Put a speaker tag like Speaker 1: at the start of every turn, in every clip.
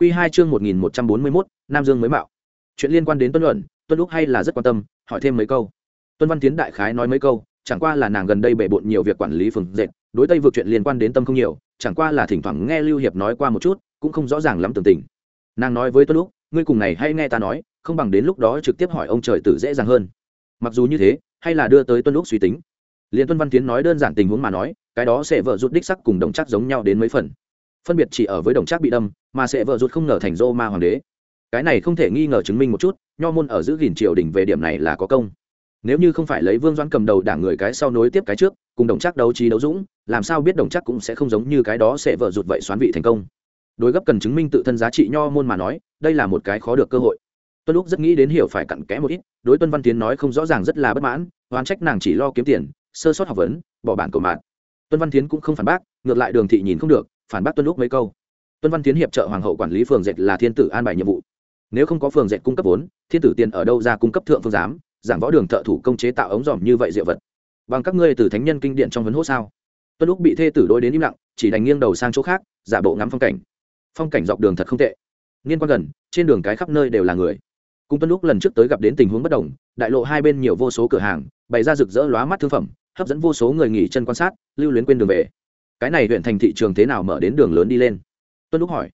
Speaker 1: Quy hai chương một nghìn một trăm bốn mươi mốt nam dương mới mạo. Chuyện liên quan đến tuân luận tuân lục hay là rất quan tâm hỏi thêm mấy câu. Tuân văn tiến đại khái nói mấy câu chẳng qua là nàng gần đây bể bộn nhiều việc quản lý phường dệt đối tây vượt chuyện liên quan đến tâm không nhiều chẳng qua là thỉnh thoảng nghe lưu hiệp nói qua một chút cũng không rõ ràng lắm tường tình. Nàng nói với tuân lục, ngươi cùng này hay nghe ta nói không bằng đến lúc đó trực tiếp hỏi ông trời tử dễ dàng hơn. Mặc dù như thế hay là đưa tới tuân lục suy tính. Liên tuân văn tiến nói đơn giản tình huống mà nói cái đó sẽ vợ rút đích sắc cùng đồng chắc giống nhau đến mấy phần. Phân biệt chỉ ở với đồng chắc bị đâm mà sẽ vợ rút không ngờ thành rô ma hoàng đế. Cái này không thể nghi ngờ chứng minh một chút, nho môn ở giữ gìn triều đình về điểm này là có công. Nếu như không phải lấy vương doãn cầm đầu đảng người cái sau nối tiếp cái trước, cùng đồng chắc đấu trí đấu dũng, làm sao biết đồng chắc cũng sẽ không giống như cái đó sẽ vợ rụt vậy xoán vị thành công. Đối gấp cần chứng minh tự thân giá trị nho môn mà nói, đây là một cái khó được cơ hội. Tuân lúc rất nghĩ đến hiểu phải cặn kẽ một ít, đối tuân văn tiến nói không rõ ràng rất là bất mãn, oán trách nàng chỉ lo kiếm tiền, sơ sót học vấn, bỏ bản cầu mạn tuân văn tiến cũng không phản bác, ngược lại đường thị nhìn không được, phản bác tuân lúc mấy câu tuân văn tiến hiệp trợ hoàng hậu quản lý phường dệt là thiên tử an bài nhiệm vụ. Nếu không có phường dệt cung cấp vốn, thiên tử tiền ở đâu ra cung cấp thượng phương giám, giảng võ đường thợ thủ công chế tạo ống dòm như vậy diệu vật. Bằng các ngươi từ thánh nhân kinh điện trong vấn hốt sao? Tuân lúc bị thê tử đôi đến im lặng, chỉ đành nghiêng đầu sang chỗ khác, giả bộ ngắm phong cảnh. Phong cảnh dọc đường thật không tệ. Nghiên quan gần, trên đường cái khắp nơi đều là người. Cung tuân lúc lần trước tới gặp đến tình huống bất đồng, đại lộ hai bên nhiều vô số cửa hàng, bày ra rực rỡ lóa mắt thương phẩm, hấp dẫn vô số người nghỉ chân quan sát, lưu luyến quên đường về. Cái này huyện thành thị trường thế nào mở đến đường lớn đi lên? Tuân lúc hỏi.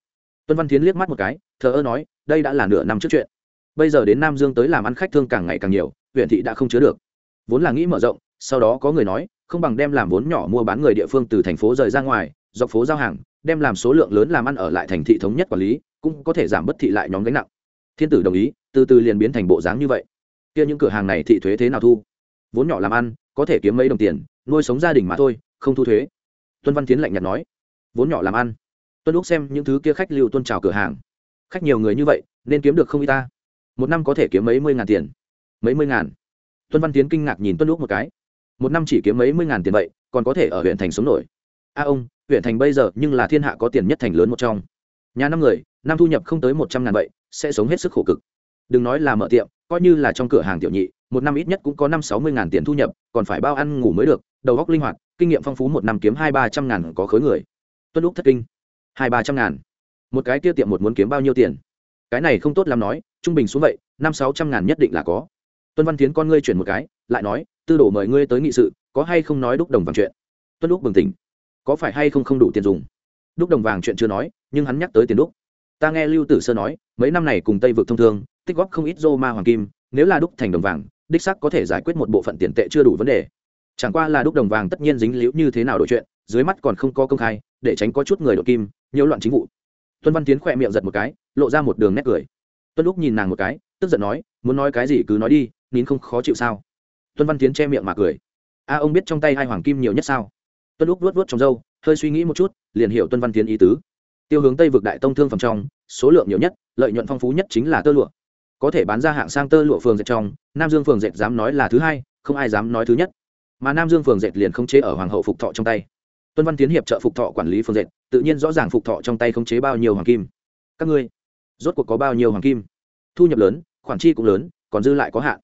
Speaker 1: Tuân văn tiến liếc mắt một cái, thờ ơ nói, đây đã là nửa năm trước chuyện. Bây giờ đến nam dương tới làm ăn khách thương càng ngày càng nhiều, huyện thị đã không chứa được. Vốn là nghĩ mở rộng, sau đó có người nói, không bằng đem làm vốn nhỏ mua bán người địa phương từ thành phố rời ra ngoài, dọc phố giao hàng, đem làm số lượng lớn làm ăn ở lại thành thị thống nhất quản lý, cũng có thể giảm bất thị lại nhóm gánh nặng. Thiên tử đồng ý, từ từ liền biến thành bộ dáng như vậy. Kia những cửa hàng này thị thuế thế nào thu? Vốn nhỏ làm ăn, có thể kiếm mấy đồng tiền, nuôi sống gia đình mà thôi, không thu thuế. Tuân văn tiến lạnh nhạt nói. Vốn nhỏ làm ăn tuân lúc xem những thứ kia khách lưu tuân trào cửa hàng. Khách nhiều người như vậy, nên kiếm được không y ta? Một năm có thể kiếm mấy mươi ngàn tiền. Mấy mươi ngàn. Tuân văn tiến kinh ngạc nhìn tuân lúc một cái. Một năm chỉ kiếm mấy mươi ngàn tiền vậy, còn có thể ở huyện thành sống nổi. A ông, huyện thành bây giờ nhưng là thiên hạ có tiền nhất thành lớn một trong. Nhà năm người, năm thu nhập không tới một trăm ngàn vậy, sẽ sống hết sức khổ cực. Đừng nói là mở tiệm, coi như là trong cửa hàng tiểu nhị, một năm ít nhất cũng có năm sáu mươi ngàn tiền thu nhập, còn phải bao ăn ngủ mới được, đầu góc linh hoạt, kinh nghiệm phong phú một năm kiếm hai ba trăm ngàn có khối người. Tuân lúc thất kinh hai ba trăm ngàn. Một cái kia tiệm một muốn kiếm bao nhiêu tiền? Cái này không tốt làm nói, trung bình xuống vậy, năm sáu trăm ngàn nhất định là có. Tuân văn tiến con ngươi chuyển một cái, lại nói, tư đồ mời ngươi tới nghị sự, có hay không nói đúc đồng vàng chuyện? Tuân lúc bừng tỉnh. Có phải hay không không đủ tiền dùng? Đúc đồng vàng chuyện chưa nói, nhưng hắn nhắc tới tiền đúc. Ta nghe lưu tử sơ nói, mấy năm này cùng tây vực thông thương, tích góp không ít rô ma hoàng kim, nếu là đúc thành đồng vàng, đích sắc có thể giải quyết một bộ phận tiền tệ chưa đủ vấn đề. Chẳng qua là đúc đồng vàng tất nhiên dính liễu như thế nào đổi chuyện, dưới mắt còn không có công khai, để tránh có chút người đội kim nhiều loạn chính vụ. Tuân văn tiến khỏe miệng giật một cái, lộ ra một đường nét cười. Tuân lúc nhìn nàng một cái, tức giận nói, muốn nói cái gì cứ nói đi, nín không khó chịu sao? Tuân văn tiến che miệng mà cười. A, ông biết trong tay hai hoàng kim nhiều nhất sao? Tuân lúc vuốt vuốt trong râu, hơi suy nghĩ một chút, liền hiểu tuân văn tiến ý tứ. Tiêu hướng tây vực đại tông thương phẩm trong, số lượng nhiều nhất, lợi nhuận phong phú nhất chính là tơ lụa. Có thể bán ra hạng sang tơ lụa phường dệt trong, nam dương phường dệt dám nói là thứ hai, không ai dám nói thứ nhất. Mà nam dương phường dệt liền không chế ở hoàng hậu phục thọ trong tay. Tuân văn tiến hiệp trợ phục thọ quản lý phường dệt tự nhiên rõ ràng phục thọ trong tay khống chế bao nhiêu hoàng kim. Các ngươi, rốt cuộc có bao nhiêu hoàng kim? Thu nhập lớn, khoản chi cũng lớn, còn dư lại có hạn.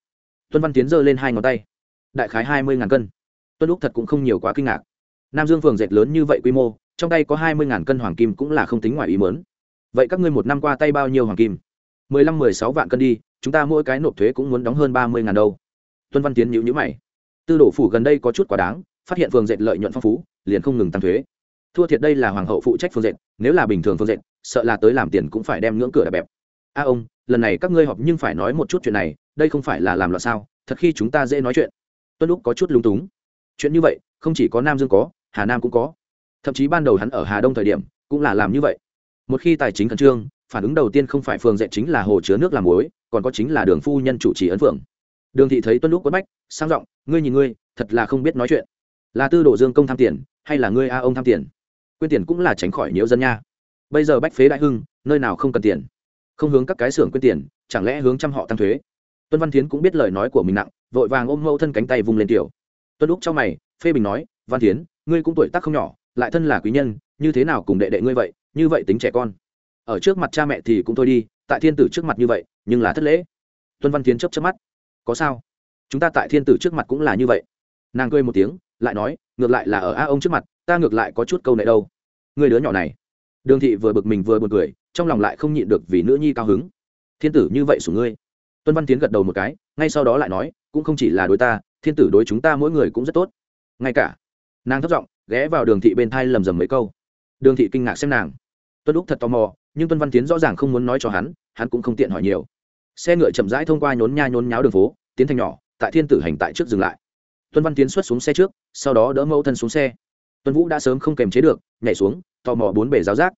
Speaker 1: Tuân văn tiến giơ lên hai ngón tay. Đại khái hai mươi ngàn cân. Tuân lúc thật cũng không nhiều quá kinh ngạc. Nam dương phường dệt lớn như vậy quy mô, trong tay có hai mươi ngàn cân hoàng kim cũng là không tính ngoài ý mớn vậy các ngươi một năm qua tay bao nhiêu hoàng kim? mười lăm mười sáu vạn cân đi, chúng ta mỗi cái nộp thuế cũng muốn đóng hơn ba mươi ngàn đâu. Tuân văn tiến nhữ nhữ mày. Tư đổ phủ gần đây có chút quá đáng, phát hiện phường dệt lợi nhuận phong phú, liền không ngừng tăng thuế thua thiệt đây là hoàng hậu phụ trách phương diện, nếu là bình thường phương diện, sợ là tới làm tiền cũng phải đem ngưỡng cửa đập bẹp a ông lần này các ngươi họp nhưng phải nói một chút chuyện này đây không phải là làm loạn sao? Thật khi chúng ta dễ nói chuyện. Tuân lúc có chút lúng túng. Chuyện như vậy không chỉ có nam dương có hà nam cũng có. Thậm chí ban đầu hắn ở hà đông thời điểm cũng là làm như vậy. Một khi tài chính khẩn trương phản ứng đầu tiên không phải phường dạy chính là hồ chứa nước làm muối còn có chính là đường phu nhân chủ trì ấn phượng. Đường thị thấy tuân lúc quất bách sang giọng ngươi nhìn ngươi thật là không biết nói chuyện. Là tư đồ dương công tham tiền hay là ngươi a ông tham tiền? Quyên tiền cũng là tránh khỏi nhiễu dân nha. Bây giờ bách phế đại hưng, nơi nào không cần tiền? Không hướng các cái xưởng quyên tiền, chẳng lẽ hướng trăm họ tăng thuế? Tuân văn thiến cũng biết lời nói của mình nặng, vội vàng ôm mâu thân cánh tay vùng lên tiểu. Tuân lúc trong mày, phê bình nói, văn thiến, ngươi cũng tuổi tác không nhỏ, lại thân là quý nhân, như thế nào cùng đệ đệ ngươi vậy? Như vậy tính trẻ con. Ở trước mặt cha mẹ thì cũng thôi đi, tại thiên tử trước mặt như vậy, nhưng là thất lễ. Tuân văn tiến chấp chấp mắt. Có sao? Chúng ta tại thiên tử trước mặt cũng là như vậy. Nàng cười một tiếng, lại nói, ngược lại là ở a ông trước mặt, ta ngược lại có chút câu này đâu người đứa nhỏ này. Đường thị vừa bực mình vừa b u ồ n cười, trong lòng lại không nhịn được vì nữ nhi cao hứng. Thiên tử, như vậy sủng ngươi. Tuân văn tiến gật đầu một cái, ngay sau đó lại nói, cũng không chỉ là đối ta, thiên tử đối chúng ta mỗi người cũng rất tốt. Ngay cả, nàng thất giọng ghé vào đường thị bên thai lầm rầm mấy câu. Đường thị kinh ngạc xem nàng. Tuân lúc thật tò mò, nhưng tuân văn tiến rõ ràng không muốn nói cho hắn hắn cũng không tiện hỏi nhiều. Xe ngựa chậm rãi thông qua nhốn nha nhốn nháo đường phố, tiến thành nhỏ, tại thiên tử hành tại trước dừng lại. Tuân văn tiến xuất xuống xe trước, sau đó đỡ mẫu thân xuống xe tuân vũ đã sớm không kềm chế được, nhảy xuống, tò mò bốn bể giáo giác.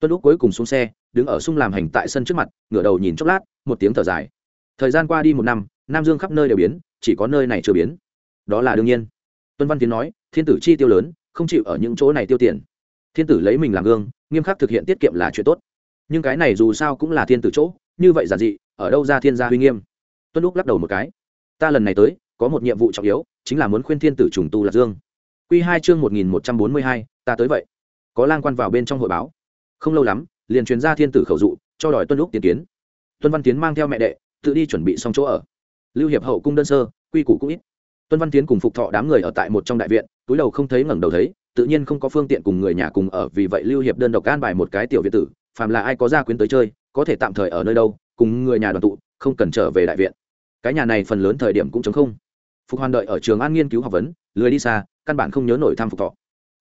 Speaker 1: Tuân lúc cuối cùng xuống xe, đứng ở sung làm hành tại sân trước mặt, ngửa đầu nhìn chốc lát, một tiếng thở dài. Thời gian qua đi một năm, nam dương khắp nơi đều biến, chỉ có nơi này chưa biến. Đó là đương nhiên. Tuân văn tiến nói, thiên tử chi tiêu lớn, không chịu ở những chỗ này tiêu tiền. Thiên tử lấy mình làm gương, nghiêm khắc thực hiện tiết kiệm là chuyện tốt. Nhưng cái này dù sao cũng là thiên tử chỗ, như vậy giản dị, ở đâu ra thiên gia huy nghiêm? Tuân lúc lắc đầu một cái. Ta lần này tới, có một nhiệm vụ trọng yếu, chính là muốn khuyên thiên tử trùng tu lạc dương. Quy hai chương một nghìn một trăm bốn mươi hai, ta tới vậy. Có lang quan vào bên trong hội báo. Không lâu lắm, liền truyền ra thiên tử khẩu dụ, cho đòi tuân lúc tiến kiến. Tuân văn tiến mang theo mẹ đệ, tự đi chuẩn bị xong chỗ ở. Lưu hiệp hậu cung đơn sơ, quy củ cũng ít. Tuân văn tiến cùng phục thọ đám người ở tại một trong đại viện, túi đầu không thấy ngẩng đầu thấy, tự nhiên không có phương tiện cùng người nhà cùng ở, vì vậy lưu hiệp đơn độc an bài một cái tiểu viện tử, phàm là ai có gia quyến tới chơi, có thể tạm thời ở nơi đâu, cùng người nhà đoàn tụ, không cần trở về đại viện. Cái nhà này phần lớn thời điểm cũng trống không. Phục hoàn đợi ở trường an nghiên cứu học vấn, lười đi xa căn bản không nhớ nổi tham phục thọ.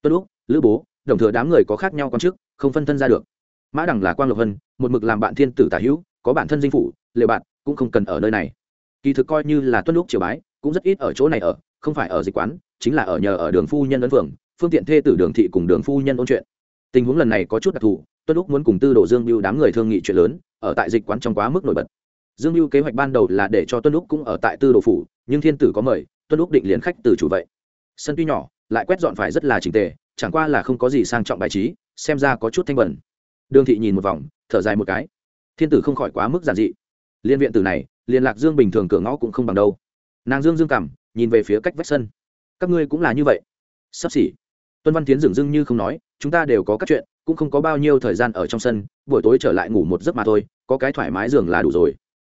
Speaker 1: Tuân lúc lữ bố, đồng thừa đám người có khác nhau con trước không phân thân ra được. Mã đẳng là quang lộc hân, một mực làm bạn thiên tử tả hữu, có bản thân dinh phủ lệ bạn, cũng không cần ở nơi này. Kỳ thực coi như là tuân lúc triều bái, cũng rất ít ở chỗ này ở, không phải ở dịch quán, chính là ở nhờ ở đường phu nhân ấn phường phương tiện thê tử đường thị cùng đường phu nhân ôn chuyện. Tình huống lần này có chút đặc thù, tuân lúc muốn cùng tư đồ dương mưu đám người thương nghị chuyện lớn, ở tại dịch quán trong quá mức nổi bật. Dương mưu kế hoạch ban đầu là để cho tuân lúc cũng ở tại tư đồ phủ, nhưng thiên tử có mời, tuân lúc định liền khách từ chủ vậy sân tuy nhỏ, lại quét dọn phải rất là trình tề, chẳng qua là không có gì sang trọng bài trí, xem ra có chút thanh bẩn. Đường thị nhìn một vòng, thở dài một cái. Thiên tử không khỏi quá mức giản dị. Liên viện tử này liên lạc dương bình thường cửa ngõ cũng không bằng đâu. Nàng dương dương cảm, nhìn về phía cách vách sân. Các ngươi cũng là như vậy. Sắp xỉ. Tuân văn tiến dừng dưng như không nói, chúng ta đều có các chuyện, cũng không có bao nhiêu thời gian ở trong sân, buổi tối trở lại ngủ một giấc mà thôi, có cái thoải mái giường là đủ rồi.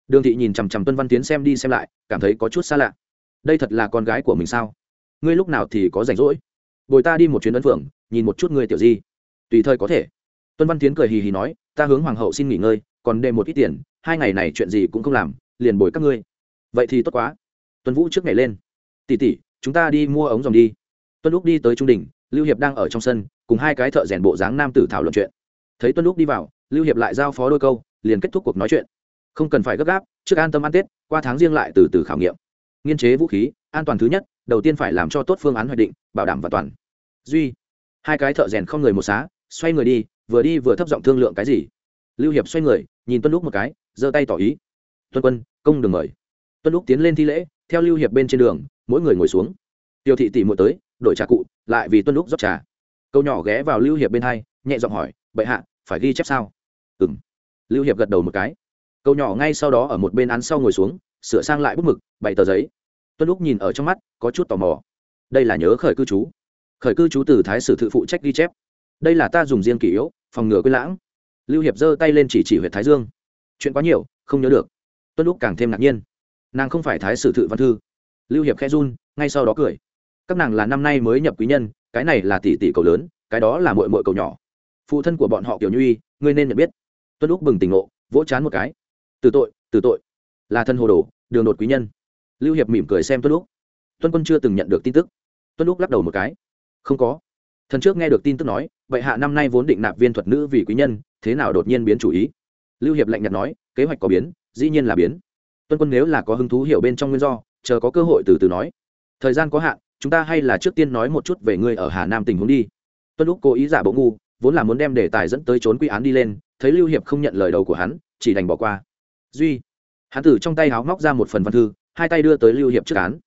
Speaker 1: Đường thị nhìn chằm chằm tuân văn tiến xem đi xem lại, cảm thấy có chút xa lạ. Đây thật là con gái của mình sao? Ngươi lúc nào thì có rảnh rỗi? Bồi ta đi một chuyến ấn phượng, nhìn một chút ngươi tiểu di. Tùy thời có thể. Tuân văn tiến cười hì hì nói, ta hướng hoàng hậu xin nghỉ ngơi, còn đề một ít tiền, hai ngày này chuyện gì cũng không làm, liền bồi các ngươi. Vậy thì tốt quá. Tuân vũ trước ngày lên. Tỉ tỉ chúng ta đi mua ống dòng đi. Tuân lúc đi tới trung đình, lưu hiệp đang ở trong sân, cùng hai cái thợ rèn bộ dáng nam tử thảo luận chuyện. Thấy tuân lúc đi vào, lưu hiệp lại giao phó đôi câu, liền kết thúc cuộc nói chuyện. Không cần phải gấp gáp, trước an tâm ăn tết, qua tháng riêng lại từ từ khảo nghiệm nghiên chế vũ khí, an toàn thứ nhất, đầu tiên phải làm cho tốt phương án hoạch định, bảo đảm và toàn. Duy, hai cái thợ rèn không người một xá, xoay người đi, vừa đi vừa thấp giọng thương lượng cái gì? Lưu hiệp xoay người, nhìn tuân lúc một cái, giơ tay tỏ ý. Tuân quân, công đừng mời. Tuân lúc tiến lên thi lễ, theo lưu hiệp bên trên đường, mỗi người ngồi xuống. Tiêu thị tỷ muội tới, đổi trà cụ, lại vì tuân lúc rót trà. Câu nhỏ ghé vào lưu hiệp bên hai, nhẹ giọng hỏi, bệ hạ, phải ghi chép sao? Ừ m lưu hiệp gật đầu một cái. Câu nhỏ ngay sau đó ở một bên án sau ngồi xuống sửa sang lại bút mực bảy tờ giấy. Tuân lúc nhìn ở trong mắt, có chút tò mò. Đây là nhớ khởi cư trú. Khởi cư trú từ thái sử thự phụ trách ghi chép. Đây là ta dùng riêng kỷ yếu, phòng ngừa quên lãng. Lưu hiệp giơ tay lên chỉ chỉ huyện thái dương. Chuyện quá nhiều, không nhớ được. Tuân lúc càng thêm ngạc nhiên. Nàng không phải thái sử thự văn thư. Lưu hiệp khẽ run, ngay sau đó cười. Các nàng là năm nay mới nhập quý nhân, cái này là tỷ tỷ cầu lớn, cái đó là mội mội cầu nhỏ. Phụ thân của bọn họ kiểu như y ngươi nên nhận biết. Tuân lúc bừng tỉnh ngộ, vỗ chán một cái. Từ tội từ tội là thân hồ đồ, đường đột quý nhân. Lưu hiệp mỉm cười xem tuân lúc tuân quân chưa từng nhận được tin tức. Tuân lúc lắc đầu một cái. Không có. Thần trước nghe được tin tức nói, vậy hạ năm nay vốn định nạp viên thuật nữ vì quý nhân, thế nào đột nhiên biến chủ ý? Lưu hiệp lạnh nhạt nói, kế hoạch có biến, dĩ nhiên là biến. Tuân quân nếu là có hứng thú hiểu bên trong nguyên do, chờ có cơ hội từ từ nói. Thời gian có hạn, chúng ta hay là trước tiên nói một chút về ngươi ở hà nam tình huống đi. Tuân lúc cố ý giả bộ ngu, vốn là muốn đem đề tài dẫn tới trốn quy án đi lên, thấy lưu hiệp không nhận lời đầu của hắn, chỉ đành bỏ qua. Duy hắn tử trong tay háo móc ra một phần văn thư, hai tay đưa tới lưu hiệp trước án.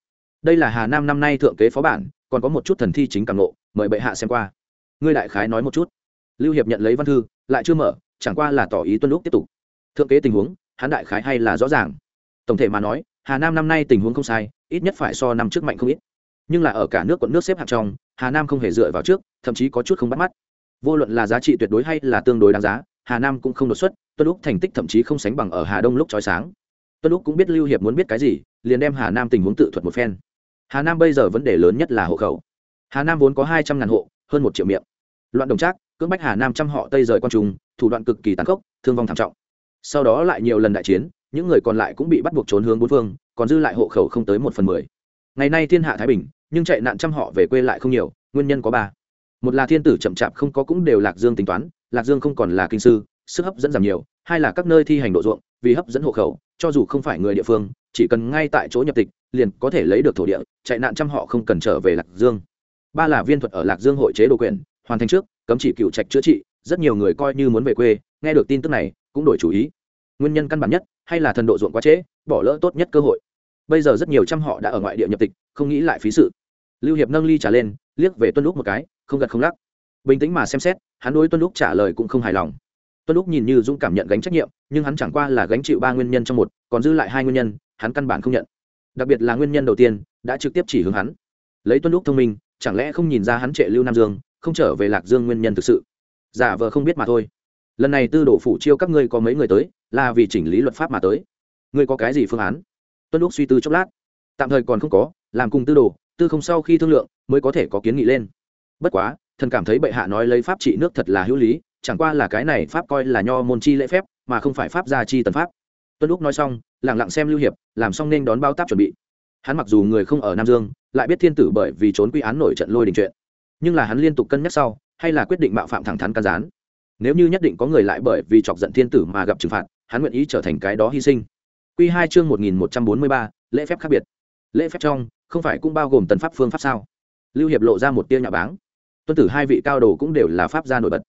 Speaker 1: Đây là hà nam năm nay thượng kế phó bản, còn có một chút thần thi chính càng lộ, mời bệ hạ xem qua. Ngươi đại khái nói một chút. Lưu hiệp nhận lấy văn thư, lại chưa mở, chẳng qua là tỏ ý tuân lúc tiếp tục. Thượng kế tình huống, hắn đại khái hay là rõ ràng. Tổng thể mà nói, hà nam năm nay tình huống không sai, ít nhất phải so năm trước mạnh không ít. Nhưng là ở cả nước quận nước xếp hạng trong, hà nam không hề dựa vào trước, thậm chí có chút không bắt mắt. Vô luận là giá trị tuyệt đối hay là tương đối đáng giá, hà nam cũng không đột xuất, tuân lúc thành tích thậm chí không sánh bằng ở hà đông lúc trói sáng tuân lúc cũng biết lưu hiệp muốn biết cái gì, liền đem hà nam tình huống tự thuật một phen. Hà nam bây giờ vấn đề lớn nhất là hộ khẩu. Hà nam vốn có hai trăm ngàn hộ, hơn một triệu miệng. Loạn đồng trác, cưỡng bách hà nam trăm họ tây rời quan trung, thủ đoạn cực kỳ tàn khốc, thương vong thảm trọng. Sau đó lại nhiều lần đại chiến, những người còn lại cũng bị bắt buộc trốn hướng bốn phương, còn dư lại hộ khẩu không tới một phần mười. Ngày nay thiên hạ thái bình, nhưng chạy nạn trăm họ về quê lại không nhiều, nguyên nhân có ba. Một là thiên tử chậm chạp không có cũng đều lạc dương tính toán, lạc dương không còn là kinh sư, sức hấp dẫn giảm nhiều, hai là các nơi thi hành độ ruộng vì hấp dẫn hộ khẩu, cho dù không phải người địa phương, chỉ cần ngay tại chỗ nhập tịch, liền có thể lấy được thổ địa, chạy nạn trăm họ không cần trở về lạc dương. Ba là viên thuật ở lạc dương hội chế đồ quyền, hoàn thành trước, cấm chỉ cựu trạch chữa trị, rất nhiều người coi như muốn về quê, nghe được tin tức này, cũng đổi chủ ý. Nguyên nhân căn bản nhất, hay là thần độ ruộng quá trễ, bỏ lỡ tốt nhất cơ hội. Bây giờ rất nhiều trăm họ đã ở ngoại địa nhập tịch, không nghĩ lại phí sự. Lưu hiệp nâng ly trả lên, liếc về tuân lúc một cái, không gật không lắc. Bình tĩnh mà xem xét, hắn đối tuân lúc trả lời cũng không hài lòng tuân lúc nhìn như dũng cảm nhận gánh trách nhiệm, nhưng hắn chẳng qua là gánh chịu ba nguyên nhân trong một, còn dư lại hai nguyên nhân, hắn căn bản không nhận. Đặc biệt là nguyên nhân đầu tiên, đã trực tiếp chỉ hướng hắn. Lấy tuân lúc thông minh, chẳng lẽ không nhìn ra hắn trệ lưu nam dương, không trở về lạc dương nguyên nhân thực sự? Giả vờ không biết mà thôi. Lần này tư đổ phủ chiêu các ngươi có mấy người tới, là vì chỉnh lý luật pháp mà tới. Ngươi có cái gì phương án? Tuân lúc suy tư chốc lát. Tạm thời còn không có, làm cùng tư đồ, tư không sau khi thương lượng, mới có thể có kiến nghị lên. Bất quá, thần cảm thấy bệ hạ nói lấy pháp trị nước thật là hữu lý chẳng qua là cái này pháp coi là nho môn chi lễ phép, mà không phải pháp gia chi tần pháp. Tuân lúc nói xong lẳng lặng xem lưu hiệp, làm xong nên đón bao táp chuẩn bị. Hắn mặc dù người không ở nam dương, lại biết thiên tử bởi vì trốn quy án nổi trận lôi đình chuyện. Nhưng là hắn liên tục cân nhắc sau, hay là quyết định bạo phạm thẳng thắn can gián. Nếu như nhất định có người lại bởi vì chọc giận thiên tử mà gặp trừng phạt, hắn nguyện ý trở thành cái đó hy sinh. Quy hai chương một nghìn một trăm bốn mươi ba, lễ phép khác biệt. Lễ phép trong, không phải cũng bao gồm tần pháp phương pháp sao? Lưu hiệp lộ ra một tia nhà báng. Tuân tử hai vị cao đồ cũng đều là pháp gia nổi bật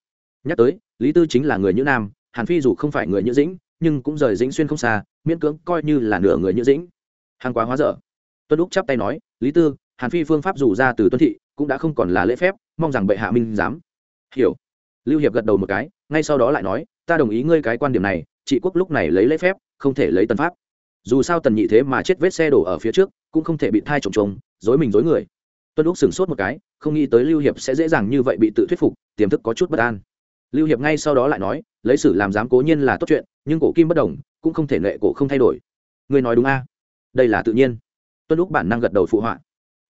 Speaker 1: nhắc tới, lý tư chính là người nhữ nam, hàn phi dù không phải người nhữ dĩnh, nhưng cũng rời dĩnh xuyên không xa, miễn cưỡng coi như là nửa người nhữ dĩnh. Hàng quá hóa dở. Tuân úc chắp tay nói, lý tư, hàn phi phương pháp dù ra từ tuân thị, cũng đã không còn là lễ phép, mong rằng bệ hạ minh dám hiểu. Lưu hiệp gật đầu một cái, ngay sau đó lại nói, ta đồng ý ngươi cái quan điểm này, trị quốc lúc này lấy lễ phép, không thể lấy tần pháp. Dù sao tần nhị thế mà chết vết xe đổ ở phía trước, cũng không thể bị thai trồng trồng dối mình dối người. Tuân úc sửng sốt một cái, không nghĩ tới lưu hiệp sẽ dễ dàng như vậy bị tự thuyết phục, tiềm thức có chút bất an lưu hiệp ngay sau đó lại nói, lấy sử làm giám cố nhiên là tốt chuyện, nhưng cổ kim bất đồng, cũng không thể nệ cổ không thay đổi. Ngươi nói đúng a? Đây là tự nhiên. Tuân lúc bản năng gật đầu phụ họa.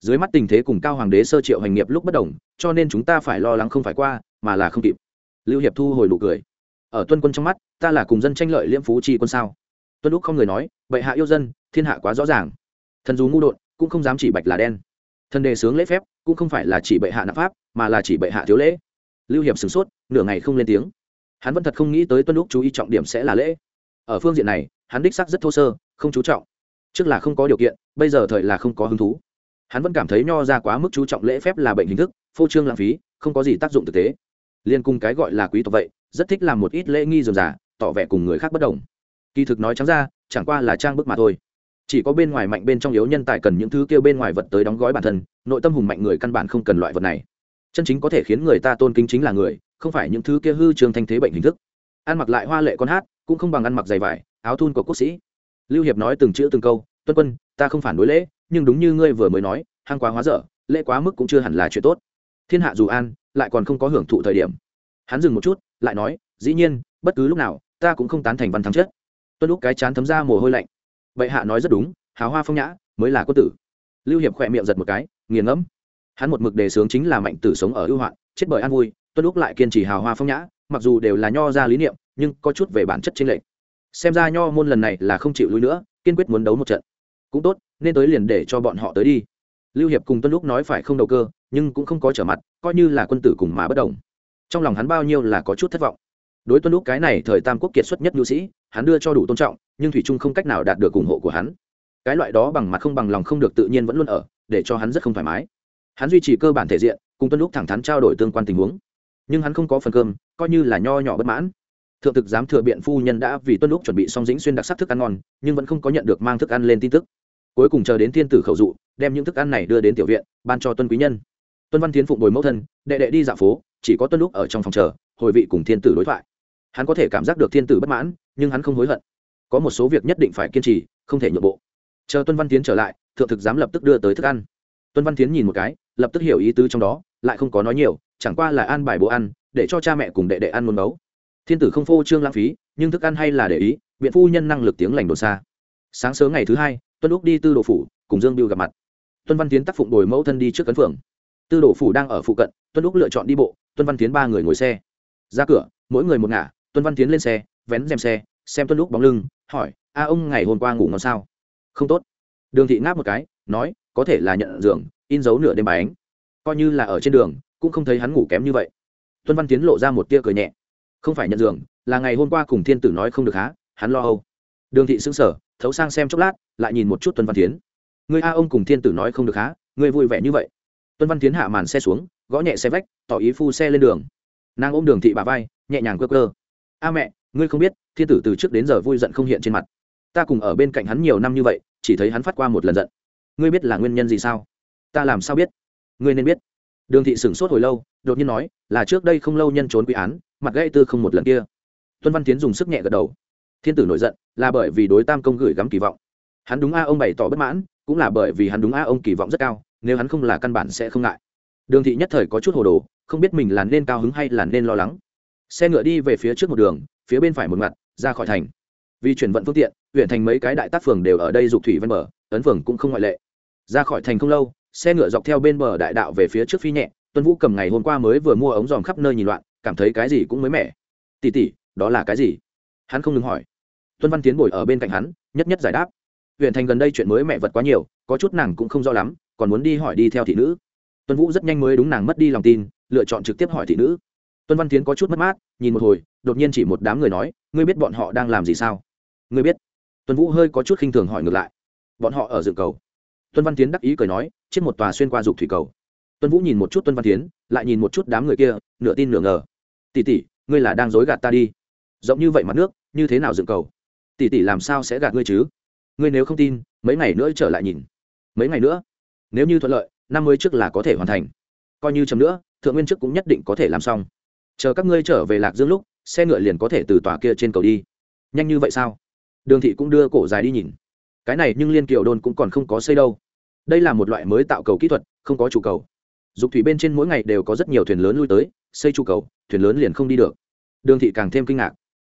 Speaker 1: Dưới mắt tình thế cùng cao hoàng đế sơ triệu hành nghiệp lúc bất đồng, cho nên chúng ta phải lo lắng không phải qua, mà là không kịp. Lưu hiệp thu hồi nụ cười. Ở tuân quân trong mắt, ta là cùng dân tranh lợi liễm phú Chi quân sao? Tuân lúc không người nói, bệ hạ yêu dân, thiên hạ quá rõ ràng. Thần dù ngu đột, cũng không dám chỉ bạch là đen. Thần đề sướng lễ phép, cũng không phải là chỉ bệ hạ nạp pháp, mà là chỉ bệ hạ thiếu lễ lưu hiệp sửng sốt, nửa ngày không lên tiếng. Hắn vẫn thật không nghĩ tới tuân lúc chú ý trọng điểm sẽ là lễ. Ở phương diện này, hắn đích xác rất thô sơ, không chú trọng. Trước là không có điều kiện, bây giờ thời là không có hứng thú. Hắn vẫn cảm thấy nho ra quá mức chú trọng lễ phép là bệnh hình thức, phô trương lãng phí, không có gì tác dụng thực tế. Liên cung cái gọi là quý tộc vậy, rất thích làm một ít lễ nghi dườm giả tỏ vẻ cùng người khác bất đồng. Kỳ thực nói trắng ra, chẳng qua là trang bức mà thôi. Chỉ có bên ngoài mạnh bên trong yếu nhân tài cần những thứ kêu bên ngoài vật tới đóng gói bản thân, nội tâm hùng mạnh người căn bản không cần loại vật này chân chính có thể khiến người ta tôn kính chính là người, không phải những thứ kia hư trường thanh thế bệnh hình thức. Ăn mặc lại hoa lệ con hát, cũng không bằng ăn mặc dày vải, áo thun của quốc sĩ. Lưu hiệp nói từng chữ từng câu, tuân quân, ta không phản đối lễ, nhưng đúng như ngươi vừa mới nói, hăng quá hóa dở, lễ quá mức cũng chưa hẳn là chuyện tốt. Thiên hạ dù an, lại còn không có hưởng thụ thời điểm. Hắn dừng một chút, lại nói, dĩ nhiên, bất cứ lúc nào, ta cũng không tán thành văn thắng chết tuân lúc cái chán thấm ra mồ hôi lạnh. Vậy hạ nói rất đúng, háo hoa phong nhã, mới là quân tử. Lưu hiệp khỏe miệng giật một cái, nghiền ngẫm hắn một mực đề sướng chính là mạnh tử sống ở ưu hoạn, chết bởi an vui, tuân lúc lại kiên trì hào hoa phong nhã, mặc dù đều là nho ra lý niệm, nhưng có chút về bản chất trên lệnh xem ra nho môn lần này là không chịu lui nữa, kiên quyết muốn đấu một trận. Cũng tốt, nên tới liền để cho bọn họ tới đi. Lưu hiệp cùng tuân lúc nói phải không đầu cơ, nhưng cũng không có trở mặt, coi như là quân tử cùng mà bất đồng trong lòng hắn bao nhiêu là có chút thất vọng. Đối tuân lúc cái này thời tam quốc kiệt xuất nhất nhu sĩ, hắn đưa cho đủ tôn trọng, nhưng thủy trung không cách nào đạt được ủng hộ của hắn. Cái loại đó bằng mặt không bằng lòng không được tự nhiên vẫn luôn ở, để cho hắn rất không thoải mái hắn duy trì cơ bản thể diện, cùng tuân lúc thẳng thắn trao đổi tương quan tình huống. Nhưng hắn không có phần cơm, coi như là nho nhỏ bất mãn. Thượng thực giám thừa biện phu nhân đã vì tuân lúc chuẩn bị xong dĩnh xuyên đặc sắc thức ăn ngon, nhưng vẫn không có nhận được mang thức ăn lên tin tức. Cuối cùng chờ đến thiên tử khẩu dụ, đem những thức ăn này đưa đến tiểu viện, ban cho tuân quý nhân. Tuân văn tiến phụng bồi mẫu thân, đệ đệ đi dạo phố, chỉ có tuân lúc ở trong phòng chờ, hồi vị cùng thiên tử đối thoại. Hắn có thể cảm giác được thiên tử bất mãn, nhưng hắn không hối hận. Có một số việc nhất định phải kiên trì, không thể nhượng bộ. Chờ tuân văn tiến trở lại, thượng thực giám lập tức đưa tới thức ăn. Tuân văn tiến nhìn một cái lập tức hiểu ý tứ trong đó, lại không có nói nhiều, chẳng qua là an bài bố ăn, để cho cha mẹ cùng đệ đệ ăn muốn nấu. Thiên tử không phô trương lãng phí, nhưng thức ăn hay là để ý biện phu nhân năng lực tiếng lành đồn xa. Sáng sớm ngày thứ hai, tuân úc đi tư đồ phủ, cùng dương biêu gặp mặt. Tuân văn tiến tác phụng đổi mẫu thân đi trước cấn phường tư đồ phủ đang ở phụ cận, tuân úc lựa chọn đi bộ, tuân văn tiến ba người ngồi xe. Ra cửa, mỗi người một ngả, tuân văn tiến lên xe, vén rèm xe, xem tuân lúc bóng lưng, hỏi, a ông ngày hôm qua ngủ ngon sao? Không tốt. Đường thị ngáp một cái, nói có thể là nhận giường, in dấu nửa đêm bài ánh coi như là ở trên đường, cũng không thấy hắn ngủ kém như vậy. Tuân văn tiến lộ ra một tia cười nhẹ. Không phải nhận giường, là ngày hôm qua cùng thiên tử nói không được há, hắn lo âu. Đường thị xứng sở thấu sang xem chốc lát, lại nhìn một chút tuân văn tiến. Người a ông cùng thiên tử nói không được há, người vui vẻ như vậy. Tuân văn tiến hạ màn xe xuống, gõ nhẹ xe vách, tỏ ý phu xe lên đường. Nàng ôm đường thị bà vai, nhẹ nhàng cơ cơ a mẹ, ngươi không biết, thiên tử từ trước đến giờ vui giận không hiện trên mặt. Ta cùng ở bên cạnh hắn nhiều năm như vậy, chỉ thấy hắn phát qua một lần giận ngươi biết là nguyên nhân gì sao? Ta làm sao biết? Ngươi nên biết. Đường thị sửng sốt hồi lâu, đột nhiên nói, là trước đây không lâu nhân trốn quy án, mặt gãy tư không một lần kia. Tuân văn tiến dùng sức nhẹ gật đầu. Thiên tử nổi giận, là bởi vì đối tam công gửi gắm kỳ vọng. Hắn đúng a ông bày tỏ bất mãn, cũng là bởi vì hắn đúng a ông kỳ vọng rất cao, nếu hắn không là căn bản sẽ không ngại. Đường thị nhất thời có chút hồ đồ, không biết mình là nên cao hứng hay là nên lo lắng. Xe ngựa đi về phía trước một đường, phía bên phải một mặt, ra khỏi thành. Vì chuyển vận phương tiện, huyện thành mấy cái đại tác phường đều ở đây dục thủy ven bờ, ấn phường cũng không ngoại lệ ra khỏi thành không lâu, xe ngựa dọc theo bên bờ đại đạo về phía trước phi nhẹ, tuân vũ cầm ngày hôm qua mới vừa mua ống dòm khắp nơi nhìn loạn, cảm thấy cái gì cũng mới mẻ. Tỉ tỉ đó là cái gì? Hắn không ngừng hỏi. Tuân văn tiến bồi ở bên cạnh hắn, nhất nhất giải đáp. Huyện thành gần đây chuyện mới mẹ vật quá nhiều, có chút nàng cũng không rõ lắm, còn muốn đi hỏi đi theo thị nữ. Tuân vũ rất nhanh mới đúng nàng mất đi lòng tin, lựa chọn trực tiếp hỏi thị nữ. Tuân văn tiến có chút mất mát, nhìn một hồi, đột nhiên chỉ một đám người nói, ngươi biết bọn họ đang làm gì sao? Ngươi biết. Tuân vũ hơi có chút khinh thường hỏi ngược lại. Bọn họ ở dựng cầu tuân văn tiến đắc ý cười nói trên một tòa xuyên qua dục thủy cầu. Tuân vũ nhìn một chút tuân văn tiến, lại nhìn một chút đám người kia, nửa tin nửa ngờ. Tỉ tỉ ngươi là đang dối gạt ta đi. Rộng như vậy mặt nước, như thế nào dựng cầu? Tỉ tỉ làm sao sẽ gạt ngươi chứ? Ngươi nếu không tin, mấy ngày nữa trở lại nhìn. Mấy ngày nữa? Nếu như thuận lợi, năm mươi trước là có thể hoàn thành. Coi như chấm nữa, thượng nguyên chức cũng nhất định có thể làm xong. Chờ các ngươi trở về lạc dương lúc, xe ngựa liền có thể từ tòa kia trên cầu đi. Nhanh như vậy sao? Đường thị cũng đưa cổ dài đi nhìn cái này nhưng liên kiều đôn cũng còn không có xây đâu. Đây là một loại mới tạo cầu kỹ thuật, không có trụ cầu. Dục thủy bên trên mỗi ngày đều có rất nhiều thuyền lớn lui tới, xây trụ cầu, thuyền lớn liền không đi được. Đường thị càng thêm kinh ngạc.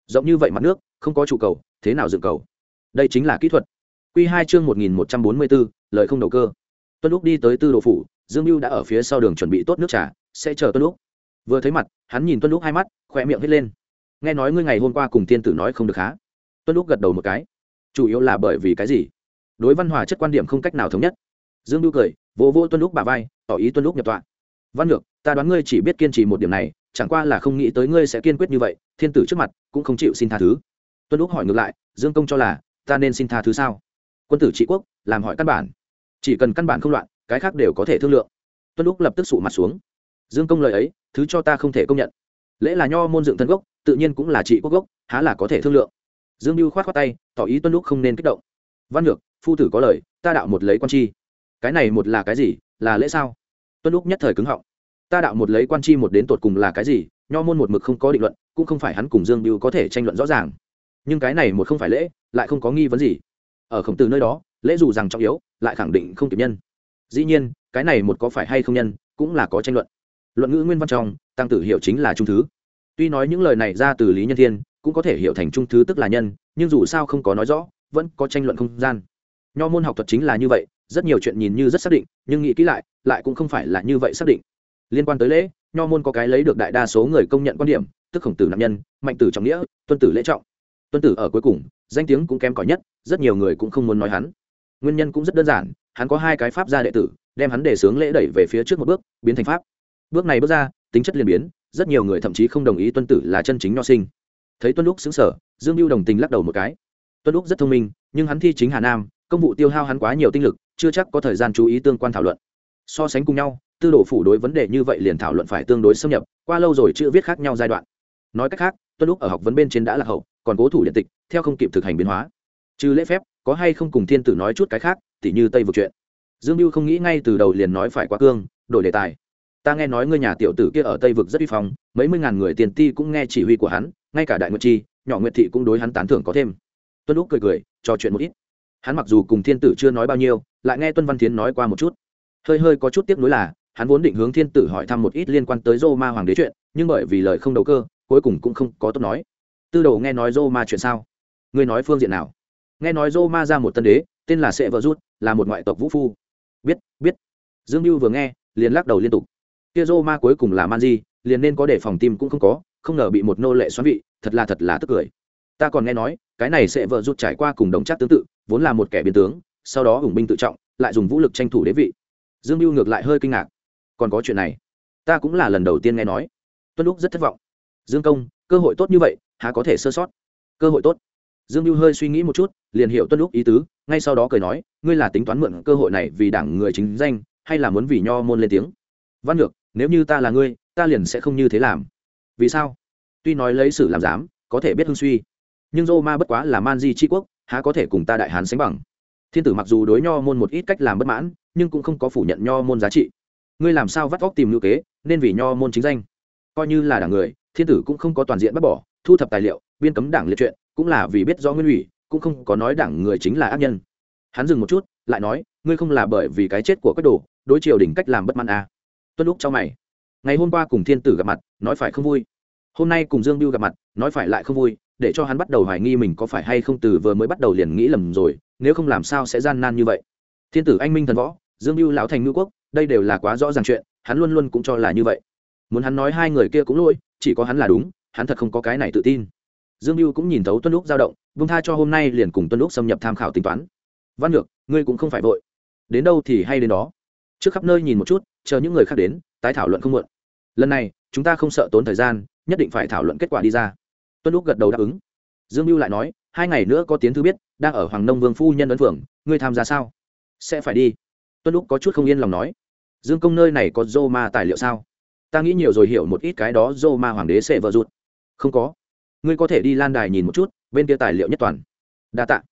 Speaker 1: Rộng như vậy mặt nước, không có trụ cầu, thế nào dựng cầu? Đây chính là kỹ thuật. Q hai chương một nghìn một trăm bốn mươi bốn lời không đầu cơ. Tuân lúc đi tới tư đồ phủ, dương mưu đã ở phía sau đường chuẩn bị tốt nước trà, sẽ chờ tuân lúc vừa thấy mặt, hắn nhìn tuân lúc hai mắt khỏe miệng hết lên. Nghe nói ngươi ngày hôm qua cùng tiên tử nói không được há. Tuân lúc gật đầu một cái chủ yếu là bởi vì cái gì? Đối văn hòa chất quan điểm không cách nào thống nhất. Dương mưu cười, vỗ vỗ tuân lúc bà vai, tỏ ý tuân lúc nhập tọa. Văn ngược ta đoán ngươi chỉ biết kiên trì một điểm này, chẳng qua là không nghĩ tới ngươi sẽ kiên quyết như vậy, thiên tử trước mặt cũng không chịu xin tha thứ. Tuân lúc hỏi ngược lại, dương công cho là, ta nên xin tha thứ sao? Quân tử trị quốc, làm hỏi căn bản. Chỉ cần căn bản không loạn, cái khác đều có thể thương lượng. Tuân lúc lập tức sụ mặt xuống. Dương công lời ấy, thứ cho ta không thể công nhận. Lễ là nho môn dựng thân gốc, tự nhiên cũng là trị quốc gốc, há là có thể thương lượng dương mưu khoát khoát tay, tỏ ý tuân lúc không nên kích động. Văn lược phu tử có lời, ta đạo một lấy quan chi. Cái này một là cái gì, là lễ sao? Tuân lúc nhất thời cứng họng. Ta đạo một lấy quan chi một đến tột cùng là cái gì, nho môn một mực không có định luận, cũng không phải hắn cùng dương biêu có thể tranh luận rõ ràng. Nhưng cái này một không phải lễ, lại không có nghi vấn gì. Ở khổng tử nơi đó, lễ dù rằng trọng yếu, lại khẳng định không kịp nhân. Dĩ nhiên, cái này một có phải hay không nhân, cũng là có tranh luận. Luận ngữ nguyên văn trong, tăng tử hiệu chính là trung thứ. Tuy nói những lời này ra từ lý nhân thiên cũng có thể hiểu thành trung thứ tức là nhân, nhưng dù sao không có nói rõ, vẫn có tranh luận không gian. Nho môn học thuật chính là như vậy, rất nhiều chuyện nhìn như rất xác định, nhưng nghĩ kỹ lại lại cũng không phải là như vậy xác định. Liên quan tới lễ, nho môn có cái lấy được đại đa số người công nhận quan điểm, tức khổng tử nạn nhân, mạnh tử trọng nghĩa, tuân tử lễ trọng. Tuân tử ở cuối cùng, danh tiếng cũng kém cỏi nhất, rất nhiều người cũng không muốn nói hắn. Nguyên nhân cũng rất đơn giản, hắn có hai cái pháp gia đệ tử, đem hắn để sướng lễ đẩy về phía trước một bước, biến thành pháp. Bước này bước ra, tính chất liền biến, rất nhiều người thậm chí không đồng ý tuân tử là chân chính nho sinh thấy tuân lúc xứng sở dương mưu đồng tình lắc đầu một cái. Tuân lúc rất thông minh, nhưng hắn thi chính hà nam, công vụ tiêu hao hắn quá nhiều tinh lực, chưa chắc có thời gian chú ý tương quan thảo luận. So sánh cùng nhau, tư đồ phủ đối vấn đề như vậy liền thảo luận phải tương đối xâm nhập, qua lâu rồi chữ viết khác nhau giai đoạn. Nói cách khác, tuân lúc ở học vấn bên trên đã là hậu, còn cố thủ điện tịch, theo không kịp thực hành biến hóa. Trừ lễ phép, có hay không cùng thiên tử nói chút cái khác, tỉ như tây vực chuyện. Dương mưu không nghĩ ngay từ đầu liền nói phải quá cương, đổi đề tài. Ta nghe nói ngươi nhà tiểu tử kia ở tây vực rất uy phong, mấy mươi ngàn người tiền ti cũng nghe chỉ huy của hắn ngay cả đại nguyệt chi, nhỏ nguyệt thị cũng đối hắn tán thưởng có thêm. Tuân lúc cười cười, trò chuyện một ít. Hắn mặc dù cùng thiên tử chưa nói bao nhiêu, lại nghe tuân văn thiến nói qua một chút. Hơi hơi có chút tiếc nuối là, hắn vốn định hướng thiên tử hỏi thăm một ít liên quan tới dô ma hoàng đế chuyện, nhưng bởi vì lời không đầu cơ, cuối cùng cũng không có tốt nói. Tư đầu nghe nói dô ma chuyện sao? Ngươi nói phương diện nào? Nghe nói dô ma ra một tân đế, tên là sệ vợ rút, là một ngoại tộc vũ phu. Biết biết. Dương mưu vừa nghe, liền lắc đầu liên tục. Kia dô ma cuối cùng là man di, liền nên có để phòng tim cũng không có không ngờ bị một nô lệ xoắn vị, thật là thật là tức cười. Ta còn nghe nói, cái này sẽ vợ rút trải qua cùng đồng chắc tương tự, vốn là một kẻ biến tướng, sau đó hùng binh tự trọng, lại dùng vũ lực tranh thủ đế vị. Dương mưu ngược lại hơi kinh ngạc. Còn có chuyện này, ta cũng là lần đầu tiên nghe nói. Tuân lúc rất thất vọng. Dương công, cơ hội tốt như vậy, há có thể sơ sót? Cơ hội tốt. Dương mưu hơi suy nghĩ một chút, liền hiểu tuân lúc ý tứ, ngay sau đó cười nói, ngươi là tính toán mượn cơ hội này vì đảng người chính danh, hay là muốn vì nho môn lên tiếng? Văn ngược nếu như ta là ngươi, ta liền sẽ không như thế làm vì sao? Tuy nói lấy sử làm giám, có thể biết hưng suy nhưng rô ma bất quá là man di tri quốc há có thể cùng ta đại hán sánh bằng? Thiên tử mặc dù đối nho môn một ít cách làm bất mãn nhưng cũng không có phủ nhận nho môn giá trị. Ngươi làm sao vắt vóc tìm ngữ kế nên vì nho môn chính danh? Coi như là đảng người thiên tử cũng không có toàn diện bắt bỏ thu thập tài liệu biên cấm đảng liệt chuyện cũng là vì biết do nguyên ủy cũng không có nói đảng người chính là ác nhân. Hắn dừng một chút lại nói ngươi không là bởi vì cái chết của các đồ đối triều đỉnh cách làm bất mãn à. tuân lúc cho mày ngày hôm qua cùng thiên tử gặp mặt, nói phải không vui. Hôm nay cùng dương biêu gặp mặt, nói phải lại không vui, để cho hắn bắt đầu hoài nghi mình có phải hay không từ vừa mới bắt đầu liền nghĩ lầm rồi, nếu không làm sao sẽ gian nan như vậy. Thiên tử anh minh thần võ, dương biêu lão thành ngư quốc, đây đều là quá rõ ràng chuyện, hắn luôn luôn cũng cho là như vậy. Muốn hắn nói hai người kia cũng lỗi, chỉ có hắn là đúng, hắn thật không có cái này tự tin. Dương biêu cũng nhìn thấu tuân lúc dao động vung tha cho hôm nay liền cùng tuân lúc xâm nhập tham khảo tính toán. Văn ngược ngươi cũng không phải vội. Đến đâu thì hay đến đó. Trước khắp nơi nhìn một chút, chờ những người khác đến, tái thảo luận không muộn lần này, chúng ta không sợ tốn thời gian, nhất định phải thảo luận kết quả đi ra. Tuân lúc gật đầu đáp ứng. Dương mưu lại nói, hai ngày nữa có tiến thư biết, đang ở hoàng nông vương phu nhân ấn phượng ngươi tham gia sao? Sẽ phải đi. Tuân lúc có chút không yên lòng nói. Dương công nơi này có dô ma tài liệu sao? Ta nghĩ nhiều rồi hiểu một ít cái đó dô ma hoàng đế sẽ vợ rụt. Không có. Ngươi có thể đi lan đài nhìn một chút, bên kia tài liệu nhất toàn. Đa t ạ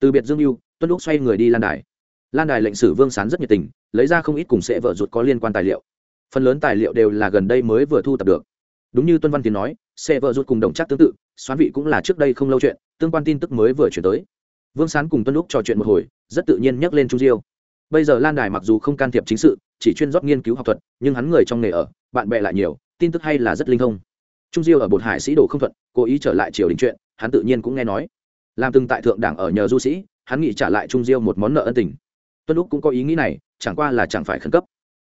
Speaker 1: từ biệt dương mưu, tuân lúc xoay người đi lan đài. Lan đài lệnh sử vương sán rất nhiệt tình, lấy ra không ít cùng sẽ vợ rụt có liên quan tài liệu phần lớn tài liệu đều là gần đây mới vừa thu tập được. Đúng như tuân văn tiến nói, xe vợ rút cùng đồng chắc tương tự, xoán vị cũng là trước đây không lâu chuyện, tương quan tin tức mới vừa chuyển tới. Vương sán cùng tuân lúc trò chuyện một hồi, rất tự nhiên nhắc lên trung diêu. Bây giờ lan đài mặc dù không can thiệp chính sự, chỉ chuyên rót nghiên cứu học thuật, nhưng hắn người trong nghề ở, bạn bè lại nhiều, tin tức hay là rất linh thông. Trung diêu ở bột hải sĩ đồ không thuận, cố ý trở lại triều đình chuyện, hắn tự nhiên cũng nghe nói. Làm từng tại thượng đảng ở nhờ du sĩ, hắn nghĩ trả lại trung diêu một món nợ ân tình. Tuân lúc cũng có ý nghĩ này, chẳng qua là chẳng phải khẩn cấp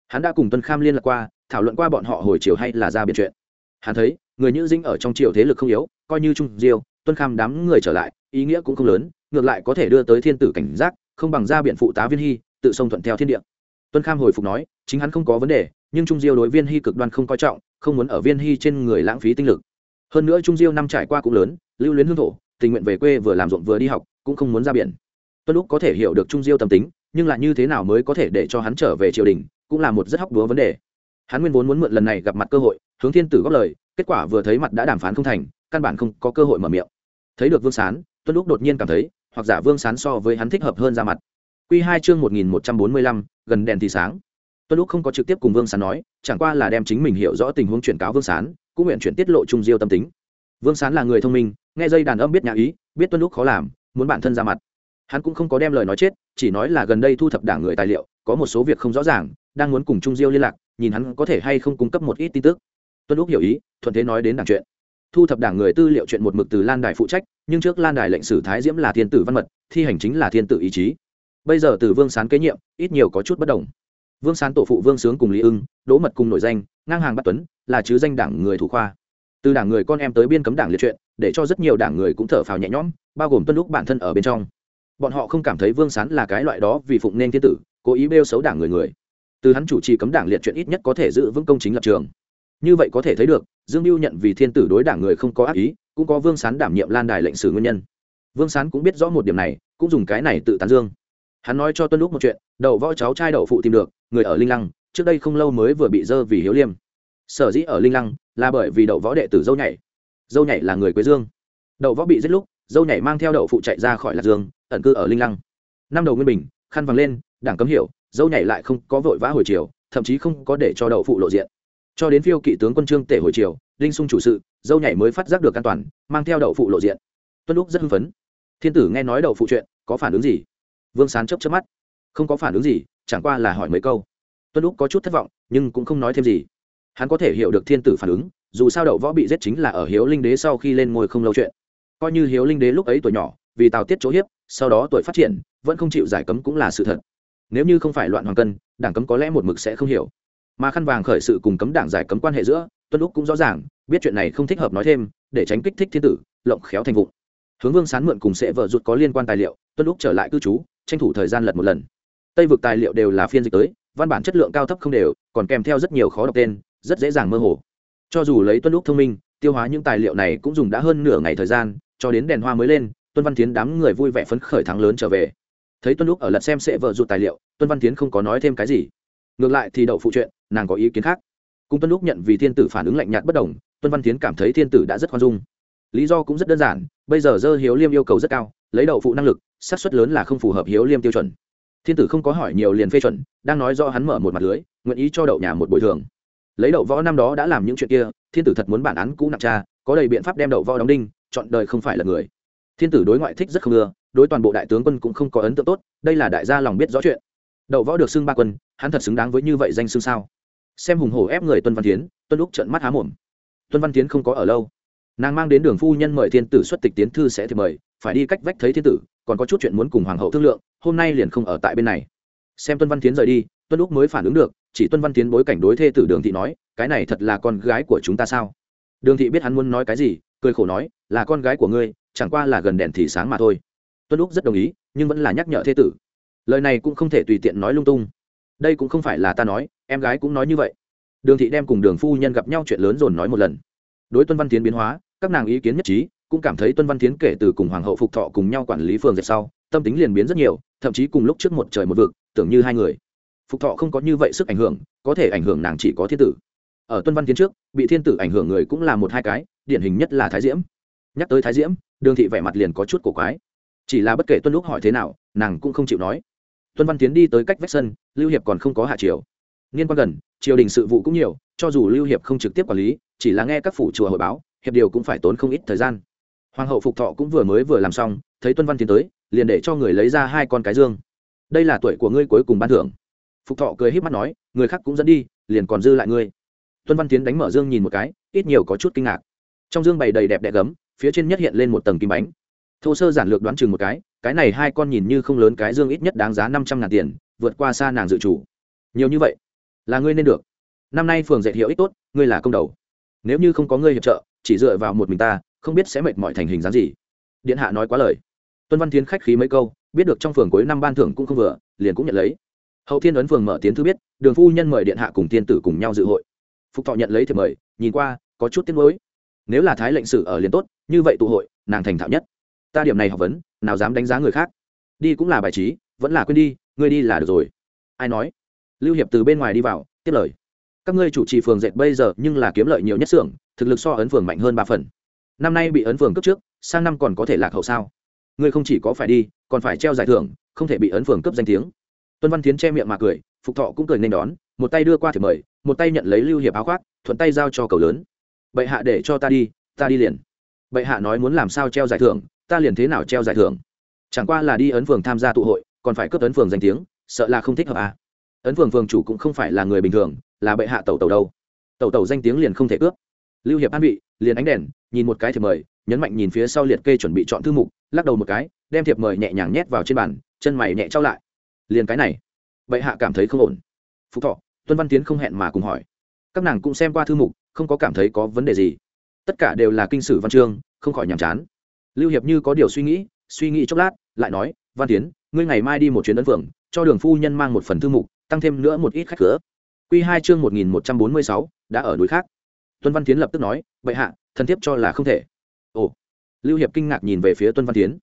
Speaker 1: hắn đã cùng tuân kham liên lạc qua, thảo luận qua bọn họ hồi chiều hay là ra biệt chuyện. Hắn thấy, người nữ dinh ở trong triều thế lực không yếu, coi như trung diêu, tuân kham đám người trở lại, ý nghĩa cũng không lớn, ngược lại có thể đưa tới thiên tử cảnh giác, không bằng ra biện phụ tá viên hy, tự xông thuận theo thiên địa. Tuân kham hồi phục nói, chính hắn không có vấn đề, nhưng trung diêu đối viên hy cực đoan không coi trọng, không muốn ở viên hy trên người lãng phí tinh lực. Hơn nữa trung diêu năm trải qua cũng lớn, lưu luyến hương thổ, tình nguyện về quê vừa làm ruộng vừa đi học, cũng không muốn ra biển. Tuân lúc có thể hiểu được trung diêu tâm tính, nhưng lại như thế nào mới có thể để cho hắn trở về triều đình cũng là một rất hóc búa vấn đề. Hắn nguyên vốn muốn mượn lần này gặp mặt cơ hội, hướng thiên tử góp lời, kết quả vừa thấy mặt đã đàm phán không thành, căn bản không có cơ hội mở miệng. Thấy được vương sán, tuân lúc đột nhiên cảm thấy, hoặc giả vương sán so với hắn thích hợp hơn ra mặt. Q hai chương một nghìn một trăm bốn mươi lăm, gần đèn thì sáng. Tuân lúc không có trực tiếp cùng vương sán nói, chẳng qua là đem chính mình hiểu rõ tình huống chuyển cáo vương sán, cũng nguyện chuyển tiết lộ trung diêu tâm tính. Vương sán là người thông minh, nghe dây đàn âm biết nhà ý, biết tuân lúc khó làm, muốn bản thân ra mặt. Hắn cũng không có đem lời nói chết, chỉ nói là gần đây thu thập đảng người tài liệu, có một số việc không rõ ràng đang muốn cùng trung diêu liên lạc, nhìn hắn có thể hay không cung cấp một ít tin tức. Tuân lúc hiểu ý, thuận thế nói đến đảng chuyện. Thu thập đảng người tư liệu chuyện một mực từ lan đài phụ trách, nhưng trước lan đài lệnh sử thái diễm là thiên tử văn mật, thi hành chính là thiên tử ý chí. Bây giờ từ vương sán kế nhiệm, ít nhiều có chút bất đồng. Vương sán tổ phụ vương sướng cùng lý ưng, đỗ mật cùng nổi danh, ngang hàng bắt tuấn, là chứ danh đảng người thủ khoa. Từ đảng người con em tới biên cấm đảng liệt chuyện, để cho rất nhiều đảng người cũng thở phào nhẹ nhõm, bao gồm tuân lúc bản thân ở bên trong. Bọn họ không cảm thấy vương sán là cái loại đó vì phụng nên thiên tử, cố ý bêu xấu đảng người người từ hắn chủ trì cấm đảng liệt chuyện ít nhất có thể giữ vững công chính lập trường. Như vậy có thể thấy được, dương mưu nhận vì thiên tử đối đảng người không có ác ý, cũng có vương sán đảm nhiệm lan đài lệnh sử nguyên nhân. Vương sán cũng biết rõ một điểm này, cũng dùng cái này tự tán dương. Hắn nói cho tuân lúc một chuyện, đậu võ cháu trai đậu phụ tìm được, người ở linh lăng, trước đây không lâu mới vừa bị dơ vì hiếu liêm. Sở dĩ ở linh lăng, là bởi vì đậu võ đệ tử dâu nhảy. Dâu nhảy là người quế dương. Đậu võ bị giết lúc, dâu nhảy mang theo đậu phụ chạy ra khỏi lạc dương, ẩn cư ở linh lăng. Năm đầu nguyên bình, khăn vàng lên, đảng cấm hiểu dâu nhảy lại không có vội vã hồi chiều thậm chí không có để cho đậu phụ lộ diện. Cho đến phiêu kỵ tướng quân trương tể hồi chiều linh sung chủ sự, dâu nhảy mới phát giác được an toàn, mang theo đậu phụ lộ diện. Tuân lúc rất hưng phấn. Thiên tử nghe nói đậu phụ chuyện, có phản ứng gì? Vương sán chấp chấp mắt. Không có phản ứng gì, chẳng qua là hỏi mấy câu. Tuân lúc có chút thất vọng, nhưng cũng không nói thêm gì. Hắn có thể hiểu được thiên tử phản ứng, dù sao đậu võ bị giết chính là ở hiếu linh đế sau khi lên ngôi không lâu chuyện. Coi như hiếu linh đế lúc ấy tuổi nhỏ, vì tào tiết chỗ hiếp, sau đó tuổi phát triển, vẫn không chịu giải cấm cũng là sự thật nếu như không phải loạn hoàng cân, đảng cấm có lẽ một mực sẽ không hiểu. Mà khăn vàng khởi sự cùng cấm đảng giải cấm quan hệ giữa, tuân lúc cũng rõ ràng, biết chuyện này không thích hợp nói thêm, để tránh kích thích thiên tử, lộng khéo thành vụng. Hướng vương sán mượn cùng sẽ vợ rụt có liên quan tài liệu, tuân lúc trở lại cư trú, tranh thủ thời gian lật một lần. Tây vực tài liệu đều là phiên dịch tới, văn bản chất lượng cao thấp không đều, còn kèm theo rất nhiều khó đọc tên, rất dễ dàng mơ hồ. Cho dù lấy tuân lúc thông minh, tiêu hóa những tài liệu này cũng dùng đã hơn nửa ngày thời gian, cho đến đèn hoa mới lên, tuân văn tiến đám người vui vẻ phấn khởi thắng lớn trở về thấy tuân lúc ở lật xem sẽ vợ rụt tài liệu, tuân văn tiến không có nói thêm cái gì. Ngược lại thì đậu phụ chuyện, nàng có ý kiến khác. Cùng tuân lúc nhận vì thiên tử phản ứng lạnh nhạt bất đồng, tuân văn tiến cảm thấy thiên tử đã rất khoan dung. Lý do cũng rất đơn giản, bây giờ dơ hiếu liêm yêu cầu rất cao, lấy đậu phụ năng lực, xác suất lớn là không phù hợp hiếu liêm tiêu chuẩn. Thiên tử không có hỏi nhiều liền phê chuẩn, đang nói do hắn mở một mặt lưới, nguyện ý cho đậu nhà một bồi thường. Lấy đậu võ năm đó đã làm những chuyện kia, thiên tử thật muốn bản án cũ nặng cha có đầy biện pháp đem đậu võ đóng đinh, chọn đời không phải là người thiên tử đối ngoại thích rất không ưa, đối toàn bộ đại tướng quân cũng không có ấn tượng tốt, đây là đại gia lòng biết rõ chuyện. Đậu võ được xưng ba quân, hắn thật xứng đáng với như vậy danh xưng sao? Xem hùng hổ ép người tuân văn tiến tuân lúc trận mắt há mồm. Tuân văn tiến không có ở lâu. Nàng mang đến đường phu nhân mời thiên tử xuất tịch tiến thư sẽ thì mời, phải đi cách vách thấy thiên tử, còn có chút chuyện muốn cùng hoàng hậu thương lượng, hôm nay liền không ở tại bên này. Xem tuân văn tiến rời đi, tuân lúc mới phản ứng được, chỉ tuân văn tiến bối cảnh đối thê tử đường thị nói, cái này thật là con gái của chúng ta sao? Đường thị biết hắn muốn nói cái gì, cười khổ nói, là con gái của ngươi chẳng qua là gần đèn thì sáng mà thôi. Tuân lúc rất đồng ý, nhưng vẫn là nhắc nhở thê tử. Lời này cũng không thể tùy tiện nói lung tung. Đây cũng không phải là ta nói, em gái cũng nói như vậy. Đường thị đem cùng đường phu nhân gặp nhau chuyện lớn dồn nói một lần. Đối tuân văn tiến biến hóa, các nàng ý kiến nhất trí, cũng cảm thấy tuân văn tiến kể từ cùng hoàng hậu phục thọ cùng nhau quản lý phường dệt sau, tâm tính liền biến rất nhiều, thậm chí cùng lúc trước một trời một vực, tưởng như hai người. Phục thọ không có như vậy sức ảnh hưởng, có thể ảnh hưởng nàng chỉ có thiên tử. Ở tuân văn tiến trước, bị thiên tử ảnh hưởng người cũng là một hai cái, điển hình nhất là thái diễm. Nhắc tới thái diễm đường thị vẻ mặt liền có chút cổ quái. Chỉ là bất kể tuân lúc hỏi thế nào, nàng cũng không chịu nói. Tuân văn tiến đi tới cách vách sân, lưu hiệp còn không có hạ triều. Niên quan gần, triều đình sự vụ cũng nhiều, cho dù lưu hiệp không trực tiếp quản lý, chỉ là nghe các phủ chùa hội báo, hiệp điều cũng phải tốn không ít thời gian. Hoàng hậu phục thọ cũng vừa mới vừa làm xong, thấy tuân văn tiến tới, liền để cho người lấy ra hai con cái dương. Đây là tuổi của ngươi cuối cùng ban thưởng. Phục thọ cười h í p mắt nói, người khác cũng dẫn đi, liền còn dư lại ngươi. Tuân văn tiến đánh mở dương nhìn một cái, ít nhiều có chút kinh ngạc. Trong dương bày đầy đẹp đẽ gấm phía trên nhất hiện lên một tầng kim bánh. Thô sơ giản lược đoán chừng một cái cái này hai con nhìn như không lớn, cái dương ít nhất đáng giá năm trăm ngàn tiền, vượt qua xa nàng dự chủ nhiều như vậy, là ngươi nên được. Năm nay phường dạy hiệu ích tốt, ngươi là công đầu. Nếu như không có ngươi hiệp trợ, chỉ dựa vào một mình ta, không biết sẽ mệt mỏi thành hình dáng gì. Điện hạ nói quá lời. Tuân văn tiến khách khí mấy câu, biết được trong phường cuối năm ban thưởng cũng không vừa, liền cũng nhận lấy. Hậu thiên ấn phường mở tiến thư biết, đường phu nhân mời điện hạ cùng tiên tử cùng nhau dự hội. Phục thọ nhận lấy thì mời, nhìn qua, có chút tiếc nuối. Nếu là thái lệnh sử ở liền tốt như vậy tụ hội, nàng thành thạo nhất. Ta điểm này học vấn, nào dám đánh giá người khác. Đi cũng là bài trí, vẫn là quên đi, ngươi đi là được rồi. Ai nói? Lưu hiệp từ bên ngoài đi vào, tiếp lời. Các ngươi chủ trì phường dệt bây giờ nhưng là kiếm lợi nhiều nhất xưởng, thực lực so ấn phường mạnh hơn ba phần. Năm nay bị ấn phường cấp trước, sang năm còn có thể lạc hậu sao? Ngươi không chỉ có phải đi, còn phải treo giải thưởng, không thể bị ấn phường cấp danh tiếng. Tuân văn tiến che miệng mà cười, phục thọ cũng cười nên đón, một tay đưa qua thì mời, một tay nhận lấy lưu hiệp áo khoác, thuận tay giao cho cầu lớn. Bệ hạ để cho ta đi ta đi liền bệ hạ nói muốn làm sao treo giải thưởng, ta liền thế nào treo giải thưởng? Chẳng qua là đi ấn phường tham gia tụ hội, còn phải cướp ấn phường danh tiếng, sợ là không thích hợp à. ấn phường phường chủ cũng không phải là người bình thường, là bệ hạ tẩu tẩu đâu. Tẩu tẩu danh tiếng liền không thể cướp. Lưu hiệp an vị, liền ánh đèn, nhìn một cái thiệp mời, nhấn mạnh nhìn phía sau liệt kê chuẩn bị chọn thư mục, lắc đầu một cái, đem thiệp mời nhẹ nhàng nhét vào trên bàn, chân mày nhẹ trao lại. Liền cái này. Bệ hạ cảm thấy không ổn. Phúc thọ, tuân văn tiến không hẹn mà cùng hỏi. Các nàng cũng xem qua thư mục, không có cảm thấy có vấn đề gì tất cả đều là kinh sử văn chương, không khỏi nhàm chán. Lưu hiệp như có điều suy nghĩ suy nghĩ chốc lát, lại nói, văn tiến, ngươi ngày mai đi một chuyến ấn phượng, cho đường phu nhân mang một phần thư mục, tăng thêm nữa một ít khách cửa. Q hai chương một nghìn một trăm bốn mươi sáu, đã ở núi khác. Tuân văn tiến lập tức nói, Bệ hạ, thần thiếp cho là không thể. Ồ. Lưu hiệp kinh ngạc nhìn về phía tuân văn tiến.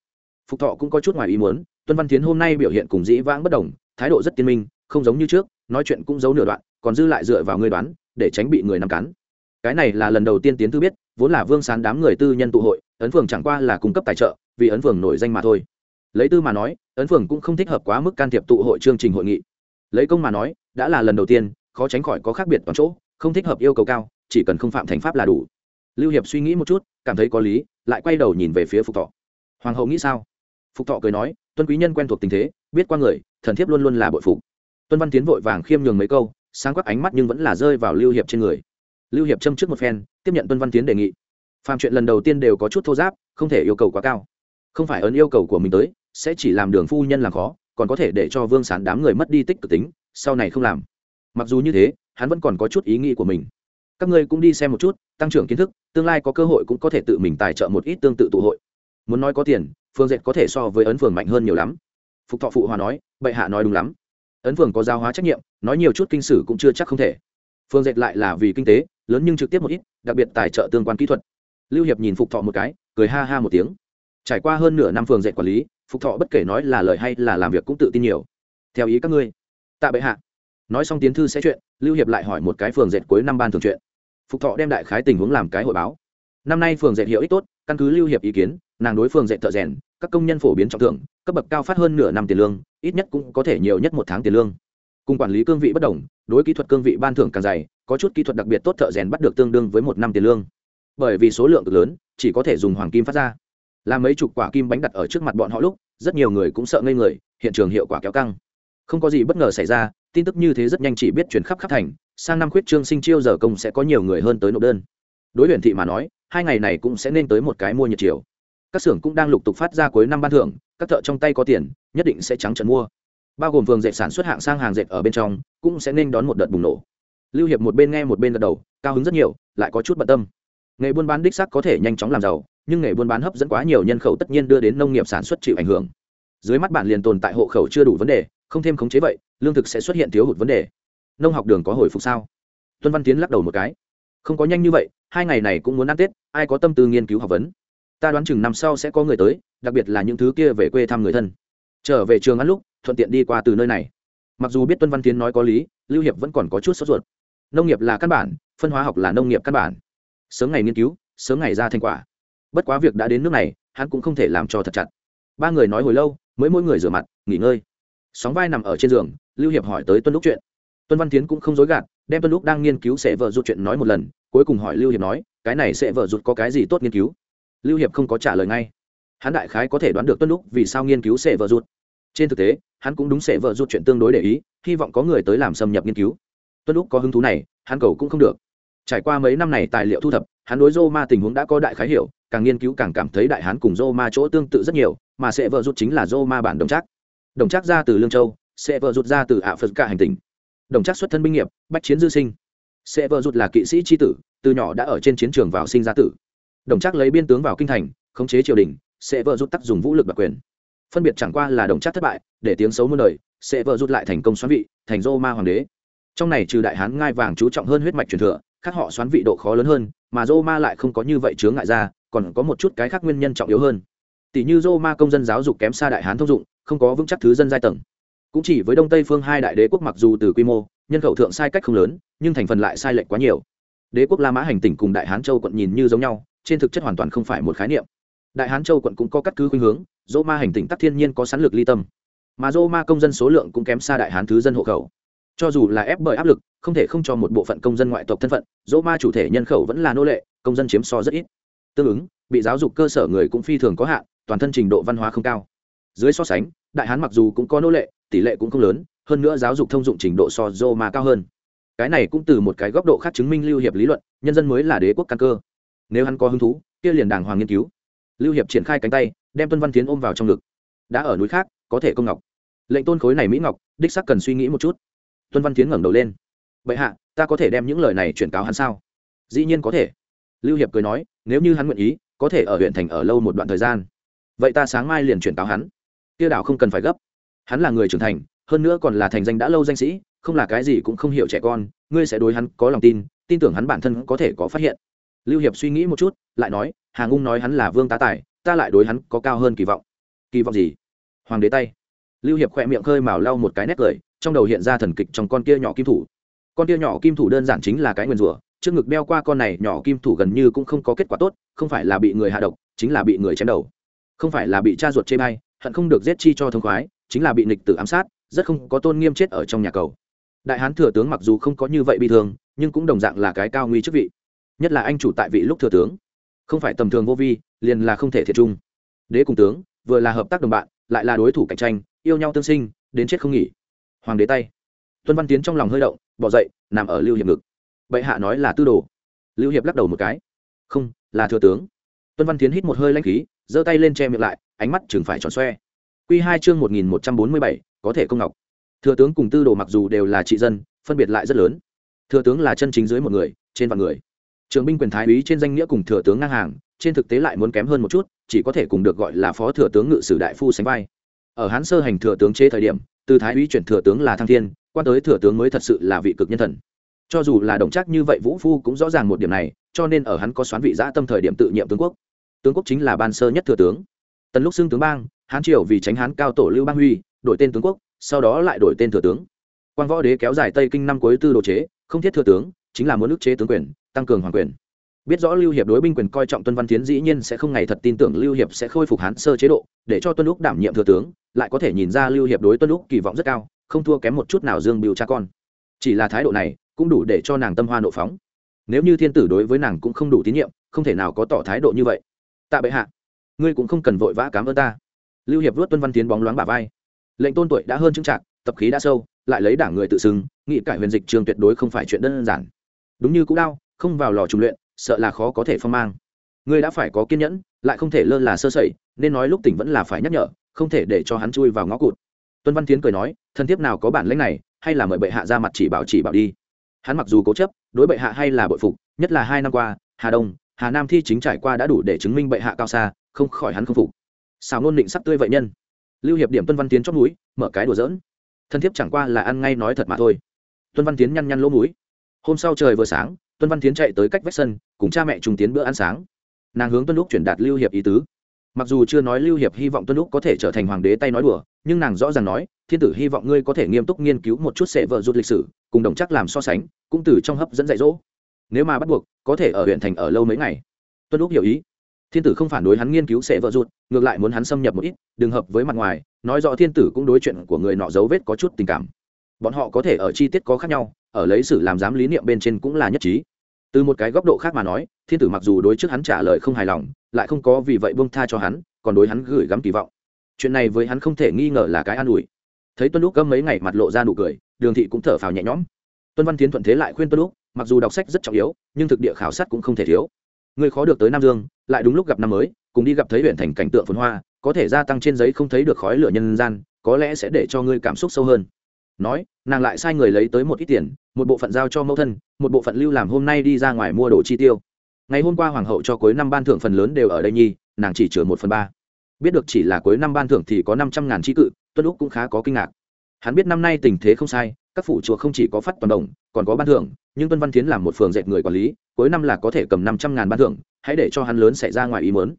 Speaker 1: Phục thọ cũng có chút ngoài ý muốn, tuân văn tiến hôm nay biểu hiện cùng dĩ vãng bất đồng, thái độ rất tiên minh, không giống như trước, nói chuyện cũng giấu nửa đoạn, còn dư lại dựa vào người đoán, để tránh bị người nằm cắn cái này là lần đầu tiên tiến thư biết, vốn là vương sán đám người tư nhân tụ hội, ấn phường chẳng qua là cung cấp tài trợ, vì ấn phường nổi danh mà thôi. Lấy tư mà nói, ấn phường cũng không thích hợp quá mức can thiệp tụ hội chương trình hội nghị. Lấy công mà nói, đã là lần đầu tiên, khó tránh khỏi có khác biệt ở chỗ, không thích hợp yêu cầu cao, chỉ cần không phạm thành pháp là đủ. Lưu hiệp suy nghĩ một chút, cảm thấy có lý, lại quay đầu nhìn về phía phục thọ. Hoàng hậu nghĩ sao? Phục thọ cười nói, tuân quý nhân quen thuộc tình thế, biết qua người, thần thiếp luôn luôn là bội phục. Tuân văn tiến vội vàng khiêm nhường mấy câu, sáng quắc ánh mắt nhưng vẫn là rơi vào lưu hiệp trên người lưu hiệp châm trước một phen, tiếp nhận tuân văn tiến đề nghị. Phàm chuyện lần đầu tiên đều có chút thô giáp, không thể yêu cầu quá cao. Không phải ấn yêu cầu của mình tới, sẽ chỉ làm đường phu nhân làm khó, còn có thể để cho vương sán đám người mất đi tích cực tính, sau này không làm. Mặc dù như thế, hắn vẫn còn có chút ý nghĩ của mình. Các ngươi cũng đi xem một chút, tăng trưởng kiến thức, tương lai có cơ hội cũng có thể tự mình tài trợ một ít tương tự tụ hội. Muốn nói có tiền, Phương dệt có thể so với ấn phường mạnh hơn nhiều lắm. Phục thọ phụ hòa nói, bệ hạ nói đúng lắm. Ấn phường có giao hóa trách nhiệm, nói nhiều chút kinh sử cũng chưa chắc không thể. Phương dệt lại là vì kinh tế lớn nhưng trực tiếp một ít, đặc biệt tài trợ tương quan kỹ thuật. Lưu hiệp nhìn phục thọ một cái, cười ha ha một tiếng. Trải qua hơn nửa năm phường dệt quản lý, phục thọ bất kể nói là lời hay là làm việc cũng tự tin nhiều. Theo ý các ngươi. Tạ bệ hạ. Nói xong tiến thư sẽ chuyện, lưu hiệp lại hỏi một cái phường dệt cuối năm ban thường chuyện. Phục thọ đem đại khái tình huống làm cái hội báo. Năm nay phường dệt hiệu ích tốt, căn cứ lưu hiệp ý kiến, nàng đối phường dệt thợ rèn, các công nhân phổ biến trọng thưởng, cấp bậc cao phát hơn nửa năm tiền lương, ít nhất cũng có thể nhiều nhất một tháng tiền lương. Cùng quản lý cương vị bất đồng, đối kỹ thuật cương vị ban thưởng càng dày có chút kỹ thuật đặc biệt tốt thợ rèn bắt được tương đương với một năm tiền lương. Bởi vì số lượng cực lớn, chỉ có thể dùng hoàng kim phát ra. Làm mấy chục quả kim bánh đặt ở trước mặt bọn họ lúc, rất nhiều người cũng sợ ngây người, hiện trường hiệu quả kéo căng. Không có gì bất ngờ xảy ra, tin tức như thế rất nhanh chỉ biết chuyển khắp khắp thành, sang năm khuyết trương sinh chiêu giờ công sẽ có nhiều người hơn tới nộp đơn. Đối huyện thị mà nói, hai ngày này cũng sẽ nên tới một cái mua nhiệt chiều các xưởng cũng đang lục tục phát ra cuối năm ban thưởng, các thợ trong tay có tiền, nhất định sẽ trắng trận mua. Bao gồm vườn dệt sản xuất hạng sang hàng dệt ở bên trong, cũng sẽ nên đón một đợt bùng nổ lưu hiệp một bên nghe một bên gật đầu, cao hứng rất nhiều, lại có chút bận tâm. Nghề buôn bán đích sắc có thể nhanh chóng làm giàu, nhưng nghề buôn bán hấp dẫn quá nhiều nhân khẩu tất nhiên đưa đến nông nghiệp sản xuất chịu ảnh hưởng. Dưới mắt bản liền tồn tại hộ khẩu chưa đủ vấn đề, không thêm khống chế vậy, lương thực sẽ xuất hiện thiếu hụt vấn đề. Nông học đường có hồi phục sao? Tuân văn tiến lắc đầu một cái. Không có nhanh như vậy, hai ngày này cũng muốn ăn tết, ai có tâm tư nghiên cứu học vấn? Ta đoán chừng năm sau sẽ có người tới, đặc biệt là những thứ kia về quê thăm người thân. Trở về trường ăn lúc, thuận tiện đi qua từ nơi này. Mặc dù biết tuân văn tiến nói có lý, lưu hiệp vẫn còn có chút sốt ruột nông nghiệp là căn bản, phân hóa học là nông nghiệp căn bản. Sớm ngày nghiên cứu, sớm ngày ra thành quả. Bất quá việc đã đến nước này, hắn cũng không thể làm cho thật chặt. Ba người nói hồi lâu, mới mỗi người rửa mặt, nghỉ ngơi. Sóng vai nằm ở trên giường, lưu hiệp hỏi tới tuân lúc chuyện. Tuân văn tiến cũng không dối gạt, đem tuân lúc đang nghiên cứu sẽ vợ rụt chuyện nói một lần, cuối cùng hỏi lưu hiệp nói, cái này sẽ vợ rụt có cái gì tốt nghiên cứu? Lưu hiệp không có trả lời ngay. Hắn đại khái có thể đoán được tuân lúc vì sao nghiên cứu sẽ vợ rụt trên thực tế, hắn cũng đúng sẽ vợ rụt chuyện tương đối để ý, hy vọng có người tới làm xâm nhập nghiên cứu tuân lúc có hứng thú này, hắn cầu cũng không được. Trải qua mấy năm này tài liệu thu thập, hắn đối Roma tình huống đã có đại khái hiểu, càng nghiên cứu càng cảm thấy đại hán cùng Roma chỗ tương tự rất nhiều, mà sẽ vợ rút chính là Roma bản đồng trác. Đồng trác ra từ lương châu, sẽ vợ rút ra từ ạ phật cả hành tinh đồng trác xuất thân binh nghiệp, bách chiến dư sinh. Sẽ vợ rút là kỵ sĩ tri tử, từ nhỏ đã ở trên chiến trường vào sinh ra tử. Đồng trác lấy biên tướng vào kinh thành, khống chế triều đình, sẽ vợ rút tắc dùng vũ lực và quyền. Phân biệt chẳng qua là đồng trác thất bại, để tiếng xấu muôn đời, sẽ vợ rút lại thành công xoắn vị, thành Roma hoàng đế trong này trừ đại hán ngai vàng chú trọng hơn huyết mạch truyền thừa, khác họ xoắn vị độ khó lớn hơn, mà Roma lại không có như vậy chướng ngại ra, còn có một chút cái khác nguyên nhân trọng yếu hơn. Tỷ như Roma công dân giáo dục kém xa đại hán thông dụng, không có vững chắc thứ dân giai tầng. Cũng chỉ với đông tây phương hai đại đế quốc mặc dù từ quy mô, nhân khẩu thượng sai cách không lớn, nhưng thành phần lại sai lệch quá nhiều. Đế quốc la mã hành tỉnh cùng đại hán châu quận nhìn như giống nhau, trên thực chất hoàn toàn không phải một khái niệm. Đại hán châu quận cũng có cắt cứ khuynh hướng dô ma hành tỉnh tắc thiên nhiên có sán lực ly tâm. Mà dô ma công dân số lượng cũng kém xa đại hán thứ dân hộ khẩu cho dù là ép bởi áp lực, không thể không cho một bộ phận công dân ngoại tộc thân phận, dỗ ma chủ thể nhân khẩu vẫn là nô lệ, công dân chiếm so rất ít. Tương ứng, bị giáo dục cơ sở người cũng phi thường có hạn, toàn thân trình độ văn hóa không cao. Dưới so sánh, đại hán mặc dù cũng có nô lệ, tỷ lệ cũng không lớn, hơn nữa giáo dục thông dụng trình độ so dô ma cao hơn. Cái này cũng từ một cái góc độ khác chứng minh lưu hiệp lý luận, nhân dân mới là đế quốc căn cơ. Nếu hắn có hứng thú, kia liền đàng hoàng nghiên cứu. Lưu hiệp triển khai cánh tay, đem tuân văn tiến ôm vào trong ngực. Đã ở núi khác, có thể công ngọc. Lệnh tôn khối này mỹ ngọc, đích sắc cần suy nghĩ một chút tuân văn tiến ngẩng đầu lên. Bệ hạ, ta có thể đem những lời này chuyển cáo hắn sao? Dĩ nhiên có thể. Lưu hiệp cười nói, nếu như hắn nguyện ý, có thể ở huyện thành ở lâu một đoạn thời gian. Vậy ta sáng mai liền chuyển cáo hắn. Tiêu đảo không cần phải gấp. Hắn là người trưởng thành, hơn nữa còn là thành danh đã lâu danh sĩ, không là cái gì cũng không hiểu trẻ con, ngươi sẽ đối hắn có lòng tin tin tưởng hắn bản thân có thể có phát hiện. Lưu hiệp suy nghĩ một chút, lại nói, hà ngung nói hắn là vương tá tài, ta lại đối hắn có cao hơn kỳ vọng. Kỳ vọng gì? Hoàng đế tay. Lưu hiệp khỏe miệng khơi mào lau một cái nét cười trong đầu hiện ra thần kịch trong con kia nhỏ kim thủ. Con kia nhỏ kim thủ đơn giản chính là cái nguyên rủa, trước ngực đeo qua con này nhỏ kim thủ gần như cũng không có kết quả tốt, không phải là bị người hạ độc, chính là bị người chém đầu. Không phải là bị cha ruột chê bay hận không được giết chi cho thông khoái, chính là bị nịch tử ám sát, rất không có tôn nghiêm chết ở trong nhà cầu. Đại hán thừa tướng mặc dù không có như vậy bị thương, nhưng cũng đồng dạng là cái cao nguy chức vị. Nhất là anh chủ tại vị lúc thừa tướng. Không phải tầm thường vô vi, liền là không thể thiệt trung đế cùng tướng, vừa là hợp tác đồng bạn, lại là đối thủ cạnh tranh, yêu nhau tương sinh, đến chết không nghỉ hoàng đế tay. Tuân văn tiến trong lòng hơi động, bỏ dậy, nằm ở lưu hiệp ngực. Bệ hạ nói là tư đồ. Lưu hiệp lắc đầu một cái. Không, là thừa tướng. Tuân văn tiến hít một hơi lanh khí, giơ tay lên che miệng lại, ánh mắt chừng phải tròn xoe. Q hai chương một nghìn một trăm bốn mươi bảy, có thể công ngọc. Thừa tướng cùng tư đồ mặc dù đều là trị dân, phân biệt lại rất lớn. Thừa tướng là chân chính dưới một người, trên vạn người. Trường binh quyền thái úy trên danh nghĩa cùng thừa tướng ngang hàng, trên thực tế lại muốn kém hơn một chút, chỉ có thể cùng được gọi là phó thừa tướng ngự sử đại phu sánh vai. Ở hán sơ hành thừa tướng chế thời điểm từ thái úy chuyển thừa tướng là thăng thiên, quan tới thừa tướng mới thật sự là vị cực nhân thần. Cho dù là đồng chắc như vậy vũ phu cũng rõ ràng một điểm này, cho nên ở hắn có xoán vị giã tâm thời điểm tự nhiệm tướng quốc. Tướng quốc chính là ban sơ nhất thừa tướng. Tần lúc xưng tướng bang, hán triều vì tránh hán cao tổ lưu bang huy, đổi tên tướng quốc, sau đó lại đổi tên thừa tướng. Quan võ đế kéo dài tây kinh năm cuối tư đồ chế, không thiết thừa tướng, chính là muốn ức chế tướng quyền, tăng cường hoàng quyền. Biết rõ lưu hiệp đối binh quyền coi trọng tuân văn tiến dĩ nhiên sẽ không ngày thật tin tưởng lưu hiệp sẽ khôi phục hán sơ chế độ, để cho tuân lúc đảm nhiệm thừa tướng lại có thể nhìn ra lưu hiệp đối tuân lúc kỳ vọng rất cao, không thua kém một chút nào dương biểu cha con. Chỉ là thái độ này cũng đủ để cho nàng tâm hoa nộ phóng. Nếu như thiên tử đối với nàng cũng không đủ tín nhiệm, không thể nào có tỏ thái độ như vậy. Tạ bệ hạ, ngươi cũng không cần vội vã cám ơn ta. Lưu hiệp vuốt tuân văn tiến bóng loáng bả vai. Lệnh tôn tuổi đã hơn chứng trạng tập khí đã sâu, lại lấy đảng người tự xưng, nghị cải huyền dịch trường tuyệt đối không phải chuyện đơn giản. Đúng như cũ đao, không vào lò trùng luyện, sợ là khó có thể phong mang. Ngươi đã phải có kiên nhẫn, lại không thể lơ là sơ sẩy, nên nói lúc tỉnh vẫn là phải nhắc nhở không thể để cho hắn chui vào ngõ cụt. Tuân văn tiến cười nói thân thiết nào có bản lãnh này, hay là mời bệ hạ ra mặt chỉ bảo chỉ bảo đi. Hắn mặc dù cố chấp, đối bệ hạ hay là bội phục, nhất là hai năm qua, hà đông, hà nam thi chính trải qua đã đủ để chứng minh bệ hạ cao xa, không khỏi hắn không phục. Xào nôn định sắc tươi vậy nhân. Lưu hiệp điểm tuân văn tiến chót núi mở cái đùa dỡn thân thiết chẳng qua là ăn ngay nói thật mà thôi. Tuân văn tiến nhăn nhăn lỗ mũi. Hôm sau trời vừa sáng, tuân văn tiến chạy tới cách vách sân, cùng cha mẹ trùng tiến bữa ăn sáng. Nàng hướng tuân lúc chuyển đạt lưu hiệp ý tứ mặc dù chưa nói lưu hiệp hy vọng tuân lúc có thể trở thành hoàng đế tay nói đùa, nhưng nàng rõ ràng nói, thiên tử hy vọng ngươi có thể nghiêm túc nghiên cứu một chút sệ vợ rút lịch sử, cùng đồng chắc làm so sánh, cũng từ trong hấp dẫn dạy dỗ. Nếu mà bắt buộc, có thể ở huyện thành ở lâu mấy ngày. Tuân lúc hiểu ý. Thiên tử không phản đối hắn nghiên cứu sệ vợ rút ngược lại muốn hắn xâm nhập một ít, đừng hợp với mặt ngoài, nói rõ thiên tử cũng đối chuyện của người nọ dấu vết có chút tình cảm. Bọn họ có thể ở chi tiết có khác nhau, ở lấy sử làm giám lý niệm bên trên cũng là nhất trí từ một cái góc độ khác mà nói, thiên tử mặc dù đối trước hắn trả lời không hài lòng, lại không có vì vậy buông tha cho hắn, còn đối hắn gửi gắm kỳ vọng. Chuyện này với hắn không thể nghi ngờ là cái an ủi. Thấy tuân lúc gâm mấy ngày mặt lộ ra nụ cười, đường thị cũng thở phào nhẹ nhõm. Tuân văn tiến thuận thế lại khuyên tuân lúc mặc dù đọc sách rất trọng yếu, nhưng thực địa khảo sát cũng không thể thiếu. Người khó được tới nam dương, lại đúng lúc gặp năm mới, cùng đi gặp thấy huyện thành cảnh tượng phồn hoa, có thể gia tăng trên giấy không thấy được khói lửa nhân gian, có lẽ sẽ để cho ngươi cảm xúc sâu hơn nói, nàng lại sai người lấy tới một ít tiền, một bộ phận giao cho mẫu thân, một bộ phận lưu làm hôm nay đi ra ngoài mua đồ chi tiêu. Ngày hôm qua hoàng hậu cho cuối năm ban thưởng phần lớn đều ở đây nhi, nàng chỉ chừa một phần ba. Biết được chỉ là cuối năm ban thưởng thì có năm trăm ngàn tri cự, tuân úc cũng khá có kinh ngạc. Hắn biết năm nay tình thế không sai, các phủ chùa không chỉ có phát toàn đồng, còn có ban thưởng, nhưng tuân văn tiến làm một phường dệt người quản lý, cuối năm là có thể cầm năm trăm ngàn ban thưởng, hãy để cho hắn lớn xảy ra ngoài ý mớn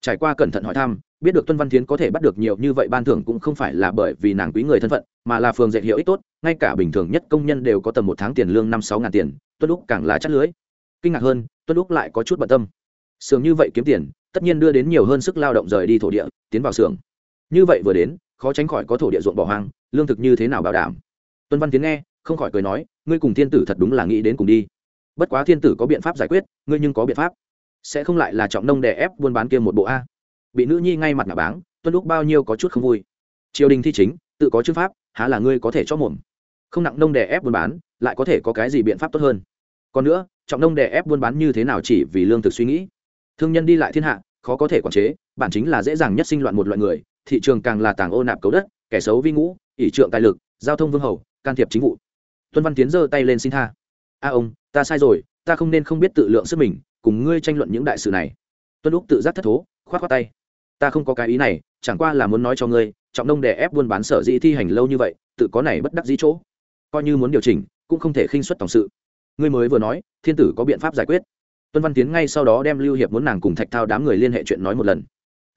Speaker 1: trải qua cẩn thận hỏi thăm biết được tuân văn tiến có thể bắt được nhiều như vậy ban thưởng cũng không phải là bởi vì nàng quý người thân phận, mà là phường dạy hiệu ích tốt, ngay cả bình thường nhất công nhân đều có tầm một tháng tiền lương năm sáu ngàn tiền, tuân lúc càng là chắt lưới. Kinh ngạc hơn, tuân lúc lại có chút bận tâm. Sường như vậy kiếm tiền, tất nhiên đưa đến nhiều hơn sức lao động rời đi thổ địa, tiến vào xưởng. Như vậy vừa đến, khó tránh khỏi có thổ địa ruộng bỏ hoang, lương thực như thế nào bảo đảm? Tuân văn tiến nghe, không khỏi cười nói, ngươi cùng thiên tử thật đúng là nghĩ đến cùng đi. Bất quá thiên tử có biện pháp giải quyết, ngươi nhưng có biện pháp. Sẽ không lại là trọng nông đè ép buôn bán kia một bộ a bị nữ nhi ngay mặt ngả báng, tuân lúc bao nhiêu có chút không vui. Triều đình thi chính, tự có chữ pháp, há là ngươi có thể cho mồm. Không nặng nông đè ép buôn bán, lại có thể có cái gì biện pháp tốt hơn? Còn nữa, trọng nông đè ép buôn bán như thế nào chỉ vì lương thực suy nghĩ? Thương nhân đi lại thiên hạ, khó có thể quản chế, bản chính là dễ dàng nhất sinh loạn một loại người, thị trường càng là tàng ô nạp cấu đất, kẻ xấu vi ngũ, ỷ trượng tài lực, giao thông vương hầu, can thiệp chính vụ. Tuân văn tiến giơ tay lên xin tha. A ông, ta sai rồi, ta không nên không biết tự lượng sức mình, cùng ngươi tranh luận những đại sự này. Tuân úc tự giác thất thố k h o á t khoác tay ta không có cái ý này, chẳng qua là muốn nói cho ngươi, trọng nông đè ép buôn bán sở dĩ thi hành lâu như vậy, tự có này bất đắc dĩ chỗ. Coi như muốn điều chỉnh, cũng không thể khinh xuất tổng sự. Ngươi mới vừa nói, thiên tử có biện pháp giải quyết. Tuân văn tiến ngay sau đó đem lưu hiệp muốn nàng cùng thạch thao đám người liên hệ chuyện nói một lần.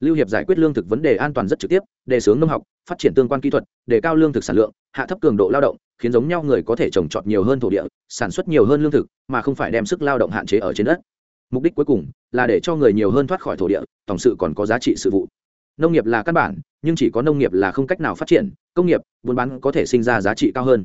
Speaker 1: Lưu hiệp giải quyết lương thực vấn đề an toàn rất trực tiếp, đề xướng nông học, phát triển tương quan kỹ thuật, đề cao lương thực sản lượng, hạ thấp cường độ lao động, khiến giống nhau người có thể trồng trọt nhiều hơn thổ địa, sản xuất nhiều hơn lương thực, mà không phải đem sức lao động hạn chế ở trên đất mục đích cuối cùng là để cho người nhiều hơn thoát khỏi thổ địa, tổng sự còn có giá trị sự vụ. Nông nghiệp là căn bản, nhưng chỉ có nông nghiệp là không cách nào phát triển, công nghiệp, buôn bán có thể sinh ra giá trị cao hơn.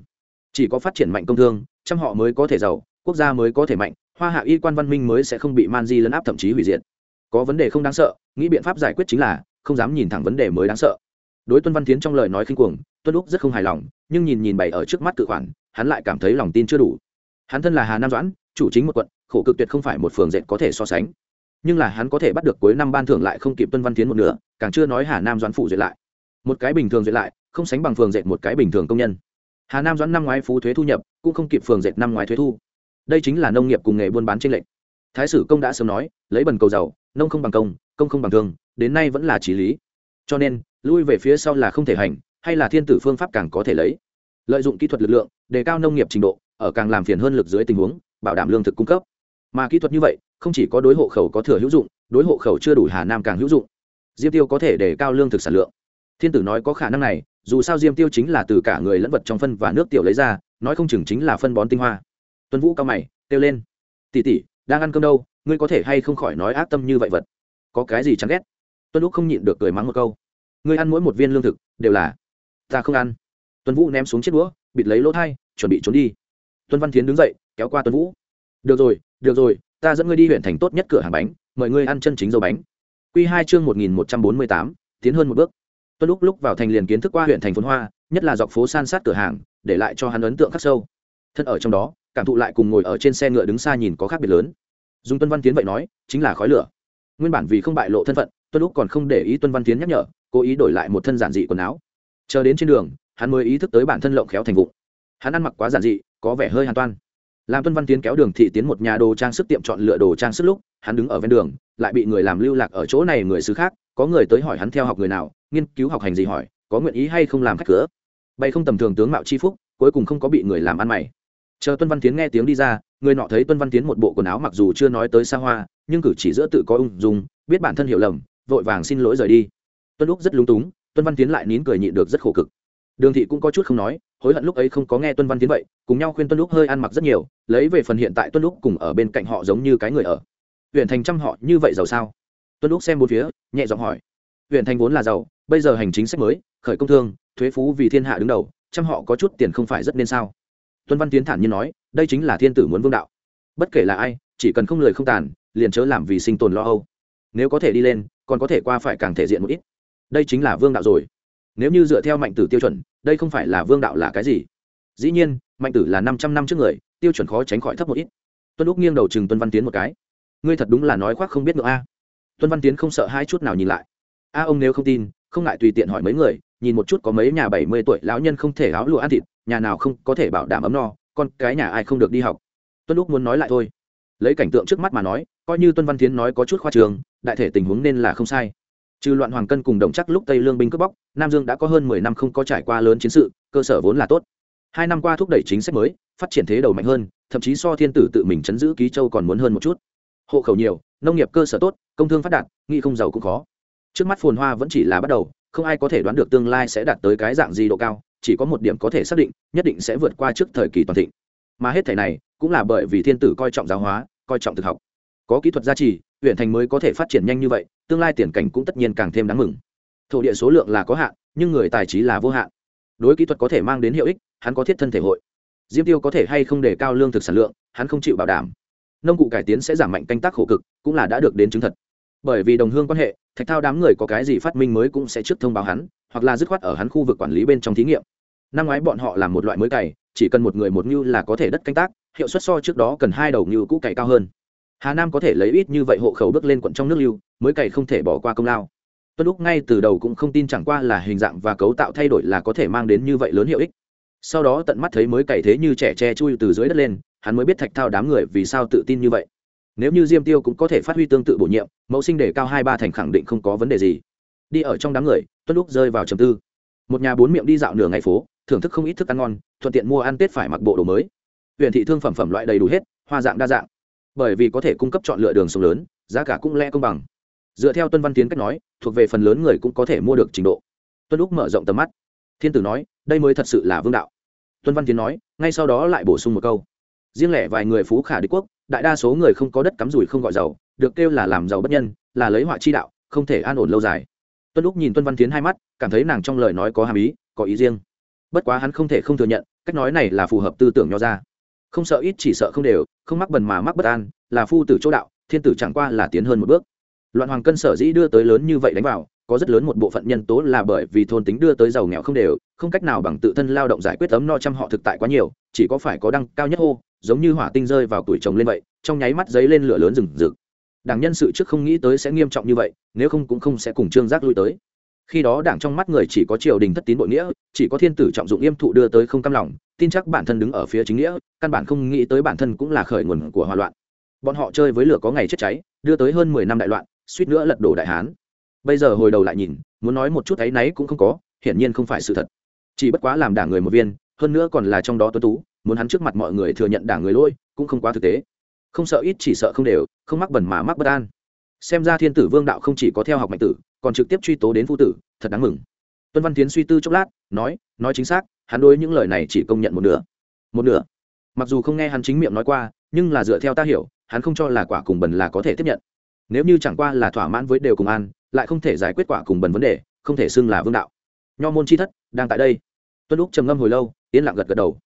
Speaker 1: Chỉ có phát triển mạnh công thương, trăm họ mới có thể giàu, quốc gia mới có thể mạnh, hoa hạ y quan văn minh mới sẽ không bị man di lấn áp thậm chí hủy diệt. Có vấn đề không đáng sợ, nghĩ biện pháp giải quyết chính là không dám nhìn thẳng vấn đề mới đáng sợ. Đối tuân văn tiến trong lời nói khinh cuồng, tuân úc rất không hài lòng, nhưng nhìn nhìn bày ở trước mắt cự khoản, hắn lại cảm thấy lòng tin chưa đủ. Hắn thân là hà nam doãn, chủ chính một quận khổ cực tuyệt không phải một phường dệt có thể so sánh. Nhưng là hắn có thể bắt được cuối năm ban thưởng lại không kịp tuân văn tiến một nửa, càng chưa nói hà nam doãn phụ dệt lại. Một cái bình thường dệt lại, không sánh bằng phường dệt một cái bình thường công nhân. Hà nam doãn năm ngoái phú thuế thu nhập, cũng không kịp phường dệt năm ngoái thuế thu. Đây chính là nông nghiệp cùng nghề buôn bán tranh lệch. Thái sử công đã sớm nói, lấy bần cầu giàu, nông không bằng công công không bằng thương, đến nay vẫn là trí lý. Cho nên, lui về phía sau là không thể hành, hay là thiên tử phương pháp càng có thể lấy. Lợi dụng kỹ thuật lực lượng, đề cao nông nghiệp trình độ, ở càng làm phiền hơn lực dưới tình huống, bảo đảm lương thực cung cấp mà kỹ thuật như vậy, không chỉ có đối hộ khẩu có thừa hữu dụng, đối hộ khẩu chưa đủ hà nam càng hữu dụng. Diêm tiêu có thể để cao lương thực sản lượng. Thiên tử nói có khả năng này, dù sao diêm tiêu chính là từ cả người lẫn vật trong phân và nước tiểu lấy ra, nói không chừng chính là phân bón tinh hoa. Tuân vũ cao mày, kêu lên. Tỉ tỉ đang ăn cơm đâu, ngươi có thể hay không khỏi nói ác tâm như vậy vật? Có cái gì chán ghét? Tuân lúc không nhịn được cười mắng một câu. Ngươi ăn mỗi một viên lương thực, đều là ta không ăn. Tuân vũ ném xuống chiếc đũa, bịt lấy lỗ thai, chuẩn bị trốn đi. Tuân văn tiến đứng dậy, kéo qua tuân vũ. Được rồi được rồi, ta dẫn ngươi đi huyện thành tốt nhất cửa hàng bánh, mời ngươi ăn chân chính dầu bánh. Q hai chương một nghìn một trăm bốn mươi tám, tiến hơn một bước. Tuân lúc lúc vào thành liền kiến thức qua huyện thành phồn hoa, nhất là dọc phố san sát cửa hàng, để lại cho hắn ấn tượng khắc sâu. Thân ở trong đó, cảm thụ lại cùng ngồi ở trên xe ngựa đứng xa nhìn có khác biệt lớn. Dùng tuân văn tiến vậy nói, chính là khói lửa. Nguyên bản vì không bại lộ thân phận, tuân lúc còn không để ý tuân văn tiến nhắc nhở, cố ý đổi lại một thân giản dị quần áo. Chờ đến trên đường, hắn mới ý thức tới bản thân lộng khéo thành vụ hắn ăn mặc quá giản dị, có vẻ hơi hàn toan làm tuân văn tiến kéo đường thị tiến một nhà đồ trang sức tiệm chọn lựa đồ trang sức lúc, hắn đứng ở ven đường, lại bị người làm lưu lạc ở chỗ này người xứ khác, có người tới hỏi hắn theo học người nào, nghiên cứu học hành gì hỏi, có nguyện ý hay không làm khách cửa. Bay không tầm thường tướng mạo chi phúc, cuối cùng không có bị người làm ăn mày. Chờ tuân văn tiến nghe tiếng đi ra, người nọ thấy tuân văn tiến một bộ quần áo mặc dù chưa nói tới xa hoa, nhưng cử chỉ giữa tự có ung dung, biết bản thân hiểu lầm, vội vàng xin lỗi rời đi. Tuân lúc rất lúng túng, tuân văn tiến lại nín cười nhịn được rất khổ cực đường thị cũng có chút không nói, hối hận lúc ấy không có nghe tuân văn tiến vậy, cùng nhau khuyên tuân lúc hơi ăn mặc rất nhiều, lấy về phần hiện tại tuân lúc cùng ở bên cạnh họ giống như cái người ở. Huyện thành trăm họ như vậy giàu sao? Tuân lúc xem bốn phía, nhẹ giọng hỏi. Huyện thành vốn là giàu, bây giờ hành chính sách mới, khởi công thương, thuế phú vì thiên hạ đứng đầu trăm họ có chút tiền không phải rất nên sao? Tuân văn tiến thản nhiên nói, đây chính là thiên tử muốn vương đạo. Bất kể là ai, chỉ cần không lời không tàn, liền chớ làm vì sinh tồn lo âu. Nếu có thể đi lên, còn có thể qua phải càng thể diện một ít. Đây chính là vương đạo rồi. Nếu như dựa theo mạnh tử tiêu chuẩn đây không phải là vương đạo là cái gì? Dĩ nhiên, mạnh tử là năm trăm năm trước người, tiêu chuẩn khó tránh khỏi thấp một ít. Tuân úc nghiêng đầu chừng tuân văn tiến một cái. Ngươi thật đúng là nói khoác không biết ngựa a. Tuân văn tiến không sợ hai chút nào nhìn lại. A ông nếu không tin, không ngại tùy tiện hỏi mấy người, nhìn một chút có mấy nhà bảy mươi tuổi lão nhân không thể áo lụa ăn thịt, nhà nào không có thể bảo đảm ấm no, con cái nhà ai không được đi học. Tuân úc muốn nói lại thôi. Lấy cảnh tượng trước mắt mà nói, coi như tuân văn tiến nói có chút khoa trường, đại thể tình huống nên là không sai trừ loạn hoàng cân cùng đồng chắc lúc tây lương binh cướp bóc, nam dương đã có hơn mười năm không có trải qua lớn chiến sự, cơ sở vốn là tốt. Hai năm qua thúc đẩy chính sách mới, phát triển thế đầu mạnh hơn, thậm chí so thiên tử tự mình chấn giữ ký châu còn muốn hơn một chút. Hộ khẩu nhiều, nông nghiệp cơ sở tốt, công thương phát đạt nghị không giàu cũng khó. Trước mắt phồn hoa vẫn chỉ là bắt đầu, không ai có thể đoán được tương lai sẽ đạt tới cái dạng gì độ cao, chỉ có một điểm có thể xác định, nhất định sẽ vượt qua trước thời kỳ toàn thịnh. Mà hết thể này cũng là bởi vì thiên tử coi trọng giáo hóa, coi trọng thực học có kỹ thuật gia trì, huyện thành mới có thể phát triển nhanh như vậy, tương lai tiền cảnh cũng tất nhiên càng thêm đáng mừng. Thổ địa số lượng là có hạn, nhưng người tài trí là vô hạn. Đối kỹ thuật có thể mang đến hiệu ích, hắn có thiết thân thể hội. Diêm tiêu có thể hay không để cao lương thực sản lượng, hắn không chịu bảo đảm. Nông cụ cải tiến sẽ giảm mạnh canh tác khổ cực, cũng là đã được đến chứng thật. Bởi vì đồng hương quan hệ, thạch thao đám người có cái gì phát minh mới cũng sẽ trước thông báo hắn, hoặc là dứt khoát ở hắn khu vực quản lý bên trong thí nghiệm. Năm ngoái bọn họ làm một loại mới cày, chỉ cần một người một ngưu là có thể đất canh tác, hiệu suất so trước đó cần hai đầu ngưu cũ cày cao hơn hà nam có thể lấy ít như vậy hộ khẩu bước lên quận trong nước lưu, mới cày không thể bỏ qua công lao. Tuân lúc ngay từ đầu cũng không tin chẳng qua là hình dạng và cấu tạo thay đổi là có thể mang đến như vậy lớn hiệu ích. Sau đó tận mắt thấy mới cày thế như trẻ tre chui từ dưới đất lên, hắn mới biết thạch thao đám người vì sao tự tin như vậy. Nếu như diêm tiêu cũng có thể phát huy tương tự bổ nhiệm, mẫu sinh để cao hai ba thành khẳng định không có vấn đề gì. Đi ở trong đám người, tuân lúc rơi vào trầm tư. Một nhà bốn miệng đi dạo nửa ngày phố, thưởng thức không ít thức ăn ngon, thuận tiện mua ăn tết phải mặc bộ đồ mới. Huyện thị thương phẩm phẩm loại đầy đủ hết, hoa dạng đa dạng bởi vì có thể cung cấp chọn lựa đường sông lớn, giá cả cũng lẽ công bằng. Dựa theo tuân văn tiến cách nói, thuộc về phần lớn người cũng có thể mua được trình độ. Tuân lúc mở rộng tầm mắt. Thiên tử nói, đây mới thật sự là vương đạo. Tuân văn tiến nói, ngay sau đó lại bổ sung một câu. Riêng lẻ vài người phú khả đế quốc, đại đa số người không có đất cắm rủi không gọi giàu, được kêu là làm giàu bất nhân, là lấy họa chi đạo, không thể an ổn lâu dài. Tuân lúc nhìn tuân văn tiến hai mắt, cảm thấy nàng trong lời nói có hàm ý, có ý riêng. Bất quá hắn không thể không thừa nhận, cách nói này là phù hợp tư tưởng nho ra không sợ ít, chỉ sợ không đều, không mắc bần mà mắc bất an, là phu tử chỗ đạo, thiên tử chẳng qua là tiến hơn một bước. Loạn hoàng cân sở dĩ đưa tới lớn như vậy đánh vào, có rất lớn một bộ phận nhân tố là bởi vì thôn tính đưa tới giàu nghèo không đều, không cách nào bằng tự thân lao động giải quyết ấm no trăm họ thực tại quá nhiều, chỉ có phải có đăng cao nhất hô, giống như hỏa tinh rơi vào tuổi chồng lên vậy, trong nháy mắt giấy lên lửa lớn rừng rực. Đảng nhân sự trước không nghĩ tới sẽ nghiêm trọng như vậy, nếu không cũng không sẽ cùng trương giác lui tới. Khi đó đảng trong mắt người chỉ có triều đình thất tín bội nghĩa, chỉ có thiên tử trọng dụng yêm thụ đưa tới không cam lòng tin chắc bản thân đứng ở phía chính nghĩa, căn bản không nghĩ tới bản thân cũng là khởi nguồn của hòa loạn. Bọn họ chơi với lửa có ngày chết cháy, đưa tới hơn mười năm đại loạn, suýt nữa lật đổ đại hán. Bây giờ hồi đầu lại nhìn, muốn nói một chút áy náy cũng không có, hiển nhiên không phải sự thật. Chỉ bất quá làm đảng người một viên, hơn nữa còn là trong đó tuấn tú, muốn hắn trước mặt mọi người thừa nhận đảng người lôi cũng không quá thực tế. Không sợ ít chỉ sợ không đều, không mắc bẩn mà mắc bất an. Xem ra thiên tử vương đạo không chỉ có theo học mạnh tử, còn trực tiếp truy tố đến phu tử, thật đáng mừng tuân văn tiến suy tư chốc lát, nói nói chính xác, hắn đối những lời này chỉ công nhận một nửa. Một nửa. Mặc dù không nghe hắn chính miệng nói qua, nhưng là dựa theo ta hiểu, hắn không cho là quả cùng bần là có thể tiếp nhận. Nếu như chẳng qua là thỏa mãn với đều cùng an lại không thể giải quyết quả cùng bần vấn đề, không thể xưng là vương đạo. Nho môn chi thất, đang tại đây. Tuân lúc trầm ngâm hồi lâu, yên lặng gật gật đầu.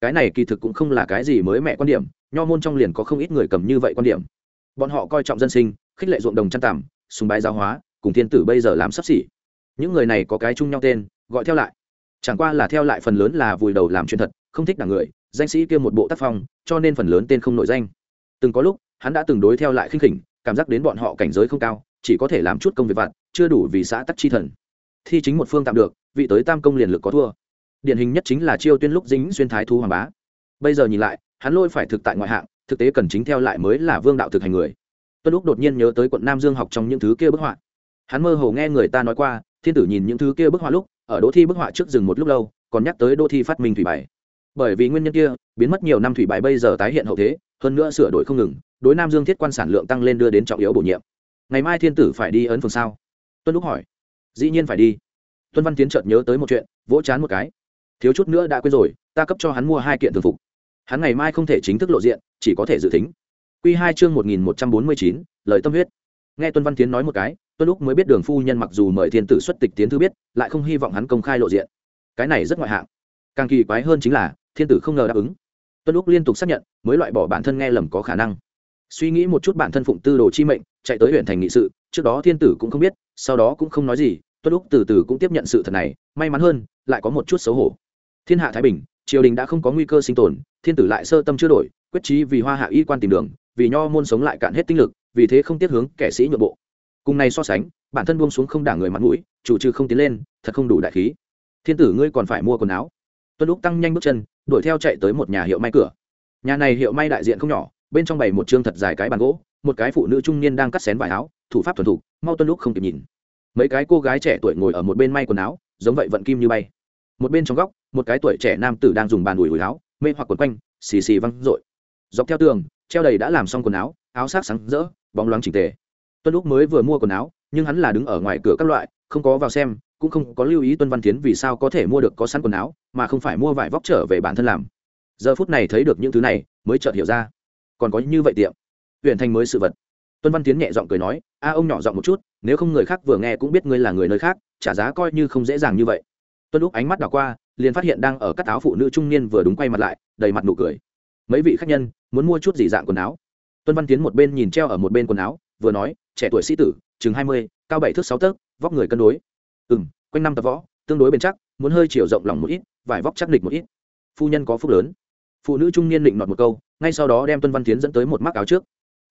Speaker 1: Cái này kỳ thực cũng không là cái gì mới mẹ quan điểm, nho môn trong liền có không ít người cầm như vậy quan điểm. Bọn họ coi trọng dân sinh, khích lệ ruộng đồng chăn tằm, sùng bái giáo hóa, cùng thiên tử bây giờ làm sắp xỉ những người này có cái chung nhau tên, gọi theo lại. Chẳng qua là theo lại phần lớn là vùi đầu làm chuyện thật, không thích đảng người, danh sĩ kia một bộ tác phong, cho nên phần lớn tên không nổi danh. Từng có lúc, hắn đã từng đối theo lại khinh khỉnh, cảm giác đến bọn họ cảnh giới không cao, chỉ có thể làm chút công việc vặt, chưa đủ vì xã tắc chi thần. Thi chính một phương tạm được, vị tới tam công liền lực có thua. Điển hình nhất chính là chiêu tuyên lúc dính xuyên thái thu hoàng bá. Bây giờ nhìn lại, hắn lôi phải thực tại ngoại hạng, thực tế cần chính theo lại mới là vương đạo thực hành người. Tuân lúc đột nhiên nhớ tới quận nam dương học trong những thứ kia bức họa hắn mơ hồ nghe người ta nói qua, thiên tử nhìn những thứ kia bức họa lúc, ở đỗ thi bức họa trước rừng một lúc lâu, còn nhắc tới đỗ thi phát minh thủy bài. Bởi vì nguyên nhân kia, biến mất nhiều năm thủy bài bây giờ tái hiện hậu thế, hơn nữa sửa đổi không ngừng, đối nam dương thiết quan sản lượng tăng lên đưa đến trọng yếu bổ nhiệm. Ngày mai thiên tử phải đi ấn phường sao? Tuân lúc hỏi. Dĩ nhiên phải đi. Tuân văn tiến chợt nhớ tới một chuyện, vỗ chán một cái. Thiếu chút nữa đã quên rồi, ta cấp cho hắn mua hai kiện thường phục. Hắn ngày mai không thể chính thức lộ diện, chỉ có thể dự tính. Q hai chương một nghìn một trăm bốn mươi chín, lời tâm huyết. Nghe tuân văn tiến nói một cái tuân lúc mới biết đường phu nhân mặc dù mời thiên tử xuất tịch tiến thư biết, lại không hy vọng hắn công khai lộ diện. Cái này rất ngoại hạng. Càng kỳ quái hơn chính là, thiên tử không ngờ đáp ứng. Tuân lúc liên tục xác nhận, mới loại bỏ bản thân nghe lầm có khả năng. Suy nghĩ một chút bản thân phụng tư đồ chi mệnh, chạy tới huyện thành nghị sự, trước đó thiên tử cũng không biết, sau đó cũng không nói gì tuân lúc từ từ cũng tiếp nhận sự thật này, may mắn hơn, lại có một chút xấu hổ. Thiên hạ thái bình, triều đình đã không có nguy cơ sinh tồn, thiên tử lại sơ tâm chưa đổi, quyết trí vì hoa hạ y quan tìm đường, vì nho môn sống lại cạn hết tinh lực, vì thế không tiết hướng kẻ sĩ nhượng bộ cùng này so sánh, bản thân buông xuống không đả người mặt mũi, chủ trừ không tiến lên, thật không đủ đại khí. Thiên tử ngươi còn phải mua quần áo. Tuân lúc tăng nhanh bước chân, đuổi theo chạy tới một nhà hiệu may cửa. Nhà này hiệu may đại diện không nhỏ, bên trong bày một chương thật dài cái bàn gỗ, một cái phụ nữ trung niên đang cắt xén vải áo, thủ pháp thuần thục, mau tuân lúc không kịp nhìn. Mấy cái cô gái trẻ tuổi ngồi ở một bên may quần áo, giống vậy vận kim như bay. Một bên trong góc, một cái tuổi trẻ nam tử đang dùng bàn ủi ủi áo, mê hoặc quần quanh, xì xì văng r dọc theo tường, treo đầy đã làm xong quần áo áo sát sáng rỡ, bóng loáng chỉnh tề tuân lúc mới vừa mua quần áo, nhưng hắn là đứng ở ngoài cửa các loại, không có vào xem, cũng không có lưu ý tuân văn tiến vì sao có thể mua được có sẵn quần áo, mà không phải mua vải vóc trở về bản thân làm. Giờ phút này thấy được những thứ này, mới chợt hiểu ra. Còn có như vậy tiệm, huyện thành mới sự vật. Tuân văn tiến nhẹ giọng cười nói, a, ông nhỏ giọng một chút, nếu không người khác vừa nghe cũng biết ngươi là người nơi khác, trả giá coi như không dễ dàng như vậy. Tuân lúc ánh mắt đảo qua, liền phát hiện đang ở các áo phụ nữ trung niên vừa đúng quay mặt lại, đầy mặt nụ cười. Mấy vị khách nhân, muốn mua chút gì dạng quần áo? Tuân văn tiến một bên nhìn treo ở một bên quần áo vừa nói, trẻ tuổi sĩ tử, chừng hai mươi, cao bảy thước sáu tấc, vóc người cân đối. Ừ m quanh năm tập võ, tương đối bền chắc, muốn hơi chiều rộng lòng một ít, vải vóc chắc địch một ít. Phu nhân có phúc lớn. Phụ nữ trung niên định nọt một câu, ngay sau đó đem tuân văn tiến dẫn tới một mắc áo trước.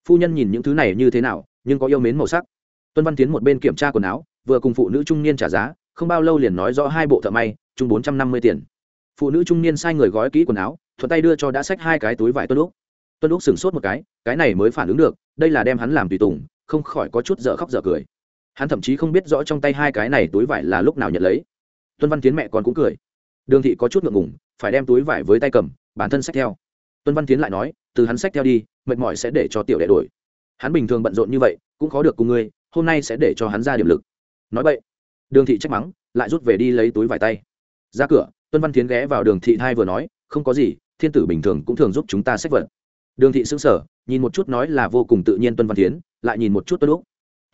Speaker 1: Phu nhân nhìn những thứ này như thế nào, nhưng có yêu mến màu sắc. Tuân văn tiến một bên kiểm tra quần áo, vừa cùng phụ nữ trung niên trả giá, không bao lâu liền nói rõ hai bộ thợ may, chung bốn trăm năm mươi tiền. Phụ nữ trung niên sai người gói kỹ quần áo, thuận tay đưa cho đã xách hai cái túi vải tuân lúc tuân lúc sửng sốt một cái cái này mới phản ứng được đây là đem hắn làm tùy tùng, không khỏi có chút dở khóc dở cười. Hắn thậm chí không biết rõ trong tay hai cái này túi vải là lúc nào nhận lấy. Tuân văn tiến mẹ còn cũng cười. Đường thị có chút ngượng ngủng phải đem túi vải với tay cầm, bản thân xách theo. Tuân văn tiến lại nói, từ hắn xách theo đi, mệt mỏi sẽ để cho tiểu đệ đổi. Hắn bình thường bận rộn như vậy, cũng khó được cùng ngươi, hôm nay sẽ để cho hắn ra điểm lực. Nói vậy, đường thị trách mắng, lại rút về đi lấy túi vải tay. Ra cửa, tuân văn tiến ghé vào đường thị thai vừa nói, không có gì, thiên tử bình thường cũng thường giúp chúng ta xách vật đường thị xứng sở nhìn một chút nói là vô cùng tự nhiên tuân văn tiến lại nhìn một chút tuân lúc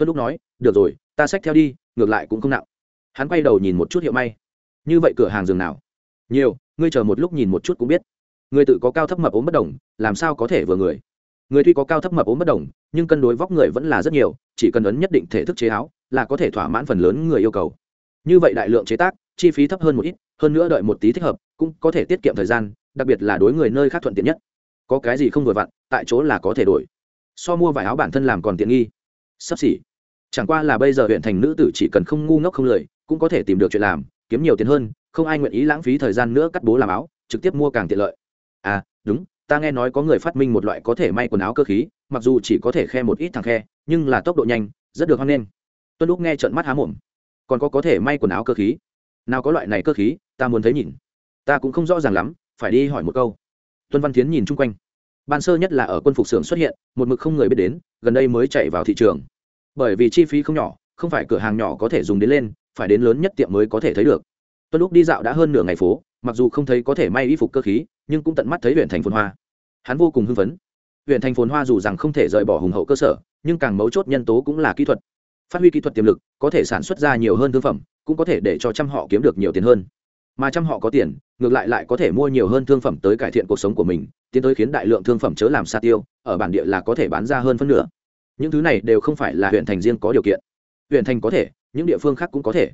Speaker 1: tuân lúc nói, được rồi, ta xách theo đi, ngược lại cũng không nặng. Hắn quay đầu nhìn một chút hiệu may. Như vậy cửa hàng giường nào? Nhiều, ngươi chờ một lúc nhìn một chút cũng biết. Người tự có cao thấp mập ốm bất đồng, làm sao có thể vừa người? Người tuy có cao thấp mập ốm bất đồng, nhưng cân đối vóc người vẫn là rất nhiều, chỉ cần ấn nhất định thể thức chế áo, là có thể thỏa mãn phần lớn người yêu cầu. Như vậy đại lượng chế tác, chi phí thấp hơn một ít, hơn nữa đợi một tí thích hợp, cũng có thể tiết kiệm thời gian, đặc biệt là đối người nơi khác thuận tiện nhất có cái gì không vừa vặn tại chỗ là có thể đổi. So mua vài áo bản thân làm còn tiện nghi. Sắp xỉ. Chẳng qua là bây giờ huyện thành nữ tử chỉ cần không ngu ngốc không lười, cũng có thể tìm được chuyện làm kiếm nhiều tiền hơn không ai nguyện ý lãng phí thời gian nữa cắt bố làm áo trực tiếp mua càng tiện lợi. À đúng ta nghe nói có người phát minh một loại có thể may quần áo cơ khí mặc dù chỉ có thể khe một ít thằng khe nhưng là tốc độ nhanh rất được hoan nghênh. Tuân lúc nghe trận mắt há mồm. Còn có có thể may quần áo cơ khí? Nào có loại này cơ khí ta muốn thấy nhìn. Ta cũng không rõ ràng lắm phải đi hỏi một câu tuân văn tiến nhìn chung quanh. Ban sơ nhất là ở quân phục xưởng xuất hiện, một mực không người biết đến, gần đây mới chạy vào thị trường. Bởi vì chi phí không nhỏ, không phải cửa hàng nhỏ có thể dùng đến lên, phải đến lớn nhất tiệm mới có thể thấy được. Tuân lúc đi dạo đã hơn nửa ngày phố, mặc dù không thấy có thể may y phục cơ khí, nhưng cũng tận mắt thấy huyện thành phồn hoa. Hắn vô cùng hưng phấn. Huyện thành phồn hoa dù rằng không thể rời bỏ hùng hậu cơ sở, nhưng càng mấu chốt nhân tố cũng là kỹ thuật. Phát huy kỹ thuật tiềm lực, có thể sản xuất ra nhiều hơn thương phẩm, cũng có thể để cho trăm họ kiếm được nhiều tiền hơn mà trăm họ có tiền, ngược lại lại có thể mua nhiều hơn thương phẩm tới cải thiện cuộc sống của mình, tiến tới khiến đại lượng thương phẩm chớ làm xa tiêu, ở bản địa là có thể bán ra hơn phân nửa. Những thứ này đều không phải là huyện thành riêng có điều kiện. Huyện thành có thể, những địa phương khác cũng có thể.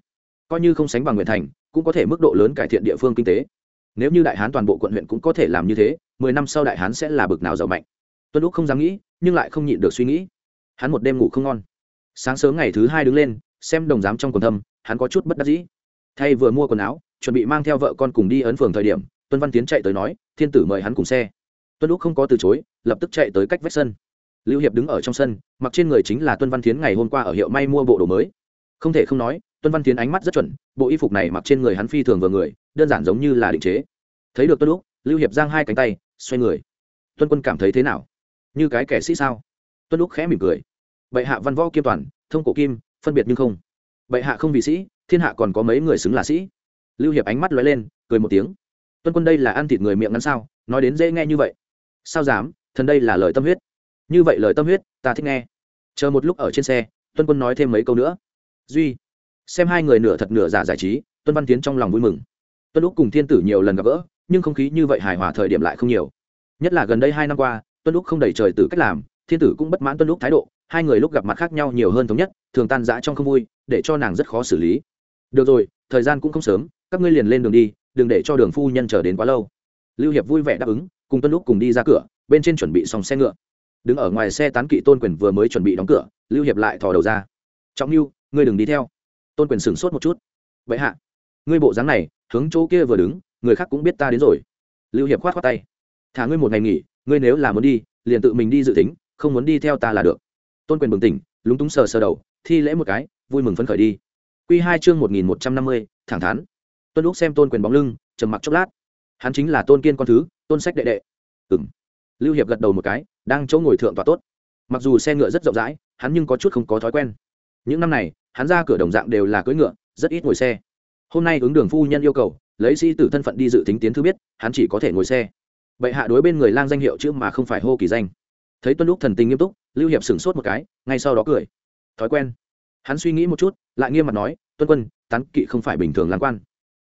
Speaker 1: Coi như không sánh bằng huyện thành, cũng có thể mức độ lớn cải thiện địa phương kinh tế. Nếu như đại hán toàn bộ quận huyện cũng có thể làm như thế, mười năm sau đại hán sẽ là bực nào giàu mạnh. Tuân lúc không dám nghĩ, nhưng lại không nhịn được suy nghĩ. Hắn một đêm ngủ không ngon. Sáng sớm ngày thứ hai đứng lên, xem đồng giám trong quần thâm, hắn có chút bất đắc dĩ. Thay vừa mua quần áo chuẩn bị mang theo vợ con cùng đi ấn phường thời điểm, tuân văn tiến chạy tới nói, thiên tử mời hắn cùng xe. Tuân lúc không có từ chối, lập tức chạy tới cách vách sân. Lưu hiệp đứng ở trong sân, mặc trên người chính là tuân văn tiến ngày hôm qua ở hiệu may mua bộ đồ mới. Không thể không nói, tuân văn tiến ánh mắt rất chuẩn, bộ y phục này mặc trên người hắn phi thường vừa người, đơn giản giống như là định chế. Thấy được tuân lúc lưu hiệp giang hai cánh tay, xoay người. Tuân quân cảm thấy thế nào? Như cái kẻ sĩ sao? Tuân lúc khẽ mỉm cười. Bệ hạ văn võ kiêm toàn, thông cổ kim, phân biệt nhưng không. Bệ hạ không vì sĩ, thiên hạ còn có mấy người xứng là sĩ? Lưu hiệp ánh mắt lóe lên, cười một tiếng. Tuân quân đây là ăn thịt người miệng ngắn sao? Nói đến dễ nghe như vậy. Sao dám? Thần đây là lời tâm huyết. Như vậy lời tâm huyết, ta thích nghe. Chờ một lúc ở trên xe, tuân quân nói thêm mấy câu nữa. Duy, xem hai người nửa thật nửa giả giải trí, tuân văn tiến trong lòng vui mừng. Tuân lúc cùng thiên tử nhiều lần gặp gỡ, nhưng không khí như vậy hài hòa thời điểm lại không nhiều. Nhất là gần đây hai năm qua, tuân lúc không đẩy trời từ cách làm, thiên tử cũng bất mãn tuân lúc thái độ, hai người lúc gặp mặt khác nhau nhiều hơn thống nhất, thường tan rã trong không vui, để cho nàng rất khó xử lý. Được rồi thời gian cũng không sớm, các ngươi liền lên đường đi, đừng để cho đường phu nhân chờ đến quá lâu. Lưu hiệp vui vẻ đáp ứng, cùng tuân lúc cùng đi ra cửa, bên trên chuẩn bị xong xe ngựa. Đứng ở ngoài xe tán kỵ tôn quyền vừa mới chuẩn bị đóng cửa, lưu hiệp lại thò đầu ra. Trọng lưu ngươi đừng đi theo. Tôn quyền sửng sốt một chút. Vậy hạ, ngươi bộ dáng này, hướng chỗ kia vừa đứng, người khác cũng biết ta đến rồi. Lưu hiệp khoát khoát tay. Thả ngươi một ngày nghỉ, ngươi nếu là muốn đi, liền tự mình đi dự tính, không muốn đi theo ta là được. Tôn quyền bừng tỉnh, lúng túng sờ sờ đầu, thi lễ một cái, vui mừng phấn khởi đi. Q2 chương một nghìn một trăm năm mươi, thẳng thắn. Tuân lúc xem tôn quyền bóng lưng, trầm mặc chốc lát. Hắn chính là tôn kiên con thứ, tôn sách đệ đệ. Ừm. lưu hiệp gật đầu một cái, đang chỗ ngồi thượng tọa tốt. Mặc dù xe ngựa rất rộng rãi, hắn nhưng có chút không có thói quen. Những năm này, hắn ra cửa đồng dạng đều là cưỡi ngựa, rất ít ngồi xe. Hôm nay ứng đường phu nhân yêu cầu, lấy sĩ tử thân phận đi dự tính tiến thư biết, hắn chỉ có thể ngồi xe. Bệ hạ đối bên người lang danh hiệu chứ mà không phải hô kỳ danh. Thấy tuân lúc thần tình nghiêm túc, lưu hiệp sửng sốt một cái, ngay sau đó cười. Thói quen hắn suy nghĩ một chút, lại nghiêm mặt nói, tuân quân, tán kỵ không phải bình thường lang quan.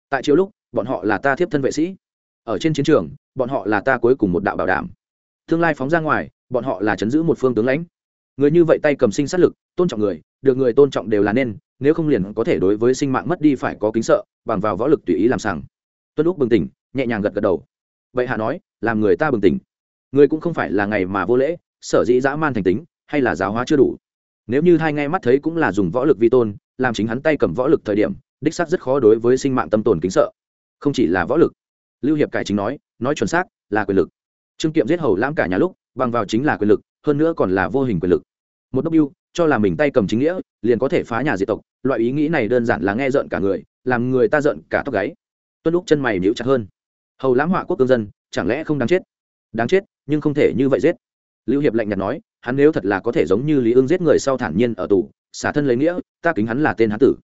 Speaker 1: Tại chiều lúc, bọn họ là ta thiếp thân vệ sĩ. Ở trên chiến trường, bọn họ là ta cuối cùng một đạo bảo đảm. Tương lai phóng ra ngoài, bọn họ là chấn giữ một phương tướng lãnh. Người như vậy tay cầm sinh sát lực, tôn trọng người, được người tôn trọng đều là nên, nếu không liền có thể đối với sinh mạng mất đi phải có kính sợ, bằng vào võ lực tùy ý làm sàng. Tuân lúc bừng tỉnh, nhẹ nhàng gật gật đầu. Vậy hạ nói, làm người ta bừng tỉnh. Người cũng không phải là ngày mà vô lễ, sở dĩ dã man thành tính, hay là giáo hóa chưa đủ nếu như hai ngay mắt thấy cũng là dùng võ lực vi tôn, làm chính hắn tay cầm võ lực thời điểm, đích xác rất khó đối với sinh mạng tâm tồn kính sợ. Không chỉ là võ lực. Lưu hiệp cải chính nói nói chuẩn xác là quyền lực. Trương kiệm giết hầu lãm cả nhà lúc, bằng vào chính là quyền lực, hơn nữa còn là vô hình quyền lực. Một đốc yêu cho là mình tay cầm chính nghĩa, liền có thể phá nhà diệt tộc, loại ý nghĩ này đơn giản là nghe rợn cả người, làm người ta rợn cả tóc gáy. Tuân lúc chân mày níu chặt hơn. Hầu lãm họa quốc cương dân, chẳng lẽ không đáng chết? Đáng chết, nhưng không thể như vậy giết. Lưu hiệp lạnh nhạt nói hắn nếu thật là có thể giống như lý ương giết người sau thản nhiên ở tù, xả thân lấy nghĩa, ta kính hắn là tên hán tử.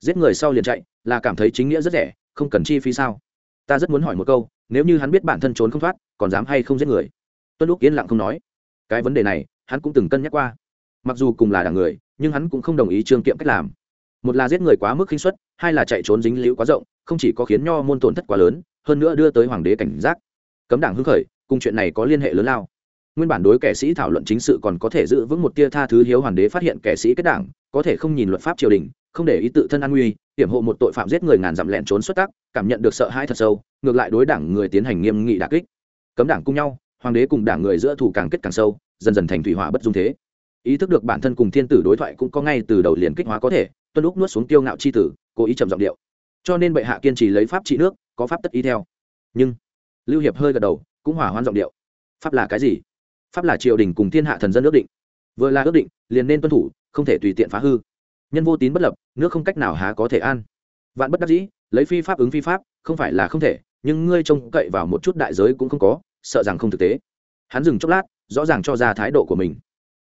Speaker 1: Giết người sau liền chạy, là cảm thấy chính nghĩa rất rẻ, không cần chi phí sao? Ta rất muốn hỏi một câu, nếu như hắn biết bản thân trốn không thoát, còn dám hay không giết người? Tuân lúc yên lặng không nói. Cái vấn đề này, hắn cũng từng cân nhắc qua. Mặc dù cùng là đảng người, nhưng hắn cũng không đồng ý trương kiệm cách làm. Một là giết người quá mức khinh suất, hai là chạy trốn dính liễu quá rộng, không chỉ có khiến nho môn tổn thất quá lớn, hơn nữa đưa tới hoàng đế cảnh giác. Cấm đảng hưng khởi, cùng chuyện này có liên hệ lớn lao nguyên bản đối kẻ sĩ thảo luận chính sự còn có thể giữ vững một tia tha thứ, hiếu hoàng đế phát hiện kẻ sĩ kết đảng, có thể không nhìn luật pháp triều đình, không để ý tự thân an nguy, hiểm hộ một tội phạm giết người ngàn dặm lẹn trốn xuất tắc, cảm nhận được sợ hãi thật sâu, ngược lại đối đảng người tiến hành nghiêm nghị đà kích. Cấm đảng cùng nhau, hoàng đế cùng đảng người giữa thủ càng kết càng sâu, dần dần thành thủy hỏa bất dung thế. Ý thức được bản thân cùng thiên tử đối thoại cũng có ngay từ đầu liền kích hóa có thể, tuân lúc nuốt xuống tiêu ngạo c h i tử, cố ý trầm giọng điệu. Cho nên bệ hạ kiên trì lấy pháp trị nước, có pháp tất ý theo. Nhưng, lưu hiệp hơi gật đầu, cũng hỏa hoan giọng điệu. Pháp là cái gì? Pháp là triều đình cùng thiên hạ thần dân ước định. Vừa là ước định, liền nên tuân thủ, không thể tùy tiện phá hư. Nhân vô tín bất lập, nước không cách nào há có thể an. Vạn bất đắc dĩ, lấy phi pháp ứng phi pháp, không phải là không thể, nhưng ngươi trông cậy vào một chút đại giới cũng không có, sợ rằng không thực tế. Hắn dừng chốc lát, rõ ràng cho ra thái độ của mình.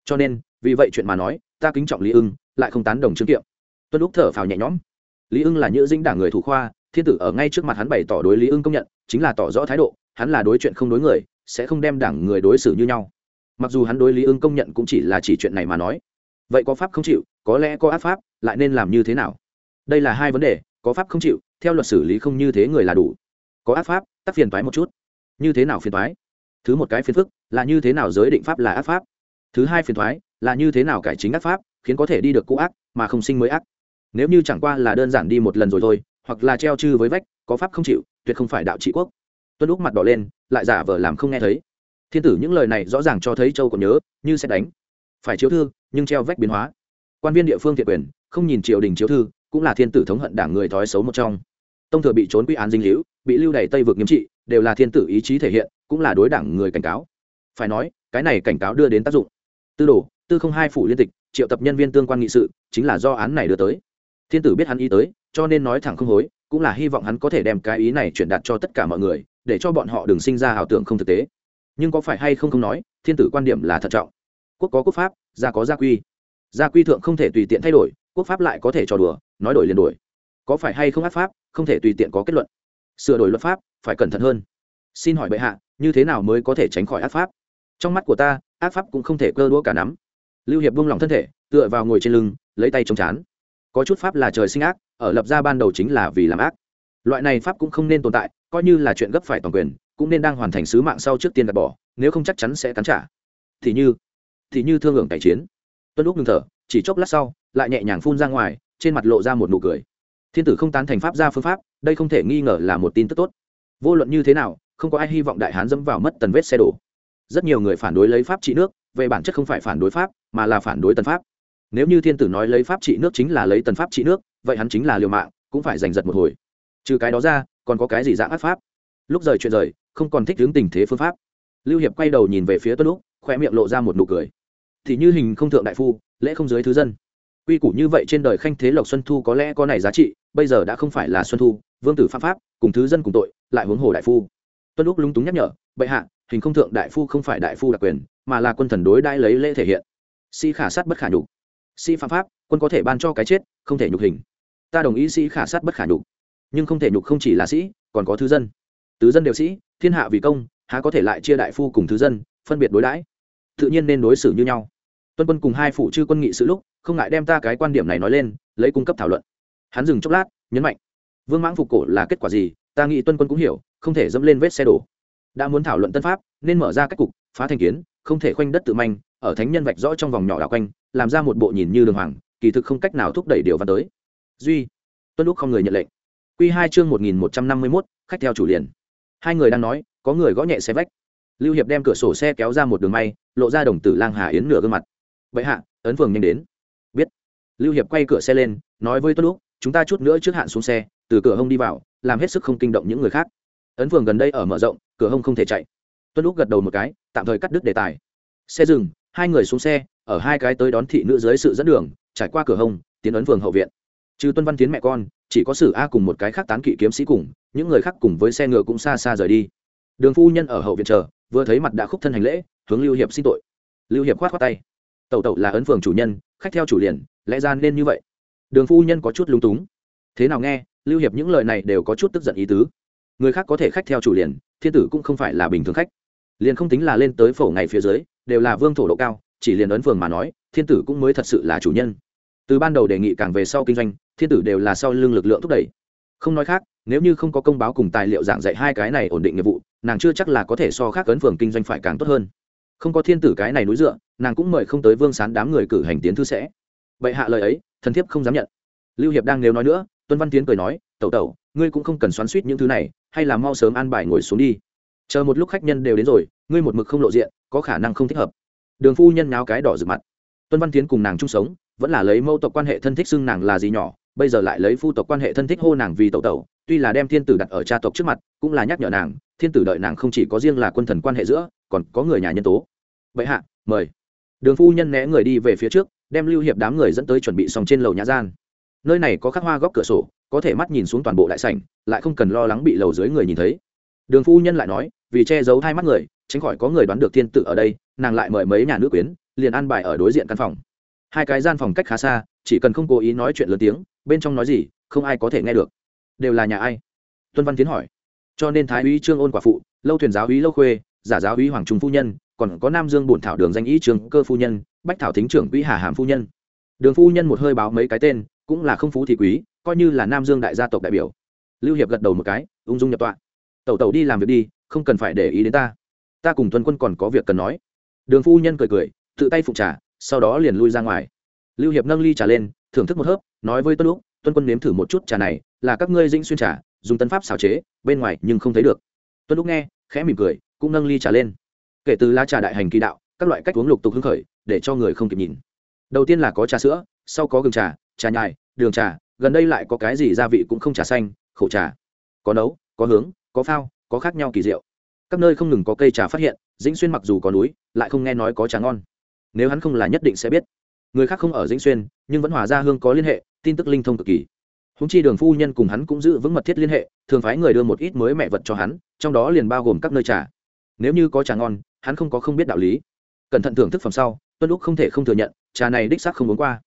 Speaker 1: Cho nên, vì vậy chuyện mà nói, ta kính trọng lý ưng, lại không tán đồng trương kiệm. Tuân lúc thở phào nhẹ nhõm. Lý ưng là nhữ dĩnh đảng người thủ khoa, thiên tử ở ngay trước mặt hắn bày tỏ đối lý ưng công nhận, chính là tỏ rõ thái độ, hắn là đối chuyện không đối người, sẽ không đem đảng người đối xử như nhau mặc dù hắn đối lý ưng công nhận cũng chỉ là chỉ chuyện này mà nói. Vậy có pháp không chịu, có lẽ có áp pháp, lại nên làm như thế nào? Đây là hai vấn đề, có pháp không chịu, theo luật xử lý không như thế người là đủ. Có áp pháp, tắc phiền toái một chút. Như thế nào phiền toái? Thứ một cái phiền phức, là như thế nào giới định pháp là áp pháp? Thứ hai phiền toái, là như thế nào cải chính ác pháp, khiến có thể đi được cũ ác, mà không sinh mới ác? Nếu như chẳng qua là đơn giản đi một lần rồi thôi, hoặc là treo chư với vách, có pháp không chịu, tuyệt không phải đạo trị quốc. Tuân lúc mặt đỏ lên, lại giả vờ làm không nghe thấy thiên tử những lời này rõ ràng cho thấy châu còn nhớ, như sẽ đánh. Phải chiếu thư, nhưng treo vách biến hóa. Quan viên địa phương thiện quyền, không nhìn triều đình chiếu thư, cũng là thiên tử thống hận đảng người thói xấu một trong. Tông thừa bị trốn quy án dinh hữu, bị lưu đày tây vực nghiêm trị, đều là thiên tử ý chí thể hiện, cũng là đối đảng người cảnh cáo. Phải nói, cái này cảnh cáo đưa đến tác dụng. Tư đồ, tư không hai phủ liên tịch, triệu tập nhân viên tương quan nghị sự, chính là do án này đưa tới. Thiên tử biết hắn ý tới, cho nên nói thẳng không hối, cũng là hy vọng hắn có thể đem cái ý này truyền đạt cho tất cả mọi người, để cho bọn họ đừng sinh ra ảo tưởng không thực tế nhưng có phải hay không không nói, thiên tử quan điểm là thận trọng. Quốc có quốc pháp, gia có gia quy. Gia quy thượng không thể tùy tiện thay đổi, quốc pháp lại có thể trò đùa, nói đổi liền đổi. Có phải hay không áp pháp, không thể tùy tiện có kết luận. Sửa đổi luật pháp, phải cẩn thận hơn. Xin hỏi bệ hạ, như thế nào mới có thể tránh khỏi áp pháp? Trong mắt của ta áp pháp cũng không thể cơ đũa cả nắm. Lưu hiệp buông lỏng thân thể, tựa vào ngồi trên lưng, lấy tay chống chán. Có chút pháp là trời sinh ác, ở lập ra ban đầu chính là vì làm ác. Loại này pháp cũng không nên tồn tại, coi như là chuyện gấp phải toàn quyền cũng nên đang hoàn thành sứ mạng sau trước tiên đặt bỏ, nếu không chắc chắn sẽ cắn trả. Thì như thì như thương hưởng cải chiến. Tuân lúc ngừng thở, chỉ chốc lát sau, lại nhẹ nhàng phun ra ngoài, trên mặt lộ ra một nụ cười. Thiên tử không tán thành pháp ra phương pháp, đây không thể nghi ngờ là một tin tức tốt. Vô luận như thế nào, không có ai hy vọng đại hán dẫm vào mất tần vết xe đổ. Rất nhiều người phản đối lấy pháp trị nước, về bản chất không phải phản đối pháp, mà là phản đối tần pháp. Nếu như thiên tử nói lấy pháp trị nước chính là lấy tần pháp trị nước, vậy hắn chính là liều mạng, cũng phải giành giật một hồi. Trừ cái đó ra, còn có cái gì dạng ác pháp? Lúc rời chuyện rời không còn thích hướng tình thế phương pháp. Lưu hiệp quay đầu nhìn về phía tuân lúc khoe miệng lộ ra một nụ cười. Thì như hình không thượng đại phu, lễ không dưới thứ dân. Quy củ như vậy trên đời khanh thế lộc xuân thu có lẽ có này giá trị, bây giờ đã không phải là xuân thu, vương tử pháp pháp, cùng thứ dân cùng tội, lại huống hồ đại phu. Tuân lúc lúng túng nhắc nhở, bệ hạ, hình không thượng đại phu không phải đại phu đặc quyền, mà là quân thần đối đãi lấy lễ thể hiện. Sĩ khả sát bất khả nhục. Sĩ phạm pháp, quân có thể ban cho cái chết, không thể nhục hình. Ta đồng ý sĩ khả sát bất khả nhục. Nhưng không thể nhục không chỉ là sĩ, còn có thứ dân tứ dân đều sĩ, thiên hạ vì công, há có thể lại chia đại phu cùng thứ dân, phân biệt đối đãi? Tự nhiên nên đối xử như nhau. Tuân quân cùng hai phụ chư quân nghị sự lúc, không ngại đem ta cái quan điểm này nói lên, lấy cung cấp thảo luận. Hắn dừng chốc lát, nhấn mạnh. Vương mãng phục cổ là kết quả gì? Ta nghĩ tuân quân cũng hiểu, không thể dẫm lên vết xe đổ. Đã muốn thảo luận tân pháp, nên mở ra cách cục, phá thành kiến, không thể khoanh đất tự manh, ở thánh nhân vạch rõ trong vòng nhỏ đảo quanh, làm ra một bộ nhìn như đường hoàng, kỳ thực không cách nào thúc đẩy điều văn tới. Duy, tuân lúc không người nhận lệnh. Q hai chương một nghìn một trăm năm mươi mốt, khách theo chủ liền hai người đang nói, có người gõ nhẹ xe vách. Lưu hiệp đem cửa sổ xe kéo ra một đường may, lộ ra đồng tử lang hà yến nửa gương mặt. Vậy hạ, ấn phường nhanh đến. Biết. Lưu hiệp quay cửa xe lên, nói với tuân lúc chúng ta chút nữa trước hạn xuống xe, từ cửa hông đi vào, làm hết sức không kinh động những người khác. Ấn phường gần đây ở mở rộng, cửa hông không thể chạy. Tuân lúc gật đầu một cái, tạm thời cắt đứt đề tài. Xe dừng, hai người xuống xe, ở hai cái tới đón thị nữ dưới sự dẫn đường, trải qua cửa hông, tiến ấn phường hậu viện. Trừ tuân văn tiến mẹ con, chỉ có sử a cùng một cái khác tán kỵ kiếm sĩ cùng những người khác cùng với xe ngựa cũng xa xa rời đi. Đường phu nhân ở hậu viện chờ, vừa thấy mặt đã khúc thân hành lễ, hướng lưu hiệp xin tội. Lưu hiệp khoát khoát tay. Tẩu tẩu là ấn phường chủ nhân, khách theo chủ liền, lẽ ra nên như vậy. Đường phu nhân có chút lung túng. Thế nào nghe, lưu hiệp những lời này đều có chút tức giận ý tứ. Người khác có thể khách theo chủ liền, thiên tử cũng không phải là bình thường khách. Liền không tính là lên tới phổ ngày phía dưới, đều là vương thổ độ cao, chỉ liền ấn phường mà nói, thiên tử cũng mới thật sự là chủ nhân. Từ ban đầu đề nghị càng về sau kinh doanh, thiên tử đều là sau lưng lực lượng thúc đẩy không nói khác, nếu như không có công báo cùng tài liệu giảng dạy hai cái này ổn định nghiệp vụ, nàng chưa chắc là có thể so khác ấn phường kinh doanh phải càng tốt hơn. Không có thiên tử cái này núi dựa, nàng cũng mời không tới vương sán đám người cử hành tiến thư sẽ. Vậy hạ lời ấy, thần thiếp không dám nhận. Lưu hiệp đang nếu nói nữa, tuân văn tiến cười nói, tẩu tẩu, ngươi cũng không cần xoắn suýt những thứ này, hay là mau sớm an bài ngồi xuống đi. Chờ một lúc khách nhân đều đến rồi, ngươi một mực không lộ diện, có khả năng không thích hợp. Đường phu nhân nháo cái đỏ rực mặt. Tuân văn tiến cùng nàng chung sống, vẫn là lấy mẫu tộc quan hệ thân thích xưng nàng là gì nhỏ bây giờ lại lấy phu tộc quan hệ thân thích hô nàng vì tẩu tẩu, tuy là đem thiên tử đặt ở cha tộc trước mặt, cũng là nhắc nhở nàng, thiên tử đợi nàng không chỉ có riêng là quân thần quan hệ giữa, còn có người nhà nhân tố. Vậy hạ, mời. Đường phu nhân né người đi về phía trước, đem lưu hiệp đám người dẫn tới chuẩn bị xong trên lầu nhà gian. Nơi này có khắc hoa góc cửa sổ, có thể mắt nhìn xuống toàn bộ đại sảnh, lại không cần lo lắng bị lầu dưới người nhìn thấy. Đường phu nhân lại nói, vì che giấu hai mắt người, tránh khỏi có người đoán được thiên tử ở đây, nàng lại mời mấy nhà nữ quyến, liền ăn bài ở đối diện căn phòng hai cái gian phòng cách khá xa, chỉ cần không cố ý nói chuyện lớn tiếng, bên trong nói gì, không ai có thể nghe được. Đều là nhà ai? Tuân văn tiến hỏi. Cho nên thái úy trương ôn quả phụ, lâu thuyền giáo úy lâu khuê, giả giáo úy hoàng trung phu nhân, còn có nam dương bổn thảo đường danh ý trường cơ phu nhân, bách thảo thính trưởng quỹ hà hàm phu nhân. Đường phu nhân một hơi báo mấy cái tên, cũng là không phú thì quý, coi như là nam dương đại gia tộc đại biểu. Lưu hiệp gật đầu một cái, ung dung nhập tọa. Tẩu tẩu đi làm việc đi, không cần phải để ý đến ta. Ta cùng tuân quân còn có việc cần nói. Đường phu nhân cười cười, tự tay phụng trà sau đó liền lui ra ngoài. Lưu hiệp nâng ly trà lên, thưởng thức một hớp, nói với tuân lúc tuân quân nếm thử một chút trà này, là các ngươi dinh xuyên trà, dùng tân pháp xào chế, bên ngoài nhưng không thấy được. Tuân lúc nghe, khẽ mỉm cười, cũng nâng ly trà lên. Kể từ lá trà đại hành kỳ đạo, các loại cách uống lục tục hưng khởi, để cho người không kịp nhìn. Đầu tiên là có trà sữa, sau có gừng trà trà nhài, đường trà, gần đây lại có cái gì gia vị cũng không trà xanh, khổ trà. Có nấu, có hướng, có phao, có khác nhau kỳ diệu. Các nơi không ngừng có cây trà phát hiện, dĩnh xuyên mặc dù có núi, lại không nghe nói có trà ngon nếu hắn không là nhất định sẽ biết. Người khác không ở dĩnh xuyên, nhưng vẫn hòa ra hương có liên hệ, tin tức linh thông cực kỳ. Húng chi đường phu nhân cùng hắn cũng giữ vững mật thiết liên hệ, thường phái người đưa một ít mới mẹ vật cho hắn, trong đó liền bao gồm các nơi trà. Nếu như có trà ngon, hắn không có không biết đạo lý. Cẩn thận thưởng thức phẩm sau, tuân lúc không thể không thừa nhận, trà này đích xác không uống qua.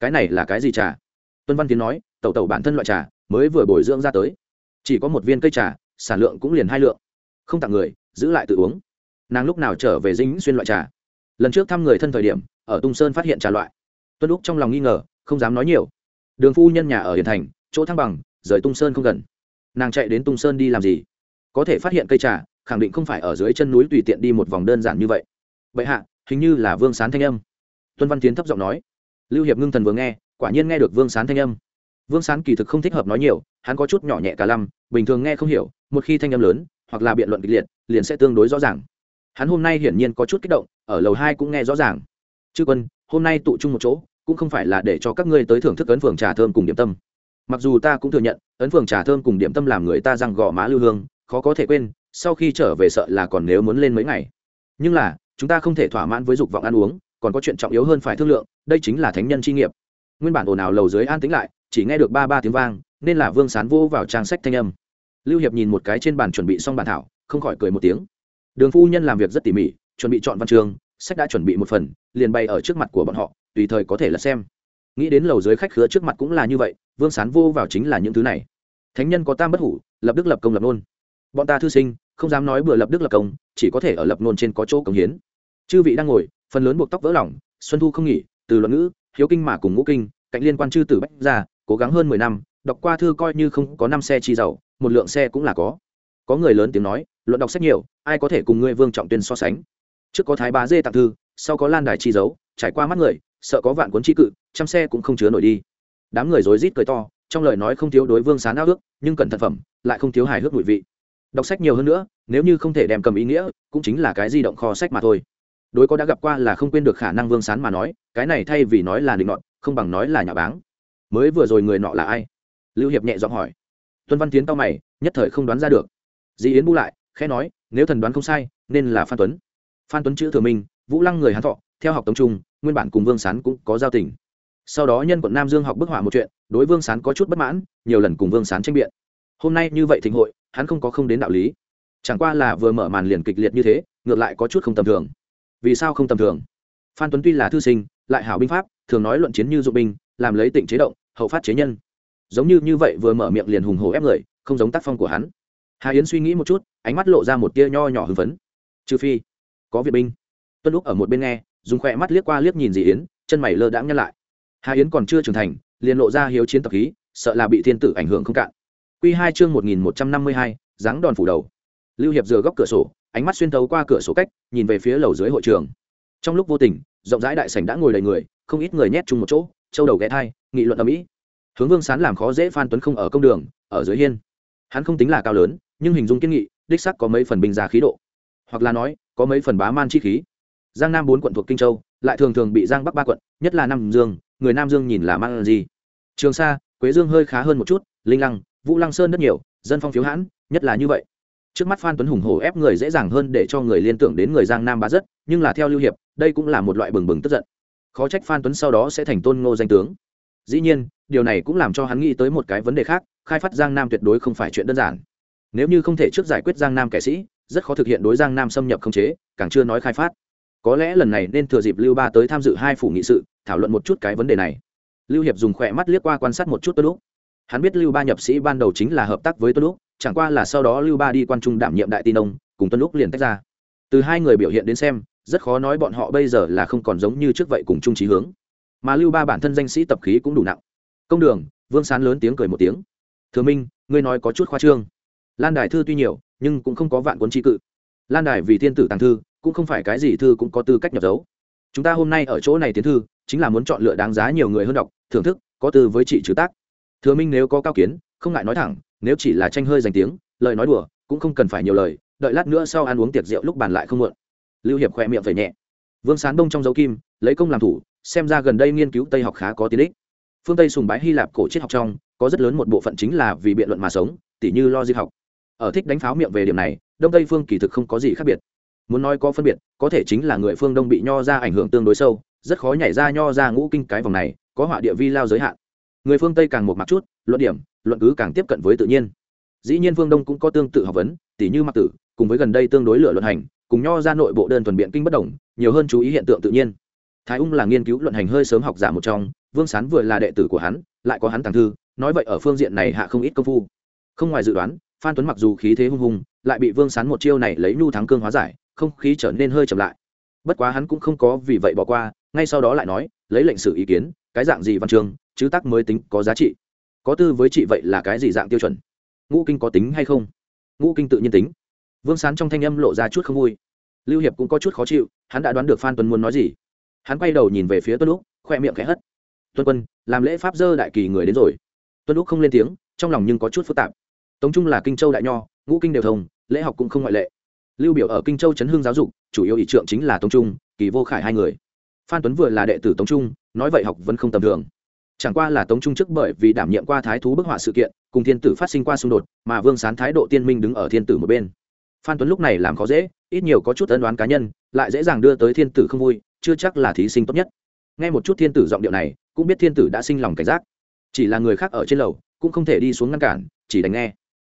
Speaker 1: Cái này là cái gì trà? Tuân văn tiến nói, tẩu tẩu bản thân loại trà, mới vừa bồi dưỡng ra tới. Chỉ có một viên cây trà, sản lượng cũng liền hai lượng. Không tặng người, giữ lại tự uống. Nàng lúc nào trở về dính xuyên loại trà? Lần trước thăm người thân thời điểm, ở tung sơn phát hiện trà loại. Tuân lúc trong lòng nghi ngờ, không dám nói nhiều. Đường phu nhân nhà ở hiền thành, chỗ thăng bằng, rời tung sơn không gần. Nàng chạy đến tung sơn đi làm gì? Có thể phát hiện cây trà, khẳng định không phải ở dưới chân núi tùy tiện đi một vòng đơn giản như vậy. Vậy hạ, hình như là vương sán thanh âm. Tuân văn tiến thấp giọng nói. Lưu hiệp ngưng thần vừa nghe, quả nhiên nghe được vương sán thanh âm. Vương sán kỳ thực không thích hợp nói nhiều, hắn có chút nhỏ nhẹ cả lăm, bình thường nghe không hiểu, một khi thanh âm lớn, hoặc là biện luận kịch liệt, liền sẽ tương đối rõ ràng hắn hôm nay hiển nhiên có chút kích động, ở lầu hai cũng nghe rõ ràng. Chư quân, hôm nay tụ chung một chỗ, cũng không phải là để cho các ngươi tới thưởng thức ấn phường trà thơm cùng điểm tâm. Mặc dù ta cũng thừa nhận, ấn phường trà thơm cùng điểm tâm làm người ta răng gò má lưu hương, khó có thể quên, sau khi trở về sợ là còn nếu muốn lên mấy ngày. Nhưng là, chúng ta không thể thỏa mãn với dục vọng ăn uống, còn có chuyện trọng yếu hơn phải thương lượng, đây chính là thánh nhân chi nghiệp. Nguyên bản ồn ào lầu dưới an tĩnh lại, chỉ nghe được ba ba tiếng vang, nên là vương sán vô vào trang sách thanh âm. Lưu hiệp nhìn một cái trên bàn chuẩn bị xong bản thảo, không khỏi cười một tiếng đường phu nhân làm việc rất tỉ mỉ, chuẩn bị chọn văn chương sách đã chuẩn bị một phần, liền bày ở trước mặt của bọn họ, tùy thời có thể là xem. Nghĩ đến lầu dưới khách khứa trước mặt cũng là như vậy, vương sán vô vào chính là những thứ này. Thánh nhân có tam bất hủ, lập đức lập công lập nôn. Bọn ta thư sinh, không dám nói bừa lập đức lập công, chỉ có thể ở lập nôn trên có chỗ cống hiến. Chư vị đang ngồi, phần lớn buộc tóc vỡ lỏng xuân thu không nghỉ, từ luận ngữ, hiếu kinh mà cùng ngũ kinh, cạnh liên quan chư tử bách ra cố gắng hơn mười năm, đọc qua thư coi như không có năm xe chi giàu, một lượng xe cũng là có có người lớn tiếng nói, luận đọc sách nhiều, ai có thể cùng ngươi vương trọng tuyên so sánh? Trước có thái bá dê tặng thư, sau có lan đài chi dấu, trải qua mắt người, sợ có vạn cuốn chi cự, trăm xe cũng không chứa nổi đi. Đám người rối rít cười to, trong lời nói không thiếu đối vương sán ao ước, nhưng cẩn thận phẩm, lại không thiếu hài hước mùi vị. Đọc sách nhiều hơn nữa, nếu như không thể đem cầm ý nghĩa, cũng chính là cái di động kho sách mà thôi. Đối có đã gặp qua là không quên được khả năng vương sán mà nói, cái này thay vì nói là định nọt, không bằng nói là nhà báng. Mới vừa rồi người nọ là ai? Lưu hiệp nhẹ giọng hỏi. Tuân văn tiến tao mày, nhất thời không đoán ra được di yến bu lại, khẽ nói, nếu thần đoán không sai, nên là phan tuấn. Phan tuấn chữ thừa minh vũ lăng người hán thọ, theo học tống trung, nguyên bản cùng vương sán cũng có giao tình. Sau đó nhân quận nam dương học bức họa một chuyện, đối vương sán có chút bất mãn, nhiều lần cùng vương sán tranh biện. Hôm nay như vậy thịnh hội, hắn không có không đến đạo lý. Chẳng qua là vừa mở màn liền kịch liệt như thế, ngược lại có chút không tầm thường. Vì sao không tầm thường? Phan tuấn tuy là thư sinh, lại hảo binh pháp, thường nói luận chiến như dụng binh, làm lấy tỉnh chế động, hậu phát chế nhân. Giống như như vậy vừa mở miệng liền hùng hổ ép người, không giống tác phong của hắn hà yến suy nghĩ một chút, ánh mắt lộ ra một tia nho nhỏ hưng phấn. Trừ phi, có viện binh. Tuân lúc ở một bên nghe, dùng khỏe mắt liếc qua liếc nhìn dì yến, chân mày lơ đãng nhăn lại. Hà yến còn chưa trưởng thành, liền lộ ra hiếu chiến tập khí, sợ là bị thiên tử ảnh hưởng không cạn. Q hai chương một nghìn một trăm năm mươi hai, dáng đòn phủ đầu. Lưu hiệp dừa góc cửa sổ, ánh mắt xuyên thấu qua cửa sổ cách, nhìn về phía lầu dưới hội trường. Trong lúc vô tình, rộng rãi đại sảnh đã ngồi đầy người, không ít người nhét chung một chỗ, châu đầu ghé thai, nghị luận ở mỹ hướng vương sán làm khó dễ phan tuấn không ở công đường, ở dưới hiên. Hắn không tính là cao lớn nhưng hình dung kiên nghị, đích sắc có mấy phần bình giả khí độ. Hoặc là nói, có mấy phần bá man chi khí. Giang nam bốn quận thuộc kinh châu, lại thường thường bị giang bắc ba quận, nhất là nam dương, người nam dương nhìn là man gì. Trường sa, quế dương hơi khá hơn một chút, linh lăng, vũ lăng sơn rất nhiều, dân phong phiếu hãn, nhất là như vậy. Trước mắt phan tuấn hùng hổ ép người dễ dàng hơn để cho người liên tưởng đến người giang nam bá rất, nhưng là theo lưu hiệp, đây cũng là một loại bừng bừng tức giận. Khó trách phan tuấn sau đó sẽ thành tôn ngô danh tướng. Dĩ nhiên, điều này cũng làm cho hắn nghĩ tới một cái vấn đề khác, khai phát giang nam tuyệt đối không phải chuyện đơn giản nếu như không thể trước giải quyết giang nam kẻ sĩ, rất khó thực hiện đối giang nam xâm nhập không chế, càng chưa nói khai phát. Có lẽ lần này nên thừa dịp lưu ba tới tham dự hai phủ nghị sự, thảo luận một chút cái vấn đề này. Lưu hiệp dùng khỏe mắt liếc qua quan sát một chút tuân lúc hắn biết lưu ba nhập sĩ ban đầu chính là hợp tác với tuân lúc chẳng qua là sau đó lưu ba đi quan trung đảm nhiệm đại tin ông, cùng tuân lúc liền tách ra. Từ hai người biểu hiện đến xem, rất khó nói bọn họ bây giờ là không còn giống như trước vậy cùng chung trí hướng. Mà lưu ba bản thân danh sĩ tập khí cũng đủ nặng. Công đường, vương sán lớn tiếng cười một tiếng. Thừa minh, ngươi nói có chút khoa trương lan đài thư tuy nhiều, nhưng cũng không có vạn cuốn tri cự. Lan đài vì thiên tử tàng thư, cũng không phải cái gì thư cũng có tư cách nhập dấu. Chúng ta hôm nay ở chỗ này tiến thư, chính là muốn chọn lựa đáng giá nhiều người hơn đọc, thưởng thức, có từ với chị trừ tác. Thừa minh nếu có cao kiến, không ngại nói thẳng, nếu chỉ là tranh hơi danh tiếng, lời nói đùa, cũng không cần phải nhiều lời, đợi lát nữa sau ăn uống tiệc rượu lúc bàn lại không muộn. Lưu hiệp khỏe miệng phải nhẹ. Vương sán đông trong dấu kim, lấy công làm thủ, xem ra gần đây nghiên cứu tây học khá có tiến ích. Phương tây sùng bái hy lạp cổ triết học trong, có rất lớn một bộ phận chính là vì biện luận mà sống, tỉ như logic học ở thích đánh pháo miệng về điểm này, đông tây phương kỳ thực không có gì khác biệt. Muốn nói có phân biệt, có thể chính là người phương đông bị nho ra ảnh hưởng tương đối sâu, rất khó nhảy ra nho ra ngũ kinh cái vòng này, có họa địa vi lao giới hạn. Người phương tây càng một mặt chút, luận điểm, luận cứ càng tiếp cận với tự nhiên. Dĩ nhiên phương đông cũng có tương tự học vấn, tỉ như mặc tử, cùng với gần đây tương đối lựa luận hành, cùng nho ra nội bộ đơn thuần biện kinh bất đồng, nhiều hơn chú ý hiện tượng tự nhiên. Thái ung là nghiên cứu luận hành hơi sớm học giả một trong, vương sán vừa là đệ tử của hắn, lại có hắn tàng thư, nói vậy ở phương diện này hạ không ít công phu. Không ngoài dự đoán phan tuấn mặc dù khí thế hung hùng lại bị vương sán một chiêu này lấy nhu thắng cương hóa giải, không khí trở nên hơi chậm lại. Bất quá hắn cũng không có vì vậy bỏ qua, ngay sau đó lại nói, lấy lệnh sử ý kiến, cái dạng gì văn chương, chứ tác mới tính có giá trị. Có tư với chị vậy là cái gì dạng tiêu chuẩn? Ngũ kinh có tính hay không? Ngũ kinh tự nhiên tính. Vương sán trong thanh âm lộ ra chút không vui. Lưu hiệp cũng có chút khó chịu, hắn đã đoán được phan tuấn muốn nói gì. Hắn quay đầu nhìn về phía tuân lúc khoe miệng khẽ hất. Tuân quân, làm lễ pháp dơ đại kỳ người đến rồi. Tuân lúc không lên tiếng, trong lòng nhưng có chút phức tạp tống trung là kinh châu đại nho, ngũ kinh đều thông, lễ học cũng không ngoại lệ. Lưu biểu ở kinh châu chấn hương giáo dục, chủ yếu ý trượng chính là tống trung, kỳ vô khải hai người. Phan tuấn vừa là đệ tử tống trung, nói vậy học vẫn không tầm thường. Chẳng qua là tống trung trước bởi vì đảm nhiệm qua thái thú bức họa sự kiện, cùng thiên tử phát sinh qua xung đột, mà vương sán thái độ tiên minh đứng ở thiên tử một bên. Phan tuấn lúc này làm khó dễ, ít nhiều có chút ân đoán cá nhân, lại dễ dàng đưa tới thiên tử không vui, chưa chắc là thí sinh tốt nhất. Nghe một chút thiên tử giọng điệu này, cũng biết thiên tử đã sinh lòng cảnh giác. Chỉ là người khác ở trên lầu, cũng không thể đi xuống ngăn cản, chỉ đánh nghe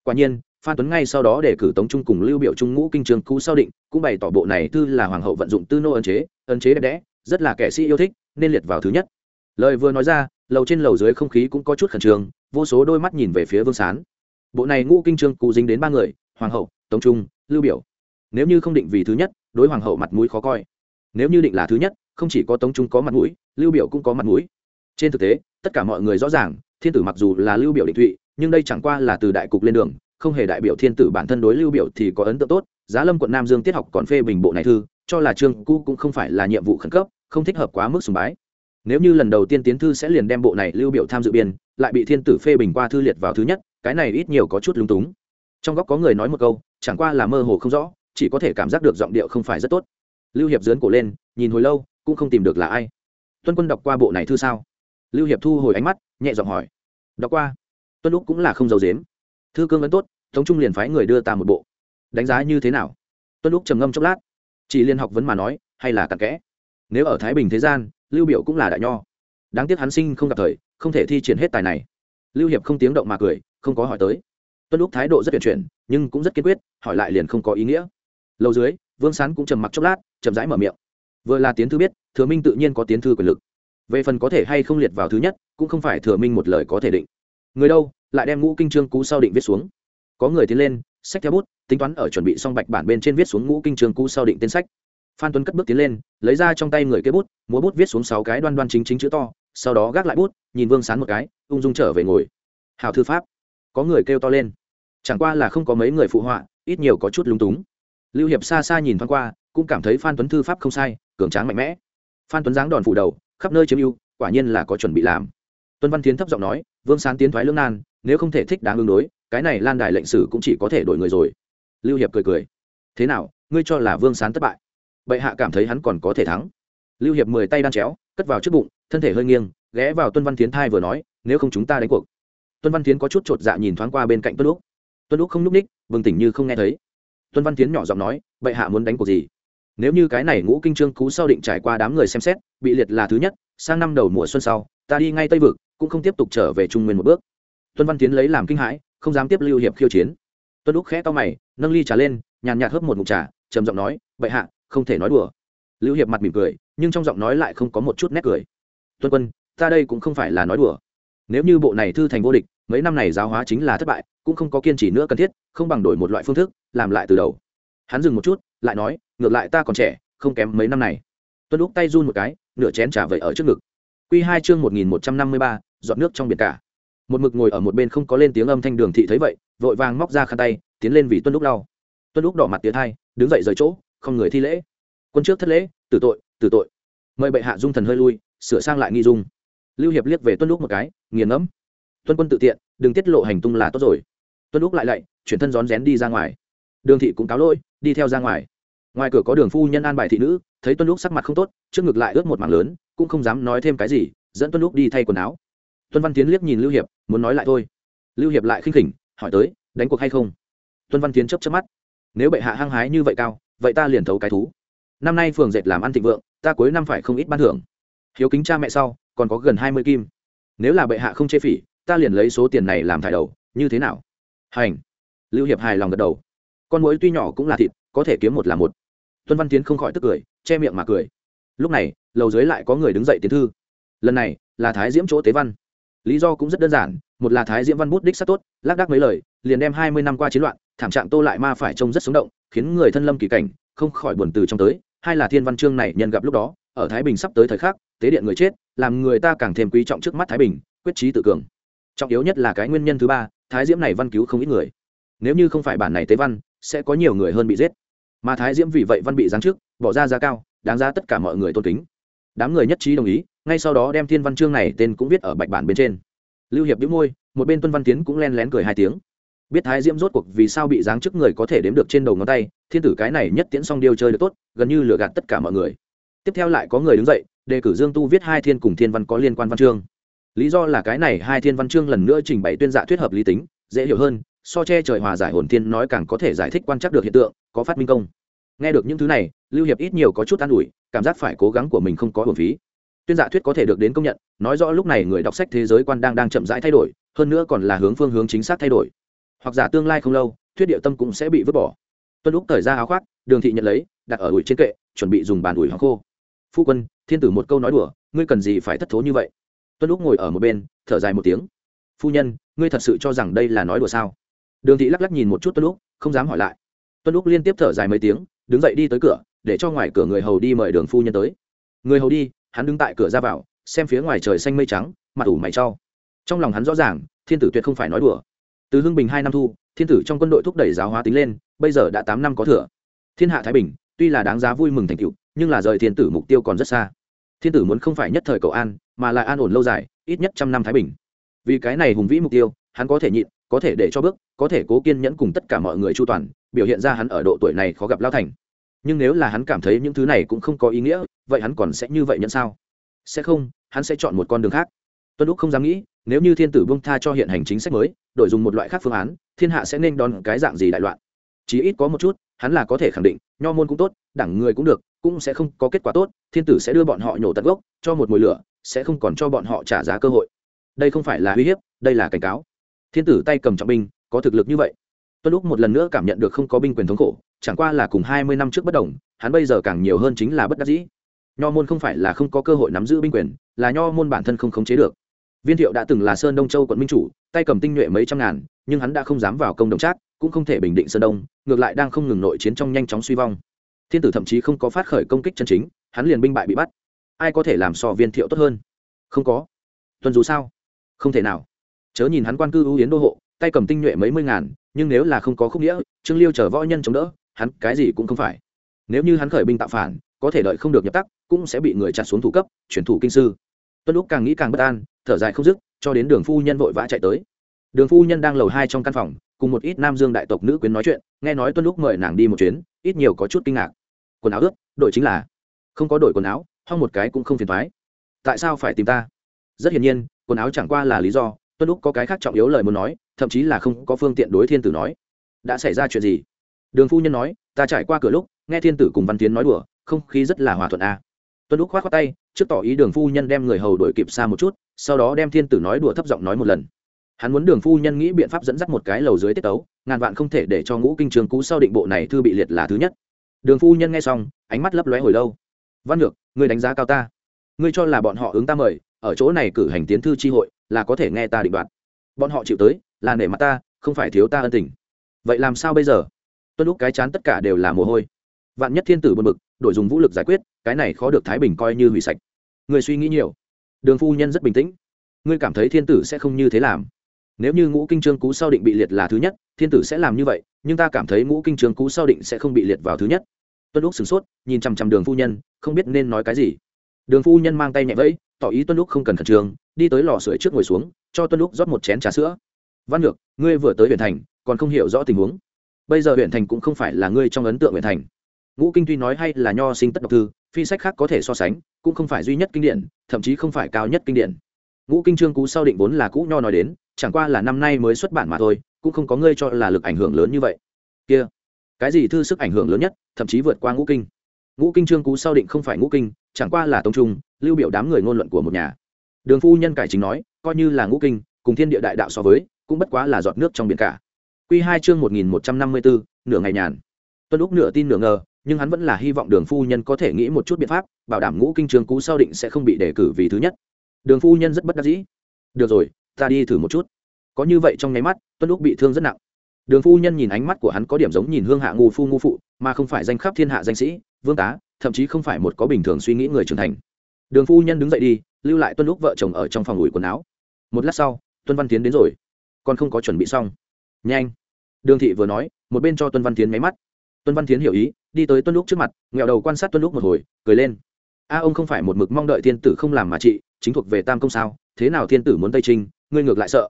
Speaker 1: quả nhiên, phan tuấn ngay sau đó để cử tống trung cùng lưu biểu trung ngũ kinh trường cũ sau định, cũng bày tỏ bộ này thư là hoàng hậu vận dụng tư nô ân chế ân chế đẹp đẽ, rất là kẻ sĩ yêu thích, nên liệt vào thứ nhất. Lời vừa nói ra, lầu trên lầu dưới không khí cũng có chút khẩn trương, vô số đôi mắt nhìn về phía vương sán. Bộ này ngũ kinh trương cụ dính đến ba người, hoàng hậu, tống trung, lưu biểu. Nếu như không định vì thứ nhất, đối hoàng hậu mặt mũi khó coi. Nếu như định là thứ nhất, không chỉ có tống trung có mặt mũi, lưu biểu cũng có mặt mũi. Trên thực tế, tất cả mọi người rõ ràng, thiên tử mặc dù là lưu biểu định thụy nhưng đây chẳng qua là từ đại cục lên đường, không hề đại biểu thiên tử bản thân đối lưu biểu thì có ấn tượng tốt, giá lâm quận nam dương tiết học còn phê bình bộ này thư, cho là trương cũ cũng không phải là nhiệm vụ khẩn cấp, không thích hợp quá mức sùng bái. Nếu như lần đầu tiên tiến thư sẽ liền đem bộ này lưu biểu tham dự biên, lại bị thiên tử phê bình qua thư liệt vào thứ nhất, cái này ít nhiều có chút lúng túng. Trong góc có người nói một câu, chẳng qua là mơ hồ không rõ, chỉ có thể cảm giác được giọng điệu không phải rất tốt. Lưu hiệp dướn cổ lên, nhìn hồi lâu, cũng không tìm được là ai. Tuân quân đọc qua bộ này thư sao? Lưu hiệp thu hồi ánh mắt, nhẹ giọng hỏi. Đọc qua tuân lúc cũng là không giàu dếm thư cương vẫn tốt, tống trung liền phái người đưa ta một bộ. Đánh giá như thế nào? Tuân lúc trầm ngâm chốc lát. Chỉ liên học vấn mà nói, hay là cặn kẽ. Nếu ở thái bình thế gian, lưu biểu cũng là đại nho. Đáng tiếc hắn sinh không gặp thời, không thể thi triển hết tài này. Lưu hiệp không tiếng động mà cười, không có hỏi tới. Tuân lúc thái độ rất tuyển chuyển, nhưng cũng rất kiên quyết, hỏi lại liền không có ý nghĩa. Lâu dưới, vương sán cũng trầm mặc chốc lát, chậm rãi mở miệng. Vừa là tiến thư biết, thừa minh tự nhiên có tiến thư quyền lực. Về phần có thể hay không liệt vào thứ nhất, cũng không phải thừa minh một lời có thể định người đâu, lại đem ngũ kinh trương cú sau định viết xuống. Có người tiến lên sách theo bút, tính toán ở chuẩn bị xong bạch bản bên trên viết xuống ngũ kinh trương cú sau định tên sách. Phan tuấn cất bước tiến lên, lấy ra trong tay người kế bút, múa bút viết xuống sáu cái đoan đoan chính chính chữ to, sau đó gác lại bút, nhìn vương sán một cái, ung dung trở về ngồi. Hào thư pháp. Có người kêu to lên. Chẳng qua là không có mấy người phụ họa, ít nhiều có chút lúng túng. Lưu hiệp xa xa nhìn thoáng qua, cũng cảm thấy phan tuấn thư pháp không sai, cường tráng mạnh mẽ. Phan tuấn giáng đòn phủ đầu, khắp nơi chiếm ưu, quả nhiên là có chuẩn bị làm. Tuân văn tiến thấp giọng nói vương sán tiến thoái lưỡng nan, nếu không thể thích đáng ứng đối, cái này lan đài lệnh sử cũng chỉ có thể đổi người rồi. Lưu hiệp cười cười. Thế nào, ngươi cho là vương sán thất bại? Bệ hạ cảm thấy hắn còn có thể thắng. Lưu hiệp mười tay đan chéo, cất vào trước bụng, thân thể hơi nghiêng, ghé vào tuân văn tiến thai vừa nói, nếu không chúng ta đánh cuộc. Tuân văn tiến có chút chột dạ nhìn thoáng qua bên cạnh tuân lúc tuân lúc không nhúc ních, bừng tỉnh như không nghe thấy. Tuân văn tiến nhỏ giọng nói, bệ hạ muốn đánh cuộc gì? Nếu như cái này ngũ kinh trương cú sau định trải qua đám người xem xét, bị liệt là thứ nhất, sang năm đầu mùa xuân sau, ta đi ngay tây vực cũng không tiếp tục trở về trung nguyên một bước. Tuân văn tiến lấy làm kinh hãi, không dám tiếp lưu hiệp khiêu chiến. Tuân úc khẽ to mày, nâng ly trà lên, nhàn nhạt hớp một mục trà, trầm giọng nói, bệ hạ, không thể nói đùa. Lưu hiệp mặt mỉm cười, nhưng trong giọng nói lại không có một chút nét cười. Tuân quân, ta đây cũng không phải là nói đùa. Nếu như bộ này thư thành vô địch, mấy năm này giáo hóa chính là thất bại, cũng không có kiên trì nữa cần thiết, không bằng đổi một loại phương thức, làm lại từ đầu. Hắn dừng một chút, lại nói, ngược lại ta còn trẻ, không kém mấy năm này. Tuân lúc tay run một cái, nửa chén trả vậy ở trước ngực. Q hai chương một nghìn một trăm năm mươi ba dọn nước trong biển cả. Một mực ngồi ở một bên không có lên tiếng âm thanh đường thị thấy vậy, vội vàng móc ra khăn tay, tiến lên vì tuân lúc đau tuân lúc đỏ mặt tiến hai, đứng dậy rời chỗ, không người thi lễ. Quân trước thất lễ, tử tội tử tội. Mời bệ hạ dung thần hơi lui, sửa sang lại nghi dung. Lưu hiệp liếc về tuân lúc một cái, nghiền ngẫm. Tuân quân tự tiện, đừng tiết lộ hành tung là tốt rồi. Tuân lúc lại lạy, chuyển thân rón rén đi ra ngoài. Đường thị cũng cáo lỗi, đi theo ra ngoài. Ngoài cửa có đường phu nhân an bài thị nữ, thấy tuân lúc sắc mặt không tốt, trước ngực lại ướt một mảng lớn, cũng không dám nói thêm cái gì, dẫn tuân lúc đi thay quần áo tuân văn tiến liếc nhìn lưu hiệp, muốn nói lại thôi. Lưu hiệp lại khinh khỉnh, hỏi tới, đánh cuộc hay không? Tuân văn tiến chấp chấp mắt. Nếu bệ hạ hăng hái như vậy cao, vậy ta liền thấu cái thú. Năm nay phường dệt làm ăn thịnh vượng, ta cuối năm phải không ít ban thưởng. Hiếu kính cha mẹ sau, còn có gần hai mươi kim. Nếu là bệ hạ không chê phỉ, ta liền lấy số tiền này làm thải đầu, như thế nào? Hành. Lưu hiệp hài lòng gật đầu. Con mũi tuy nhỏ cũng là thịt, có thể kiếm một là một. Tuân văn tiến không khỏi tức cười, che miệng mà cười. Lúc này, lầu dưới lại có người đứng dậy tiến thư. Lần này, là thái diễm chỗ tế văn lý do cũng rất đơn giản, một là thái diễm văn bút đích sắc tốt, lác đác mấy lời, liền đem hai mươi năm qua chiến loạn, thảm trạng tô lại ma phải trông rất sống động, khiến người thân lâm kỳ cảnh, không khỏi buồn từ trong tới. Hai là thiên văn chương này nhân gặp lúc đó, ở thái bình sắp tới thời khắc, tế điện người chết, làm người ta càng thêm quý trọng trước mắt thái bình, quyết trí tự cường. Trọng yếu nhất là cái nguyên nhân thứ ba, thái diễm này văn cứu không ít người. Nếu như không phải bản này tế văn, sẽ có nhiều người hơn bị giết. Mà thái diễm vì vậy văn bị giáng trước bỏ ra giá cao, đáng giá tất cả mọi người tôn kính đám người nhất trí đồng ý, ngay sau đó đem thiên văn chương này tên cũng viết ở bạch bản bên trên. Lưu hiệp đĩu môi, một bên tuân văn tiến cũng len lén cười hai tiếng. Biết thái diễm rốt cuộc vì sao bị giáng chức người có thể đếm được trên đầu ngón tay, thiên tử cái này nhất tiễn xong điều chơi được tốt, gần như lừa gạt tất cả mọi người. Tiếp theo lại có người đứng dậy, đề cử dương tu viết hai thiên cùng thiên văn có liên quan văn chương. Lý do là cái này hai thiên văn chương lần nữa trình bày tuyên dạ thuyết hợp lý tính, dễ hiểu hơn, so che trời hòa giải hồn thiên nói càng có thể giải thích quan trắc được hiện tượng, có phát minh công. Nghe được những thứ này lưu hiệp ít nhiều có chút an ủi, cảm giác phải cố gắng của mình không có hồn phí. Tuyên dạ thuyết có thể được đến công nhận, nói rõ lúc này người đọc sách thế giới quan đang đang chậm rãi thay đổi, hơn nữa còn là hướng phương hướng chính xác thay đổi. Hoặc giả tương lai không lâu, thuyết Địa tâm cũng sẽ bị vứt bỏ. Tuân lúc thời ra áo khoác, đường thị nhận lấy, đặt ở ủi trên kệ, chuẩn bị dùng bàn ủi hoặc khô. Phu quân, thiên tử một câu nói đùa, ngươi cần gì phải thất thố như vậy? Tuân lúc ngồi ở một bên, thở dài một tiếng. Phu nhân, ngươi thật sự cho rằng đây là nói đùa sao? Đường thị lắc lắc nhìn một chút tuân lúc không dám hỏi lại. Tuân lúc liên tiếp thở dài mấy tiếng, đứng dậy đi tới cửa để cho ngoài cửa người hầu đi mời đường phu nhân tới. Người hầu đi, hắn đứng tại cửa ra vào, xem phía ngoài trời xanh mây trắng, mặt ủ mày cho. Trong lòng hắn rõ ràng, thiên tử tuyệt không phải nói đùa. Từ hưng bình hai năm thu, thiên tử trong quân đội thúc đẩy giáo hóa tính lên, bây giờ đã tám năm có thừa. Thiên hạ thái bình, tuy là đáng giá vui mừng thành tựu, nhưng là rời thiên tử mục tiêu còn rất xa. Thiên tử muốn không phải nhất thời cầu an, mà là an ổn lâu dài, ít nhất trăm năm thái bình. Vì cái này hùng vĩ mục tiêu, hắn có thể nhịn, có thể để cho bước, có thể cố kiên nhẫn cùng tất cả mọi người chu toàn, biểu hiện ra hắn ở độ tuổi này khó gặp lao thành nhưng nếu là hắn cảm thấy những thứ này cũng không có ý nghĩa, vậy hắn còn sẽ như vậy nhận sao? Sẽ không, hắn sẽ chọn một con đường khác. Tuân úc không dám nghĩ, nếu như thiên tử bông tha cho hiện hành chính sách mới, đổi dùng một loại khác phương án, thiên hạ sẽ nên đón cái dạng gì đại loạn? Chí ít có một chút, hắn là có thể khẳng định, nho môn cũng tốt đẳng người cũng được, cũng sẽ không có kết quả tốt, thiên tử sẽ đưa bọn họ nhổ tận gốc, cho một mùi lửa, sẽ không còn cho bọn họ trả giá cơ hội. Đây không phải là uy hiếp, đây là cảnh cáo. Thiên tử tay cầm trọng binh, có thực lực như vậy tuân lúc một lần nữa cảm nhận được không có binh quyền thống khổ, chẳng qua là cùng hai mươi năm trước bất đồng, hắn bây giờ càng nhiều hơn chính là bất đắc dĩ. Nho môn không phải là không có cơ hội nắm giữ binh quyền, là nho môn bản thân không khống chế được. Viên thiệu đã từng là sơn đông châu quận minh chủ, tay cầm tinh nhuệ mấy trăm ngàn, nhưng hắn đã không dám vào công đồng trác, cũng không thể bình định sơn đông, ngược lại đang không ngừng nội chiến trong nhanh chóng suy vong. Thiên tử thậm chí không có phát khởi công kích chân chính, hắn liền binh bại bị bắt. Ai có thể làm so viên thiệu tốt hơn? Không có. Tuân dù sao, không thể nào. Chớ nhìn hắn quan cư ưu yến đô hộ, tay cầm tinh nhuệ mấy mươi ngàn nhưng nếu là không có khúc nghĩa, trương liêu chở võ nhân chống đỡ, hắn cái gì cũng không phải. Nếu như hắn khởi binh tạo phản, có thể đợi không được nhập tắc, cũng sẽ bị người chặt xuống thủ cấp, chuyển thủ kinh sư. Tuân lúc càng nghĩ càng bất an, thở dài không dứt, cho đến đường phu nhân vội vã chạy tới. Đường phu nhân đang lầu hai trong căn phòng, cùng một ít nam dương đại tộc nữ quyến nói chuyện, nghe nói tuân lúc mời nàng đi một chuyến, ít nhiều có chút kinh ngạc. Quần áo ướt, đội chính là. Không có đổi quần áo, hong một cái cũng không phiền thoái tại sao phải tìm ta? Rất hiển nhiên, quần áo chẳng qua là lý do, tuân lúc có cái khác trọng yếu lời muốn nói thậm chí là không có phương tiện đối thiên tử nói. Đã xảy ra chuyện gì? Đường phu nhân nói, ta trải qua cửa lúc, nghe thiên tử cùng văn tiến nói đùa, không khí rất là hòa thuận a. Tuân lúc khoát khoát tay, trước tỏ ý đường phu nhân đem người hầu đổi kịp xa một chút, sau đó đem thiên tử nói đùa thấp giọng nói một lần. Hắn muốn đường phu nhân nghĩ biện pháp dẫn dắt một cái lầu dưới tiết tấu, ngàn vạn không thể để cho ngũ kinh trường cú sau định bộ này thư bị liệt là thứ nhất. Đường phu nhân nghe xong, ánh mắt lấp lóe hồi lâu. Văn ngược người đánh giá cao ta. Ngươi cho là bọn họ ứng ta mời, ở chỗ này cử hành tiến thư tri hội, là có thể nghe ta định đoạt. Bọn họ chịu tới là nể mặt ta, không phải thiếu ta ân tình. Vậy làm sao bây giờ? Tuân lúc cái chán tất cả đều là mồ hôi. Vạn nhất thiên tử buồn bực, đổi dùng vũ lực giải quyết, cái này khó được thái bình coi như hủy sạch. Người suy nghĩ nhiều. Đường phu nhân rất bình tĩnh. Ngươi cảm thấy thiên tử sẽ không như thế làm. Nếu như ngũ kinh trương cú sau định bị liệt là thứ nhất, thiên tử sẽ làm như vậy, nhưng ta cảm thấy ngũ kinh trương cú sau định sẽ không bị liệt vào thứ nhất. Tuân lúc sửng sốt, nhìn chằm chằm đường phu nhân, không biết nên nói cái gì. Đường phu nhân mang tay nhẹ vẫy, tỏ ý tuân lúc không cần khẩn trương, đi tới lò sưởi trước ngồi xuống, cho tuân lúc rót một chén trà sữa văn ngược ngươi vừa tới huyện thành, còn không hiểu rõ tình huống. Bây giờ huyện thành cũng không phải là ngươi trong ấn tượng huyện thành. Ngũ kinh tuy nói hay là nho sinh tất độc thư, phi sách khác có thể so sánh, cũng không phải duy nhất kinh điển, thậm chí không phải cao nhất kinh điển. Ngũ kinh trương cú sau định vốn là cũ nho nói đến, chẳng qua là năm nay mới xuất bản mà thôi, cũng không có ngươi cho là lực ảnh hưởng lớn như vậy. Kia, cái gì thư sức ảnh hưởng lớn nhất, thậm chí vượt qua ngũ kinh. Ngũ kinh trương cú sau định không phải ngũ kinh, chẳng qua là tông trung, lưu biểu đám người ngôn luận của một nhà. Đường phu nhân cải chính nói, coi như là ngũ kinh, cùng thiên địa đại đạo so với cũng bất quá là giọt nước trong biển cả. Quy hai chương một nghìn một trăm năm mươi bốn nửa ngày nhàn. Tuân úc nửa tin nửa ngờ, nhưng hắn vẫn là hy vọng đường phu nhân có thể nghĩ một chút biện pháp, bảo đảm ngũ kinh trường cú sau định sẽ không bị đề cử vì thứ nhất. Đường phu nhân rất bất đắc dĩ. Được rồi, ta đi thử một chút. Có như vậy trong nháy mắt, tuân úc bị thương rất nặng. Đường phu nhân nhìn ánh mắt của hắn có điểm giống nhìn hương hạ ngu phu ngu phụ, mà không phải danh khắp thiên hạ danh sĩ, vương tá, thậm chí không phải một có bình thường suy nghĩ người trưởng thành. Đường phu nhân đứng dậy đi, lưu lại tuân úc vợ chồng ở trong phòng ủi quần áo. Một lát sau, tuân văn tiến đến rồi còn không có chuẩn bị xong. Nhanh. Đường thị vừa nói, một bên cho tuân văn tiến máy mắt. Tuân văn tiến hiểu ý, đi tới tuân lúc trước mặt nghèo đầu quan sát tuân lúc một hồi, cười lên. A, ông không phải một mực mong đợi thiên tử không làm mà chị chính thuộc về tam công sao? Thế nào thiên tử muốn tây trinh, ngươi ngược lại sợ?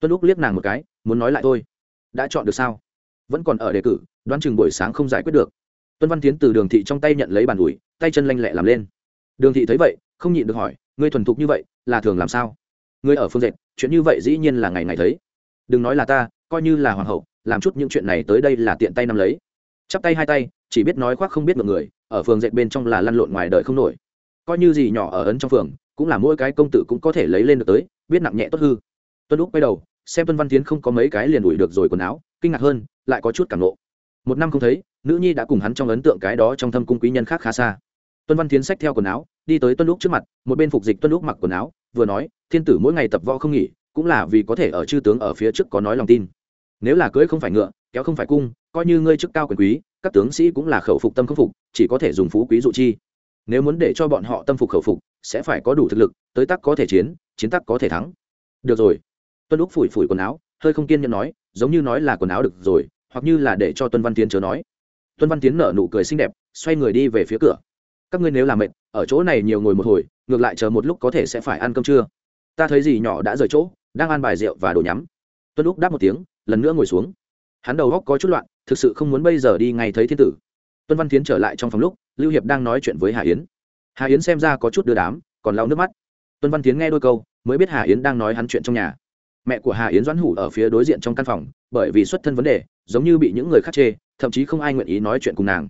Speaker 1: Tuân lúc liếc nàng một cái, muốn nói lại thôi. Đã chọn được sao? Vẫn còn ở đề cử, đoán chừng buổi sáng không giải quyết được. Tuân văn tiến từ đường thị trong tay nhận lấy bàn ủi, tay chân lanh lẹ làm lên. Đường thị thấy vậy, không nhịn được hỏi, ngươi thuần thục như vậy, là thường làm sao? Ngươi ở phương dệt, chuyện như vậy dĩ nhiên là ngày ngày thấy đừng nói là ta, coi như là hoàng hậu, làm chút những chuyện này tới đây là tiện tay nắm lấy. Chắp tay hai tay, chỉ biết nói khoác không biết mọi người, ở phường dệt bên trong là lăn lộn ngoài đời không nổi. Coi như gì nhỏ ở ấn trong phường, cũng là mỗi cái công tử cũng có thể lấy lên được tới, biết nặng nhẹ tốt hư. Tuân lúc quay đầu, xem tuân văn tiến không có mấy cái liền ủi được rồi quần áo, kinh ngạc hơn, lại có chút cảm nộ. Một năm không thấy, nữ nhi đã cùng hắn trong ấn tượng cái đó trong thâm cung quý nhân khác khá xa. Tuân văn tiến xách theo quần áo, đi tới tuân lúc trước mặt, một bên phục dịch tuân lúc mặc quần áo, vừa nói, thiên tử mỗi ngày tập võ không nghỉ cũng là vì có thể ở chư tướng ở phía trước có nói lòng tin. Nếu là cưới không phải ngựa, kéo không phải cung, coi như ngươi chức cao quyền quý, các tướng sĩ cũng là khẩu phục tâm khâm phục, chỉ có thể dùng phú quý dụ chi. Nếu muốn để cho bọn họ tâm phục khẩu phục, sẽ phải có đủ thực lực, tới tắc có thể chiến chiến tắc có thể thắng. Được rồi. Tuân lúc phủi phủi quần áo, hơi không kiên nhẫn nói, giống như nói là quần áo được rồi, hoặc như là để cho tuân văn tiến chớ nói. Tuân văn tiến nở nụ cười xinh đẹp, xoay người đi về phía cửa. Các ngươi nếu làm mệt, ở chỗ này nhiều ngồi một hồi, ngược lại chờ một lúc có thể sẽ phải ăn cơm trưa. Ta thấy gì nhỏ đã rời chỗ đang ăn bài rượu và đồ nhắm. Tuân lúc đáp một tiếng, lần nữa ngồi xuống. Hắn đầu góc có chút loạn, thực sự không muốn bây giờ đi ngay thấy thiên tử. Tuân văn tiến trở lại trong phòng lúc, lưu hiệp đang nói chuyện với hà yến. Hà yến xem ra có chút đưa đám, còn lau nước mắt. Tuân văn tiến nghe đôi câu, mới biết hà yến đang nói hắn chuyện trong nhà. Mẹ của hà yến doãn hủ ở phía đối diện trong căn phòng, bởi vì xuất thân vấn đề, giống như bị những người khác chê, thậm chí không ai nguyện ý nói chuyện cùng nàng.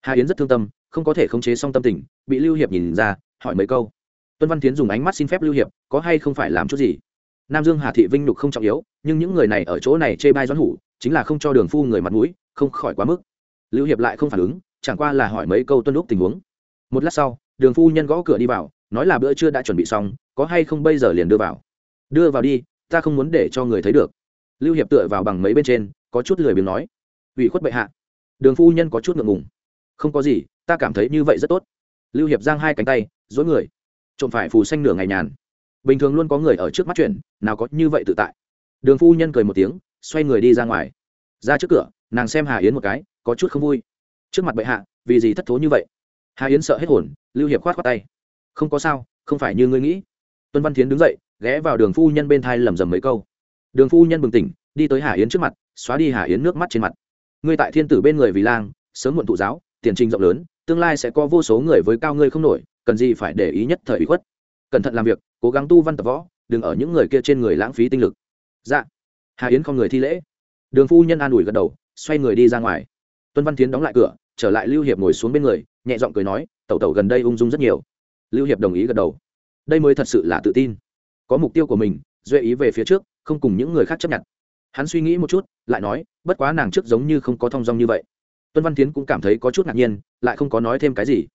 Speaker 1: Hà yến rất thương tâm, không có thể khống chế xong tâm tình, bị lưu hiệp nhìn ra, hỏi mấy câu. Tuân văn tiến dùng ánh mắt xin phép lưu hiệp, có hay không phải làm chút gì? Nam dương hà thị vinh nhục không trọng yếu, nhưng những người này ở chỗ này chê bai doãn hủ, chính là không cho đường phu người mặt mũi, không khỏi quá mức. Lưu hiệp lại không phản ứng, chẳng qua là hỏi mấy câu tuân lúc tình huống. Một lát sau, đường phu nhân gõ cửa đi vào, nói là bữa trưa đã chuẩn bị xong, có hay không bây giờ liền đưa vào. Đưa vào đi, ta không muốn để cho người thấy được. Lưu hiệp tựa vào bằng mấy bên trên, có chút lười biếng nói. Ủy khuất bệ hạ. Đường phu nhân có chút ngượng ngùng. Không có gì, ta cảm thấy như vậy rất tốt. Lưu hiệp giang hai cánh tay, dối người. Trộm phải phù xanh nửa ngày nhàn bình thường luôn có người ở trước mắt chuyện, nào có như vậy tự tại. Đường phu nhân cười một tiếng, xoay người đi ra ngoài. Ra trước cửa, nàng xem hà yến một cái, có chút không vui. Trước mặt bệ hạ, vì gì thất thố như vậy? Hà yến sợ hết hồn, lưu hiệp khoát khoát tay. Không có sao, không phải như ngươi nghĩ. Tuân văn thiến đứng dậy, ghé vào đường phu nhân bên thai lầm rầm mấy câu. Đường phu nhân bừng tỉnh, đi tới hà yến trước mặt, xóa đi hà yến nước mắt trên mặt. Ngươi tại thiên tử bên người vì lang, sớm muộn thụ giáo, tiền trình rộng lớn, tương lai sẽ có vô số người với cao ngươi không nổi, cần gì phải để ý nhất thời ủy khuất cẩn thận làm việc, cố gắng tu văn tập võ, đừng ở những người kia trên người lãng phí tinh lực. Dạ. Hà yến không người thi lễ. Đường phu nhân an ủi gật đầu, xoay người đi ra ngoài. Tuân văn tiến đóng lại cửa, trở lại lưu hiệp ngồi xuống bên người, nhẹ giọng cười nói, tẩu tẩu gần đây ung dung rất nhiều. Lưu hiệp đồng ý gật đầu. Đây mới thật sự là tự tin. Có mục tiêu của mình duy ý về phía trước, không cùng những người khác chấp nhận. Hắn suy nghĩ một chút, lại nói, bất quá nàng trước giống như không có thong dong như vậy. Tuân văn tiến cũng cảm thấy có chút ngạc nhiên, lại không có nói thêm cái gì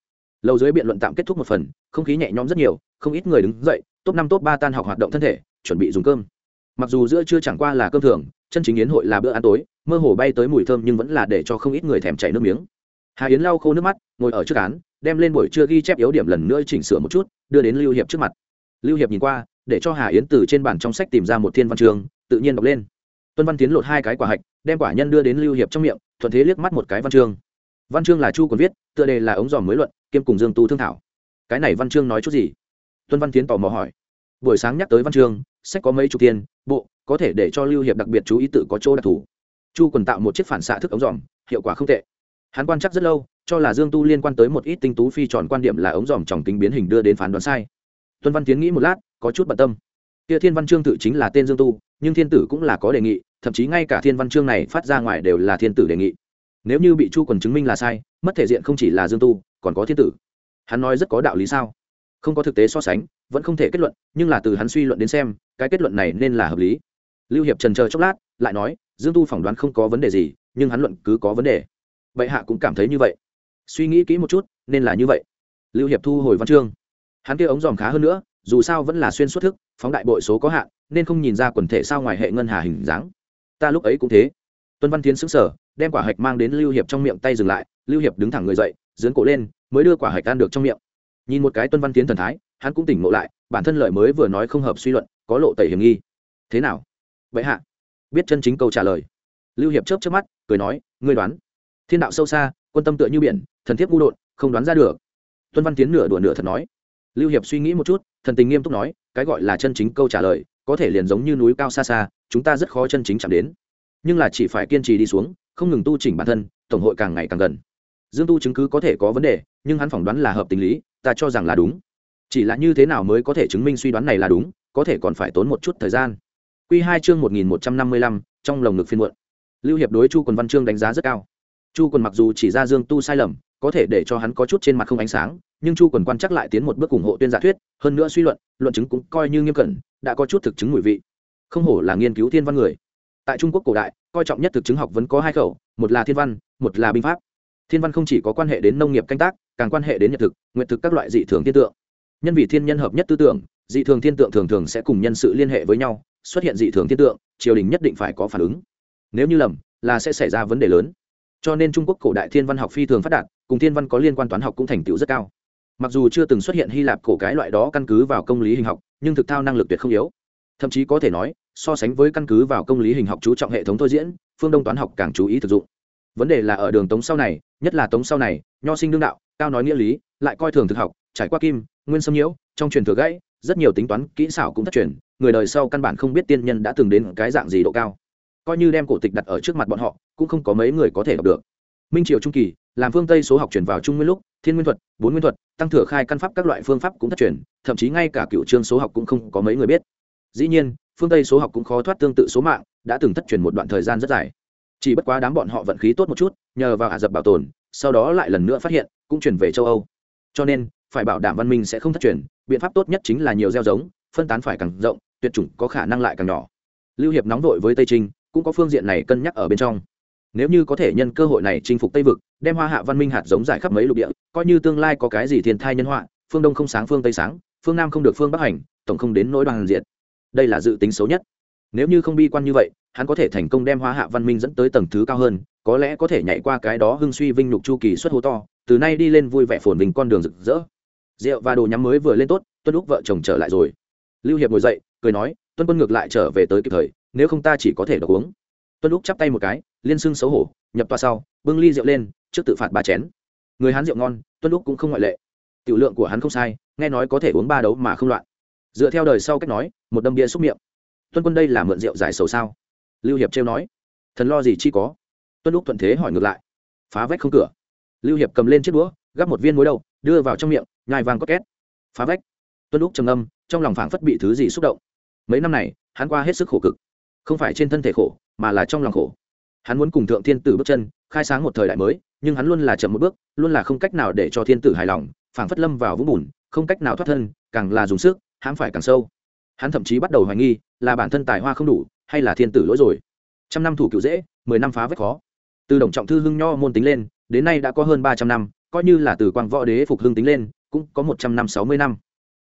Speaker 1: lầu dưới biện luận tạm kết thúc một phần, không khí nhẹ nhõm rất nhiều, không ít người đứng dậy, top năm, top ba tan học hoạt động thân thể, chuẩn bị dùng cơm. Mặc dù giữa chưa chẳng qua là cơm thường, chân chính yến hội là bữa ăn tối, mơ hồ bay tới mùi thơm nhưng vẫn là để cho không ít người thèm chảy nước miếng. Hà yến lau khô nước mắt, ngồi ở trước án, đem lên buổi trưa ghi chép yếu điểm lần nữa chỉnh sửa một chút, đưa đến lưu hiệp trước mặt. Lưu hiệp nhìn qua, để cho hà yến từ trên bản trong sách tìm ra một thiên văn trường, tự nhiên đọc lên. Tuân văn tiến lột hai cái quả hạch, đem quả nhân đưa đến lưu hiệp trong miệng, thuận thế liếc mắt một cái văn chương. Văn chương là chu còn viết, tựa đề là ống dòm mới luận kiêm cùng dương tu thương thảo. Cái này văn chương nói chút gì? Tuân văn tiến tò mò hỏi. Buổi sáng nhắc tới văn chương, sách có mấy chục tiền, bộ, có thể để cho lưu hiệp đặc biệt chú ý tự có chỗ đặc thù. Chu quần tạo một chiếc phản xạ thức ống dòm, hiệu quả không tệ. Hắn quan chắc rất lâu, cho là dương tu liên quan tới một ít tinh tú phi tròn quan điểm là ống dòm tròng kính biến hình đưa đến phán đoán sai. Tuân văn tiến nghĩ một lát, có chút bận tâm. Kia thiên văn chương tự chính là tên dương tu, nhưng thiên tử cũng là có đề nghị, thậm chí ngay cả thiên văn chương này phát ra ngoài đều là thiên tử đề nghị. Nếu như bị chu quần chứng minh là sai, mất thể diện không chỉ là dương tu còn có thiên tử. Hắn nói rất có đạo lý sao? Không có thực tế so sánh, vẫn không thể kết luận, nhưng là từ hắn suy luận đến xem, cái kết luận này nên là hợp lý. Lưu hiệp trần chờ chốc lát, lại nói, dương tu phỏng đoán không có vấn đề gì, nhưng hắn luận cứ có vấn đề. Bệ hạ cũng cảm thấy như vậy. Suy nghĩ kỹ một chút, nên là như vậy. Lưu hiệp thu hồi văn chương. Hắn kia ống dòm khá hơn nữa, dù sao vẫn là xuyên suốt thức, phóng đại bội số có hạn, nên không nhìn ra quần thể sao ngoài hệ ngân hà hình dáng. Ta lúc ấy cũng thế. Tuân văn tiến xứng sở đem quả hạch mang đến lưu hiệp trong miệng tay dừng lại, lưu hiệp đứng thẳng người dậy dưỡng cổ lên, mới đưa quả hạch ăn được trong miệng. Nhìn một cái tuân văn tiến thần thái, hắn cũng tỉnh ngộ lại, bản thân lời mới vừa nói không hợp suy luận, có lộ tẩy hiểm nghi. Thế nào? Vậy hạ. Biết chân chính câu trả lời. Lưu hiệp chớp chớp mắt, cười nói, ngươi đoán. Thiên đạo sâu xa, quân tâm tựa như biển, thần thiếp ngu đột, không đoán ra được. Tuân văn tiến nửa đùa nửa thật nói. Lưu hiệp suy nghĩ một chút, thần tình nghiêm túc nói, cái gọi là chân chính câu trả lời, có thể liền giống như núi cao xa xa, chúng ta rất khó chân chính chạm đến. Nhưng là chỉ phải kiên trì đi xuống, không ngừng tu chỉnh bản thân, tổng hội càng ngày càng gần dương tu chứng cứ có thể có vấn đề, nhưng hắn phỏng đoán là hợp tình lý, ta cho rằng là đúng. Chỉ là như thế nào mới có thể chứng minh suy đoán này là đúng, có thể còn phải tốn một chút thời gian. Q hai chương một nghìn một trăm năm mươi lăm, trong lồng ngực phiên muộn. Lưu hiệp đối chu quần văn chương đánh giá rất cao. Chu quần mặc dù chỉ ra dương tu sai lầm, có thể để cho hắn có chút trên mặt không ánh sáng, nhưng chu quần quan chắc lại tiến một bước ủng hộ tuyên giả thuyết, hơn nữa suy luận luận chứng cũng coi như nghiêm cẩn, đã có chút thực chứng mùi vị. Không hổ là nghiên cứu thiên văn người. Tại trung quốc cổ đại, coi trọng nhất thực chứng học vẫn có hai khẩu, một là thiên văn, một là binh pháp thiên văn không chỉ có quan hệ đến nông nghiệp canh tác, càng quan hệ đến nhật thực nguyện thực các loại dị thường thiên tượng. Nhân vì thiên nhân hợp nhất tư tưởng, dị thường thiên tượng thường thường sẽ cùng nhân sự liên hệ với nhau, xuất hiện dị thường thiên tượng, triều đình nhất định phải có phản ứng. Nếu như lầm, là sẽ xảy ra vấn đề lớn. Cho nên trung quốc cổ đại thiên văn học phi thường phát đạt, cùng thiên văn có liên quan toán học cũng thành tựu rất cao. Mặc dù chưa từng xuất hiện hy lạp cổ cái loại đó căn cứ vào công lý hình học, nhưng thực thao năng lực tuyệt không yếu. Thậm chí có thể nói, so sánh với căn cứ vào công lý hình học chú trọng hệ thống thôi diễn, phương đông toán học càng chú ý thực dụng. Vấn đề là ở đường tống sau này nhất là tống sau này, nho sinh đương đạo, cao nói nghĩa lý, lại coi thường thực học, trải qua kim, nguyên xâm nhiễu, trong truyền thừa gãy, rất nhiều tính toán, kỹ xảo cũng thất truyền, người đời sau căn bản không biết tiên nhân đã từng đến cái dạng gì độ cao. Coi như đem cổ tịch đặt ở trước mặt bọn họ, cũng không có mấy người có thể đọc được. Minh triều trung kỳ, làm phương tây số học chuyển vào trung nguyên lúc, thiên nguyên thuật, bốn nguyên thuật, tăng thừa khai căn pháp các loại phương pháp cũng thất truyền, thậm chí ngay cả cựu trương số học cũng không có mấy người biết. Dĩ nhiên, phương tây số học cũng khó thoát tương tự số mạng, đã từng thất truyền một đoạn thời gian rất dài chỉ bất quá đám bọn họ vận khí tốt một chút, nhờ vào ả dập bảo tồn, sau đó lại lần nữa phát hiện, cũng chuyển về châu âu. Cho nên, phải bảo đảm văn minh sẽ không thất truyền, biện pháp tốt nhất chính là nhiều gieo giống, phân tán phải càng rộng, tuyệt chủng có khả năng lại càng nhỏ. Lưu hiệp nóng vội với tây trinh, cũng có phương diện này cân nhắc ở bên trong. Nếu như có thể nhân cơ hội này chinh phục tây vực, đem hoa hạ văn minh hạt giống giải khắp mấy lục địa, coi như tương lai có cái gì thiên thai nhân họa, phương đông không sáng, phương tây sáng, phương nam không được, phương bắc hành, tổng không đến nỗi đoàn diện đây là dự tính xấu nhất. Nếu như không bi quan như vậy hắn có thể thành công đem hoa hạ văn minh dẫn tới tầng thứ cao hơn, có lẽ có thể nhảy qua cái đó hưng suy vinh nhục chu kỳ xuất hô to, từ nay đi lên vui vẻ phồn vinh con đường rực rỡ. Rượu và đồ nhắm mới vừa lên tốt, tuân lúc vợ chồng trở lại rồi. Lưu hiệp ngồi dậy, cười nói, tuân quân ngược lại trở về tới kịp thời, nếu không ta chỉ có thể đọc uống. Tuân lúc chắp tay một cái, liên xưng xấu hổ, nhập toa sau, bưng ly rượu lên, trước tự phạt ba chén. Người hắn rượu ngon, tuân lúc cũng không ngoại lệ. Tiểu lượng của hắn không sai, nghe nói có thể uống ba đấu mà không loạn. Dựa theo đời sau cách nói, một đâm bia xúc miệng. Tuân quân đây là mượn rượu giải sầu sao? Lưu hiệp trêu nói. Thần lo gì chi có? Tuân lúc thuận thế hỏi ngược lại. Phá vách không cửa. Lưu hiệp cầm lên chiếc đũa, gắp một viên muối đầu, đưa vào trong miệng, nhai vàng có két. Phá vách. Tuân lúc trầm âm trong lòng phảng phất bị thứ gì xúc động. Mấy năm này, hắn qua hết sức khổ cực. Không phải trên thân thể khổ, mà là trong lòng khổ. Hắn muốn cùng thượng thiên tử bước chân, khai sáng một thời đại mới, nhưng hắn luôn là chậm một bước, luôn là không cách nào để cho thiên tử hài lòng, phảng phất lâm vào vũng bùn, không cách nào thoát thân, càng là dùng sức, hãm phải càng sâu. Hắn thậm chí bắt đầu hoài nghi, là bản thân tài hoa không đủ hay là thiên tử lỗi rồi? Trăm năm thủ cựu dễ, mười năm phá vết khó. Từ đồng trọng thư hưng nho môn tính lên, đến nay đã có hơn ba trăm năm, coi như là từ quang võ đế phục hưng tính lên, cũng có một trăm năm sáu mươi năm.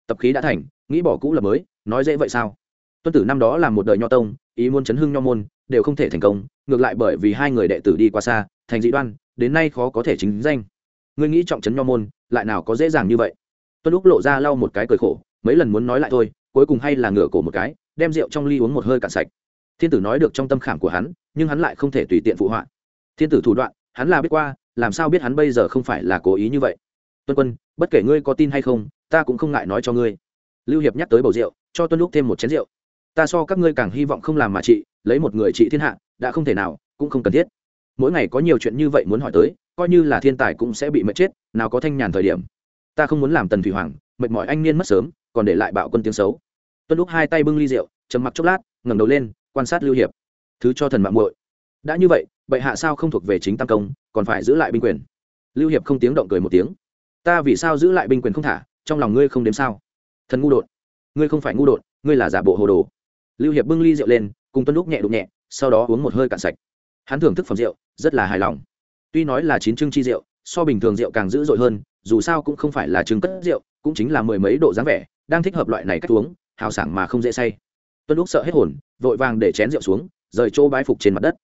Speaker 1: Tập khí đã thành, nghĩ bỏ cũ là mới, nói dễ vậy sao? Tuân tử năm đó là một đời nho tông, ý muốn chấn hưng nho môn, đều không thể thành công, ngược lại bởi vì hai người đệ tử đi qua xa, thành dị đoan, đến nay khó có thể chính danh. Ngươi nghĩ trọng trấn nho môn, lại nào có dễ dàng như vậy? Tuân lúc lộ ra lau một cái cười khổ, mấy lần muốn nói lại thôi, cuối cùng hay là ngửa cổ một cái, đem rượu trong ly uống một hơi cạn sạch thiên tử nói được trong tâm khảm của hắn, nhưng hắn lại không thể tùy tiện phụ họa. Thiên tử thủ đoạn, hắn là biết qua, làm sao biết hắn bây giờ không phải là cố ý như vậy? Tuân quân, bất kể ngươi có tin hay không, ta cũng không ngại nói cho ngươi. Lưu hiệp nhắc tới bầu rượu, cho tuân lúc thêm một chén rượu. Ta so các ngươi càng hy vọng không làm mà trị, lấy một người trị thiên hạ, đã không thể nào, cũng không cần thiết. Mỗi ngày có nhiều chuyện như vậy muốn hỏi tới, coi như là thiên tài cũng sẽ bị mệt chết, nào có thanh nhàn thời điểm. Ta không muốn làm tần thủy hoàng, mệt mỏi anh niên mất sớm, còn để lại bạo quân tiếng xấu. Tuân lúc hai tay bưng ly rượu, trầm mặc chốc lát, ngẩng đầu lên quan sát lưu hiệp. Thứ cho thần mạng muội. Đã như vậy, bệ hạ sao không thuộc về chính tam công, còn phải giữ lại binh quyền? Lưu hiệp không tiếng động cười một tiếng. Ta vì sao giữ lại binh quyền không thả, trong lòng ngươi không đếm sao? Thần ngu đột. Ngươi không phải ngu đột, ngươi là giả bộ hồ đồ. Lưu hiệp bưng ly rượu lên, cùng tuân lúc nhẹ đụng nhẹ, sau đó uống một hơi cạn sạch. Hắn thưởng thức phẩm rượu, rất là hài lòng. Tuy nói là chín trưng chi rượu, so bình thường rượu càng dữ dội hơn, dù sao cũng không phải là trứng cất rượu, cũng chính là mười mấy độ dáng vẻ, đang thích hợp loại này cách uống, hào sảng mà không dễ say tuân lúc sợ hết hồn, vội vàng để chén rượu xuống, rời chỗ bái phục trên mặt đất.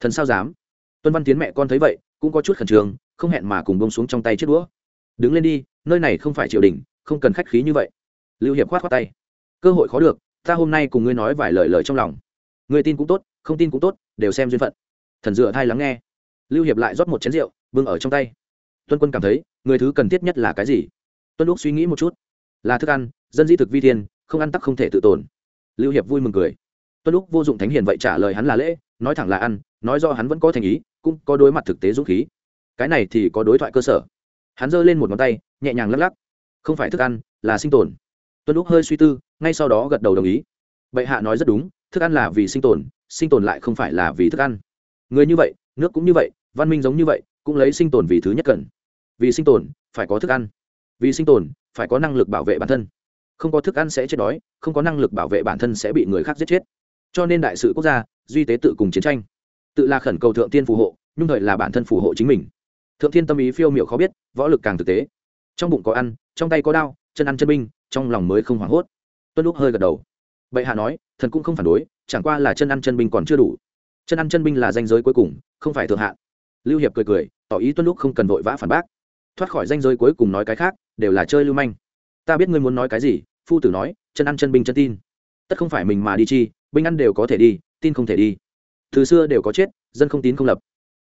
Speaker 1: Thần sao dám? Tuân văn tiến mẹ con thấy vậy, cũng có chút khẩn trương, không hẹn mà cùng bông xuống trong tay chiếc đũa. Đứng lên đi, nơi này không phải triều đình, không cần khách khí như vậy. Lưu hiệp khoát khoát tay. Cơ hội khó được, ta hôm nay cùng ngươi nói vài lời lời trong lòng. Người tin cũng tốt, không tin cũng tốt, đều xem duyên phận. Thần dựa thai lắng nghe. Lưu hiệp lại rót một chén rượu, bưng ở trong tay. Tuân quân cảm thấy, người thứ cần thiết nhất là cái gì? Tuân lúc suy nghĩ một chút. Là thức ăn, dân di thực vi thiên, không ăn tắc không thể tự tồn lưu hiệp vui mừng cười. Tuân lúc vô dụng thánh hiền vậy trả lời hắn là lễ, nói thẳng là ăn, nói do hắn vẫn có thành ý, cũng có đối mặt thực tế dũng khí. Cái này thì có đối thoại cơ sở. Hắn giơ lên một ngón tay, nhẹ nhàng lắc lắc. Không phải thức ăn, là sinh tồn. Tuân lúc hơi suy tư, ngay sau đó gật đầu đồng ý. Bệ hạ nói rất đúng, thức ăn là vì sinh tồn sinh tồn lại không phải là vì thức ăn. Người như vậy, nước cũng như vậy, văn minh giống như vậy, cũng lấy sinh tồn vì thứ nhất cần. Vì sinh tồn, phải có thức ăn. Vì sinh tồn, phải có năng lực bảo vệ bản thân không có thức ăn sẽ chết đói, không có năng lực bảo vệ bản thân sẽ bị người khác giết chết. Cho nên đại sự quốc gia, duy tế tự cùng chiến tranh. Tự là khẩn cầu thượng tiên phù hộ nhưng thời là bản thân phù hộ chính mình. Thượng thiên tâm ý phiêu m i ệ u khó biết, võ lực càng thực tế. Trong bụng có ăn, trong tay có đao chân ăn chân binh, trong lòng mới không hoảng hốt. Tuân lúc hơi gật đầu. Bệ hạ nói, thần cũng không phản đối, chẳng qua là chân ăn chân binh còn chưa đủ. Chân ăn chân binh là danh giới cuối cùng, không phải thượng hạ. lưu hiệp cười cười, tỏ ý tuân lúc không cần vội vã phản bác. Thoát khỏi danh giới cuối cùng nói cái khác, đều là chơi lưu manh ta biết ngươi muốn nói cái gì, phu tử nói, chân ăn chân binh chân tin. Tất không phải mình mà đi chi, binh ăn đều có thể đi, tin không thể đi. Từ xưa đều có chết, dân không tín không lập.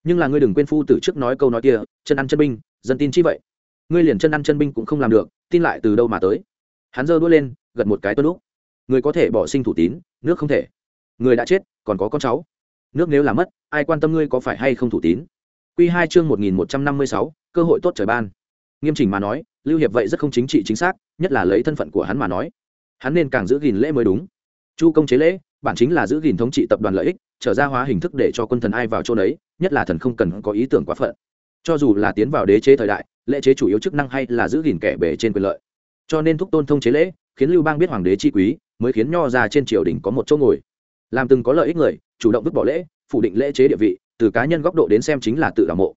Speaker 1: Nhưng là ngươi đừng quên phu tử trước nói câu nói kia, chân ăn chân binh, dân tin chi vậy. Ngươi liền chân ăn chân binh cũng không làm được, tin lại từ đâu mà tới. Hắn giơ đuôi lên, gật một cái tuân lúc. Người có thể bỏ sinh thủ tín, nước không thể. Người đã chết, còn có con cháu. Nước nếu là mất, ai quan tâm ngươi có phải hay không thủ tín? Q hai chương một nghìn một trăm năm mươi sáu, cơ hội tốt trời ban. Nghiêm chỉnh mà nói lưu hiệp vậy rất không chính trị chính xác, nhất là lấy thân phận của hắn mà nói. Hắn nên càng giữ gìn lễ mới đúng. Chu công chế lễ, bản chính là giữ gìn thống trị tập đoàn lợi ích, trở ra hóa hình thức để cho quân thần ai vào chỗ đấy nhất là thần không cần có ý tưởng quá phận. Cho dù là tiến vào đế chế thời đại, lễ chế chủ yếu chức năng hay là giữ gìn kẻ bề trên quyền lợi. Cho nên thúc tôn thông chế lễ, khiến lưu bang biết hoàng đế chi quý, mới khiến nho ra trên triều đình có một chỗ ngồi. Làm từng có lợi ích người, chủ động vứt bỏ lễ, phủ định lễ chế địa vị, từ cá nhân góc độ đến xem chính là tự đ mộ.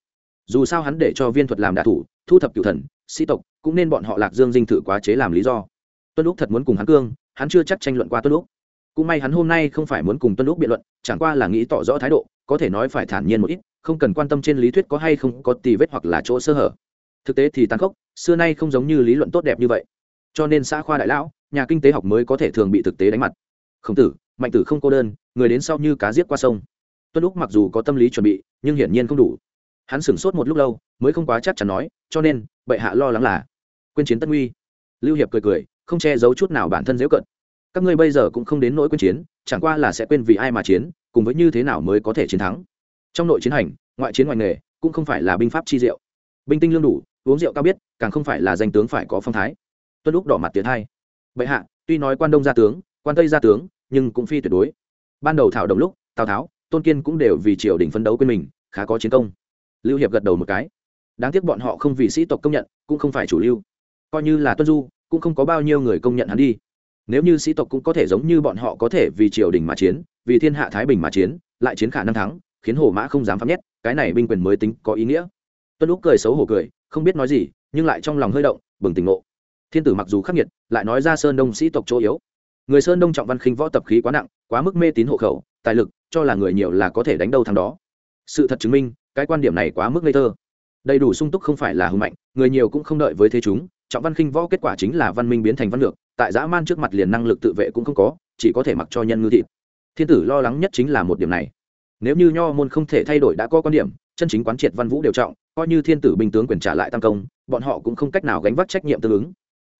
Speaker 1: Dù sao hắn để cho viên thuật làm đạ thủ, thu thập cựu thần, sĩ tộc cũng nên bọn họ lạc dương dinh thự quá chế làm lý do. Tuân lúc thật muốn cùng hắn cương, hắn chưa chắc tranh luận qua tuân lúc cũng may hắn hôm nay không phải muốn cùng tuân lúc biện luận, chẳng qua là nghĩ tỏ rõ thái độ, có thể nói phải thản nhiên một ít, không cần quan tâm trên lý thuyết có hay không có tì vết hoặc là chỗ sơ hở. Thực tế thì tàn khốc, xưa nay không giống như lý luận tốt đẹp như vậy. Cho nên xã khoa đại lão, nhà kinh tế học mới có thể thường bị thực tế đánh mặt. Khổng tử, mạnh tử không cô đơn, người đến sau như cá giết qua sông. Tuân lúc mặc dù có tâm lý chuẩn bị, nhưng hiển nhiên không đủ. Hắn sửng sốt một lúc lâu, mới không quá chắc chắn nói, cho nên, bệ hạ lo lắng là quên chiến tất nguy. Lưu hiệp cười cười, không che giấu chút nào bản thân dễ cận các ngươi bây giờ cũng không đến nỗi quên chiến, chẳng qua là sẽ quên vì ai mà chiến, cùng với như thế nào mới có thể chiến thắng. Trong nội chiến hành, ngoại chiến ngoài nghề, cũng không phải là binh pháp chi diệu. Binh tinh lương đủ, uống rượu cao biết, càng không phải là danh tướng phải có phong thái. Tuân lúc đỏ mặt tiến hai. Bệ hạ, tuy nói quan đông gia tướng, quan tây gia tướng, nhưng cũng phi tuyệt đối. Ban đầu thảo đồng lúc, tào tháo, tôn kiên cũng đều vì triều đình phấn đấu quên mình, khá có chiến công. Lưu hiệp gật đầu một cái. Đáng tiếc bọn họ không vì sĩ tộc công nhận, cũng không phải chủ lưu coi như là tuân du, cũng không có bao nhiêu người công nhận hắn đi. Nếu như sĩ tộc cũng có thể giống như bọn họ có thể vì triều đình mà chiến, vì thiên hạ thái bình mà chiến, lại chiến khả năng thắng, khiến hồ mã không dám phám nhét, cái này binh quyền mới tính có ý nghĩa. Tuân lúc cười xấu hổ cười, không biết nói gì, nhưng lại trong lòng hơi động, bừng tỉnh ngộ. Thiên tử mặc dù khắc nghiệt, lại nói ra sơn đông sĩ tộc chỗ yếu. Người sơn đông trọng văn khinh võ tập khí quá nặng, quá mức mê tín hộ khẩu, tài lực, cho là người nhiều là có thể đánh đâu thằng đó. Sự thật chứng minh, cái quan điểm này quá mức ngây thơ. Đầy đủ sung túc không phải là hùng mạnh, người nhiều cũng không đợi với thế chúng trọng văn khinh võ kết quả chính là văn minh biến thành văn lược, tại dã man trước mặt liền năng lực tự vệ cũng không có, chỉ có thể mặc cho nhân ngư thịt. Thiên tử lo lắng nhất chính là một điểm này. Nếu như nho môn không thể thay đổi đã có quan điểm, chân chính quán triệt văn vũ đều trọng, coi như thiên tử bình tướng quyền trả lại tăng công, bọn họ cũng không cách nào gánh vác trách nhiệm tương ứng.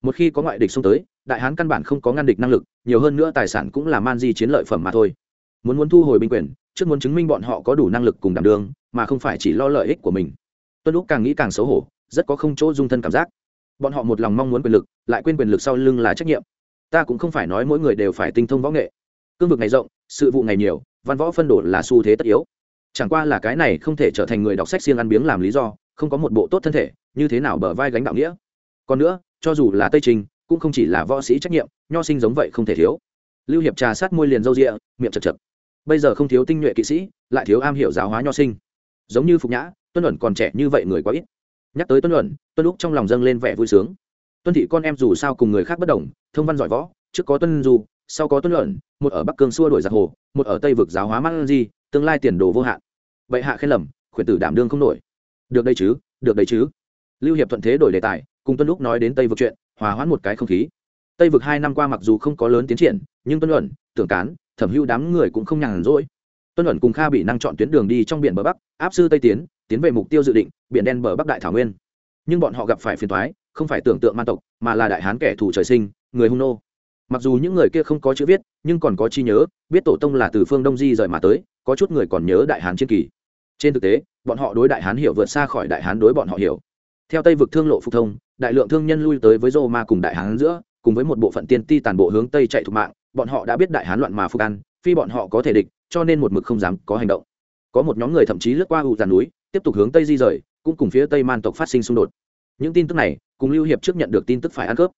Speaker 1: Một khi có ngoại địch xông tới, đại hán căn bản không có ngăn địch năng lực, nhiều hơn nữa tài sản cũng là man di chiến lợi phẩm mà thôi. Muốn muốn thu hồi binh quyền, trước muốn chứng minh bọn họ có đủ năng lực cùng đảm đương, mà không phải chỉ lo lợi ích của mình. Tuân lúc càng nghĩ càng xấu hổ, rất có không chỗ dung thân cảm giác bọn họ một lòng mong muốn quyền lực, lại quên quyền lực sau lưng là trách nhiệm. Ta cũng không phải nói mỗi người đều phải tinh thông võ nghệ. Cương vực ngày rộng, sự vụ ngày nhiều, văn võ phân đổ là xu thế tất yếu. Chẳng qua là cái này không thể trở thành người đọc sách riêng ăn biếng làm lý do, không có một bộ tốt thân thể, như thế nào bờ vai gánh đạo nghĩa? Còn nữa, cho dù là tây trình, cũng không chỉ là võ sĩ trách nhiệm, nho sinh giống vậy không thể thiếu. Lưu hiệp trà sát môi liền râu rịa, miệng chật chật. Bây giờ không thiếu tinh nhuệ kỵ sĩ, lại thiếu am hiểu giáo hóa nho sinh. Giống như phục nhã, tuân ẩn còn trẻ như vậy người quá ít nhắc tới tuân luận tuân lúc trong lòng dâng lên vẻ vui sướng. Tuân thị con em dù sao cùng người khác bất đồng, thông văn giỏi võ, trước có tuân du, sau có tuân luận, một ở bắc cương xua đổi giặc hồ, một ở tây vực giáo hóa mang di, tương lai tiền đồ vô hạn. Bệ hạ khen lầm, khuyển tử đảm đương không nổi. Được đây chứ, được đây chứ. Lưu hiệp thuận thế đổi đề tài, cùng tuân lúc nói đến tây vực chuyện, hòa hoãn một cái không khí. Tây vực hai năm qua mặc dù không có lớn tiến triển, nhưng tuân luận, tưởng cán, thẩm hưu đám người cũng không nhàn rỗi tuân ẩn cùng kha bị năng chọn tuyến đường đi trong biển bờ bắc, áp sư tây tiến tiến về mục tiêu dự định, biển đen bờ bắc đại thảo nguyên. Nhưng bọn họ gặp phải phiền thoái không phải tưởng tượng man tộc, mà là đại hán kẻ thù trời sinh, người hung nô. Mặc dù những người kia không có chữ viết, nhưng còn có chi nhớ, biết tổ tông là từ phương đông di rời mà tới, có chút người còn nhớ đại hán chiến kỳ. Trên thực tế, bọn họ đối đại hán hiểu vượt xa khỏi đại hán đối bọn họ hiểu. Theo tây vực thương lộ phục thông, đại lượng thương nhân lui tới với rô ma cùng đại hán giữa, cùng với một bộ phận tiên ti tàn bộ hướng tây chạy thục mạng, bọn họ đã biết đại hán loạn mà phục an phi bọn họ có thể địch cho nên một mực không dám có hành động. Có một nhóm người thậm chí lướt qua ụ giàn núi, tiếp tục hướng tây di rời, cũng cùng phía tây man tộc phát sinh xung đột. Những tin tức này, cùng lưu hiệp trước nhận được tin tức phải ăn cướp.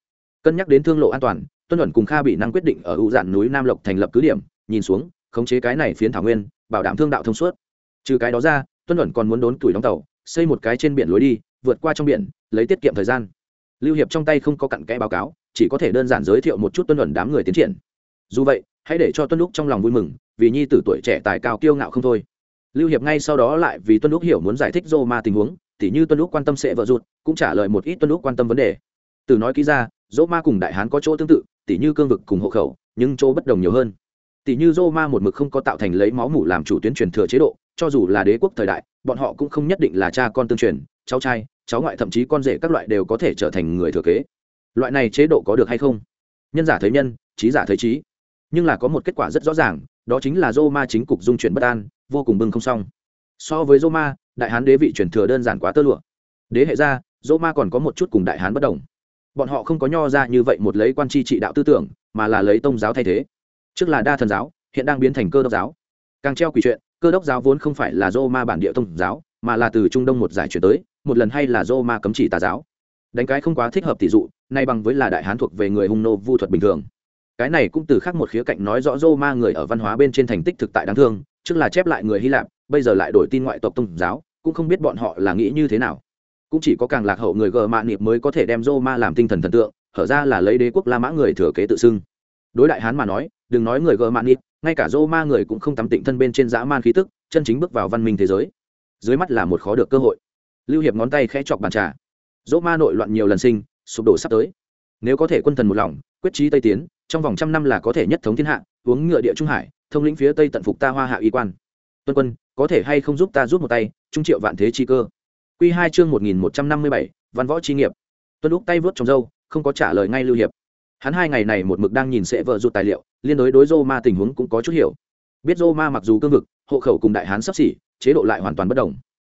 Speaker 1: Cân nhắc đến thương lộ an toàn, tuân luận cùng kha bị năng quyết định ở ụ Dàn núi nam lộc thành lập cứ điểm, nhìn xuống, khống chế cái này phiến thảo nguyên, bảo đảm thương đạo thông suốt. Trừ cái đó ra, tuân luận còn muốn đốn tuổi đóng tàu, xây một cái trên biển lối đi, vượt qua trong biển, lấy tiết kiệm thời gian. Lưu hiệp trong tay không có cặn kẽ báo cáo, chỉ có thể đơn giản giới thiệu một chút tuân luận đám người tiến triển. Dù vậy, hãy để cho tuân lúc trong lòng vui mừng vì nhi tử tuổi trẻ tài cao kiêu ngạo không thôi lưu hiệp ngay sau đó lại vì tuân lúc hiểu muốn giải thích dô ma tình huống tỉ như tuân lúc quan tâm sẽ vợ ruột cũng trả lời một ít tuân lúc quan tâm vấn đề từ nói kỹ ra dô ma cùng đại hán có chỗ tương tự tỉ như cương vực cùng hộ khẩu nhưng chỗ bất đồng nhiều hơn tỷ như Roma một mực không có tạo thành lấy máu mủ làm chủ tuyến truyền thừa chế độ, cho dù là đế quốc thời đại, bọn họ cũng không nhất định là cha con tương truyền, cháu trai, cháu ngoại thậm chí con rể các loại đều có thể trở thành người thừa kế. Loại này chế độ có được hay không? Nhân giả thấy nhân, trí giả thấy trí. Nhưng là có một kết quả rất rõ ràng, đó chính là Roma chính cục dung chuyển bất an, vô cùng bưng không xong. So với Roma, đại hán đế vị truyền thừa đơn giản quá tơ lụa. Đế hệ ra, Roma còn có một chút cùng đại hán bất đồng. Bọn họ không có nho ra như vậy một lấy quan chi trị đạo tư tưởng, mà là lấy tông giáo thay thế trước là đa thần giáo hiện đang biến thành cơ đốc giáo càng treo quỷ chuyện cơ đốc giáo vốn không phải là Roma bản địa tông giáo mà là từ trung đông một giải chuyển tới một lần hay là Roma cấm chỉ tà giáo đánh cái không quá thích hợp tỷ dụ nay bằng với là đại hán thuộc về người hung nô vu thuật bình thường cái này cũng từ khác một khía cạnh nói rõ rô ma người ở văn hóa bên trên thành tích thực tại đáng thương, trước là chép lại người hy lạp, bây giờ lại đổi tin ngoại tộc tôn giáo, cũng không biết bọn họ là nghĩ như thế nào. Cũng chỉ có càng lạc hậu người gờ mạ niệm mới có thể đem rô ma làm tinh thần thần tượng, hở ra là lấy đế quốc la mã người thừa kế tự xưng. Đối đại hán mà nói, đừng nói người gờ mạ niệm ngay cả rô ma người cũng không tắm tịnh thân bên trên dã man khí tức, chân chính bước vào văn minh thế giới. Dưới mắt là một khó được cơ hội. Lưu hiệp ngón tay khẽ chọc bàn trà. Rô ma nội loạn nhiều lần sinh, sụp đổ sắp tới. Nếu có thể quân thần một lòng, quyết trí tây tiến trong vòng trăm năm là có thể nhất thống thiên hạ, uống ngựa địa trung hải, thông lĩnh phía tây tận phục ta hoa hạ y quan. Tuân quân, có thể hay không giúp ta giúp một tay, trung triệu vạn thế chi cơ? Quy hai chương một nghìn một trăm năm mươi bảy, văn võ chi nghiệp. Tuân lúc tay vớt trong dâu không có trả lời ngay lưu hiệp. Hắn hai ngày này một mực đang nhìn sẽ vợ rụt tài liệu, liên đối đối rô ma tình huống cũng có chút hiểu. Biết rô ma mặc dù cương vực, hộ khẩu cùng đại hán sắp xỉ, chế độ lại hoàn toàn bất đồng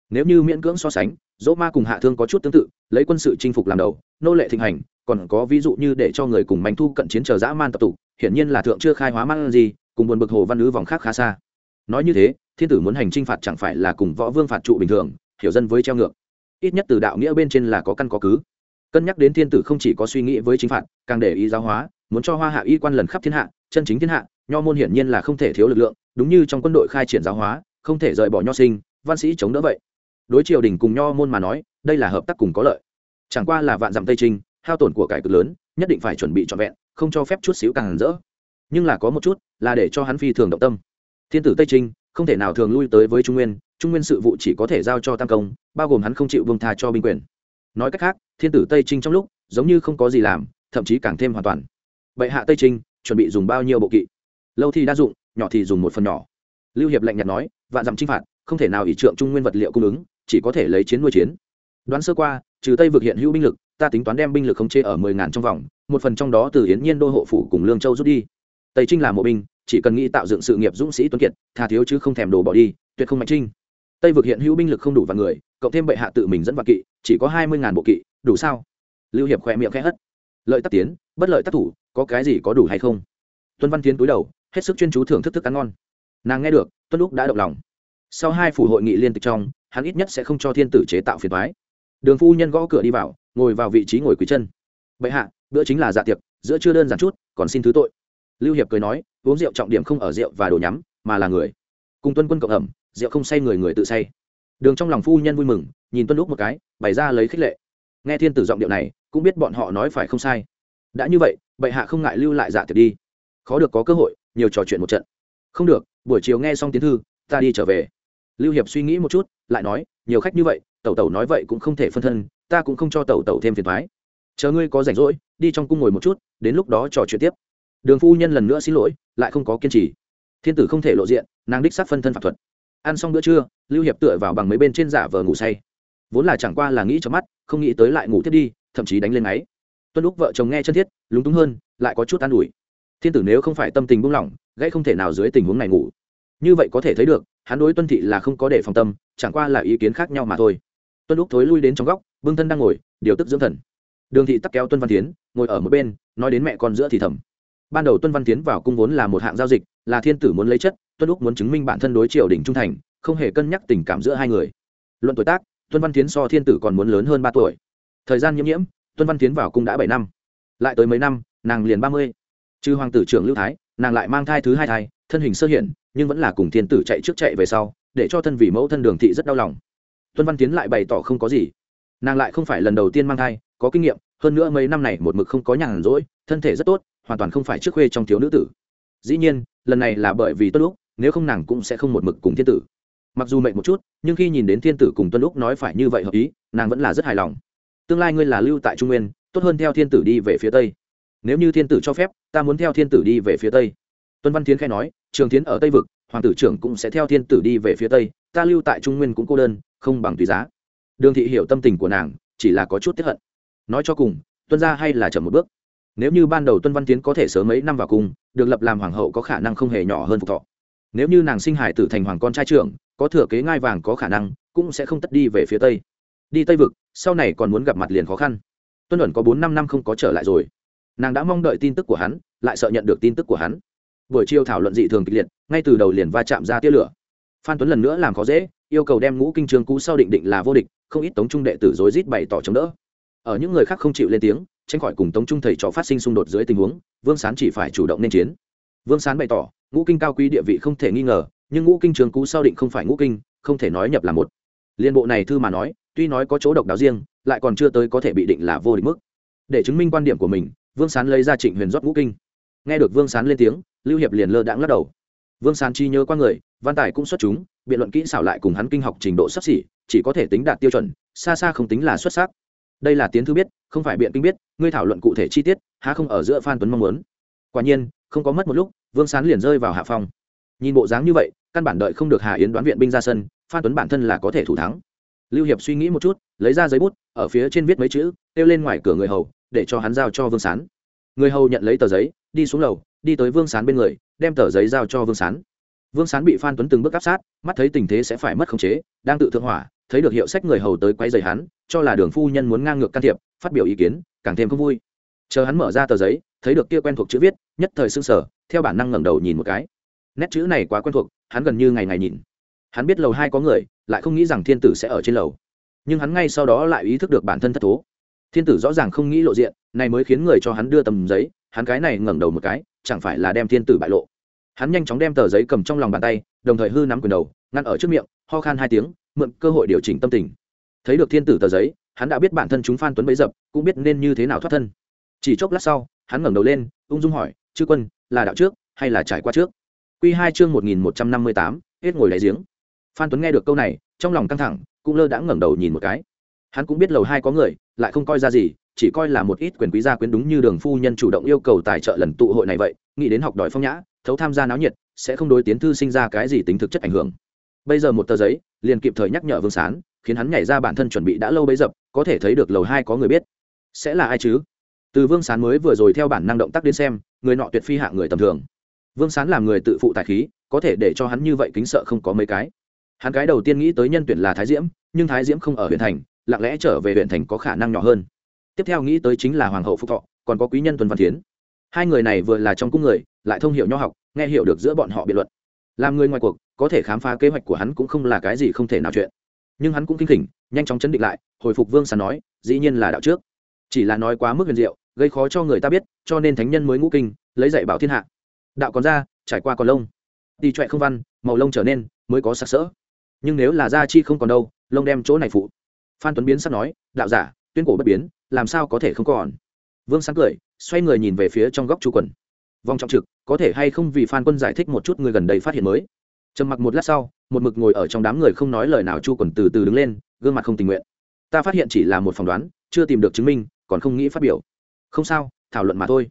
Speaker 1: nếu như miễn cưỡng so sánh, dỗ ma cùng hạ thương có chút tương tự, lấy quân sự chinh phục làm đầu, nô lệ thịnh hành, còn có ví dụ như để cho người cùng manh thu cận chiến chờ dã man tập tụ, hiển nhiên là thượng chưa khai hóa man gì, cùng buồn bực hồ văn ứ vòng khác khá xa. Nói như thế, thiên tử muốn hành chinh phạt chẳng phải là cùng võ vương phạt trụ bình thường, hiểu dân với treo ngược. Ít nhất từ đạo nghĩa bên trên là có căn có cứ. Cân nhắc đến thiên tử không chỉ có suy nghĩ với chính phạt, càng để ý giáo hóa, muốn cho hoa hạ y quan lần khắp thiên hạ, chân chính thiên hạ, nho môn hiển nhiên là không thể thiếu lực lượng, đúng như trong quân đội khai triển giáo hóa, không thể rời bỏ nho sinh, văn sĩ chống đỡ vậy đối triều đình cùng nho môn mà nói, đây là hợp tác cùng có lợi. Chẳng qua là vạn dặm tây trinh, hao tổn của cải cực lớn, nhất định phải chuẩn bị trọn vẹn, không cho phép chút xíu càng hẳn rỡ. Nhưng là có một chút, là để cho hắn phi thường động tâm. Thiên tử tây trinh, không thể nào thường lui tới với trung nguyên trung nguyên sự vụ chỉ có thể giao cho tam công, bao gồm hắn không chịu vương tha cho binh quyền. Nói cách khác, thiên tử tây trinh trong lúc, giống như không có gì làm, thậm chí càng thêm hoàn toàn. Bệ hạ tây trinh, chuẩn bị dùng bao nhiêu bộ kỵ? Lâu thì đa dụng, nhỏ thì dùng một phần nhỏ. Lưu hiệp lạnh nhạt nói, vạn dặm chinh phạt, không thể nào ỷ trượng trung nguyên vật liệu cung ứng chỉ có thể lấy chiến nuôi chiến. Đoán sơ qua, trừ tây vực hiện hữu binh lực, ta tính toán đem binh lực khống chế ở mười ngàn trong vòng, một phần trong đó từ yến nhiên đô hộ phủ cùng lương châu rút đi. Tây trinh là mộ binh, chỉ cần nghĩ tạo dựng sự nghiệp dũng sĩ tuấn kiệt thà thiếu chứ không thèm đồ bỏ đi, tuyệt không mạnh trinh. Tây vực hiện hữu binh lực không đủ vạn người, cộng thêm bệ hạ tự mình dẫn vạn kỵ, chỉ có hai mươi ngàn bộ kỵ, đủ sao? Lưu hiệp khoe miệng khẽ hất. Lợi tắc tiến, bất lợi tác thủ, có cái gì có đủ hay không? Tuân văn tiến túi đầu, hết sức chuyên chú thưởng thức thức ăn ngon. Nàng nghe được, tuân lúc đã động lòng. Sau hai phủ hội nghị liên tịch trong hắn ít nhất sẽ không cho thiên tử chế tạo phiền toái đường phu nhân gõ cửa đi vào, ngồi vào vị trí ngồi quý chân. Bệ hạ, bữa chính là dạ tiệc, giữa chưa đơn giản chút, còn xin thứ tội. Lưu hiệp cười nói, uống rượu trọng điểm không ở rượu và đồ nhắm, mà là người. Cùng tuân quân cộng ẩm, rượu không say người người tự say. Đường trong lòng phu nhân vui mừng, nhìn tuân lúc một cái, bày ra lấy khích lệ. Nghe thiên tử giọng điệu này, cũng biết bọn họ nói phải không sai. Đã như vậy, bệ hạ không ngại lưu lại dạ tiệc đi. Khó được có cơ hội, nhiều trò chuyện một trận. Không được, buổi chiều nghe xong tiến thư, ta đi trở về lưu hiệp suy nghĩ một chút, lại nói, nhiều khách như vậy, tẩu tẩu nói vậy cũng không thể phân thân, ta cũng không cho tẩu tẩu thêm phiền thoái chờ ngươi có rảnh rỗi, đi trong cung ngồi một chút, đến lúc đó trò chuyện tiếp. Đường phu nhân lần nữa xin lỗi, lại không có kiên trì. Thiên tử không thể lộ diện, nàng đích sắc phân thân pháp thuật. Ăn xong bữa trưa, lưu hiệp tựa vào bằng mấy bên trên giả vờ ngủ say. Vốn là chẳng qua là nghĩ cho mắt, không nghĩ tới lại ngủ thiết đi, thậm chí đánh lên ấy. tuân lúc vợ chồng nghe chân thiết, lúng túng hơn, lại có chút an ủi. Thiên tử nếu không phải tâm tình buông lỏng, gãy không thể nào dưới tình huống này ngủ. Như vậy có thể thấy được hắn đối tuân thị là không có để phòng tâm, chẳng qua là ý kiến khác nhau mà thôi. Tuân lúc thối lui đến trong góc vương thân đang ngồi, điều tức dưỡng thần. Đường thị tắc kéo tuân văn tiến ngồi ở một bên, nói đến mẹ con giữa thì thầm. Ban đầu tuân văn tiến vào cung vốn là một hạng giao dịch, là thiên tử muốn lấy chất, tuân lúc muốn chứng minh bản thân đối triều đình trung thành, không hề cân nhắc tình cảm giữa hai người. Luận tuổi tác, tuân văn tiến so thiên tử còn muốn lớn hơn ba tuổi. Thời gian nhiễm nhiễm, tuân văn tiến vào cung đã bảy năm. Lại tới mấy năm, nàng liền ba mươi. Trừ hoàng tử trưởng lưu thái, nàng lại mang thai thứ hai thai thân hình sơ hiện nhưng vẫn là cùng thiên tử chạy trước chạy về sau, để cho thân vì mẫu thân đường thị rất đau lòng. Tuân văn tiến lại bày tỏ không có gì. Nàng lại không phải lần đầu tiên mang thai, có kinh nghiệm, hơn nữa mấy năm này một mực không có nhàn rỗi, thân thể rất tốt, hoàn toàn không phải trước khuê trong thiếu nữ tử. Dĩ nhiên, lần này là bởi vì tuân lúc nếu không nàng cũng sẽ không một mực cùng thiên tử. Mặc dù mệnh một chút, nhưng khi nhìn đến thiên tử cùng tuân lúc nói phải như vậy hợp ý, nàng vẫn là rất hài lòng. Tương lai ngươi là lưu tại trung nguyên, tốt hơn theo thiên tử đi về phía tây. Nếu như thiên tử cho phép, ta muốn theo thiên tử đi về phía tây tuân văn tiến khai nói, trường tiến ở tây vực, hoàng tử trưởng cũng sẽ theo thiên tử đi về phía tây, ta lưu tại trung nguyên cũng cô đơn, không bằng tùy giá. Đường thị hiểu tâm tình của nàng, chỉ là có chút tiếp hận. Nói cho cùng, tuân ra hay là chậm một bước. Nếu như ban đầu tuân văn tiến có thể sớm mấy năm vào cung được lập làm hoàng hậu có khả năng không hề nhỏ hơn phục thọ. Nếu như nàng sinh hải tử thành hoàng con trai trưởng, có thừa kế ngai vàng có khả năng, cũng sẽ không tất đi về phía tây. Đi tây vực, sau này còn muốn gặp mặt liền khó khăn. Tuân ẩn có bốn năm năm không có trở lại rồi. Nàng đã mong đợi tin tức của hắn, lại sợ nhận được tin tức của hắn buổi chiều thảo luận dị thường kịch liệt, ngay từ đầu liền va chạm ra tia lửa. Phan tuấn lần nữa làm khó dễ, yêu cầu đem ngũ kinh trường cũ sau định định là vô địch, không ít tống trung đệ tử rối rít bày tỏ chống đỡ. Ở những người khác không chịu lên tiếng, tránh khỏi cùng tống trung thầy trò phát sinh xung đột dưới tình huống, vương sán chỉ phải chủ động nên chiến. Vương sán bày tỏ, ngũ kinh cao quý địa vị không thể nghi ngờ, nhưng ngũ kinh trường cũ sau định không phải ngũ kinh, không thể nói nhập là một. Liên bộ này thư mà nói, tuy nói có chỗ độc đáo riêng, lại còn chưa tới có thể bị định là vô địch mức. Để chứng minh quan điểm của mình, vương sán lấy ra trịnh huyền rót ngũ kinh. Nghe được vương sán lên tiếng lưu hiệp liền lơ đãng lắc đầu. Vương sán chi nhớ qua người, văn tài cũng xuất chúng, biện luận kỹ xảo lại cùng hắn kinh học trình độ sắp xỉ, chỉ có thể tính đạt tiêu chuẩn, xa xa không tính là xuất sắc. Đây là tiến thư biết, không phải biện kinh biết, ngươi thảo luận cụ thể chi tiết, há không ở giữa phan tuấn mong muốn. Quả nhiên, không có mất một lúc, vương sán liền rơi vào hạ phong. Nhìn bộ dáng như vậy, căn bản đợi không được hà yến đoán viện binh ra sân, phan tuấn bản thân là có thể thủ thắng. Lưu hiệp suy nghĩ một chút, lấy ra giấy bút, ở phía trên viết mấy chữ, kêu lên ngoài cửa người hầu, để cho hắn giao cho vương sán người hầu nhận lấy tờ giấy, đi xuống lầu, đi tới vương sán bên người, đem tờ giấy giao cho vương sán. Vương sán bị phan tuấn từng bước áp sát, mắt thấy tình thế sẽ phải mất khống chế, đang tự thượng hỏa, thấy được hiệu sách người hầu tới quay dày hắn, cho là đường phu nhân muốn ngang ngược can thiệp, phát biểu ý kiến, càng thêm không vui. Chờ hắn mở ra tờ giấy, thấy được kia quen thuộc chữ viết, nhất thời s ư n g sở theo bản năng ngẩng đầu nhìn một cái. Nét chữ này quá quen thuộc, hắn gần như ngày ngày nhìn. Hắn biết lầu hai có người, lại không nghĩ rằng thiên tử sẽ ở trên lầu. Nhưng hắn ngay sau đó lại ý thức được bản thân thất thố thiên tử rõ ràng không nghĩ lộ diện, này mới khiến người cho hắn đưa tầm giấy, hắn cái này ngẩng đầu một cái, chẳng phải là đem thiên tử bại lộ. Hắn nhanh chóng đem tờ giấy cầm trong lòng bàn tay, đồng thời hư nắm quyền đầu, ngăn ở trước miệng, ho khan hai tiếng, mượn cơ hội điều chỉnh tâm tình. Thấy được thiên tử tờ giấy, hắn đã biết bản thân chúng phan tuấn bấy dập, cũng biết nên như thế nào thoát thân. Chỉ chốc lát sau, hắn ngẩng đầu lên, ung dung hỏi, chư quân, là đạo trước hay là trải qua trước? Q hai chương một nghìn một trăm năm mươi tám, hết ngồi đáy giếng. Phan tuấn nghe được câu này, trong lòng căng thẳng, cũng lơ đã ngẩng đầu nhìn một cái. Hắn cũng biết lầu hai có người lại không coi ra gì, chỉ coi là một ít quyền quý gia quyến đúng như đường phu nhân chủ động yêu cầu tài trợ lần tụ hội này vậy, nghĩ đến học đòi phong nhã, thấu tham gia náo nhiệt, sẽ không đối tiến thư sinh ra cái gì tính thực chất ảnh hưởng. Bây giờ một tờ giấy, liền kịp thời nhắc nhở vương sán, khiến hắn nhảy ra bản thân chuẩn bị đã lâu bấy dập, có thể thấy được lầu hai có người biết. Sẽ là ai chứ? Từ vương sán mới vừa rồi theo bản năng động tác đến xem, người nọ tuyệt phi hạ người tầm thường. Vương sán làm người tự phụ tài khí, có thể để cho hắn như vậy kính sợ không có mấy cái. Hắn cái đầu tiên nghĩ tới nhân tuyển là thái diễm, nhưng thái diễm không ở huyện thành lặng lẽ trở về huyện thành có khả năng nhỏ hơn. Tiếp theo nghĩ tới chính là hoàng hậu phúc thọ, còn có quý nhân tuần văn tiến hai người này vừa là trong cung người, lại thông hiểu nho học, nghe hiểu được giữa bọn họ biện luận. Làm người ngoài cuộc, có thể khám phá kế hoạch của hắn cũng không là cái gì không thể nào chuyện. Nhưng hắn cũng kinh khỉnh, nhanh chóng chấn định lại, hồi phục vương sán nói, dĩ nhiên là đạo trước. Chỉ là nói quá mức huyền diệu, gây khó cho người ta biết, cho nên thánh nhân mới ngũ kinh, lấy dạy bảo thiên hạ. Đạo còn ra, trải qua còn lông. Đi trọe không văn, màu lông trở nên, mới có sặc sỡ. Nhưng nếu là da chi không còn đâu, lông đem chỗ này phụ phan tuấn biến sắp nói, đạo giả, tuyên cổ bất biến, làm sao có thể không còn? Vương sáng cười, xoay người nhìn về phía trong góc chu quần. Vòng trọng trực, có thể hay không vì phan quân giải thích một chút người gần đây phát hiện mới? Trầm mặc một lát sau, một mực ngồi ở trong đám người không nói lời nào chu quần từ từ đứng lên, gương mặt không tình nguyện. Ta phát hiện chỉ là một phỏng đoán, chưa tìm được chứng minh, còn không nghĩ phát biểu. Không sao, thảo luận mà thôi.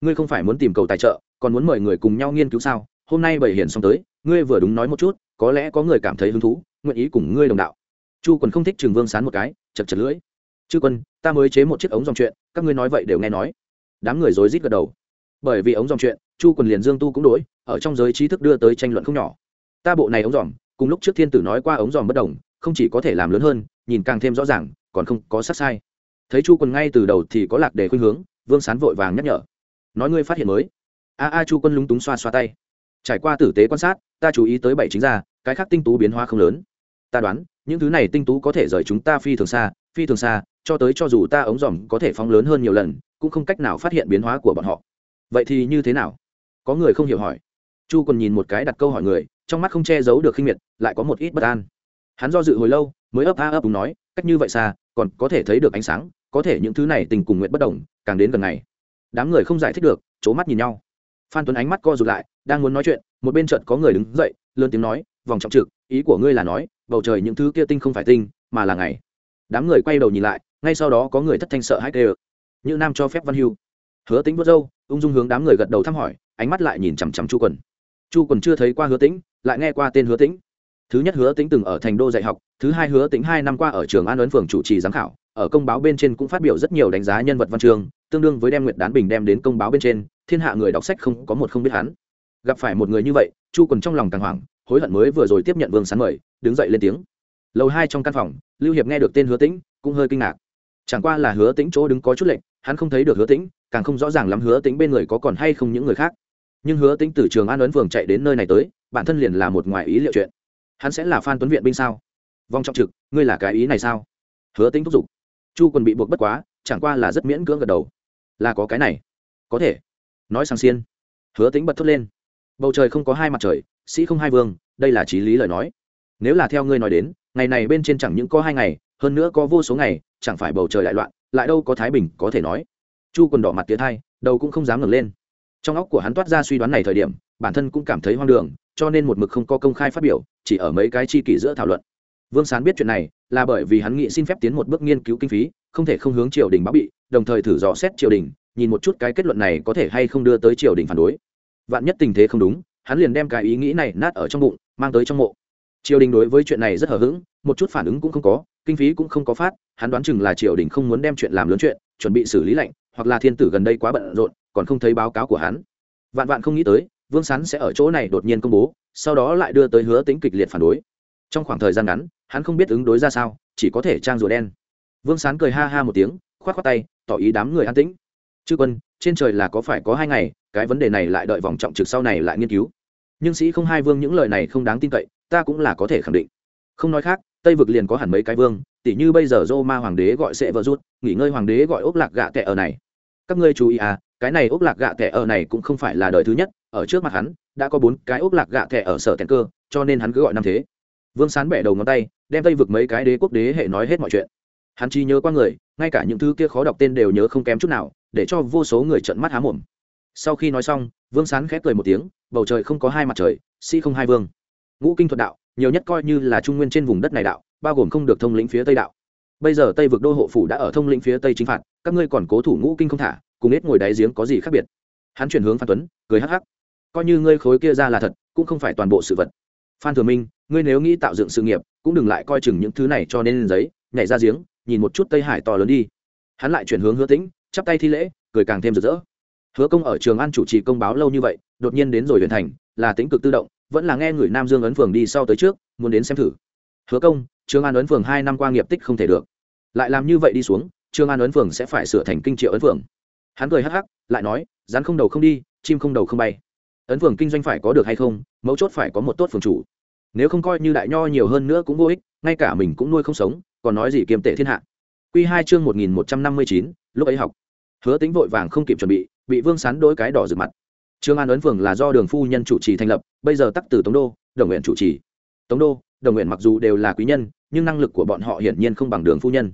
Speaker 1: Ngươi không phải muốn tìm cầu tài trợ, còn muốn mời người cùng nhau nghiên cứu sao? Hôm nay bày hiển xong tới, ngươi vừa đúng nói một chút, có lẽ có người cảm thấy hứng thú, nguyện ý cùng ngươi đồng đạo chu quần không thích trường vương sán một cái chật chật lưỡi. Chư quân ta mới chế một chiếc ống dòng chuyện các ngươi nói vậy đều nghe nói. Đám người rối rít gật đầu. Bởi vì ống dòng chuyện chu quần liền dương tu cũng đổi, ở trong giới trí thức đưa tới tranh luận không nhỏ. Ta bộ này ống dòm cùng lúc trước thiên tử nói qua ống dòm bất đồng không chỉ có thể làm lớn hơn nhìn càng thêm rõ ràng còn không có sát sai. Thấy chu Quần ngay từ đầu thì có lạc đề khuyên hướng vương sán vội vàng nhắc nhở. Nói ngươi phát hiện mới. A a chu quân lúng túng xoa xoa tay. Trải qua tử tế quan sát ta chú ý tới bảy chính ra cái khác tinh tú biến hóa không lớn. Ta đoán những thứ này tinh tú có thể rời chúng ta phi thường xa, phi thường xa, cho tới cho dù ta ống dòm có thể phóng lớn hơn nhiều lần, cũng không cách nào phát hiện biến hóa của bọn họ. Vậy thì như thế nào? Có người không hiểu hỏi. Chu còn nhìn một cái đặt câu hỏi người, trong mắt không che giấu được khinh miệt, lại có một ít bất an. Hắn do dự hồi lâu, mới ấp a ấp đúng nói, cách như vậy xa, còn có thể thấy được ánh sáng, có thể những thứ này tình cùng nguyện bất đồng, càng đến gần ngày. Đám người không giải thích được c mắt nhìn nhau. Phan tuấn ánh mắt co rụt lại, đang muốn nói chuyện, một bên trận có người đứng dậy, lớn tiếng nói, vòng trọng trực, ý của ngươi là nói bầu trời những thứ kia tinh không phải tinh, mà là ngày. Đám người quay đầu nhìn lại, ngay sau đó có người thất thanh sợ hãi tê như nam cho phép văn hưu. Hứa tính vớt râu, ung dung hướng đám người gật đầu thăm hỏi, ánh mắt lại nhìn chằm chằm chu quần. Chu quần chưa thấy qua hứa tĩnh, lại nghe qua tên hứa tĩnh. Thứ nhất hứa tĩnh từng ở thành đô dạy học, thứ hai hứa tĩnh hai năm qua ở trường an ấn phường chủ trì giám khảo, ở công báo bên trên cũng phát biểu rất nhiều đánh giá nhân vật văn chương tương đương với đem nguyệt đán bình đem đến công báo bên trên, thiên hạ người đọc sách không có một không biết hắn. Gặp phải một người như vậy, chu quần trong lòng càng hoảng hối hận mới vừa rồi tiếp nhận vương sán mời, đứng dậy lên tiếng. Lầu hai trong căn phòng, lưu hiệp nghe được tên hứa tĩnh, cũng hơi kinh ngạc. Chẳng qua là hứa tĩnh chỗ đứng có chút lệnh hắn không thấy được hứa tĩnh, càng không rõ ràng lắm hứa tĩnh bên người có còn hay không những người khác. Nhưng hứa tĩnh từ trường an ấn phường chạy đến nơi này tới, bản thân liền là một ngoài ý liệu chuyện. Hắn sẽ là phan tuấn viện binh sao? Vong trọng trực, ngươi là cái ý này sao? Hứa tĩnh thúc giục. Chu còn bị buộc bất quá, chẳng qua là rất miễn cưỡng gật đầu. Là có cái này. Có thể. Nói sang xiên. Hứa tĩnh bật thốt lên. Bầu trời không có hai mặt trời sĩ không hai vương, đây là trí lý lời nói. Nếu là theo ngươi nói đến, ngày này bên trên chẳng những có hai ngày, hơn nữa có vô số ngày, chẳng phải bầu trời đại loạn, lại đâu có thái bình có thể nói. Chu quần đỏ mặt tiến thai đầu cũng không dám ngẩng lên. Trong óc của hắn toát ra suy đoán này thời điểm, bản thân cũng cảm thấy hoang đường, cho nên một mực không có công khai phát biểu, chỉ ở mấy cái chi kỷ giữa thảo luận. Vương sán biết chuyện này, là bởi vì hắn nghị xin phép tiến một bước nghiên cứu kinh phí, không thể không hướng triều đình báo bị, đồng thời thử dò xét triều đình, nhìn một chút cái kết luận này có thể hay không đưa tới triều đình phản đối. Vạn nhất tình thế không đúng hắn liền đem cái ý nghĩ này nát ở trong bụng, mang tới trong mộ. Triều đình đối với chuyện này rất hờ hững, một chút phản ứng cũng không có, kinh phí cũng không có phát, hắn đoán chừng là triều đình không muốn đem chuyện làm lớn chuyện, chuẩn bị xử lý lệnh hoặc là thiên tử gần đây quá bận rộn, còn không thấy báo cáo của hắn. Vạn vạn không nghĩ tới, vương sán sẽ ở chỗ này đột nhiên công bố, sau đó lại đưa tới hứa tính kịch liệt phản đối. Trong khoảng thời gian ngắn, hắn không biết ứng đối ra sao, chỉ có thể trang rùa đen. Vương sán cười ha ha một tiếng k h o á t k h o á tay, tỏ ý đám người an tĩnh. Chư quân, trên trời là có phải có hai ngày cái vấn đề này lại đợi vòng trọng trực sau này lại nghiên cứu. Nhưng sĩ không hai vương những lời này không đáng tin cậy, ta cũng là có thể khẳng định. Không nói khác, tây vực liền có hẳn mấy cái vương, tỉ như bây giờ Roma hoàng đế gọi sẽ vợ rút, nghỉ ngơi hoàng đế gọi ốc lạc gạ tệ ở này. Các ngươi chú ý à cái này ốc lạc gạ tệ ở này cũng không phải là đời thứ nhất, ở trước mặt hắn, đã có bốn cái ốc lạc gạ tệ ở sở tèn cơ, cho nên hắn cứ gọi năm thế. Vương sán bẻ đầu ngón tay, đem tây vực mấy cái đế quốc đế hệ nói hết mọi chuyện. Hắn chỉ nhớ qua người, ngay cả những thứ kia khó đọc tên đều nhớ không kém chút nào, để cho vô số người trợn mắt há mồm sau khi nói xong, vương sán khép cười một tiếng, bầu trời không có hai mặt trời, si không hai vương. Ngũ kinh thuật đạo, nhiều nhất coi như là trung nguyên trên vùng đất này đạo, bao gồm không được thông lĩnh phía tây đạo. Bây giờ tây vực đô hộ phủ đã ở thông lĩnh phía tây chính phạt, các ngươi còn cố thủ ngũ kinh không thả, cùng hết ngồi đáy giếng có gì khác biệt? Hắn chuyển hướng phan tuấn, cười hắc hắc. Coi như ngươi khối kia ra là thật, cũng không phải toàn bộ sự vật. Phan thừa minh, ngươi nếu nghĩ tạo dựng sự nghiệp, cũng đừng lại coi chừng những thứ này cho nên lên giấy, nhảy ra giếng, nhìn một chút tây hải to lớn đi. Hắn lại chuyển hướng hứa tĩnh, chắp tay thi lễ, cười càng thêm rực rỡ hứa công ở trường an chủ trì công báo lâu như vậy, đột nhiên đến rồi huyện thành, là tính cực tự động, vẫn là nghe người nam dương ấn phường đi sau tới trước, muốn đến xem thử. Hứa công, trường an ấn phường hai năm qua nghiệp tích không thể được. Lại làm như vậy đi xuống, trường an ấn phường sẽ phải sửa thành kinh triệu ấn phường. Hắn cười hắc hắc, lại nói, rắn không đầu không đi, chim không đầu không bay. Ấn phường kinh doanh phải có được hay không, mấu chốt phải có một tốt phường chủ. Nếu không coi như đại nho nhiều hơn nữa cũng vô ích, ngay cả mình cũng nuôi không sống, còn nói gì kiềm tệ thiên hạ. Q hai chương một nghìn một trăm năm mươi chín, lúc ấy học. Hứa tính vội vàng không kịp chuẩn bị bị vương sán đôi cái đỏ rực mặt. Trương an ấn phường là do đường phu nhân chủ trì thành lập, bây giờ tắc từ tống đô, đồng nguyện chủ trì. Tống đô, đồng nguyện mặc dù đều là quý nhân, nhưng năng lực của bọn họ hiển nhiên không bằng đường phu nhân.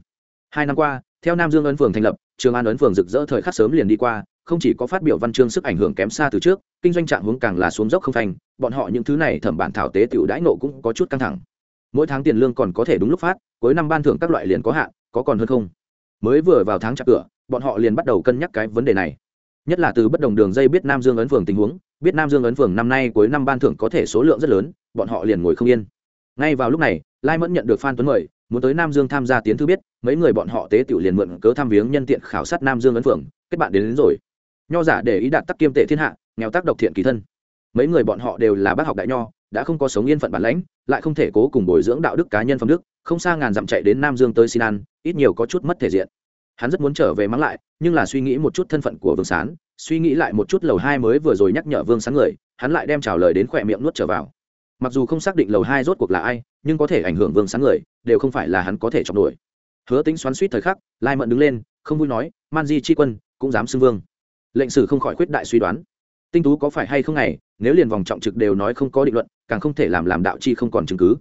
Speaker 1: Hai năm qua, theo nam dương ấn phường thành lập trường an ấn phường rực rỡ thời khắc sớm liền đi qua, không chỉ có phát biểu văn chương sức ảnh hưởng kém xa từ trước, kinh doanh trạng hướng càng là xuống dốc không thành, bọn họ những thứ này thẩm bản thảo tế tiểu đãi nộ cũng có chút căng thẳng. Mỗi tháng tiền lương còn có thể đúng lúc phát, cuối năm ban thưởng các loại liền có hạn, có còn hơn không? Mới vừa vào tháng chặt cửa, bọn họ liền bắt đầu cân nhắc cái vấn đề này nhất là từ bất đồng đường dây biết nam dương ấn phường tình huống biết nam dương ấn phường năm nay cuối năm ban thưởng có thể số lượng rất lớn bọn họ liền ngồi không yên. Ngay vào lúc này lai mẫn nhận được phan tuấn mời muốn tới nam dương tham gia tiến thư biết mấy người bọn họ tế tiểu liền mượn cớ tham viếng nhân tiện khảo sát nam dương ấn phường kết bạn đến, đến rồi. Nho giả để ý đạt tắc kiêm tệ thiên hạ nghèo tác độc thiện kỳ thân. Mấy người bọn họ đều là bác học đại nho đã không có sống yên phận bản lãnh lại không thể cố cùng bồi dưỡng đạo đức cá nhân phẩm đức không xa ngàn dặm chạy đến nam dương tới xin ăn ít nhiều có chút mất thể diện hắn rất muốn trở về mắng lại, nhưng là suy nghĩ một chút thân phận của vương sán, suy nghĩ lại một chút lầu hai mới vừa rồi nhắc nhở vương sán người, hắn lại đem trào lời đến khỏe miệng nuốt trở vào. Mặc dù không xác định lầu hai rốt cuộc là ai, nhưng có thể ảnh hưởng vương sán người, đều không phải là hắn có thể chọc nổi. Hứa tính xoắn suýt thời khắc, lai mận đứng lên, không vui nói, man di chi quân, cũng dám xưng vương. Lệnh sử không khỏi khuyết đại suy đoán. Tinh tú có phải hay không này, nếu liền vòng trọng trực đều nói không có định luận, càng không thể làm làm đạo chi không còn chứng cứ.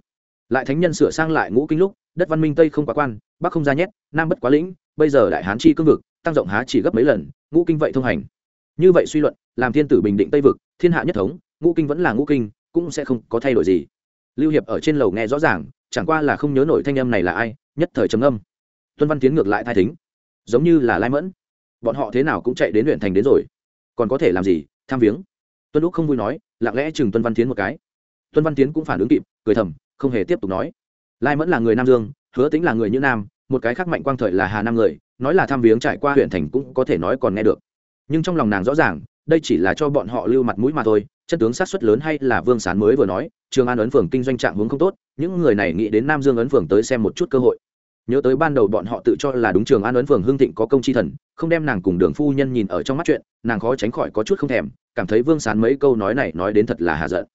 Speaker 1: Lại thánh nhân sửa sang lại ngũ kinh lúc, đất văn minh tây không quá quan, bắc không ra nhét, nam bất quá lĩnh bây giờ đại hán chi cương vực, tăng rộng há chỉ gấp mấy lần, ngũ kinh vậy thông hành. Như vậy suy luận, làm thiên tử bình định tây vực, thiên hạ nhất thống, ngũ kinh vẫn là ngũ kinh, cũng sẽ không có thay đổi gì. Lưu hiệp ở trên lầu nghe rõ ràng, chẳng qua là không nhớ nổi thanh âm này là ai, nhất thời trầm âm tuân văn tiến ngược lại thai thính. Giống như là lai mẫn. Bọn họ thế nào cũng chạy đến huyện thành đến rồi. Còn có thể làm gì? Tham viếng. Tuân úc không vui nói, lặng lẽ chừng tuân văn tiến một cái. Tuân văn tiến cũng phản ứng kịp, cười thầm, không hề tiếp tục nói. Lai mẫn là người nam dương, hứa tính là người như nam một cái khác mạnh quang thời là hà nam người, nói là tham viếng trải qua huyện thành cũng có thể nói còn nghe được. Nhưng trong lòng nàng rõ ràng, đây chỉ là cho bọn họ lưu mặt mũi mà thôi, chất tướng sát xuất lớn hay là vương sán mới vừa nói, trường an ấn phường kinh doanh trạng hướng không tốt, những người này nghĩ đến nam dương ấn phường tới xem một chút cơ hội. Nhớ tới ban đầu bọn họ tự cho là đúng trường an ấn phường hưng thịnh có công chi thần, không đem nàng cùng đường phu nhân nhìn ở trong mắt chuyện, nàng khó tránh khỏi có chút không thèm, cảm thấy vương sán mấy câu nói này nói đến thật là hạ giận.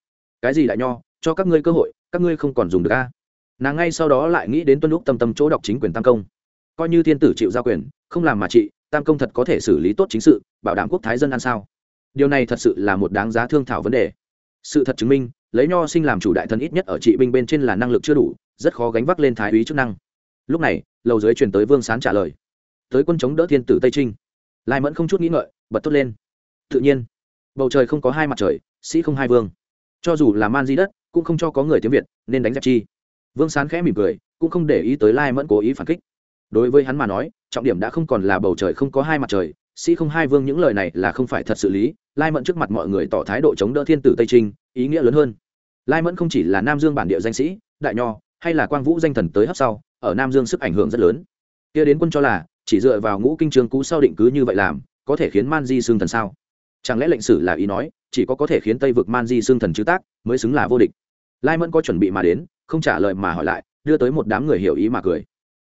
Speaker 1: Cái gì đại nho, cho các ngươi cơ hội, các ngươi không còn dùng được a nàng ngay sau đó lại nghĩ đến tuân lúc tâm tâm chỗ đọc chính quyền tam công. Coi như thiên tử chịu giao quyền, không làm mà trị, tam công thật có thể xử lý tốt chính sự, bảo đảm quốc thái dân ăn sao? Điều này thật sự là một đáng giá thương thảo vấn đề. Sự thật chứng minh, lấy nho sinh làm chủ đại thần ít nhất ở trị binh bên trên là năng lực chưa đủ, rất khó gánh vác lên thái úy chức năng. Lúc này, lầu dưới truyền tới vương sán trả lời. Tới quân chống đỡ thiên tử tây trinh. Lai mẫn không chút nghĩ ngợi, bật tốt lên. Tự nhiên, bầu trời không có hai mặt trời, sĩ không hai vương. Cho dù là man di đất, cũng không cho có người tiếng việt, nên đánh dẹp chi vương sán khẽ mỉm cười, cũng không để ý tới lai mẫn cố ý phản kích. Đối với hắn mà nói, trọng điểm đã không còn là bầu trời không có hai mặt trời, sĩ không hai vương những lời này là không phải thật sự lý, lai mẫn trước mặt mọi người tỏ thái độ chống đỡ thiên tử tây trinh, ý nghĩa lớn hơn. Lai mẫn không chỉ là nam dương bản địa danh sĩ, đại nho, hay là quang vũ danh thần tới hấp sau, ở nam dương sức ảnh hưởng rất lớn. Kia đến quân cho là, chỉ dựa vào ngũ kinh trường cũ sau định cứ như vậy làm, có thể khiến man di xương thần sao? Chẳng lẽ lệnh sử là ý nói, chỉ có có thể khiến tây vực man di xương thần chứ tác, mới xứng là vô địch? Lai mẫn có chuẩn bị mà đến không trả lời mà hỏi lại, đưa tới một đám người hiểu ý mà cười.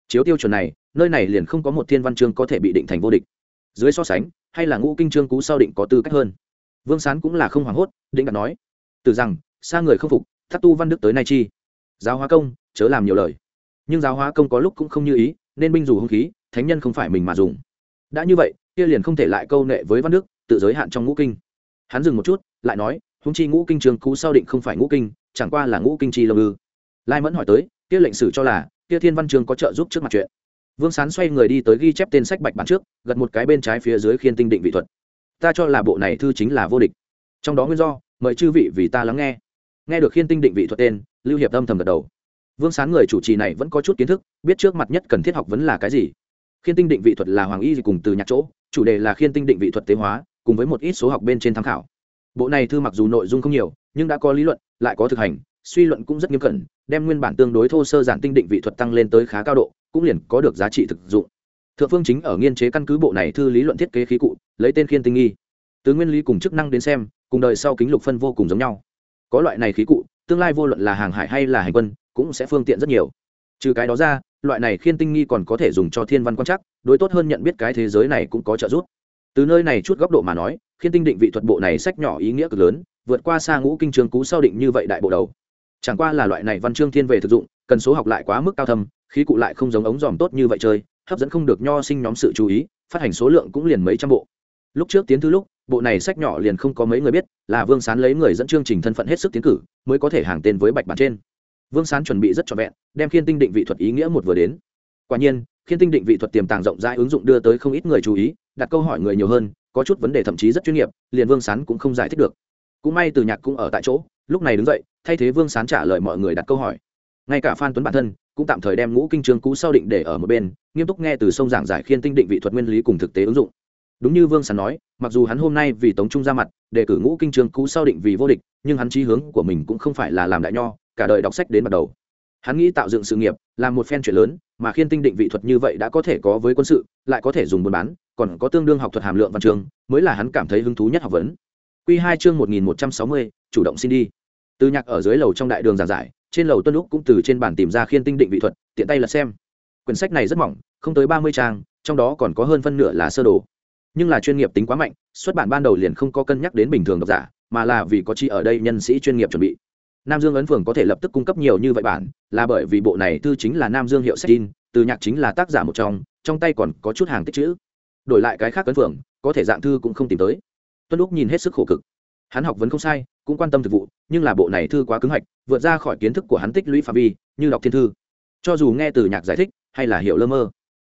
Speaker 1: Chiếu tiêu chuẩn này, nơi này liền không có một thiên văn chương có thể bị định thành vô địch. Dưới so sánh, hay là ngũ kinh trương cú sau định có tư cách hơn? Vương sán cũng là không hoảng hốt, định đặt nói. Từ rằng, xa người không phục thắt tu văn đức tới nay chi? Giáo hóa công, chớ làm nhiều lời. Nhưng giáo hóa công có lúc cũng không như ý, nên binh dù hung khí, thánh nhân không phải mình mà dùng. Đã như vậy, kia liền không thể lại câu nệ với văn đức, tự giới hạn trong ngũ kinh. Hắn dừng một chút, lại nói húng chi ngũ kinh trường cú sau định không phải ngũ kinh, chẳng qua là ngũ kinh chi lông ư lai mẫn hỏi tới, kia lệnh sử cho là, kia thiên văn trường có trợ giúp trước mặt chuyện. Vương sán xoay người đi tới ghi chép tên sách bạch bản trước, gật một cái bên trái phía dưới khiên tinh định vị thuật. Ta cho là bộ này thư chính là vô địch. Trong đó nguyên do, mời chư vị vì ta lắng nghe. Nghe được khiên tinh định vị thuật tên, lưu hiệp âm thầm gật đầu. Vương sán người chủ trì này vẫn có chút kiến thức, biết trước mặt nhất cần thiết học vấn là cái gì. Khiên tinh định vị thuật là hoàng y cùng từ nhạc chỗ, chủ đề là khiên tinh định vị thuật tế hóa, cùng với một ít số học bên trên tham khảo. Bộ này thư mặc dù nội dung không nhiều, nhưng đã có lý luận, lại có thực hành, suy luận cũng rất nghiêm cẩn đem nguyên bản tương đối thô sơ giản tinh định vị thuật tăng lên tới khá cao độ, cũng liền có được giá trị thực dụng. Thượng phương chính ở nghiên chế căn cứ bộ này thư lý luận thiết kế khí cụ, lấy tên khiên tinh nghi. Từ nguyên lý cùng chức năng đến xem, cùng đời sau kính lục phân vô cùng giống nhau. Có loại này khí cụ, tương lai vô luận là hàng hải hay là hành quân, cũng sẽ phương tiện rất nhiều. Trừ cái đó ra, loại này khiên tinh nghi còn có thể dùng cho thiên văn quan chắc đối tốt hơn nhận biết cái thế giới này cũng có trợ giúp. Từ nơi này chút góc độ mà nói, khiên tinh định vị thuật bộ này sách nhỏ ý nghĩa cực lớn, vượt qua xa ngũ kinh trường cú sau định như vậy đại bộ đầu chẳng qua là loại này văn chương thiên về thực dụng, cần số học lại quá mức cao thâm, khí cụ lại không giống ống dòm tốt như vậy chơi, hấp dẫn không được nho sinh nhóm sự chú ý, phát hành số lượng cũng liền mấy trăm bộ. Lúc trước tiến thư lúc, bộ này sách nhỏ liền không có mấy người biết, là vương sán lấy người dẫn chương trình thân phận hết sức tiến cử, mới có thể hàng tên với bạch bản trên. Vương sán chuẩn bị rất trọn vẹn, đem khiên tinh định vị thuật ý nghĩa một vừa đến. Quả nhiên, khiên tinh định vị thuật tiềm tàng rộng rãi ứng dụng đưa tới không ít người chú ý, đặt câu hỏi người nhiều hơn, có chút vấn đề thậm chí rất chuyên nghiệp, liền vương sán cũng không giải thích được cũng may từ nhạc cũng ở tại chỗ, lúc này đứng dậy, thay thế vương sán trả lời mọi người đặt câu hỏi. Ngay cả phan tuấn bản thân, cũng tạm thời đem ngũ kinh trường cũ sau định để ở một bên, nghiêm túc nghe từ sông giảng giải khiên tinh định vị thuật nguyên lý cùng thực tế ứng dụng. Đúng như vương sán nói, mặc dù hắn hôm nay vì tống trung ra mặt, để cử ngũ kinh trường cũ sau định vì vô địch, nhưng hắn chí hướng của mình cũng không phải là làm đại nho, cả đời đọc sách đến bắt đầu. Hắn nghĩ tạo dựng sự nghiệp, làm một phen chuyện lớn, mà khiên tinh định vị thuật như vậy đã có thể có với quân sự, lại có thể dùng buôn bán, còn có tương đương học thuật hàm lượng văn trường mới là hắn cảm thấy hứng thú nhất học vấn. Quy hai chương một nghìn một trăm sáu mươi, chủ động xin đi. Từ nhạc ở dưới lầu trong đại đường giảng giải, trên lầu tuân lúc cũng từ trên bản tìm ra khiên tinh định vị thuật, tiện tay là xem. Quyển sách này rất mỏng, không tới ba mươi trang, trong đó còn có hơn phân nửa là sơ đồ. Nhưng là chuyên nghiệp tính quá mạnh, xuất bản ban đầu liền không có cân nhắc đến bình thường độc giả, mà là vì có chi ở đây nhân sĩ chuyên nghiệp chuẩn bị. Nam dương ấn phường có thể lập tức cung cấp nhiều như vậy bản, là bởi vì bộ này thư chính là nam dương hiệu sách in, từ nhạc chính là tác giả một trong trong tay còn có chút hàng tích chữ. Đổi lại cái khác ấn phường, có thể dạng thư cũng không tìm tới tuân lúc nhìn hết sức khổ cực. Hắn học vẫn không sai, cũng quan tâm thực vụ, nhưng là bộ này thư quá cứng hạch, vượt ra khỏi kiến thức của hắn tích lũy phạm vi, như đọc thiên thư. Cho dù nghe từ nhạc giải thích, hay là hiểu lơ mơ,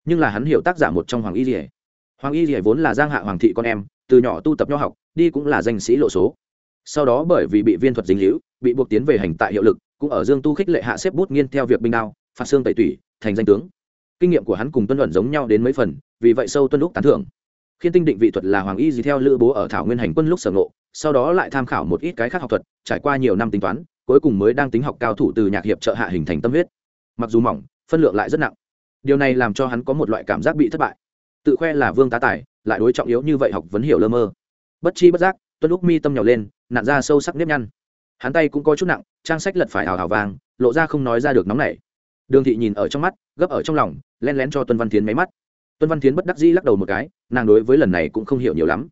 Speaker 1: nhưng là hắn hiểu tác giả một trong hoàng y dỉa hoàng y dỉa vốn là giang hạ hoàng thị con em, từ nhỏ tu tập nho học, đi cũng là danh sĩ lộ số. Sau đó bởi vì bị viên thuật dính hữu bị buộc tiến về hành tại hiệu lực, cũng ở dương tu khích lệ hạ xếp bút nghiên theo việc binh đao, phạt xương tẩy tủy, thành danh tướng. Kinh nghiệm của hắn cùng tuân luận giống nhau đến mấy phần, vì vậy sâu tuân lúc tán thưởng khiên tinh định vị thuật là hoàng y gì theo lữ bố ở thảo nguyên hành quân lúc sở ngộ, sau đó lại tham khảo một ít cái khác học thuật, trải qua nhiều năm tính toán, cuối cùng mới đang tính học cao thủ từ nhạc hiệp trợ hạ hình thành tâm huyết. Mặc dù mỏng, phân lượng lại rất nặng. Điều này làm cho hắn có một loại cảm giác bị thất bại. Tự khoe là vương tá tài, lại đối trọng yếu như vậy học vấn hiểu lơ mơ. Bất chi bất giác tuân lúc mi tâm nhỏ lên nạn ra sâu sắc nếp nhăn. Hắn tay cũng có chút nặng, trang sách lật phải hào hào vàng, lộ ra không nói ra được nóng nảy. Đường thị nhìn ở trong mắt, gấp ở trong lòng len lén cho tuân văn tiến máy mắt tuân văn tiến bất đắc dĩ lắc đầu một cái, nàng đối với lần này cũng không hiểu nhiều lắm.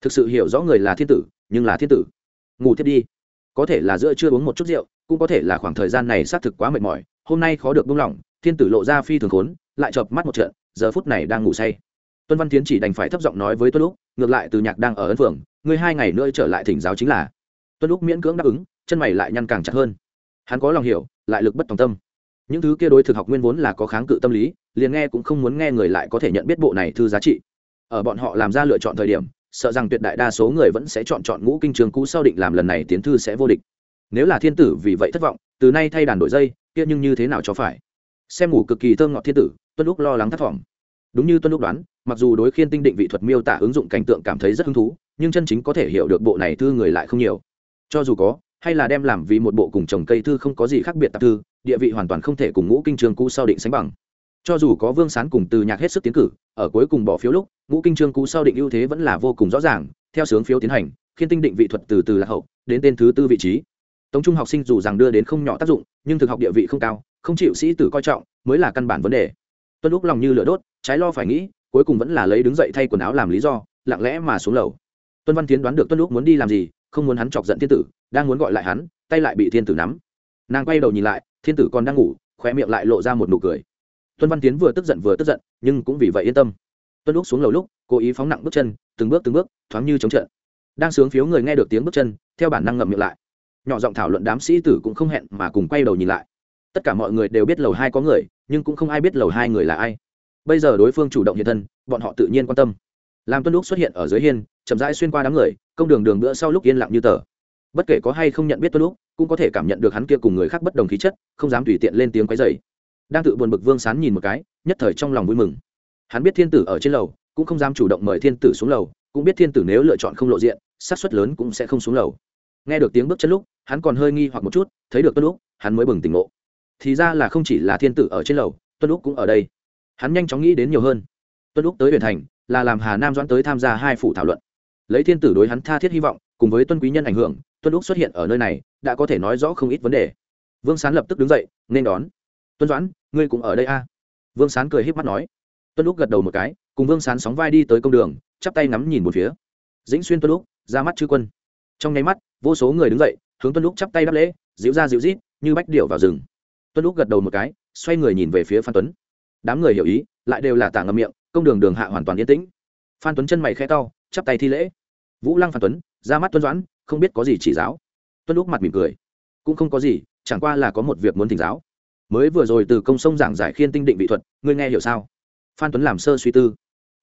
Speaker 1: Thực sự hiểu rõ người là thiên tử, nhưng là thiên tử. Ngủ thiết đi. Có thể là giữa chưa uống một chút rượu, cũng có thể là khoảng thời gian này xác thực quá mệt mỏi, hôm nay khó được buông lỏng, thiên tử lộ ra phi thường khốn, lại chợp mắt một trận, giờ phút này đang ngủ say. Tuân văn tiến chỉ đành phải thấp giọng nói với tuân lúc ngược lại từ nhạc đang ở ấn phường ngươi hai ngày nữa trở lại thỉnh giáo chính là. Tuân lúc miễn cưỡng đáp ứng, chân mày lại nhăn càng chặt hơn. Hắn có lòng hiểu, lại lực bất tòng tâm những thứ kia đối thực học nguyên vốn là có kháng cự tâm lý, liền nghe cũng không muốn nghe người lại có thể nhận biết bộ này thư giá trị. Ở bọn họ làm ra lựa chọn thời điểm, sợ rằng tuyệt đại đa số người vẫn sẽ chọn chọn ngũ kinh trường cũ sau định làm lần này tiến thư sẽ vô địch. Nếu là thiên tử vì vậy thất vọng, từ nay thay đàn đổi dây, kia nhưng như thế nào cho phải? Xem ngủ cực kỳ thơm ngọt thiên tử, tuân lúc lo lắng thất vọng. Đúng như tuân lúc đoán, mặc dù đối khiên tinh định vị thuật miêu tả ứng dụng cảnh tượng cảm thấy rất hứng thú, nhưng chân chính có thể hiểu được bộ này thư người lại không nhiều. Cho dù có hay là đem làm vì một bộ cùng trồng cây thư không có gì khác biệt tạp thư, địa vị hoàn toàn không thể cùng ngũ kinh trường cũ sau định sánh bằng. Cho dù có vương sán cùng từ nhạc hết sức tiến cử, ở cuối cùng bỏ phiếu lúc, ngũ kinh trương cũ sau định ưu thế vẫn là vô cùng rõ ràng, theo sướng phiếu tiến hành, khiến tinh định vị thuật từ từ lạc hậu, đến tên thứ tư vị trí. Tống trung học sinh dù rằng đưa đến không nhỏ tác dụng, nhưng thực học địa vị không cao, không chịu sĩ tử coi trọng, mới là căn bản vấn đề. Tuân lúc lòng như lửa đốt, trái lo phải nghĩ, cuối cùng vẫn là lấy đứng dậy thay quần áo làm lý do, lặng lẽ mà xuống lầu. Tuân văn tiến đoán được tuân lúc muốn đi làm gì không muốn hắn chọc giận thiên tử, đang muốn gọi lại hắn, tay lại bị thiên tử nắm. Nàng quay đầu nhìn lại, thiên tử còn đang ngủ, khóe miệng lại lộ ra một nụ cười. Tuân văn tiến vừa tức giận vừa tức giận, nhưng cũng vì vậy yên tâm. Tuân lúc xuống lầu lúc, cố ý phóng nặng bước chân, từng bước từng bước, thoáng như chống trận. Đang sướng phiếu người nghe được tiếng bước chân, theo bản năng ngậm miệng lại. Nhỏ giọng thảo luận đám sĩ tử cũng không hẹn mà cùng quay đầu nhìn lại. Tất cả mọi người đều biết lầu hai có người, nhưng cũng không ai biết lầu hai người là ai. Bây giờ đối phương chủ động hiện thân, bọn họ tự nhiên quan tâm. Làm tuân lúc xuất hiện ở dưới hiên chậm rãi xuyên qua đám người, công đường đường bữa sau lúc yên lặng như tờ. Bất kể có hay không nhận biết tôi lúc cũng có thể cảm nhận được hắn kia cùng người khác bất đồng khí chất, không dám tùy tiện lên tiếng quấy dày đang tự buồn bực vương sán nhìn một cái, nhất thời trong lòng vui mừng. Hắn biết thiên tử ở trên lầu, cũng không dám chủ động mời thiên tử xuống lầu, cũng biết thiên tử nếu lựa chọn không lộ diện sát suất lớn cũng sẽ không xuống lầu. Nghe được tiếng bước chân lúc, hắn còn hơi nghi hoặc một chút, thấy được tuân lúc hắn mới bừng tỉnh ngộ. Thì ra là không chỉ là thiên tử ở trên lầu tuân lúc cũng ở đây. Hắn nhanh chóng nghĩ đến nhiều hơn. Tuân lúc tới huyện thành, là làm hà nam doãn tới tham gia hai phủ thảo luận lấy thiên tử đối hắn tha thiết hy vọng, cùng với tuân quý nhân ảnh hưởng, tuân lúc xuất hiện ở nơi này, đã có thể nói rõ không ít vấn đề. Vương sán lập tức đứng dậy, nên đón. Tuân doãn, ngươi cũng ở đây a à? vương sán cười h í p mắt nói. Tuân lúc gật đầu một cái, cùng vương sán sóng vai đi tới công đường, chắp tay ngắm nhìn một phía. Dĩnh xuyên tuân lúc ra mắt chư quân. Trong nháy mắt, vô số người đứng dậy, hướng tuân lúc chắp tay đáp lễ, dịu ra dịu rít, như bách điệu vào rừng. Tuân lúc gật đầu một cái, xoay người nhìn về phía phan tuấn. Đám người hiểu ý, lại đều là tả ngầm miệng, công đường đường hạ hoàn toàn yên tĩnh. Phan tuấn chân mày khẽ to chắp tay thi lễ vũ lăng phan tuấn ra mắt tuân doãn, không biết có gì chỉ giáo. Tuân lúc mặt mỉm cười. Cũng không có gì, chẳng qua là có một việc muốn thỉnh giáo. Mới vừa rồi từ công sông giảng giải khiên tinh định vị thuật, ngươi nghe hiểu sao? Phan tuấn làm sơ suy tư.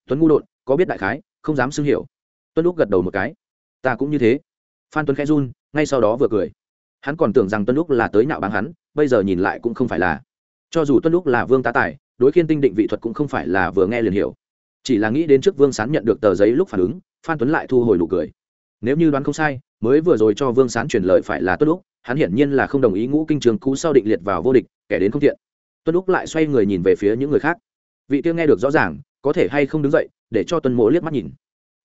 Speaker 1: Tuấn ngu đột, có biết đại khái, không dám xưng hiểu. Tuấn lúc gật đầu một cái. Ta cũng như thế. Phan tuấn khẽ run, ngay sau đó vừa cười. Hắn còn tưởng rằng tuấn lúc là tới nạo báng hắn, bây giờ nhìn lại cũng không phải là. Cho dù tuấn lúc là vương tá tài, đối khiên tinh định vị thuật cũng không phải là vừa nghe liền hiểu. Chỉ là nghĩ đến trước vương sán nhận được tờ giấy lúc phản ứng phan tuấn lại thu hồi nụ cười. Nếu như đoán không sai, mới vừa rồi cho vương sán truyền lời phải là tuấn lúc hắn hiển nhiên là không đồng ý ngũ kinh trường cũ sau định liệt vào vô địch, kẻ đến không thiện. Tuân lúc lại xoay người nhìn về phía những người khác. Vị tiêu nghe được rõ ràng, có thể hay không đứng dậy, để cho tuân Mỗ liếc mắt nhìn.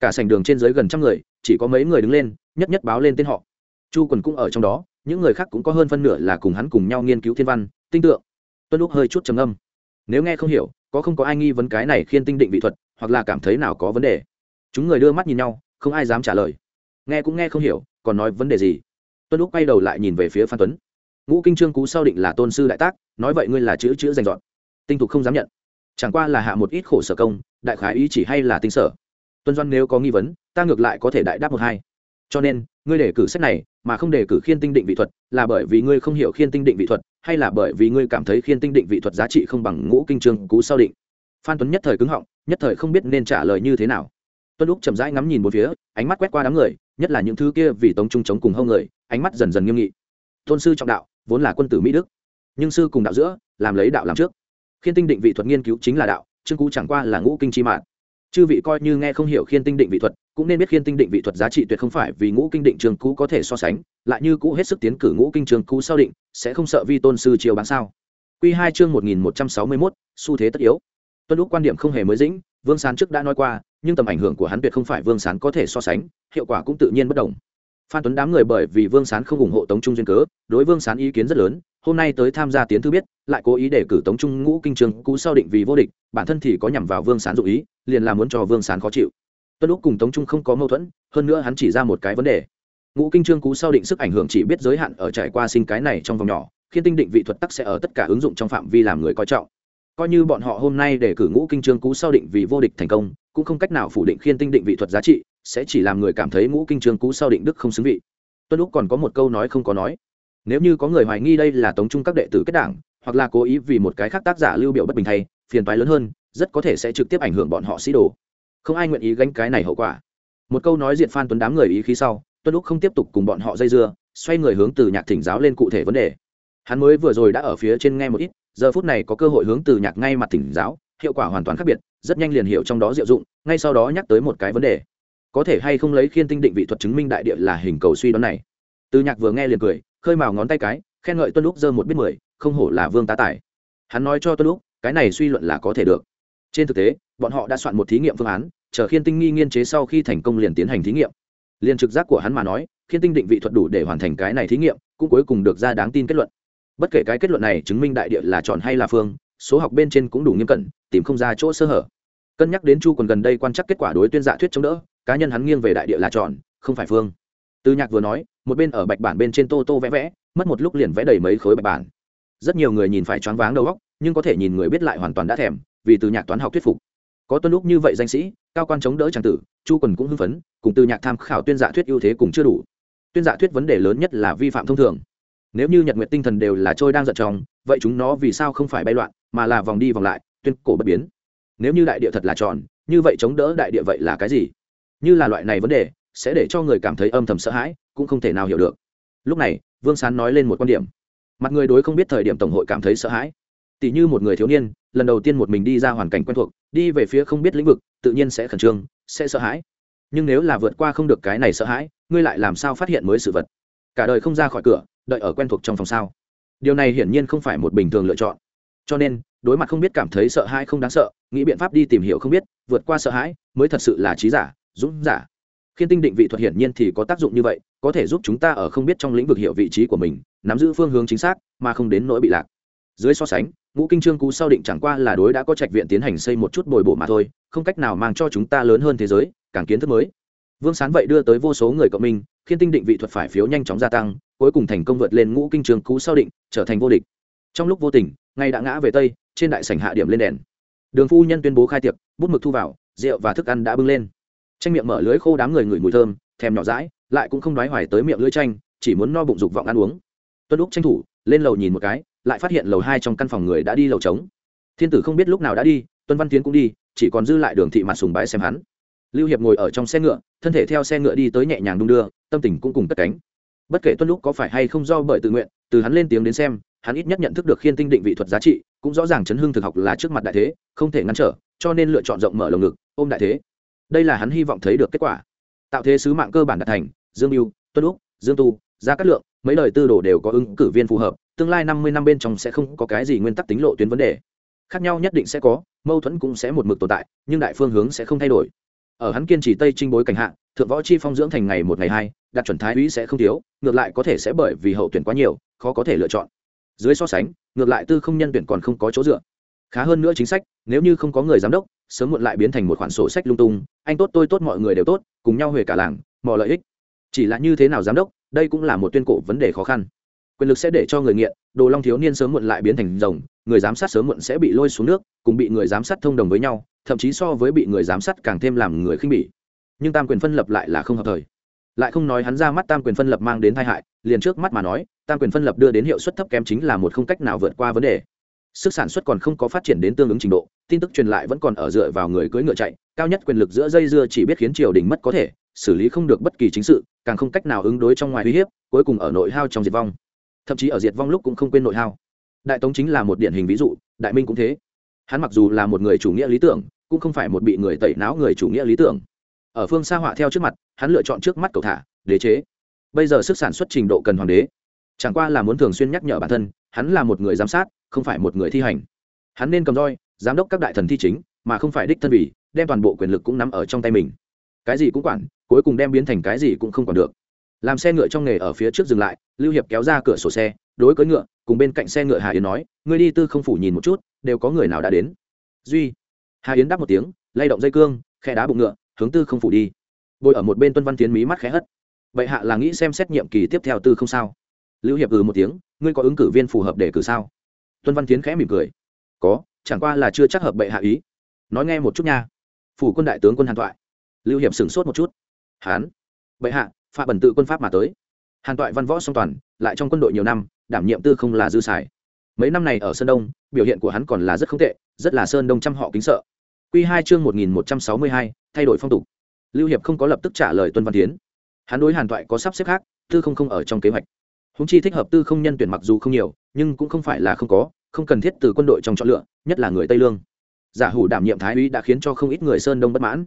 Speaker 1: Cả sành đường trên dưới gần trăm người, chỉ có mấy người đứng lên, nhất nhất báo lên tên họ. Chu quần cũng ở trong đó, những người khác cũng có hơn phân nửa là cùng hắn cùng nhau nghiên cứu thiên văn, tinh tượng. Tuân lúc hơi chút trầm âm nếu nghe không hiểu, có không có ai nghi vấn cái này khiên tinh định vị thuật, hoặc là cảm thấy nào có vấn đề? Chúng người đưa mắt nhìn nhau, không ai dám trả lời. Nghe cũng nghe không hiểu, còn nói vấn đề gì? Tuân lúc quay đầu lại nhìn về phía phan tuấn. Ngũ kinh trương cú sau định là tôn sư đại tác, nói vậy ngươi là chữ chữ dành dọn. Tinh thục không dám nhận. Chẳng qua là hạ một ít khổ sở công, đại khái ý chỉ hay là tinh sở. Tuân doan nếu có nghi vấn, ta ngược lại có thể đại đáp một hai. Cho nên, ngươi đề cử sách này, mà không đề cử khiên tinh định vị thuật, là bởi vì ngươi không hiểu khiên tinh định vị thuật, hay là bởi vì ngươi cảm thấy khiên tinh định vị thuật giá trị không bằng ngũ kinh trương cú sau định? Phan tuấn nhất thời cứng họng, nhất thời không biết nên trả lời như thế nào tuân lúc chậm rãi ngắm nhìn một phía, ánh mắt quét qua đám người, nhất là những thứ kia vì tống trung chống cùng hông người, ánh mắt dần dần nghiêm nghị. Tôn sư trọng đạo, vốn là quân tử mỹ đức, nhưng sư cùng đạo giữa, làm lấy đạo làm trước. Khiên tinh định vị thuật nghiên cứu chính là đạo, chương cú chẳng qua là ngũ kinh chi mạng chư vị coi như nghe không hiểu khiên tinh định vị thuật, cũng nên biết khiên tinh định vị thuật giá trị tuyệt không phải vì ngũ kinh định trường cũ có thể so sánh, lại như cũ hết sức tiến cử ngũ kinh trường cũ sau định, sẽ không sợ vi tôn sư chiều bán sao. Q hai chương một nghìn một trăm sáu mươi mốt, xu thế tất yếu. Tuân lúc quan điểm không hề mới dĩnh vương sán trước đã nói qua, nhưng tầm ảnh hưởng của hắn tuyệt không phải vương sán có thể so sánh, hiệu quả cũng tự nhiên bất đồng. Phan tuấn đám người bởi vì vương sán không ủng hộ tống trung duyên cớ, đối vương sán ý kiến rất lớn, hôm nay tới tham gia tiến thư biết, lại cố ý để cử tống trung ngũ kinh trường cú sau định vì vô địch, bản thân thì có nhằm vào vương sán dụ ý, liền là muốn cho vương sán khó chịu. Tuân lúc cùng tống trung không có mâu thuẫn, hơn nữa hắn chỉ ra một cái vấn đề. Ngũ kinh trương cú sau định sức ảnh hưởng chỉ biết giới hạn ở trải qua sinh cái này trong vòng nhỏ, khiến tinh định vị thuật tắc sẽ ở tất cả ứng dụng trong phạm vi làm người coi trọng coi như bọn họ hôm nay để cử ngũ kinh trương cú sau định vì vô địch thành công, cũng không cách nào phủ định khiên tinh định vị thuật giá trị, sẽ chỉ làm người cảm thấy ngũ kinh trương cú sau định đức không xứng vị. Tuân lúc còn có một câu nói không có nói. Nếu như có người hoài nghi đây là tống trung các đệ tử kết đảng, hoặc là cố ý vì một cái khác tác giả lưu biểu bất bình thay, phiền toái lớn hơn, rất có thể sẽ trực tiếp ảnh hưởng bọn họ sĩ đồ. Không ai nguyện ý gánh cái này hậu quả. Một câu nói diện phan tuấn đám người ý khí sau, tuân lúc không tiếp tục cùng bọn họ dây dưa, xoay người hướng từ nhạc thỉnh giáo lên cụ thể vấn đề. Hắn mới vừa rồi đã ở phía trên nghe một ít giờ phút này có cơ hội hướng từ nhạc ngay mặt thỉnh giáo, hiệu quả hoàn toàn khác biệt, rất nhanh liền hiểu trong đó diệu dụng, ngay sau đó nhắc tới một cái vấn đề. Có thể hay không lấy khiên tinh định vị thuật chứng minh đại địa là hình cầu suy đoán này? Từ nhạc vừa nghe liền cười, khơi mào ngón tay cái, khen ngợi tuân lúc dơ một biết mười, không hổ là vương tá tài. Hắn nói cho tuân lúc cái này suy luận là có thể được. Trên thực tế, bọn họ đã soạn một thí nghiệm phương án, chờ khiên tinh nghi nghiên chế sau khi thành công liền tiến hành thí nghiệm. Liền trực giác của hắn mà nói, khiên tinh định vị thuật đủ để hoàn thành cái này thí nghiệm, cũng cuối cùng được ra đáng tin kết luận bất kể cái kết luận này chứng minh đại địa là tròn hay là phương, số học bên trên cũng đủ nghiêm cẩn, tìm không ra chỗ sơ hở. Cân nhắc đến chu còn gần đây quan chắc kết quả đối tuyên dạ thuyết chống đỡ, cá nhân hắn nghiêng về đại địa là tròn, không phải phương. Từ nhạc vừa nói, một bên ở bạch bản bên trên tô tô vẽ vẽ, mất một lúc liền vẽ đầy mấy khối bạch bản. Rất nhiều người nhìn phải choáng váng đầu óc, nhưng có thể nhìn người biết lại hoàn toàn đã thèm, vì từ nhạc toán học thuyết phục. Có tuân lúc như vậy danh sĩ, cao quan chống đỡ trang tử, chu quần cũng hưng phấn, cùng từ nhạc tham khảo tuyên dạ thuyết ưu thế cùng chưa đủ. Tuyên dạ thuyết vấn đề lớn nhất là vi phạm thông thường nếu như nhật nguyện tinh thần đều là trôi đang giận tròng vậy chúng nó vì sao không phải bay loạn, mà là vòng đi vòng lại, tuyên cổ bất biến? Nếu như đại địa thật là tròn, như vậy chống đỡ đại địa vậy là cái gì? Như là loại này vấn đề, sẽ để cho người cảm thấy âm thầm sợ hãi, cũng không thể nào hiểu được. Lúc này, vương sán nói lên một quan điểm. Mặt người đối không biết thời điểm tổng hội cảm thấy sợ hãi. Tỷ như một người thiếu niên, lần đầu tiên một mình đi ra hoàn cảnh quen thuộc, đi về phía không biết lĩnh vực, tự nhiên sẽ khẩn trương, sẽ sợ hãi. Nhưng nếu là vượt qua không được cái này sợ hãi, ngươi lại làm sao phát hiện mới sự vật? Cả đời không ra khỏi cửa đợi ở quen thuộc trong phòng sao? Điều này hiển nhiên không phải một bình thường lựa chọn. Cho nên, đối mặt không biết cảm thấy sợ hãi không đáng sợ, nghĩ biện pháp đi tìm hiểu không biết, vượt qua sợ hãi, mới thật sự là trí giả, dũng giả. Khiên tinh định vị thuật hiển nhiên thì có tác dụng như vậy, có thể giúp chúng ta ở không biết trong lĩnh vực hiểu vị trí của mình, nắm giữ phương hướng chính xác, mà không đến nỗi bị lạc. Dưới so sánh, ngũ kinh trương cú sau định chẳng qua là đối đã có trạch viện tiến hành xây một chút bồi bổ mà thôi, không cách nào mang cho chúng ta lớn hơn thế giới, càng kiến thức mới. Vương sán vậy đưa tới vô số người cộng minh khiến tinh định vị thuật phải phiếu nhanh chóng gia tăng cuối cùng thành công vượt lên ngũ kinh trường cú sau định, trở thành vô địch. Trong lúc vô tình, ngay đã ngã về tây, trên đại sảnh hạ điểm lên đèn. Đường phu nhân tuyên bố khai tiệc, bút mực thu vào, rượu và thức ăn đã bưng lên. Tranh miệng mở lưới khô đám người ngửi mùi thơm, thèm nhỏ rãi lại cũng không đoái hoài tới miệng lưỡi tranh chỉ muốn no bụng dục vọng ăn uống. Tuân lúc tranh thủ, lên lầu nhìn một cái, lại phát hiện lầu hai trong căn phòng người đã đi lầu trống. Thiên tử không biết lúc nào đã đi, tuân văn tiến cũng đi, chỉ còn dư lại đường thị mặt sùng bái xem hắn. Lưu hiệp ngồi ở trong xe ngựa, thân thể theo xe ngựa đi tới nhẹ nhàng đung đưa, tâm tình cũng cùng cất cánh bất kể tuân lúc có phải hay không do bởi tự nguyện, từ hắn lên tiếng đến xem, hắn ít nhất nhận thức được khiên tinh định vị thuật giá trị, cũng rõ ràng chấn hương thực học là trước mặt đại thế, không thể ngăn trở, cho nên lựa chọn rộng mở lồng ngực, ôm đại thế. Đây là hắn hy vọng thấy được kết quả. Tạo thế sứ mạng cơ bản đạt thành, dương mưu tuân lúc dương tu, gia cát lượng, mấy lời tư đồ đều có ứng cử viên phù hợp, tương lai năm mươi năm bên trong sẽ không có cái gì nguyên tắc tính lộ tuyến vấn đề. Khác nhau nhất định sẽ có, mâu thuẫn cũng sẽ một mực tồn tại, nhưng đại phương hướng sẽ không thay đổi. Ở hắn kiên trì tây trinh bối cảnh hạ thượng võ chi phong dưỡng thành ngày một ngày hai, đạt chuẩn thái úy sẽ không thiếu, ngược lại có thể sẽ bởi vì hậu tuyển quá nhiều, khó có thể lựa chọn. Dưới so sánh, ngược lại tư không nhân tuyển còn không có chỗ dựa. Khá hơn nữa chính sách, nếu như không có người giám đốc, sớm muộn lại biến thành một khoản sổ sách lung tung, anh tốt tôi tốt mọi người đều tốt, cùng nhau huề cả làng mò lợi ích. Chỉ là như thế nào giám đốc, đây cũng là một tuyên cổ vấn đề khó khăn. Quyền lực sẽ để cho người nghiện, đồ long thiếu niên sớm muộn lại biến thành rồng, người giám sát sớm muộn sẽ bị lôi xuống nước, cùng bị người giám sát thông đồng với nhau, thậm chí so với bị người giám sát càng thêm làm người khinh bỉ nhưng tam quyền phân lập lại là không hợp thời. Lại không nói hắn ra mắt tam quyền phân lập mang đến tai hại, liền trước mắt mà nói, tam quyền phân lập đưa đến hiệu suất thấp kém chính là một không cách nào vượt qua vấn đề. Sức sản xuất còn không có phát triển đến tương ứng trình độ, tin tức truyền lại vẫn còn ở dựa vào người cưỡi ngựa chạy, cao nhất quyền lực giữa dây dưa chỉ biết khiến triều đình mất có thể, xử lý không được bất kỳ chính sự, càng không cách nào ứng đối trong ngoài uy hiếp, cuối cùng ở nội hao trong diệt vong. Thậm chí ở diệt vong lúc cũng không quên nội hao. Đại tống chính là một điển hình ví dụ, đại minh cũng thế. Hắn mặc dù là một người chủ nghĩa lý tưởng, cũng không phải một bị người tẩy não người chủ nghĩa lý tưởng ở phương xa họa theo trước mặt, hắn lựa chọn trước mắt cầu thả, đế chế. Bây giờ sức sản xuất trình độ cần hoàng đế. Chẳng qua là muốn thường xuyên nhắc nhở bản thân, hắn là một người giám sát, không phải một người thi hành. Hắn nên cầm roi, giám đốc các đại thần thi chính, mà không phải đích thân vì, đem toàn bộ quyền lực cũng nắm ở trong tay mình. Cái gì cũng quản, cuối cùng đem biến thành cái gì cũng không còn được. Làm xe ngựa trong nghề ở phía trước dừng lại, lưu hiệp kéo ra cửa sổ xe, đối cưỡi ngựa, cùng bên cạnh xe ngựa hà yến nói, ngươi đi tư không phủ nhìn một chút, đều có người nào đã đến. Duy, hà yến đáp một tiếng, lay động dây cương, khe đá bụng ngựa hướng tư không phủ đi. Bồi ở một bên tuân văn tiến mí mắt khẽ hất. Vậy hạ là nghĩ xem xét nhiệm kỳ tiếp theo tư không sao? Lưu hiệp ừ một tiếng, ngươi có ứng cử viên phù hợp để cử sao? Tuân văn tiến khẽ mỉm cười. Có, chẳng qua là chưa chắc hợp bệ hạ ý. Nói nghe một chút nha. Phủ quân đại tướng quân hàn toại lưu hiệp sửng sốt một chút. Hán. Bệ hạ phạm bẩn tự quân pháp mà tới. Hàn toại văn võ song toàn, lại trong quân đội nhiều năm, đảm nhiệm tư không là dư xài. Mấy năm này ở sơn đông, biểu hiện của hắn còn là rất không tệ, rất là sơn đông trăm họ kính sợ. Q hai chương một nghìn một trăm sáu mươi hai thay đổi phong tục. Lưu hiệp không có lập tức trả lời tuân văn tiến hắn đối hàn toại có sắp xếp khác, tư không không ở trong kế hoạch. Húng chi thích hợp tư không nhân tuyển mặc dù không nhiều, nhưng cũng không phải là không có, không cần thiết từ quân đội trong chọn lựa, nhất là người tây lương. Giả hủ đảm nhiệm thái úy đã khiến cho không ít người sơn đông bất mãn.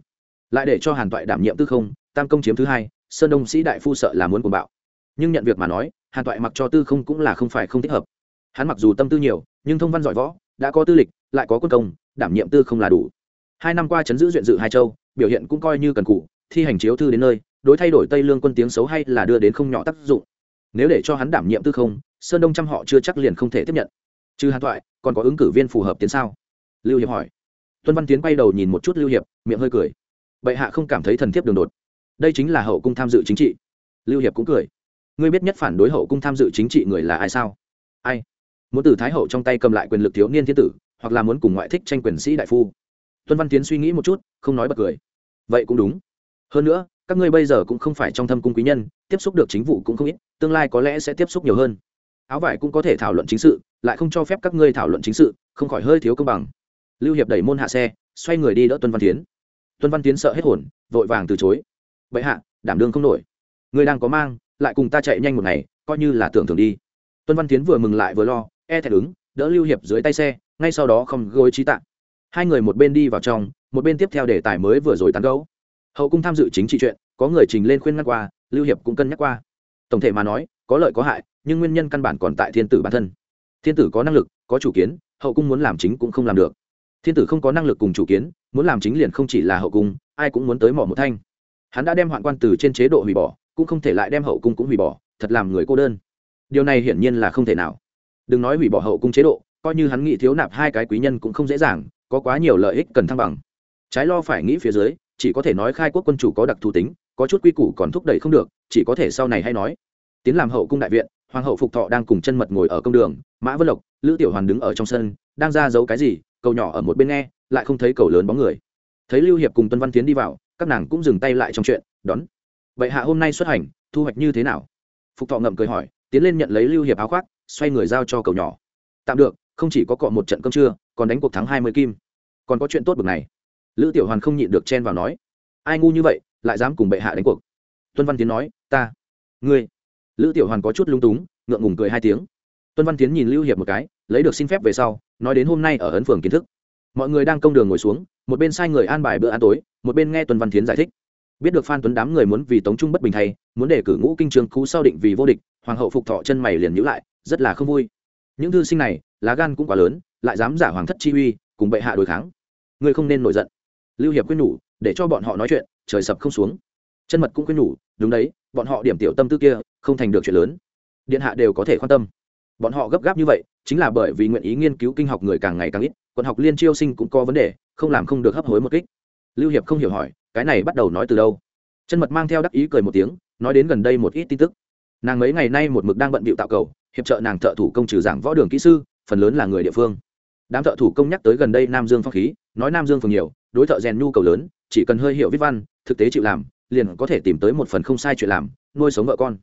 Speaker 1: Lại để cho hàn toại đảm nhiệm tư không, tam công chiếm thứ hai, sơn đông sĩ đại phu sợ là muốn cuồng bạo. Nhưng nhận việc mà nói, hàn toại mặc cho tư không cũng là không phải không thích hợp. Hắn mặc dù tâm tư nhiều, nhưng thông văn giỏi võ, đã có tư lịch, lại có quân công, đảm nhiệm tư không là đủ hai năm qua chấn giữ duyện dự hai châu, biểu hiện cũng coi như cần cụ thi hành chiếu thư đến nơi, đối thay đổi tây lương quân tiếng xấu hay là đưa đến không nhỏ tác dụng. Nếu để cho hắn đảm nhiệm tư không, sơn đông trăm họ chưa chắc liền không thể tiếp nhận. Trừ hàn thoại, còn có ứng cử viên phù hợp tiến sao? Lưu hiệp hỏi. Tuân văn tiến bay đầu nhìn một chút lưu hiệp, miệng hơi cười. Bệ hạ không cảm thấy thần thiếp đường đột. Đây chính là hậu cung tham dự chính trị. Lưu hiệp cũng cười. Ngươi biết nhất phản đối hậu cung tham dự chính trị người là ai sao? Ai? Muốn từ thái hậu trong tay cầm lại quyền lực thiếu niên thiên tử, hoặc là muốn cùng ngoại thích tranh quyền sĩ đại phu tuân văn tiến suy nghĩ một chút, không nói bật cười. Vậy cũng đúng. Hơn nữa, các ngươi bây giờ cũng không phải trong thâm cung quý nhân, tiếp xúc được chính vụ cũng không ít, tương lai có lẽ sẽ tiếp xúc nhiều hơn. Áo vải cũng có thể thảo luận chính sự, lại không cho phép các ngươi thảo luận chính sự, không khỏi hơi thiếu công bằng. Lưu hiệp đẩy môn hạ xe, xoay người đi đỡ tuân văn tiến. Tuân văn tiến sợ hết hồn, vội vàng từ chối. Vậy hạ, đảm đương không nổi. Ngươi đang có mang, lại cùng ta chạy nhanh một ngày, coi như là tưởng thường đi. Tuân văn tiến vừa mừng lại vừa lo e thẹn ứng, đỡ lưu hiệp dưới tay xe, ngay sau đó không gối trí tạng hai người một bên đi vào trong, một bên tiếp theo đề tài mới vừa rồi tán gấu hậu cung tham dự chính trị chuyện, có người trình lên khuyên ngăn qua, lưu hiệp cũng cân nhắc qua. Tổng thể mà nói, có lợi có hại, nhưng nguyên nhân căn bản còn tại thiên tử bản thân. Thiên tử có năng lực, có chủ kiến, hậu cung muốn làm chính cũng không làm được. Thiên tử không có năng lực cùng chủ kiến, muốn làm chính liền không chỉ là hậu cung, ai cũng muốn tới mỏ một thanh. Hắn đã đem hoạn quan từ trên chế độ hủy bỏ, cũng không thể lại đem hậu cung cũng hủy bỏ, thật làm người cô đơn. Điều này hiển nhiên là không thể nào. Đừng nói hủy bỏ hậu cung chế độ, coi như hắn nghĩ thiếu nạp hai cái quý nhân cũng không dễ dàng có quá nhiều lợi ích cần thăng bằng. Trái lo phải nghĩ phía dưới, chỉ có thể nói khai quốc quân chủ có đặc thù tính, có chút quy củ còn thúc đẩy không được, chỉ có thể sau này hay nói. Tiến làm hậu cung đại viện, hoàng hậu phục thọ đang cùng chân mật ngồi ở công đường, mã vân lộc, lữ tiểu hoàn đứng ở trong sân, đang ra giấu cái gì, cầu nhỏ ở một bên nghe, lại không thấy cầu lớn bóng người. Thấy lưu hiệp cùng tuân văn tiến đi vào, các nàng cũng dừng tay lại trong chuyện, đón. Vậy hạ hôm nay xuất hành, thu hoạch như thế nào? Phục thọ ngậm cười hỏi, tiến lên nhận lấy lưu hiệp áo khoác, xoay người giao cho cầu nhỏ. Tạm được, không chỉ có cọ một trận cơm trưa, còn đánh cuộc thắng hai mươi kim còn có chuyện tốt bực này. Lữ tiểu hoàn không nhịn được chen vào nói, ai ngu như vậy, lại dám cùng bệ hạ đánh cuộc? Tuân văn tiến nói, ta, ngươi. Lữ tiểu hoàn có chút lung túng, ngượng ngùng cười hai tiếng. Tuân văn tiến nhìn lưu hiệp một cái, lấy được xin phép về sau, nói đến hôm nay ở ấn phường kiến thức. Mọi người đang công đường ngồi xuống, một bên sai người an bài bữa ăn tối, một bên nghe tuân văn tiến giải thích. Biết được phan tuấn đám người muốn vì tống trung bất bình thay, muốn để cử ngũ kinh trường cú sau định vì vô địch, hoàng hậu phục thọ chân mày liền nhữ lại, rất là không vui. Những thư sinh này, lá gan cũng quá lớn, lại dám giả hoàng thất chi uy, cùng bệ hạ đối kháng ngươi không nên nổi giận. Lưu hiệp quyết nhủ, để cho bọn họ nói chuyện, trời sập không xuống. Chân mật cũng quyết nhủ, đúng đấy, bọn họ điểm tiểu tâm tư kia, không thành được chuyện lớn. Điện hạ đều có thể quan tâm. Bọn họ gấp gáp như vậy, chính là bởi vì nguyện ý nghiên cứu kinh học người càng ngày càng ít, quận học liên chiêu sinh cũng có vấn đề, không làm không được hấp hối một kích. Lưu hiệp không hiểu hỏi, cái này bắt đầu nói từ đâu? Chân mật mang theo đắc ý cười một tiếng, nói đến gần đây một ít tin tức. Nàng mấy ngày nay một mực đang bận bịu tạo cầu, hiệp trợ nàng thợ thủ công trừ giảng võ đường kỹ sư, phần lớn là người địa phương. Đám thợ thủ công nhắc tới gần đây nam dương phong khí nói nam dương phường nhiều, đối thợ rèn nhu cầu lớn, chỉ cần hơi hiểu viết văn, thực tế chịu làm, liền có thể tìm tới một phần không sai chuyện làm, nuôi sống vợ con.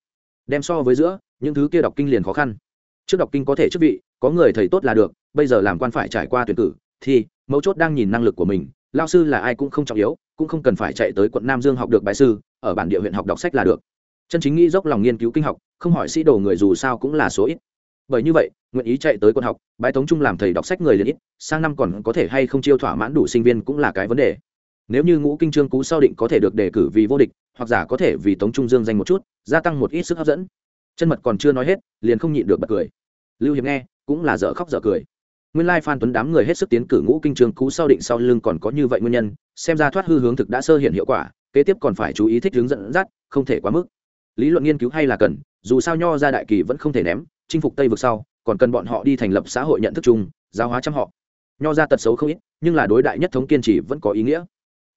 Speaker 1: Đem so với giữa, những thứ kia đọc kinh liền khó khăn. Trước đọc kinh có thể chức vị, có người thầy tốt là được, bây giờ làm quan phải trải qua tuyển cử, thì, mấu chốt đang nhìn năng lực của mình, lao sư là ai cũng không trọng yếu, cũng không cần phải chạy tới quận nam dương học được bài sư, ở bản địa huyện học đọc sách là được. Chân chính nghĩ dốc lòng nghiên cứu kinh học, không hỏi sĩ đồ người dù sao cũng là số ít bởi như vậy, nguyện ý chạy tới quân học, bái tống trung làm thầy đọc sách người liền ít, sang năm còn có thể hay không chiêu thỏa mãn đủ sinh viên cũng là cái vấn đề. Nếu như ngũ kinh trương cú sau định có thể được đề cử vì vô địch, hoặc giả có thể vì tống trung dương danh một chút, gia tăng một ít sức hấp dẫn. Chân mật còn chưa nói hết, liền không nhịn được bật cười. Lưu hiệp nghe, cũng là dở khóc dở cười. Nguyên lai phan tuấn đám người hết sức tiến cử ngũ kinh trương cú sau định sau lưng còn có như vậy nguyên nhân, xem ra thoát hư hướng thực đã sơ hiện hiệu quả, kế tiếp còn phải chú ý thích hướng dẫn dắt, không thể quá mức. Lý luận nghiên cứu hay là cần, dù sao nho ra đại kỳ vẫn không thể ném chinh phục tây vực sau còn cần bọn họ đi thành lập xã hội nhận thức chung giáo hóa trăm họ. Nho ra tật xấu không ít nhưng là đối đại nhất thống kiên trì vẫn có ý nghĩa.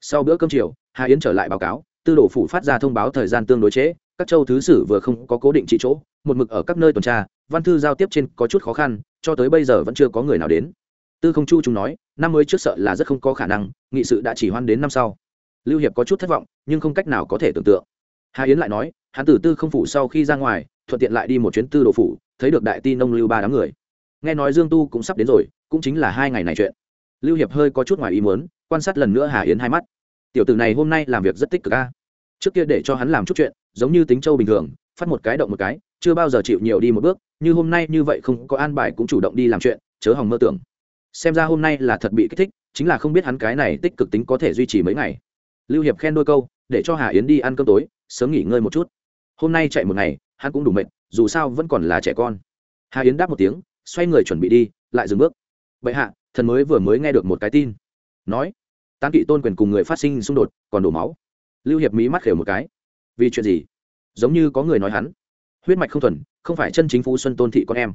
Speaker 1: Sau bữa cơm chiều hà yến trở lại báo cáo tư đồ phủ phát ra thông báo thời gian tương đối chế, các châu thứ sử vừa không có cố định trị chỗ một mực ở các nơi tuần tra văn thư giao tiếp trên có chút khó khăn cho tới bây giờ vẫn chưa có người nào đến. Tư không chu chúng nói năm mới trước sợ là rất không có khả năng nghị sự đã chỉ hoan đến năm sau. Lưu hiệp có chút thất vọng nhưng không cách nào có thể tưởng tượng. Hà yến lại nói hắn tử tư không phủ sau khi ra ngoài thuận tiện lại đi một chuyến tư đồ phủ, thấy được đại ti nông lưu ba đám người. Nghe nói dương tu cũng sắp đến rồi, cũng chính là hai ngày này chuyện. Lưu hiệp hơi có chút ngoài ý muốn, quan sát lần nữa hà yến hai mắt. Tiểu tử này hôm nay làm việc rất tích cực a. Trước kia để cho hắn làm chút chuyện, giống như tính châu bình thường, phát một cái động một cái, chưa bao giờ chịu nhiều đi một bước, như hôm nay như vậy không có an bài cũng chủ động đi làm chuyện, chớ hòng mơ tưởng. Xem ra hôm nay là thật bị kích thích, chính là không biết hắn cái này tích cực tính có thể duy trì mấy ngày. Lưu hiệp khen đôi câu, để cho hà yến đi ăn cơm tối, sớm nghỉ ngơi một chút. Hôm nay chạy một ngày hắn cũng đủ mệt, dù sao vẫn còn là trẻ con. Hà yến đáp một tiếng, xoay người chuẩn bị đi, lại dừng bước. Bệ hạ, thần mới vừa mới nghe được một cái tin. Nói, tán kỵ tôn quyền cùng người phát sinh xung đột còn đổ máu. Lưu hiệp mí mắt khều một cái. Vì chuyện gì? Giống như có người nói hắn. Huyết mạch không thuần, không phải chân chính phú xuân tôn thị con em.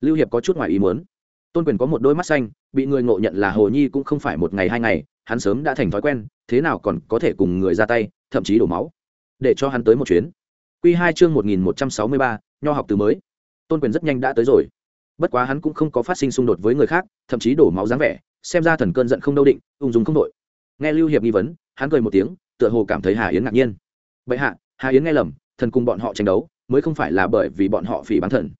Speaker 1: Lưu hiệp có chút ngoài ý muốn. Tôn quyền có một đôi mắt xanh, bị người ngộ nhận là hồ nhi cũng không phải một ngày hai ngày, hắn sớm đã thành thói quen, thế nào còn có thể cùng người ra tay, thậm chí đổ máu. Để cho hắn tới một chuyến. Quy hai chương một nghìn một trăm sáu mươi ba, nho học từ mới. Tôn quyền rất nhanh đã tới rồi. Bất quá hắn cũng không có phát sinh xung đột với người khác, thậm chí đổ máu dáng vẻ, xem ra thần cơn giận không đâu định, ung dung không đội. Nghe lưu hiệp nghi vấn, hắn cười một tiếng, tựa hồ cảm thấy hà yến ngạc nhiên. Bệ hạ, hà yến nghe lầm, thần cùng bọn họ tranh đấu, mới không phải là bởi vì bọn họ phỉ báng thần.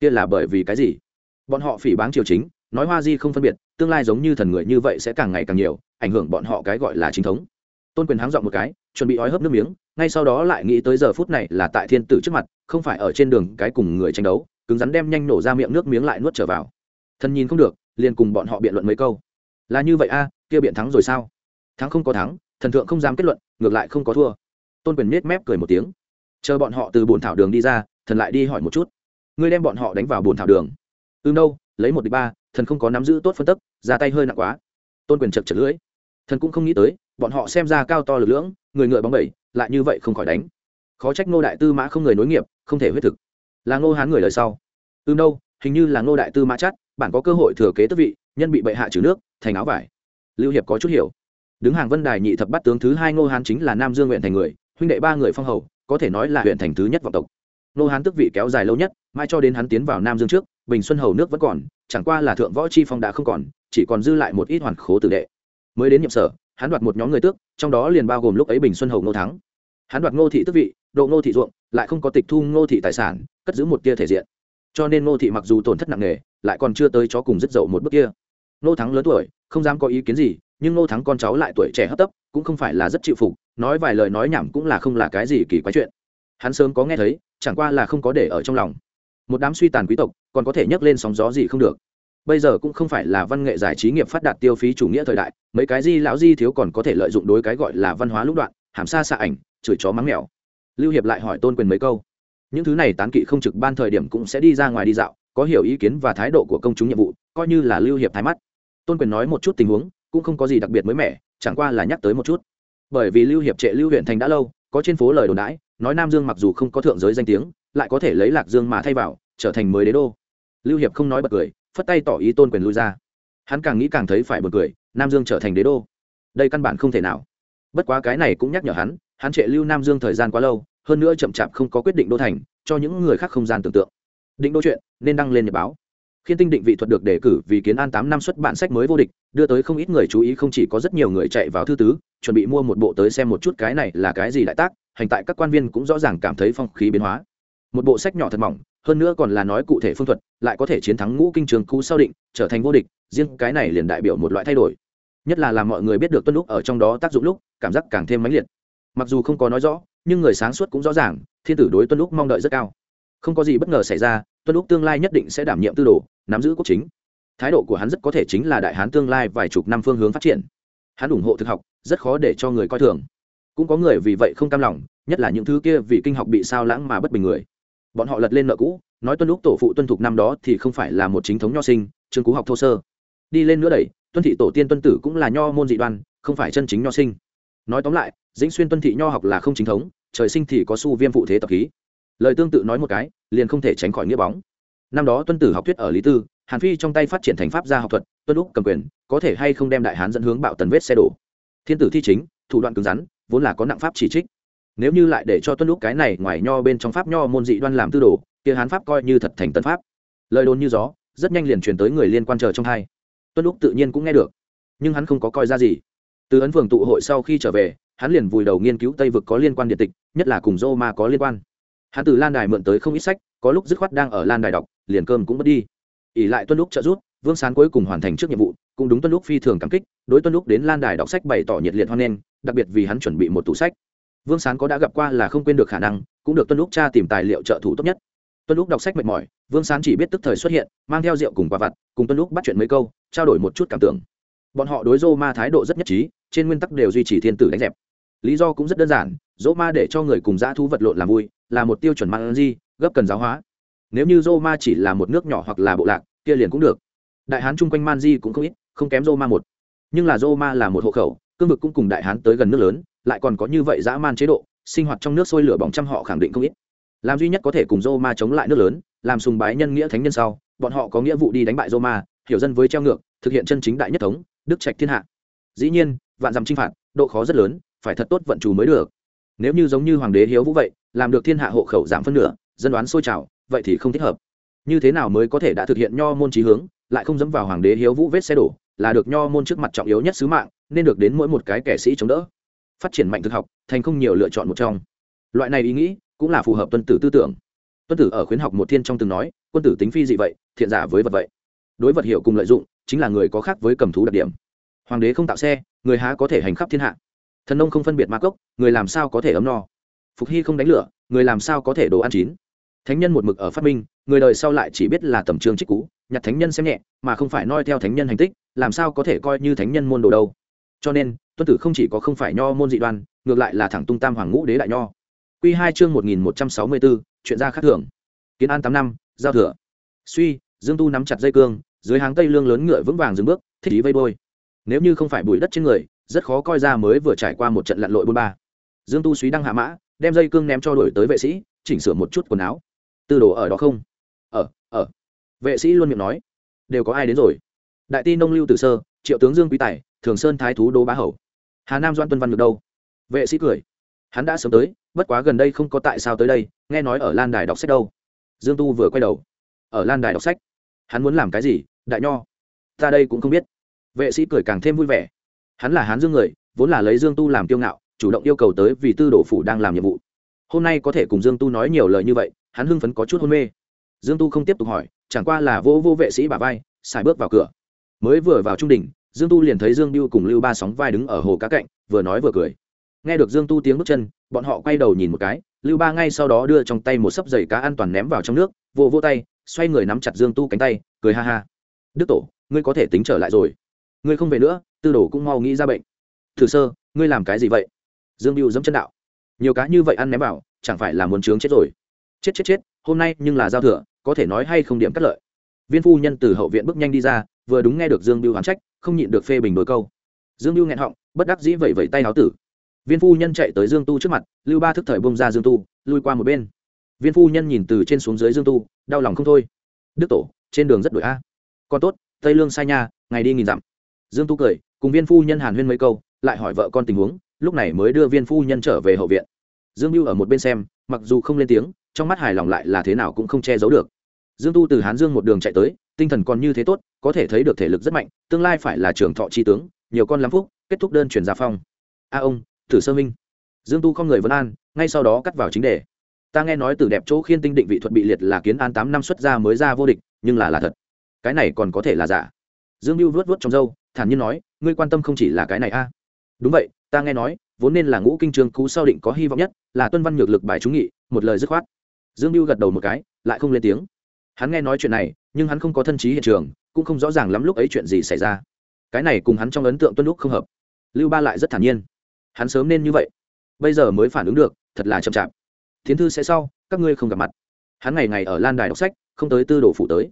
Speaker 1: Kia là bởi vì cái gì? Bọn họ phỉ báng triều chính, nói hoa di không phân biệt, tương lai giống như thần người như vậy sẽ càng ngày càng nhiều, ảnh hưởng bọn họ cái gọi là chính thống. Tôn quyền háng dọn một cái, chuẩn bị ói hớp nước miếng ngay sau đó lại nghĩ tới giờ phút này là tại thiên tử trước mặt, không phải ở trên đường cái cùng người tranh đấu, cứng rắn đem nhanh nổ ra miệng nước miếng lại nuốt trở vào. Thần nhìn không được, liền cùng bọn họ biện luận mấy câu. Là như vậy a, kia biện thắng rồi sao? Thắng không có thắng, thần thượng không dám kết luận, ngược lại không có thua. Tôn quyền nết mép cười một tiếng. Chờ bọn họ từ bồn thảo đường đi ra, thần lại đi hỏi một chút. Ngươi đem bọn họ đánh vào bồn thảo đường. Ư ừ đâu, lấy một đi ba, thần không có nắm giữ tốt phân tức, ra tay hơi nặng quá. Tôn quyền chật chật lưỡi thần cũng không nghĩ tới, bọn họ xem ra cao to lực lưỡng, người ngựa bóng bẩy, lại như vậy không khỏi đánh. Khó trách ngô đại tư mã không người nối nghiệp, không thể huyết thực. Là ngô hán người lời sau. Ư ừ đâu, hình như là ngô đại tư mã chắt bản có cơ hội thừa kế tước vị, nhân bị bệ hạ trừ nước, thành áo vải. Lưu hiệp có chút hiểu. Đứng hàng vân đài nhị thập bắt tướng thứ hai ngô hán chính là nam dương huyện thành người, huynh đệ ba người phong hầu, có thể nói là huyện thành thứ nhất vọng tộc. Ngô hán tước vị kéo dài lâu nhất mãi cho đến hắn tiến vào nam dương trước, bình xuân hầu nước vẫn còn, chẳng qua là thượng võ chi phong đã không còn, chỉ còn dư lại một ít hoàn khố tử đệ mới đến nhiệm sở, hắn đoạt một nhóm người tước, trong đó liền bao gồm lúc ấy bình xuân hầu ngô thắng. Hắn đoạt ngô thị tước vị, độ ngô thị ruộng, lại không có tịch thu ngô thị tài sản, cất giữ một tia thể diện. Cho nên ngô thị mặc dù tổn thất nặng nề, lại còn chưa tới chó cùng rất dậu một bước kia. Ngô thắng lớn tuổi, không dám có ý kiến gì, nhưng ngô thắng con cháu lại tuổi trẻ hấp tấp, cũng không phải là rất chịu phục, nói vài lời nói nhảm cũng là không là cái gì kỳ quái chuyện. Hắn sớm có nghe thấy, chẳng qua là không có để ở trong lòng. Một đám suy tàn quý tộc, còn có thể nhấc lên sóng gió gì không được bây giờ cũng không phải là văn nghệ giải trí nghiệp phát đạt tiêu phí chủ nghĩa thời đại, mấy cái di lão di thiếu còn có thể lợi dụng đối cái gọi là văn hóa lũng đoạn, hàm xa xạ ảnh, chửi chó mắng mèo. Lưu hiệp lại hỏi tôn quyền mấy câu. Những thứ này tán kỵ không trực ban thời điểm cũng sẽ đi ra ngoài đi dạo, có hiểu ý kiến và thái độ của công chúng nhiệm vụ, coi như là lưu hiệp thái mắt. Tôn quyền nói một chút tình huống, cũng không có gì đặc biệt mới mẻ, chẳng qua là nhắc tới một chút. Bởi vì lưu hiệp trệ lưu huyện thành đã lâu, có trên phố lời đồn đãi, nói nam dương mặc dù không có thượng giới danh tiếng, lại có thể lấy lạc dương mà thay vào, trở thành mới đế đô. Lưu hiệp không nói bật cười phất tay tỏ ý tôn quyền lui ra. Hắn càng nghĩ càng thấy phải bật cười, nam dương trở thành đế đô. Đây căn bản không thể nào. Bất quá cái này cũng nhắc nhở hắn hắn trệ lưu nam dương thời gian quá lâu, hơn nữa chậm chạp không có quyết định đô thành, cho những người khác không gian tưởng tượng. Định đô chuyện, nên đăng lên nhật báo. Khiên tinh định vị thuật được đề cử vì kiến an tám năm xuất bản sách mới vô địch, đưa tới không ít người chú ý không chỉ có rất nhiều người chạy vào thư tứ, chuẩn bị mua một bộ tới xem một chút cái này là cái gì đại tác, hành tại các quan viên cũng rõ ràng cảm thấy phong khí biến hóa. Một bộ sách nhỏ thật mỏng hơn nữa còn là nói cụ thể phương thuật, lại có thể chiến thắng ngũ kinh trường cũ sau định, trở thành vô địch, riêng cái này liền đại biểu một loại thay đổi. Nhất là làm mọi người biết được tuân lúc ở trong đó tác dụng lúc, cảm giác càng thêm mãnh liệt. Mặc dù không có nói rõ, nhưng người sáng suốt cũng rõ ràng, thiên tử đối tuân lúc mong đợi rất cao. Không có gì bất ngờ xảy ra, tuân lúc tương lai nhất định sẽ đảm nhiệm tư đồ, nắm giữ quốc chính. Thái độ của hắn rất có thể chính là đại hán tương lai vài chục năm phương hướng phát triển. Hắn ủng hộ thực học, rất khó để cho người coi thường. Cũng có người vì vậy không cam lòng, nhất là những thứ kia vì kinh học bị sao lãng mà bất bình người bọn họ lật lên nợ cũ, nói tuân lúc tổ phụ tuân thục năm đó thì không phải là một chính thống nho sinh chương cú học thô sơ. Đi lên nữa đẩy, tuân thị tổ tiên tuân tử cũng là nho môn dị đoan, không phải chân chính nho sinh. Nói tóm lại, dĩnh xuyên tuân thị nho học là không chính thống, trời sinh thì có su viêm phụ thế tập khí. Lời tương tự nói một cái, liền không thể tránh khỏi nghĩa bóng. Năm đó tuân tử học thuyết ở lý tư, hàn phi trong tay phát triển thành pháp gia học thuật, tuân lúc cầm quyền, có thể hay không đem đại hán dẫn hướng bạo tần vết xe đổ. Thiên tử thi chính, thủ đoạn cứng rắn, vốn là có nặng pháp chỉ trích nếu như lại để cho tuân lúc cái này ngoài nho bên trong pháp nho môn dị đoan làm tư đồ kia hán pháp coi như thật thành tân pháp. Lời đồn như gió rất nhanh liền truyền tới người liên quan chờ trong hai. Tuân lúc tự nhiên cũng nghe được nhưng hắn không có coi ra gì. Từ ấn phường tụ hội sau khi trở về hắn liền vùi đầu nghiên cứu tây vực có liên quan điện tịch nhất là cùng dô ma có liên quan. Hắn từ lan đài mượn tới không ít sách có lúc dứt khoát đang ở lan đài đọc liền cơm cũng mất đi. Ỉ lại tuân lúc trợ giúp, vương sán cuối cùng hoàn thành trước nhiệm vụ cũng đúng tuân lúc phi thường cảm kích đối tuân lúc đến lan đài đọc sách bày tỏ nhiệt liệt hoan nghênh đặc biệt vì hắn chuẩn bị một tủ sách vương sán có đã gặp qua là không quên được khả năng, cũng được tuân lúc cha tìm tài liệu trợ thủ tốt nhất. Tuân lúc đọc sách mệt mỏi, vương sán chỉ biết tức thời xuất hiện, mang theo rượu cùng quả vặt, cùng tuân lúc bắt chuyện mấy câu, trao đổi một chút cảm tưởng. Bọn họ đối dô ma thái độ rất nhất trí, trên nguyên tắc đều duy trì thiên tử đánh dẹp. Lý do cũng rất đơn giản dô ma để cho người cùng dã thú vật lộn làm vui, là một tiêu chuẩn mang di, gấp cần giáo hóa. Nếu như dô ma chỉ là một nước nhỏ hoặc là bộ lạc, kia liền cũng được. Đại hán chung quanh man di cũng không ít, không kém dô ma một. Nhưng là dô ma là một hộ khẩu, cương vực cũng cùng đại hán tới gần nước lớn lại còn có như vậy dã man chế độ, sinh hoạt trong nước sôi lửa bỏng trăm họ khẳng định không ít. Làm duy nhất có thể cùng Roma ma chống lại nước lớn, làm sùng bái nhân nghĩa thánh nhân sau, bọn họ có nghĩa vụ đi đánh bại Roma ma, hiểu dân với treo ngược, thực hiện chân chính đại nhất thống, đức trạch thiên hạ. Dĩ nhiên, vạn dặm chinh phạt, độ khó rất lớn, phải thật tốt vận chủ mới được. Nếu như giống như hoàng đế hiếu vũ vậy, làm được thiên hạ hộ khẩu giảm phân nửa, dân đoán sôi trào, vậy thì không thích hợp. Như thế nào mới có thể đã thực hiện nho môn trí hướng, lại không dẫm vào hoàng đế hiếu vũ vết xe đổ, là được nho môn trước mặt trọng yếu nhất sứ mạng, nên được đến mỗi một cái kẻ sĩ chống đỡ phát triển mạnh thực học, thành không nhiều lựa chọn một trong. Loại này ý nghĩ cũng là phù hợp tuân tử tư tưởng. Tuân tử ở khuyến học một thiên trong từng nói, quân tử tính phi dị vậy, thiện giả với vật vậy. Đối vật hiệu cùng lợi dụng, chính là người có khác với cầm thú đặc điểm. Hoàng đế không tạo xe, người há có thể hành khắp thiên hạ. Thần nông không phân biệt ma cốc, người làm sao có thể ấm no? Phục hy không đánh lửa, người làm sao có thể đồ ăn chín? Thánh nhân một mực ở phát minh, người đời sau lại chỉ biết là tầm trường trích cú nhặt thánh nhân xem nhẹ, mà không phải noi theo thánh nhân hành tích, làm sao có thể coi như thánh nhân môn đồ đâu? Cho nên tuân tử không chỉ có không phải nho môn dị đoan, ngược lại là thẳng tung tam hoàng ngũ đế đại nho. Q hai chương một nghìn một trăm sáu mươi bốn chuyện gia khác thường. Kiến an tám năm, giao thừa. Suy, dương tu nắm chặt dây cương, dưới háng tây lương lớn ngựa vững vàng dừng bước, thích ý vây bôi. Nếu như không phải bụi đất trên người, rất khó coi ra mới vừa trải qua một trận lặn lội bôn ba. Dương tu suý đăng hạ mã, đem dây cương ném cho đổi tới vệ sĩ, chỉnh sửa một chút quần áo. Tư đồ ở đó không? Ở ở vệ sĩ luôn miệng nói. Đều có ai đến rồi? Đại ti nông lưu tử sơ, triệu tướng dương quý tài, thường sơn thái thú đô bá hầu hà nam doan tuân văn được đâu? Vệ sĩ cười. Hắn đã sớm tới, bất quá gần đây không có tại sao tới đây, nghe nói ở lan đài đọc sách đâu. Dương tu vừa quay đầu. Ở lan đài đọc sách? Hắn muốn làm cái gì, đại nho? Ta đây cũng không biết. Vệ sĩ cười càng thêm vui vẻ. Hắn là hán dương người, vốn là lấy dương tu làm kiêu ngạo, chủ động yêu cầu tới vì tư đồ phủ đang làm nhiệm vụ. Hôm nay có thể cùng dương tu nói nhiều lời như vậy, hắn hưng phấn có chút hôn mê. Dương tu không tiếp tục hỏi, chẳng qua là vô vô vệ sĩ bà vai, xài bước vào cửa. Mới vừa vào trung đỉnh dương tu liền thấy dương biêu cùng lưu ba sóng vai đứng ở hồ cá cạnh, vừa nói vừa cười. Nghe được dương tu tiếng bước chân, bọn họ quay đầu nhìn một cái, lưu ba ngay sau đó đưa trong tay một sấp giày cá an toàn ném vào trong nước, vô vô tay, xoay người nắm chặt dương tu cánh tay, cười ha ha. Đức tổ, ngươi có thể tính trở lại rồi. Ngươi không về nữa, tư đồ cũng mau nghĩ ra bệnh. Thử sơ, ngươi làm cái gì vậy? Dương biêu dẫm chân đạo. Nhiều cá như vậy ăn ném vào, chẳng phải là muốn trướng chết rồi? Chết chết chết, hôm nay nhưng là giao thừa, có thể nói hay không điểm cắt lợi. Viên phu nhân từ hậu viện bước nhanh đi ra vừa đúng nghe được dương biêu hoán trách, không nhịn được phê bình đôi câu. Dương biêu nghẹn họng, bất đắc dĩ vẩy vẩy tay áo tử. Viên phu nhân chạy tới dương tu trước mặt, lưu ba thức thời bông ra dương tu, lui qua một bên. Viên phu nhân nhìn từ trên xuống dưới dương tu, đau lòng không thôi. Đức tổ, trên đường rất đổi a. Con tốt, tây lương sai nha, ngày đi nghìn dặm. Dương tu cười, cùng viên phu nhân hàn huyên mấy câu, lại hỏi vợ con tình huống, lúc này mới đưa viên phu nhân trở về hậu viện. Dương mưu ở một bên xem, mặc dù không lên tiếng, trong mắt hài lòng lại là thế nào cũng không che giấu được. Dương tu từ hán dương một đường chạy tới tinh thần còn như thế tốt, có thể thấy được thể lực rất mạnh, tương lai phải là trưởng thọ tri tướng, nhiều con lắm phúc, kết thúc đơn chuyển gia phong. A ông thử sơ minh. Dương tu không người vân an, ngay sau đó cắt vào chính đề. Ta nghe nói từ đẹp chỗ khiên tinh định vị thuật bị liệt là kiến an tám năm xuất ra mới ra vô địch, nhưng là là thật. Cái này còn có thể là giả. Dương mưu vuốt vuốt trong râu, thản nhiên nói, ngươi quan tâm không chỉ là cái này a. Đúng vậy, ta nghe nói, vốn nên là ngũ kinh trường cú sau định có hy vọng nhất, là tuân văn nhược lực bài trúng nghị, một lời dứt khoát. Dương mưu gật đầu một cái, lại không lên tiếng hắn nghe nói chuyện này, nhưng hắn không có thân trí hiện trường, cũng không rõ ràng lắm lúc ấy chuyện gì xảy ra. Cái này cùng hắn trong ấn tượng tuân lúc không hợp. Lưu ba lại rất thản nhiên. Hắn sớm nên như vậy. Bây giờ mới phản ứng được, thật là chậm chạp. Thiến thư sẽ sau, các ngươi không gặp mặt. Hắn ngày ngày ở lan đài đọc sách, không tới tư đồ phủ tới.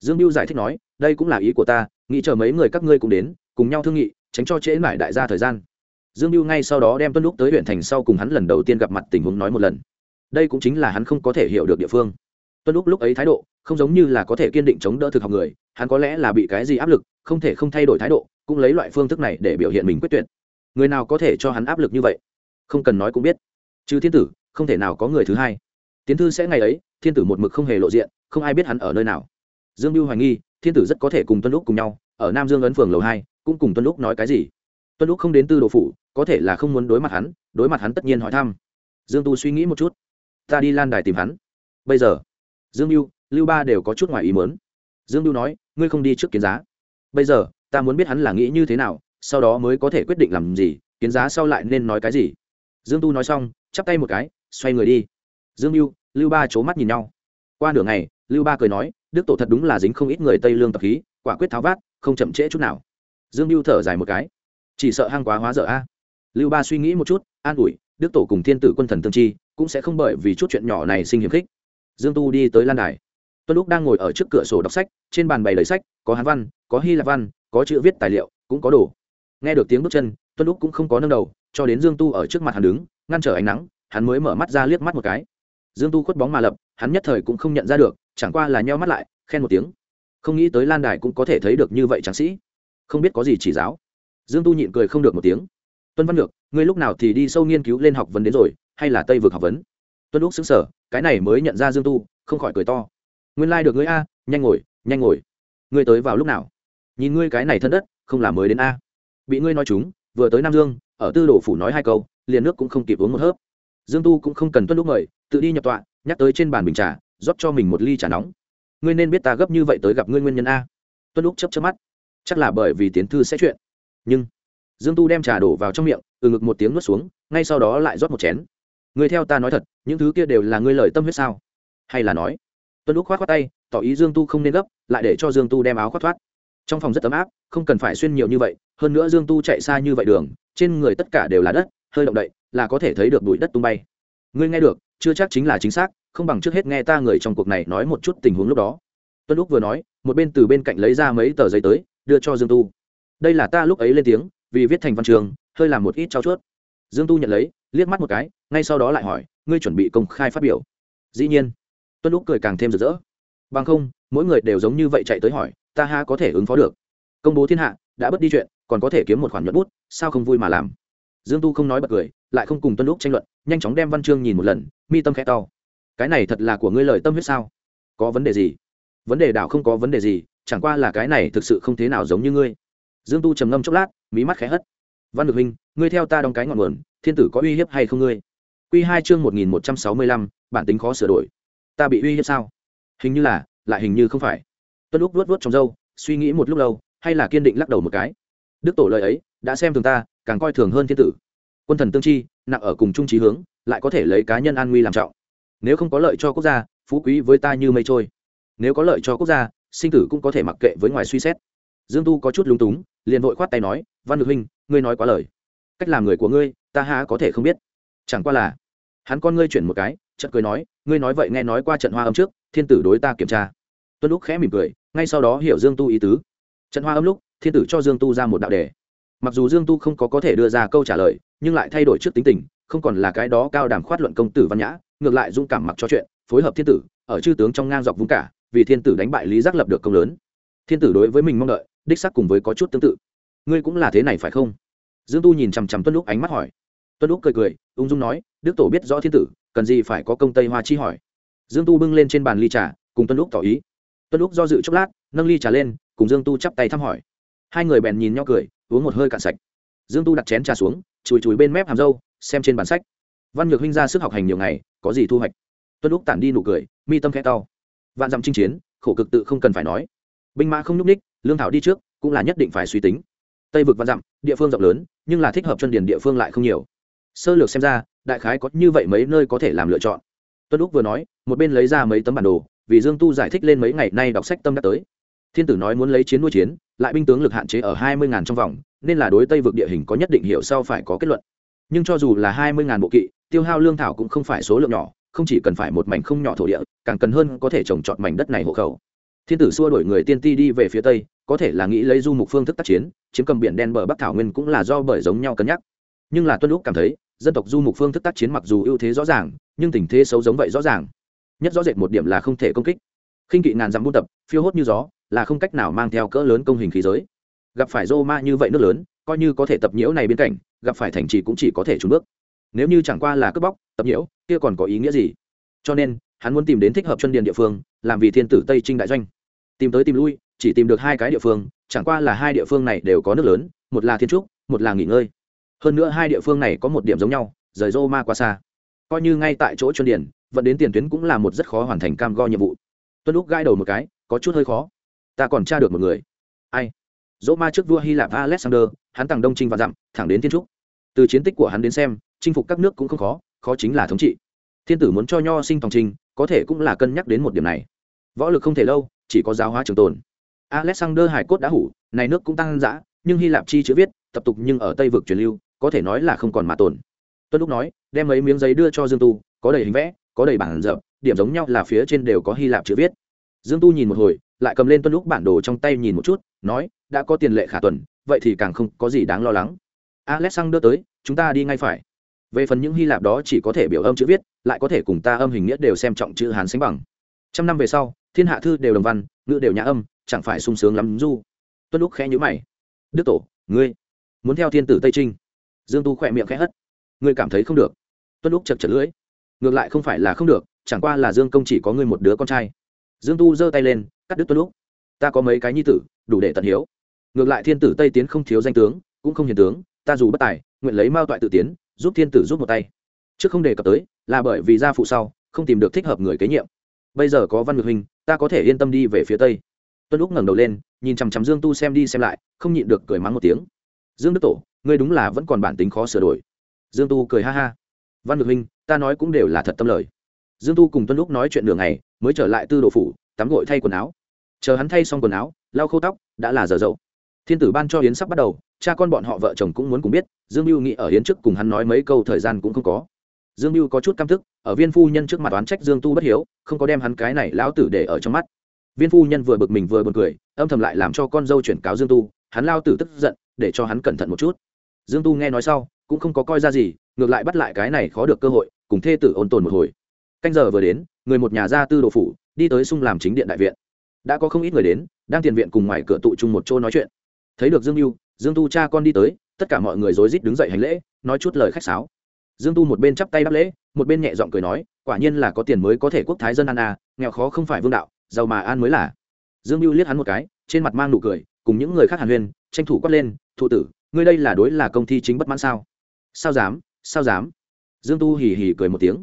Speaker 1: Dương mưu giải thích nói, đây cũng là ý của ta, nghĩ chờ mấy người các ngươi cùng đến, cùng nhau thương nghị, tránh cho trễ mãi đại gia thời gian. Dương mưu ngay sau đó đem tuân lúc tới huyện thành sau cùng hắn lần đầu tiên gặp mặt tình huống nói một lần. Đây cũng chính là hắn không có thể hiểu được địa phương. Tuân lúc lúc ấy thái độ không giống như là có thể kiên định chống đỡ thực học người, hắn có lẽ là bị cái gì áp lực, không thể không thay đổi thái độ, cũng lấy loại phương thức này để biểu hiện mình quyết tuyệt. Người nào có thể cho hắn áp lực như vậy? Không cần nói cũng biết. Chứ thiên tử, không thể nào có người thứ hai. Tiến thư sẽ ngày ấy, thiên tử một mực không hề lộ diện, không ai biết hắn ở nơi nào. Dương mưu hoài nghi, thiên tử rất có thể cùng tuân lúc cùng nhau, ở nam dương ấn phường lầu hai, cũng cùng tuân lúc nói cái gì? Tuân lúc không đến tư đồ phủ, có thể là không muốn đối mặt hắn, đối mặt hắn tất nhiên hỏi thăm. Dương tu suy nghĩ một chút. Ta đi lan đài tìm hắn. Bây giờ, dương mưu lưu ba đều có chút ngoài ý mớn dương lưu nói, ngươi không đi trước kiến giá. Bây giờ, ta muốn biết hắn là nghĩ như thế nào, sau đó mới có thể quyết định làm gì, kiến giá sau lại nên nói cái gì. Dương tu nói xong, chắp tay một cái, xoay người đi. Dương mưu lưu ba c h ố mắt nhìn nhau. Qua nửa ngày, lưu ba cười nói, đức tổ thật đúng là dính không ít người tây lương tập khí, quả quyết tháo vát, không chậm trễ chút nào. Dương mưu thở dài một cái. Chỉ sợ hang quá hóa dở a. Lưu ba suy nghĩ một chút, an ủi, đức tổ cùng thiên tử quân thần tương chi, cũng sẽ không bởi vì chút chuyện nhỏ này sinh hiếm khích. Dương tu đi tới lan đài tuân lúc đang ngồi ở trước cửa sổ đọc sách, trên bàn bày lấy sách, có hán văn, có hy lạp văn, có chữ viết tài liệu, cũng có đồ. Nghe được tiếng bước chân, tuân lúc cũng không có nâng đầu, cho đến dương tu ở trước mặt hắn đứng, ngăn trở ánh nắng, hắn mới mở mắt ra liếc mắt một cái. Dương tu khuất bóng mà lập, hắn nhất thời cũng không nhận ra được, chẳng qua là nheo mắt lại, khen một tiếng. Không nghĩ tới lan đài cũng có thể thấy được như vậy tráng sĩ. Không biết có gì chỉ giáo. Dương tu nhịn cười không được một tiếng. Tuân văn lược ngươi lúc nào thì đi sâu nghiên cứu lên học vấn đến rồi, hay là tây vực học vấn? Tuân lúc xứng sở cái này mới nhận ra dương tu, không khỏi cười to nguyên lai、like、được ngươi a, nhanh ngồi nhanh ngồi. Ngươi tới vào lúc nào? Nhìn ngươi cái này thân đất, không là mới đến a. Bị ngươi nói chúng, vừa tới nam dương, ở tư đồ phủ nói hai câu, liền nước cũng không kịp uống một hớp. Dương tu cũng không cần tuân lúc mời, tự đi nhập tọa, nhắc tới trên bàn bình trà, rót cho mình một ly trà nóng. Ngươi nên biết ta gấp như vậy tới gặp ngươi nguyên nhân a. Tuân lúc chấp chấp mắt. Chắc là bởi vì tiến thư sẽ chuyện. Nhưng, dương tu đem trà đổ vào trong miệng, từ ngực một tiếng nuốt xuống, ngay sau đó lại rót một chén. Người theo ta nói thật, những thứ kia đều là ngươi lời tâm huyết sao? Hay là nói tuân lúc khoát khoát tay, tỏ ý dương tu không nên gấp, lại để cho dương tu đem áo khoát thoát. Trong phòng rất ấm áp, không cần phải xuyên nhiều như vậy, hơn nữa dương tu chạy xa như vậy đường, trên người tất cả đều là đất, hơi động đậy, là có thể thấy được bụi đất tung bay. Ngươi nghe được, chưa chắc chính là chính xác, không bằng trước hết nghe ta người trong cuộc này nói một chút tình huống lúc đó. Tuân lúc vừa nói, một bên từ bên cạnh lấy ra mấy tờ giấy tới, đưa cho dương tu. Đây là ta lúc ấy lên tiếng, vì viết thành văn trường, hơi làm một ít trao chuốt. Dương tu nhận lấy, liếc mắt một cái, ngay sau đó lại hỏi, ngươi chuẩn bị công khai phát biểu. Dĩ nhiên tuân lúc cười càng thêm rực rỡ. Bằng không, mỗi người đều giống như vậy chạy tới hỏi, ta ha có thể ứng phó được? Công bố thiên hạ, đã bất đi chuyện, còn có thể kiếm một khoản nhuận bút, sao không vui mà làm? Dương tu không nói bật cười, lại không cùng tuân lúc tranh luận, nhanh chóng đem văn chương nhìn một lần, mi tâm khẽ to. Cái này thật là của ngươi lời tâm huyết sao? Có vấn đề gì? Vấn đề đảo không có vấn đề gì, chẳng qua là cái này thực sự không thế nào giống như ngươi. Dương tu trầm ngâm chốc lát, mí mắt khẽ hất. Văn được huynh, ngươi theo ta đóng cái ngọn nguồn, thiên tử có uy hiếp hay không ngươi? Quy hai chương một nghìn một trăm sáu mươi lăm, bản tính khó sửa đổi ta bị uy hiếp sao? Hình như là, lại hình như không phải. Tuân lúc vuốt vuốt trong râu, suy nghĩ một lúc lâu, hay là kiên định lắc đầu một cái. Đức tổ lời ấy, đã xem thường ta, càng coi thường hơn thiên tử. Quân thần tương chi, nặng ở cùng trung trí hướng, lại có thể lấy cá nhân an nguy làm trọng. Nếu không có lợi cho quốc gia, phú quý với ta như mây trôi. Nếu có lợi cho quốc gia, sinh tử cũng có thể mặc kệ với ngoài suy xét. Dương tu có chút lúng túng, liền vội khoát tay nói, văn được huynh, ngươi nói quá lời. Cách làm người của ngươi, ta há có thể không biết. Chẳng qua là, hắn con ngươi chuyển một cái chợt cười nói, ngươi nói vậy nghe nói qua trận hoa âm trước, thiên tử đối ta kiểm tra. Tuân lúc khẽ mỉm cười, ngay sau đó hiểu dương tu ý tứ. Trận hoa âm lúc, thiên tử cho dương tu ra một đạo đề. Mặc dù dương tu không có có thể đưa ra câu trả lời, nhưng lại thay đổi trước tính tình, không còn là cái đó cao đàm khoát luận công tử văn nhã, ngược lại dũng cảm mặc cho chuyện, phối hợp thiên tử, ở chư tướng trong ngang dọc vung cả, vì thiên tử đánh bại lý giác lập được công lớn. Thiên tử đối với mình mong đợi, đích sắc cùng với có chút tương tự. Ngươi cũng là thế này phải không? Dương tu nhìn chằm chằm tuân lúc ánh mắt hỏi. Tuân lúc cười cười, ung dung nói, đức tổ biết rõ thiên tử cần gì phải có công tây hoa chi hỏi. Dương tu bưng lên trên bàn ly trà, cùng tuân lúc tỏ ý. Tuân lúc do dự chốc lát, nâng ly trà lên, cùng dương tu chắp tay thăm hỏi. Hai người bèn nhìn nhau cười, uống một hơi cạn sạch. Dương tu đặt chén trà xuống, chùi chùi bên mép hàm râu, xem trên bản sách. Văn nhược huynh ra sức học hành nhiều ngày, có gì thu hoạch? Tuân lúc tản đi nụ cười, mi tâm khẽ to. Vạn dặm chinh chiến, khổ cực tự không cần phải nói. Binh mã không nhúc ních lương thảo đi trước, cũng là nhất định phải suy tính. Tây vực vạn dặm, địa phương rộng lớn, nhưng là thích hợp chân điền địa phương lại không nhiều. Sơ lược xem ra đại khái có như vậy mấy nơi có thể làm lựa chọn. Tuân úc vừa nói, một bên lấy ra mấy tấm bản đồ, vì dương tu giải thích lên mấy ngày nay đọc sách tâm đã tới. Thiên tử nói muốn lấy chiến nuôi chiến, lại binh tướng lực hạn chế ở hai mươi ngàn trong vòng, nên là đối tây vực địa hình có nhất định hiểu sau phải có kết luận. Nhưng cho dù là hai mươi ngàn bộ kỵ, tiêu hao lương thảo cũng không phải số lượng nhỏ, không chỉ cần phải một mảnh không nhỏ thổ địa, càng cần hơn có thể trồng trọt mảnh đất này hộ khẩu. Thiên tử xua đổi người tiên ti đi về phía tây, có thể là nghĩ lấy du mục phương thức tác chiến, chiếm cầm biển đen bờ bắc thảo nguyên cũng là do bởi giống nhau cân nhắc. Nhưng là tuân lúc cảm thấy dân tộc du mục phương thức tác chiến mặc dù ưu thế rõ ràng, nhưng tình thế xấu giống vậy rõ ràng. Nhất rõ rệt một điểm là không thể công kích. Khinh kỵ ngàn dặm buôn tập, phiêu hốt như gió, là không cách nào mang theo cỡ lớn công hình khí giới. Gặp phải rô ma như vậy nước lớn, coi như có thể tập nhiễu này bên cạnh, gặp phải thành trì cũng chỉ có thể trốn bước. Nếu như chẳng qua là cướp bóc, tập nhiễu, kia còn có ý nghĩa gì? Cho nên, hắn muốn tìm đến thích hợp chân điền địa phương, làm vì thiên tử tây trinh đại doanh. Tìm tới tìm lui, chỉ tìm được hai cái địa phương, chẳng qua là hai địa phương này đều có nước lớn, một là thiên trúc, một là nghỉ ngơi hơn nữa hai địa phương này có một điểm giống nhau, rời rô ma qua xa. Coi như ngay tại chỗ chuyên điển vận đến tiền tuyến cũng là một rất khó hoàn thành cam go nhiệm vụ. Tuân lúc gai đầu một cái, có chút hơi khó. Ta còn tra được một người. Ai? Dỗ ma trước vua hy lạp alexander, hắn tàng đông trinh và dặm, thẳng đến thiên trúc. Từ chiến tích của hắn đến xem, chinh phục các nước cũng không khó khó chính là thống trị. Thiên tử muốn cho nho sinh tòng trinh có thể cũng là cân nhắc đến một điểm này. Võ lực không thể lâu, chỉ có giáo hóa trường tồn. Alexander hải cốt đã hủ, này nước cũng tăng dã, nhưng hy lạp chi chữ viết, tập tục nhưng ở tây vực truyền lưu có thể nói là không còn mà tồn. Tuân lúc nói, đem mấy miếng giấy đưa cho dương tu, có đầy hình vẽ, có đầy bản dập, điểm giống nhau là phía trên đều có hy lạp chữ viết. Dương tu nhìn một hồi, lại cầm lên tuân lúc bản đồ trong tay nhìn một chút, nói, đã có tiền lệ khả tuần, vậy thì càng không có gì đáng lo lắng. Alexander tới, chúng ta đi ngay phải. Về phần những hy lạp đó chỉ có thể biểu âm chữ viết, lại có thể cùng ta âm hình nghĩa đều xem trọng chữ hán sánh bằng. Trăm năm về sau, thiên hạ thư đều đồng văn, ngữ đều nhã âm, chẳng phải sung sướng lắm du. Tuân lúc khẽ nhữ mày. Đức tổ, ngươi muốn theo thiên tử tây trinh dương tu khỏe miệng khẽ hất. Ngươi cảm thấy không được. Tuân lúc chật chật lưỡi. Ngược lại không phải là không được, chẳng qua là dương công chỉ có ngươi một đứa con trai. Dương tu giơ tay lên, cắt đứt tuân lúc ta có mấy cái nhi tử, đủ để tận hiếu. Ngược lại thiên tử tây tiến không thiếu danh tướng, cũng không hiền tướng, ta dù bất tài, nguyện lấy mao toại tự tiến, giúp thiên tử giúp một tay. Trước không đề cập tới, là bởi vì gia phụ sau, không tìm được thích hợp người kế nhiệm. Bây giờ có văn ngược hình ta có thể yên tâm đi về phía tây. Tuân lúc ngẩng đầu lên, nhìn chằm chằm dương tu xem đi xem lại, không nhịn được cười mắng một tiếng. Dương đức tổ ngươi đúng là vẫn còn bản tính khó sửa đổi. Dương tu cười ha ha. Văn ngược huynh ta nói cũng đều là thật tâm lời. Dương tu cùng tuân lúc nói chuyện đường này mới trở lại tư đồ phủ, tắm gội thay quần áo. Chờ hắn thay xong quần áo, lau khâu tóc, đã là giờ dậu. Thiên tử ban cho hiến sắp bắt đầu, cha con bọn họ vợ chồng cũng muốn cùng biết, dương mưu nghĩ ở hiến trước cùng hắn nói mấy câu thời gian cũng không có. Dương mưu có chút căm thức ở viên phu nhân trước mặt oán trách dương tu bất hiếu, không có đem hắn cái này lão tử để ở trong mắt. Viên phu nhân vừa bực mình vừa b u ồ n cười, âm thầm lại làm cho con dâu chuyển cáo dương tu, hắn lao tử tức giận, để cho hắn cẩn thận một chút dương tu nghe nói sau, cũng không có coi ra gì, ngược lại bắt lại cái này khó được cơ hội, cùng thê tử ôn tồn một hồi. Canh giờ vừa đến, người một nhà gia tư đồ phủ, đi tới sung làm chính điện đại viện. Đã có không ít người đến, đang tiền viện cùng ngoài cửa tụ chung một chỗ nói chuyện. Thấy được dương mưu dương tu cha con đi tới, tất cả mọi người rối rít đứng dậy hành lễ, nói chút lời khách sáo. Dương tu một bên chắp tay đáp lễ, một bên nhẹ giọng cười nói, quả nhiên là có tiền mới có thể quốc thái dân an à nghèo khó không phải vương đạo, giàu mà an mới là. Dương mưu liếc hắn một cái, trên mặt mang nụ cười, cùng những người khác hàn huyên, tranh thủ quát lên, thụ tử ngươi đây là đối là công ty chính bất mãn sao? Sao dám sao dám? Dương tu hì hì cười một tiếng.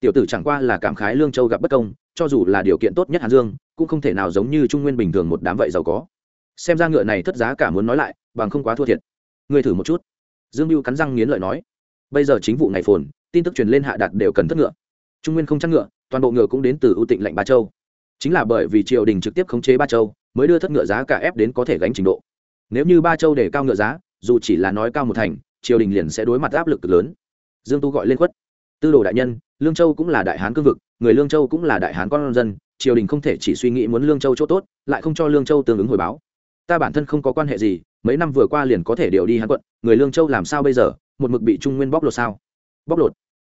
Speaker 1: Tiểu tử chẳng qua là cảm khái lương châu gặp bất công, cho dù là điều kiện tốt nhất hàn dương, cũng không thể nào giống như trung nguyên bình thường một đám vậy giàu có. Xem ra ngựa này thất giá cả muốn nói lại, bằng không quá thua thiệt. Ngươi thử một chút. Dương mưu cắn răng nghiến lợi nói. Bây giờ chính vụ ngày phồn, tin tức truyền lên hạ đạt đều cần thất ngựa. Trung nguyên không chắc ngựa, toàn bộ ngựa cũng đến từ ưu tịnh lệnh ba châu. Chính là bởi vì triều đình trực tiếp khống chế ba châu, mới đưa thất ngựa giá cả ép đến có thể gánh trình độ. Nếu như ba châu để cao ngựa giá dù chỉ là nói cao một thành, triều đình liền sẽ đối mặt áp lực lớn. Dương tu gọi lên khuất. Tư đồ đại nhân, lương châu cũng là đại hán cương vực, người lương châu cũng là đại hán con dân, triều đình không thể chỉ suy nghĩ muốn lương châu chỗ tốt, lại không cho lương châu tương ứng hồi báo. Ta bản thân không có quan hệ gì, mấy năm vừa qua liền có thể điều đi hán quận, người lương châu làm sao bây giờ, một mực bị trung nguyên bóc lột sao? Bóc lột.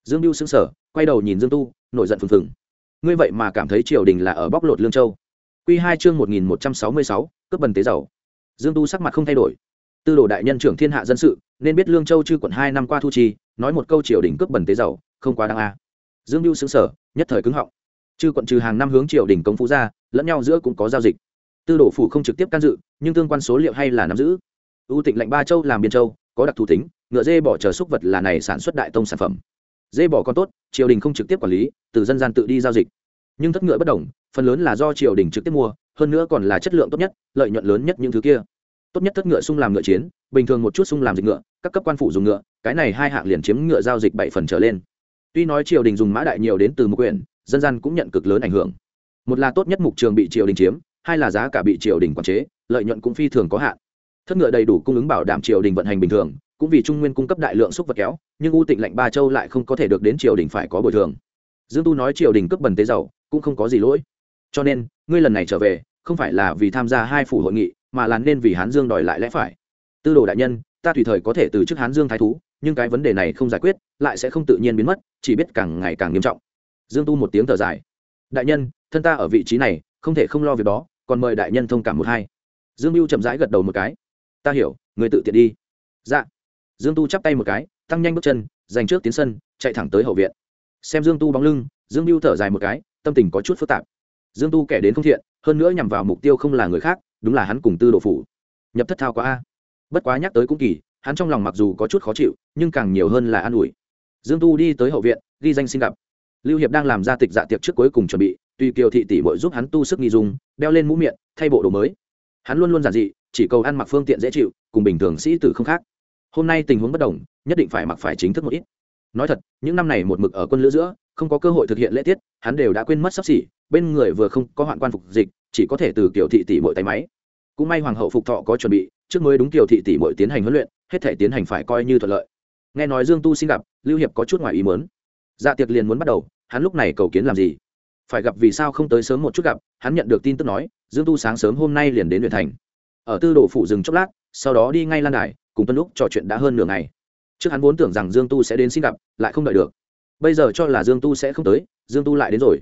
Speaker 1: Dương mưu xứng sở quay đầu nhìn dương tu, nổi giận phừng phừng. Ngươi vậy mà cảm thấy triều đình là ở bóc lột lương châu? Q hai chương một nghìn một trăm sáu mươi sáu, cướp bần tế giàu. Dương tu sắc mặt không thay đổi tư đồ đại nhân trưởng thiên hạ dân sự, nên biết lương châu chư quận hai năm qua thu chi, nói một câu triều đình cướp bẩn tế giàu, không quá đáng a. À. Dương mưu xứng sở nhất thời cứng họng. Chư quận trừ hàng năm hướng triều đình công phú ra, lẫn nhau giữa cũng có giao dịch. Tư đồ phủ không trực tiếp can dự, nhưng tương quan số liệu hay là nắm giữ. Ưu tịnh lệnh ba châu làm biên châu, có đặc thù tính, ngựa dê bỏ chờ xúc vật là này sản xuất đại tông sản phẩm. Dê bỏ còn tốt, triều đình không trực tiếp quản lý, từ dân gian tự đi giao dịch. Nhưng thất ngựa bất đồng, phần lớn là do triều đình trực tiếp mua, hơn nữa còn là chất lượng tốt nhất, lợi nhuận lớn nhất những thứ kia tốt nhất thất ngựa sung làm ngựa chiến, bình thường một chút sung làm dịch ngựa, các cấp quan phủ dùng ngựa, cái này hai hạng liền chiếm ngựa giao dịch bảy phần trở lên. Tuy nói triều đình dùng mã đại nhiều đến từ một quyển, dân gian cũng nhận cực lớn ảnh hưởng. Một là tốt nhất mục trường bị triều đình chiếm, hai là giá cả bị triều đình quản chế, lợi nhuận cũng phi thường có hạn. Thất ngựa đầy đủ cung ứng bảo đảm triều đình vận hành bình thường, cũng vì trung nguyên cung cấp đại lượng xúc vật kéo, nhưng u tịnh lệnh ba châu lại không có thể được đến triều đình phải có bồi thường. Dương tu nói triều đình cướp bần tế giàu, cũng không có gì lỗi. Cho nên, ngươi lần này trở về, không phải là vì tham gia hai phủ hội nghị mà là nên vì hán dương đòi lại lẽ phải. Tư đồ đại nhân, ta tùy thời có thể từ chức hán dương thái thú, nhưng cái vấn đề này không giải quyết, lại sẽ không tự nhiên biến mất, chỉ biết càng ngày càng nghiêm trọng. Dương tu một tiếng thở dài. Đại nhân, thân ta ở vị trí này, không thể không lo việc đó, còn mời đại nhân thông cảm một hai. Dương mưu chậm rãi gật đầu một cái. Ta hiểu, người tự tiện đi. Dạ. Dương tu chắp tay một cái, tăng nhanh bước chân dành trước tiến sân, chạy thẳng tới hậu viện. Xem dương tu bóng lưng, dương mưu thở dài một cái, tâm tình có chút phức tạp. Dương tu kẻ đến không thiện, hơn nữa nhằm vào mục tiêu không là người khác đúng là hắn cùng tư đồ phủ. Nhập thất thao quá a. Bất quá nhắc tới cũng kỳ, hắn trong lòng mặc dù có chút khó chịu, nhưng càng nhiều hơn là an ủi. Dương tu đi tới hậu viện, ghi danh xin gặp. Lưu hiệp đang làm ra tịch dạ tiệc trước cuối cùng chuẩn bị, tùy kiều thị tỷ bội giúp hắn tu sức nghi dung, đeo lên mũ miệng, thay bộ đồ mới. Hắn luôn luôn giản dị, chỉ cầu ăn mặc phương tiện dễ chịu, cùng bình thường sĩ tử không khác. Hôm nay tình huống bất đồng, nhất định phải mặc phải chính thức một ít. Nói thật, những năm này một mực ở quân lữ giữa, không có cơ hội thực hiện lễ tiết, hắn đều đã quên mất sắp xỉ, bên người vừa không có hoạn quan phục dịch, chỉ có thể từ kiểu thị tỷ bội tay máy cũng may hoàng hậu phục thọ có chuẩn bị, trước mới đúng tiểu thị tỷ mỗi tiến hành huấn luyện, hết thể tiến hành phải coi như thuận lợi. Nghe nói dương tu xin gặp, lưu hiệp có chút ngoài ý mớn dạ tiệc liền muốn bắt đầu, hắn lúc này cầu kiến làm gì? Phải gặp vì sao không tới sớm một chút gặp, hắn nhận được tin tức nói, dương tu sáng sớm hôm nay liền đến huyện thành. Ở tư đồ phủ dừng chốc lát, sau đó đi ngay lan đài, cùng tuân lúc trò chuyện đã hơn nửa ngày. Trước hắn vốn tưởng rằng dương tu sẽ đến xin gặp, lại không đợi được. Bây giờ cho là dương tu sẽ không tới, dương tu lại đến rồi.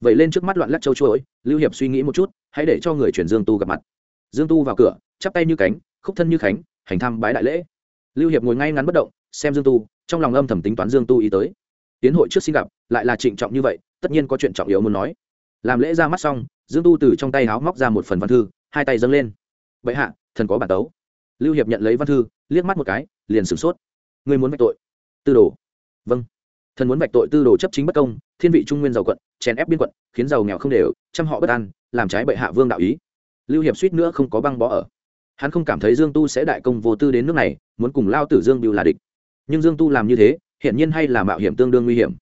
Speaker 1: Vậy lên trước mắt loạn lắc châu chuỗi lưu hiệp suy nghĩ một chút, hãy để cho người chuyển dương tu gặp mặt dương tu vào cửa, chắp tay như cánh, khúc thân như khánh, hành thăm bái đại lễ. Lưu hiệp ngồi ngay ngắn bất động, xem dương tu, trong lòng âm thầm tính toán dương tu ý tới. Tiến hội trước xin gặp, lại là trịnh trọng như vậy, tất nhiên có chuyện trọng yếu muốn nói. Làm lễ ra mắt xong, dương tu từ trong tay háo móc ra một phần văn thư, hai tay dâng lên. Bệ hạ, thần có bản tấu. Lưu hiệp nhận lấy văn thư, liếc mắt một cái, liền sửng sốt. Người muốn vạch tội. Tư đồ. Vâng. Thần muốn vạch tội tư đồ chấp chính bất công, thiên vị trung nguyên giàu quận, chèn ép biên quận, khiến giàu nghèo không đều chăm họ bất an, làm trái bệ hạ vương đạo ý lưu hiệp suýt nữa không có băng bó ở. Hắn không cảm thấy dương tu sẽ đại công vô tư đến nước này, muốn cùng lao tử dương biêu là địch. Nhưng dương tu làm như thế, hiển nhiên hay là mạo hiểm tương đương nguy hiểm.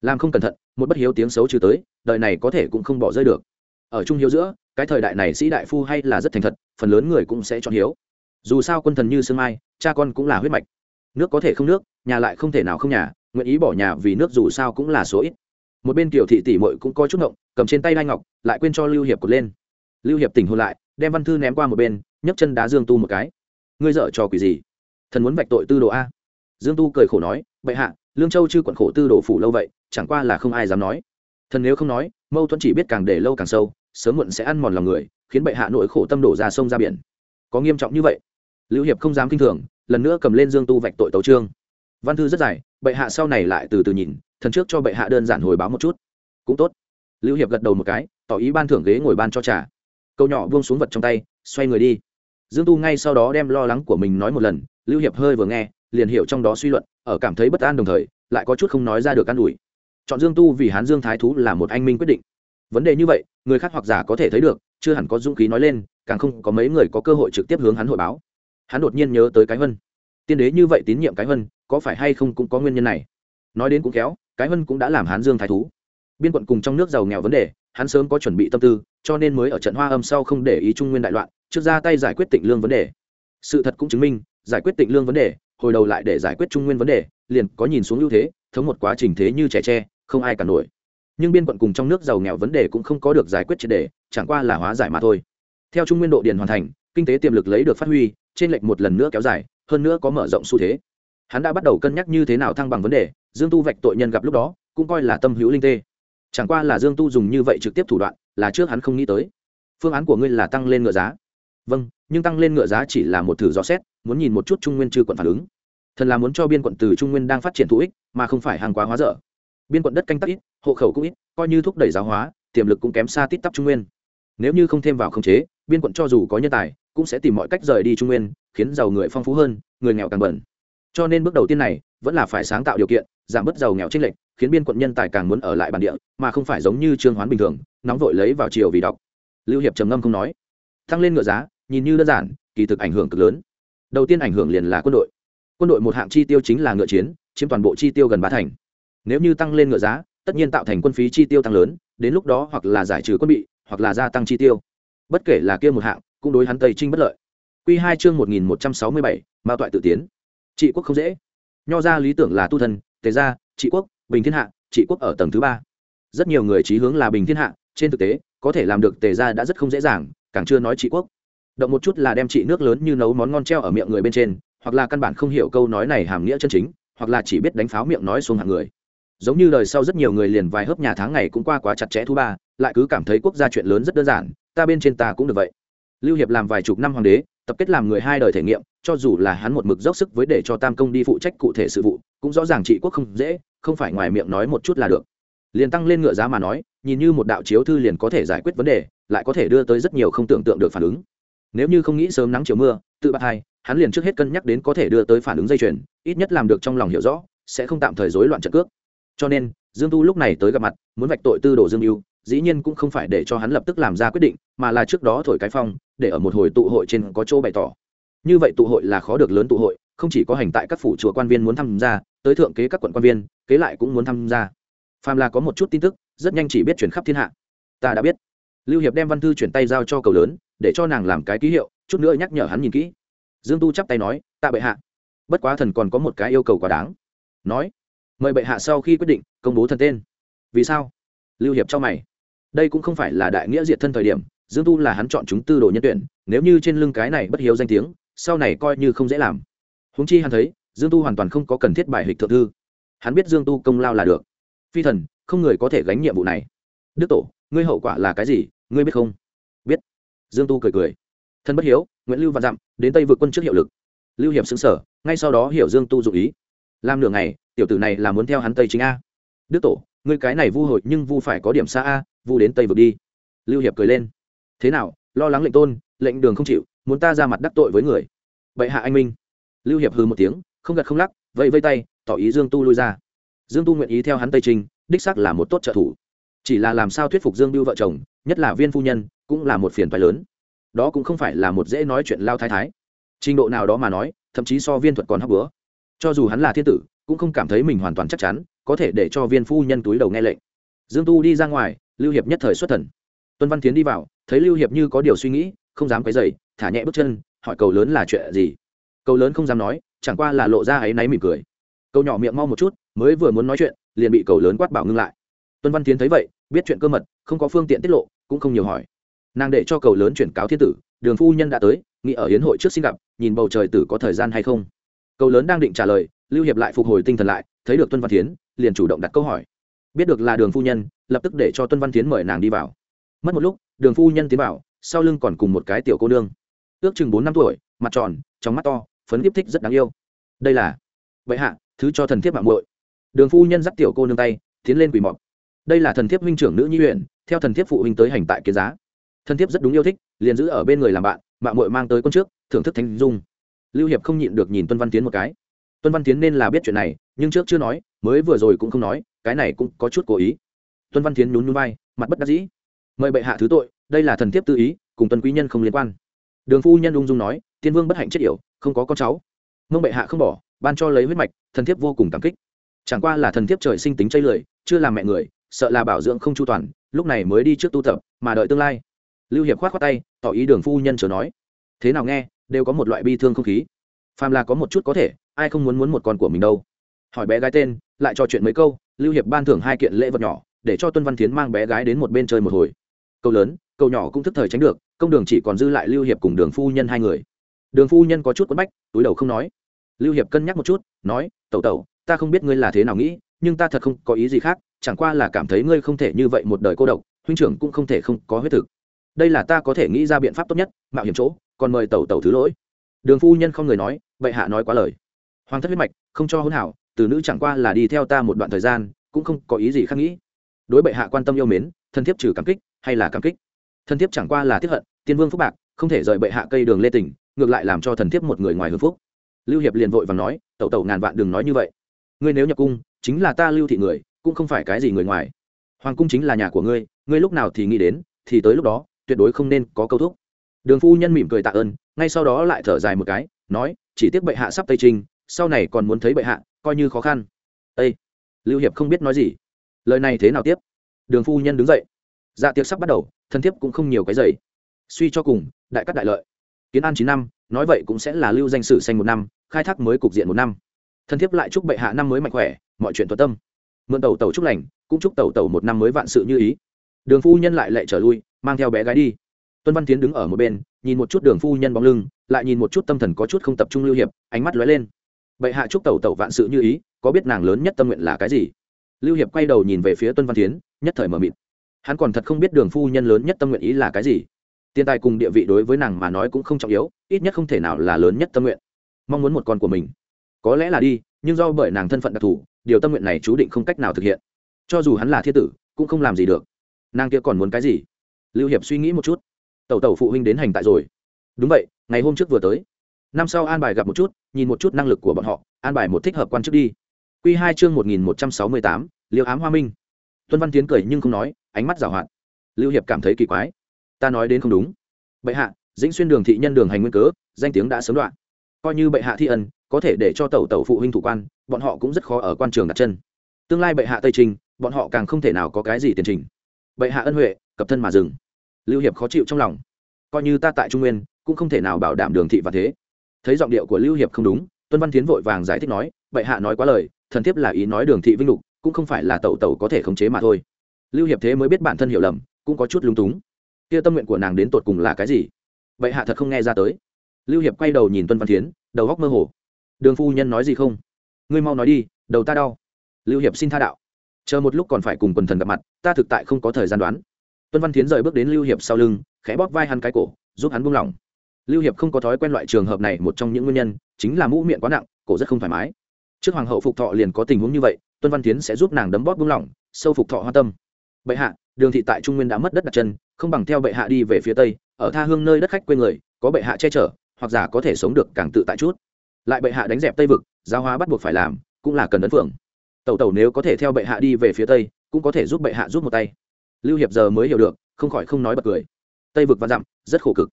Speaker 1: Làm không cẩn thận, một bất hiếu tiếng xấu trừ tới, đời này có thể cũng không bỏ rơi được. Ở trung hiếu giữa, cái thời đại này sĩ đại phu hay là rất thành thật, phần lớn người cũng sẽ chọn hiếu. Dù sao quân thần như sương mai, cha con cũng là huyết mạch. Nước có thể không nước, nhà lại không thể nào không nhà, nguyện ý bỏ nhà vì nước dù sao cũng là số ít. Một bên kiểu thị tỷ mội cũng có chút ngộng, cầm trên tay đai ngọc, lại quên cho lưu hiệp cột lên lưu hiệp tỉnh hôn lại, đem văn thư ném qua một bên, nhấc chân đá dương tu một cái. Ngươi dở trò quỷ gì? Thần muốn vạch tội tư đồ a. Dương tu cười khổ nói, bệ hạ, lương châu chưa quận khổ tư đồ phủ lâu vậy, chẳng qua là không ai dám nói. Thần nếu không nói, mâu thuẫn chỉ biết càng để lâu càng sâu, sớm muộn sẽ ăn mòn lòng người, khiến bệ hạ nội khổ tâm đổ ra sông ra biển. Có nghiêm trọng như vậy? Lưu hiệp không dám kinh thường, lần nữa cầm lên dương tu vạch tội tấu trương văn thư rất dài, bệ hạ sau này lại từ từ nhìn, thần trước cho bệ hạ đơn giản hồi báo một chút. Cũng tốt. Lưu hiệp gật đầu một cái, tỏ ý ban thưởng ghế ngồi ban cho trà câu nhỏ buông xuống vật trong tay, xoay người đi. Dương tu ngay sau đó đem lo lắng của mình nói một lần, lưu hiệp hơi vừa nghe, liền hiểu trong đó suy luận, ở cảm thấy bất an đồng thời, lại có chút không nói ra được an ủi. Chọn dương tu vì hán dương thái thú là một anh minh quyết định. Vấn đề như vậy, người khác hoặc giả có thể thấy được, chưa hẳn có dũng khí nói lên, càng không có mấy người có cơ hội trực tiếp hướng hắn hội báo. Hắn đột nhiên nhớ tới cái vân. Tiên đế như vậy tín nhiệm cái vân, có phải hay không cũng có nguyên nhân này? Nói đến cũng kéo cái vân cũng đã làm hán dương thái thú. Biên quận cùng trong nước giàu nghèo vấn đề, hắn sớm có chuẩn bị tâm tư cho nên mới ở trận hoa âm sau không để ý trung nguyên đại loạn, trước ra tay giải quyết tịnh lương vấn đề. Sự thật cũng chứng minh, giải quyết tịnh lương vấn đề, hồi đầu lại để giải quyết trung nguyên vấn đề, liền có nhìn xuống ưu thế, thống một quá trình thế như trẻ tre, không ai cả nổi. Nhưng biên quận cùng trong nước giàu nghèo vấn đề cũng không có được giải quyết triệt đề chẳng qua là hóa giải mà thôi. Theo trung nguyên độ điền hoàn thành, kinh tế tiềm lực lấy được phát huy, trên lệch một lần nữa kéo dài, hơn nữa có mở rộng xu thế. Hắn đã bắt đầu cân nhắc như thế nào thăng bằng vấn đề, dương tu vạch tội nhân gặp lúc đó, cũng coi là tâm hữu linh tê chẳng qua là dương tu dùng như vậy trực tiếp thủ đoạn, là trước hắn không nghĩ tới. Phương án của ngươi là tăng lên ngựa giá. Vâng nhưng tăng lên ngựa giá chỉ là một thử rõ xét, muốn nhìn một chút trung nguyên chư quận phản ứng. Thần là muốn cho biên quận từ trung nguyên đang phát triển thú ích, mà không phải hàng quá hóa dở. Biên quận đất canh tác ít, hộ khẩu cũng ít, coi như thúc đẩy giáo hóa, tiềm lực cũng kém xa tít tắp trung nguyên. Nếu như không thêm vào khống chế, biên quận cho dù có nhân tài, cũng sẽ tìm mọi cách rời đi trung nguyên, khiến giàu người phong phú hơn, người nghèo càng bẩn. Cho nên bước đầu tiên này, vẫn là phải sáng tạo điều kiện giảm bớt giàu nghèo tranh lệch, khiến biên quận nhân tài càng muốn ở lại bản địa, mà không phải giống như trương hoán bình thường, nóng vội lấy vào chiều vì đọc. Lưu hiệp trầm ngâm không nói. Tăng lên ngựa giá, nhìn như đơn giản, kỳ thực ảnh hưởng cực lớn. Đầu tiên ảnh hưởng liền là quân đội. Quân đội một hạng chi tiêu chính là ngựa chiến, chiếm toàn bộ chi tiêu gần ba thành. Nếu như tăng lên ngựa giá, tất nhiên tạo thành quân phí chi tiêu tăng lớn, đến lúc đó hoặc là giải trừ quân bị, hoặc là gia tăng chi tiêu. Bất kể là kia một hạng, cũng đối hắn tây trinh bất lợi. Quy hai chương một nghìn một trăm sáu mươi bảy, mao toại tự tiến. Trị quốc không dễ. Nho ra lý tưởng là tu thân tề gia, trị quốc, bình thiên hạ, trị quốc ở tầng thứ ba. Rất nhiều người trí hướng là bình thiên hạ, trên thực tế, có thể làm được tề gia đã rất không dễ dàng, càng chưa nói trị quốc. Động một chút là đem trị nước lớn như nấu món ngon treo ở miệng người bên trên, hoặc là căn bản không hiểu câu nói này hàm nghĩa chân chính, hoặc là chỉ biết đánh pháo miệng nói xuống hạng người. Giống như đời sau rất nhiều người liền vài hớp nhà tháng ngày cũng qua quá chặt chẽ thứ ba, lại cứ cảm thấy quốc gia chuyện lớn rất đơn giản, ta bên trên ta cũng được vậy. Lưu hiệp làm vài chục năm hoàng đế, tập kết làm người hai đời thể nghiệm, cho dù là hắn một mực dốc sức với để cho tam công đi phụ trách cụ thể sự vụ cũng rõ ràng trị quốc không dễ, không phải ngoài miệng nói một chút là được. Liền tăng lên ngựa giá mà nói, nhìn như một đạo chiếu thư liền có thể giải quyết vấn đề, lại có thể đưa tới rất nhiều không tưởng tượng được phản ứng. Nếu như không nghĩ sớm nắng chiều mưa, tự bạc hai, hắn liền trước hết cân nhắc đến có thể đưa tới phản ứng dây chuyền, ít nhất làm được trong lòng hiểu rõ, sẽ không tạm thời rối loạn trận cước. Cho nên, dương tu lúc này tới gặp mặt, muốn vạch tội tư đồ dương mưu dĩ nhiên cũng không phải để cho hắn lập tức làm ra quyết định, mà là trước đó thổi cái phong, để ở một hồi tụ hội trên có chỗ bày tỏ. Như vậy tụ hội là khó được lớn tụ hội, không chỉ có hành tại các phủ chùa quan viên muốn tham gia tới thượng kế các quận quan viên, kế lại cũng muốn tham gia. Phàm là có một chút tin tức, rất nhanh chỉ biết chuyển khắp thiên hạ. Ta đã biết. Lưu hiệp đem văn thư chuyển tay giao cho cầu lớn, để cho nàng làm cái ký hiệu, chút nữa nhắc nhở hắn nhìn kỹ. Dương tu chắp tay nói tạ bệ hạ. Bất quá thần còn có một cái yêu cầu quá đáng. Nói, mời bệ hạ sau khi quyết định, công bố thần tên. Vì sao? Lưu hiệp cho mày. Đây cũng không phải là đại nghĩa diệt thân thời điểm, dương tu là hắn chọn chúng tư đồ nhân tuyển, nếu như trên lưng cái này bất hiếu danh tiếng, sau này coi như không dễ làm. Húng chi hắn thấy dương tu hoàn toàn không có cần thiết bài hịch thượng thư. Hắn biết dương tu công lao là được. Phi thần, không người có thể gánh nhiệm vụ này. Đức tổ, ngươi hậu quả là cái gì, ngươi biết không? Biết. Dương tu cười cười. Thân bất hiếu, nguyễn lưu văn dặm, đến tây vượt quân trước hiệu lực. Lưu hiệp xứng sở, ngay sau đó hiểu dương tu dụ ý. Làm nửa ngày, tiểu tử này là muốn theo hắn tây chính a. Đức tổ, ngươi cái này vu hội nhưng vu phải có điểm xa a, vu đến tây vượt đi. Lưu hiệp cười lên. Thế nào, lo lắng lệnh tôn, lệnh đường không chịu, muốn ta ra mặt đắc tội với người. Bệ hạ anh minh. Lưu hiệp hừ một tiếng không gật không lắc, vẫy vây tay, tỏ ý dương tu lui ra. Dương tu nguyện ý theo hắn tây trinh đích xác là một tốt trợ thủ. Chỉ là làm sao thuyết phục dương biêu vợ chồng, nhất là viên phu nhân, cũng là một phiền phái lớn. Đó cũng không phải là một dễ nói chuyện lao thái thái. Trình độ nào đó mà nói, thậm chí so viên thuật còn hấp bữa cho dù hắn là thiên tử, cũng không cảm thấy mình hoàn toàn chắc chắn, có thể để cho viên phu nhân túi đầu nghe lệnh. Dương tu đi ra ngoài, lưu hiệp nhất thời xuất thần. Tuân văn tiến đi vào, thấy lưu hiệp như có điều suy nghĩ, không dám quấy dày thả nhẹ bước chân, hỏi cầu lớn là chuyện gì? Cầu lớn không dám nói chẳng qua là lộ ra áy náy mỉm cười. Câu nhỏ miệng mau một chút, mới vừa muốn nói chuyện, liền bị cầu lớn quát bảo ngưng lại. Tuân văn tiến thấy vậy, biết chuyện cơ mật, không có phương tiện tiết lộ, cũng không nhiều hỏi. Nàng để cho cầu lớn chuyển cáo thiên tử, đường phu nhân đã tới, nghĩ ở hiến hội trước xin gặp, nhìn bầu trời tử có thời gian hay không. Cầu lớn đang định trả lời, lưu hiệp lại phục hồi tinh thần lại, thấy được tuân văn tiến, liền chủ động đặt câu hỏi. Biết được là đường phu nhân, lập tức để cho tuân văn tiến mời nàng đi vào. Mất một lúc, đường phu nhân tiến vào, sau lưng còn cùng một cái tiểu cô nương. Ước chừng bốn năm tuổi, mặt tròn, trong mắt to phấn tiếp thích rất đáng yêu. Đây là, bệ hạ, thứ cho thần thiếp mạng muội. Đường phu nhân dắt tiểu cô nương tay, tiến lên quỳ mọp. Đây là thần thiếp huynh trưởng nữ nhi huyện, theo thần thiếp phụ huynh tới hành tại kiến giá. Thần thiếp rất đúng yêu thích, liền giữ ở bên người làm bạn mạng muội mang tới con trước, thưởng thức thánh dung. Lưu hiệp không nhịn được nhìn tuân văn tiến một cái. Tuân văn tiến nên là biết chuyện này, nhưng trước chưa nói, mới vừa rồi cũng không nói, cái này cũng có chút cố ý. Tuân văn tiến nhún nhún vai, mặt bất đắc dĩ. Mời bệ hạ thứ tội, đây là thần thiếp tư ý, cùng tuân quý nhân không liên quan. Đường phu nhân ung dung nói tiên vương bất hạnh chết yểu, không có con cháu. Mông bệ hạ không bỏ, ban cho lấy huyết mạch, thần thiếp vô cùng cảm kích. Chẳng qua là thần thiếp trời sinh tính chây lười, chưa làm mẹ người, sợ là bảo dưỡng không chu toàn, lúc này mới đi trước tu tập, mà đợi tương lai. Lưu hiệp khoát khoát tay, tỏ ý đường phu nhân chờ nói. Thế nào nghe, đều có một loại bi thương không khí. Phàm là có một chút có thể, ai không muốn muốn một con của mình đâu. Hỏi bé gái tên, lại trò chuyện mấy câu, lưu hiệp ban thưởng hai kiện lễ vật nhỏ, để cho tuân văn tiến mang bé gái đến một bên chơi một hồi. Câu lớn, câu nhỏ cũng thức thời tránh được, công đường chỉ còn dư lại lưu hiệp cùng đường phu nhân hai người đường phu nhân có chút quấn bách, túi đầu không nói. Lưu hiệp cân nhắc một chút, nói, tẩu tẩu, ta không biết ngươi là thế nào nghĩ, nhưng ta thật không có ý gì khác, chẳng qua là cảm thấy ngươi không thể như vậy một đời cô độc, huynh trưởng cũng không thể không có huyết thực. Đây là ta có thể nghĩ ra biện pháp tốt nhất, mạo hiểm chỗ, còn mời tẩu tẩu thứ lỗi. Đường phu nhân không người nói, vậy hạ nói quá lời. Hoàng thất huyết mạch, không cho hôn hảo, từ nữ chẳng qua là đi theo ta một đoạn thời gian, cũng không có ý gì khác nghĩ. Đối bệ hạ quan tâm yêu mến, thân thiết trừ cảm kích hay là cảm kích? Thân thiết chẳng qua là tiếp hận, tiên vương phúc bạc, không thể rời bệ hạ cây đường lê tỉnh ngược lại làm cho thần thiếp một người ngoài hưng phúc. Lưu hiệp liền vội và nói, tẩu tẩu ngàn vạn đừng nói như vậy. Ngươi nếu nhập cung, chính là ta lưu thị người, cũng không phải cái gì người ngoài. Hoàng cung chính là nhà của ngươi ngươi lúc nào thì nghĩ đến, thì tới lúc đó, tuyệt đối không nên có câu thúc. Đường phu nhân mỉm cười tạ ơn, ngay sau đó lại thở dài một cái, nói, chỉ tiếc bệ hạ sắp tây trinh, sau này còn muốn thấy bệ hạ, coi như khó khăn. Ây lưu hiệp không biết nói gì. Lời này thế nào tiếp? Đường phu nhân đứng dậy. Dạ tiệc sắp bắt đầu thân thiếp cũng không nhiều cái giày. Suy cho cùng, đại cắt đại lợi kiến an chín năm, nói vậy cũng sẽ là lưu danh sử xanh một năm, khai thác mới cục diện một năm. Thân thiếp lại chúc bệ hạ năm mới mạnh khỏe, mọi chuyện thuận tâm. Mượn tàu tàu chúc lành, cũng chúc tàu tàu một năm mới vạn sự như ý. Đường phu nhân lại lệ trở lui, mang theo bé gái đi. Tuân văn tiến đứng ở một bên, nhìn một chút đường phu nhân bóng lưng, lại nhìn một chút tâm thần có chút không tập trung lưu hiệp, ánh mắt lóe lên. Bệ hạ chúc tàu tàu vạn sự như ý, có biết nàng lớn nhất tâm nguyện là cái gì? Lưu hiệp quay đầu nhìn về phía tuân văn tiến, nhất thời mở mịt. Hắn còn thật không biết đường phu nhân lớn nhất tâm nguyện ý là cái gì tiền tài cùng địa vị đối với nàng mà nói cũng không trọng yếu, ít nhất không thể nào là lớn nhất tâm nguyện. Mong muốn một con của mình. Có lẽ là đi, nhưng do bởi nàng thân phận đặc thù, điều tâm nguyện này chú định không cách nào thực hiện. Cho dù hắn là thiên tử, cũng không làm gì được. Nàng kia còn muốn cái gì? Lưu hiệp suy nghĩ một chút. Tẩu tẩu phụ huynh đến hành tại rồi. Đúng vậy, ngày hôm trước vừa tới. Năm sau an bài gặp một chút, nhìn một chút năng lực của bọn họ, an bài một thích hợp quan chức đi. Q hai chương một nghìn một trăm sáu mươi tám, liêu ám hoa minh. Tuân văn tiến cười nhưng không nói, ánh mắt giảo hoạt. Lưu hiệp cảm thấy kỳ quái ta nói đến không đúng. Bệ hạ, dĩnh xuyên đường thị nhân đường hành nguyên cớ, danh tiếng đã sớm đoạn. Coi như bệ hạ thi ân, có thể để cho tẩu tẩu phụ huynh thủ quan, bọn họ cũng rất khó ở quan trường đặt chân. Tương lai bệ hạ tây trình, bọn họ càng không thể nào có cái gì tiền trình. Bệ hạ ân huệ, cập thân mà dừng. Lưu hiệp khó chịu trong lòng. Coi như ta tại trung nguyên, cũng không thể nào bảo đảm đường thị và thế. Thấy giọng điệu của lưu hiệp không đúng, tuân văn tiến vội vàng giải thích nói, bệ hạ nói quá lời, thần thiếp là ý nói đường thị vinh lục, cũng không phải là tẩu tẩu có thể khống chế mà thôi. Lưu hiệp thế mới biết bản thân hiểu lầm, cũng có chút lúng túng kia tâm nguyện của nàng đến tột cùng là cái gì? Vậy hạ thật không nghe ra tới. Lưu hiệp quay đầu nhìn tuân văn tiến đầu góc mơ hồ. Đường phu nhân nói gì không? Ngươi mau nói đi, đầu ta đau. Lưu hiệp xin tha đạo. Chờ một lúc còn phải cùng quần thần gặp mặt, ta thực tại không có thời gian đoán. Tuân văn tiến rời bước đến lưu hiệp sau lưng, khẽ bóp vai hắn cái cổ, giúp hắn buông lỏng. Lưu hiệp không có thói quen loại trường hợp này, một trong những nguyên nhân chính là mũ miệng quá nặng, cổ rất không thoải mái. Trước hoàng hậu phục thọ liền có tình huống như vậy, tuân văn tiến sẽ giúp nàng đấm bóp buông lỏng, sâu phục thọ hoa tâm. Bệ hạ, đường thị tại trung nguyên đã mất đất đặt chân không bằng theo bệ hạ đi về phía tây, ở tha hương nơi đất khách quê người, có bệ hạ che chở, hoặc giả có thể sống được càng tự tại chút. Lại bệ hạ đánh dẹp tây vực, giáo hóa bắt buộc phải làm, cũng là cần ấn phượng. Tẩu tẩu nếu có thể theo bệ hạ đi về phía tây, cũng có thể giúp bệ hạ giúp một tay. Lưu hiệp giờ mới hiểu được, không khỏi không nói bật cười. Tây vực và dặm, rất khổ cực.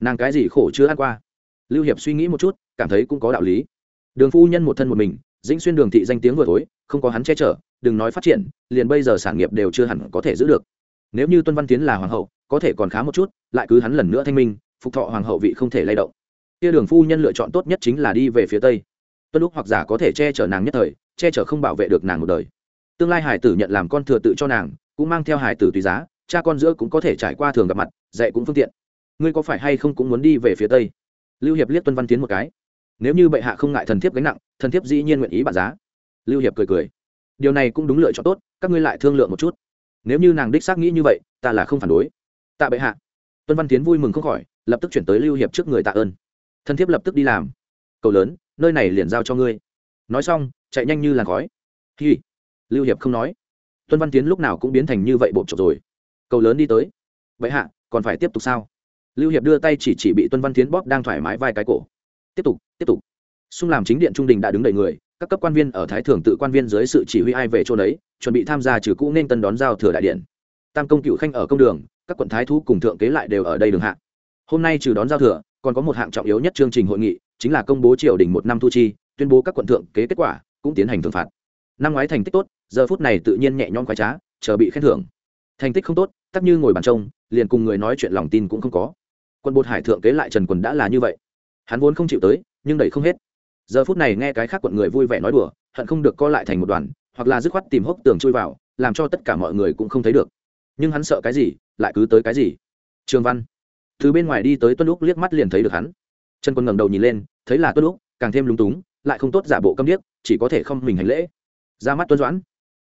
Speaker 1: Nàng cái gì khổ chưa ăn qua? Lưu hiệp suy nghĩ một chút, cảm thấy cũng có đạo lý. Đường phu nhân một thân một mình, dĩnh xuyên đường thị danh tiếng vừa tối, không có hắn che chở, đừng nói phát triển, liền bây giờ sản nghiệp đều chưa hẳn có thể giữ được nếu như tuân văn tiến là hoàng hậu, có thể còn khá một chút, lại cứ hắn lần nữa thanh minh, phục thọ hoàng hậu vị không thể lay động. Kia đường phu nhân lựa chọn tốt nhất chính là đi về phía tây. Tuân lúc hoặc giả có thể che chở nàng nhất thời, che chở không bảo vệ được nàng một đời. Tương lai hải tử nhận làm con thừa tự cho nàng, cũng mang theo hải tử tùy giá, cha con giữa cũng có thể trải qua thường gặp mặt, dạy cũng phương tiện. Ngươi có phải hay không cũng muốn đi về phía tây? Lưu hiệp liếc tuân văn tiến một cái. Nếu như bệ hạ không ngại thần thiếp gánh nặng, thần thiếp dĩ nhiên nguyện ý bản giá. Lưu hiệp cười cười. Điều này cũng đúng lựa chọn tốt, các ngươi lại thương lượng một chút nếu như nàng đích xác nghĩ như vậy, ta là không phản đối. Tạ bệ hạ. Tuân văn tiến vui mừng không khỏi, lập tức chuyển tới lưu hiệp trước người tạ ơn. Thần thiếp lập tức đi làm. Cầu lớn, nơi này liền giao cho ngươi. Nói xong, chạy nhanh như làn khói. Hi. Lưu hiệp không nói. Tuân văn tiến lúc nào cũng biến thành như vậy bộ trộm rồi. Cầu lớn đi tới. Vậy hạ, còn phải tiếp tục sao? Lưu hiệp đưa tay chỉ chỉ bị tuân văn tiến bóp đang thoải mái vai cái cổ. Tiếp tục tiếp tục. Xung làm chính điện trung đình đã đứng đầy người các cấp quan viên ở thái thường tự quan viên dưới sự chỉ huy ai về chỗ đấy chuẩn bị tham gia trừ cũ nên tân đón giao thừa đại điện. Tam công cựu khanh ở công đường, các quận thái thú cùng thượng kế lại đều ở đây đường hạ. Hôm nay trừ đón giao thừa, còn có một hạng trọng yếu nhất chương trình hội nghị, chính là công bố triều đình một năm thu chi, tuyên bố các quận thượng kế kết quả, cũng tiến hành thưởng phạt. Năm ngoái thành tích tốt, giờ phút này tự nhiên nhẹ nhõm khoái trá, chờ bị khen thưởng. Thành tích không tốt, tắc như ngồi bàn trông, liền cùng người nói chuyện lòng tin cũng không có. Quân bột hải thượng kế lại trần quần đã là như vậy. Hắn vốn không chịu tới, nhưng đẩy không hết giờ phút này nghe cái khác quận người vui vẻ nói đùa, hận không được co lại thành một đoàn, hoặc là dứt khoát tìm hốc tường chui vào, làm cho tất cả mọi người cũng không thấy được. Nhưng hắn sợ cái gì, lại cứ tới cái gì? Trường văn. Từ bên ngoài đi tới tuân lúc liếc mắt liền thấy được hắn. Trần quân ngẩng đầu nhìn lên, thấy là tuân lúc càng thêm lúng túng, lại không tốt giả bộ câm điếc, chỉ có thể không mình hành lễ. Ra mắt tuân doãn.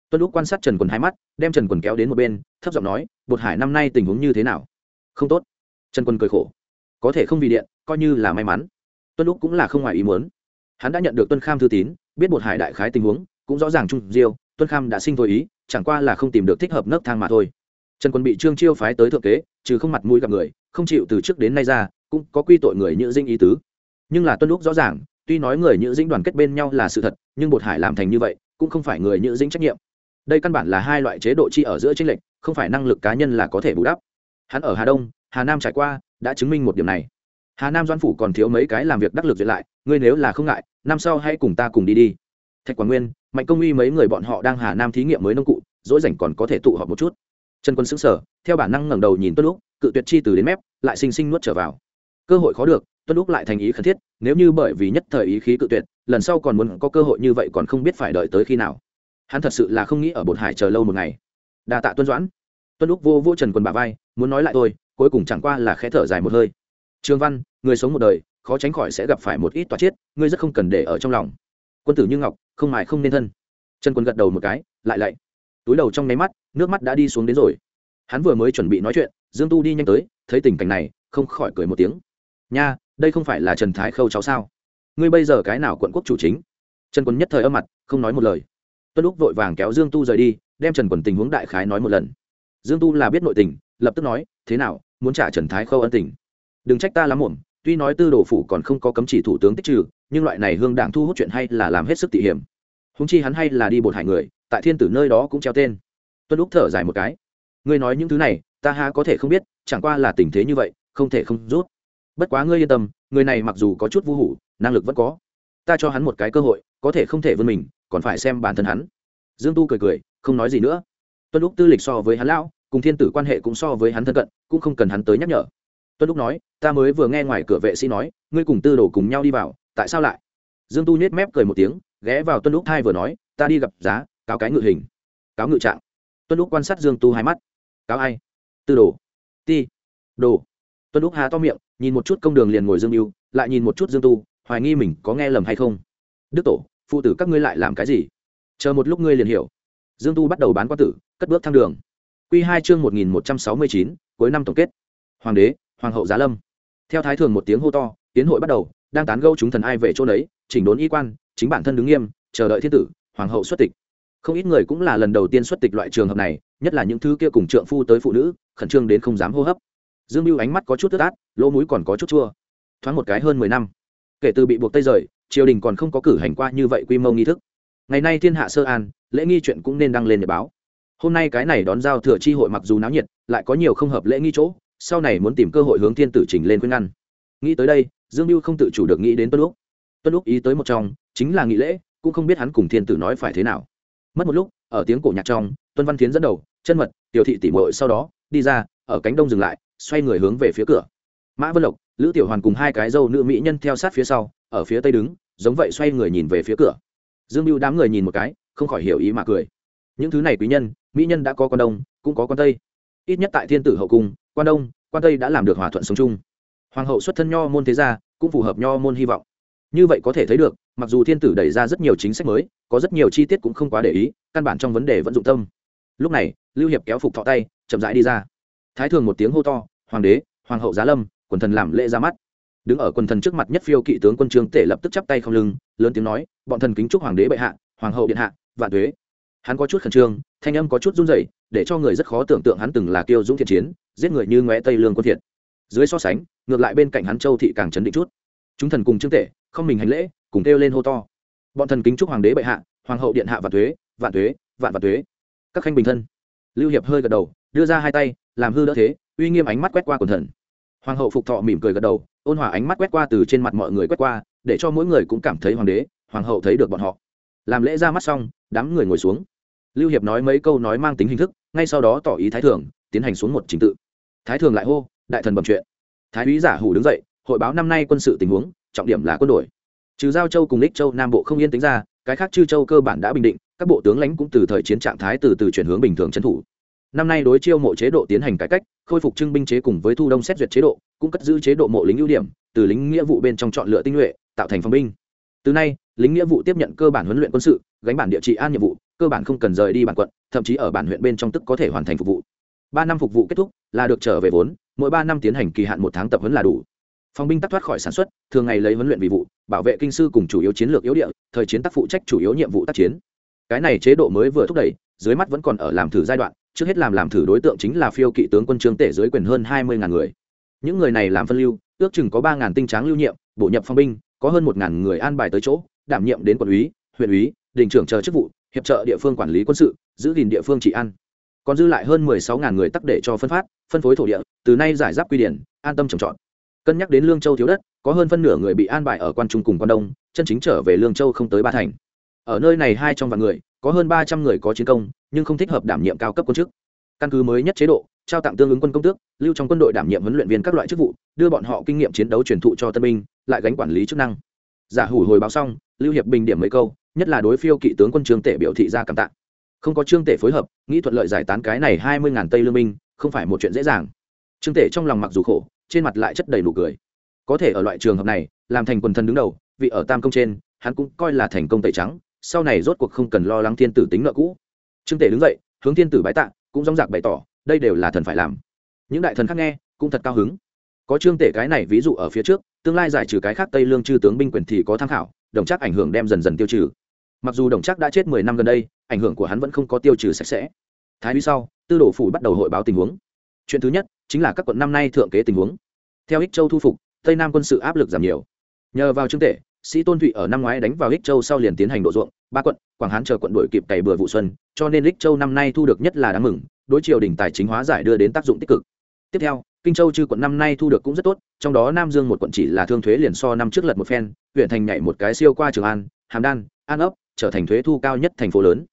Speaker 1: Tuân lúc quan sát trần quần hai mắt, đem trần quần kéo đến một bên, thấp giọng nói, bột hải, năm nay tình huống như thế nào? Không tốt. Trần quân cười khổ. Có thể không vì điện, coi như là may mắn. Tuân lúc cũng là không ngoài ý muốn hắn đã nhận được tuân kham thư tín, biết bột hải đại khái tình huống, cũng rõ ràng trung diêu, tuân kham đã sinh thôi ý, chẳng qua là không tìm được thích hợp nấc thang mà thôi. Trần quân bị trương chiêu phái tới thượng kế, trừ không mặt mũi gặp người, không chịu từ trước đến nay ra, cũng có quy tội người nhữ dinh ý tứ. Nhưng là tuân lúc rõ ràng, tuy nói người nhữ dĩnh đoàn kết bên nhau là sự thật, nhưng bột hải làm thành như vậy, cũng không phải người nhữ dĩnh trách nhiệm. Đây căn bản là hai loại chế độ chi ở giữa tranh lệch, không phải năng lực cá nhân là có thể bù đắp. Hắn ở hà đông, hà nam trải qua, đã chứng minh một điểm này hà nam doan phủ còn thiếu mấy cái làm việc đắc lực duyệt lại, ngươi nếu là không ngại, năm sau hãy cùng ta cùng đi đi. Thạch quảng nguyên, mạnh công uy mấy người bọn họ đang hà nam thí nghiệm mới nông cụ dỗi rảnh còn có thể tụ họp một chút. Trần quân xứng sở theo bản năng ngẩng đầu nhìn tuân lúc cự tuyệt chi từ đến mép, lại sinh sinh nuốt trở vào. Cơ hội khó được, tuân lúc lại thành ý khẩn thiết, nếu như bởi vì nhất thời ý khí cự tuyệt, lần sau còn muốn có cơ hội như vậy còn không biết phải đợi tới khi nào. Hắn thật sự là không nghĩ ở bột hải chờ lâu một ngày. Đà tạ tuân doãn. Tuân lúc vô vô trần quân bà vai, muốn nói lại thôi, cuối cùng chẳng qua là khẽ thở dài một hơi trương văn, người sống một đời, khó tránh khỏi sẽ gặp phải một ít toa chết, ngươi rất không cần để ở trong lòng. Quân tử như ngọc, không mài không nên thân. Trần quân gật đầu một cái, lại lạy. Túi đầu trong nháy mắt, nước mắt đã đi xuống đến rồi. Hắn vừa mới chuẩn bị nói chuyện, dương tu đi nhanh tới, thấy tình cảnh này, không khỏi cười một tiếng. Nha, đây không phải là trần thái khâu cháu sao? Ngươi bây giờ cái nào quận quốc chủ chính? Trần quân nhất thời âm mặt, không nói một lời. Tuân lúc vội vàng kéo dương tu rời đi, đem trần quần tình huống đại khái nói một lần. Dương tu là biết nội tình, lập tức nói, thế nào, muốn trả trần thái khâu ân tình? Đừng trách ta lắm muộn, tuy nói tư đồ phủ còn không có cấm chỉ thủ tướng tích trừ, nhưng loại này hương đảng thu hút chuyện hay là làm hết sức tỉ hiểm. Húng chi hắn hay là đi bột hải người, tại thiên tử nơi đó cũng treo tên. Tuân lúc thở dài một cái. Ngươi nói những thứ này, ta ha có thể không biết, chẳng qua là tình thế như vậy, không thể không rút. Bất quá ngươi yên tâm, người này mặc dù có chút vô hủ, năng lực vẫn có. Ta cho hắn một cái cơ hội, có thể không thể vươn mình, còn phải xem bản thân hắn. Dương tu cười cười, không nói gì nữa. Tuân lúc tư lịch so với hắn lão, cùng thiên tử quan hệ cũng so với hắn thân cận, cũng không cần hắn tới nhắc nhở tuân lúc nói, ta mới vừa nghe ngoài cửa vệ sĩ nói, ngươi cùng tư đồ cùng nhau đi vào, tại sao lại? Dương tu nhét mép cười một tiếng, ghé vào tuân lúc thai vừa nói, ta đi gặp giá, cáo cái ngự hình, cáo ngự trạng. Tuân lúc quan sát dương tu hai mắt. Cáo ai? Tư đồ. Ti. Đồ. Tuân lúc há to miệng, nhìn một chút công đường liền ngồi dương mưu lại nhìn một chút dương tu, hoài nghi mình có nghe lầm hay không. Đức tổ, phụ tử các ngươi lại làm cái gì? Chờ một lúc ngươi liền hiểu. Dương tu bắt đầu bán quan tử, cất bước thang đường. Q hai chương một nghìn một trăm sáu mươi chín, cuối năm tổng kết. Hoàng đế hoàng hậu giá lâm. Theo thái thường một tiếng hô to, tiến hội bắt đầu, đang tán gâu chúng thần ai về chỗ đấy chỉnh đốn y quan, chính bản thân đứng nghiêm, chờ đợi thiên tử, hoàng hậu xuất tịch. Không ít người cũng là lần đầu tiên xuất tịch loại trường hợp này, nhất là những thứ kia cùng trượng phu tới phụ nữ, khẩn trương đến không dám hô hấp. Dương mưu ánh mắt có chút tức át, lỗ mũi còn có chút chua. Thoáng một cái hơn mười năm, kể từ bị buộc tây rời, triều đình còn không có cử hành qua như vậy quy mô nghi thức. Ngày nay thiên hạ sơ an, lễ nghi chuyện cũng nên đăng lên để báo. Hôm nay cái này đón giao thừa chi hội mặc dù náo nhiệt, lại có nhiều không hợp lễ nghi chỗ sau này muốn tìm cơ hội hướng thiên tử trình lên khuyên ngăn. Nghĩ tới đây, dương mưu không tự chủ được nghĩ đến tuân lúc tuân lúc ý tới một trong, chính là nghị lễ, cũng không biết hắn cùng thiên tử nói phải thế nào. Mất một lúc, ở tiếng cổ nhạc trong, tuân văn tiến dẫn đầu, chân mật, tiểu thị tỉ mội sau đó, đi ra, ở cánh đông dừng lại, xoay người hướng về phía cửa. Mã vân lộc, lữ tiểu hoàn cùng hai cái dâu nữ mỹ nhân theo sát phía sau, ở phía tây đứng, giống vậy xoay người nhìn về phía cửa. Dương mưu đám người nhìn một cái, không khỏi hiểu ý mà cười. Những thứ này quý nhân, mỹ nhân đã có con đông, cũng có con tây. Ít nhất tại thiên tử hậu cung quan đông, quan tây đã làm được hòa thuận sống chung. Hoàng hậu xuất thân nho môn thế gia, cũng phù hợp nho môn hy vọng. Như vậy có thể thấy được, mặc dù thiên tử đẩy ra rất nhiều chính sách mới, có rất nhiều chi tiết cũng không quá để ý, căn bản trong vấn đề vẫn dụng tâm. Lúc này, lưu hiệp kéo phục thọ tay, chậm rãi đi ra. Thái thường một tiếng hô to, hoàng đế, hoàng hậu giá lâm, quần thần làm lễ ra mắt. Đứng ở quần thần trước mặt nhất phiêu kỵ tướng quân trương tể lập tức chắp tay không lưng, lớn tiếng nói, bọn thần kính chúc hoàng đế bệ hạ, hoàng hậu điện hạ, vạn thuế hắn có chút khẩn trương, thanh âm có chút run rẩy, để cho người rất khó tưởng tượng hắn từng là kiêu dũng thiện chiến giết người như ngoé tây lương quân thiệt dưới so sánh, ngược lại bên cạnh hắn châu thị càng chấn định chút. Chúng thần cùng trương tể, không mình hành lễ, cùng kêu lên hô to. Bọn thần kính chúc hoàng đế bệ hạ, hoàng hậu điện hạ vạn thuế vạn thuế vạn vạn thuế các khanh bình thân. Lưu hiệp hơi gật đầu, đưa ra hai tay, làm hư đỡ thế, uy nghiêm ánh mắt quét qua quần thần. Hoàng hậu phục thọ mỉm cười gật đầu, ôn hòa ánh mắt quét qua từ trên mặt mọi người quét qua, để cho mỗi người cũng cảm thấy hoàng đế, hoàng hậu thấy được bọn họ. Làm lễ ra mắt xong, đám người ngồi xuống. Lưu hiệp nói mấy câu nói mang tính hình thức, ngay sau đó tỏ ý thái thường tiến hành xuống một trình tự thái thường lại hô, đại thần bẩm chuyện. Thái úy giả hủ đứng dậy, hội báo năm nay quân sự tình huống, trọng điểm là quân đội. Trừ giao châu cùng ních châu, nam bộ không yên tính ra, cái khác chư châu cơ bản đã bình định, các bộ tướng lãnh cũng từ thời chiến trạng thái từ từ chuyển hướng bình thường trấn thủ. Năm nay đối chiêu mộ chế độ tiến hành cải cách, khôi phục trưng binh chế cùng với thu đông xét duyệt chế độ, cũng cất giữ chế độ mộ lính ưu điểm, từ lính nghĩa vụ bên trong chọn lựa tinh nhuệ, tạo thành phòng binh. Từ nay, lính nghĩa vụ tiếp nhận cơ bản huấn luyện quân sự, gánh bản địa trị an nhiệm vụ, cơ bản không cần rời đi bản quận, thậm chí ở bản huyện bên trong tức có thể hoàn thành phục vụ ba năm phục vụ kết thúc, là được trở về vốn, mỗi ba năm tiến hành kỳ hạn một tháng tập huấn là đủ. Phòng binh tắc thoát khỏi sản xuất, thường ngày lấy huấn luyện vì vụ, bảo vệ kinh sư cùng chủ yếu chiến lược yếu địa, thời chiến tác phụ trách chủ yếu nhiệm vụ tác chiến. Cái này chế độ mới vừa thúc đẩy, dưới mắt vẫn còn ở làm thử giai đoạn, trước hết làm làm thử đối tượng chính là phiêu kỵ tướng quân trương tể dưới quyền hơn hai mươi ngàn người. Những người này làm phân lưu, ước chừng có ba ngàn tinh tráng lưu nhiệm, bổ nhập phong binh, có hơn một ngàn người an bài tới chỗ, đảm nhiệm đến quận úy huyện úy đình trưởng chờ chức vụ, hiệp trợ địa phương quản lý quân sự, giữ gìn địa phương trị an còn dư lại hơn mười sáu ngàn người tắc để cho phân phát, phân phối thổ địa, từ nay giải giáp quy điển, an tâm trồng trọt. Cân nhắc đến lương châu thiếu đất, có hơn phân nửa người bị an bài ở quan trung cùng quan đông, chân chính trở về lương châu không tới ba thành. Ở nơi này hai trong vạn người, có hơn ba trăm người có chiến công, nhưng không thích hợp đảm nhiệm cao cấp quân chức. Căn cứ mới nhất chế độ, trao tặng tương ứng quân công tước, lưu trong quân đội đảm nhiệm huấn luyện viên các loại chức vụ, đưa bọn họ kinh nghiệm chiến đấu truyền thụ cho tân binh, lại gánh quản lý chức năng. Giả hủ hồi báo xong, lưu hiệp bình điểm mấy câu, nhất là đối phiêu kỵ tướng quân trương tể biểu thị ra cảm tạ không có trương tể phối hợp, nghĩ thuận lợi giải tán cái này hai mươi ngàn tây lương minh không phải một chuyện dễ dàng. Trương tể trong lòng mặc dù khổ, trên mặt lại chất đầy nụ cười. Có thể ở loại trường hợp này, làm thành quần thân đứng đầu, vị ở tam công trên, hắn cũng coi là thành công tẩy trắng, sau này rốt cuộc không cần lo lắng thiên tử tính nợ cũ. Trương tể đứng dậy, hướng thiên tử bái tạ, cũng dóng dạc bày tỏ, đây đều là thần phải làm. Những đại thần khác nghe, cũng thật cao hứng. Có trương tể cái này ví dụ ở phía trước, tương lai giải trừ cái khác tây lương chư tướng binh quyền thì có tham khảo, đồng chắc ảnh hưởng đem dần dần tiêu trừ. Mặc dù đồng chắc đã chết mười năm gần đây ảnh hưởng của hắn vẫn không có tiêu trừ sạch sẽ. Thái úy sau, tư đồ phủ bắt đầu hội báo tình huống. Chuyện thứ nhất, chính là các quận năm nay thượng kế tình huống. Theo ích châu thu phục, tây nam quân sự áp lực giảm nhiều. Nhờ vào trương tể sĩ tôn thụy ở năm ngoái đánh vào ích châu sau liền tiến hành độ ruộng, ba quận, quảng hán chờ quận đội kịp cày bừa vụ xuân, cho nên ích châu năm nay thu được nhất là đáng mừng, đối triều đình tài chính hóa giải đưa đến tác dụng tích cực. Tiếp theo, kinh châu chư quận năm nay thu được cũng rất tốt, trong đó nam dương một quận chỉ là thương thuế liền so năm trước lật một phen, huyện thành nhảy một cái siêu qua trường an, hàm đan, an ấp trở thành thuế thu cao nhất thành phố lớn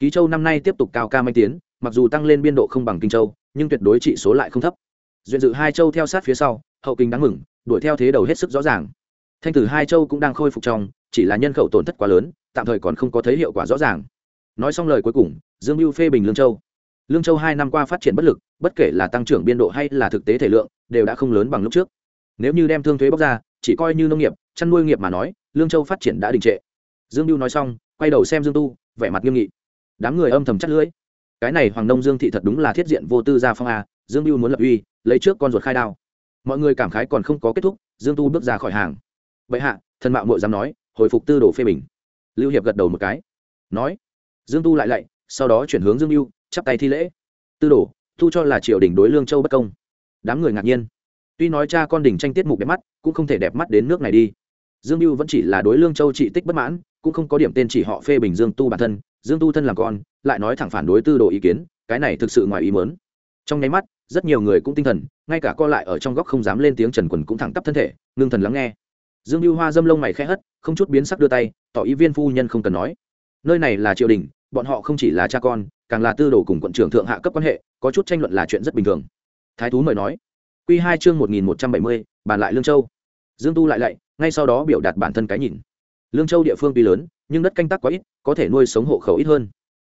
Speaker 1: ký châu năm nay tiếp tục cao ca manh tiến, mặc dù tăng lên biên độ không bằng kinh châu, nhưng tuyệt đối trị số lại không thấp. Duyện dự hai châu theo sát phía sau, hậu kinh đáng mừng, đuổi theo thế đầu hết sức rõ ràng. Thanh tử hai châu cũng đang khôi phục trong, chỉ là nhân khẩu tổn thất quá lớn, tạm thời còn không có thấy hiệu quả rõ ràng. Nói xong lời cuối cùng, dương mưu phê bình lương châu. Lương châu hai năm qua phát triển bất lực, bất kể là tăng trưởng biên độ hay là thực tế thể lượng, đều đã không lớn bằng lúc trước. Nếu như đem thương thuế bóc ra, chỉ coi như nông nghiệp, chăn nuôi nghiệp mà nói, lương châu phát triển đã đình trệ. Dương mưu nói xong, quay đầu xem dương tu, vẻ mặt nghiêm nghị đám người âm thầm chắc lưỡi. Cái này hoàng nông dương thị thật đúng là thiết diện vô tư gia phong a, dương mưu muốn lập uy, lấy trước con ruột khai đao. Mọi người cảm khái còn không có kết thúc, dương tu bước ra khỏi hàng. Bệ hạ, thần mạo mội dám nói, hồi phục tư đồ phê bình. Lưu hiệp gật đầu một cái. Nói. Dương tu lại lạy, sau đó chuyển hướng dương mưu chắp tay thi lễ. Tư đồ, thu cho là triều đình đối lương châu bất công. Đám người ngạc nhiên. Tuy nói cha con đình tranh tiết mục đẹp mắt, cũng không thể đẹp mắt đến nước này đi. Dương mưu vẫn chỉ là đối lương châu trị tích bất mãn, cũng không có điểm tên chỉ họ phê bình dương tu bản thân dương tu thân làm con, lại nói thẳng phản đối tư đồ ý kiến, cái này thực sự ngoài ý mớn trong nháy mắt, rất nhiều người cũng tinh thần, ngay cả co lại ở trong góc không dám lên tiếng trần quần cũng thẳng tắp thân thể, ngưng thần lắng nghe. Dương Lưu hoa dâm lông mày khẽ hất, không chút biến sắc đưa tay, tỏ ý viên phu nhân không cần nói. Nơi này là triều đình, bọn họ không chỉ là cha con, càng là tư đồ cùng quận trưởng thượng hạ cấp quan hệ, có chút tranh luận là chuyện rất bình thường. Thái thú mời nói. Q hai chương một nghìn một trăm bảy mươi, bàn lại lương châu. Dương tu lại lạy, ngay sau đó biểu đạt bản thân cái nhìn. Lương châu địa phương tuy lớn nhưng đất canh tác quá ít, có thể nuôi sống hộ khẩu ít hơn.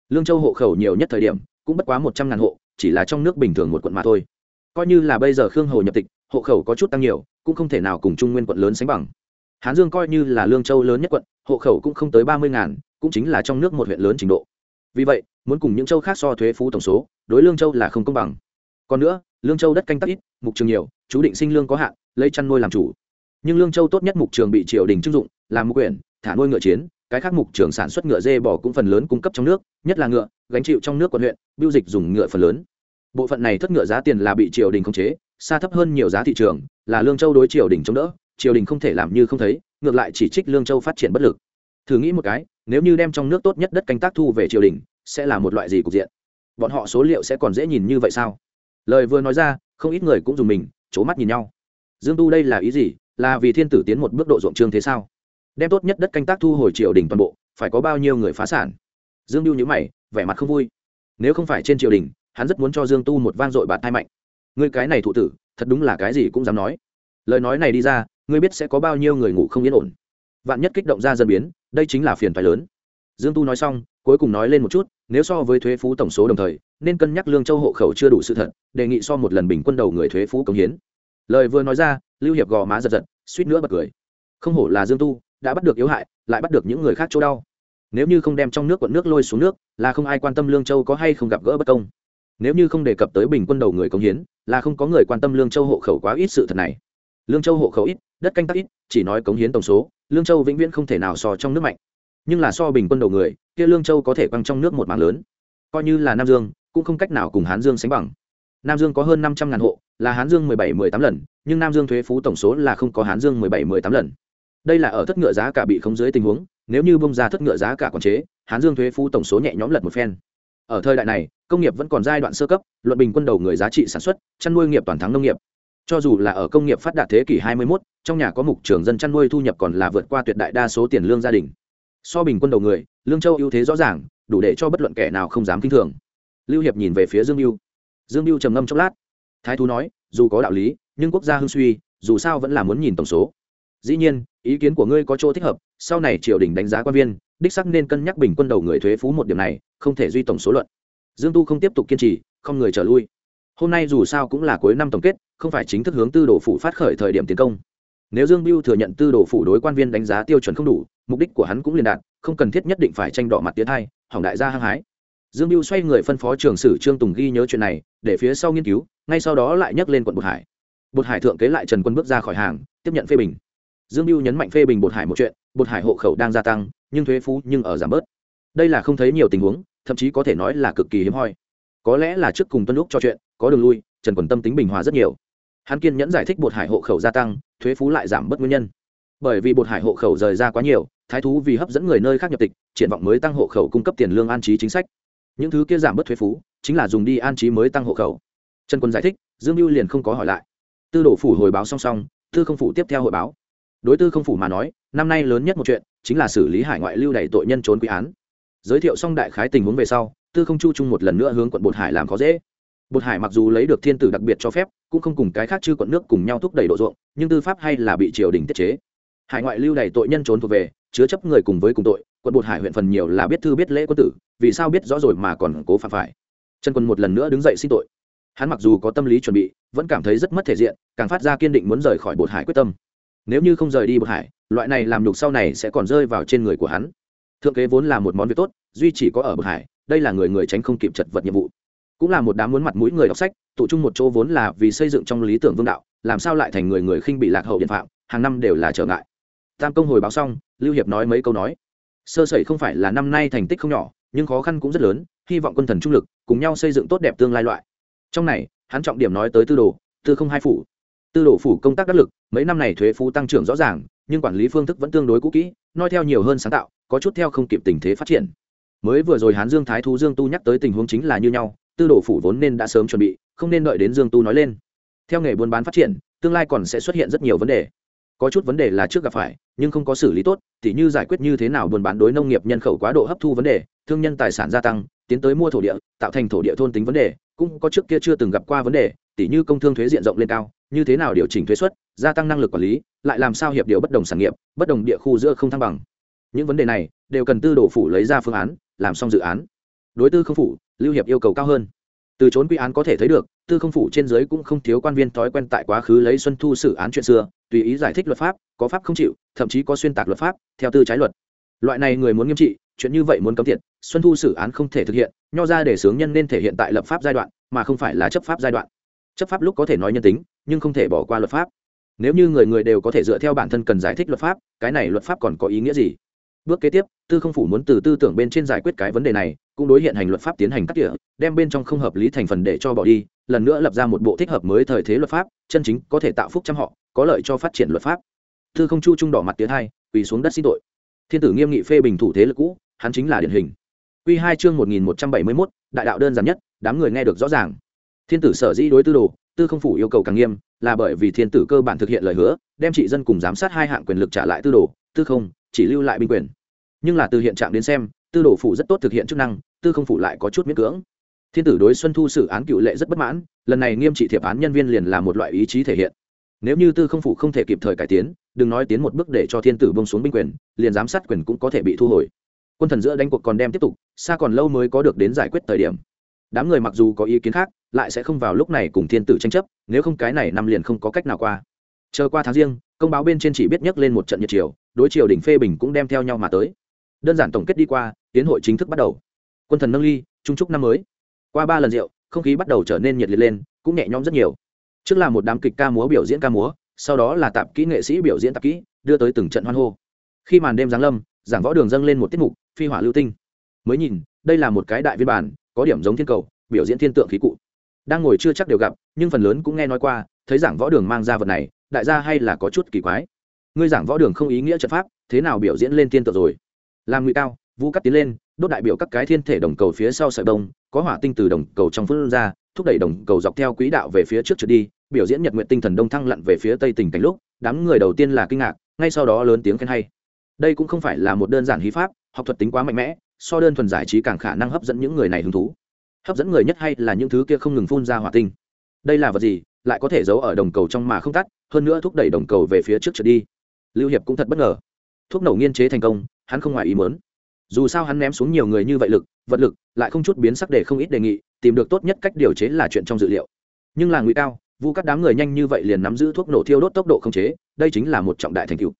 Speaker 1: Lương châu hộ khẩu nhiều nhất thời điểm, cũng bất quá một trăm ngàn hộ, chỉ là trong nước bình thường một quận mà thôi. Coi như là bây giờ khương hồ nhập tịch, hộ khẩu có chút tăng nhiều, cũng không thể nào cùng trung nguyên quận lớn sánh bằng. Hán dương coi như là lương châu lớn nhất quận, hộ khẩu cũng không tới ba mươi ngàn, cũng chính là trong nước một huyện lớn trình độ. Vì vậy, muốn cùng những châu khác so thuế phú tổng số, đối lương châu là không công bằng. Còn nữa, lương châu đất canh tác ít, mục trường nhiều, chú định sinh lương có hạn, lấy chăn nuôi làm chủ. Nhưng lương châu tốt nhất mục trường bị triều đình trưng dụng làm mục quyển, thả nuôi ngựa chiến cái khác mục trưởng sản xuất ngựa dê bò cũng phần lớn cung cấp trong nước, nhất là ngựa, gánh chịu trong nước quận huyện, biêu dịch dùng ngựa phần lớn. Bộ phận này thất ngựa giá tiền là bị triều đình khống chế, xa thấp hơn nhiều giá thị trường, là lương châu đối triều đình chống đỡ, triều đình không thể làm như không thấy, ngược lại chỉ trích lương châu phát triển bất lực. Thử nghĩ một cái, nếu như đem trong nước tốt nhất đất canh tác thu về triều đình, sẽ là một loại gì cục diện? Bọn họ số liệu sẽ còn dễ nhìn như vậy sao? Lời vừa nói ra, không ít người cũng dùng mình c h ố mắt nhìn nhau. Dương tu đây là ý gì? Là vì thiên tử tiến một bước độ ruộng trương thế sao? Đem tốt nhất đất canh tác thu hồi triều đình toàn bộ, phải có bao nhiêu người phá sản? Dương lưu nhữ mày, vẻ mặt không vui. Nếu không phải trên triều đình, hắn rất muốn cho dương tu một vang dội bạt thai mạnh. Ngươi cái này thụ tử, thật đúng là cái gì cũng dám nói. Lời nói này đi ra, ngươi biết sẽ có bao nhiêu người ngủ không yên ổn. Vạn nhất kích động ra dân biến, đây chính là phiền phái lớn. Dương tu nói xong, cuối cùng nói lên một chút, nếu so với thuế phú tổng số đồng thời, nên cân nhắc lương châu hộ khẩu chưa đủ sự thật, đề nghị so một lần bình quân đầu người thuế phú cống hiến. Lời vừa nói ra, lưu hiệp gò má giật giật, suýt nữa bật cười. Không hổ là dương tu đã bắt được yếu hại, lại bắt được những người khác chỗ đau. Nếu như không đem trong nước quận nước lôi xuống nước, là không ai quan tâm lương châu có hay không gặp gỡ bất công. Nếu như không đề cập tới bình quân đầu người cống hiến, là không có người quan tâm lương châu hộ khẩu quá ít sự thật này. Lương châu hộ khẩu ít, đất canh tác ít, chỉ nói cống hiến tổng số, lương châu vĩnh viễn không thể nào so trong nước mạnh. Nhưng là so bình quân đầu người, kia lương châu có thể quăng trong nước một mạng lớn. Coi như là nam dương, cũng không cách nào cùng hán dương sánh bằng. Nam dương có hơn năm trăm ngàn hộ, là hán dương mười bảy, mười tám lần, nhưng nam dương thuế phú tổng số là không có hán dương mười bảy, mười tám lần đây là ở thất ngựa giá cả bị khống dưới tình huống nếu như bông ra thất ngựa giá cả quản chế hán dương thuế phú tổng số nhẹ nhõm lật một phen. Ở thời đại này công nghiệp vẫn còn giai đoạn sơ cấp luận bình quân đầu người giá trị sản xuất chăn nuôi nghiệp toàn thắng nông nghiệp. Cho dù là ở công nghiệp phát đạt thế kỷ 21, trong nhà có mục trường dân chăn nuôi thu nhập còn là vượt qua tuyệt đại đa số tiền lương gia đình. So bình quân đầu người lương châu ưu thế rõ ràng đủ để cho bất luận kẻ nào không dám kinh thường. Lưu hiệp nhìn về phía dương mưu dương mưu trầm ngâm chốc lát. Thái thú nói dù có đạo lý nhưng quốc gia hưng suy dù sao vẫn là muốn nhìn tổng số. Dĩ nhiên ý kiến của ngươi có chỗ thích hợp, sau này triều đình đánh giá quan viên, đích sắc nên cân nhắc bình quân đầu người thuế phú một điểm này, không thể duy tổng số luận. Dương tu không tiếp tục kiên trì, không người trở lui. Hôm nay dù sao cũng là cuối năm tổng kết, không phải chính thức hướng tư đồ phủ phát khởi thời điểm tiến công. Nếu dương biêu thừa nhận tư đồ phủ đối quan viên đánh giá tiêu chuẩn không đủ, mục đích của hắn cũng liền đạt, không cần thiết nhất định phải tranh đỏ mặt tiến hai hỏng đại gia hăng hái. Dương biêu xoay người phân phó trường sử trương tùng ghi nhớ chuyện này, để phía sau nghiên cứu, ngay sau đó lại nhắc lên quận bột hải. Bột hải thượng kế lại trần quân bước ra khỏi hàng, tiếp nhận phê bình dương biêu nhấn mạnh phê bình bột hải một chuyện, bột hải hộ khẩu đang gia tăng, nhưng thuế phú nhưng ở giảm bớt. Đây là không thấy nhiều tình huống, thậm chí có thể nói là cực kỳ hiếm hoi. Có lẽ là trước cùng tuân lúc cho chuyện, có đường lui, trần quần tâm tính bình hòa rất nhiều. Hắn kiên nhẫn giải thích bột hải hộ khẩu gia tăng, thuế phú lại giảm bớt nguyên nhân. Bởi vì bột hải hộ khẩu rời ra quá nhiều, thái thú vì hấp dẫn người nơi khác nhập tịch, triển vọng mới tăng hộ khẩu cung cấp tiền lương an trí chính sách. Những thứ kia giảm bớt thuế phú, chính là dùng đi an trí mới tăng hộ khẩu. Trần quân giải thích, dương mưu liền không có hỏi lại. Tư đổ phủ hồi báo song song tư không phủ tiếp theo hội báo đối tư không phủ mà nói, năm nay lớn nhất một chuyện chính là xử lý hải ngoại lưu đẩy tội nhân trốn quy án. Giới thiệu xong đại khái tình huống về sau, tư không chu chung một lần nữa hướng quận bột hải làm khó dễ. Bột hải mặc dù lấy được thiên tử đặc biệt cho phép, cũng không cùng cái khác chư quận nước cùng nhau thúc đẩy độ ruộng, nhưng tư pháp hay là bị triều đình tiết chế. Hải ngoại lưu đẩy tội nhân trốn thuộc về, chứa chấp người cùng với cùng tội, quận bột hải huyện phần nhiều là biết thư biết lễ quân tử, vì sao biết rõ rồi mà còn cố phạm phải. Trần quân một lần nữa đứng dậy xin tội. Hắn mặc dù có tâm lý chuẩn bị, vẫn cảm thấy rất mất thể diện, càng phát ra kiên định muốn rời khỏi bột hải quyết tâm nếu như không rời đi bậc hải, loại này làm nhục sau này sẽ còn rơi vào trên người của hắn. Thượng kế vốn là một món việc tốt, duy chỉ có ở bậc hải, đây là người người tránh không kịp chật vật nhiệm vụ. Cũng là một đám muốn mặt mũi người đọc sách, tụ chung một chỗ vốn là vì xây dựng trong lý tưởng vương đạo, làm sao lại thành người người khinh bị lạc hậu điện phạm, hàng năm đều là trở ngại. Tam công hồi báo xong, lưu hiệp nói mấy câu nói. Sơ sẩy không phải là năm nay thành tích không nhỏ, nhưng khó khăn cũng rất lớn, hy vọng quân thần trung lực, cùng nhau xây dựng tốt đẹp tương lai loại. Trong này, hắn trọng điểm nói tới tư đồ, tư không hai phủ tư đồ phủ công tác đắc lực, mấy năm này thuế phú tăng trưởng rõ ràng, nhưng quản lý phương thức vẫn tương đối cũ kỹ nói theo nhiều hơn sáng tạo, có chút theo không kịp tình thế phát triển. Mới vừa rồi hán dương thái thú dương tu nhắc tới tình huống chính là như nhau, tư đồ phủ vốn nên đã sớm chuẩn bị, không nên đợi đến dương tu nói lên. Theo nghề buôn bán phát triển, tương lai còn sẽ xuất hiện rất nhiều vấn đề. Có chút vấn đề là trước gặp phải, nhưng không có xử lý tốt thì như giải quyết như thế nào buôn bán đối nông nghiệp nhân khẩu quá độ hấp thu vấn đề, thương nhân tài sản gia tăng tiến tới mua thổ địa, tạo thành thổ địa thôn tính vấn đề, cũng có trước kia chưa từng gặp qua vấn đề, tỉ như công thương thuế diện rộng lên cao, như thế nào điều chỉnh thuế suất, gia tăng năng lực quản lý, lại làm sao hiệp điều bất đồng sản nghiệp, bất đồng địa khu giữa không thăng bằng. Những vấn đề này đều cần tư đồ phủ lấy ra phương án, làm xong dự án. Đối tư không phủ, lưu hiệp yêu cầu cao hơn. Từ trốn quy án có thể thấy được, tư không phủ trên dưới cũng không thiếu quan viên thói quen tại quá khứ lấy xuân thu xử án chuyện xưa, tùy ý giải thích luật pháp, có pháp không chịu, thậm chí có xuyên tạc luật pháp, theo tư trái luật. Loại này người muốn nghiêm trị chuyện như vậy muốn cấm thiệt xuân thu xử án không thể thực hiện, nho ra để sướng nhân nên thể hiện tại lập pháp giai đoạn, mà không phải là chấp pháp giai đoạn. Chấp pháp lúc có thể nói nhân tính, nhưng không thể bỏ qua luật pháp. Nếu như người người đều có thể dựa theo bản thân cần giải thích luật pháp, cái này luật pháp còn có ý nghĩa gì? Bước kế tiếp, tư không phủ muốn từ tư tưởng bên trên giải quyết cái vấn đề này, cũng đối hiện hành luật pháp tiến hành cắt tỉa, đem bên trong không hợp lý thành phần để cho bỏ đi, lần nữa lập ra một bộ thích hợp mới thời thế luật pháp, chân chính có thể tạo phúc trăm họ, có lợi cho phát triển luật pháp. Tư không chu trung đỏ mặt tiến hai, quỳ xuống đất xin tội. Thiên tử nghiêm nghị phê bình thủ thế lực cũ hắn chính là điển hình. Quy hai chương một nghìn một trăm bảy mươi mốt, đại đạo đơn giản nhất, đám người nghe được rõ ràng. Thiên tử sở dĩ đối tư đồ, tư không phủ yêu cầu càng nghiêm, là bởi vì thiên tử cơ bản thực hiện lời hứa, đem trị dân cùng giám sát hai hạng quyền lực trả lại tư đồ, tư không, chỉ lưu lại binh quyền. Nhưng là từ hiện trạng đến xem, tư đồ phủ rất tốt thực hiện chức năng, tư không phủ lại có chút miễn cưỡng. Thiên tử đối xuân thu xử án cựu lệ rất bất mãn, lần này nghiêm trị thiệp án nhân viên liền là một loại ý chí thể hiện. Nếu như tư không phủ không thể kịp thời cải tiến, đừng nói tiến một bước để cho thiên tử buông xuống binh quyền, liền giám sát quyền cũng có thể bị thu hồi quân thần giữa đánh cuộc còn đem tiếp tục, xa còn lâu mới có được đến giải quyết thời điểm. Đám người mặc dù có ý kiến khác, lại sẽ không vào lúc này cùng thiên tử tranh chấp, nếu không cái này năm liền không có cách nào qua. Chờ qua tháng riêng, công báo bên trên chỉ biết nhắc lên một trận nhiệt triều, đối triều đỉnh phê bình cũng đem theo nhau mà tới. Đơn giản tổng kết đi qua, tiến hội chính thức bắt đầu. Quân thần nâng ly, trung trúc năm mới. Qua ba lần rượu, không khí bắt đầu trở nên nhiệt liệt lên, cũng nhẹ nhõm rất nhiều. Trước là một đám kịch ca múa biểu diễn ca múa, sau đó là tạp kỹ nghệ sĩ biểu diễn tạp kỹ, đưa tới từng trận hoan hô. Khi màn đêm giáng lâm, giảng võ đường dâng lên một tiết mục phi hỏa lưu tinh. Mới nhìn, đây là một cái đại viên bản, có điểm giống thiên cầu, biểu diễn thiên tượng khí cụ. Đang ngồi chưa chắc đều gặp, nhưng phần lớn cũng nghe nói qua, thấy giảng võ đường mang ra vật này, đại gia hay là có chút kỳ quái. Ngươi giảng võ đường không ý nghĩa trận pháp, thế nào biểu diễn lên thiên tượng rồi? Làm ngụy cao vũ cắt tiến lên, đốt đại biểu các cái thiên thể đồng cầu phía sau sợi đông, có hỏa tinh từ đồng cầu trong phương ra, thúc đẩy đồng cầu dọc theo quỹ đạo về phía trước trượt đi, biểu diễn nhật nguyện tinh thần đông thăng lặn về phía tây tỉnh cảnh lúc, đám người đầu tiên là kinh ngạc, ngay sau đó lớn tiếng khen hay. Đây cũng không phải là một đơn giản hí pháp học thuật tính quá mạnh mẽ, so đơn thuần giải trí càng khả năng hấp dẫn những người này hứng thú. Hấp dẫn người nhất hay là những thứ kia không ngừng phun ra hỏa tinh. Đây là vật gì, lại có thể giấu ở đồng cầu trong mà không tắt, hơn nữa thúc đẩy đồng cầu về phía trước trượt đi. Lưu hiệp cũng thật bất ngờ. Thuốc nổ nghiên chế thành công, hắn không ngoài ý mớn dù sao hắn ném xuống nhiều người như vậy lực, vật lực, lại không chút biến sắc để không ít đề nghị, tìm được tốt nhất cách điều chế là chuyện trong dự liệu. Nhưng là ngụy cao, vu các đám người nhanh như vậy liền nắm giữ thuốc nổ thiêu đốt tốc độ không chế, đây chính là một trọng đại thành tựu.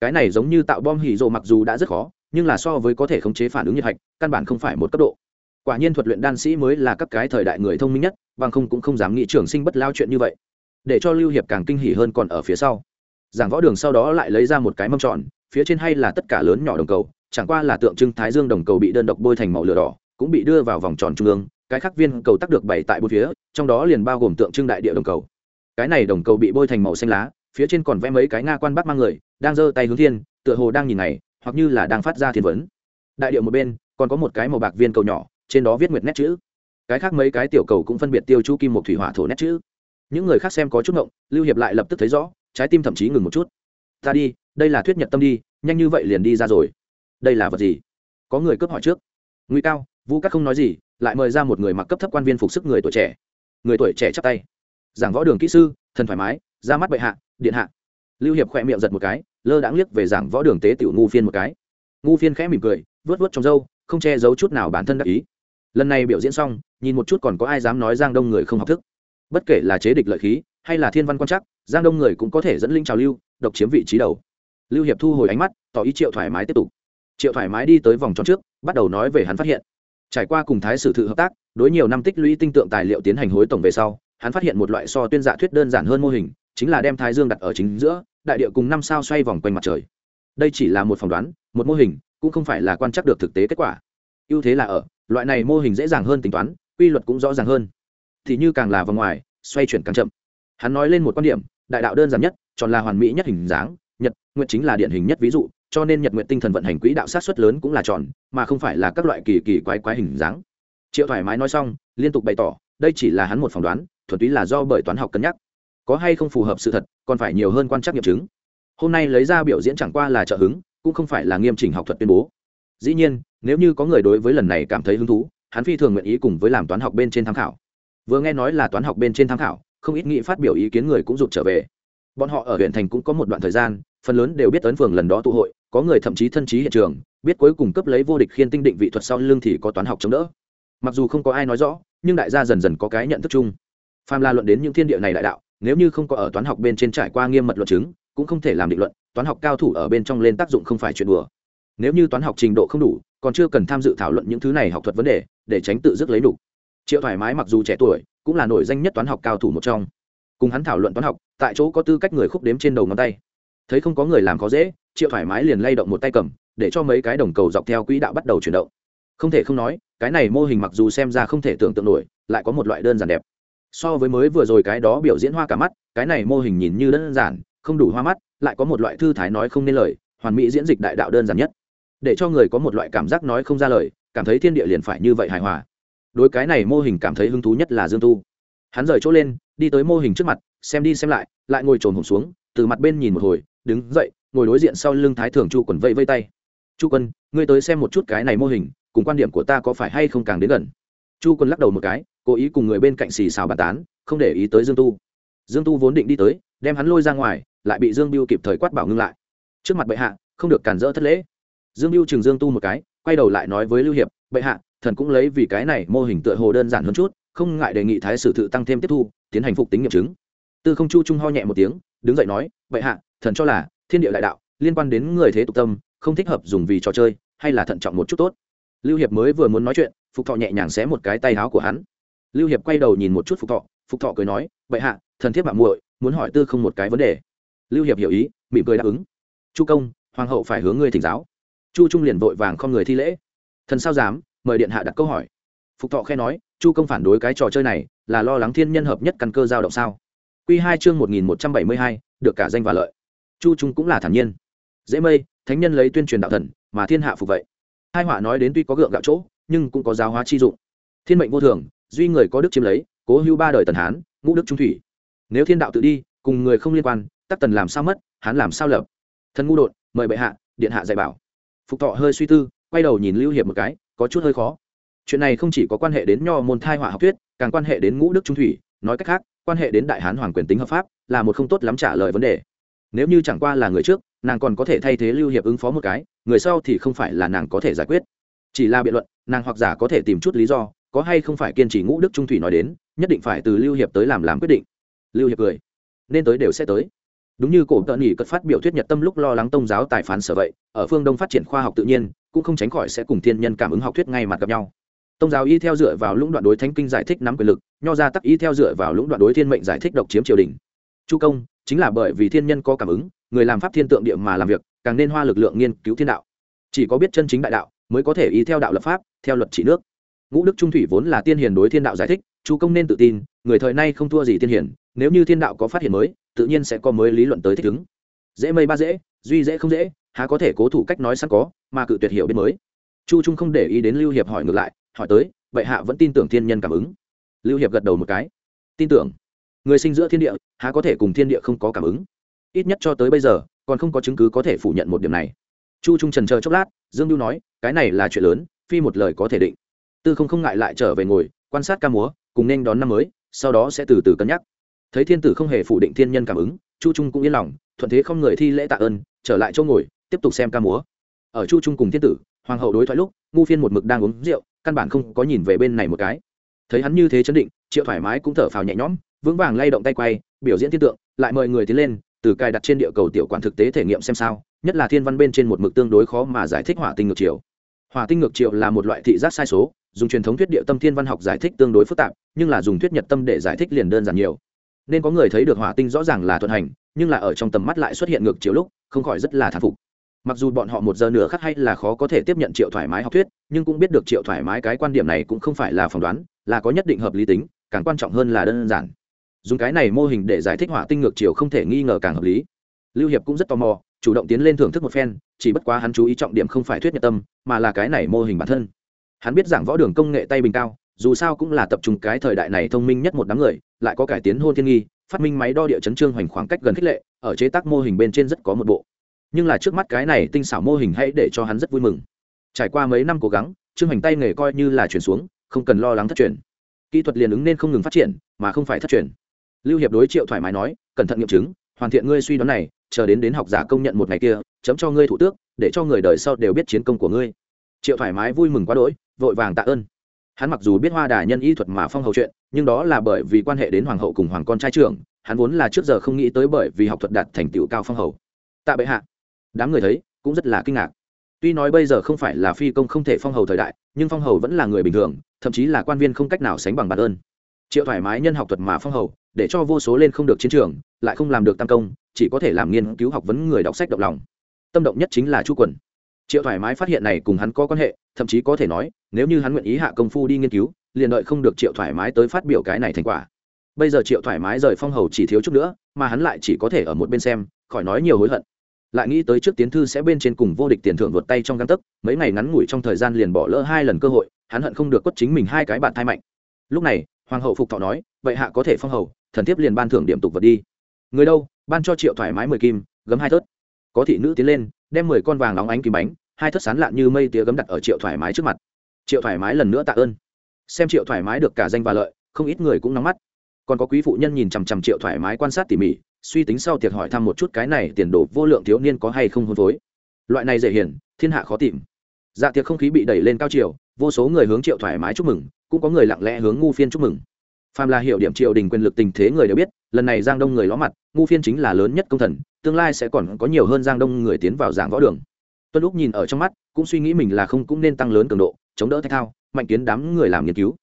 Speaker 1: Cái này giống như tạo bom hỉ rộ mặc dù đã rất khó nhưng là so với có thể khống chế phản ứng nhiệt hạch, căn bản không phải một cấp độ. Quả nhiên thuật luyện đan sĩ mới là các cái thời đại người thông minh nhất, bằng không cũng không dám nghĩ trường sinh bất lao chuyện như vậy. Để cho lưu hiệp càng kinh hỉ hơn còn ở phía sau. Giảng võ đường sau đó lại lấy ra một cái mâm tròn, phía trên hay là tất cả lớn nhỏ đồng cầu, chẳng qua là tượng trưng thái dương đồng cầu bị đơn độc bôi thành màu lửa đỏ, cũng bị đưa vào vòng tròn trung ương, cái khác viên cầu tắc được bày tại bốn phía, trong đó liền bao gồm tượng trưng đại địa đồng cầu. Cái này đồng cầu bị bôi thành màu xanh lá, phía trên còn vẽ mấy cái nga quan bắc mang người, đang giơ tay hướng thiên, tựa hồ đang nhìn này hoặc như là đang phát ra thiên vấn. Đại điệu một bên, còn có một cái màu bạc viên cầu nhỏ, trên đó viết nguyệt nét chữ. Cái khác mấy cái tiểu cầu cũng phân biệt tiêu chu kim một thủy hỏa thổ nét chữ. Những người khác xem có chút ngộng, lưu hiệp lại lập tức thấy rõ, trái tim thậm chí ngừng một chút. Ta đi, đây là thuyết nhật tâm đi, nhanh như vậy liền đi ra rồi. Đây là vật gì? Có người cướp hỏi trước. Nguy cao, vũ các không nói gì, lại mời ra một người mặc cấp thấp quan viên phục sức người tuổi trẻ. Người tuổi trẻ chắp tay. Giảng võ đường kỹ sư, thần thoải mái, ra mắt bệ hạ, điện hạ lưu hiệp khỏe miệng giật một cái, lơ đãng liếc về giảng võ đường tế tiểu ngu phiên một cái. Ngu phiên khẽ mỉm cười vớt vớt trong râu, không che giấu chút nào bản thân đắc ý. Lần này biểu diễn xong, nhìn một chút còn có ai dám nói giang đông người không học thức. Bất kể là chế địch lợi khí, hay là thiên văn quan chắc giang đông người cũng có thể dẫn linh trào lưu, độc chiếm vị trí đầu. Lưu hiệp thu hồi ánh mắt, tỏ ý triệu thoải mái tiếp tục. Triệu thoải mái đi tới vòng tròn trước, bắt đầu nói về hắn phát hiện. Trải qua cùng thái sử thự hợp tác, đối nhiều năm tích lũy tinh tượng tài liệu tiến hành hối tổng về sau, hắn phát hiện một loại so tuyên dạ thuyết đơn giản hơn mô hình chính là đem thái dương đặt ở chính giữa, đại địa cùng năm sao xoay vòng quanh mặt trời. Đây chỉ là một phỏng đoán, một mô hình, cũng không phải là quan trắc được thực tế kết quả. Ưu thế là ở, loại này mô hình dễ dàng hơn tính toán, quy luật cũng rõ ràng hơn. Thì như càng là vòng ngoài, xoay chuyển càng chậm. Hắn nói lên một quan điểm, đại đạo đơn giản nhất tròn là hoàn mỹ nhất hình dáng, nhật nguyện chính là điển hình nhất ví dụ, cho nên nhật nguyện tinh thần vận hành quỹ đạo sát xuất lớn cũng là tròn mà không phải là các loại kỳ kỳ quái quái hình dáng. Triệu thoải mái nói xong, liên tục bày tỏ, đây chỉ là hắn một phỏng đoán, thuần túy là do bởi toán học cân nhắc có hay không phù hợp sự thật, còn phải nhiều hơn quan trắc nghiệm chứng. Hôm nay lấy ra biểu diễn chẳng qua là trợ hứng, cũng không phải là nghiêm chỉnh học thuật tuyên bố. Dĩ nhiên, nếu như có người đối với lần này cảm thấy hứng thú, hắn phi thường nguyện ý cùng với làm toán học bên trên tham khảo. Vừa nghe nói là toán học bên trên tham khảo, không ít nghị phát biểu ý kiến người cũng rụt trở về. Bọn họ ở huyện thành cũng có một đoạn thời gian, phần lớn đều biết ấn phường lần đó tụ hội, có người thậm chí thân trí hiện trường, biết cuối cùng cấp lấy vô địch khiên tinh định vị thuật sau lưng thì có toán học chống đỡ. Mặc dù không có ai nói rõ, nhưng đại gia dần dần có cái nhận thức chung. Phàm la luận đến những thiên địa này đại đạo nếu như không có ở toán học bên trên trải qua nghiêm mật luận chứng, cũng không thể làm định luận, toán học cao thủ ở bên trong lên tác dụng không phải chuyện đùa. Nếu như toán học trình độ không đủ, còn chưa cần tham dự thảo luận những thứ này học thuật vấn đề, để tránh tự dứt lấy đủ. Triệu thoải mái mặc dù trẻ tuổi, cũng là nổi danh nhất toán học cao thủ một trong. Cùng hắn thảo luận toán học, tại chỗ có tư cách người khúc đếm trên đầu ngón tay. Thấy không có người làm khó dễ, triệu thoải mái liền lay động một tay cầm, để cho mấy cái đồng cầu dọc theo quỹ đạo bắt đầu chuyển động. Không thể không nói, cái này mô hình mặc dù xem ra không thể tưởng tượng nổi, lại có một loại đơn giản đẹp so với mới vừa rồi cái đó biểu diễn hoa cả mắt, cái này mô hình nhìn như đơn giản, không đủ hoa mắt, lại có một loại thư thái nói không nên lời, hoàn mỹ diễn dịch đại đạo đơn giản nhất. Để cho người có một loại cảm giác nói không ra lời, cảm thấy thiên địa liền phải như vậy hài hòa. Đối cái này mô hình cảm thấy hứng thú nhất là dương tu. Hắn rời chỗ lên, đi tới mô hình trước mặt, xem đi xem lại lại ngồi trồn hổm xuống, từ mặt bên nhìn một hồi, đứng dậy, ngồi đối diện sau lưng thái thường chu quần vây vây tay. Chu quân, ngươi tới xem một chút cái này mô hình, cùng quan điểm của ta có phải hay không càng đến gần? Chu quân lắc đầu một cái, cố ý cùng người bên cạnh xì xào bàn tán, không để ý tới dương tu. Dương tu vốn định đi tới, đem hắn lôi ra ngoài, lại bị dương biêu kịp thời quát bảo ngưng lại. Trước mặt bệ hạ, không được cản rỡ thất lễ. Dương biêu chừng dương tu một cái, quay đầu lại nói với lưu hiệp, bệ hạ, thần cũng lấy vì cái này mô hình tựa hồ đơn giản hơn chút, không ngại đề nghị thái sử tự tăng thêm tiếp thu, tiến hành phục tính nghiệm chứng. Tư không chu trung ho nhẹ một tiếng, đứng dậy nói, bệ hạ, thần cho là thiên địa đại đạo liên quan đến người thế tục tâm, không thích hợp dùng vì trò chơi, hay là thận trọng một chút tốt. Lưu hiệp mới vừa muốn nói chuyện phục thọ nhẹ nhàng xé một cái tay áo của hắn. Lưu hiệp quay đầu nhìn một chút phục thọ phục thọ cười nói, bệ hạ, thần thiết mạng muội, muốn hỏi tư không một cái vấn đề. Lưu hiệp hiểu ý, mỉm cười đáp ứng. Chu công, hoàng hậu phải hướng ngươi thỉnh giáo. Chu trung liền vội vàng không người thi lễ. Thần sao dám, mời điện hạ đặt câu hỏi. Phục thọ khe nói, chu công phản đối cái trò chơi này, là lo lắng thiên nhân hợp nhất căn cơ giao động sao? Q hai chương một nghìn một trăm bảy mươi hai, được cả danh và lợi. Chu trung cũng là thản nhiên. Dễ mây, thánh nhân lấy tuyên truyền đạo thần, mà thiên hạ phục vậy. Hai họa nói đến tuy có gượng gạo chỗ nhưng cũng có giáo hóa chi dụng. Thiên mệnh vô thường, duy người có đức chiếm lấy, cố hữu ba đời tần hán, ngũ đức trung thủy. Nếu thiên đạo tự đi, cùng người không liên quan, tắc tần làm sao mất, hán làm sao lập. Thần ngu đột, mời bệ hạ, điện hạ dạy bảo. Phục thọ hơi suy tư, quay đầu nhìn lưu hiệp một cái, có chút hơi khó. Chuyện này không chỉ có quan hệ đến nho môn thai hỏa học thuyết, càng quan hệ đến ngũ đức trung thủy, nói cách khác, quan hệ đến đại hán hoàng quyền tính hợp pháp, là một không tốt lắm trả lời vấn đề. Nếu như chẳng qua là người trước, nàng còn có thể thay thế lưu hiệp ứng phó một cái, người sau thì không phải là nàng có thể giải quyết chỉ là biện luận, nàng hoặc giả có thể tìm chút lý do, có hay không phải kiên trì ngũ đức trung thủy nói đến, nhất định phải từ lưu hiệp tới làm làm quyết định. Lưu hiệp cười. Nên tới đều sẽ tới. Đúng như cổ tợn nghỉ cất phát biểu thuyết nhật tâm lúc lo lắng tôn giáo tài phán sở vậy, ở phương đông phát triển khoa học tự nhiên, cũng không tránh khỏi sẽ cùng thiên nhân cảm ứng học thuyết ngay mặt gặp nhau. Tôn giáo y theo dựa vào lũng đoạn đối thánh kinh giải thích nắm quyền lực, nho ra tắc y theo dựa vào lũng đoạn đối thiên mệnh giải thích độc chiếm triều đình. Chu công, chính là bởi vì thiên nhân có cảm ứng, người làm pháp thiên tượng địa mà làm việc, càng nên hoa lực lượng nghiên cứu thiên đạo. Chỉ có biết chân chính đại đạo mới có thể y theo đạo lập pháp, theo luật trị nước. Ngũ đức trung thủy vốn là tiên hiền đối thiên đạo giải thích, chu công nên tự tin, người thời nay không thua gì tiên hiền, nếu như thiên đạo có phát hiện mới, tự nhiên sẽ có mới lý luận tới thích ứng. Dễ mây ba dễ, duy dễ không dễ, há có thể cố thủ cách nói sẵn có, mà cự tuyệt hiểu biết mới. Chu trung không để ý đến lưu hiệp hỏi ngược lại, hỏi tới, vậy hạ vẫn tin tưởng thiên nhân cảm ứng? Lưu hiệp gật đầu một cái. Tin tưởng. Người sinh giữa thiên địa, há có thể cùng thiên địa không có cảm ứng? Ít nhất cho tới bây giờ, còn không có chứng cứ có thể phủ nhận một điểm này chu trung trần chờ chốc lát, dương lưu nói, cái này là chuyện lớn, phi một lời có thể định. Tư không không ngại lại trở về ngồi, quan sát ca múa, cùng nên đón năm mới, sau đó sẽ từ từ cân nhắc. Thấy thiên tử không hề phủ định thiên nhân cảm ứng, chu trung cũng yên lòng, thuận thế không người thi lễ tạ ơn, trở lại chỗ ngồi, tiếp tục xem ca múa. Ở chu trung cùng thiên tử, hoàng hậu đối thoại lúc, ngu phiên một mực đang uống rượu, căn bản không có nhìn về bên này một cái. Thấy hắn như thế chấn định, triệu thoải mái cũng thở phào nhẹ nhõm, vững vàng lay động tay quay, biểu diễn thiên tượng, lại mời người tiến lên, từ cài đặt trên địa cầu tiểu quản thực tế thể nghiệm xem sao nhất là thiên văn bên trên một mực tương đối khó mà giải thích hỏa tinh ngược chiều. Hỏa tinh ngược chiều là một loại thị giác sai số, dùng truyền thống thuyết địa tâm thiên văn học giải thích tương đối phức tạp, nhưng là dùng thuyết nhật tâm để giải thích liền đơn giản nhiều. Nên có người thấy được hỏa tinh rõ ràng là thuận hành, nhưng là ở trong tầm mắt lại xuất hiện ngược chiều lúc, không khỏi rất là thán phục. Mặc dù bọn họ một giờ nửa khắc hay là khó có thể tiếp nhận triệu thoải mái học thuyết, nhưng cũng biết được triệu thoải mái cái quan điểm này cũng không phải là phỏng đoán, là có nhất định hợp lý tính, càng quan trọng hơn là đơn giản. Dùng cái này mô hình để giải thích hỏa tinh ngược chiều không thể nghi ngờ càng hợp lý. Lưu hiệp cũng rất tò mò chủ động tiến lên thưởng thức một phen, chỉ bất quá hắn chú ý trọng điểm không phải thuyết nhật tâm, mà là cái này mô hình bản thân. Hắn biết giảng võ đường công nghệ tay bình cao, dù sao cũng là tập trung cái thời đại này thông minh nhất một đám người, lại có cải tiến hôn thiên nghi, phát minh máy đo địa chấn trương hoành khoảng cách gần khích lệ, ở chế tác mô hình bên trên rất có một bộ. Nhưng là trước mắt cái này tinh xảo mô hình hãy để cho hắn rất vui mừng. Trải qua mấy năm cố gắng, trương hoành tay nghề coi như là chuyển xuống, không cần lo lắng thất truyền. Kỹ thuật liền ứng nên không ngừng phát triển, mà không phải thất truyền. Lưu hiệp đối triệu thoải mái nói, cẩn thận nghiệm chứng, hoàn thiện ngươi suy đoán này chờ đến đến học giả công nhận một ngày kia, chấm cho ngươi thủ tước, để cho người đời sau đều biết chiến công của ngươi. Triệu thoải mái vui mừng quá đỗi, vội vàng tạ ơn. Hắn mặc dù biết hoa đà nhân y thuật mà phong hầu chuyện, nhưng đó là bởi vì quan hệ đến hoàng hậu cùng hoàng con trai trưởng, hắn vốn là trước giờ không nghĩ tới bởi vì học thuật đạt thành tựu cao phong hầu. Tạ bệ hạ. Đám người thấy, cũng rất là kinh ngạc. Tuy nói bây giờ không phải là phi công không thể phong hầu thời đại, nhưng phong hầu vẫn là người bình thường, thậm chí là quan viên không cách nào sánh bằng bản ơn. Triệu thoải mái nhân học thuật mà phong hầu, để cho vô số lên không được chiến trường, lại không làm được tam công chỉ có thể làm nghiên cứu học vấn người đọc sách động lòng. Tâm động nhất chính là chu quần. Triệu thoải mái phát hiện này cùng hắn có quan hệ, thậm chí có thể nói, nếu như hắn nguyện ý hạ công phu đi nghiên cứu, liền đợi không được triệu thoải mái tới phát biểu cái này thành quả. Bây giờ triệu thoải mái rời phong hầu chỉ thiếu chút nữa, mà hắn lại chỉ có thể ở một bên xem, khỏi nói nhiều hối hận. Lại nghĩ tới trước tiến thư sẽ bên trên cùng vô địch tiền thưởng vượt tay trong găng tấc, mấy ngày ngắn ngủi trong thời gian liền bỏ lỡ hai lần cơ hội, hắn hận không được quất chính mình hai cái bạn thai mạnh. Lúc này, hoàng hậu phục thọ nói, vậy hạ có thể phong hầu, thần thiếp liền ban thưởng điểm tục vật đi. Người đâu? Ban cho triệu thoải mái mười kim, gấm hai thớt. Có thị nữ tiến lên, đem mười con vàng óng ánh kim bánh, hai thớt sán lạn như mây tía gấm đặt ở triệu thoải mái trước mặt. Triệu thoải mái lần nữa tạ ơn. Xem triệu thoải mái được cả danh và lợi, không ít người cũng nóng mắt. Còn có quý phụ nhân nhìn chằm chằm triệu thoải mái quan sát tỉ mỉ, suy tính sau tiệc hỏi thăm một chút cái này tiền đồ vô lượng thiếu niên có hay không hôn phối. Loại này dễ hiển, thiên hạ khó tìm. Dạ tiệc không khí bị đẩy lên cao chiều, vô số người hướng triệu thoải mái chúc mừng, cũng có người lặng lẽ hướng ngu phiên chúc mừng phàm là hiểu điểm triều đình quyền lực tình thế người đều biết, lần này giang đông người ló mặt, ngu phiên chính là lớn nhất công thần, tương lai sẽ còn có nhiều hơn giang đông người tiến vào giảng võ đường. Tuân lúc nhìn ở trong mắt, cũng suy nghĩ mình là không cũng nên tăng lớn cường độ, chống đỡ thách thao, mạnh kiến đám người làm nghiên cứu.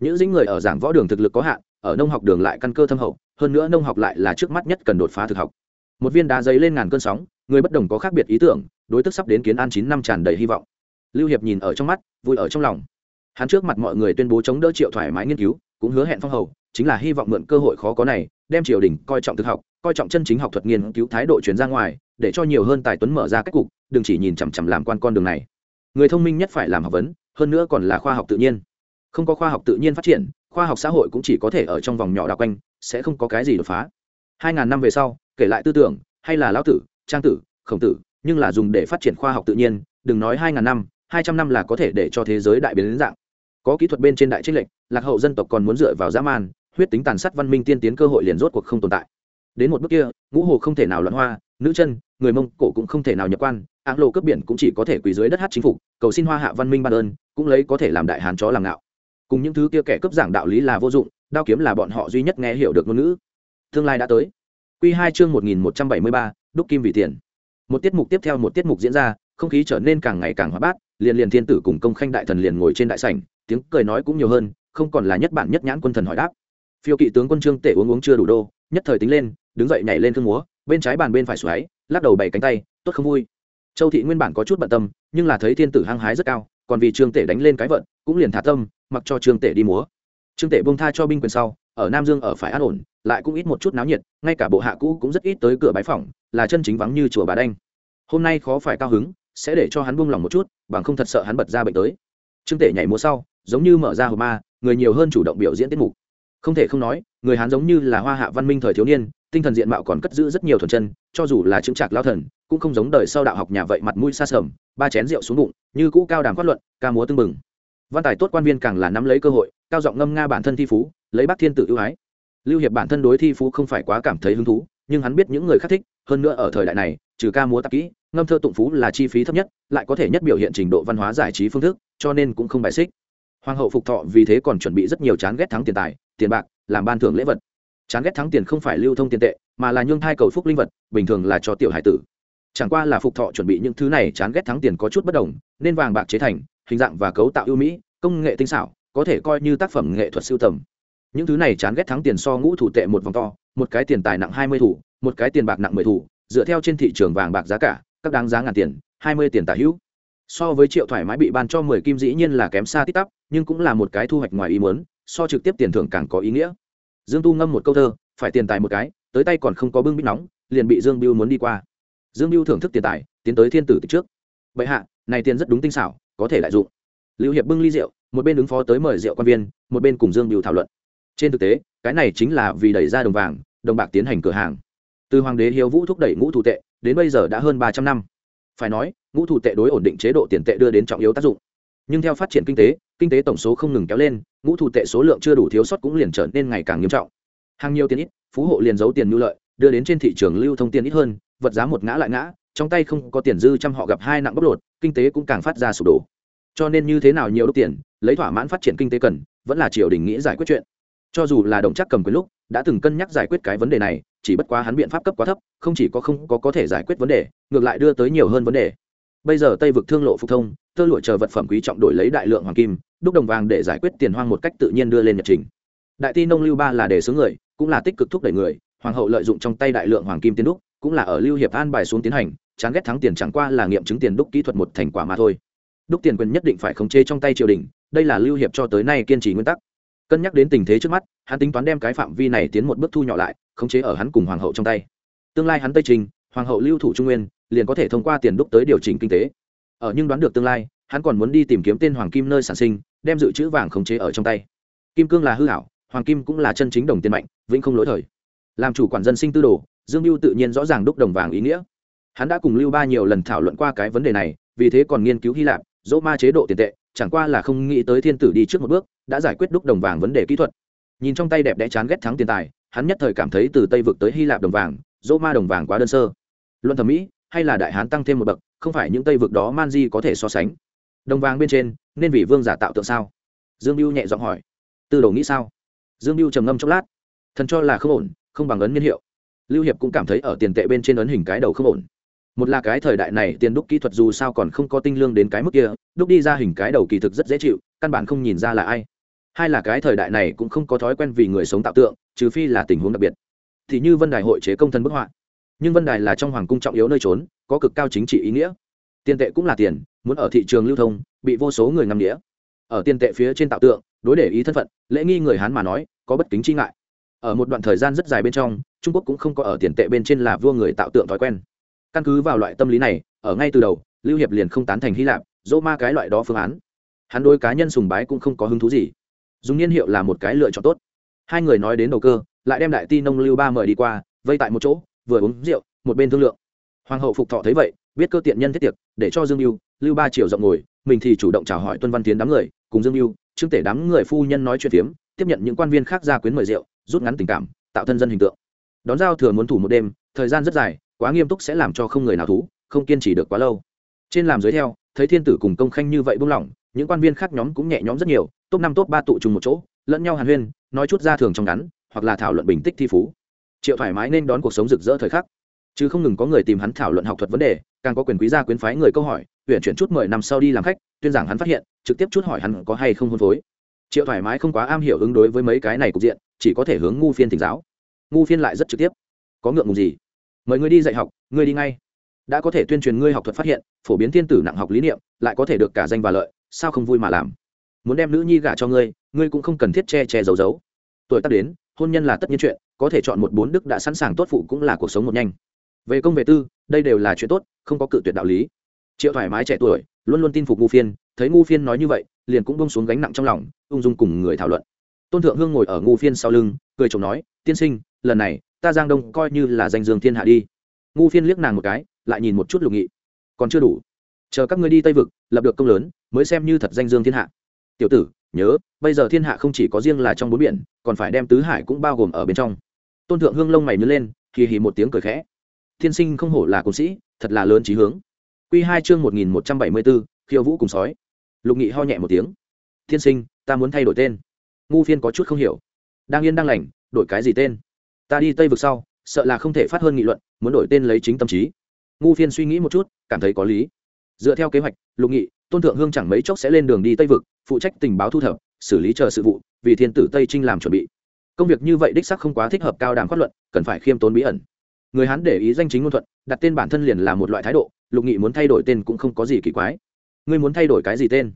Speaker 1: Những dĩnh người ở giảng võ đường thực lực có hạn, ở nông học đường lại căn cơ thâm hậu, hơn nữa nông học lại là trước mắt nhất cần đột phá thực học. Một viên đá giấy lên ngàn cơn sóng, người bất đồng có khác biệt ý tưởng, đối tức sắp đến kiến an chín năm tràn đầy hy vọng. Lưu hiệp nhìn ở trong mắt, vui ở trong lòng. Hắn trước mặt mọi người tuyên bố chống đỡ triệu thoải mái nghiên cứu cũng hứa hẹn phong hầu, chính là hy vọng mượn cơ hội khó có này, đem triều đình coi trọng thực học, coi trọng chân chính học thuật nghiên cứu thái độ chuyển ra ngoài, để cho nhiều hơn tài tuấn mở ra cách cục, đừng chỉ nhìn chằm chằm làm quan con đường này. Người thông minh nhất phải làm học vấn, hơn nữa còn là khoa học tự nhiên. Không có khoa học tự nhiên phát triển, khoa học xã hội cũng chỉ có thể ở trong vòng nhỏ đạo quanh, sẽ không có cái gì đột phá. Hai ngàn năm về sau, kể lại tư tưởng, hay là lão tử, trang tử, khổng tử, nhưng là dùng để phát triển khoa học tự nhiên, đừng nói hai ngàn năm, hai trăm năm là có thể để cho thế giới đại biến dạng có kỹ thuật bên trên đại trích lệnh, lạc hậu dân tộc còn muốn dựa vào dã man, huyết tính tàn sát văn minh tiên tiến cơ hội liền rốt cuộc không tồn tại. Đến một bước kia, ngũ hồ không thể nào loạn hoa, nữ chân, người mông cổ cũng không thể nào nhập quan áng lộ cướp biển cũng chỉ có thể quỳ dưới đất hát chính phủ cầu xin hoa hạ văn minh ban ơn, cũng lấy có thể làm đại hán chó làm ngạo. Cùng những thứ kia kẻ cướp giảng đạo lý là vô dụng, đao kiếm là bọn họ duy nhất nghe hiểu được ngôn ngữ. Tương lai đã tới. Q hai chương một nghìn một trăm bảy mươi ba, đúc kim vì tiền. Một tiết mục tiếp theo một tiết mục diễn ra, không khí trở nên càng ngày càng hóa bát, liền liền thiên tử cùng công khanh đại thần liền ngồi trên đại sảnh tiếng cười nói cũng nhiều hơn, không còn là nhất bản nhất nhãn quân thần hỏi đáp. Phiêu kỵ tướng quân trương tể uống uống chưa đủ đô, nhất thời tính lên, đứng dậy nhảy lên thương múa, bên trái bàn bên phải xoáy, lắc đầu bảy cánh tay, tốt không vui. Châu thị nguyên bản có chút bận tâm, nhưng là thấy thiên tử hăng hái rất cao, còn vì trương tể đánh lên cái vận, cũng liền thả tâm, mặc cho trương tể đi múa. Trương tể bông tha cho binh quyền sau, ở nam dương ở phải an ổn, lại cũng ít một chút náo nhiệt, ngay cả bộ hạ cũ cũng rất ít tới cửa bái phỏng, là chân chính vắng như chùa bà đanh. Hôm nay khó phải cao hứng, sẽ để cho hắn buông lòng một chút, bằng không thật sợ hắn bật ra bệnh tới. Trương tể nhảy múa sau giống như mở ra hộp ma, người nhiều hơn chủ động biểu diễn tiết mục. Không thể không nói, người hán giống như là hoa hạ văn minh thời thiếu niên, tinh thần diện mạo còn cất giữ rất nhiều thuần chân, cho dù là chứng trạc lao thần, cũng không giống đời sau đạo học nhà vậy mặt mũi xa sầm, ba chén rượu xuống bụng, như cũ cao đàm phát luận, ca múa tưng bừng. Văn tài tốt quan viên càng là nắm lấy cơ hội, cao giọng ngâm nga bản thân thi phú, lấy bác thiên tự ưu ái. Lưu hiệp bản thân đối thi phú không phải quá cảm thấy hứng thú, nhưng hắn biết những người khác thích, hơn nữa ở thời đại này, trừ ca múa tạp kỹ, ngâm thơ tụng phú là chi phí thấp nhất, lại có thể nhất biểu hiện trình độ văn hóa giải trí phương thức, cho nên cũng không bài xích hoàng hậu phục thọ vì thế còn chuẩn bị rất nhiều chán ghét thắng tiền tài, tiền bạc, làm ban thưởng lễ vật. Chán ghét thắng tiền không phải lưu thông tiền tệ, mà là nhương thai cầu phúc linh vật, bình thường là cho tiểu hải tử. Chẳng qua là phục thọ chuẩn bị những thứ này chán ghét thắng tiền có chút bất đồng, nên vàng bạc chế thành, hình dạng và cấu tạo ưu mỹ, công nghệ tinh xảo, có thể coi như tác phẩm nghệ thuật siêu tầm. Những thứ này chán ghét thắng tiền so ngũ thủ tệ một vòng to, một cái tiền tài nặng hai mươi thủ, một cái tiền bạc nặng mười thủ, dựa theo trên thị trường vàng bạc giá cả, các đáng giá ngàn tiền, hai mươi tiền tả hữu so với triệu thoải mái bị ban cho mười kim dĩ nhiên là kém xa tít tắp, nhưng cũng là một cái thu hoạch ngoài ý muốn, so trực tiếp tiền thưởng càng có ý nghĩa. Dương tu ngâm một câu thơ, phải tiền tài một cái, tới tay còn không có bưng bít nóng, liền bị dương biêu muốn đi qua. Dương biêu thưởng thức tiền tài, tiến tới thiên tử từ trước. Bệ hạ, này tiền rất đúng tinh xảo, có thể lại dụng. Lưu hiệp bưng ly rượu, một bên ứng phó tới mời rượu quan viên, một bên cùng dương biêu thảo luận. Trên thực tế, cái này chính là vì đẩy ra đồng vàng, đồng bạc tiến hành cửa hàng. Từ hoàng đế hiếu vũ thúc đẩy ngũ thủ tệ, đến bây giờ đã hơn ba trăm năm phải nói, ngũ thủ tệ đối ổn định chế độ tiền tệ đưa đến trọng yếu tác dụng. Nhưng theo phát triển kinh tế kinh tế tổng số không ngừng kéo lên, ngũ thủ tệ số lượng chưa đủ thiếu sót cũng liền trở nên ngày càng nghiêm trọng. Hàng nhiều tiền ít, phú hộ liền giấu tiền nhu lợi, đưa đến trên thị trường lưu thông tiền ít hơn, vật giá một ngã lại ngã, trong tay không có tiền dư trăm họ gặp hai nặng bóc lột, kinh tế cũng càng phát ra sụp đổ. Cho nên như thế nào nhiều đốc tiền, lấy thỏa mãn phát triển kinh tế cần, vẫn là triều đình nghĩ giải quyết chuyện. Cho dù là đồng chắc cầm quyền lúc đã từng cân nhắc giải quyết cái vấn đề này, chỉ bất quá hắn biện pháp cấp quá thấp, không chỉ có không có có thể giải quyết vấn đề, ngược lại đưa tới nhiều hơn vấn đề. Bây giờ tây vực thương lộ phục thông, tơ lụa chờ vật phẩm quý trọng đổi lấy đại lượng hoàng kim, đúc đồng vàng để giải quyết tiền hoang một cách tự nhiên đưa lên nhật trình. Đại ti nông lưu ba là để xướng người, cũng là tích cực thúc đẩy người, hoàng hậu lợi dụng trong tay đại lượng hoàng kim tiến đúc, cũng là ở lưu hiệp an bài xuống tiến hành, chán ghét thắng tiền chẳng qua là nghiệm chứng tiền đúc kỹ thuật một thành quả mà thôi. Đúc tiền quyền nhất định phải khống chế trong tay triều đình, đây là lưu hiệp cho tới nay kiên trì nguyên tắc cân nhắc đến tình thế trước mắt, hắn tính toán đem cái phạm vi này tiến một bước thu nhỏ lại, khống chế ở hắn cùng hoàng hậu trong tay. Tương lai hắn tây trình, hoàng hậu lưu thủ trung nguyên, liền có thể thông qua tiền đúc tới điều chỉnh kinh tế. Ở nhưng đoán được tương lai, hắn còn muốn đi tìm kiếm tên hoàng kim nơi sản sinh, đem dự trữ vàng khống chế ở trong tay. Kim cương là hư hảo hoàng kim cũng là chân chính đồng tiền mạnh, vĩnh không lỗi thời. Làm chủ quản dân sinh tư đồ, dương mưu tự nhiên rõ ràng đúc đồng vàng ý nghĩa. Hắn đã cùng lưu ba nhiều lần thảo luận qua cái vấn đề này, vì thế còn nghiên cứu hy lạp, dỗ ma chế độ tiền tệ chẳng qua là không nghĩ tới thiên tử đi trước một bước, đã giải quyết đúc đồng vàng vấn đề kỹ thuật. Nhìn trong tay đẹp đẽ chán ghét thắng tiền tài, hắn nhất thời cảm thấy từ tây vực tới hy lạp đồng vàng, dỗ ma đồng vàng quá đơn sơ. Luận thẩm mỹ, hay là đại hán tăng thêm một bậc, không phải những tây vực đó man di có thể so sánh. Đồng vàng bên trên, nên vì vương giả tạo tượng sao? Dương mưu nhẹ giọng hỏi. Tư đồ nghĩ sao? Dương mưu trầm ngâm chốc lát. Thần cho là không ổn, không bằng ấn niên hiệu. Lưu hiệp cũng cảm thấy ở tiền tệ bên trên ấn hình cái đầu không ổn một là cái thời đại này tiền đúc kỹ thuật dù sao còn không có tinh lương đến cái mức kia, đúc đi ra hình cái đầu kỳ thực rất dễ chịu, căn bản không nhìn ra là ai. Hai là cái thời đại này cũng không có thói quen vì người sống tạo tượng, trừ phi là tình huống đặc biệt. Thì như vân đài hội chế công thân bức họa. Nhưng vân đài là trong hoàng cung trọng yếu nơi trốn, có cực cao chính trị ý nghĩa. Tiền tệ cũng là tiền, muốn ở thị trường lưu thông, bị vô số người ngắm đĩa ở tiền tệ phía trên tạo tượng, đối để ý thân phận, lễ nghi người hán mà nói, có bất kính chi ngại. Ở một đoạn thời gian rất dài bên trong, trung quốc cũng không có ở tiền tệ bên trên là vua người tạo tượng thói quen căn cứ vào loại tâm lý này, ở ngay từ đầu, lưu hiệp liền không tán thành hy lạp, dỗ ma cái loại đó phương án. Hắn đôi cá nhân sùng bái cũng không có hứng thú gì. Dùng niên hiệu là một cái lựa chọn tốt. Hai người nói đến đầu cơ, lại đem đại ti nông lưu ba mời đi qua, vây tại một chỗ, vừa uống rượu, một bên thương lượng. Hoàng hậu phục thọ thấy vậy, biết cơ tiện nhân thiết tiệc, để cho dương mưu lưu ba triệu rộng ngồi, mình thì chủ động chào hỏi tuân văn tiến đám người, cùng dương mưu trương tể đám người phu nhân nói chuyện phiếm, tiếp nhận những quan viên khác ra quyến mời rượu, rút ngắn tình cảm, tạo thân dân hình tượng. Đón giao thừa muốn thủ một đêm, thời gian rất dài quá nghiêm túc sẽ làm cho không người nào thú, không kiên trì được quá lâu. Trên làm dưới theo, thấy thiên tử cùng công khanh như vậy buông lỏng, những quan viên khác nhóm cũng nhẹ nhóm rất nhiều, top năm top ba tụ trùng một chỗ, lẫn nhau hàn huyên, nói chút ra thường trong ngắn, hoặc là thảo luận bình tích thi phú. Triệu thoải mái nên đón cuộc sống rực rỡ thời khắc. Chứ không ngừng có người tìm hắn thảo luận học thuật vấn đề, càng có quyền quý gia quyến phái người câu hỏi tuyển chuyển chút mười năm sau đi làm khách, tuyên giảng hắn phát hiện, trực tiếp chút hỏi hắn có hay không hôn phối. Triệu thoải mái không quá am hiểu ứng đối với mấy cái này cục diện, chỉ có thể hướng ngu phiên thỉnh giáo. Ngu phiên lại rất trực tiếp. Có ngượng ngùng gì? Mời ngươi đi dạy học, ngươi đi ngay. Đã có thể tuyên truyền ngươi học thuật phát hiện, phổ biến thiên tử nặng học lý niệm, lại có thể được cả danh và lợi, sao không vui mà làm? Muốn đem nữ nhi gả cho ngươi ngươi cũng không cần thiết che che giấu giấu. Tuổi tác đến, hôn nhân là tất nhiên chuyện, có thể chọn một bốn đức đã sẵn sàng tốt phụ cũng là cuộc sống một nhanh. Về công về tư, đây đều là chuyện tốt, không có cự tuyệt đạo lý. Triệu thoải mái trẻ tuổi, luôn luôn tin phục ngu phiên, thấy ngu phiên nói như vậy, liền cũng bông xuống gánh nặng trong lòng, ung dung cùng người thảo luận. Tôn thượng hương ngồi ở ngu phiên sau lưng, cười chồng nói, tiên sinh, lần này ta giang đông coi như là danh dương thiên hạ đi. Ngu phiên liếc nàng một cái, lại nhìn một chút lục nghị. Còn chưa đủ. Chờ các ngươi đi tây vực, lập được công lớn, mới xem như thật danh dương thiên hạ. Tiểu tử, nhớ, bây giờ thiên hạ không chỉ có riêng là trong bốn biển, còn phải đem tứ hải cũng bao gồm ở bên trong. Tôn thượng hương lông mày nhớ lên, hì hì một tiếng cười khẽ. Thiên sinh không hổ là cung sĩ, thật là lớn trí hướng. Q hai chương một nghìn một trăm bảy mươi bốn khiêu vũ cùng sói. Lục nghị ho nhẹ một tiếng. Thiên sinh, ta muốn thay đổi tên. Ngu phiên có chút không hiểu. Đang yên đang lành, đổi cái gì tên? Ta đi tây vực sau, sợ là không thể phát hơn nghị luận, muốn đổi tên lấy chính tâm trí. Ngu phiên suy nghĩ một chút, cảm thấy có lý. Dựa theo kế hoạch, lục nghị, tôn thượng hương chẳng mấy chốc sẽ lên đường đi tây vực, phụ trách tình báo thu thập, xử lý chờ sự vụ, vì thiên tử tây trinh làm chuẩn bị. Công việc như vậy đích sắc không quá thích hợp cao đàm phát luận, cần phải khiêm tốn bí ẩn. Người hán để ý danh chính ngôn thuận, đặt tên bản thân liền là một loại thái độ, lục nghị muốn thay đổi tên cũng không có gì kỳ quái. Ngươi muốn thay đổi cái gì tên?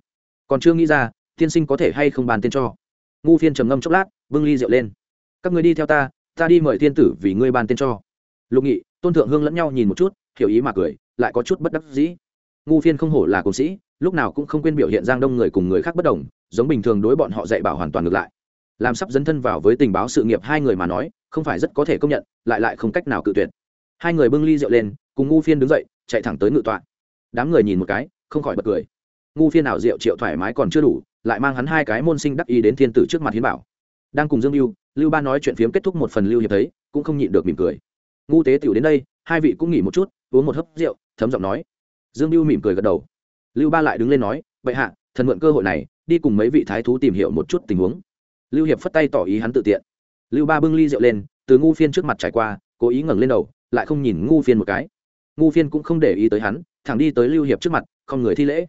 Speaker 1: Còn chưa nghĩ ra, tiên sinh có thể hay không bàn tên cho. Ngu phiên trầm ngâm chốc lát, bưng ly rượu lên. Các người đi theo ta ta đi mời thiên tử vì ngươi ban tên cho. Lục nghị, tôn thượng hương lẫn nhau nhìn một chút, hiểu ý mà cười, lại có chút bất đắc dĩ. Ngu phiên không hổ là công sĩ, lúc nào cũng không quên biểu hiện giang đông người cùng người khác bất đồng, giống bình thường đối bọn họ dạy bảo hoàn toàn ngược lại. Làm sắp dấn thân vào với tình báo sự nghiệp hai người mà nói, không phải rất có thể công nhận, lại lại không cách nào cự tuyệt. Hai người bưng ly rượu lên, cùng ngu phiên đứng dậy, chạy thẳng tới ngự tọa. Đám người nhìn một cái, không khỏi bật cười. Ngu phiên nào rượu triệu thoải mái còn chưa đủ, lại mang hắn hai cái môn sinh đắc ý đến thiên tử trước mặt hiến bảo đang cùng dương lưu lưu ba nói chuyện phiếm kết thúc một phần lưu hiệp thấy, cũng không nhịn được mỉm cười. Ngu tế tiểu đến đây, hai vị cũng nghỉ một chút, uống một hớp rượu, thấm giọng nói. Dương lưu mỉm cười gật đầu. Lưu ba lại đứng lên nói, bệ hạ, thần mượn cơ hội này, đi cùng mấy vị thái thú tìm hiểu một chút tình huống. Lưu hiệp phất tay tỏ ý hắn tự tiện. Lưu ba bưng ly rượu lên, từ ngu phiên trước mặt trải qua, cố ý ngẩng lên đầu, lại không nhìn ngu phiên một cái. Ngu phiên cũng không để ý tới hắn, thẳng đi tới lưu hiệp trước mặt, không người thi lễ.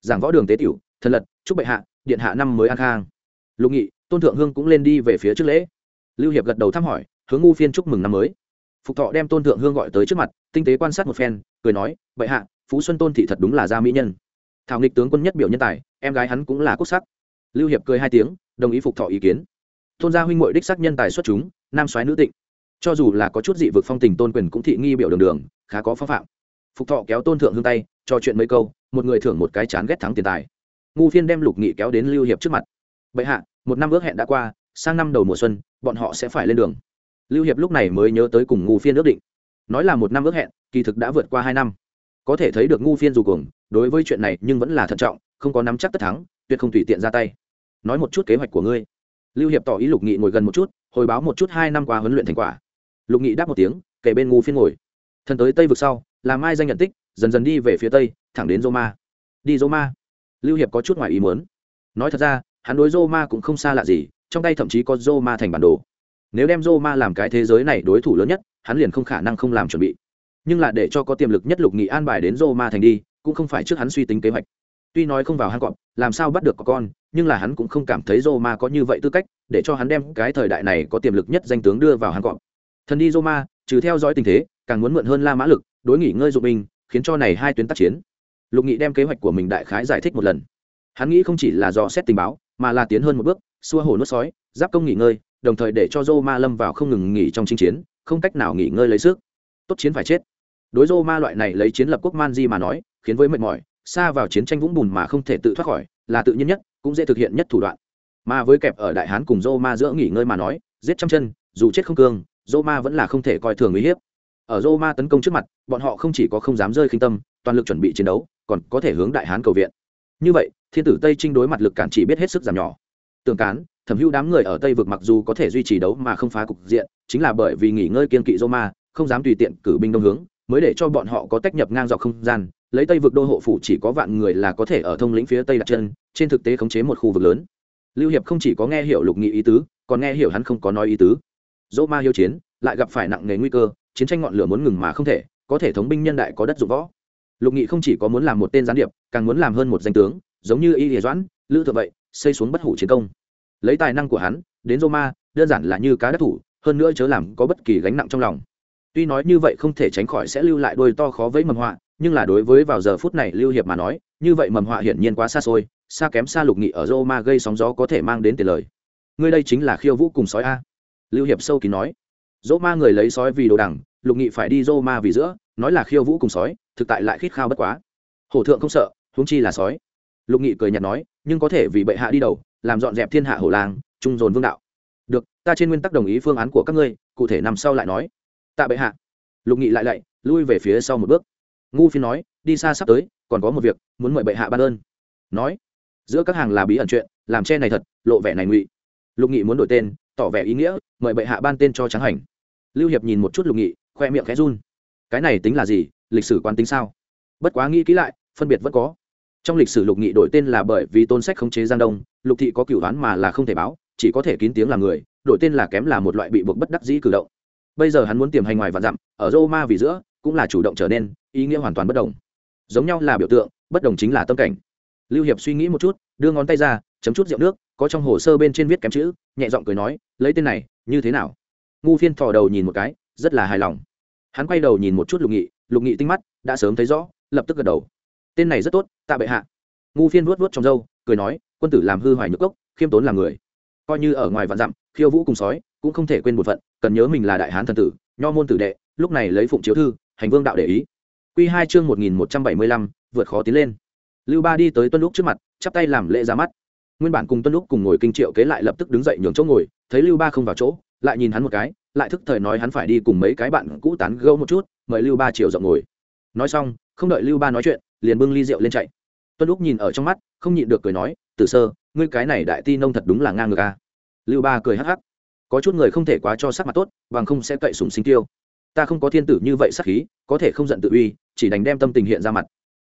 Speaker 1: Giảng võ đường tế tiểu, thần lật, chúc bệ hạ, điện hạ năm mới an khang. Lục nghị tôn thượng hương cũng lên đi về phía trước lễ. Lưu hiệp gật đầu thăm hỏi, hướng ngu phiên chúc mừng năm mới. Phục thọ đem tôn thượng hương gọi tới trước mặt, tinh tế quan sát một phen, cười nói, bệ hạ, phú xuân tôn thị thật đúng là gia mỹ nhân. Thảo nghịch tướng quân nhất biểu nhân tài, em gái hắn cũng là quốc sắc. Lưu hiệp cười hai tiếng, đồng ý phục thọ ý kiến. Tôn gia huynh mội đích sắc nhân tài xuất chúng, nam soái nữ tịnh. Cho dù là có chút dị vực phong tình tôn quyền cũng thị nghi biểu đường đường, khá có phong phạm. Phục thọ kéo tôn thượng hương tay cho chuyện mấy câu, một người thưởng một cái chán ghét thắng tiền tài. Ngu phiên đem lục nghị kéo đến lưu hiệp trước mặt. Bệ hạ một năm ước hẹn đã qua, sang năm đầu mùa xuân, bọn họ sẽ phải lên đường. Lưu hiệp lúc này mới nhớ tới cùng ngu phiên ước định. Nói là một năm ước hẹn, kỳ thực đã vượt qua hai năm. Có thể thấy được ngu phiên dù cùng đối với chuyện này nhưng vẫn là thận trọng, không có nắm chắc tất thắng, tuyệt không tùy tiện ra tay. Nói một chút kế hoạch của ngươi. Lưu hiệp tỏ ý lục nghị ngồi gần một chút, hồi báo một chút hai năm qua huấn luyện thành quả. Lục nghị đáp một tiếng, kể bên ngu phiên ngồi. Thần tới tây vực sau làm mai danh nhận tích, dần dần đi về phía tây, thẳng đến roma. Đi roma. Lưu hiệp có chút ngoài ý muốn. Nói thật ra hắn đối roma cũng không xa lạ gì trong tay thậm chí có roma thành bản đồ. Nếu đem roma làm cái thế giới này đối thủ lớn nhất hắn liền không khả năng không làm chuẩn bị. Nhưng là để cho có tiềm lực nhất lục nghị an bài đến roma thành đi cũng không phải trước hắn suy tính kế hoạch. Tuy nói không vào hang cọp làm sao bắt được có con nhưng là hắn cũng không cảm thấy roma có như vậy tư cách để cho hắn đem cái thời đại này có tiềm lực nhất danh tướng đưa vào hang cọp. Thần đi roma trừ theo dõi tình thế càng muốn mượn hơn la mã lực đối nghỉ ngơi dụng mình, khiến cho này hai tuyến tác chiến. Lục nghị đem kế hoạch của mình đại khái giải thích một lần. Hắn nghĩ không chỉ là do xét tình báo mà là tiến hơn một bước, xua hồ nuốt sói, giáp công nghỉ ngơi, đồng thời để cho Roma lâm vào không ngừng nghỉ trong chinh chiến, không cách nào nghỉ ngơi lấy sức. Tốt chiến phải chết. Đối Roma loại này lấy chiến lập quốc man di mà nói, khiến với mệt mỏi, xa vào chiến tranh vũng bùn mà không thể tự thoát khỏi, là tự nhiên nhất, cũng dễ thực hiện nhất thủ đoạn. Mà với kẹp ở đại hán cùng Roma giữa nghỉ ngơi mà nói, giết trăm chân, dù chết không cương Roma vẫn là không thể coi thường uy hiếp. Ở Roma tấn công trước mặt, bọn họ không chỉ có không dám rơi khinh tâm, toàn lực chuẩn bị chiến đấu, còn có thể hướng đại hán cầu viện như vậy, thiên tử tây trinh đối mặt lực cản chỉ biết hết sức giảm nhỏ. Tường cán, thẩm hữu đám người ở tây vực mặc dù có thể duy trì đấu mà không phá cục diện, chính là bởi vì nghỉ ngơi kiên kỵ roma, không dám tùy tiện cử binh đông hướng, mới để cho bọn họ có tách nhập ngang dọc không gian, lấy tây vực đô hộ phủ chỉ có vạn người là có thể ở thông lĩnh phía tây đặt chân, trên thực tế khống chế một khu vực lớn. Lưu hiệp không chỉ có nghe hiểu lục nghị ý tứ, còn nghe hiểu hắn không có nói ý tứ. Dỗ ma hiếu chiến, lại gặp phải nặng nề nguy cơ, chiến tranh ngọn lửa muốn ngừng mà không thể, có thể thống binh nhân đại có đất dụng võ. Lục nghị không chỉ có muốn làm một tên gián điệp càng muốn làm hơn một danh tướng, giống như y hiệ doãn, lữ thượng vậy, xây xuống bất hủ chiến công. Lấy tài năng của hắn, đến roma, đơn giản là như cá đất thủ, hơn nữa chớ làm có bất kỳ gánh nặng trong lòng. Tuy nói như vậy không thể tránh khỏi sẽ lưu lại đôi to khó với mầm họa, nhưng là đối với vào giờ phút này lưu hiệp mà nói, như vậy mầm họa hiển nhiên quá xa xôi, xa kém xa lục nghị ở roma gây sóng gió có thể mang đến tiền lời. Ngươi đây chính là khiêu vũ cùng sói a. Lưu hiệp sâu kín nói. Dỗ ma người lấy sói vì đồ đằng, lục nghị phải đi dô ma vì giữa, nói là khiêu vũ cùng sói, thực tại lại khít khao bất quá. Hổ thượng không sợ huống chi là sói. Lục nghị cười nhạt nói, nhưng có thể vì bệ hạ đi đầu, làm dọn dẹp thiên hạ hổ làng, trung dồn vương đạo. Được, ta trên nguyên tắc đồng ý phương án của các ngươi, cụ thể nằm sau lại nói. Tạ bệ hạ. Lục nghị lại lạy, lui về phía sau một bước. Ngu phiên nói, đi xa sắp tới, còn có một việc, muốn mời bệ hạ ban ơn. Nói, giữa các hàng là bí ẩn chuyện, làm che này thật, lộ vẻ này ngụy. Lục nghị muốn đổi tên, tỏ vẻ ý nghĩa, mời bệ hạ ban tên cho tráng hành. Lưu hiệp nhìn một chút lục nghị, khoe miệng khẽ run. Cái này tính là gì, lịch sử quan tính sao? Bất quá nghĩ kỹ lại, phân biệt vẫn có trong lịch sử lục nghị đổi tên là bởi vì tôn sách khống chế giang đông, lục thị có cựu đoán mà là không thể báo, chỉ có thể kín tiếng làm người, đổi tên là kém là một loại bị buộc bất đắc dĩ cử động. Bây giờ hắn muốn tiềm hành ngoài và dặm, ở roma vì giữa, cũng là chủ động trở nên, ý nghĩa hoàn toàn bất đồng. Giống nhau là biểu tượng, bất đồng chính là tâm cảnh. Lưu hiệp suy nghĩ một chút, đưa ngón tay ra, chấm chút rượu nước, có trong hồ sơ bên trên viết kém chữ, nhẹ giọng cười nói, lấy tên này, như thế nào? Ngu phiên thò đầu nhìn một cái, rất là hài lòng. Hắn quay đầu nhìn một chút lục nghị lục nghị tinh mắt, đã sớm thấy rõ, lập tức gật đầu tên này rất tốt, tạ bệ hạ. Ngu phiên vuốt vuốt trong râu, cười nói, quân tử làm hư hoài nhược cốc, khiêm tốn làm người. Coi như ở ngoài vạn dặm, khiêu vũ cùng sói, cũng không thể quên một phận, cần nhớ mình là đại hán thần tử, nho môn tử đệ, lúc này lấy phụng chiếu thư, hành vương đạo để ý. Q hai chương một nghìn một trăm bảy mươi lăm, vượt khó tiến lên. Lưu ba đi tới tuân lúc trước mặt, chắp tay làm lễ ra mắt. Nguyên bản cùng tuân lúc cùng ngồi kinh triệu kế lại lập tức đứng dậy nhường chỗ ngồi, thấy lưu ba không vào chỗ, lại nhìn hắn một cái, lại thức thời nói hắn phải đi cùng mấy cái bạn cũ tán gâu một chút, mời lưu ba chiều rộng ngồi. Nói xong, không đợi lưu ba nói chuyện liền bưng ly rượu lên chạy. Tuân lúc nhìn ở trong mắt, không nhịn được cười nói từ sơ, ngươi cái này đại ti nông thật đúng là ngang ngược a lưu ba cười hắc hắc. Có chút người không thể quá cho sắc mặt tốt, bằng không sẽ cậy sùng sinh tiêu. Ta không có thiên tử như vậy sắc khí, có thể không giận tự uy, chỉ đành đem tâm tình hiện ra mặt.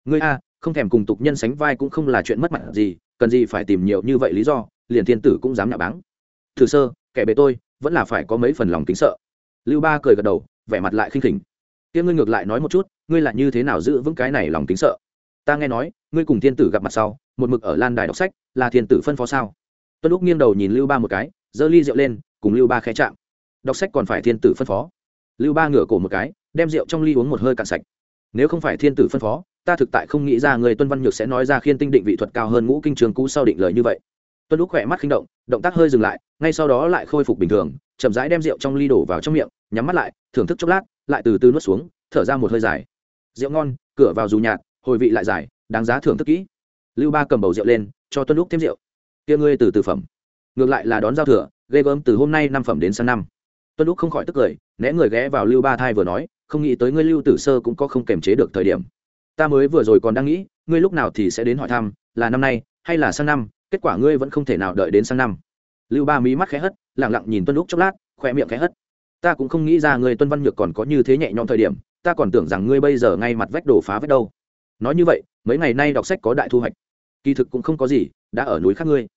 Speaker 1: Ngươi a, không thèm cùng tục nhân sánh vai cũng không là chuyện mất mặt gì, cần gì phải tìm nhiều như vậy lý do, liền thiên tử cũng dám nhạ báng. Thử sơ, kẻ bề tôi, vẫn là phải có mấy phần lòng kính sợ. Lưu ba cười gật đầu, vẻ mặt lại khinh khỉnh kia ngươi ngược lại nói một chút, ngươi là như thế nào giữ vững cái này lòng kính sợ? Ta nghe nói, ngươi cùng thiên tử gặp mặt sau, một mực ở lan đài đọc sách, là thiên tử phân phó sao? Tuân lúc nghiêng đầu nhìn lưu ba một cái, giơ ly rượu lên, cùng lưu ba khẽ chạm. Đọc sách còn phải thiên tử phân phó. Lưu ba ngửa cổ một cái, đem rượu trong ly uống một hơi cạn sạch. Nếu không phải thiên tử phân phó, ta thực tại không nghĩ ra người tuân văn nhược sẽ nói ra khiên tinh định vị thuật cao hơn ngũ kinh trường cũ sau định lời như vậy. Tuân lúc khỏe mắt khinh động động tác hơi dừng lại, ngay sau đó lại khôi phục bình thường, chậm rãi đem rượu trong ly đổ vào trong miệng, nhắm mắt lại, thưởng thức chốc lát lại từ từ nuốt xuống, thở ra một hơi dài. Rượu ngon, cửa vào dù nhạt, hồi vị lại dài, đáng giá thưởng thức kỹ. Lưu ba cầm bầu rượu lên, cho tuân lúc thêm rượu. Kia ngươi từ từ phẩm. Ngược lại là đón giao thừa, ghê gớm từ hôm nay năm phẩm đến sang năm. Tuân lúc không khỏi tức cười, né người ghé vào lưu ba thai vừa nói, không nghĩ tới ngươi lưu tử sơ cũng có không kềm chế được thời điểm. Ta mới vừa rồi còn đang nghĩ, ngươi lúc nào thì sẽ đến hỏi thăm, là năm nay, hay là sang năm, kết quả ngươi vẫn không thể nào đợi đến sang năm. Lưu ba mí mắt khẽ hất lẳng lặng nhìn tuân lúc chốc lát khoe miệng khẽ hất ta cũng không nghĩ ra người tuân văn nhược còn có như thế nhẹ nhõm thời điểm, ta còn tưởng rằng ngươi bây giờ ngay mặt vách đổ phá vách đâu. Nói như vậy, mấy ngày nay đọc sách có đại thu hoạch. Kỳ thực cũng không có gì, đã ở núi khác ngươi.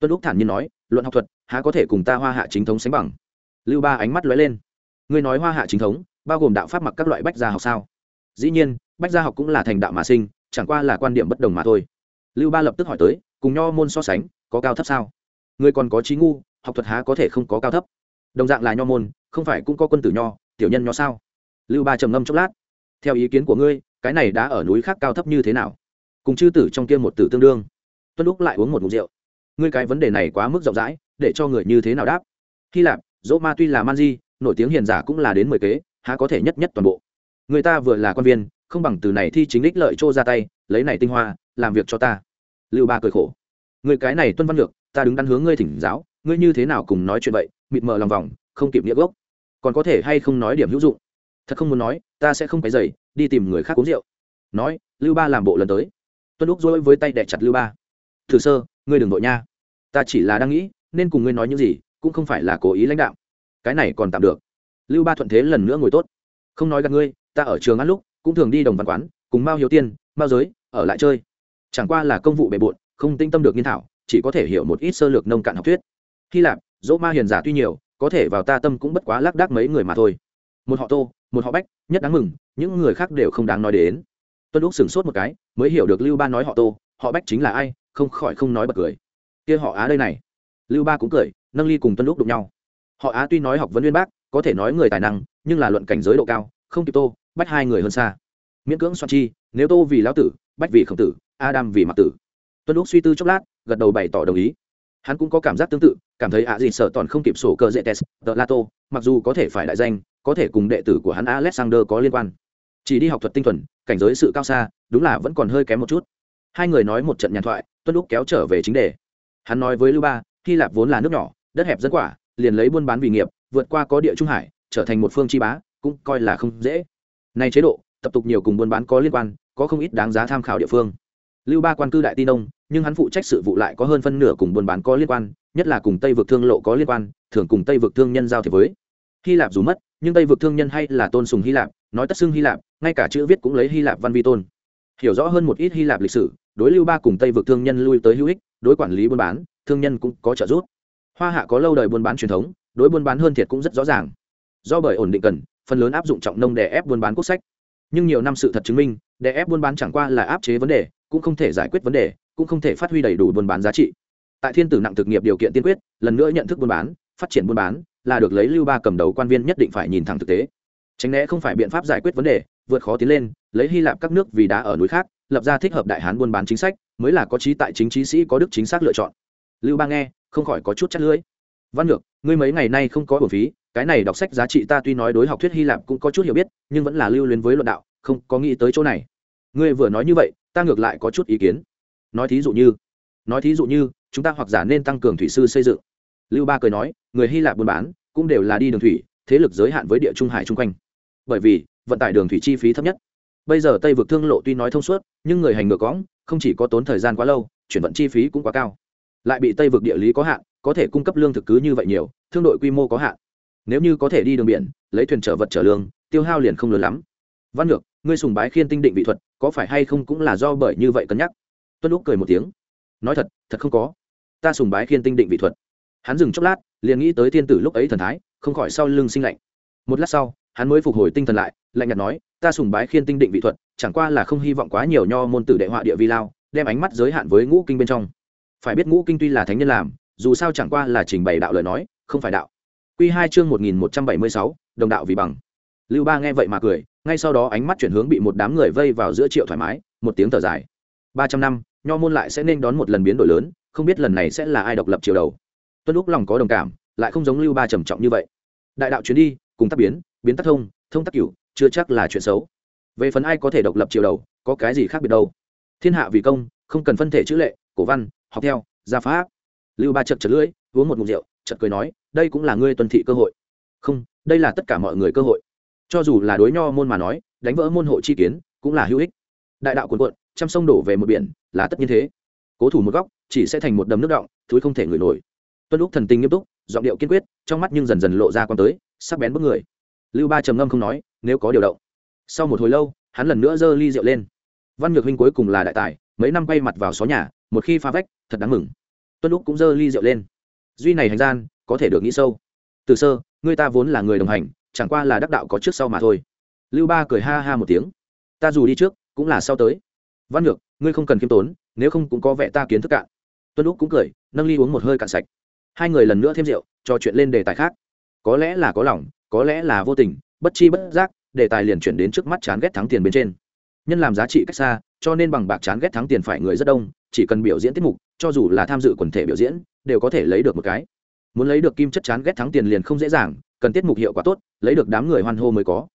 Speaker 1: Tuân lúc thản nhiên nói, luận học thuật, há có thể cùng ta hoa hạ chính thống sánh bằng? Lưu ba ánh mắt lóe lên. Ngươi nói hoa hạ chính thống, bao gồm đạo pháp mặc các loại bách gia học sao? Dĩ nhiên, bách gia học cũng là thành đạo mà sinh, chẳng qua là quan điểm bất đồng mà thôi. Lưu ba lập tức hỏi tới, cùng nho môn so sánh, có cao thấp sao? Ngươi còn có trí ngu, học thuật há có thể không có cao thấp? Đồng dạng là nho môn, không phải cũng có quân tử nho, tiểu nhân nho sao? Lưu ba trầm ngâm chốc lát. Theo ý kiến của ngươi, cái này đã ở núi khác cao thấp như thế nào? Cùng chư tử trong kia một tử tương đương. Tuân lúc lại uống một mục rượu. Ngươi cái vấn đề này quá mức rộng rãi, để cho người như thế nào đáp? Hy lạp, dỗ ma tuy là man di, nổi tiếng hiền giả cũng là đến mười kế, há có thể nhất nhất toàn bộ. Người ta vừa là quan viên, không bằng từ này thi chính đích lợi trô ra tay, lấy này tinh hoa, làm việc cho ta. Lưu ba cười khổ. Người cái này tuân văn lược, ta đứng đắn hướng ngươi thỉnh giáo, ngươi như thế nào cùng nói chuyện vậy? Mịt mờ lòng vòng, không kịp nghĩa gốc. Còn có thể hay không nói điểm hữu dụng? Thật không muốn nói, ta sẽ không phải dày đi tìm người khác uống rượu. Nói, lưu ba làm bộ lần tới. Tuân lúc dối với tay đẻ chặt lưu ba. Thử sơ, ngươi đừng đội nha. Ta chỉ là đang nghĩ, nên cùng ngươi nói những gì, cũng không phải là cố ý lãnh đạo cái này còn tạm được. Lưu ba thuận thế lần nữa ngồi tốt. Không nói gặp ngươi, ta ở trường ăn lúc, cũng thường đi đồng văn quán, cùng mao hiếu tiên, mao giới, ở lại chơi. Chẳng qua là công vụ bề bộn, không tinh tâm được nghiên thảo, chỉ có thể hiểu một ít sơ lược nông cạn học thuyết. Hy lạp dỗ ma hiền giả tuy nhiều, có thể vào ta tâm cũng bất quá lác đác mấy người mà thôi. Một họ tô, một họ bách, nhất đáng mừng, những người khác đều không đáng nói đến. Tuân lúc sửng sốt một cái, mới hiểu được lưu ba nói họ tô, họ bách chính là ai, không khỏi không nói bật cười. Kia họ á đây này. Lưu ba cũng cười, nâng ly cùng tuân lúc đụng nhau. Họ á tuy nói học vấn viên bác, có thể nói người tài năng, nhưng là luận cảnh giới độ cao, không kịp tô, bách hai người hơn xa. Miễn cưỡng soạn chi, nếu tô vì lão tử, bách vì khổng tử, adam vì mặc tử. Tuân lúc suy tư chốc lát, gật đầu bày tỏ đồng ý hắn cũng có cảm giác tương tự, cảm thấy ạ gì sợ toàn không kịp sổ cơ dễ test tờ lato, mặc dù có thể phải đại danh, có thể cùng đệ tử của hắn alexander có liên quan. Chỉ đi học thuật tinh thuần, cảnh giới sự cao xa, đúng là vẫn còn hơi kém một chút. Hai người nói một trận nhàn thoại, tuân lúc kéo trở về chính đề. Hắn nói với lưu ba, hy lạp vốn là nước nhỏ, đất hẹp dân quả, liền lấy buôn bán vì nghiệp, vượt qua có địa trung hải, trở thành một phương chi bá, cũng coi là không dễ. Nay chế độ, tập tục nhiều cùng buôn bán có liên quan, có không ít đáng giá tham khảo địa phương lưu ba quan cư đại tin nông, nhưng hắn phụ trách sự vụ lại có hơn phân nửa cùng buôn bán có liên quan, nhất là cùng tây vực thương lộ có liên quan, thường cùng tây vực thương nhân giao thiệp với. Hy lạp dù mất, nhưng tây vực thương nhân hay là tôn sùng hy lạp, nói tất xưng hy lạp, ngay cả chữ viết cũng lấy hy lạp văn vi tôn. Hiểu rõ hơn một ít hy lạp lịch sử, đối lưu ba cùng tây vực thương nhân lui tới hữu ích, đối quản lý buôn bán, thương nhân cũng có trợ giúp. Hoa hạ có lâu đời buôn bán truyền thống, đối buôn bán hơn thiệt cũng rất rõ ràng. Do bởi ổn định cần, phần lớn áp dụng trọng nông để ép buôn bán quốc sách. Nhưng nhiều năm sự thật chứng minh, để ép buôn bán chẳng qua là áp chế vấn đề cũng không thể giải quyết vấn đề, cũng không thể phát huy đầy đủ buôn bán giá trị. Tại thiên tử nặng thực nghiệp điều kiện tiên quyết, lần nữa nhận thức buôn bán, phát triển buôn bán, là được lấy lưu ba cầm đầu quan viên nhất định phải nhìn thẳng thực tế. Tránh né không phải biện pháp giải quyết vấn đề, vượt khó tiến lên, lấy hy lạp các nước vì đá ở núi khác, lập ra thích hợp đại hán buôn bán chính sách, mới là có trí tại chính trí sĩ, có đức chính xác lựa chọn. Lưu ba nghe, không khỏi có chút chắc lưỡi. Văn ngược ngươi mấy ngày nay không có bổ phí, cái này đọc sách giá trị ta tuy nói đối học thuyết hy lạp cũng có chút hiểu biết, nhưng vẫn là lưu luyến với luận đạo, không có nghĩ tới chỗ này. Ngươi vừa nói như vậy ta ngược lại có chút ý kiến. Nói thí dụ như, nói thí dụ như, chúng ta hoặc giả nên tăng cường thủy sư xây dựng. Lưu ba cười nói, người hy lạp buôn bán cũng đều là đi đường thủy, thế lực giới hạn với địa trung hải chung quanh. Bởi vì, vận tải đường thủy chi phí thấp nhất. Bây giờ tây vực thương lộ tuy nói thông suốt, nhưng người hành ngược cõng, không chỉ có tốn thời gian quá lâu, chuyển vận chi phí cũng quá cao. Lại bị tây vực địa lý có hạn, có thể cung cấp lương thực cứ như vậy nhiều, thương đội quy mô có hạn. Nếu như có thể đi đường biển, lấy thuyền chở vật chở lương, tiêu hao liền không lớn lắm. Văn ngược ngươi sùng bái khiên tinh định vị thuật có phải hay không cũng là do bởi như vậy cân nhắc. Tuân lúc cười một tiếng. Nói thật thật không có. Ta sùng bái khiên tinh định vị thuật. Hắn dừng chốc lát, liền nghĩ tới thiên tử lúc ấy thần thái, không khỏi sau lưng sinh lạnh. Một lát sau, hắn mới phục hồi tinh thần lại, lạnh nhạt nói, ta sùng bái khiên tinh định vị thuật, chẳng qua là không hy vọng quá nhiều nho môn tử đệ họa địa vi lao, đem ánh mắt giới hạn với ngũ kinh bên trong. Phải biết ngũ kinh tuy là thánh nhân làm, dù sao chẳng qua là trình bày đạo lời nói, không phải đạo. Q hai chương một nghìn một trăm bảy mươi sáu, đồng đạo vì bằng. Lưu ba nghe vậy mà cười ngay sau đó ánh mắt chuyển hướng bị một đám người vây vào giữa triệu thoải mái, một tiếng thở dài. Ba trăm năm, nho môn lại sẽ nên đón một lần biến đổi lớn, không biết lần này sẽ là ai độc lập triều đầu. Tuân lúc lòng có đồng cảm, lại không giống lưu ba trầm trọng như vậy. Đại đạo chuyến đi, cùng tác biến biến tác thông thông tác cửu, chưa chắc là chuyện xấu. Về phần ai có thể độc lập triều đầu, có cái gì khác biệt đâu? Thiên hạ vì công, không cần phân thể chữ lệ, cổ văn, học theo, gia pháp lưu ba chật chật lưỡi, uống một ngụm rượu chật cười nói, đây cũng là ngươi tuân thị cơ hội. Không, đây là tất cả mọi người cơ hội cho dù là đối nho môn mà nói, đánh vỡ môn hộ chi kiến cũng là hữu ích. Đại đạo cuồn cuộn, trăm sông đổ về một biển, là tất nhiên thế. Cố thủ một góc, chỉ sẽ thành một đầm nước động thúi không thể ngửi nổi. Tuân lúc thần tình nghiêm túc, giọng điệu kiên quyết, trong mắt nhưng dần dần lộ ra con tới, sắc bén bước người. Lưu ba trầm ngâm không nói, nếu có điều động. Sau một hồi lâu, hắn lần nữa giơ ly rượu lên. Văn nhược huynh cuối cùng là đại tài, mấy năm quay mặt vào xó nhà, một khi phá vách, thật đáng mừng. Tuân lúc cũng giơ ly rượu lên. Duy này hành gian, có thể được nghĩ sâu. Từ sơ, người ta vốn là người đồng hành chẳng qua là đắc đạo có trước sau mà thôi. Lưu ba cười ha ha một tiếng. Ta dù đi trước, cũng là sau tới. Văn ngược ngươi không cần khiêm tốn, nếu không cũng có vẻ ta kiến thức cạn. Tuân lúc cũng cười, nâng ly uống một hơi cạn sạch. Hai người lần nữa thêm rượu, trò chuyện lên đề tài khác. Có lẽ là có lòng, có lẽ là vô tình, bất chi bất giác, đề tài liền chuyển đến trước mắt chán ghét thắng tiền bên trên. Nhân làm giá trị cách xa, cho nên bằng bạc chán ghét thắng tiền phải người rất đông, chỉ cần biểu diễn tiết mục, cho dù là tham dự quần thể biểu diễn, đều có thể lấy được một cái. Muốn lấy được kim chất chán ghét thắng tiền liền không dễ dàng cần tiết mục hiệu quả tốt, lấy được đám người hoan hô mới có.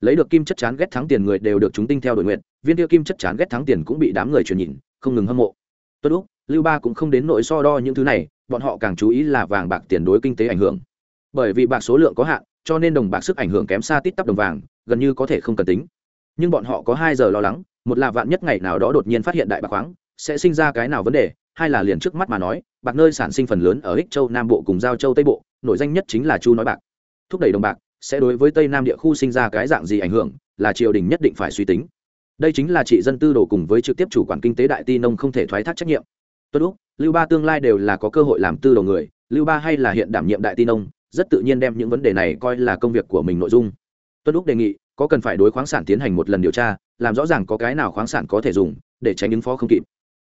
Speaker 1: Lấy được kim chất chán ghét thắng tiền người đều được chúng tinh theo đội nguyện, viên tiêu kim chất chán ghét thắng tiền cũng bị đám người truyền nhìn, không ngừng hâm mộ. Tuân úc, lưu ba cũng không đến nội so đo những thứ này, bọn họ càng chú ý là vàng bạc tiền đối kinh tế ảnh hưởng. Bởi vì bạc số lượng có hạn, cho nên đồng bạc sức ảnh hưởng kém xa tít tắp đồng vàng, gần như có thể không cần tính. Nhưng bọn họ có hai giờ lo lắng, một là vạn nhất ngày nào đó đột nhiên phát hiện đại bạc khoáng, sẽ sinh ra cái nào vấn đề, hai là liền trước mắt mà nói, bạc nơi sản sinh phần lớn ở ích châu nam bộ cùng giao châu tây bộ, nổi danh nhất chính là chu nói bạc thúc đẩy đồng bạc, sẽ đối với tây nam địa khu sinh ra cái dạng gì ảnh hưởng, là triều đình nhất định phải suy tính. Đây chính là trị dân tư đồ cùng với trực tiếp chủ quản kinh tế đại ti nông không thể thoái thác trách nhiệm. Tuân úc, lưu ba tương lai đều là có cơ hội làm tư đồ người, lưu ba hay là hiện đảm nhiệm đại ti nông, rất tự nhiên đem những vấn đề này coi là công việc của mình nội dung. Tuân úc đề nghị, có cần phải đối khoáng sản tiến hành một lần điều tra, làm rõ ràng có cái nào khoáng sản có thể dùng, để tránh ứng phó không kịp.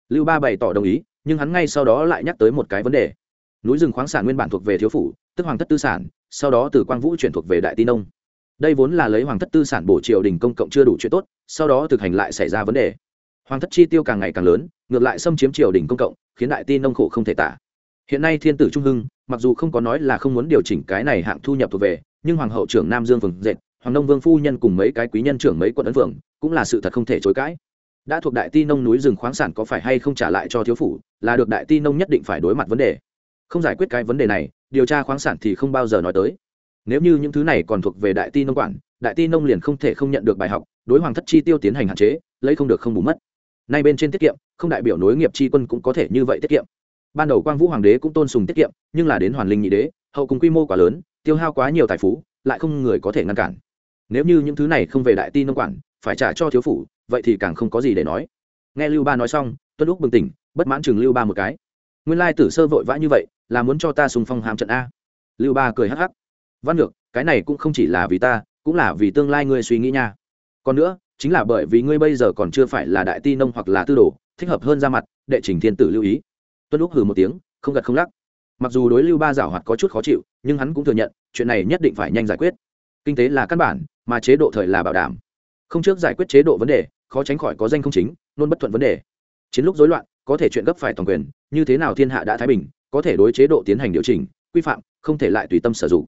Speaker 1: Lưu ba bày tỏ đồng ý, nhưng hắn ngay sau đó lại nhắc tới một cái vấn đề. Núi rừng khoáng sản nguyên bản thuộc về thiếu phủ, tức hoàng thất tư sản sau đó từ quang vũ chuyển thuộc về đại tin nông đây vốn là lấy hoàng thất tư sản bổ triều đình công cộng chưa đủ chuyện tốt, sau đó thực hành lại xảy ra vấn đề. Hoàng thất chi tiêu càng ngày càng lớn, ngược lại xâm chiếm triều đình công cộng, khiến đại tin nông khổ không thể tả. Hiện nay thiên tử trung hưng, mặc dù không có nói là không muốn điều chỉnh cái này hạng thu nhập thuộc về, nhưng hoàng hậu trưởng nam dương phường dệt, hoàng nông vương phu nhân cùng mấy cái quý nhân trưởng mấy quận ấn phường, cũng là sự thật không thể chối cãi. Đã thuộc đại ti nông núi rừng khoáng sản có phải hay không trả lại cho thiếu phủ, là được đại ti nông nhất định phải đối mặt vấn đề không giải quyết cái vấn đề này, điều tra khoáng sản thì không bao giờ nói tới. Nếu như những thứ này còn thuộc về đại ti nông quản, đại ti nông liền không thể không nhận được bài học, đối hoàng thất chi tiêu tiến hành hạn chế, lấy không được không bù mất. Nay bên trên tiết kiệm, không đại biểu nối nghiệp chi quân cũng có thể như vậy tiết kiệm. Ban đầu quang vũ hoàng đế cũng tôn sùng tiết kiệm, nhưng là đến hoàn linh nhị đế, hậu cùng quy mô quá lớn, tiêu hao quá nhiều tài phú, lại không người có thể ngăn cản. Nếu như những thứ này không về đại ti nông quản, phải trả cho thiếu phủ, vậy thì càng không có gì để nói. Nghe lưu ba nói xong, tuân lúc bừng tỉnh, bất mãn chừng lưu ba một cái. Nguyên lai tử sơ vội vã như vậy là muốn cho ta sùng phong hàm trận a. Lưu ba cười hắc hắc. Văn ngược cái này cũng không chỉ là vì ta, cũng là vì tương lai ngươi suy nghĩ nha. Còn nữa, chính là bởi vì ngươi bây giờ còn chưa phải là đại ti nông hoặc là tư đồ, thích hợp hơn ra mặt, đệ trình thiên tử lưu ý. Tuân lúc hừ một tiếng, không gật không lắc. Mặc dù đối lưu ba giảo hoạt có chút khó chịu, nhưng hắn cũng thừa nhận, chuyện này nhất định phải nhanh giải quyết. Kinh tế là căn bản, mà chế độ thời là bảo đảm. Không trước giải quyết chế độ vấn đề, khó tránh khỏi có danh không chính luôn bất thuận vấn đề. Chiến lúc rối loạn, có thể chuyện gấp phải toàn quyền, như thế nào thiên hạ đã thái bình có thể đối chế độ tiến hành điều chỉnh, quy phạm, không thể lại tùy tâm sử dụng.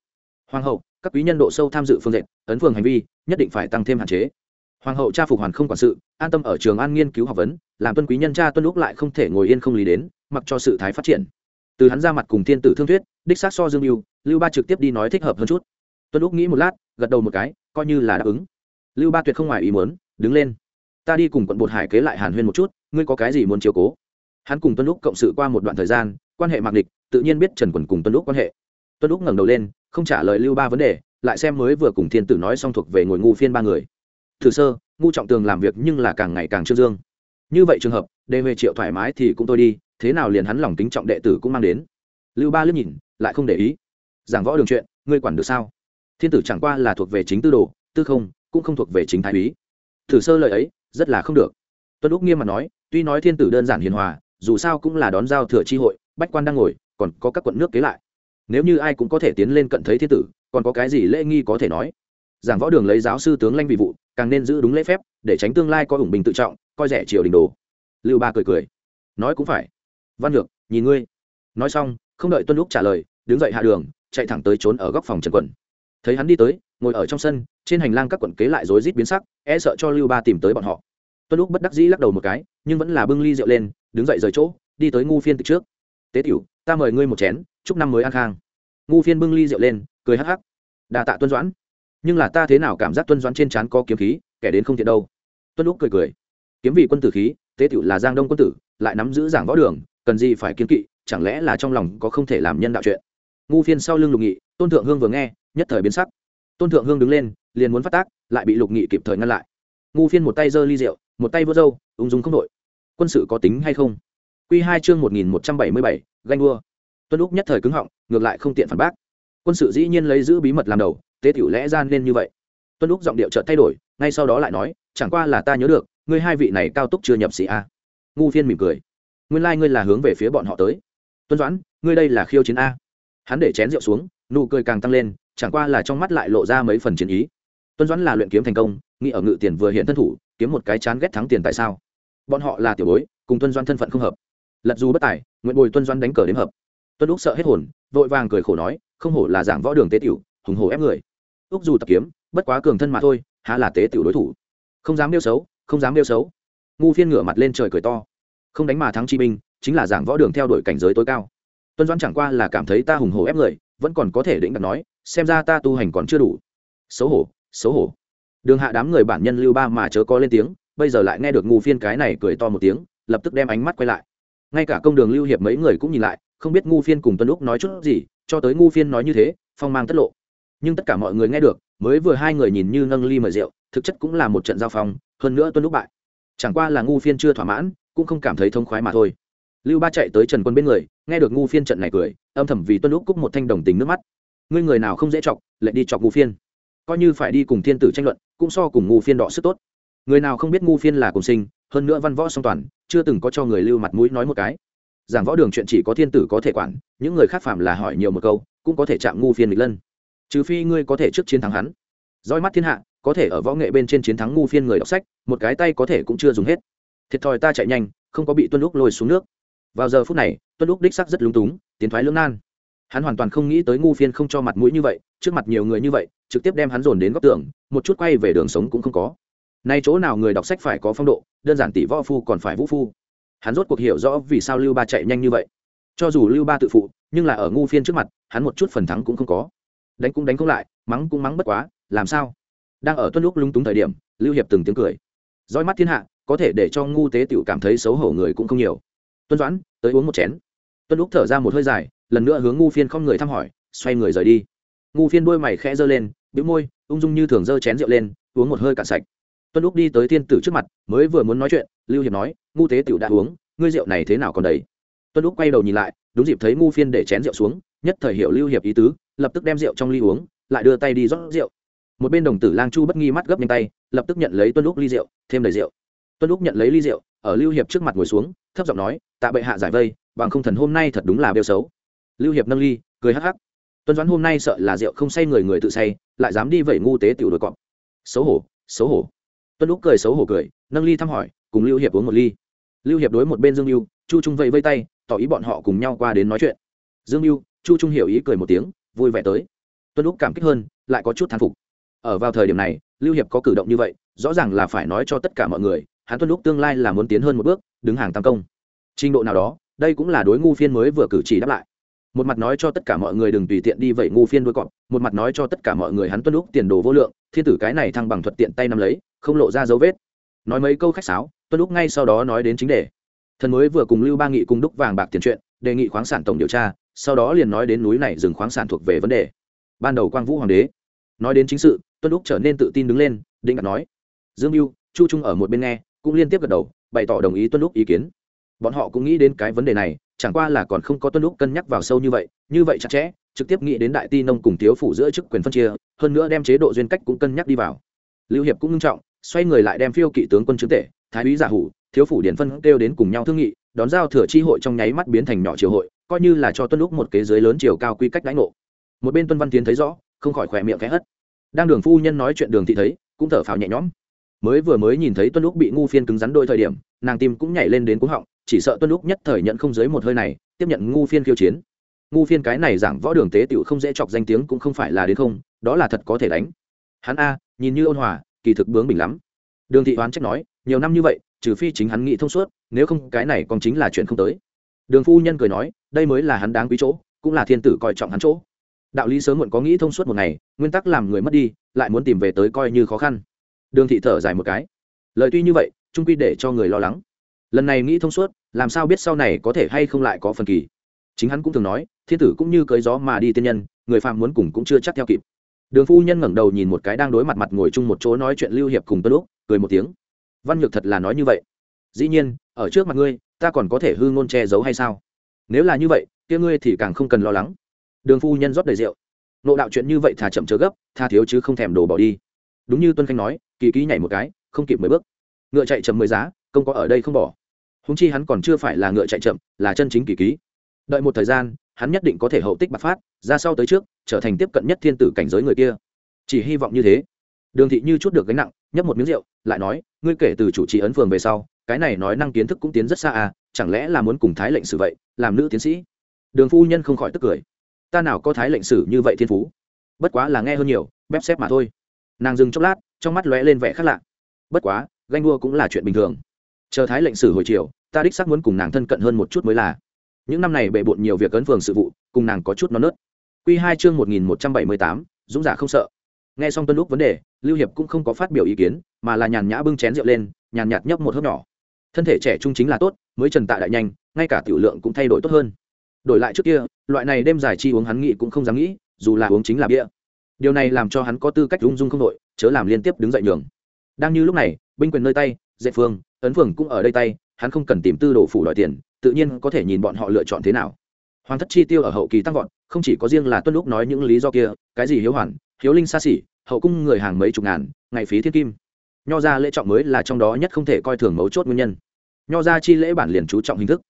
Speaker 1: Hoàng hậu, các quý nhân độ sâu tham dự phương diện ấn phường hành vi, nhất định phải tăng thêm hạn chế. Hoàng hậu cha phục hoàn không quản sự, an tâm ở trường an nghiên cứu học vấn, làm tuân quý nhân cha tuân lúc lại không thể ngồi yên không lý đến, mặc cho sự thái phát triển. Từ hắn ra mặt cùng thiên tử thương thuyết, đích xác so dương mưu lưu ba trực tiếp đi nói thích hợp hơn chút. Tuân lúc nghĩ một lát, gật đầu một cái, coi như là đáp ứng. Lưu ba tuyệt không ngoài ý muốn, đứng lên. Ta đi cùng quận bột hải kế lại hàn huyên một chút, ngươi có cái gì muốn chiều cố? Hắn cùng tuân lúc cộng sự qua một đoạn thời gian quan hệ mạc địch, tự nhiên biết trần quần cùng tuân lúc quan hệ. Tuân lúc ngẩng đầu lên, không trả lời lưu ba vấn đề, lại xem mới vừa cùng thiên tử nói xong thuộc về ngồi ngu phiên ba người. Thử sơ, ngu trọng tường làm việc nhưng là càng ngày càng trương dương. Như vậy trường hợp đề về triệu thoải mái thì cũng tôi đi, thế nào liền hắn lòng kính trọng đệ tử cũng mang đến. Lưu ba liếc nhìn, lại không để ý. Giảng võ đường chuyện, ngươi quản được sao? Thiên tử chẳng qua là thuộc về chính tư đồ, tư không, cũng không thuộc về chính thái úy. Thử sơ lời ấy, rất là không được. Tuân úc nghiêm mặt nói, tuy nói thiên tử đơn giản hiền hòa, dù sao cũng là đón giao thừa tri hội bách quan đang ngồi, còn có các quận nước kế lại. Nếu như ai cũng có thể tiến lên cận thấy thiên tử, còn có cái gì lễ nghi có thể nói? Giảng võ đường lấy giáo sư tướng lanh vị vụ, càng nên giữ đúng lễ phép, để tránh tương lai có ủng bình tự trọng, coi rẻ triều đình đồ. Lưu ba cười cười. Nói cũng phải. Văn lược nhìn ngươi. Nói xong, không đợi tuân lúc trả lời, đứng dậy hạ đường, chạy thẳng tới trốn ở góc phòng trần quận. Thấy hắn đi tới, ngồi ở trong sân, trên hành lang các quận kế lại rối rít biến sắc e sợ cho lưu ba tìm tới bọn họ. Tuân lúc bất đắc dĩ lắc đầu một cái, nhưng vẫn là bưng ly rượu lên, đứng dậy rời chỗ, đi tới ngu phiên từ trước tế tiểu, ta mời ngươi một chén, chúc năm mới an khang. Ngu phiên bưng ly rượu lên, cười hắc hắc. Đà tạ tuân doãn. Nhưng là ta thế nào cảm giác tuân doãn trên trán có kiếm khí, kẻ đến không thiện đâu. Tuân lúc cười cười. Kiếm vị quân tử khí, tế tiểu là giang đông quân tử, lại nắm giữ giảng võ đường, cần gì phải kiên kỵ, chẳng lẽ là trong lòng có không thể làm nhân đạo chuyện? Ngu phiên sau lưng lục nghị, tôn thượng hương vừa nghe, nhất thời biến sắc. Tôn thượng hương đứng lên, liền muốn phát tác, lại bị lục nghị kịp thời ngăn lại. Ngu phiên một tay giơ ly rượu, một tay vớt râu, ung dung không đội quân sự có tính hay không? Quy hai chương một nghìn một trăm bảy mươi bảy, ganh đua. Tuân úc nhất thời cứng họng, ngược lại không tiện phản bác. Quân sự dĩ nhiên lấy giữ bí mật làm đầu, tế tiểu lẽ gian nên như vậy. Tuân úc giọng điệu chợt thay đổi, ngay sau đó lại nói, chẳng qua là ta nhớ được, ngươi hai vị này cao túc chưa nhập sĩ a. Ngu phiên mỉm cười. Nguyên lai ngươi là hướng về phía bọn họ tới. Tuân doãn, ngươi đây là khiêu chiến a. Hắn để chén rượu xuống, nụ cười càng tăng lên, chẳng qua là trong mắt lại lộ ra mấy phần chiến ý. Tuân doãn là luyện kiếm thành công, nghĩ ở ngự tiền vừa hiện thân thủ, kiếm một cái chán ghét thắng tiền tại sao? Bọn họ là tiểu bối, cùng tuân doãn thân phận không hợp lật dù bất tài nguyện bồi tuân doan đánh cờ đếm hợp. Tuân úc sợ hết hồn, vội vàng cười khổ nói, không hổ là giảng võ đường tế tiểu, hùng hổ ép người. Úc dù tập kiếm, bất quá cường thân mà thôi, há là tế tiểu đối thủ. Không dám nêu xấu, không dám nêu xấu. Ngu phiên ngửa mặt lên trời cười to. Không đánh mà thắng chi binh, chính là giảng võ đường theo đuổi cảnh giới tối cao. Tuân doan chẳng qua là cảm thấy ta hùng hổ ép người, vẫn còn có thể định đặt nói, xem ra ta tu hành còn chưa đủ. Xấu hổ xấu hổ. Đường hạ đám người bản nhân lưu ba mà chớ có lên tiếng, bây giờ lại nghe được ngu phiên cái này cười to một tiếng, lập tức đem ánh mắt quay lại ngay cả công đường lưu hiệp mấy người cũng nhìn lại, không biết ngu phiên cùng tuân úc nói chút gì, cho tới ngu phiên nói như thế, phong mang tất lộ. Nhưng tất cả mọi người nghe được, mới vừa hai người nhìn như nâng ly mời rượu, thực chất cũng là một trận giao phong, hơn nữa tuân úc bại. Chẳng qua là ngu phiên chưa thỏa mãn, cũng không cảm thấy thông khoái mà thôi. Lưu ba chạy tới trần quân bên người, nghe được ngu phiên trận này cười, âm thầm vì tuân úc cúc một thanh đồng tình nước mắt. Ngươi người nào không dễ chọc, lại đi chọc ngu phiên. Coi như phải đi cùng thiên tử tranh luận, cũng so cùng ngu phiên đọ sức tốt. Người nào không biết ngu phiên là cùng sinh, hơn nữa văn võ song toàn chưa từng có cho người lưu mặt mũi nói một cái. Giảng võ đường chuyện chỉ có thiên tử có thể quản, những người khác phạm là hỏi nhiều một câu, cũng có thể chạm ngu phiên nghịch lân. Trừ phi ngươi có thể trước chiến thắng hắn. Roi mắt thiên hạ, có thể ở võ nghệ bên trên chiến thắng ngu phiên người đọc sách, một cái tay có thể cũng chưa dùng hết. Thiệt thòi ta chạy nhanh, không có bị tuân lúc lôi xuống nước. Vào giờ phút này, tuân lúc đích sắc rất lúng túng, tiến thoái lưỡng nan. Hắn hoàn toàn không nghĩ tới ngu phiên không cho mặt mũi như vậy, trước mặt nhiều người như vậy, trực tiếp đem hắn dồn đến góc tường, một chút quay về đường sống cũng không có nay chỗ nào người đọc sách phải có phong độ, đơn giản tỷ võ phu còn phải vũ phu. Hắn rốt cuộc hiểu rõ vì sao lưu ba chạy nhanh như vậy. Cho dù lưu ba tự phụ, nhưng là ở ngu phiên trước mặt, hắn một chút phần thắng cũng không có. Đánh cũng đánh không lại, mắng cũng mắng bất quá, làm sao? Đang ở tuân lúc lung túng thời điểm, lưu hiệp từng tiếng cười. Roi mắt thiên hạ, có thể để cho ngu tế tiểu cảm thấy xấu hổ người cũng không nhiều. Tuân doãn, tới uống một chén. Tuân lúc thở ra một hơi dài, lần nữa hướng ngu phiên không người thăm hỏi, xoay người rời đi. Ngu phiên đôi mày khẽ giơ lên, bĩu môi, ung dung như thường giơ chén rượu lên, uống một hơi cạn sạch tuân lúc đi tới thiên tử trước mặt, mới vừa muốn nói chuyện, lưu hiệp nói, ngu tế tiểu đã uống, ngươi rượu này thế nào còn đấy tuân lúc quay đầu nhìn lại, đúng dịp thấy ngu phiên để chén rượu xuống, nhất thời hiệu lưu hiệp ý tứ, lập tức đem rượu trong ly uống, lại đưa tay đi rót rượu. Một bên đồng tử lang chu bất nghi mắt gấp nhanh tay, lập tức nhận lấy tuân lúc ly rượu, thêm đầy rượu. Tuân lúc nhận lấy ly rượu, ở lưu hiệp trước mặt ngồi xuống, thấp giọng nói, tạ bệ hạ giải vây, bằng không thần hôm nay thật đúng là bêu xấu. Lưu hiệp nâng ly, cười hắc hắc. Tuân doãn hôm nay sợ là rượu không say người người tự say, lại dám đi vẩy ngu tế tiểu đội cọp. Xấu hổ xấu hổ tuân lúc cười xấu hổ cười, nâng ly thăm hỏi, cùng lưu hiệp uống một ly. Lưu hiệp đối một bên dương mưu chu trung vẫy vây tay, tỏ ý bọn họ cùng nhau qua đến nói chuyện. Dương mưu chu trung hiểu ý cười một tiếng, vui vẻ tới. Tuân lúc cảm kích hơn, lại có chút thán phục. Ở vào thời điểm này, lưu hiệp có cử động như vậy, rõ ràng là phải nói cho tất cả mọi người, hắn tuân lúc tương lai là muốn tiến hơn một bước, đứng hàng tam công. Trình độ nào đó, đây cũng là đối ngu phiên mới vừa cử chỉ đáp lại một mặt nói cho tất cả mọi người đừng tùy tiện đi vậy ngu phiên đuôi cọp, một mặt nói cho tất cả mọi người hắn tuân lúc tiền đồ vô lượng, thiên tử cái này thăng bằng thuật tiện tay nắm lấy, không lộ ra dấu vết. Nói mấy câu khách sáo, tuân lúc ngay sau đó nói đến chính đề. Thần mới vừa cùng lưu ba nghị cùng đúc vàng bạc tiền chuyện, đề nghị khoáng sản tổng điều tra, sau đó liền nói đến núi này dừng khoáng sản thuộc về vấn đề. Ban đầu quang vũ hoàng đế nói đến chính sự, tuân lúc trở nên tự tin đứng lên, định đặt nói. Dương mưu, chu trung ở một bên nghe, cũng liên tiếp gật đầu, bày tỏ đồng ý tuân lúc ý kiến. Bọn họ cũng nghĩ đến cái vấn đề này chẳng qua là còn không có tuân lúc cân nhắc vào sâu như vậy như vậy chặt chẽ, trực tiếp nghĩ đến đại ti nông cùng thiếu phủ giữa chức quyền phân chia, hơn nữa đem chế độ duyên cách cũng cân nhắc đi vào. Lưu hiệp cũng nghiêm trọng, xoay người lại đem phiêu kỵ tướng quân chứng tể, thái úy giả hủ, thiếu phủ điển phân kêu đến cùng nhau thương nghị, đón giao thừa chi hội trong nháy mắt biến thành nhỏ triều hội, coi như là cho tuân lúc một kế giới lớn chiều cao quy cách đãi ngộ. Một bên tuân văn tiến thấy rõ, không khỏi khỏe miệng khẽ hất. Đang đường phu nhân nói chuyện đường thị thấy, cũng thở phào nhẹ nhõm. Mới vừa mới nhìn thấy tuân lúc bị ngu phiên cứng rắn đôi thời điểm, nàng tim cũng nhảy lên đến cúng họng chỉ sợ tuân lúc nhất thời nhận không dưới một hơi này, tiếp nhận ngu phiên khiêu chiến. Ngu phiên cái này giảng võ đường tế tựu không dễ chọc danh tiếng cũng không phải là đến không, đó là thật có thể đánh. Hắn a, nhìn như ôn hòa, kỳ thực bướng bình lắm. Đường thị oán trách nói, nhiều năm như vậy, trừ phi chính hắn nghĩ thông suốt, nếu không cái này còn chính là chuyện không tới. Đường phu nhân cười nói, đây mới là hắn đáng quý chỗ, cũng là thiên tử coi trọng hắn chỗ. Đạo lý sớm muộn có nghĩ thông suốt một ngày, nguyên tắc làm người mất đi, lại muốn tìm về tới coi như khó khăn. Đường thị thở dài một cái. Lời tuy như vậy trung quy để cho người lo lắng lần này nghĩ thông suốt, làm sao biết sau này có thể hay không lại có phần kỳ. Chính hắn cũng thường nói, thiên tử cũng như cưới gió mà đi tiên nhân, người phạm muốn cùng cũng chưa chắc theo kịp. Đường phu nhân ngẩng đầu nhìn một cái đang đối mặt mặt ngồi chung một chỗ nói chuyện lưu hiệp cùng tân lúc cười một tiếng. Văn nhược thật là nói như vậy. Dĩ nhiên, ở trước mặt ngươi, ta còn có thể hư ngôn che giấu hay sao? Nếu là như vậy, kia ngươi thì càng không cần lo lắng. Đường phu nhân rót đầy rượu. Nộ đạo chuyện như vậy thà chậm chớ gấp, tha thiếu chứ không thèm đổ bỏ đi. Đúng như tuân khanh nói, kỳ ký nhảy một cái, không kịp mười bước. Ngựa chạy chậm mười giá, không có ở đây không bỏ húng chi hắn còn chưa phải là ngựa chạy chậm, là chân chính kỳ ký. Đợi một thời gian, hắn nhất định có thể hậu tích bạc phát, ra sau tới trước, trở thành tiếp cận nhất thiên tử cảnh giới người kia. Chỉ hy vọng như thế. Đường thị như chút được gánh nặng, nhấp một miếng rượu, lại nói, ngươi kể từ chủ trì ấn phường về sau, cái này nói năng kiến thức cũng tiến rất xa à chẳng lẽ là muốn cùng thái lệnh sử vậy, làm nữ tiến sĩ? Đường phu nhân không khỏi tức cười. Ta nào có thái lệnh sử như vậy thiên phú? Bất quá là nghe hơn nhiều bép xếp mà thôi. Nàng dừng chốc lát, trong mắt lóe lên vẻ khác lạ. Bất quá, ganh đua cũng là chuyện bình thường chờ thái lệnh sử hồi chiều ta đích xác muốn cùng nàng thân cận hơn một chút mới là. Những năm này bệ bộn nhiều việc ấn phường sự vụ, cùng nàng có chút non nớt. Q hai chương một nghìn một trăm bảy mươi tám, dũng giả không sợ. Nghe xong tuân lúc vấn đề, lưu hiệp cũng không có phát biểu ý kiến, mà là nhàn nhã bưng chén rượu lên, nhàn nhạt nhấp một hớp nhỏ. Thân thể trẻ trung chính là tốt, mới trần tạ đại nhanh, ngay cả tiểu lượng cũng thay đổi tốt hơn. Đổi lại trước kia, loại này đêm dài chi uống hắn nghĩ cũng không dám nghĩ, dù là uống chính là bia. Điều này làm cho hắn có tư cách ung dung không đội, chớ làm liên tiếp đứng dậy nhường. Đang như lúc này, binh quyền nơi tay dạy phương ấn phường cũng ở đây tay, hắn không cần tìm tư đồ phủ đòi tiền, tự nhiên có thể nhìn bọn họ lựa chọn thế nào. Hoàng thất chi tiêu ở hậu kỳ tăng vọt, không chỉ có riêng là tuân lúc nói những lý do kia, cái gì hiếu hoàn hiếu linh xa xỉ, hậu cung người hàng mấy chục ngàn, ngày phí thiên kim. Nho ra lễ trọng mới là trong đó nhất không thể coi thường mấu chốt nguyên nhân. Nho ra chi lễ bản liền chú trọng hình thức.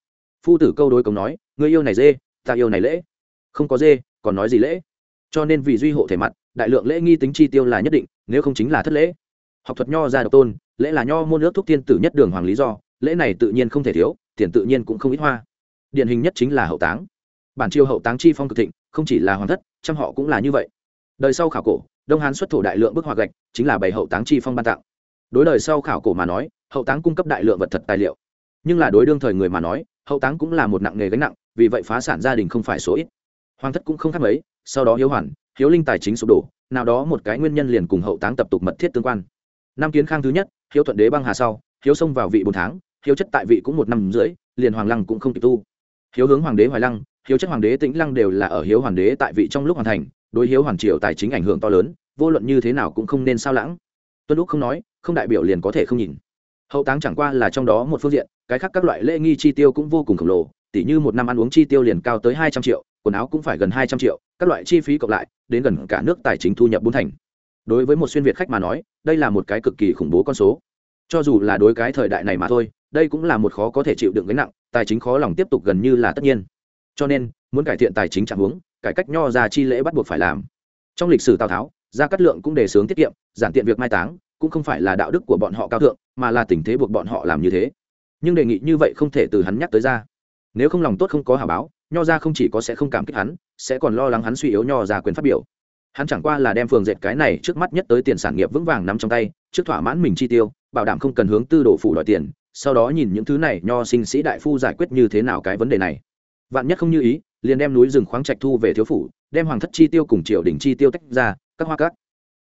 Speaker 1: Phu tử câu đối cống nói, người yêu này dê, ta yêu này lễ. Không có dê, còn nói gì lễ? Cho nên vì duy hộ thể mặt, đại lượng lễ nghi tính chi tiêu là nhất định, nếu không chính là thất lễ. Học thuật nho ra độc tôn lễ là nho môn nước thúc tiên tử nhất đường hoàng lý do, lễ này tự nhiên không thể thiếu, tiền tự nhiên cũng không ít hoa. Điển hình nhất chính là hậu táng. Bản triều hậu táng chi phong cực thịnh, không chỉ là hoàng thất, trăm họ cũng là như vậy. Đời sau khảo cổ, đông hán xuất thổ đại lượng bức họa gạch, chính là bảy hậu táng chi phong ban tặng. Đối đời sau khảo cổ mà nói, hậu táng cung cấp đại lượng vật thật tài liệu. Nhưng là đối đương thời người mà nói, hậu táng cũng là một nặng nghề gánh nặng, vì vậy phá sản gia đình không phải số ít. Hoàng thất cũng không khác mấy, sau đó hiếu hoàn, hiếu linh tài chính sụp đổ, nào đó một cái nguyên nhân liền cùng hậu táng tập tục mật thiết tương quan. Năm kiến khang thứ nhất hiếu thuận đế băng hà sau, hiếu xông vào vị bốn tháng, hiếu chất tại vị cũng một năm rưỡi, liền hoàng lăng cũng không kịp tu. Hiếu hướng hoàng đế hoài lăng, hiếu chất hoàng đế tĩnh lăng đều là ở hiếu hoàng đế tại vị trong lúc hoàn thành, đối hiếu hoàng triều tài chính ảnh hưởng to lớn, vô luận như thế nào cũng không nên sao lãng. Tuân lúc không nói, không đại biểu liền có thể không nhìn. Hậu táng chẳng qua là trong đó một phương diện, cái khác các loại lễ nghi chi tiêu cũng vô cùng khổng lồ tỷ như một năm ăn uống chi tiêu liền cao tới hai trăm triệu, quần áo cũng phải gần hai trăm triệu, các loại chi phí cộng lại, đến gần cả nước tài chính thu nhập bốn thành. Đối với một xuyên việt khách mà nói đây là một cái cực kỳ khủng bố con số. Cho dù là đối cái thời đại này mà thôi, đây cũng là một khó có thể chịu đựng gánh nặng, tài chính khó lòng tiếp tục gần như là tất nhiên. Cho nên, muốn cải thiện tài chính trạng huống, cải cách nho ra chi lễ bắt buộc phải làm. Trong lịch sử tào tháo, gia cát lượng cũng đề xướng tiết kiệm, giản tiện việc mai táng, cũng không phải là đạo đức của bọn họ cao thượng, mà là tình thế buộc bọn họ làm như thế. Nhưng đề nghị như vậy không thể từ hắn nhắc tới ra. Nếu không lòng tốt không có hà báo, nho ra không chỉ có sẽ không cảm kích hắn, sẽ còn lo lắng hắn suy yếu nho ra quyền phát biểu hắn chẳng qua là đem phường dệt cái này trước mắt nhất tới tiền sản nghiệp vững vàng nắm trong tay, trước thỏa mãn mình chi tiêu, bảo đảm không cần hướng tư đổ phủ đòi tiền, sau đó nhìn những thứ này nho sinh sĩ đại phu giải quyết như thế nào cái vấn đề này. Vạn nhất không như ý, liền đem núi rừng khoáng trạch thu về thiếu phủ, đem hoàng thất chi tiêu cùng triều đình chi tiêu tách ra, các hoa cát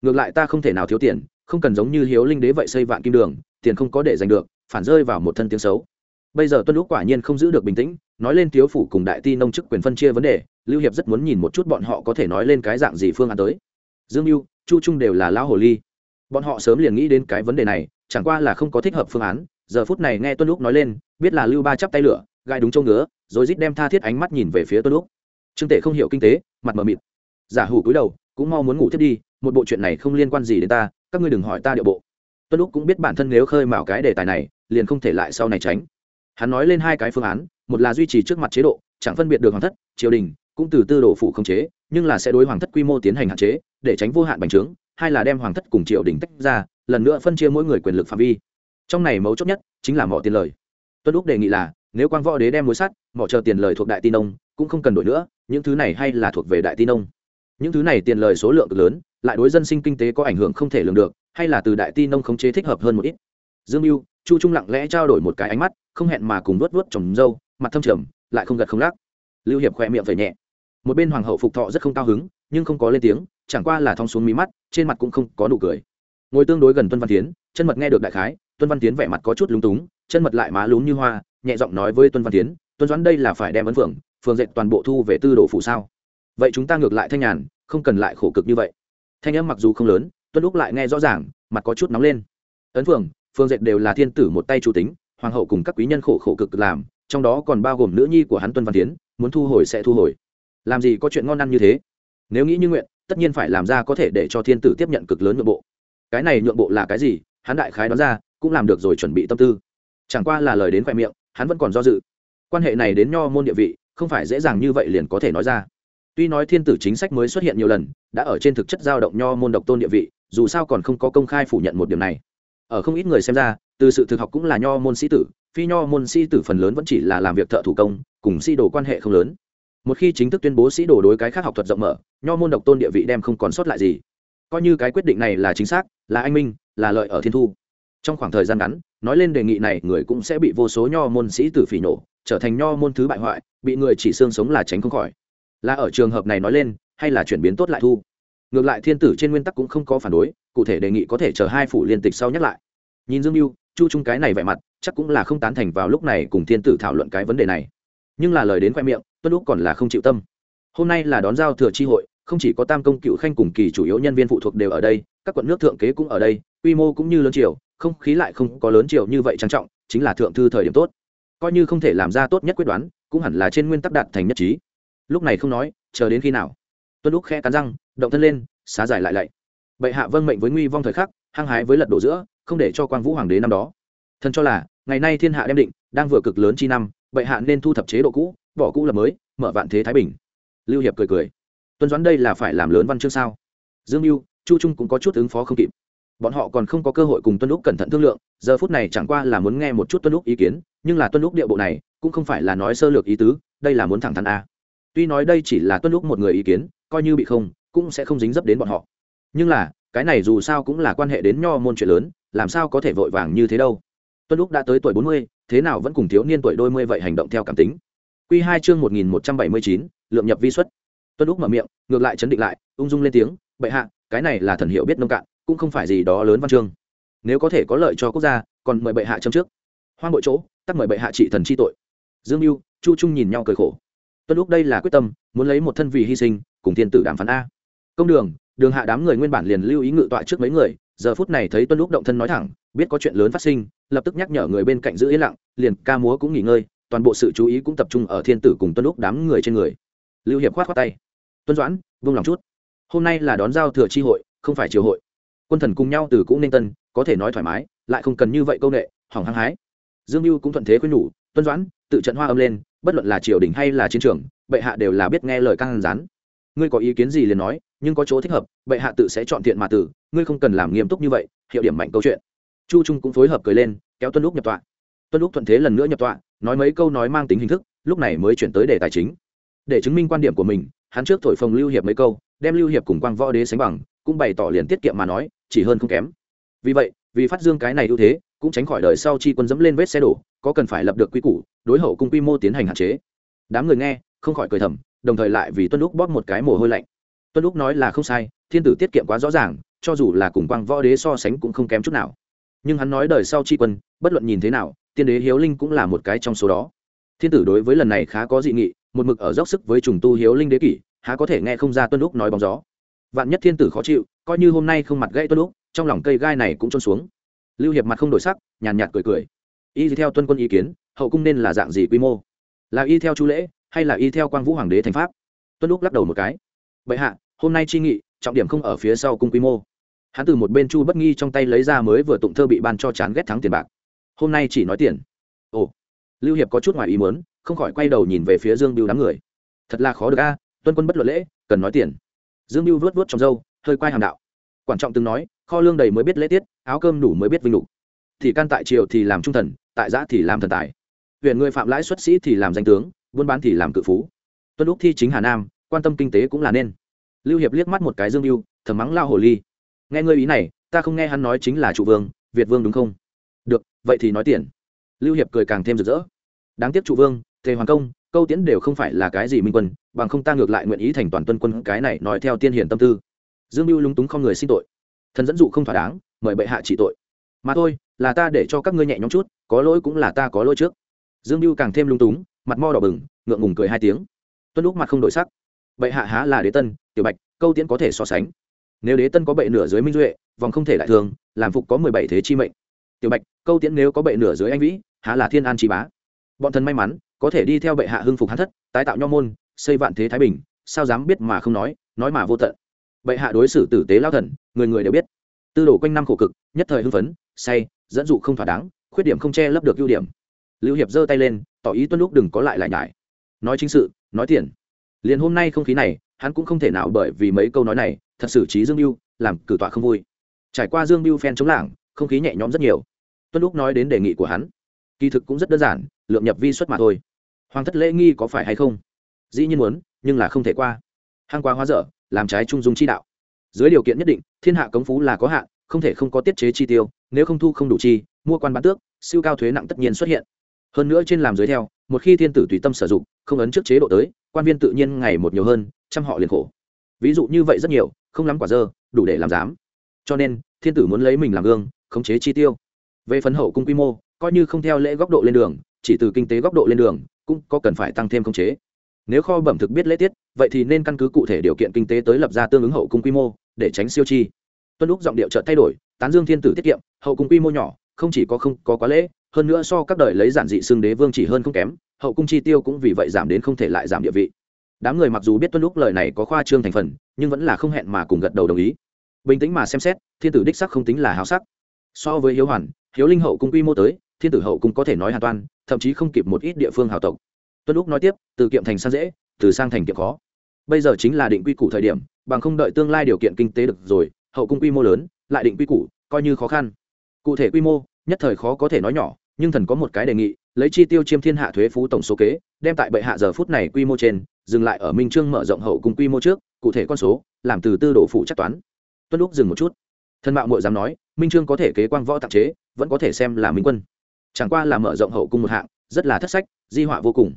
Speaker 1: ngược lại ta không thể nào thiếu tiền, không cần giống như hiếu linh đế vậy xây vạn kim đường, tiền không có để giành được, phản rơi vào một thân tiếng xấu. Bây giờ tuân lúc quả nhiên không giữ được bình tĩnh, nói lên thiếu phủ cùng đại ti nông chức quyền phân chia vấn đề lưu hiệp rất muốn nhìn một chút bọn họ có thể nói lên cái dạng gì phương án tới. Dương mưu chu trung đều là lão hồ ly. Bọn họ sớm liền nghĩ đến cái vấn đề này, chẳng qua là không có thích hợp phương án. Giờ phút này nghe tuân lúc nói lên, biết là lưu ba chắp tay lửa, gai đúng châu ngứa, rồi rít đem tha thiết ánh mắt nhìn về phía tuân lúc trương tể không hiểu kinh tế, mặt mờ mịt. Giả hủ cúi đầu, cũng mau muốn ngủ thiết đi, một bộ chuyện này không liên quan gì đến ta, các ngươi đừng hỏi ta địa bộ. Tuân lúc cũng biết bản thân nếu khơi mào cái đề tài này, liền không thể lại sau này tránh. Hắn nói lên hai cái phương án, một là duy trì trước mặt chế độ, chẳng phân biệt được hoàng thất, triều đình cũng từ tư đồ phủ không chế, nhưng là sẽ đối hoàng thất quy mô tiến hành hạn chế, để tránh vô hạn bành trướng hay là đem hoàng thất cùng triều đình tách ra, lần nữa phân chia mỗi người quyền lực phạm vi. Trong này mấu chốt nhất chính là mỏ tiền lời. Tuân lúc đề nghị là, nếu quan võ đế đem mối sắt mỏ chờ tiền lời thuộc đại tin ông, cũng không cần đổi nữa, những thứ này hay là thuộc về đại tin ông. Những thứ này tiền lời số lượng lớn, lại đối dân sinh kinh tế có ảnh hưởng không thể lường được, hay là từ đại tin nông khống chế thích hợp hơn một ít. Dương mưu, chu trung lặng lẽ trao đổi một cái ánh mắt, không hẹn mà cùng vớt vớt trồng dâu, mặt thâm trầm, lại không gật không lắc. Lưu hiệp khỏe miệng phải nhẹ một bên hoàng hậu phục thọ rất không cao hứng, nhưng không có lên tiếng, chẳng qua là thong xuống mí mắt, trên mặt cũng không có nụ cười. Ngồi tương đối gần tuân văn tiến, chân mật nghe được đại khái, tuân văn tiến vẻ mặt có chút lúng túng, chân mật lại má lún như hoa, nhẹ giọng nói với tuân văn tiến, tuân doãn đây là phải đem ấn phượng phường dệt toàn bộ thu về tư đồ phủ sao? Vậy chúng ta ngược lại thanh nhàn, không cần lại khổ cực như vậy. Thanh âm mặc dù không lớn, tuân lúc lại nghe rõ ràng, mặt có chút nóng lên. Ấn phượng phường dệt đều là thiên tử một tay chủ tính, hoàng hậu cùng các quý nhân khổ khổ cực làm, trong đó còn bao gồm nữ nhi của hắn tuân văn tiến, muốn thu hồi sẽ thu hồi làm gì có chuyện ngon ăn như thế? Nếu nghĩ như nguyện, tất nhiên phải làm ra có thể để cho thiên tử tiếp nhận cực lớn nhượng bộ. Cái này nhượng bộ là cái gì? Hắn đại khái đoán ra, cũng làm được rồi chuẩn bị tâm tư. Chẳng qua là lời đến khoe miệng, hắn vẫn còn do dự. Quan hệ này đến nho môn địa vị, không phải dễ dàng như vậy liền có thể nói ra. Tuy nói thiên tử chính sách mới xuất hiện nhiều lần, đã ở trên thực chất giao động nho môn độc tôn địa vị, dù sao còn không có công khai phủ nhận một điểm này. Ở không ít người xem ra, từ sự thực học cũng là nho môn sĩ tử, phi nho môn sĩ tử phần lớn vẫn chỉ là làm việc thợ thủ công, cùng sĩ đồ quan hệ không lớn một khi chính thức tuyên bố sĩ đồ đối cái khác học thuật rộng mở, nho môn độc tôn địa vị đem không còn sót lại gì. Coi như cái quyết định này là chính xác, là anh minh, là lợi ở thiên thu. Trong khoảng thời gian ngắn, nói lên đề nghị này, người cũng sẽ bị vô số nho môn sĩ tử phỉ nổ, trở thành nho môn thứ bại hoại, bị người chỉ xương sống là tránh không khỏi. Là ở trường hợp này nói lên, hay là chuyển biến tốt lại thu? Ngược lại thiên tử trên nguyên tắc cũng không có phản đối, cụ thể đề nghị có thể chờ hai phủ liên tịch sau nhắc lại. Nhìn dương mưu, chu trung cái này vẻ mặt, chắc cũng là không tán thành vào lúc này cùng thiên tử thảo luận cái vấn đề này. Nhưng là lời đến khoe miệng tuân lúc còn là không chịu tâm. Hôm nay là đón giao thừa tri hội, không chỉ có tam công cựu khanh cùng kỳ chủ yếu nhân viên phụ thuộc đều ở đây, các quận nước thượng kế cũng ở đây, quy mô cũng như lớn triều, không khí lại không có lớn triều như vậy trang trọng, chính là thượng thư thời điểm tốt. Coi như không thể làm ra tốt nhất quyết đoán, cũng hẳn là trên nguyên tắc đạt thành nhất trí. Lúc này không nói, chờ đến khi nào? Tuân lúc khẽ cắn răng, động thân lên, xá giải lại lạy. Bệ hạ vâng mệnh với nguy vong thời khắc, hăng hái với lật đổ giữa, không để cho quang vũ hoàng đế năm đó. Thần cho là, ngày nay thiên hạ đem định, đang vừa cực lớn chi năm, bệ hạ nên thu thập chế độ cũ bỏ cũ lập mới, mở vạn thế thái bình. Lưu hiệp cười cười. Tuân doãn đây là phải làm lớn văn chương sao? Dương mưu, chu trung cũng có chút ứng phó không kịp. Bọn họ còn không có cơ hội cùng tuân lúc cẩn thận thương lượng, giờ phút này chẳng qua là muốn nghe một chút tuân lúc ý kiến, nhưng là tuân lúc địa bộ này cũng không phải là nói sơ lược ý tứ, đây là muốn thẳng thắn a. Tuy nói đây chỉ là tuân lúc một người ý kiến, coi như bị không, cũng sẽ không dính dấp đến bọn họ. Nhưng là, cái này dù sao cũng là quan hệ đến nho môn chuyện lớn, làm sao có thể vội vàng như thế đâu? Tuân lúc đã tới tuổi bốn mươi, thế nào vẫn cùng thiếu niên tuổi đôi mươi vậy hành động theo cảm tính? Quy hai chương một nghìn một trăm bảy mươi chín, lượng nhập vi xuất. Tuân Úc mở miệng, ngược lại chấn định lại, ung dung lên tiếng, bệ hạ, cái này là thần hiệu biết nông cạn, cũng không phải gì đó lớn văn chương. Nếu có thể có lợi cho quốc gia, còn mời bệ hạ chấm trước. Hoang bội chỗ, tắc mời bệ hạ trị thần chi tội. Dương mưu, chu trung nhìn nhau cười khổ. Tuân Úc đây là quyết tâm, muốn lấy một thân vì hy sinh, cùng thiên tử đàm phán a. Công đường đường hạ đám người nguyên bản liền lưu ý ngự tọa trước mấy người, giờ phút này thấy tuân Úc động thân nói thẳng, biết có chuyện lớn phát sinh, lập tức nhắc nhở người bên cạnh giữ yên lặng, liền ca múa cũng nghỉ ngơi toàn bộ sự chú ý cũng tập trung ở thiên tử cùng tuân lúc đám người trên người. Lưu hiệp khoát khoát tay. Tuân doãn vung lòng chút. Hôm nay là đón giao thừa tri hội, không phải triều hội. Quân thần cùng nhau từ cũ nên tân, có thể nói thoải mái, lại không cần như vậy câu nghệ hỏng hăng hái. Dương mưu cũng thuận thế khuyên nhủ, tuân doãn, tự trận hoa âm lên, bất luận là triều đình hay là chiến trường, bệ hạ đều là biết nghe lời căng rán. Ngươi có ý kiến gì liền nói, nhưng có chỗ thích hợp, bệ hạ tự sẽ chọn thiện mà tử, ngươi không cần làm nghiêm túc như vậy, hiệu điểm mạnh câu chuyện. Chu trung cũng phối hợp cười lên, kéo tuân lúc nhập tọa. Tuân lúc thuận thế lần nữa nhập tọa nói mấy câu nói mang tính hình thức, lúc này mới chuyển tới đề tài chính. Để chứng minh quan điểm của mình, hắn trước thổi phồng lưu hiệp mấy câu, đem lưu hiệp cùng quang võ đế sánh bằng, cũng bày tỏ liền tiết kiệm mà nói, chỉ hơn không kém. Vì vậy, vì phát dương cái này ưu thế, cũng tránh khỏi đời sau chi quân dẫm lên vết xe đổ, có cần phải lập được quy củ, đối hậu cung quy mô tiến hành hạn chế. Đám người nghe, không khỏi cười thầm, đồng thời lại vì tuân lúc bóp một cái mồ hôi lạnh. Tuân lúc nói là không sai, thiên tử tiết kiệm quá rõ ràng, cho dù là cùng quang võ đế so sánh cũng không kém chút nào. Nhưng hắn nói đời sau chi quân, bất luận nhìn thế nào tiên đế hiếu linh cũng là một cái trong số đó. Thiên tử đối với lần này khá có dị nghị, một mực ở dốc sức với trùng tu hiếu linh đế kỷ, há có thể nghe không ra tuân lúc nói bóng gió. Vạn nhất thiên tử khó chịu, coi như hôm nay không mặt gãy tuân lúc trong lòng cây gai này cũng trôn xuống. Lưu hiệp mặt không đổi sắc, nhàn nhạt cười cười. Y theo tuân quân ý kiến, hậu cung nên là dạng gì quy mô? Là y theo chu lễ, hay là y theo quang vũ hoàng đế thành pháp? Tuân lúc lắc đầu một cái. Bệ hạ, hôm nay chi nghị, trọng điểm không ở phía sau cung quy mô. Hắn từ một bên chu bất nghi trong tay lấy ra mới vừa tụng thơ bị ban cho chán ghét thắng tiền bạc hôm nay chỉ nói tiền. Ồ lưu hiệp có chút ngoài ý muốn không khỏi quay đầu nhìn về phía dương biêu đám người. Thật là khó được a tuân quân bất luận lễ cần nói tiền. Dương biêu vớt vớt trong râu hơi quay hàm đạo. Quan trọng từng nói kho lương đầy mới biết lễ tiết áo cơm đủ mới biết vinh đủ thì can tại triều thì làm trung thần tại giã thì làm thần tài. Huyện người phạm lãi xuất sĩ thì làm danh tướng buôn bán thì làm cự phú. Tuân lúc thi chính hà nam quan tâm kinh tế cũng là nên. Lưu hiệp liếc mắt một cái dương Biêu, thầm mắng lao hồ ly. Nghe ngươi ý này ta không nghe hắn nói chính là trụ vương việt vương đúng không? Được, vậy thì nói tiền. Lưu hiệp cười càng thêm rực rỡ. Đáng tiếc trụ vương, tề hoàng công, câu tiễn đều không phải là cái gì minh quân, bằng không ta ngược lại nguyện ý thành toàn tuân quân, cái này nói theo tiên hiển tâm tư. Dương mưu lúng túng không người xin tội. Thần dẫn dụ không thỏa đáng, mời bệ hạ trị tội. Mà thôi, là ta để cho các ngươi nhẹ nhõm chút, có lỗi cũng là ta có lỗi trước. Dương mưu càng thêm lung túng, mặt mo đỏ bừng, ngượng ngùng cười hai tiếng. Tuân lúc mặt không đổi sắc. Bệ hạ há là đế tân, tiểu bạch, câu tiễn có thể so sánh. Nếu đế tân có bệ nửa dưới minh duệ, vòng không thể đại thường, làm phục có mười bảy thế chi mệnh tiểu bạch, câu tiễn nếu có bệ nửa dưới anh vĩ, há là thiên an trí bá. Bọn thần may mắn, có thể đi theo bệ hạ hưng phục hắn thất, tái tạo nho môn, xây vạn thế thái bình, sao dám biết mà không nói nói mà vô tận. Bệ hạ đối xử tử tế lao thần, người người đều biết. Tư đồ quanh năm khổ cực, nhất thời hưng phấn, say, dẫn dụ không thỏa đáng, khuyết điểm không che lấp được ưu điểm. Lưu hiệp giơ tay lên, tỏ ý tuân lúc đừng có lại lại nhải. Nói chính sự, nói tiền liền hôm nay không khí này, hắn cũng không thể nào bởi vì mấy câu nói này, thật sự trí dương mưu làm cử tọa không vui. Trải qua dương mưu phen chống lảng, không khí nhẹ nhõm rất nhiều tuân lúc nói đến đề nghị của hắn. Kỳ thực cũng rất đơn giản, lượng nhập vi xuất mà thôi. Hoàng thất lễ nghi có phải hay không? Dĩ nhiên muốn, nhưng là không thể qua. Hang quá hóa dở, làm trái trung dung chi đạo. Dưới điều kiện nhất định, thiên hạ cống phú là có hạn, không thể không có tiết chế chi tiêu, nếu không thu không đủ chi, mua quan bán tước, siêu cao thuế nặng tất nhiên xuất hiện. Hơn nữa trên làm dưới theo, một khi thiên tử tùy tâm sử dụng, không ấn trước chế độ tới, quan viên tự nhiên ngày một nhiều hơn, trăm họ liền khổ. Ví dụ như vậy rất nhiều, không lắm quả dơ, đủ để làm dám cho nên, thiên tử muốn lấy mình làm gương, khống chế chi tiêu về phần hậu cung quy mô, coi như không theo lễ góc độ lên đường, chỉ từ kinh tế góc độ lên đường, cũng có cần phải tăng thêm khống chế. Nếu kho bẩm thực biết lễ tiết, vậy thì nên căn cứ cụ thể điều kiện kinh tế tới lập ra tương ứng hậu cung quy mô, để tránh siêu chi. Tuân lúc giọng điệu chợt thay đổi, tán dương thiên tử tiết kiệm, hậu cung quy mô nhỏ, không chỉ có không có quá lễ, hơn nữa so các đời lấy giản dị xưng đế vương chỉ hơn không kém, hậu cung chi tiêu cũng vì vậy giảm đến không thể lại giảm địa vị. Đám người mặc dù biết tuân lúc lời này có khoa trương thành phần, nhưng vẫn là không hẹn mà cùng gật đầu đồng ý. Bình tĩnh mà xem xét, thiên tử đích sắc không tính là háo sắc. So với hiếu hoàn hiếu linh hậu cung quy mô tới, thiên tử hậu cung có thể nói hoàn toàn, thậm chí không kịp một ít địa phương hào tộc. Tuân lúc nói tiếp, từ kiệm thành sang dễ, từ sang thành kiệm khó. Bây giờ chính là định quy củ thời điểm, bằng không đợi tương lai điều kiện kinh tế được rồi, hậu cung quy mô lớn, lại định quy củ, coi như khó khăn. Cụ thể quy mô, nhất thời khó có thể nói nhỏ, nhưng thần có một cái đề nghị, lấy chi tiêu chiêm thiên hạ thuế phú tổng số kế, đem tại bệ hạ giờ phút này quy mô trên, dừng lại ở minh trương mở rộng hậu cung quy mô trước, cụ thể con số, làm từ tư độ phụ chắc toán. Tuân lúc dừng một chút. Thân mạo mội dám nói minh trương có thể kế quang võ tạp chế, vẫn có thể xem là minh quân. Chẳng qua là mở rộng hậu cung một hạng, rất là thất sách, di họa vô cùng.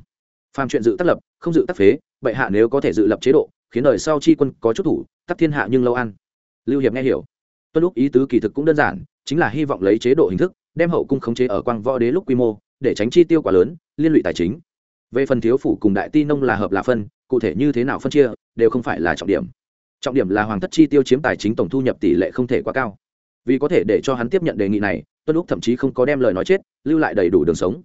Speaker 1: Phàm chuyện dự tác lập, không dự tác phế, bệ hạ nếu có thể dự lập chế độ, khiến đời sau chi quân có chút thủ, tắc thiên hạ nhưng lâu ăn. Lưu hiệp nghe hiểu. Tuân lúc ý tứ kỳ thực cũng đơn giản, chính là hy vọng lấy chế độ hình thức, đem hậu cung khống chế ở quang võ đế lúc quy mô, để tránh chi tiêu quá lớn, liên lụy tài chính. Về phần thiếu phủ cùng đại ti nông là hợp là phân, cụ thể như thế nào phân chia, đều không phải là trọng điểm. Trọng điểm là hoàng thất chi tiêu chiếm tài chính tổng thu nhập tỷ lệ không thể quá cao vì có thể để cho hắn tiếp nhận đề nghị này, tuân lúc thậm chí không có đem lời nói chết, lưu lại đầy đủ đường sống.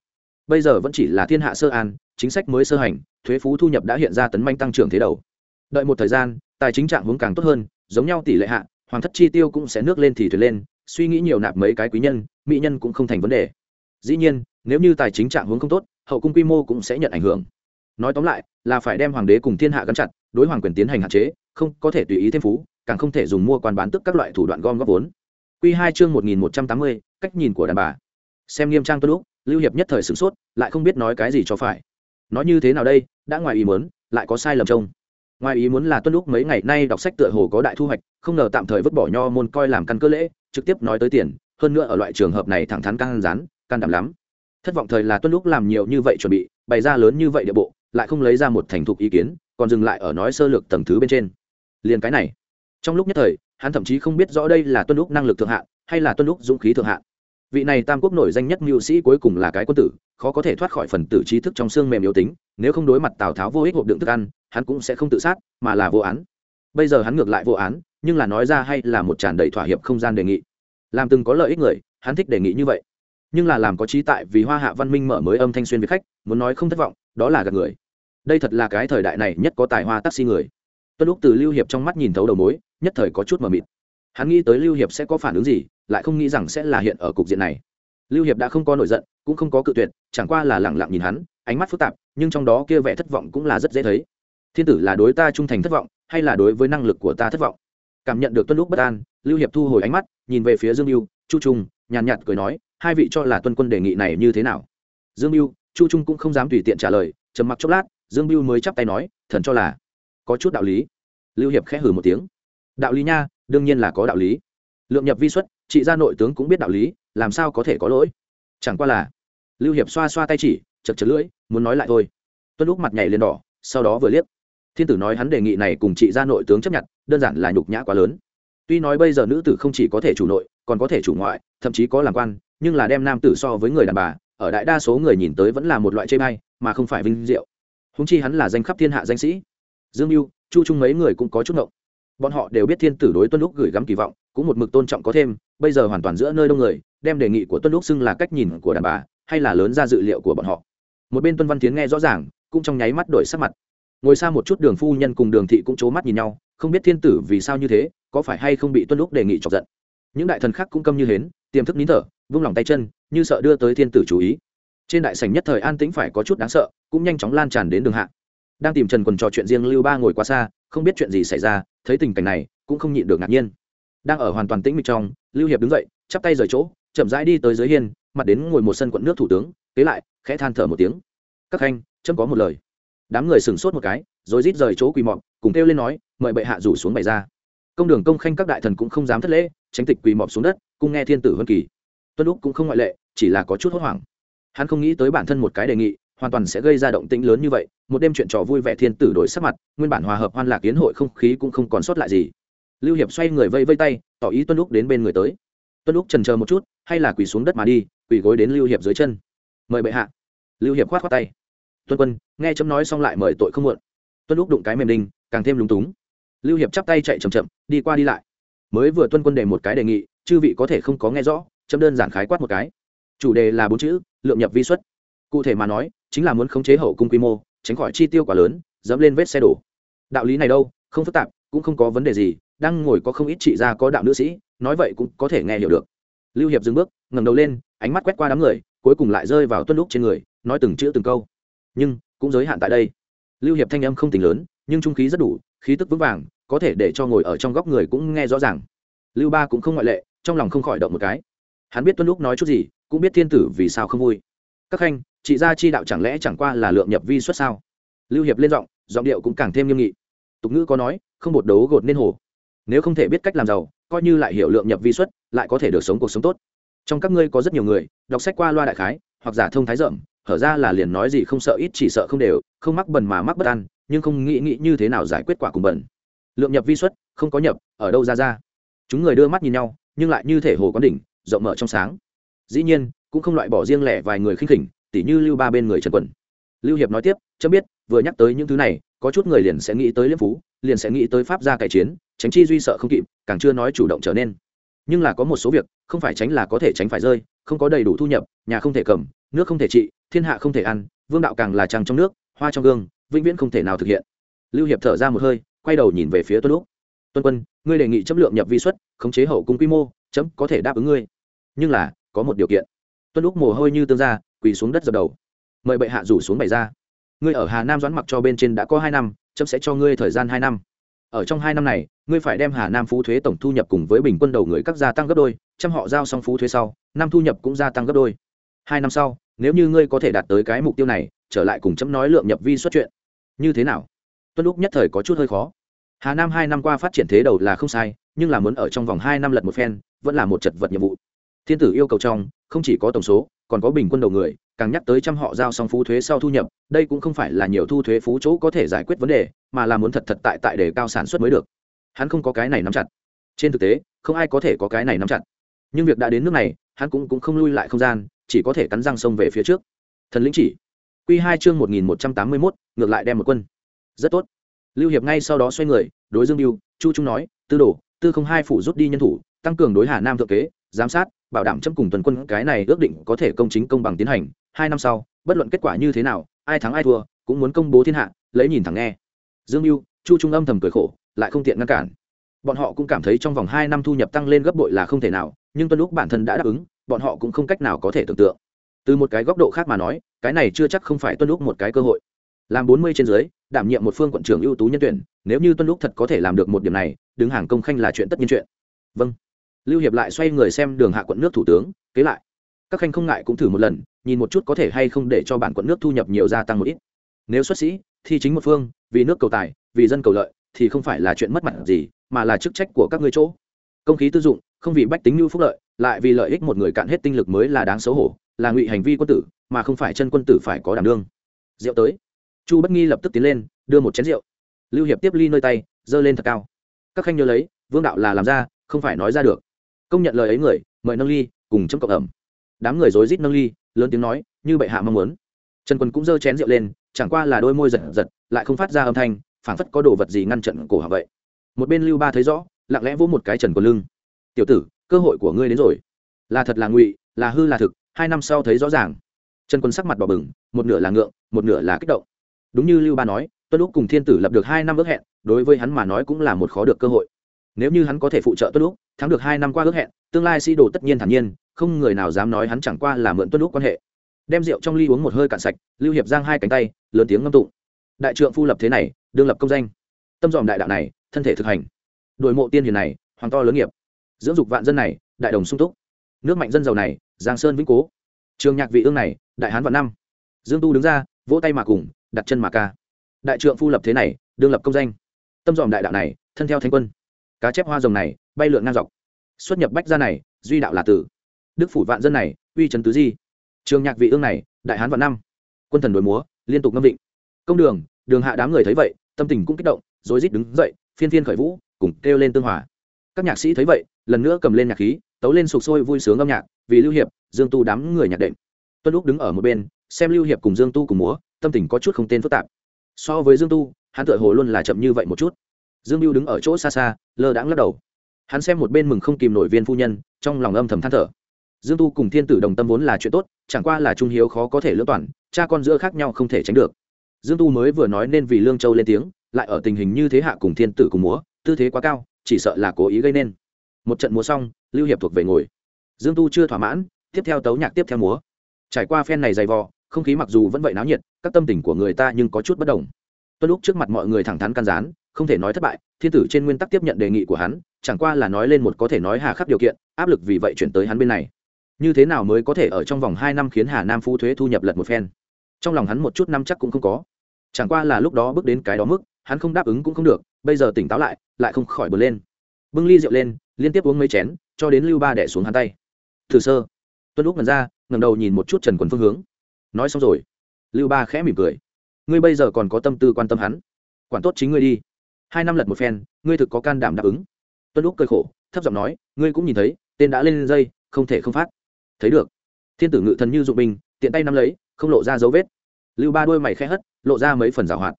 Speaker 1: Bây giờ vẫn chỉ là thiên hạ sơ an, chính sách mới sơ hành, thuế phú thu nhập đã hiện ra tấn manh tăng trưởng thế đầu. Đợi một thời gian, tài chính trạng hướng càng tốt hơn, giống nhau tỷ lệ hạ, hoàng thất chi tiêu cũng sẽ nước lên thì thuyền lên, suy nghĩ nhiều nạp mấy cái quý nhân, mỹ nhân cũng không thành vấn đề. Dĩ nhiên, nếu như tài chính trạng hướng không tốt, hậu cung quy mô cũng sẽ nhận ảnh hưởng. Nói tóm lại, là phải đem hoàng đế cùng thiên hạ gắn chặt, đối hoàng quyền tiến hành hạn chế, không có thể tùy ý thêm phú, càng không thể dùng mua quan bán tức các loại thủ đoạn gom góp vốn. Quy hai chương một nghìn một trăm tám mươi cách nhìn của đàn bà. Xem nghiêm trang tuân Úc, lưu hiệp nhất thời sửng sốt lại không biết nói cái gì cho phải. Nói như thế nào đây đã ngoài ý muốn, lại có sai lầm trông. Ngoài ý muốn là tuân Úc mấy ngày nay đọc sách tựa hồ có đại thu hoạch không ngờ tạm thời vứt bỏ nho môn coi làm căn cơ lễ trực tiếp nói tới tiền hơn nữa ở loại trường hợp này thẳng thắn căng rán can đảm lắm. Thất vọng thời là tuân Úc làm nhiều như vậy chuẩn bị bày ra lớn như vậy địa bộ lại không lấy ra một thành thục ý kiến còn dừng lại ở nói sơ lược tầng thứ bên trên. Liền cái này. Trong lúc nhất thời hắn thậm chí không biết rõ đây là tuân lúc năng lực thượng hạn hay là tuân lúc dũng khí thượng hạn vị này tam quốc nổi danh nhất mưu sĩ cuối cùng là cái quân tử, khó có thể thoát khỏi phần tử trí thức trong xương mềm yếu tính, nếu không đối mặt tào tháo vô ích hộp đựng thức ăn, hắn cũng sẽ không tự sát, mà là vô án. Bây giờ hắn ngược lại vô án, nhưng là nói ra hay là một tràn đầy thỏa hiệp không gian đề nghị. Làm từng có lợi ích người, hắn thích đề nghị như vậy. Nhưng là làm có trí tại vì hoa hạ văn minh mở mới âm thanh xuyên với khách, muốn nói không thất vọng, đó là gạt người. Đây thật là cái thời đại này nhất có tài hoa taxi người tuân lúc từ lưu hiệp trong mắt nhìn thấu đầu mối, nhất thời có chút mờ mịt. Hắn nghĩ tới lưu hiệp sẽ có phản ứng gì, lại không nghĩ rằng sẽ là hiện ở cục diện này. Lưu hiệp đã không có nổi giận, cũng không có cự tuyệt, chẳng qua là lẳng lặng nhìn hắn, ánh mắt phức tạp, nhưng trong đó kia vẻ thất vọng cũng là rất dễ thấy. Thiên tử là đối ta trung thành thất vọng, hay là đối với năng lực của ta thất vọng? Cảm nhận được tuân lúc bất an, lưu hiệp thu hồi ánh mắt, nhìn về phía dương mưu chu trung, nhàn nhạt cười nói, hai vị cho là tuân quân đề nghị này như thế nào? Dương mưu chu trung cũng không dám tùy tiện trả lời, trầm mặc chốc lát, dương mưu mới chắp tay nói, thần cho là có chút đạo lý. Lưu hiệp khẽ hử một tiếng. Đạo lý nha, đương nhiên là có đạo lý. Lượng nhập vi xuất, trị gia nội tướng cũng biết đạo lý, làm sao có thể có lỗi? Chẳng qua là, lưu hiệp xoa xoa tay chỉ, chật chật lưỡi, muốn nói lại thôi. Tuân lúc mặt nhảy lên đỏ, sau đó vừa liếc. Thiên tử nói hắn đề nghị này cùng trị gia nội tướng chấp nhận, đơn giản là nhục nhã quá lớn. Tuy nói bây giờ nữ tử không chỉ có thể chủ nội, còn có thể chủ ngoại, thậm chí có làm quan, nhưng là đem nam tử so với người đàn bà, ở đại đa số người nhìn tới vẫn là một loại chê bay mà không phải vinh diệu. Húng chi hắn là danh khắp thiên hạ danh sĩ dương mưu, chu trung mấy người cũng có chút ngộng. Bọn họ đều biết thiên tử đối tuân lúc gửi gắm kỳ vọng, cũng một mực tôn trọng có thêm, bây giờ hoàn toàn giữa nơi đông người, đem đề nghị của tuân lúc xưng là cách nhìn của đàn bà, hay là lớn ra dự liệu của bọn họ. Một bên tuân văn tiến nghe rõ ràng, cũng trong nháy mắt đổi sắc mặt. Ngồi xa một chút đường phu nhân cùng đường thị cũng c h ố mắt nhìn nhau, không biết thiên tử vì sao như thế, có phải hay không bị tuân lúc đề nghị chọc giận. Những đại thần khác cũng câm như hến, tiềm thức nín thở, vung lòng tay chân, như sợ đưa tới thiên tử chú ý. Trên đại sảnh nhất thời an tĩnh phải có chút đáng sợ, cũng nhanh chóng lan tràn đến đường hạ đang tìm trần quần trò chuyện riêng lưu ba ngồi quá xa, không biết chuyện gì xảy ra, thấy tình cảnh này, cũng không nhịn được ngạc nhiên. Đang ở hoàn toàn tĩnh mịch trong, lưu hiệp đứng dậy, chắp tay rời chỗ, chậm rãi đi tới dưới hiên, mặt đến ngồi một sân quận nước thủ tướng, kế lại, khẽ than thở một tiếng. Các khanh chấm có một lời. Đám người sửng sốt một cái, rồi rít rời chỗ quỳ mọp, cùng kêu lên nói, mời bệ hạ rủ xuống bày ra. Công đường công khanh các đại thần cũng không dám thất lễ, tránh tịch quỳ mọp xuống đất, cùng nghe thiên tử huân kỳ. Tuân úc cũng không ngoại lệ, chỉ là có chút hốt hoảng. Hắn không nghĩ tới bản thân một cái đề nghị hoàn toàn sẽ gây ra động tĩnh lớn như vậy, một đêm chuyện trò vui vẻ thiên tử đổi sắc mặt, nguyên bản hòa hợp hoan lạc kiến hội không khí cũng không còn sót lại gì. Lưu hiệp xoay người vây vây tay, tỏ ý tuân lúc đến bên người tới. Tuân lúc trần chờ một chút, hay là quỳ xuống đất mà đi, quỳ gối đến lưu hiệp dưới chân. Mời bệ hạ. Lưu hiệp khoát khoát tay. Tuân quân, nghe chấm nói xong lại mời tội không muộn. Tuân lúc đụng cái mềm đinh, càng thêm lúng túng. Lưu hiệp chắp tay chạy chậm chậm, đi qua đi lại. Mới vừa tuân quân đề một cái đề nghị, chư vị có thể không có nghe rõ, chấm đơn giản khái quát một cái. Chủ đề là bốn chữ, lượng nhập vi xuất. Cụ thể mà nói chính là muốn khống chế hậu cung quy mô, tránh khỏi chi tiêu quá lớn, dẫm lên vết xe đổ. Đạo lý này đâu, không phức tạp, cũng không có vấn đề gì, đang ngồi có không ít trị gia có đạo nữ sĩ, nói vậy cũng có thể nghe hiểu được. Lưu hiệp dừng bước, ngẩng đầu lên, ánh mắt quét qua đám người, cuối cùng lại rơi vào tuân lúc trên người, nói từng chữ từng câu. Nhưng, cũng giới hạn tại đây. Lưu hiệp thanh âm không tính lớn, nhưng trung khí rất đủ, khí tức vững vàng, có thể để cho ngồi ở trong góc người cũng nghe rõ ràng. Lưu ba cũng không ngoại lệ, trong lòng không khỏi động một cái. Hắn biết tuân lúc nói chút gì, cũng biết thiên tử vì sao không vui. Các khanh chị gia chi đạo chẳng lẽ chẳng qua là lượng nhập vi xuất sao? Lưu hiệp lên giọng giọng điệu cũng càng thêm nghiêm nghị. Tục ngữ có nói, không bột đấu gột nên hồ. Nếu không thể biết cách làm giàu, coi như lại hiểu lượng nhập vi xuất, lại có thể được sống cuộc sống tốt. Trong các ngươi có rất nhiều người, đọc sách qua loa đại khái, hoặc giả thông thái rộng, hở ra là liền nói gì không sợ ít chỉ sợ không đều, không mắc bẩn mà mắc bất ăn nhưng không nghĩ nghĩ như thế nào giải quyết quả cùng bẩn. Lượng nhập vi xuất, không có nhập, ở đâu ra ra? Chúng người đưa mắt nhìn nhau, nhưng lại như thể hồ có đỉnh, rộng mở trong sáng. Dĩ nhiên, cũng không loại bỏ riêng lẻ vài người khinh khỉnh tỉ như lưu ba bên người trần quần. Lưu hiệp nói tiếp cho biết, vừa nhắc tới những thứ này, có chút người liền sẽ nghĩ tới liêm phú, liền sẽ nghĩ tới pháp gia cải chiến, tránh chi duy sợ không kịp, càng chưa nói chủ động trở nên. Nhưng là có một số việc, không phải tránh là có thể tránh phải rơi, không có đầy đủ thu nhập, nhà không thể cầm, nước không thể trị, thiên hạ không thể ăn, vương đạo càng là trăng trong nước, hoa trong gương, vĩnh viễn không thể nào thực hiện. Lưu hiệp thở ra một hơi, quay đầu nhìn về phía tuân lúc tuân quân, ngươi đề nghị chấm lượng nhập vi xuất, khống chế hậu cung quy mô, chấm có thể đáp ứng ngươi. Nhưng là, có một điều kiện. Tuân lúc mồ hôi như tương ra quỳ xuống đất dập đầu. Mời bệ hạ rủ xuống bày ra. Ngươi ở hà nam doãn mặc cho bên trên đã có hai năm, chấm sẽ cho ngươi thời gian hai năm. Ở trong hai năm này, ngươi phải đem hà nam phú thuế tổng thu nhập cùng với bình quân đầu người các gia tăng gấp đôi, trăm họ giao xong phú thuế sau, năm thu nhập cũng gia tăng gấp đôi. Hai năm sau, nếu như ngươi có thể đạt tới cái mục tiêu này, trở lại cùng chấm nói lượng nhập vi xuất chuyện. Như thế nào? Tuân lúc nhất thời có chút hơi khó. Hà nam hai năm qua phát triển thế đầu là không sai, nhưng là muốn ở trong vòng hai năm lật một phen, vẫn là một chật vật nhiệm vụ. Thiên tử yêu cầu trong, không chỉ có tổng số còn có bình quân đầu người càng nhắc tới trăm họ giao xong phú thuế sau thu nhập đây cũng không phải là nhiều thu thuế phú chỗ có thể giải quyết vấn đề mà là muốn thật thật tại tại để cao sản xuất mới được. Hắn không có cái này nắm chặt. Trên thực tế không ai có thể có cái này nắm chặt. Nhưng việc đã đến nước này hắn cũng, cũng không lui lại không gian chỉ có thể cắn răng sông về phía trước. Thần lĩnh chỉ. Q hai chương một nghìn một trăm tám mươi mốt ngược lại đem một quân. Rất tốt. Lưu hiệp ngay sau đó xoay người đối dương mưu chu trung nói tư đồ tư không hai phủ rút đi nhân thủ tăng cường đối hà nam thượng kế giám sát, bảo đảm chấm cùng tuần quân cái này ước định có thể công chính công bằng tiến hành. Hai năm sau, bất luận kết quả như thế nào, ai thắng ai thua, cũng muốn công bố thiên hạ, lấy nhìn thẳng nghe. Dương mưu, chu trung âm thầm cười khổ, lại không tiện ngăn cản. Bọn họ cũng cảm thấy trong vòng hai năm thu nhập tăng lên gấp bội là không thể nào, nhưng tuân lúc bản thân đã đáp ứng, bọn họ cũng không cách nào có thể tưởng tượng. Từ một cái góc độ khác mà nói, cái này chưa chắc không phải tuân lúc một cái cơ hội. Làm bốn mươi trên dưới, đảm nhiệm một phương quận trưởng ưu tú nhân tuyển, nếu như tuân lúc thật có thể làm được một điểm này, đứng hàng công khanh là chuyện tất nhiên chuyện. Vâng lưu hiệp lại xoay người xem đường hạ quận nước thủ tướng, kế lại. Các khanh không ngại cũng thử một lần, nhìn một chút có thể hay không để cho bản quận nước thu nhập nhiều gia tăng một ít. Nếu xuất sĩ, thì chính một phương, vì nước cầu tài, vì dân cầu lợi, thì không phải là chuyện mất mặt gì, mà là chức trách của các ngươi chỗ. Công khí tư dụng, không vì bách tính như phúc lợi, lại vì lợi ích một người cạn hết tinh lực mới là đáng xấu hổ, là ngụy hành vi quân tử, mà không phải chân quân tử phải có đảm đương. Rượu tới. Chu bất nghi lập tức tiến lên, đưa một chén rượu. Lưu hiệp tiếp ly nơi tay, giơ lên thật cao. Các khanh nhớ lấy, vương đạo là làm ra, không phải nói ra được công nhận lời ấy người, mời nâng ly, cùng chấm cộng ẩm. Đám người rối rít nâng ly, lớn tiếng nói, như bệ hạ mong muốn. Trần quân cũng giơ chén rượu lên, chẳng qua là đôi môi giật giật, lại không phát ra âm thanh, phảng phất có đồ vật gì ngăn trận cổ họng vậy. Một bên lưu ba thấy rõ, lặng lẽ vỗ một cái trần quân lưng. Tiểu tử, cơ hội của ngươi đến rồi. Là thật là ngụy, là hư là thực, hai năm sau thấy rõ ràng. Trần quân sắc mặt đỏ bừng, một nửa là ngượng, một nửa là kích động. Đúng như lưu ba nói, tuân lúc cùng thiên tử lập được hai năm ước hẹn, đối với hắn mà nói cũng là một khó được cơ hội nếu như hắn có thể phụ trợ tuân lúc thắng được hai năm qua ước hẹn, tương lai sĩ đồ tất nhiên thản nhiên, không người nào dám nói hắn chẳng qua là mượn tuân lúc quan hệ. Đem rượu trong ly uống một hơi cạn sạch, lưu hiệp giang hai cánh tay, lớn tiếng ngâm tụng. Đại trượng phu lập thế này, đương lập công danh. Tâm dòm đại đạo này, thân thể thực hành. Đội mộ tiên hiền này, hoàng to lớn nghiệp. Dưỡng dục vạn dân này, đại đồng sung túc. Nước mạnh dân giàu này, giang sơn vĩnh cố. Trường nhạc vị ương này, đại hán vạn năm. Dương tu đứng ra, vỗ tay mà cùng, đặt chân mà ca. Đại trượng phu lập thế này, đương lập công danh. Tâm dòm đại đạo này, thân theo thanh quân cá chép hoa rồng này bay lượn ngang dọc. Xuất nhập bách gia này duy đạo là tử. Đức phủ vạn dân này uy trấn tứ di. Trường nhạc vị ương này đại hán vạn năm. Quân thần đổi múa liên tục ngâm định, công đường đường hạ đám người thấy vậy tâm tình cũng kích động rối rít đứng dậy phiên phiên khởi vũ cùng kêu lên tương hòa. Các nhạc sĩ thấy vậy lần nữa cầm lên nhạc khí tấu lên sục sôi vui sướng âm nhạc vì lưu hiệp dương tu đám người nhạc đệm. Tuân lúc đứng ở một bên xem lưu hiệp cùng dương tu cùng múa tâm tình có chút không tên phức tạp. So với dương tu hắn tựa hồ luôn là chậm như vậy một chút dương mưu đứng ở chỗ xa xa, lơ đãng lắc đầu. Hắn xem một bên mừng không kìm nổi viên phu nhân, trong lòng âm thầm than thở. Dương tu cùng thiên tử đồng tâm vốn là chuyện tốt, chẳng qua là trung hiếu khó có thể lưỡng toàn, cha con giữa khác nhau không thể tránh được. Dương tu mới vừa nói nên vì lương châu lên tiếng, lại ở tình hình như thế hạ cùng thiên tử cùng múa, tư thế quá cao, chỉ sợ là cố ý gây nên. Một trận múa xong, lưu hiệp thuộc về ngồi. Dương tu chưa thỏa mãn, tiếp theo tấu nhạc tiếp theo múa. Trải qua phen này dày vò, không khí mặc dù vẫn vậy náo nhiệt, các tâm tình của người ta nhưng có chút bất đồng. Tuân lúc trước mặt mọi người thẳng thắn can gián không thể nói thất bại, thiên tử trên nguyên tắc tiếp nhận đề nghị của hắn, chẳng qua là nói lên một có thể nói hà khắc điều kiện, áp lực vì vậy chuyển tới hắn bên này. Như thế nào mới có thể ở trong vòng hai năm khiến hà nam phu thuế thu nhập lật một phen? Trong lòng hắn một chút năm chắc cũng không có. Chẳng qua là lúc đó bước đến cái đó mức, hắn không đáp ứng cũng không được, bây giờ tỉnh táo lại lại không khỏi bật lên. Bưng ly rượu lên, liên tiếp uống mấy chén, cho đến lưu ba đẻ xuống hắn tay. Thử sơ. Tuân lúc ngần ra ngầm đầu nhìn một chút trần quần phương hướng. Nói xong rồi, lưu ba khẽ mỉm cười. Ngươi bây giờ còn có tâm tư quan tâm hắn. Quản tốt chính ngươi đi hai năm lật một phen, ngươi thực có can đảm đáp ứng. Tuân lúc cười khổ, thấp giọng nói, ngươi cũng nhìn thấy, tên đã lên dây, không thể không phát. Thấy được. Thiên tử ngự thần như dụng binh tiện tay nắm lấy, không lộ ra dấu vết. Lưu ba đôi mày khẽ hất, lộ ra mấy phần giảo hoạt.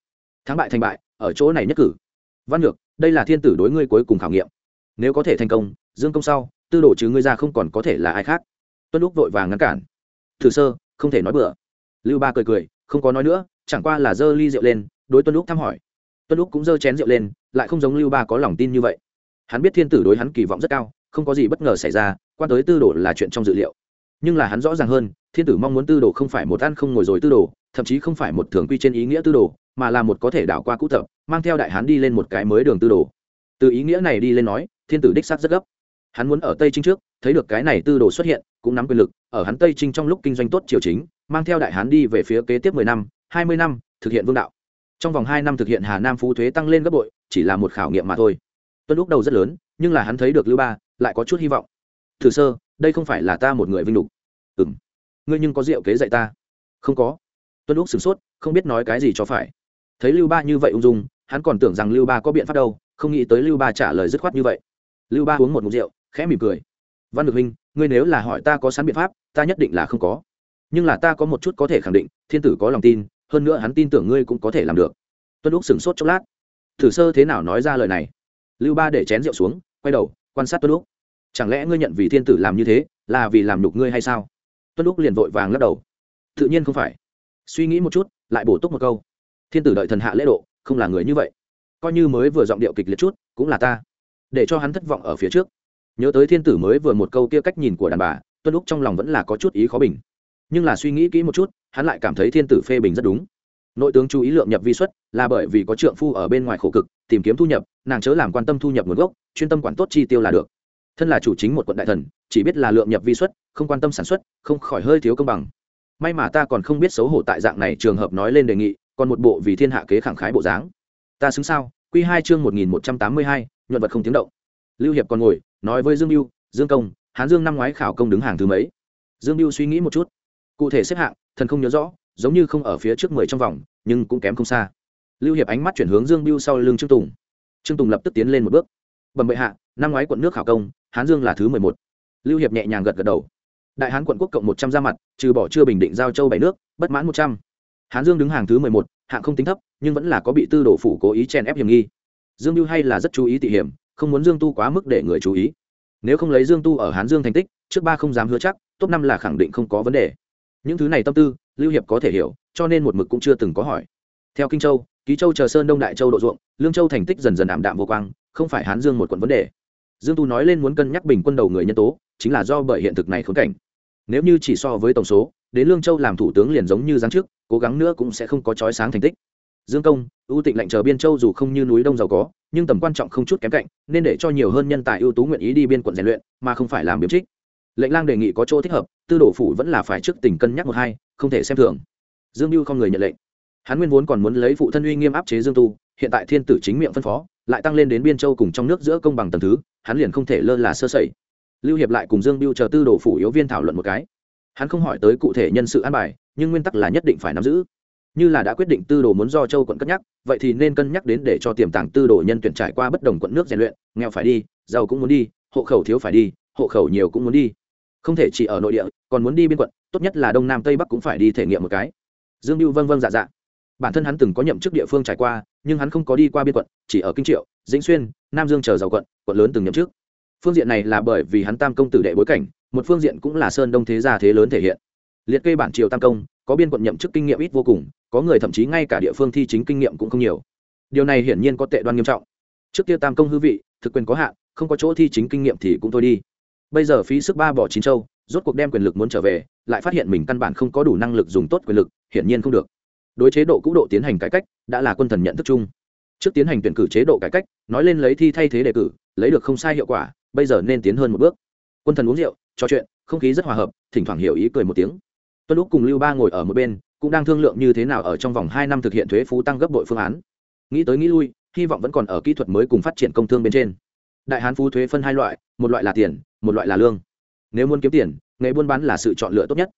Speaker 1: Thắng bại thành bại, ở chỗ này nhất cử. Văn ngược đây là thiên tử đối ngươi cuối cùng khảo nghiệm. Nếu có thể thành công, dương công sau, tư đồ chứ ngươi ra không còn có thể là ai khác. Tuân lúc vội vàng ngăn cản. Thử sơ, không thể nói bừa. Lưu ba cười cười, không có nói nữa, chẳng qua là giơ ly rượu lên, đối tuân lúc thăm hỏi tuân lúc cũng giơ chén rượu lên, lại không giống lưu ba có lòng tin như vậy. Hắn biết thiên tử đối hắn kỳ vọng rất cao, không có gì bất ngờ xảy ra, quan tới tư đồ là chuyện trong dự liệu. Nhưng là hắn rõ ràng hơn, thiên tử mong muốn tư đồ không phải một ăn không ngồi rồi tư đồ, thậm chí không phải một thường quy trên ý nghĩa tư đồ, mà là một có thể đảo qua cũ tập mang theo đại hán đi lên một cái mới đường tư đồ. Từ ý nghĩa này đi lên nói, thiên tử đích xác rất gấp. Hắn muốn ở tây trinh trước, thấy được cái này tư đồ xuất hiện, cũng nắm quyền lực, ở hắn tây trinh trong lúc kinh doanh tốt triều chính, mang theo đại hán đi về phía kế tiếp mười năm, hai mươi năm, thực hiện vương đạo trong vòng hai năm thực hiện hà nam phú thuế tăng lên gấp bội, chỉ là một khảo nghiệm mà thôi. Tuân lúc đầu rất lớn, nhưng là hắn thấy được lưu ba, lại có chút hy vọng. Thử sơ, đây không phải là ta một người vinh lục. Ừ m ngươi nhưng có rượu kế dạy ta. Không có. Tuân lúc sửng sốt, không biết nói cái gì cho phải. Thấy lưu ba như vậy ung dung, hắn còn tưởng rằng lưu ba có biện pháp đâu, không nghĩ tới lưu ba trả lời dứt khoát như vậy. Lưu ba uống một mục rượu, khẽ mỉm cười. Văn được huynh, ngươi nếu là hỏi ta có sẵn biện pháp, ta nhất định là không có. Nhưng là ta có một chút có thể khẳng định, thiên tử có lòng tin hơn nữa hắn tin tưởng ngươi cũng có thể làm được. Tuân lúc sửng sốt chốc lát. Thử sơ thế nào nói ra lời này? Lưu ba để chén rượu xuống, quay đầu, quan sát tuân lúc chẳng lẽ ngươi nhận vì thiên tử làm như thế, là vì làm nhục ngươi hay sao? Tuân lúc liền vội vàng lắc đầu. Tự nhiên không phải. Suy nghĩ một chút, lại bổ túc một câu. Thiên tử đợi thần hạ lễ độ, không là người như vậy. Coi như mới vừa giọng điệu kịch liệt chút, cũng là ta. Để cho hắn thất vọng ở phía trước. Nhớ tới thiên tử mới vừa một câu kia cách nhìn của đàn bà, tuân lúc trong lòng vẫn là có chút ý khó bình nhưng là suy nghĩ kỹ một chút, hắn lại cảm thấy thiên tử phê bình rất đúng. Nội tướng chú ý lượng nhập vi xuất là bởi vì có trượng phu ở bên ngoài khổ cực, tìm kiếm thu nhập, nàng chớ làm quan tâm thu nhập nguồn gốc, chuyên tâm quản tốt chi tiêu là được. Thân là chủ chính một quận đại thần, chỉ biết là lượng nhập vi xuất, không quan tâm sản xuất, không khỏi hơi thiếu công bằng. May mà ta còn không biết xấu hổ tại dạng này trường hợp nói lên đề nghị, còn một bộ vì thiên hạ kế khẳng khái bộ dáng. Ta xứng sao? Q hai chương một nghìn một trăm tám mươi hai, nhuận vật không tiếng động. Lưu hiệp còn ngồi, nói với dương mưu dương công, hán dương năm ngoái khảo công đứng hàng thứ mấy? Dương mưu suy nghĩ một chút cụ thể xếp hạng, thần không nhớ rõ, giống như không ở phía trước mười trong vòng, nhưng cũng kém không xa. Lưu hiệp ánh mắt chuyển hướng dương Biêu sau lưng trương tùng. Trương tùng lập tức tiến lên một bước. Bẩm bệ hạ, năm ngoái quận nước khảo công, hán dương là thứ mười một. Lưu hiệp nhẹ nhàng gật gật đầu. Đại hán quận quốc cộng một trăm ra mặt, trừ bỏ chưa bình định giao châu bảy nước, bất mãn một trăm. Hán dương đứng hàng thứ mười một, hạng không tính thấp, nhưng vẫn là có bị tư đổ phủ cố ý chen ép hiểm nghi. Dương mưu hay là rất chú ý tị hiểm, không muốn dương tu quá mức để người chú ý. Nếu không lấy dương tu ở hán dương thành tích, trước ba không dám hứa chắc, top năm là khẳng định không có vấn đề những thứ này tâm tư, lưu hiệp có thể hiểu, cho nên một mực cũng chưa từng có hỏi. Theo kinh châu, ký châu chờ sơn đông đại châu độ ruộng, lương châu thành tích dần dần ảm đạm vô quang, không phải hán dương một quận vấn đề. Dương tu nói lên muốn cân nhắc bình quân đầu người nhân tố, chính là do bởi hiện thực này khốn cảnh. Nếu như chỉ so với tổng số, đến lương châu làm thủ tướng liền giống như giáng trước, cố gắng nữa cũng sẽ không có chói sáng thành tích. Dương công, ưu tịnh lệnh chờ biên châu dù không như núi đông giàu có, nhưng tầm quan trọng không chút kém cạnh, nên để cho nhiều hơn nhân tài ưu tú nguyện ý đi biên quận rèn luyện, mà không phải làm biếm trích lệnh lang đề nghị có chỗ thích hợp, tư đổ phủ vẫn là phải trước tình cân nhắc một hai, không thể xem thường. Dương mưu không người nhận lệnh. Hắn nguyên vốn còn muốn lấy phụ thân uy nghiêm áp chế dương tu, hiện tại thiên tử chính miệng phân phó, lại tăng lên đến biên châu cùng trong nước giữa công bằng tầng thứ, hắn liền không thể lơ là sơ sẩy. Lưu hiệp lại cùng dương biêu chờ tư đồ phủ yếu viên thảo luận một cái. Hắn không hỏi tới cụ thể nhân sự an bài, nhưng nguyên tắc là nhất định phải nắm giữ. Như là đã quyết định tư đồ muốn do châu quận cất nhắc, vậy thì nên cân nhắc đến để cho tiềm tàng tư đồ nhân tuyển trải qua bất đồng quận nước rèn luyện, nghèo phải đi, giàu cũng muốn đi, hộ khẩu thiếu phải đi, hộ khẩu nhiều cũng muốn đi không thể chỉ ở nội địa, còn muốn đi biên quận, tốt nhất là đông nam tây bắc cũng phải đi thể nghiệm một cái. Dương mưu vâng vâng dạ dạ. Bản thân hắn từng có nhậm chức địa phương trải qua, nhưng hắn không có đi qua biên quận, chỉ ở kinh triệu, dĩnh xuyên, nam dương chờ giàu quận quận lớn từng nhậm chức. Phương diện này là bởi vì hắn tam công tử đệ bối cảnh, một phương diện cũng là sơn đông thế gia thế lớn thể hiện. Liệt kê bản triều tam công, có biên quận nhậm chức kinh nghiệm ít vô cùng, có người thậm chí ngay cả địa phương thi chính kinh nghiệm cũng không nhiều. Điều này hiển nhiên có tệ đoan nghiêm trọng. Trước kia tam công hư vị, thực quyền có hạn, không có chỗ thi chính kinh nghiệm thì cũng thôi đi bây giờ phí sức ba bỏ chín châu, rốt cuộc đem quyền lực muốn trở về, lại phát hiện mình căn bản không có đủ năng lực dùng tốt quyền lực, hiển nhiên không được. Đối chế độ cũ độ tiến hành cải cách, đã là quân thần nhận thức chung. Trước tiến hành tuyển cử chế độ cải cách, nói lên lấy thi thay thế đề cử, lấy được không sai hiệu quả, bây giờ nên tiến hơn một bước. Quân thần uống rượu, trò chuyện, không khí rất hòa hợp, thỉnh thoảng hiểu ý cười một tiếng. Tuân lúc cùng lưu ba ngồi ở một bên, cũng đang thương lượng như thế nào ở trong vòng hai năm thực hiện thuế phú tăng gấp bội phương án. Nghĩ tới nghĩ lui, hy vọng vẫn còn ở kỹ thuật mới cùng phát triển công thương bên trên. Đại hán phú thuế phân hai loại, một loại là tiền một loại là lương. Nếu muốn kiếm tiền, nghề buôn bán là sự chọn lựa tốt nhất.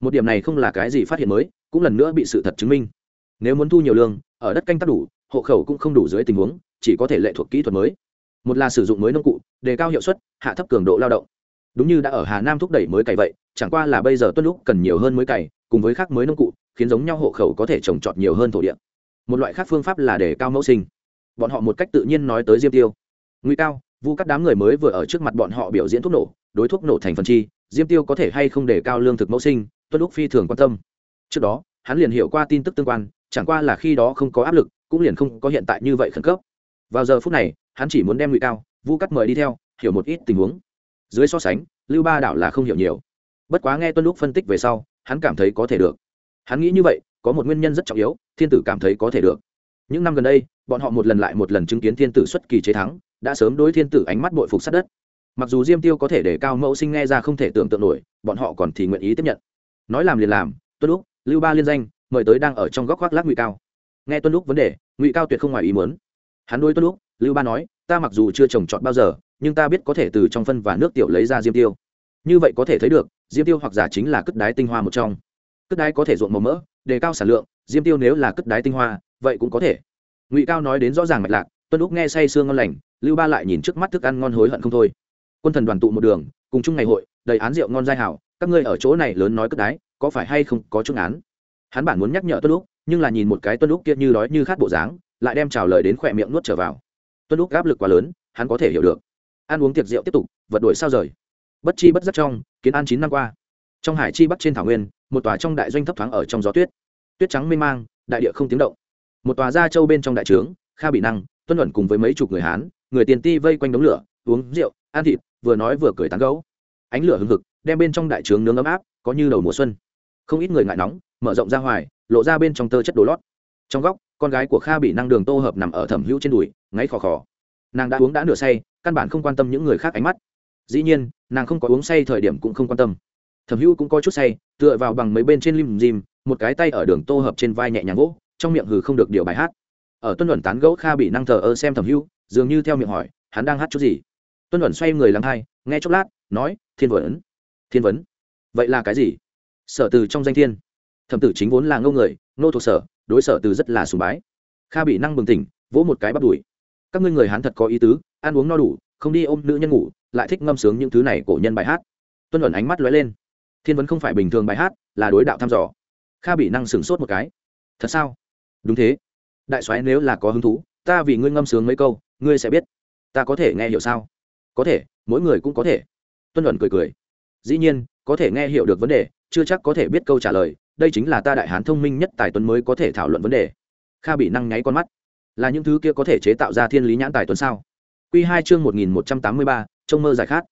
Speaker 1: Một điểm này không là cái gì phát hiện mới, cũng lần nữa bị sự thật chứng minh. Nếu muốn thu nhiều lương, ở đất canh tác đủ, hộ khẩu cũng không đủ dưới tình huống, chỉ có thể lệ thuộc kỹ thuật mới. Một là sử dụng mới nông cụ, đề cao hiệu suất, hạ thấp cường độ lao động. Đúng như đã ở hà nam thúc đẩy mới cày vậy, chẳng qua là bây giờ tuân lúc cần nhiều hơn mới cày, cùng với khác mới nông cụ, khiến giống nhau hộ khẩu có thể trồng trọt nhiều hơn thổ địa. Một loại khác phương pháp là đề cao mẫu sinh. Bọn họ một cách tự nhiên nói tới diêm tiêu. Nguy cao vu các đám người mới vừa ở trước mặt bọn họ biểu diễn thuốc nổ, đối thuốc nổ thành phần chi, diêm tiêu có thể hay không để cao lương thực mẫu sinh, tuân lúc phi thường quan tâm. Trước đó, hắn liền hiểu qua tin tức tương quan, chẳng qua là khi đó không có áp lực, cũng liền không có hiện tại như vậy khẩn cấp. Vào giờ phút này, hắn chỉ muốn đem ngụy cao, vu cắt mời đi theo, hiểu một ít tình huống. Dưới so sánh, lưu ba đảo là không hiểu nhiều. Bất quá nghe tuân lúc phân tích về sau, hắn cảm thấy có thể được. Hắn nghĩ như vậy, có một nguyên nhân rất trọng yếu, thiên tử cảm thấy có thể được. Những năm gần đây, bọn họ một lần lại một lần chứng kiến thiên tử xuất kỳ chế thắng đã sớm đối thiên tử ánh mắt bội phục sát đất. Mặc dù diêm tiêu có thể để cao mẫu sinh nghe ra không thể tưởng tượng nổi, bọn họ còn thì nguyện ý tiếp nhận. Nói làm liền làm, tuân lúc lưu ba liên danh, mời tới đang ở trong góc khoác lác ngụy cao. Nghe tuân lúc vấn đề, ngụy cao tuyệt không ngoài ý muốn. Hắn đối tuân lúc lưu ba nói, ta mặc dù chưa trồng trọt bao giờ, nhưng ta biết có thể từ trong phân và nước tiểu lấy ra diêm tiêu. Như vậy có thể thấy được, diêm tiêu hoặc giả chính là cất đái tinh hoa một trong. Cất đái có thể ruộng màu mỡ, đề cao sản lượng, diêm tiêu nếu là cất đái tinh hoa, vậy cũng có thể. Ngụy cao nói đến rõ ràng mạch lạc tuân úc nghe say sương ngon lành, lưu ba lại nhìn trước mắt thức ăn ngon hối hận không thôi. Quân thần đoàn tụ một đường, cùng chung ngày hội, đầy án rượu ngon dai hảo, các ngươi ở chỗ này lớn nói cất đái, có phải hay không có chung án? Hắn bản muốn nhắc nhở tuân úc, nhưng là nhìn một cái tuân úc kia như đói như khát bộ dáng, lại đem trào lời đến khỏe miệng nuốt trở vào. Tuân úc áp lực quá lớn, hắn có thể hiểu được. Ăn uống tiệc rượu tiếp tục, vật đuổi sao rời. Bất chi bất giác trong, kiến an chín năm qua. Trong hải chi bắc trên thảo nguyên, một tòa trong đại doanh thấp thoáng ở trong gió tuyết. Tuyết trắng mê mang, đại địa không tiếng động. Một tòa gia châu bên trong đại trướng, kha bị năng tuân luận cùng với mấy chục người hán, người tiền ti vây quanh đống lửa, uống rượu, ăn thịt, vừa nói vừa cười tán gấu ánh lửa hừng hực, đem bên trong đại trướng nướng ấm áp, có như đầu mùa xuân. Không ít người ngại nóng, mở rộng ra hoài, lộ ra bên trong tơ chất đồ lót. Trong góc, con gái của kha bị năng đường tô hợp nằm ở thẩm hữu trên đùi, ngáy khò khò. Nàng đã uống đã nửa say, căn bản không quan tâm những người khác ánh mắt. Dĩ nhiên, nàng không có uống say thời điểm cũng không quan tâm. Thẩm hữu cũng có chút say, tựa vào bằng mấy bên trên lim dìm một cái tay ở đường tô hợp trên vai nhẹ nhàng gỗ trong miệng hừ không được điều bài hát ở tuân luận tán gẫu kha bị năng thờ ơ xem thẩm hưu, dường như theo miệng hỏi, hắn đang hát chút gì? Tuân luận xoay người lắng hai, nghe chốc lát, nói, thiên vấn. Thiên vấn? Vậy là cái gì? Sở từ trong danh thiên. Thẩm tử chính vốn là ngâu người nô thuộc sở, đối sở từ rất là sùng bái. Kha bị năng bừng tỉnh, vỗ một cái bắt đuổi các ngươi người hắn thật có ý tứ, ăn uống no đủ, không đi ôm nữ nhân ngủ, lại thích ngâm sướng những thứ này cổ nhân bài hát. Tuân luận ánh mắt lóe lên. Thiên vấn không phải bình thường bài hát, là đối đạo thăm dò. Kha bị năng sửng sốt một cái. Thật sao? Đúng thế đại soái nếu là có hứng thú, ta vì ngươi ngâm sướng mấy câu, ngươi sẽ biết. Ta có thể nghe hiểu sao? Có thể, mỗi người cũng có thể. Tuân luận cười cười. Dĩ nhiên, có thể nghe hiểu được vấn đề, chưa chắc có thể biết câu trả lời, đây chính là ta đại hán thông minh nhất tài tuấn mới có thể thảo luận vấn đề. Kha bị năng nháy con mắt. Là những thứ kia có thể chế tạo ra thiên lý nhãn tài tuấn sao? Q hai chương một nghìn một trăm tám mươi ba trong mơ giải khát.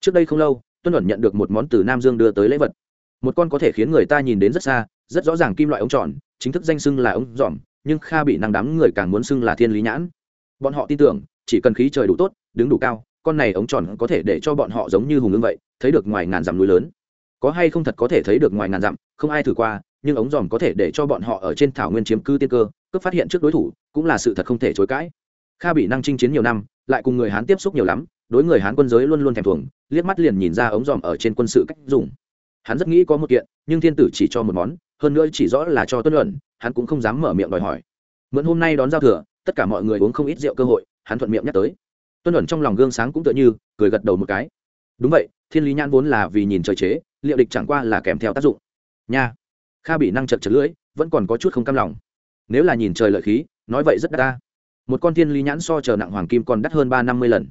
Speaker 1: Trước đây không lâu, tuân luận nhận được một món từ nam dương đưa tới lễ vật. Một con có thể khiến người ta nhìn đến rất xa, rất rõ ràng kim loại ống tròn, chính thức danh xưng là ống dòm nhưng kha bị năng đám người càng muốn xưng là thiên lý nhãn. Bọn họ tin tưởng, chỉ cần khí trời đủ tốt, đứng đủ cao, con này ống tròn có thể để cho bọn họ giống như hùng ưng vậy, thấy được ngoài ngàn dặm núi lớn. Có hay không thật có thể thấy được ngoài ngàn dặm, không ai thử qua, nhưng ống dòm có thể để cho bọn họ ở trên thảo nguyên chiếm cư tiên cơ, cướp phát hiện trước đối thủ, cũng là sự thật không thể chối cãi. Kha bị năng chinh chiến nhiều năm, lại cùng người hán tiếp xúc nhiều lắm, đối người hán quân giới luôn luôn thèm thuồng, liếc mắt liền nhìn ra ống dòm ở trên quân sự cách dùng. Hắn rất nghĩ có một kiện, nhưng thiên tử chỉ cho một món hơn nữa chỉ rõ là cho tuân luận, hắn cũng không dám mở miệng đòi hỏi. Mượn hôm nay đón giao thừa, tất cả mọi người uống không ít rượu cơ hội, hắn thuận miệng nhắc tới. Tuân luận trong lòng gương sáng cũng tựa như, cười gật đầu một cái. Đúng vậy, thiên lý nhãn vốn là vì nhìn trời chế, liệu địch chẳng qua là kèm theo tác dụng. Nha. Kha bị năng chật chật lưỡi, vẫn còn có chút không cam lòng. Nếu là nhìn trời lợi khí, nói vậy rất đắt ta. Một con thiên lý nhãn so chờ nặng hoàng kim còn đắt hơn ba năm mươi lần.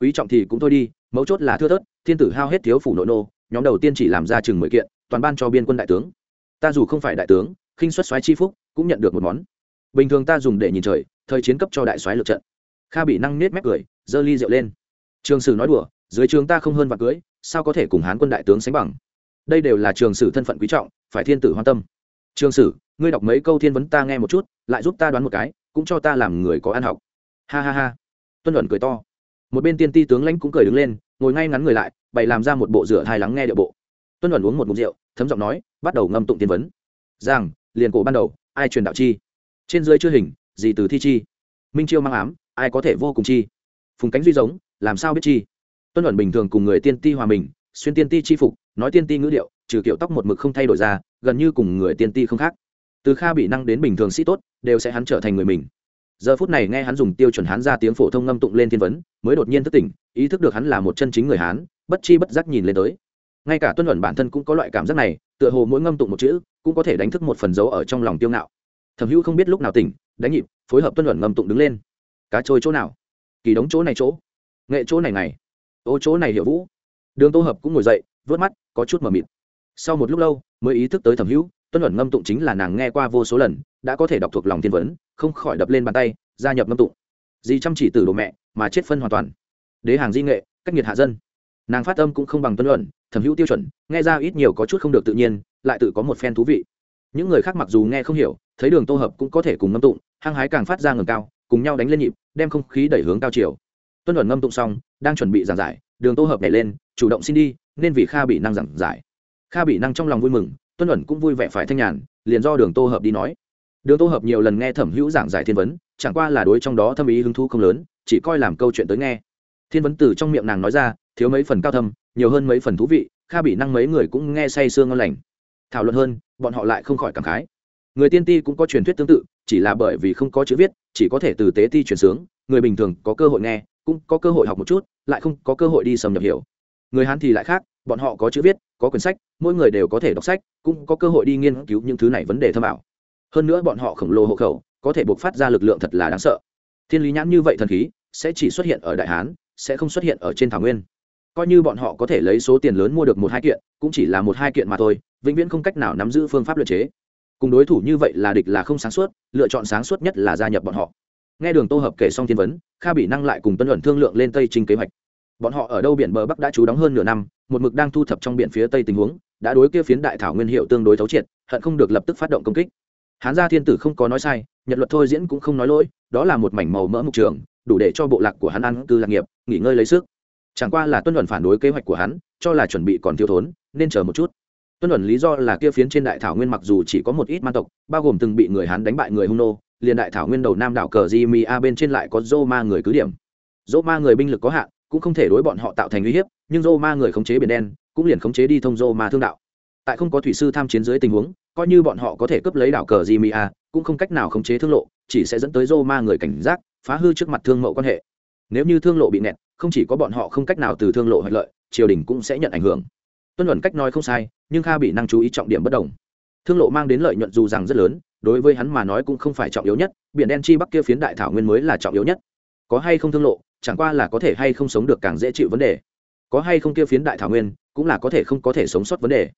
Speaker 1: Quý trọng thì cũng thôi đi, mấu chốt là thưa thớt, thiên tử hao hết thiếu phủ nội nô, nhóm đầu tiên chỉ làm ra chừng mười kiện, toàn ban cho biên quân đại tướng ta dù không phải đại tướng, khinh xuất soái chi phúc, cũng nhận được một món. Bình thường ta dùng để nhìn trời, thời chiến cấp cho đại soái lượt trận. Kha bị năng nết mép cười, giơ ly rượu lên. Trường sử nói đùa, dưới trường ta không hơn và cưới, sao có thể cùng hán quân đại tướng sánh bằng? Đây đều là trường sử thân phận quý trọng, phải thiên tử hoan tâm. Trường sử, ngươi đọc mấy câu thiên vấn ta nghe một chút, lại giúp ta đoán một cái, cũng cho ta làm người có ăn học. Ha ha ha. Tuân luận cười to. Một bên tiên ti tướng lãnh cũng cười đứng lên, ngồi ngay ngắn người lại, bày làm ra một bộ rửa hai lắng nghe địa bộ tuân luận uống một mục rượu, thấm giọng nói, bắt đầu ngâm tụng tiên vấn. Giang, liền cổ ban đầu, ai truyền đạo chi? Trên dưới chưa hình, gì từ thi chi? Minh chiêu mang ám, ai có thể vô cùng chi? Phùng cánh duy giống, làm sao biết chi? Tuân luận bình thường cùng người tiên ti hòa mình, xuyên tiên ti chi phục, nói tiên ti ngữ điệu, trừ kiểu tóc một mực không thay đổi ra, gần như cùng người tiên ti không khác. Từ kha bị năng đến bình thường sĩ tốt, đều sẽ hắn trở thành người mình. Giờ phút này nghe hắn dùng tiêu chuẩn hắn ra tiếng phổ thông ngâm tụng lên thiên vấn, mới đột nhiên thức tỉnh, ý thức được hắn là một chân chính người hán, bất chi bất giác nhìn lên tới ngay cả tuân luận bản thân cũng có loại cảm giác này, tựa hồ mỗi ngâm tụng một chữ cũng có thể đánh thức một phần dấu ở trong lòng tiêu ngạo. Thẩm hữu không biết lúc nào tỉnh, đánh nhịp, phối hợp tuân luận ngâm tụng đứng lên. Cá trôi chỗ nào? Kỳ đống chỗ này chỗ. Nghệ chỗ này này. Ô chỗ này hiệu vũ. Đường tô hợp cũng ngồi dậy, vớt mắt, có chút mờ mịt. Sau một lúc lâu, mới ý thức tới thẩm hữu, tuân luận ngâm tụng chính là nàng nghe qua vô số lần, đã có thể đọc thuộc lòng thiên vấn, không khỏi đập lên bàn tay, gia nhập ngâm tụng. Di chăm chỉ từ đồ mẹ, mà chết phân hoàn toàn. Đế hàng di nghệ, cách nghiệt hạ dân nàng phát âm cũng không bằng tuân luận, thẩm hữu tiêu chuẩn, nghe ra ít nhiều có chút không được tự nhiên, lại tự có một phen thú vị. Những người khác mặc dù nghe không hiểu, thấy đường tô hợp cũng có thể cùng ngâm tụng, hăng hái càng phát ra ngừng cao, cùng nhau đánh lên nhịp, đem không khí đẩy hướng cao chiều. Tuân luận ngâm tụng xong, đang chuẩn bị giảng giải, đường tô hợp nhảy lên, chủ động xin đi, nên vì kha bị năng giảng giải. Kha bị năng trong lòng vui mừng, tuân luận cũng vui vẻ phải thanh nhàn, liền do đường tô hợp đi nói. Đường tô hợp nhiều lần nghe thẩm hữu giảng giải thiên vấn, chẳng qua là đối trong đó thâm ý hứng thú không lớn, chỉ coi làm câu chuyện tới nghe. Thiên vấn từ trong miệng nàng nói ra thiếu mấy phần cao thâm, nhiều hơn mấy phần thú vị, kha bị năng mấy người cũng nghe say sương ngon lành. Thảo luận hơn, bọn họ lại không khỏi cảm khái. Người tiên ti cũng có truyền thuyết tương tự, chỉ là bởi vì không có chữ viết, chỉ có thể từ tế ti truyền sướng, người bình thường có cơ hội nghe, cũng có cơ hội học một chút, lại không có cơ hội đi xâm nhập hiểu. Người hán thì lại khác, bọn họ có chữ viết, có quyển sách, mỗi người đều có thể đọc sách, cũng có cơ hội đi nghiên cứu những thứ này vấn đề thâm ảo. Hơn nữa bọn họ khổng lồ hộ khẩu, có thể buộc phát ra lực lượng thật là đáng sợ. Thiên lý nhãn như vậy thần khí, sẽ chỉ xuất hiện ở đại hán, sẽ không xuất hiện ở trên thảo nguyên coi như bọn họ có thể lấy số tiền lớn mua được một hai kiện, cũng chỉ là một hai kiện mà thôi, vĩnh viễn không cách nào nắm giữ phương pháp luật chế. Cùng đối thủ như vậy là địch là không sáng suốt, lựa chọn sáng suốt nhất là gia nhập bọn họ. Nghe đường tô hợp kể xong thiên vấn, kha bị năng lại cùng tân luận thương lượng lên tây trình kế hoạch. Bọn họ ở đâu biển bờ bắc đã trú đóng hơn nửa năm, một mực đang thu thập trong biển phía tây tình huống, đã đối kia phiến đại thảo nguyên hiệu tương đối thấu triệt, hận không được lập tức phát động công kích. Hán gia thiên tử không có nói sai, nhật luật thôi diễn cũng không nói lỗi, đó là một mảnh màu mỡ mục trường, đủ để cho bộ lạc của hắn ăn cư lạc nghiệp, nghỉ ngơi lấy sức chẳng qua là tuân luận phản đối kế hoạch của hắn, cho là chuẩn bị còn thiếu thốn, nên chờ một chút. Tuân luận lý do là kia phiến trên đại thảo nguyên mặc dù chỉ có một ít man tộc, bao gồm từng bị người hán đánh bại người hung nô, liền đại thảo nguyên đầu nam đảo cờ di mi a bên trên lại có dô ma người cứ điểm. Dô ma người binh lực có hạn, cũng không thể đối bọn họ tạo thành uy hiếp, nhưng dô ma người khống chế biển đen, cũng liền khống chế đi thông dô ma thương đạo. Tại không có thủy sư tham chiến dưới tình huống, coi như bọn họ có thể cướp lấy đảo cờ di mi a, cũng không cách nào khống chế thương lộ, chỉ sẽ dẫn tới dô ma người cảnh giác, phá hư trước mặt thương mậu quan hệ. Nếu như thương lộ bị nẹt không chỉ có bọn họ không cách nào từ thương lộ hoạch lợi, triều đình cũng sẽ nhận ảnh hưởng. Tuân luận cách nói không sai, nhưng kha bị năng chú ý trọng điểm bất đồng. Thương lộ mang đến lợi nhuận dù rằng rất lớn, đối với hắn mà nói cũng không phải trọng yếu nhất, biển đen chi bắc kia phiến đại thảo nguyên mới là trọng yếu nhất. Có hay không thương lộ, chẳng qua là có thể hay không sống được càng dễ chịu vấn đề. Có hay không kia phiến đại thảo nguyên, cũng là có thể không có thể sống sót vấn đề.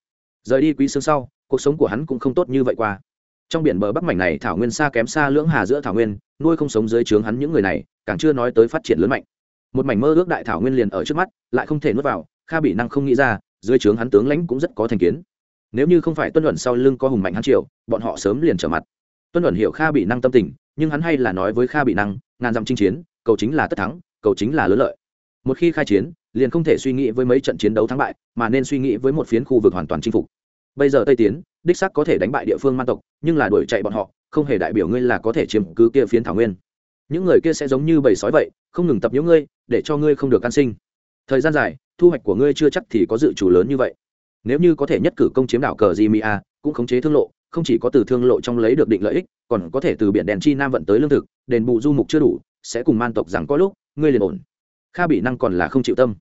Speaker 1: Rời đi quý xương sau, cuộc sống của hắn cũng không tốt như vậy qua. Trong biển bờ bắc mảnh này thảo nguyên xa kém xa lưỡng hà giữa thảo nguyên, nuôi không sống dưới trướng hắn những người này, càng chưa nói tới phát triển lớn mạnh một mảnh mơ ước đại thảo nguyên liền ở trước mắt lại không thể nuốt vào kha bị năng không nghĩ ra dưới trướng hắn tướng lãnh cũng rất có thành kiến. Nếu như không phải tuân luận sau lưng có hùng mạnh hắn triệu, bọn họ sớm liền trở mặt. Tuân luận hiểu kha bị năng tâm tình nhưng hắn hay là nói với kha bị năng ngàn dặm chinh chiến cầu chính là tất thắng cầu chính là lớn lợi. Một khi khai chiến liền không thể suy nghĩ với mấy trận chiến đấu thắng bại mà nên suy nghĩ với một phiến khu vực hoàn toàn chinh phục. Bây giờ tây tiến đích sắc có thể đánh bại địa phương man tộc nhưng là đuổi chạy bọn họ không hề đại biểu ngươi là có thể chiếm cứ kia phiến thảo nguyên. Những người kia sẽ giống như bầy sói vậy không ngừng tập nhiễu ngươi để cho ngươi không được can sinh. Thời gian dài thu hoạch của ngươi chưa chắc thì có dự chủ lớn như vậy. Nếu như có thể nhất cử công chiếm đảo cờ Jimia, cũng khống chế thương lộ không chỉ có từ thương lộ trong lấy được định lợi ích còn có thể từ biển đèn chi nam vận tới lương thực đền bù du mục chưa đủ sẽ cùng man tộc rằng có lúc ngươi liền ổn. Kha bị năng còn là không chịu tâm.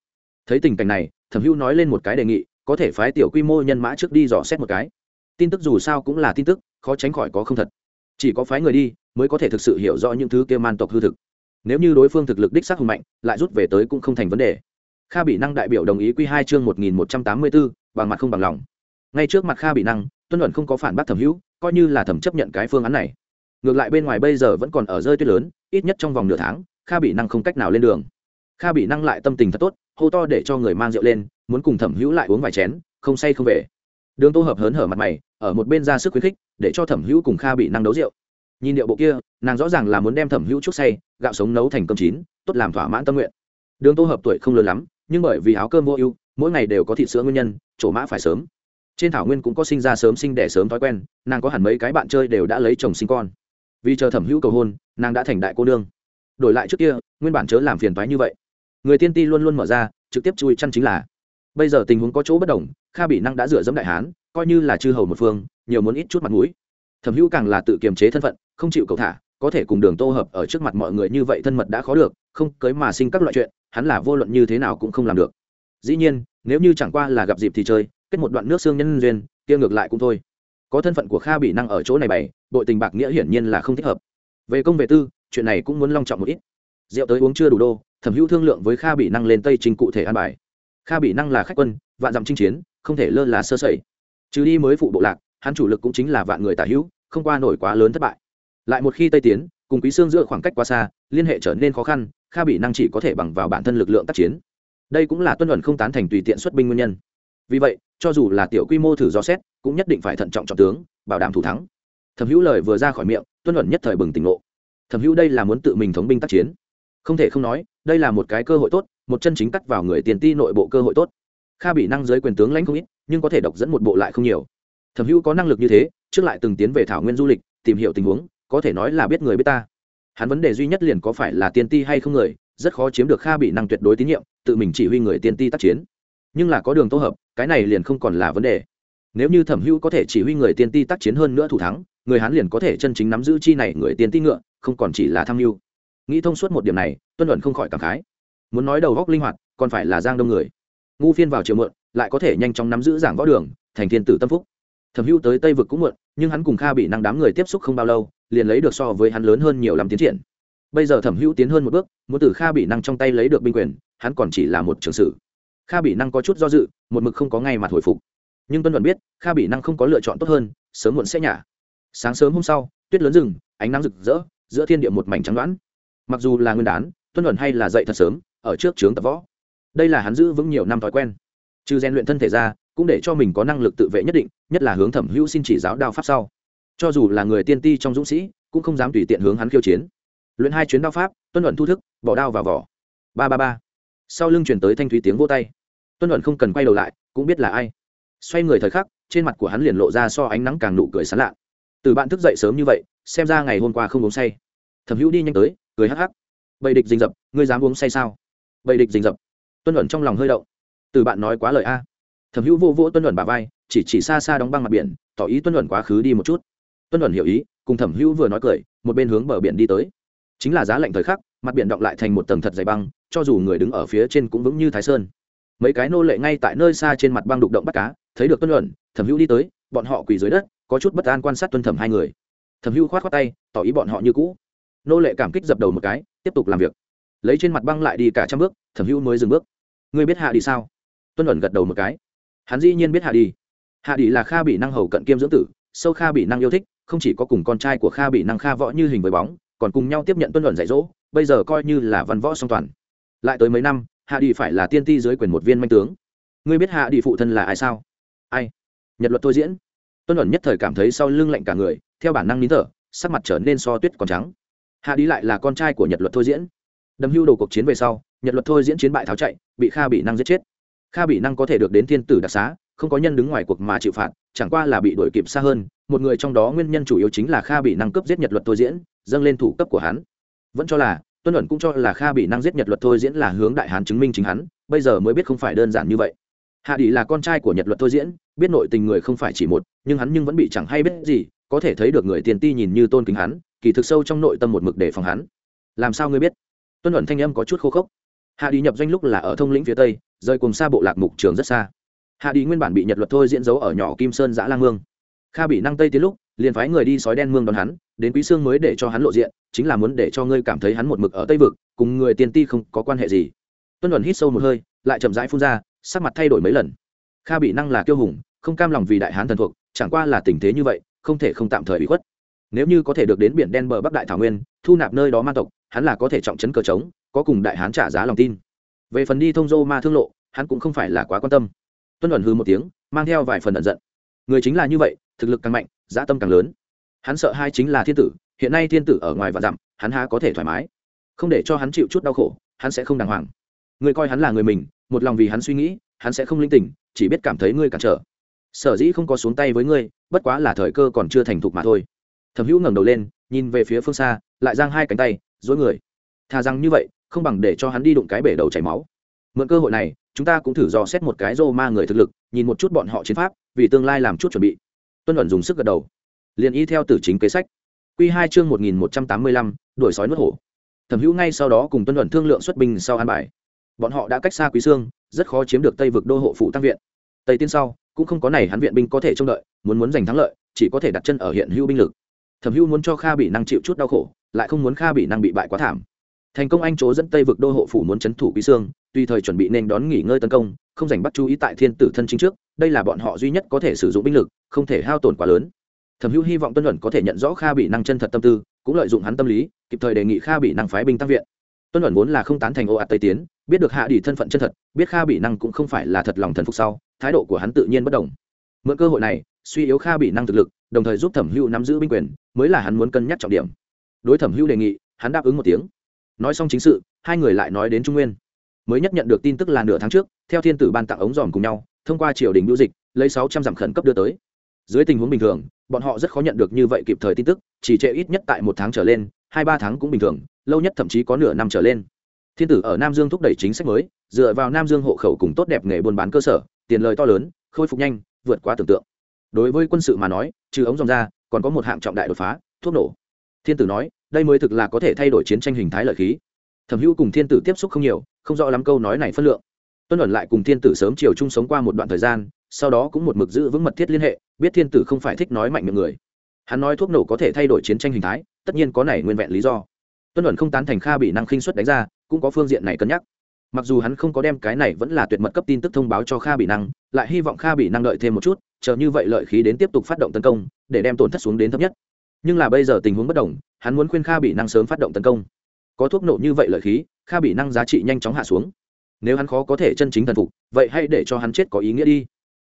Speaker 1: Thấy tình cảnh này thẩm hữu nói lên một cái đề nghị có thể phái tiểu quy mô nhân mã trước đi dò xét một cái. Tin tức dù sao cũng là tin tức khó tránh khỏi có không thật. Chỉ có phái người đi mới có thể thực sự hiểu rõ những thứ kia man tộc hư thực nếu như đối phương thực lực đích xác hùng mạnh, lại rút về tới cũng không thành vấn đề. Kha bị năng đại biểu đồng ý q hai chương một nghìn một trăm tám mươi bốn bằng mặt không bằng lòng. Ngay trước mặt kha bị năng, tuân luận không có phản bác thẩm hữu, coi như là thẩm chấp nhận cái phương án này. Ngược lại bên ngoài bây giờ vẫn còn ở rơi tuyết lớn, ít nhất trong vòng nửa tháng, kha bị năng không cách nào lên đường. Kha bị năng lại tâm tình thật tốt, hô to để cho người mang rượu lên, muốn cùng thẩm hữu lại uống vài chén, không say không về. Đường tô hợp hớn hở mặt mày, ở một bên ra sức khuyến khích, để cho thẩm hữu cùng kha bị năng đấu rượu nhìn điệu bộ kia, nàng rõ ràng là muốn đem thẩm hữu trúc say, gạo sống nấu thành cơm chín, tốt làm thỏa mãn tâm nguyện. Đường tô hợp tuổi không lớn lắm, nhưng bởi vì áo cơm vô ưu, mỗi ngày đều có thịt sữa nguyên nhân, chỗ mã phải sớm. Trên thảo nguyên cũng có sinh ra sớm sinh đẻ sớm thói quen, nàng có hẳn mấy cái bạn chơi đều đã lấy chồng sinh con. Vì chờ thẩm hữu cầu hôn, nàng đã thành đại cô nương. Đổi lại trước kia, nguyên bản chớ làm phiền toái như vậy. Người tiên ti luôn luôn mở ra, trực tiếp chui chăn chính là. Bây giờ tình huống có chỗ bất đồng, kha bị năng đã dựa dẫm đại hán, coi như là chư hầu một phương, nhiều muốn ít chút mặt mũi. Thẩm hữu càng là tự kiềm chế thân phận không chịu cầu thả, có thể cùng đường tô hợp ở trước mặt mọi người như vậy thân mật đã khó được, không cưới mà sinh các loại chuyện, hắn là vô luận như thế nào cũng không làm được. Dĩ nhiên, nếu như chẳng qua là gặp dịp thì chơi, kết một đoạn nước xương nhân duyên, kia ngược lại cũng thôi. Có thân phận của kha bị năng ở chỗ này bày, bội tình bạc nghĩa hiển nhiên là không thích hợp. Về công về tư, chuyện này cũng muốn long trọng một ít. Rượu tới uống chưa đủ đô, thẩm hữu thương lượng với kha bị năng lên tây trình cụ thể an bài. Kha bị năng là khách quân, vạn dặm chinh chiến, không thể lơ là sơ sẩy. Trừ đi mới phụ bộ lạc, hắn chủ lực cũng chính là vạn người tả hữu, không qua nổi quá lớn thất bại lại một khi tây tiến, cùng quý xương giữa khoảng cách quá xa, liên hệ trở nên khó khăn, kha bị năng chỉ có thể bằng vào bản thân lực lượng tác chiến. Đây cũng là tuân luận không tán thành tùy tiện xuất binh nguyên nhân. Vì vậy, cho dù là tiểu quy mô thử do xét, cũng nhất định phải thận trọng chọn tướng, bảo đảm thủ thắng. Thẩm hữu lời vừa ra khỏi miệng, tuân luận nhất thời bừng tỉnh ngộ. Thẩm hữu đây là muốn tự mình thống binh tác chiến. Không thể không nói, đây là một cái cơ hội tốt, một chân chính cắt vào người tiền ti nội bộ cơ hội tốt. Kha bị năng giới quyền tướng lãnh không ít, nhưng có thể độc dẫn một bộ lại không nhiều. Thẩm hữu có năng lực như thế, trước lại từng tiến về thảo nguyên du lịch, tìm hiểu tình huống có thể nói là biết người biết ta. Hắn vấn đề duy nhất liền có phải là tiên ti hay không người, rất khó chiếm được kha bị năng tuyệt đối tín nhiệm, tự mình chỉ huy người tiên ti tác chiến. Nhưng là có đường tô hợp, cái này liền không còn là vấn đề. Nếu như thẩm hữu có thể chỉ huy người tiên ti tác chiến hơn nữa thủ thắng, người hắn liền có thể chân chính nắm giữ chi này người tiên ti ngựa, không còn chỉ là tham mưu. Nghĩ thông suốt một điểm này, tuân luận không khỏi cảm khái. Muốn nói đầu góc linh hoạt, còn phải là giang đông người. Ngu phiên vào chiều mượn lại có thể nhanh chóng nắm giữ giảng võ đường, thành thiên tử tâm phúc. Thẩm hữu tới tây vực cũng muộn, nhưng hắn cùng kha bị năng đám người tiếp xúc không bao lâu liền lấy được so với hắn lớn hơn nhiều làm tiến triển. Bây giờ thẩm hữu tiến hơn một bước, muốn từ kha bị năng trong tay lấy được binh quyền, hắn còn chỉ là một trường sử. Kha bị năng có chút do dự, một mực không có ngay mặt hồi phục. Nhưng tuân luận biết, kha bị năng không có lựa chọn tốt hơn, sớm muộn sẽ nhả. Sáng sớm hôm sau, tuyết lớn rừng, ánh nắng rực rỡ, giữa thiên địa một mảnh trắng đoán. Mặc dù là nguyên đán, tuân luận hay là dậy thật sớm, ở trước trướng tập võ. Đây là hắn giữ vững nhiều năm thói quen. Trừ rèn luyện thân thể ra, cũng để cho mình có năng lực tự vệ nhất định, nhất là hướng thẩm hữu xin chỉ giáo đao pháp sau cho dù là người tiên ti trong dũng sĩ, cũng không dám tùy tiện hướng hắn khiêu chiến. Luyện hai chuyến đao pháp, tuân luận thu thức, bỏ đao vào vỏ. Ba ba ba. Sau lưng chuyển tới thanh thúy tiếng vô tay. Tuân luận không cần quay đầu lại, cũng biết là ai. Xoay người thời khắc, trên mặt của hắn liền lộ ra so ánh nắng càng nụ cười sán lạ. Từ bạn thức dậy sớm như vậy, xem ra ngày hôm qua không uống say. Thẩm hữu đi nhanh tới, cười hắc hắc. Bầy địch rình rập, ngươi dám uống say sao? Bầy địch rình rập. Tuân luận trong lòng hơi động. Từ bạn nói quá lời a. Thẩm hữu vô vô tuân luận bà vai, chỉ chỉ xa xa đóng băng mặt biển, tỏ ý tuân luận quá khứ đi một chút tuân luận hiểu ý, cùng thẩm hữu vừa nói cười, một bên hướng bờ biển đi tới. Chính là giá lạnh thời khắc, mặt biển động lại thành một tầng thật dày băng, cho dù người đứng ở phía trên cũng vững như thái sơn. Mấy cái nô lệ ngay tại nơi xa trên mặt băng đục động bắt cá, thấy được tuân luận, thẩm hữu đi tới, bọn họ quỳ dưới đất, có chút bất an quan sát tuân thẩm hai người. Thẩm hữu khoát khoát tay, tỏ ý bọn họ như cũ. Nô lệ cảm kích dập đầu một cái, tiếp tục làm việc. Lấy trên mặt băng lại đi cả trăm bước, thẩm hữu mới dừng bước. Ngươi biết hạ đi sao? Tuân luận gật đầu một cái. Hắn dĩ nhiên biết hạ đi hạ đi là kha bị năng hầu cận kiêm dưỡng tử, sâu kha bị năng yêu thích không chỉ có cùng con trai của kha bị năng kha võ như hình với bóng, còn cùng nhau tiếp nhận tuân luận dạy dỗ, bây giờ coi như là văn võ song toàn. Lại tới mấy năm, hạ đi phải là tiên ti dưới quyền một viên manh tướng. Ngươi biết hạ đi phụ thân là ai sao? Ai? Nhật luật tôi diễn. Tuân luận nhất thời cảm thấy sau lưng lạnh cả người, theo bản năng nín thở, sắc mặt trở nên so tuyết còn trắng. Hạ đi lại là con trai của nhật luật thôi diễn. Đâm hưu đầu cuộc chiến về sau, nhật luật thôi diễn chiến bại tháo chạy, bị kha bị năng giết chết. Kha bị năng có thể được đến thiên tử đặc xá không có nhân đứng ngoài cuộc mà chịu phạt, chẳng qua là bị đuổi kịp xa hơn, một người trong đó nguyên nhân chủ yếu chính là kha bị năng cấp giết nhật luật thôi diễn, dâng lên thủ cấp của hắn. Vẫn cho là, tuân luận cũng cho là kha bị năng giết nhật luật thôi diễn là hướng đại hán chứng minh chính hắn, bây giờ mới biết không phải đơn giản như vậy. Hạ đi là con trai của nhật luật thôi diễn, biết nội tình người không phải chỉ một, nhưng hắn nhưng vẫn bị chẳng hay biết gì, có thể thấy được người tiền ti nhìn như tôn kính hắn, kỳ thực sâu trong nội tâm một mực để phòng hắn. Làm sao ngươi biết? Tuân luận thanh âm có chút khô khốc. Hạ đi nhập doanh lúc là ở thông lĩnh phía tây, rời cùng xa bộ lạc mục trường rất xa hạ đi nguyên bản bị nhật luật thôi diễn dấu ở nhỏ kim sơn giã lang mương. Kha bị năng tây tiến lúc, liền phái người đi sói đen mương đón hắn, đến quý sương mới để cho hắn lộ diện, chính là muốn để cho ngươi cảm thấy hắn một mực ở tây vực, cùng người tiên ti không có quan hệ gì. Tuân luận hít sâu một hơi, lại chậm rãi phun ra, sắc mặt thay đổi mấy lần. Kha bị năng là kiêu hùng, không cam lòng vì đại hán thần thuộc, chẳng qua là tình thế như vậy, không thể không tạm thời bị khuất. Nếu như có thể được đến biển đen bờ bắc đại thảo nguyên, thu nạp nơi đó ma tộc, hắn là có thể trọng chấn cờ trống, có cùng đại hán trả giá lòng tin. Về phần đi thông dô ma thương lộ, hắn cũng không phải là quá quan tâm tuân ẩn hư một tiếng, mang theo vài phần ẩn giận. Người chính là như vậy, thực lực càng mạnh dã tâm càng lớn. Hắn sợ hai chính là thiên tử, hiện nay thiên tử ở ngoài và dặm, hắn há có thể thoải mái. Không để cho hắn chịu chút đau khổ, hắn sẽ không đàng hoàng. Người coi hắn là người mình, một lòng vì hắn suy nghĩ, hắn sẽ không linh tỉnh, chỉ biết cảm thấy ngươi cản trở. Sở dĩ không có xuống tay với ngươi, bất quá là thời cơ còn chưa thành thục mà thôi. Thẩm hữu ngẩng đầu lên, nhìn về phía phương xa, lại giang hai cánh tay, dối người. Thà rằng như vậy, không bằng để cho hắn đi đụng cái bể đầu chảy máu. Mượn cơ hội này chúng ta cũng thử dò xét một cái rô ma người thực lực, nhìn một chút bọn họ chiến pháp, vì tương lai làm chút chuẩn bị. Tuân ẩn dùng sức gật đầu. Liền y theo tử chính kế sách. Q hai chương một nghìn một trăm tám mươi lăm, đuổi sói nuốt hổ. Thẩm hữu ngay sau đó cùng tuân ẩn thương lượng xuất binh sau an bài. Bọn họ đã cách xa quý sương, rất khó chiếm được tây vực đô hộ phụ tăng viện. Tây tiên sau, cũng không có này hắn viện binh có thể trông đợi, muốn muốn giành thắng lợi, chỉ có thể đặt chân ở hiện hữu binh lực. Thẩm hữu muốn cho kha bị năng chịu chút đau khổ, lại không muốn kha bị năng bị bại quá thảm thành công anh chỗ dẫn tây vực đô hộ phủ muốn c h ấ n thủ quý sương, tùy thời chuẩn bị nên đón nghỉ ngơi tấn công, không dành bắt chú ý tại thiên tử thân chính trước, đây là bọn họ duy nhất có thể sử dụng binh lực, không thể hao tổn quá lớn. Thẩm hữu hy vọng tuân luận có thể nhận rõ kha bị năng chân thật tâm tư, cũng lợi dụng hắn tâm lý, kịp thời đề nghị kha bị năng phái binh tăng viện. Tuân luận vốn là không tán thành ồ ạt tây tiến, biết được hạ đi thân phận chân thật, biết kha bị năng cũng không phải là thật lòng thần phục sau, thái độ của hắn tự nhiên bất đồng. Mượn cơ hội này, suy yếu kha bị năng thực lực, đồng thời giúp thẩm hữu nắm giữ binh quyền, mới là hắn muốn cân nhắc trọng điểm. Đối thẩm hữu đề nghị, hắn đáp ứng một tiếng nói xong chính sự, hai người lại nói đến trung nguyên. Mới nhất nhận được tin tức là nửa tháng trước, theo thiên tử ban tặng ống dòm cùng nhau, thông qua triều đình biêu dịch, lấy sáu trăm dặm khẩn cấp đưa tới. Dưới tình huống bình thường, bọn họ rất khó nhận được như vậy kịp thời tin tức, chỉ trệ ít nhất tại một tháng trở lên, hai ba tháng cũng bình thường, lâu nhất thậm chí có nửa năm trở lên. Thiên tử ở nam dương thúc đẩy chính sách mới, dựa vào nam dương hộ khẩu cùng tốt đẹp nghề buôn bán cơ sở, tiền lời to lớn, khôi phục nhanh, vượt quá tưởng tượng. Đối với quân sự mà nói, trừ ống dòng ra, còn có một hạng trọng đại đột phá, thuốc nổ. Thiên tử nói đây mới thực là có thể thay đổi chiến tranh hình thái lợi khí. Thẩm hữu cùng thiên tử tiếp xúc không nhiều, không rõ lắm câu nói này phân lượng. Tuân ẩn lại cùng thiên tử sớm chiều chung sống qua một đoạn thời gian, sau đó cũng một mực giữ vững mật thiết liên hệ, biết thiên tử không phải thích nói mạnh miệng người. Hắn nói thuốc nổ có thể thay đổi chiến tranh hình thái, tất nhiên có này nguyên vẹn lý do. Tuân ẩn không tán thành kha bị năng khinh suất đánh ra, cũng có phương diện này cân nhắc. Mặc dù hắn không có đem cái này vẫn là tuyệt mật cấp tin tức thông báo cho kha bị năng, lại hy vọng kha bị năng đợi thêm một chút, chờ như vậy lợi khí đến tiếp tục phát động tấn công, để đem tổn thất xuống đến thấp nhất nhưng là bây giờ tình huống bất đồng, hắn muốn khuyên kha bị năng sớm phát động tấn công. Có thuốc nổ như vậy lợi khí, kha bị năng giá trị nhanh chóng hạ xuống. Nếu hắn khó có thể chân chính thần phục, vậy hãy để cho hắn chết có ý nghĩa đi.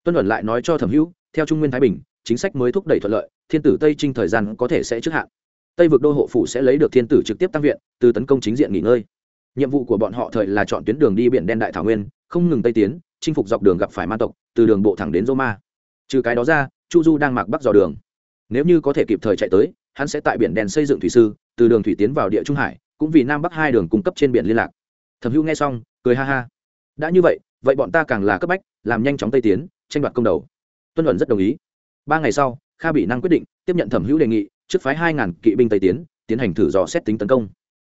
Speaker 1: Tuân ẩn lại nói cho thẩm hữu, theo trung nguyên thái bình, chính sách mới thúc đẩy thuận lợi, thiên tử tây trinh thời gian có thể sẽ trước hạn. Tây vực đô hộ phủ sẽ lấy được thiên tử trực tiếp tăng viện, từ tấn công chính diện nghỉ ngơi. Nhiệm vụ của bọn họ thời là chọn tuyến đường đi biển đen đại thảo nguyên, không ngừng tây tiến, chinh phục dọc đường gặp phải ma tộc, từ đường bộ thẳng đến roma. Trừ cái đó ra, chu du đang mặc bắc dò đường nếu như có thể kịp thời chạy tới, hắn sẽ tại biển đen xây dựng thủy sư, từ đường thủy tiến vào địa trung hải, cũng vì nam bắc hai đường cung cấp trên biển liên lạc. Thẩm hữu nghe xong, cười ha ha. Đã như vậy vậy bọn ta càng là cấp bách, làm nhanh chóng tây tiến, tranh đoạt công đầu. Tuân luận rất đồng ý. Ba ngày sau, kha bị năng quyết định tiếp nhận thẩm hữu đề nghị, trước phái hai ngàn kỵ binh tây tiến tiến hành thử dò xét tính tấn công.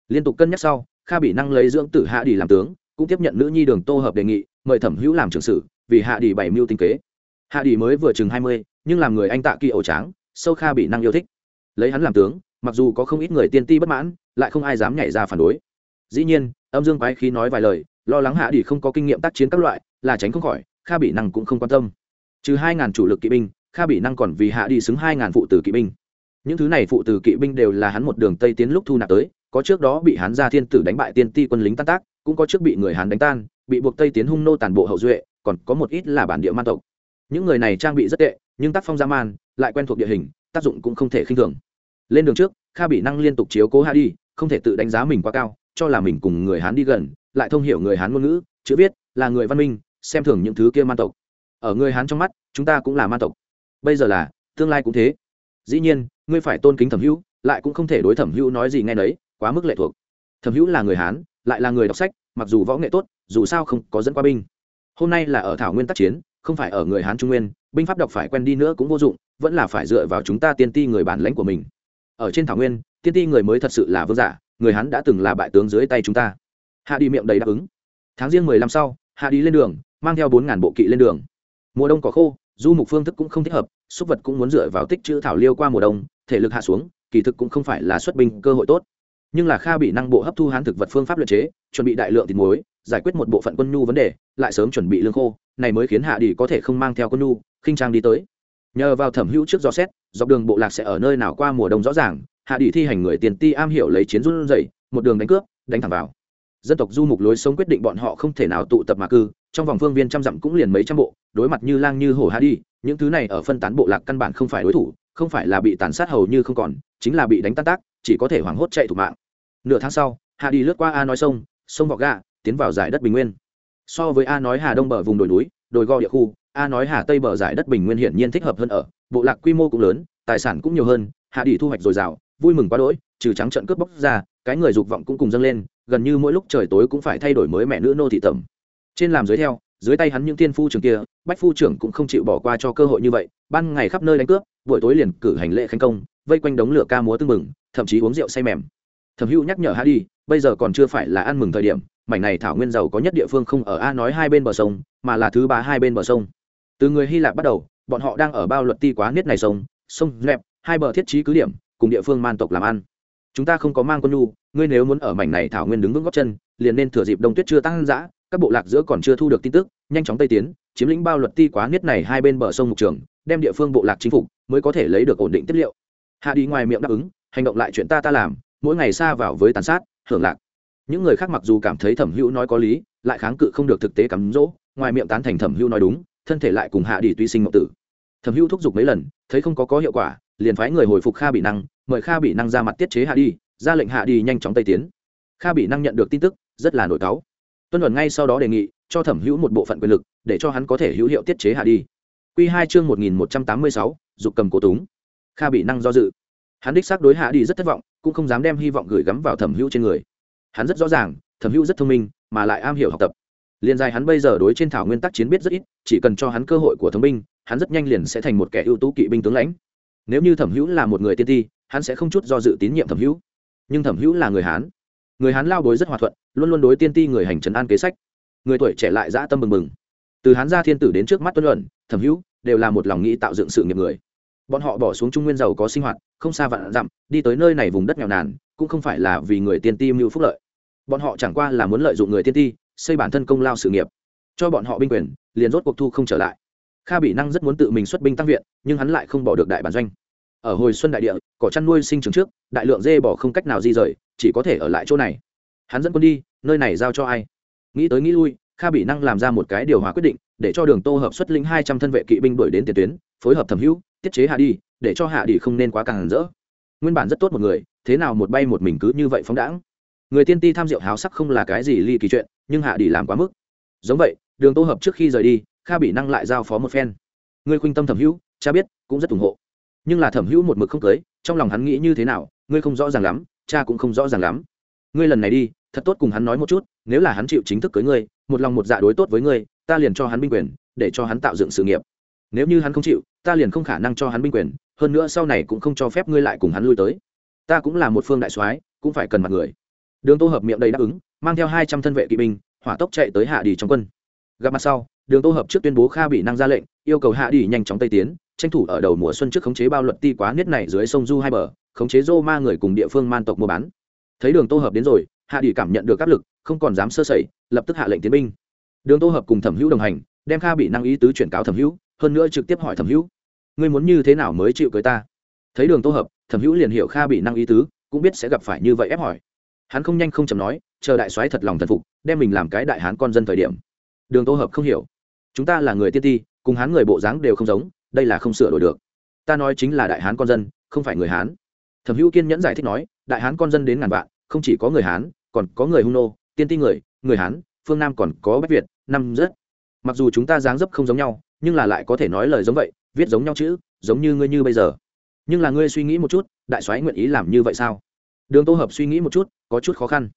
Speaker 1: Liên tục cân nhắc sau, kha bị năng lấy dưỡng tử hạ đi làm tướng, cũng tiếp nhận nữ nhi đường tô hợp đề nghị, mời thẩm hữu làm trưởng sử, vì hạ đi bảy mưu tinh kế. Hạ đi mới vừa chừng hai mươi, nhưng làm người anh tạ kỳ ẩu tráng sâu kha bị năng yêu thích. Lấy hắn làm tướng, mặc dù có không ít người tiên ti bất mãn, lại không ai dám nhảy ra phản đối. Dĩ nhiên, âm dương quái khí nói vài lời, lo lắng hạ đi không có kinh nghiệm tác chiến các loại, là tránh không khỏi, kha bị năng cũng không quan tâm. Trừ hai ngàn chủ lực kỵ binh, kha bị năng còn vì hạ đi xứng hai ngàn phụ tử kỵ binh. Những thứ này phụ tử kỵ binh đều là hắn một đường tây tiến lúc thu nạp tới, có trước đó bị hắn ra thiên tử đánh bại tiên ti quân lính tan tác, cũng có trước bị người hán đánh tan, bị buộc tây tiến hung nô tàn bộ hậu duệ, còn có một ít là bản địa man tộc những người này trang bị rất tệ, nhưng tác phong gia man, lại quen thuộc địa hình, tác dụng cũng không thể khinh thường. Lên đường trước, kha bị năng liên tục chiếu cố hạ đi không thể tự đánh giá mình quá cao, cho là mình cùng người hán đi gần, lại thông hiểu người hán ngôn ngữ, chữ viết, là người văn minh, xem thường những thứ kia man tộc. Ở người hán trong mắt, chúng ta cũng là man tộc. Bây giờ là, tương lai cũng thế. Dĩ nhiên, ngươi phải tôn kính thẩm hữu, lại cũng không thể đối thẩm hữu nói gì nghe nấy, quá mức lệ thuộc. Thẩm hữu là người hán, lại là người đọc sách, mặc dù võ nghệ tốt, dù sao không có dẫn qua binh. Hôm nay là ở thảo nguyên tác chiến không phải ở người hán trung nguyên, binh pháp đọc phải quen đi nữa cũng vô dụng, vẫn là phải dựa vào chúng ta tiên ti người bản lãnh của mình. Ở trên thảo nguyên, tiên ti người mới thật sự là vương giả, người hán đã từng là bại tướng dưới tay chúng ta. Hạ đi miệng đầy đáp ứng. Tháng riêng mười năm sau, hạ đi lên đường, mang theo bốn ngàn bộ kỵ lên đường. Mùa đông có khô, du mục phương thức cũng không thích hợp, súc vật cũng muốn dựa vào tích chữ thảo liêu qua mùa đông, thể lực hạ xuống, kỳ thực cũng không phải là xuất binh cơ hội tốt nhưng là kha bị năng bộ hấp thu hán thực vật phương pháp luyện chế, chuẩn bị đại lượng thịt muối, giải quyết một bộ phận quân nhu vấn đề, lại sớm chuẩn bị lương khô, này mới khiến hạ đi có thể không mang theo quân nhu, khinh trang đi tới. Nhờ vào thẩm hữu trước do xét, dọc đường bộ lạc sẽ ở nơi nào qua mùa đông rõ ràng, hạ đi thi hành người tiền ti am hiểu lấy chiến run dậy một đường đánh cướp, đánh thẳng vào. Dân tộc du mục lối sống quyết định bọn họ không thể nào tụ tập mà cư, trong vòng phương viên trăm dặm cũng liền mấy trăm bộ, đối mặt như lang như hổ hạ đi những thứ này ở phân tán bộ lạc căn bản không phải đối thủ, không phải là bị tàn sát hầu như không còn, chính là bị đánh tan tác, chỉ có thể hoảng hốt chạy thủ mạng nửa tháng sau Hà đi lướt qua a nói sông sông vọc gà tiến vào giải đất bình nguyên. So với a nói hà đông bờ vùng đồi núi, đồi go địa khu, a nói hà tây bờ giải đất bình nguyên hiển nhiên thích hợp hơn ở, bộ lạc quy mô cũng lớn, tài sản cũng nhiều hơn, hạ đi thu hoạch dồi dào, vui mừng quá đỗi, trừ trắng trận cướp bóc ra, cái người dục vọng cũng cùng dâng lên, gần như mỗi lúc trời tối cũng phải thay đổi mới mẹ nữ nô thị tẩm. Trên làm dưới theo, dưới tay hắn những tiên phu trưởng kia, bách phu trưởng cũng không chịu bỏ qua cho cơ hội như vậy, ban ngày khắp nơi đánh cướp, buổi tối liền cử hành lễ khánh công, vây quanh đống lửa ca múa tưng mừng thậm chí uống rượu say mềm thẩm hữu nhắc nhở hạ đi, bây giờ còn chưa phải là ăn mừng thời điểm, mảnh này thảo nguyên giàu có nhất địa phương không ở a nói hai bên bờ sông, mà là thứ ba hai bên bờ sông. Từ người hy lạp bắt đầu, bọn họ đang ở bao luật ti quá niết này sông sông lẹp hai bờ thiết trí cứ điểm, cùng địa phương man tộc làm ăn. Chúng ta không có mang quân nhu, ngươi nếu muốn ở mảnh này thảo nguyên đứng vững góc chân, liền nên thừa dịp đông tuyết chưa tăng dã, các bộ lạc giữa còn chưa thu được tin tức, nhanh chóng tây tiến, chiếm lĩnh bao luật ti quá niết này hai bên bờ sông mục trường, đem địa phương bộ lạc chính phục, mới có thể lấy được ổn định tiết liệu. Hạ đi ngoài miệng đáp ứng, hành động lại chuyện ta ta làm mỗi ngày xa vào với tàn sát, hưởng lạc. Những người khác mặc dù cảm thấy thẩm hữu nói có lý, lại kháng cự không được thực tế cắm rỗ ngoài miệng tán thành thẩm hữu nói đúng, thân thể lại cùng hạ đi tuy sinh mộng tử. Thẩm hữu thúc giục mấy lần, thấy không có có hiệu quả, liền phái người hồi phục kha bị năng, mời kha bị năng ra mặt tiết chế hạ đi ra lệnh hạ đi nhanh chóng tây tiến. Kha bị năng nhận được tin tức, rất là nổi cáu. Tuân luận ngay sau đó đề nghị, cho thẩm hữu một bộ phận quyền lực, để cho hắn có thể hữu hiệu tiết chế hạ đi q hai chương một nghìn một trăm tám mươi sáu, dục cầm cổ túng. Kha bị năng do dự. Hắn đích xác đối hạ đi rất thất vọng cũng không dám đem hy vọng gửi gắm vào thẩm hữu trên người. Hắn rất rõ ràng thẩm hữu rất thông minh mà lại am hiểu học tập. Liền dài hắn bây giờ đối trên thảo nguyên tắc chiến biết rất ít chỉ cần cho hắn cơ hội của thông minh, hắn rất nhanh liền sẽ thành một kẻ ưu tú kỵ binh tướng lãnh. Nếu như thẩm hữu là một người tiên ti hắn sẽ không chút do dự tín nhiệm thẩm hữu. Nhưng thẩm hữu là người hán. Người hán lao đối rất hòa thuận luôn luôn đối tiên ti người hành trấn an kế sách. Người tuổi trẻ lại dã tâm mừng mừng từ hán gia thiên tử đến trước mắt tuân luận thẩm hữu đều là một lòng nghĩ tạo dựng sự nghiệp người bọn họ bỏ xuống trung nguyên giàu có sinh hoạt, không xa vạn dặm, đi tới nơi này vùng đất nghèo nàn, cũng không phải là vì người tiên ti mưu phúc lợi. Bọn họ chẳng qua là muốn lợi dụng người tiên ti, xây bản thân công lao sự nghiệp. Cho bọn họ binh quyền, liền rốt cuộc thu không trở lại. Kha bị năng rất muốn tự mình xuất binh tăng viện, nhưng hắn lại không bỏ được đại bản doanh. Ở hồi xuân đại địa, cỏ chăn nuôi sinh trưởng trước, đại lượng dê bỏ không cách nào di rời, chỉ có thể ở lại chỗ này. Hắn dẫn quân đi, nơi này giao cho ai? Nghĩ tới nghĩ lui, kha bị năng làm ra một cái điều hòa quyết định để cho đường tô hợp xuất lĩnh hai trăm thân vệ kỵ binh đuổi đến tiền tuyến, phối hợp thẩm hữu, tiết chế hạ đi, để cho hạ đi không nên quá càng rỡ. Nguyên bản rất tốt một người, thế nào một bay một mình cứ như vậy phóng đãng. Người tiên ti tham diệu háo sắc không là cái gì ly kỳ chuyện, nhưng hạ đi làm quá mức. Giống vậy, đường tô hợp trước khi rời đi, kha bị năng lại giao phó một phen. Ngươi khuynh tâm thẩm hữu, cha biết, cũng rất ủng hộ. Nhưng là thẩm hữu một mực không cưới, trong lòng hắn nghĩ như thế nào, ngươi không rõ ràng lắm, cha cũng không rõ ràng lắm. Ngươi lần này đi, thật tốt cùng hắn nói một chút, nếu là hắn chịu chính thức cưới ngươi, một lòng một dạ đối tốt với ngươi ta liền cho hắn binh quyền, để cho hắn tạo dựng sự nghiệp. Nếu như hắn không chịu, ta liền không khả năng cho hắn binh quyền, hơn nữa sau này cũng không cho phép ngươi lại cùng hắn lui tới. Ta cũng là một phương đại soái, cũng phải cần mặt người. Đường tô hợp miệng đầy đáp ứng, mang theo hai trăm thân vệ kỵ binh, hỏa tốc chạy tới hạ đi trong quân. Gặp mặt sau, đường tô hợp trước tuyên bố kha bị năng ra lệnh, yêu cầu hạ đi nhanh chóng tây tiến, tranh thủ ở đầu mùa xuân trước khống chế bao luật ti quá niết này dưới sông du hai bờ, khống chế rô ma người cùng địa phương man tộc mua bán. Thấy đường tô hợp đến rồi, hạ đi cảm nhận được áp lực, không còn dám sơ sẩy, lập tức hạ lệnh tiến binh đường tô hợp cùng thẩm hữu đồng hành, đem kha bị năng ý tứ chuyển cáo thẩm hữu, hơn nữa trực tiếp hỏi thẩm hữu, ngươi muốn như thế nào mới chịu cưới ta? Thấy đường tô hợp, thẩm hữu liền hiểu kha bị năng ý tứ, cũng biết sẽ gặp phải như vậy ép hỏi. Hắn không nhanh không chầm nói, chờ đại soái thật lòng thần phục, đem mình làm cái đại hán con dân thời điểm. Đường tô hợp không hiểu, chúng ta là người tiên ti, cùng hán người bộ dáng đều không giống, đây là không sửa đổi được. Ta nói chính là đại hán con dân, không phải người hán. Thẩm hữu kiên nhẫn giải thích nói, đại hán con dân đến ngàn vạn, không chỉ có người hán, còn có người hung nô tiên ti người người hán, phương nam còn có bách việt năm rất. Mặc dù chúng ta dáng dấp không giống nhau, nhưng là lại có thể nói lời giống vậy, viết giống nhau chữ, giống như ngươi như bây giờ. Nhưng là ngươi suy nghĩ một chút, đại soái nguyện ý làm như vậy sao? Đường tô hợp suy nghĩ một chút, có chút khó khăn.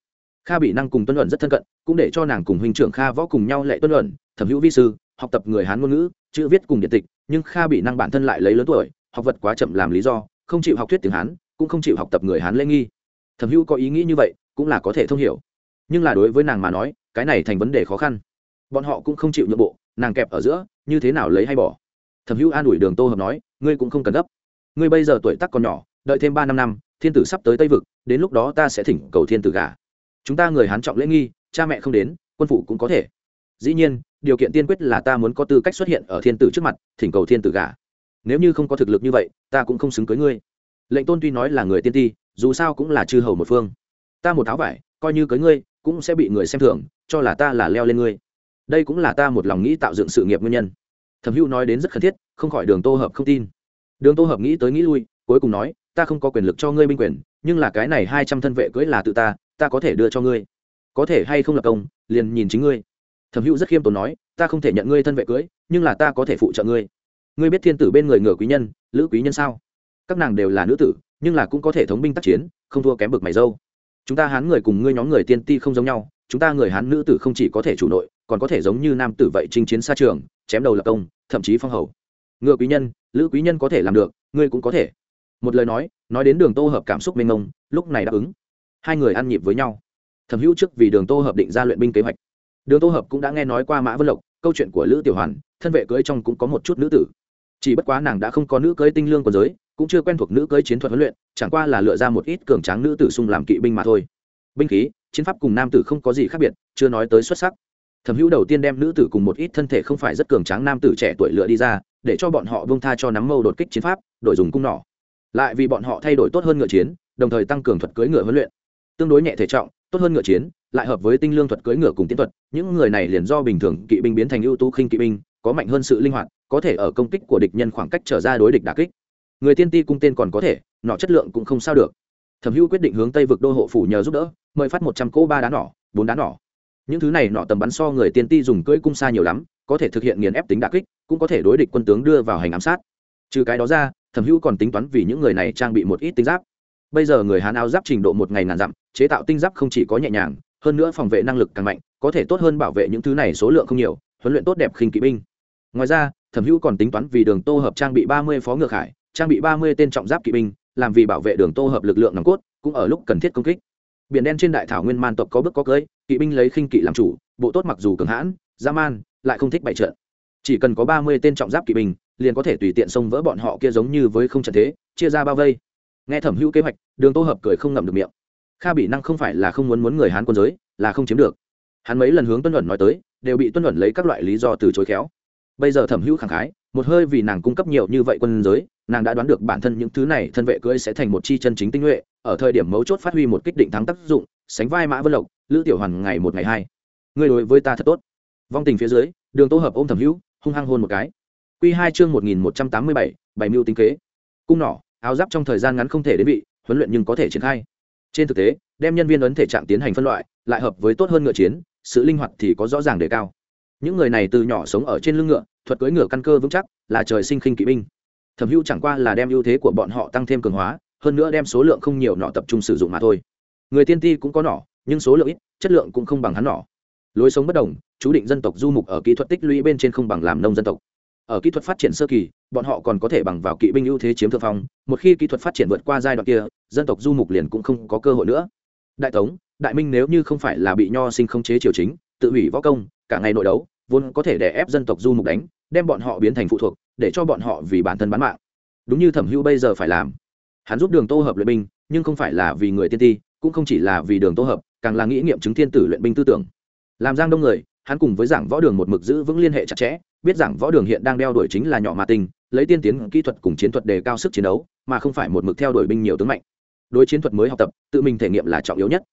Speaker 1: Kha bị năng cùng tuân luận rất thân cận, cũng để cho nàng cùng huynh trưởng kha võ cùng nhau lệ tuân luận, thẩm hữu vi sư, học tập người hán ngôn ngữ, chữ viết cùng điện tịch, nhưng kha bị năng bản thân lại lấy lớn tuổi, học vật quá chậm làm lý do, không chịu học thuyết tiếng hán, cũng không chịu học tập người hán lễ nghi. Thẩm hữu có ý nghĩ như vậy, cũng là có thể thông hiểu. Nhưng là đối với nàng mà nói, cái này thành vấn đề khó khăn bọn họ cũng không chịu nhượng bộ, nàng kẹp ở giữa, như thế nào lấy hay bỏ? Thẩm hữu an ủi đường tô hợp nói, ngươi cũng không cần gấp. Ngươi bây giờ tuổi tác còn nhỏ, đợi thêm ba năm năm, thiên tử sắp tới tây vực, đến lúc đó ta sẽ thỉnh cầu thiên tử gả. Chúng ta người hán trọng lễ nghi, cha mẹ không đến, quân phụ cũng có thể. Dĩ nhiên, điều kiện tiên quyết là ta muốn có tư cách xuất hiện ở thiên tử trước mặt, thỉnh cầu thiên tử gả. Nếu như không có thực lực như vậy, ta cũng không xứng cưới ngươi. Lệnh tôn tuy nói là người tiên ti, dù sao cũng là chư hầu một phương. Ta một tháo vải, coi như cưới ngươi, cũng sẽ bị người xem thường, cho là ta là leo lên ngươi đây cũng là ta một lòng nghĩ tạo dựng sự nghiệp nguyên nhân. Thẩm hữu nói đến rất khẩn thiết, không khỏi đường tô hợp không tin. Đường tô hợp nghĩ tới nghĩ lui, cuối cùng nói, ta không có quyền lực cho ngươi binh quyền, nhưng là cái này hai trăm thân vệ cưới là tự ta ta có thể đưa cho ngươi. Có thể hay không lập công, liền nhìn chính ngươi. Thẩm hữu rất khiêm tốn nói, ta không thể nhận ngươi thân vệ cưới, nhưng là ta có thể phụ trợ ngươi. Ngươi biết thiên tử bên người ngựa quý nhân, lữ quý nhân sao? Các nàng đều là nữ tử, nhưng là cũng có thể thống binh tác chiến, không thua kém bực mày dâu. Chúng ta hán người cùng ngươi nhóm người tiên ti không giống nhau, chúng ta người hán nữ tử không chỉ có thể chủ nội còn có thể giống như nam tử vậy chinh chiến xa trường, chém đầu lập công, thậm chí phong hầu. Ngựa quý nhân, lữ quý nhân có thể làm được, ngươi cũng có thể. Một lời nói nói đến đường tô hợp cảm xúc mênh mông, lúc này đáp ứng. Hai người ăn nhịp với nhau. Thẩm hữu trước vì đường tô hợp định ra luyện binh kế hoạch. Đường tô hợp cũng đã nghe nói qua mã vân lộc, câu chuyện của lữ tiểu hoàn, thân vệ cưới trong cũng có một chút nữ tử. Chỉ bất quá nàng đã không có nữ cưới tinh lương của giới, cũng chưa quen thuộc nữ cưới chiến thuật huấn luyện, chẳng qua là lựa ra một ít cường tráng nữ tử xung làm kỵ binh mà thôi. Binh khí, chiến pháp cùng nam tử không có gì khác biệt, chưa nói tới xuất sắc thẩm hữu đầu tiên đem nữ tử cùng một ít thân thể không phải rất cường tráng nam tử trẻ tuổi lựa đi ra, để cho bọn họ bông tha cho nắm mâu đột kích chiến pháp đội dùng cung nỏ. Lại vì bọn họ thay đổi tốt hơn ngựa chiến, đồng thời tăng cường thuật cưỡi ngựa huấn luyện. Tương đối nhẹ thể trọng, tốt hơn ngựa chiến, lại hợp với tinh lương thuật cưỡi ngựa cùng tiến thuật, những người này liền do bình thường kỵ binh biến thành ưu tú khinh kỵ binh, có mạnh hơn sự linh hoạt, có thể ở công kích của địch nhân khoảng cách trở ra đối địch đà kích. Người tiên ti cung tên còn có thể, nọ chất lượng cũng không sao được. Thẩm hữu quyết định hướng tây vực đô hộ phủ nhờ giúp đỡ, mời phát một trăm cỗ ba đá nỏ, bốn đá nỏ những thứ này nọ tầm bắn so người tiên ti dùng cưỡi cung xa nhiều lắm, có thể thực hiện nghiền ép tính đà kích, cũng có thể đối địch quân tướng đưa vào hành ám sát. Trừ cái đó ra, thẩm hữu còn tính toán vì những người này trang bị một ít tinh giáp. Bây giờ người hán áo giáp trình độ một ngày ngàn dặm, chế tạo tinh giáp không chỉ có nhẹ nhàng, hơn nữa phòng vệ năng lực càng mạnh, có thể tốt hơn bảo vệ những thứ này số lượng không nhiều, huấn luyện tốt đẹp khinh kỵ binh. Ngoài ra, thẩm hữu còn tính toán vì đường tô hợp trang bị ba mươi phó ngược hải trang bị ba mươi tên trọng giáp kỵ binh, làm vì bảo vệ đường tô hợp lực lượng nòng cốt, cũng ở lúc cần thiết công kích. Biển đen trên đại thảo nguyên man tộc có bước có cưới kỵ binh lấy khinh kỵ làm chủ, bộ tốt mặc dù cường hãn, dã man, lại không thích bại trận. Chỉ cần có ba mươi tên trọng giáp kỵ binh, liền có thể tùy tiện xông vỡ bọn họ kia giống như với không trận thế, chia ra bao vây. Nghe thẩm hữu kế hoạch, đường tô hợp cười không ngậm được miệng. Kha bị năng không phải là không muốn muốn người hán quân giới, là không chiếm được. Hắn mấy lần hướng tuân luận nói tới, đều bị tuân luận lấy các loại lý do từ chối khéo. Bây giờ thẩm hữu khẳng khái, một hơi vì nàng cung cấp nhiều như vậy quân giới, nàng đã đoán được bản thân những thứ này thân vệ cưỡi sẽ thành một chi chân chính tinh nhuệ, ở thời điểm mấu chốt phát huy một kích định thắng tác dụng, sánh vai mã vân lộc lữ tiểu hoàn ngày một ngày hai. Ngươi đối với ta thật tốt. Vong tình phía dưới, đường tô hợp ôm thẩm hữu, hung hăng hôn một cái. Q hai chương một nghìn một trăm tám mươi bảy bảy mưu tính kế. Cung nỏ, áo giáp trong thời gian ngắn không thể đến vị, huấn luyện nhưng có thể triển khai. Trên thực tế, đem nhân viên ấn thể trạng tiến hành phân loại, lại hợp với tốt hơn ngựa chiến, sự linh hoạt thì có rõ ràng đề cao. Những người này từ nhỏ sống ở trên lưng ngựa, thuật cưỡi ngựa căn cơ vững chắc, là trời sinh khinh kỵ binh. Thẩm hữu chẳng qua là đem ưu thế của bọn họ tăng thêm cường hóa, hơn nữa đem số lượng không nhiều nọ tập trung sử dụng mà thôi. Người tiên ti cũng có nỏ nhưng số lượng ít, chất lượng cũng không bằng hắn nỏ lối sống bất đồng, chú định dân tộc du mục ở kỹ thuật tích lũy bên trên không bằng làm nông dân tộc. Ở kỹ thuật phát triển sơ kỳ, bọn họ còn có thể bằng vào kỵ binh ưu thế chiếm thượng phong, một khi kỹ thuật phát triển vượt qua giai đoạn kia, dân tộc du mục liền cũng không có cơ hội nữa. Đại tống, đại minh nếu như không phải là bị nho sinh không chế triều chính, tự hủy võ công, cả ngày nội đấu, vốn có thể đè ép dân tộc du mục đánh, đem bọn họ biến thành phụ thuộc, để cho bọn họ vì bản thân bán mạng. Đúng như thẩm hữu bây giờ phải làm. Hắn giúp đường tô hợp luyện binh, nhưng không phải là vì người tiên ti, cũng không chỉ là vì đường tô hợp càng là nghĩ nghiệm chứng thiên tử luyện binh tư tưởng. Làm giang đông người hắn cùng với giảng võ đường một mực giữ vững liên hệ chặt chẽ biết giảng võ đường hiện đang đeo đuổi chính là nhỏ mà tình, lấy tiên tiến kỹ thuật cùng chiến thuật đề cao sức chiến đấu mà không phải một mực theo đuổi binh nhiều tướng mạnh. Đối chiến thuật mới học tập tự mình thể nghiệm là trọng yếu nhất.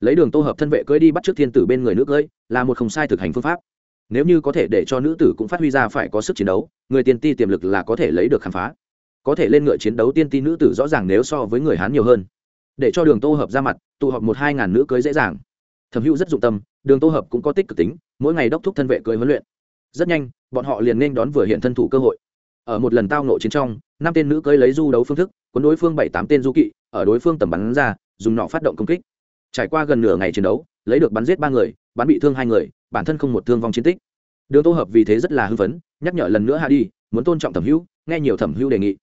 Speaker 1: Lấy đường tô hợp thân vệ cưỡi đi bắt trước thiên tử bên người nước cưỡi là một không sai thực hành phương pháp. Nếu như có thể để cho nữ tử cũng phát huy ra phải có sức chiến đấu người tiên ti tiềm lực là có thể lấy được khám phá. Có thể lên ngựa chiến đấu tiên ti nữ tử rõ ràng nếu so với người hán nhiều hơn để cho đường tô hợp ra mặt, tụ họp một hai ngàn nữ cưới dễ dàng. Thẩm hữu rất dụng tâm, đường tô hợp cũng có tích cực tính, mỗi ngày đốc thúc thân vệ cưới huấn luyện. Rất nhanh, bọn họ liền nên đón vừa hiện thân thủ cơ hội. Ở một lần tao nộ chiến trong, năm tên nữ cưới lấy du đấu phương thức, cuốn đối phương bảy tám tên du kỵ, ở đối phương tầm bắn ra, dùng nọ phát động công kích. Trải qua gần nửa ngày chiến đấu, lấy được bắn giết ba người, bắn bị thương hai người, bản thân không một thương vong chiến tích. Đường tô hợp vì thế rất là hưng phấn, nhắc nhở lần nữa hạ đi, muốn tôn trọng thẩm hữu, nghe nhiều thẩm hữu đề nghị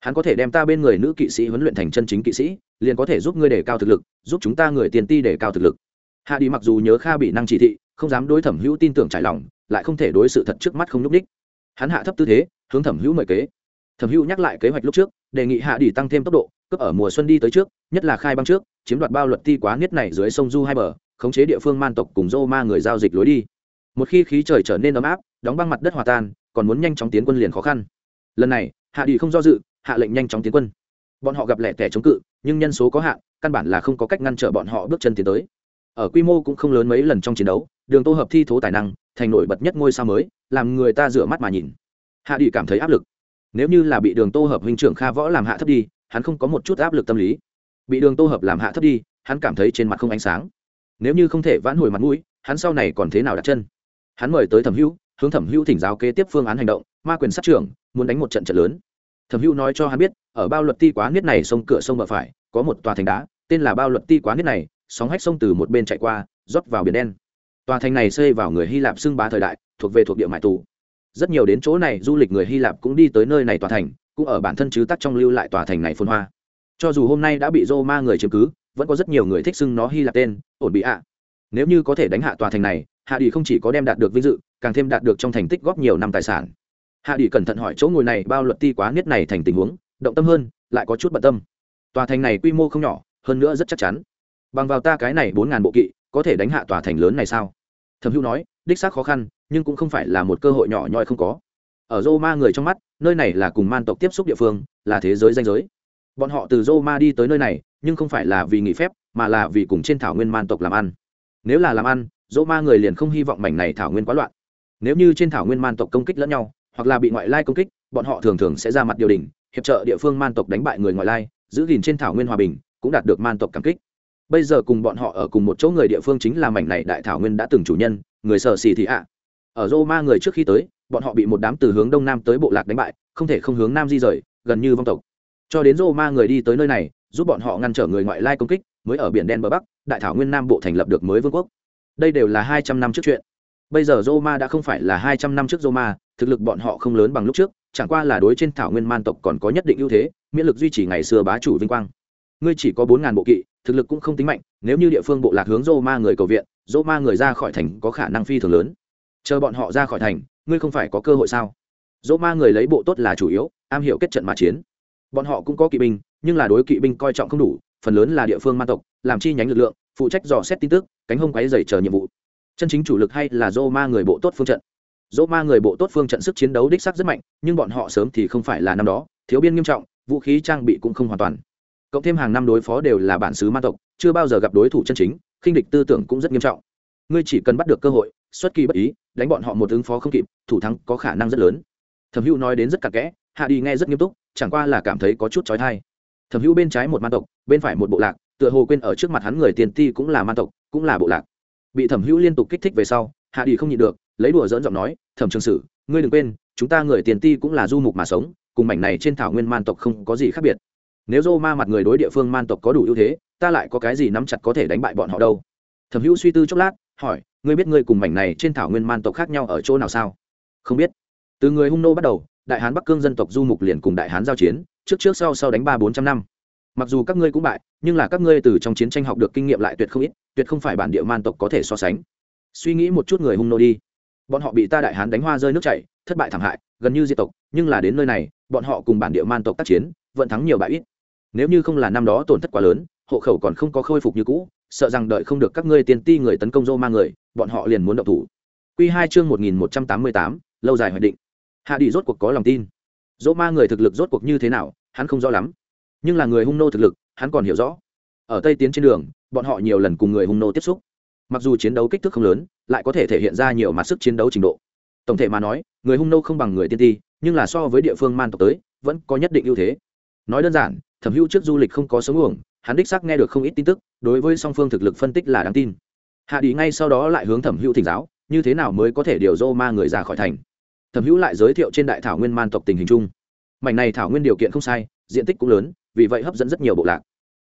Speaker 1: hắn có thể đem ta bên người nữ kỵ sĩ huấn luyện thành chân chính kỵ sĩ, liền có thể giúp ngươi đề cao thực lực, giúp chúng ta người tiền ti đề cao thực lực. Hạ đi mặc dù nhớ kha bị năng chỉ thị, không dám đối thẩm hữu tin tưởng trải lòng, lại không thể đối sự thật trước mắt không nhúc ních hắn hạ thấp tư thế, hướng thẩm hữu mời kế. Thẩm hữu nhắc lại kế hoạch lúc trước, đề nghị hạ đi tăng thêm tốc độ cấp ở mùa xuân đi tới trước, nhất là khai băng trước, chiếm đoạt bao luật ti quá niết này dưới sông du hai bờ, khống chế địa phương man tộc cùng dô ma người giao dịch lối đi. Một khi khí trời trở nên ấm áp, đóng băng mặt đất hòa tan, còn muốn nhanh chóng tiến quân liền khó khăn. Lần này, hạ đi không do dự hạ lệnh nhanh chóng tiến quân. Bọn họ gặp lẻ tẻ chống cự, nhưng nhân số có hạn, căn bản là không có cách ngăn trở bọn họ bước chân tiến tới. Ở quy mô cũng không lớn mấy lần trong chiến đấu, đường tô hợp thi thố tài năng, thành nổi bật nhất ngôi sao mới, làm người ta rửa mắt mà nhìn. Hạ đi cảm thấy áp lực. Nếu như là bị đường tô hợp huynh trưởng kha võ làm hạ thấp đi, hắn không có một chút áp lực tâm lý. Bị đường tô hợp làm hạ thấp đi, hắn cảm thấy trên mặt không ánh sáng. Nếu như không thể vãn hồi mặt mũi, hắn sau này còn thế nào đặt chân? Hắn mời tới thẩm hữu, hướng thẩm hữu thỉnh giáo kế tiếp phương án hành động, ma quyền sát trưởng, muốn đánh một trận trận lớn thẩm hữu nói cho hắn biết, ở bao luật ti quá niết này sông cửa sông bờ phải, có một tòa thành đá, tên là bao luật ti quá niết này, sóng hách sông từ một bên chạy qua, rót vào biển đen. Tòa thành này xây vào người hy lạp xưng bá thời đại, thuộc về thuộc địa mại tù. Rất nhiều đến chỗ này du lịch người hy lạp cũng đi tới nơi này tòa thành, cũng ở bản thân chứ tắc trong lưu lại tòa thành này phôn hoa. Cho dù hôm nay đã bị rô ma người chiếm cứ, vẫn có rất nhiều người thích xưng nó hy lạp tên, ổn bị ạ. Nếu như có thể đánh hạ tòa thành này, hạ đi không chỉ có đem đạt được vinh dự, càng thêm đạt được trong thành tích góp nhiều năm tài sản hạ đi cẩn thận hỏi chỗ ngồi này bao luật ti quá niết này thành tình huống, động tâm hơn, lại có chút bận tâm. Tòa thành này quy mô không nhỏ, hơn nữa rất chắc chắn. Bằng vào ta cái này bốn ngàn bộ kỵ, có thể đánh hạ tòa thành lớn này sao? Thẩm hữu nói, đích xác khó khăn, nhưng cũng không phải là một cơ hội nhỏ nhoi không có. Ở roma người trong mắt, nơi này là cùng man tộc tiếp xúc địa phương, là thế giới danh giới. Bọn họ từ roma đi tới nơi này, nhưng không phải là vì nghỉ phép, mà là vì cùng trên thảo nguyên man tộc làm ăn. Nếu là làm ăn, roma người liền không hy vọng mảnh này thảo nguyên quá loạn. Nếu như trên thảo nguyên man tộc công kích lẫn nhau hoặc là bị ngoại lai công kích, bọn họ thường thường sẽ ra mặt điều đình, hiệp trợ địa phương man tộc đánh bại người ngoại lai, giữ gìn trên thảo nguyên hòa bình, cũng đạt được man tộc cảm kích. Bây giờ cùng bọn họ ở cùng một chỗ người địa phương chính là mảnh này đại thảo nguyên đã từng chủ nhân, người sở xì thị ạ. Ở roma người trước khi tới, bọn họ bị một đám từ hướng đông nam tới bộ lạc đánh bại, không thể không hướng nam di rời, gần như vong tộc. Cho đến rô ma người đi tới nơi này, giúp bọn họ ngăn trở người ngoại lai công kích, mới ở biển đen bờ bắc, đại thảo nguyên nam bộ thành lập được mới vương quốc. Đây đều là hai trăm năm trước chuyện. Bây giờ roma đã không phải là hai trăm năm trước roma thực lực bọn họ không lớn bằng lúc trước, chẳng qua là đối trên thảo nguyên man tộc còn có nhất định ưu thế, miễn lực duy trì ngày xưa bá chủ vinh quang. Ngươi chỉ có bốn ngàn bộ kỵ, thực lực cũng không tính mạnh, nếu như địa phương bộ lạc hướng roma người cầu viện roma người ra khỏi thành có khả năng phi thường lớn. Chờ bọn họ ra khỏi thành, ngươi không phải có cơ hội sao? Roma người lấy bộ tốt là chủ yếu, am hiểu kết trận mà chiến. Bọn họ cũng có kỵ binh, nhưng là đối kỵ binh coi trọng không đủ, phần lớn là địa phương man tộc, làm chi nhánh lực lượng, phụ trách dò xét tin tức, cánh hông quáy dày chờ nhiệm vụ. Chân chính chủ lực hay là dô ma người bộ tốt phương trận dỗ ma người bộ tốt phương trận sức chiến đấu đích sắc rất mạnh, nhưng bọn họ sớm thì không phải là năm đó, thiếu biên nghiêm trọng, vũ khí trang bị cũng không hoàn toàn. Cộng thêm hàng năm đối phó đều là bản xứ ma tộc, chưa bao giờ gặp đối thủ chân chính, khinh địch tư tưởng cũng rất nghiêm trọng. Ngươi chỉ cần bắt được cơ hội, xuất kỳ bất ý, đánh bọn họ một ứng phó không kịp, thủ thắng có khả năng rất lớn. Thẩm hữu nói đến rất cặn kẽ, hạ đi nghe rất nghiêm túc, chẳng qua là cảm thấy có chút trói thai thẩm hữu bên trái một ma tộc, bên phải một bộ lạc, tựa hồ quên ở trước mặt hắn người tiền ti cũng là ma tộc, cũng là bộ lạc. Bị thẩm hữu liên tục kích thích về sau, hạ đi không nhịn được lấy đùa dỡn giọng nói, thẩm trường sử, ngươi đừng quên, chúng ta người tiền ti cũng là du mục mà sống, cùng mảnh này trên thảo nguyên man tộc không có gì khác biệt. Nếu dô ma mặt người đối địa phương man tộc có đủ ưu thế, ta lại có cái gì nắm chặt có thể đánh bại bọn họ đâu? Thẩm hữu suy tư chốc lát, hỏi, ngươi biết ngươi cùng mảnh này trên thảo nguyên man tộc khác nhau ở chỗ nào sao? Không biết. Từ người hung nô bắt đầu, đại hán bắc cương dân tộc du mục liền cùng đại hán giao chiến, trước trước sau sau đánh ba bốn trăm năm. Mặc dù các ngươi cũng bại, nhưng là các ngươi từ trong chiến tranh học được kinh nghiệm lại tuyệt không ít, tuyệt không phải bản địa man tộc có thể so sánh. Suy nghĩ một chút người hung nô đi bọn họ bị ta đại hán đánh hoa rơi nước chảy, thất bại thảm hại, gần như diệt tộc, nhưng là đến nơi này, bọn họ cùng bản địa man tộc tác chiến, vẫn thắng nhiều bại ít. Nếu như không là năm đó tổn thất quá lớn, hộ khẩu còn không có khôi phục như cũ, sợ rằng đợi không được các ngươi tiền ti người tấn công dô mang người, bọn họ liền muốn động thủ. Q hai chương một nghìn một trăm tám mươi tám, lâu dài hoạch định. Hạ đi rốt cuộc có lòng tin. Dỗ ma người thực lực rốt cuộc như thế nào, hắn không rõ lắm. Nhưng là người hung nô thực lực, hắn còn hiểu rõ. Ở tây tiến trên đường, bọn họ nhiều lần cùng người hung nô tiếp xúc mặc dù chiến đấu kích thước không lớn, lại có thể thể hiện ra nhiều mặt sức chiến đấu trình độ. Tổng thể mà nói, người hung nô không bằng người tiên ti, nhưng là so với địa phương man tộc tới, vẫn có nhất định ưu thế. Nói đơn giản, thẩm hữu trước du lịch không có sống uổng, hắn đích xác nghe được không ít tin tức, đối với song phương thực lực phân tích là đáng tin. Hạ đi ngay sau đó lại hướng thẩm hữu thỉnh giáo, như thế nào mới có thể điều dô ma người ra khỏi thành. Thẩm hữu lại giới thiệu trên đại thảo nguyên man tộc tình hình chung. Mảnh này thảo nguyên điều kiện không sai, diện tích cũng lớn, vì vậy hấp dẫn rất nhiều bộ lạc.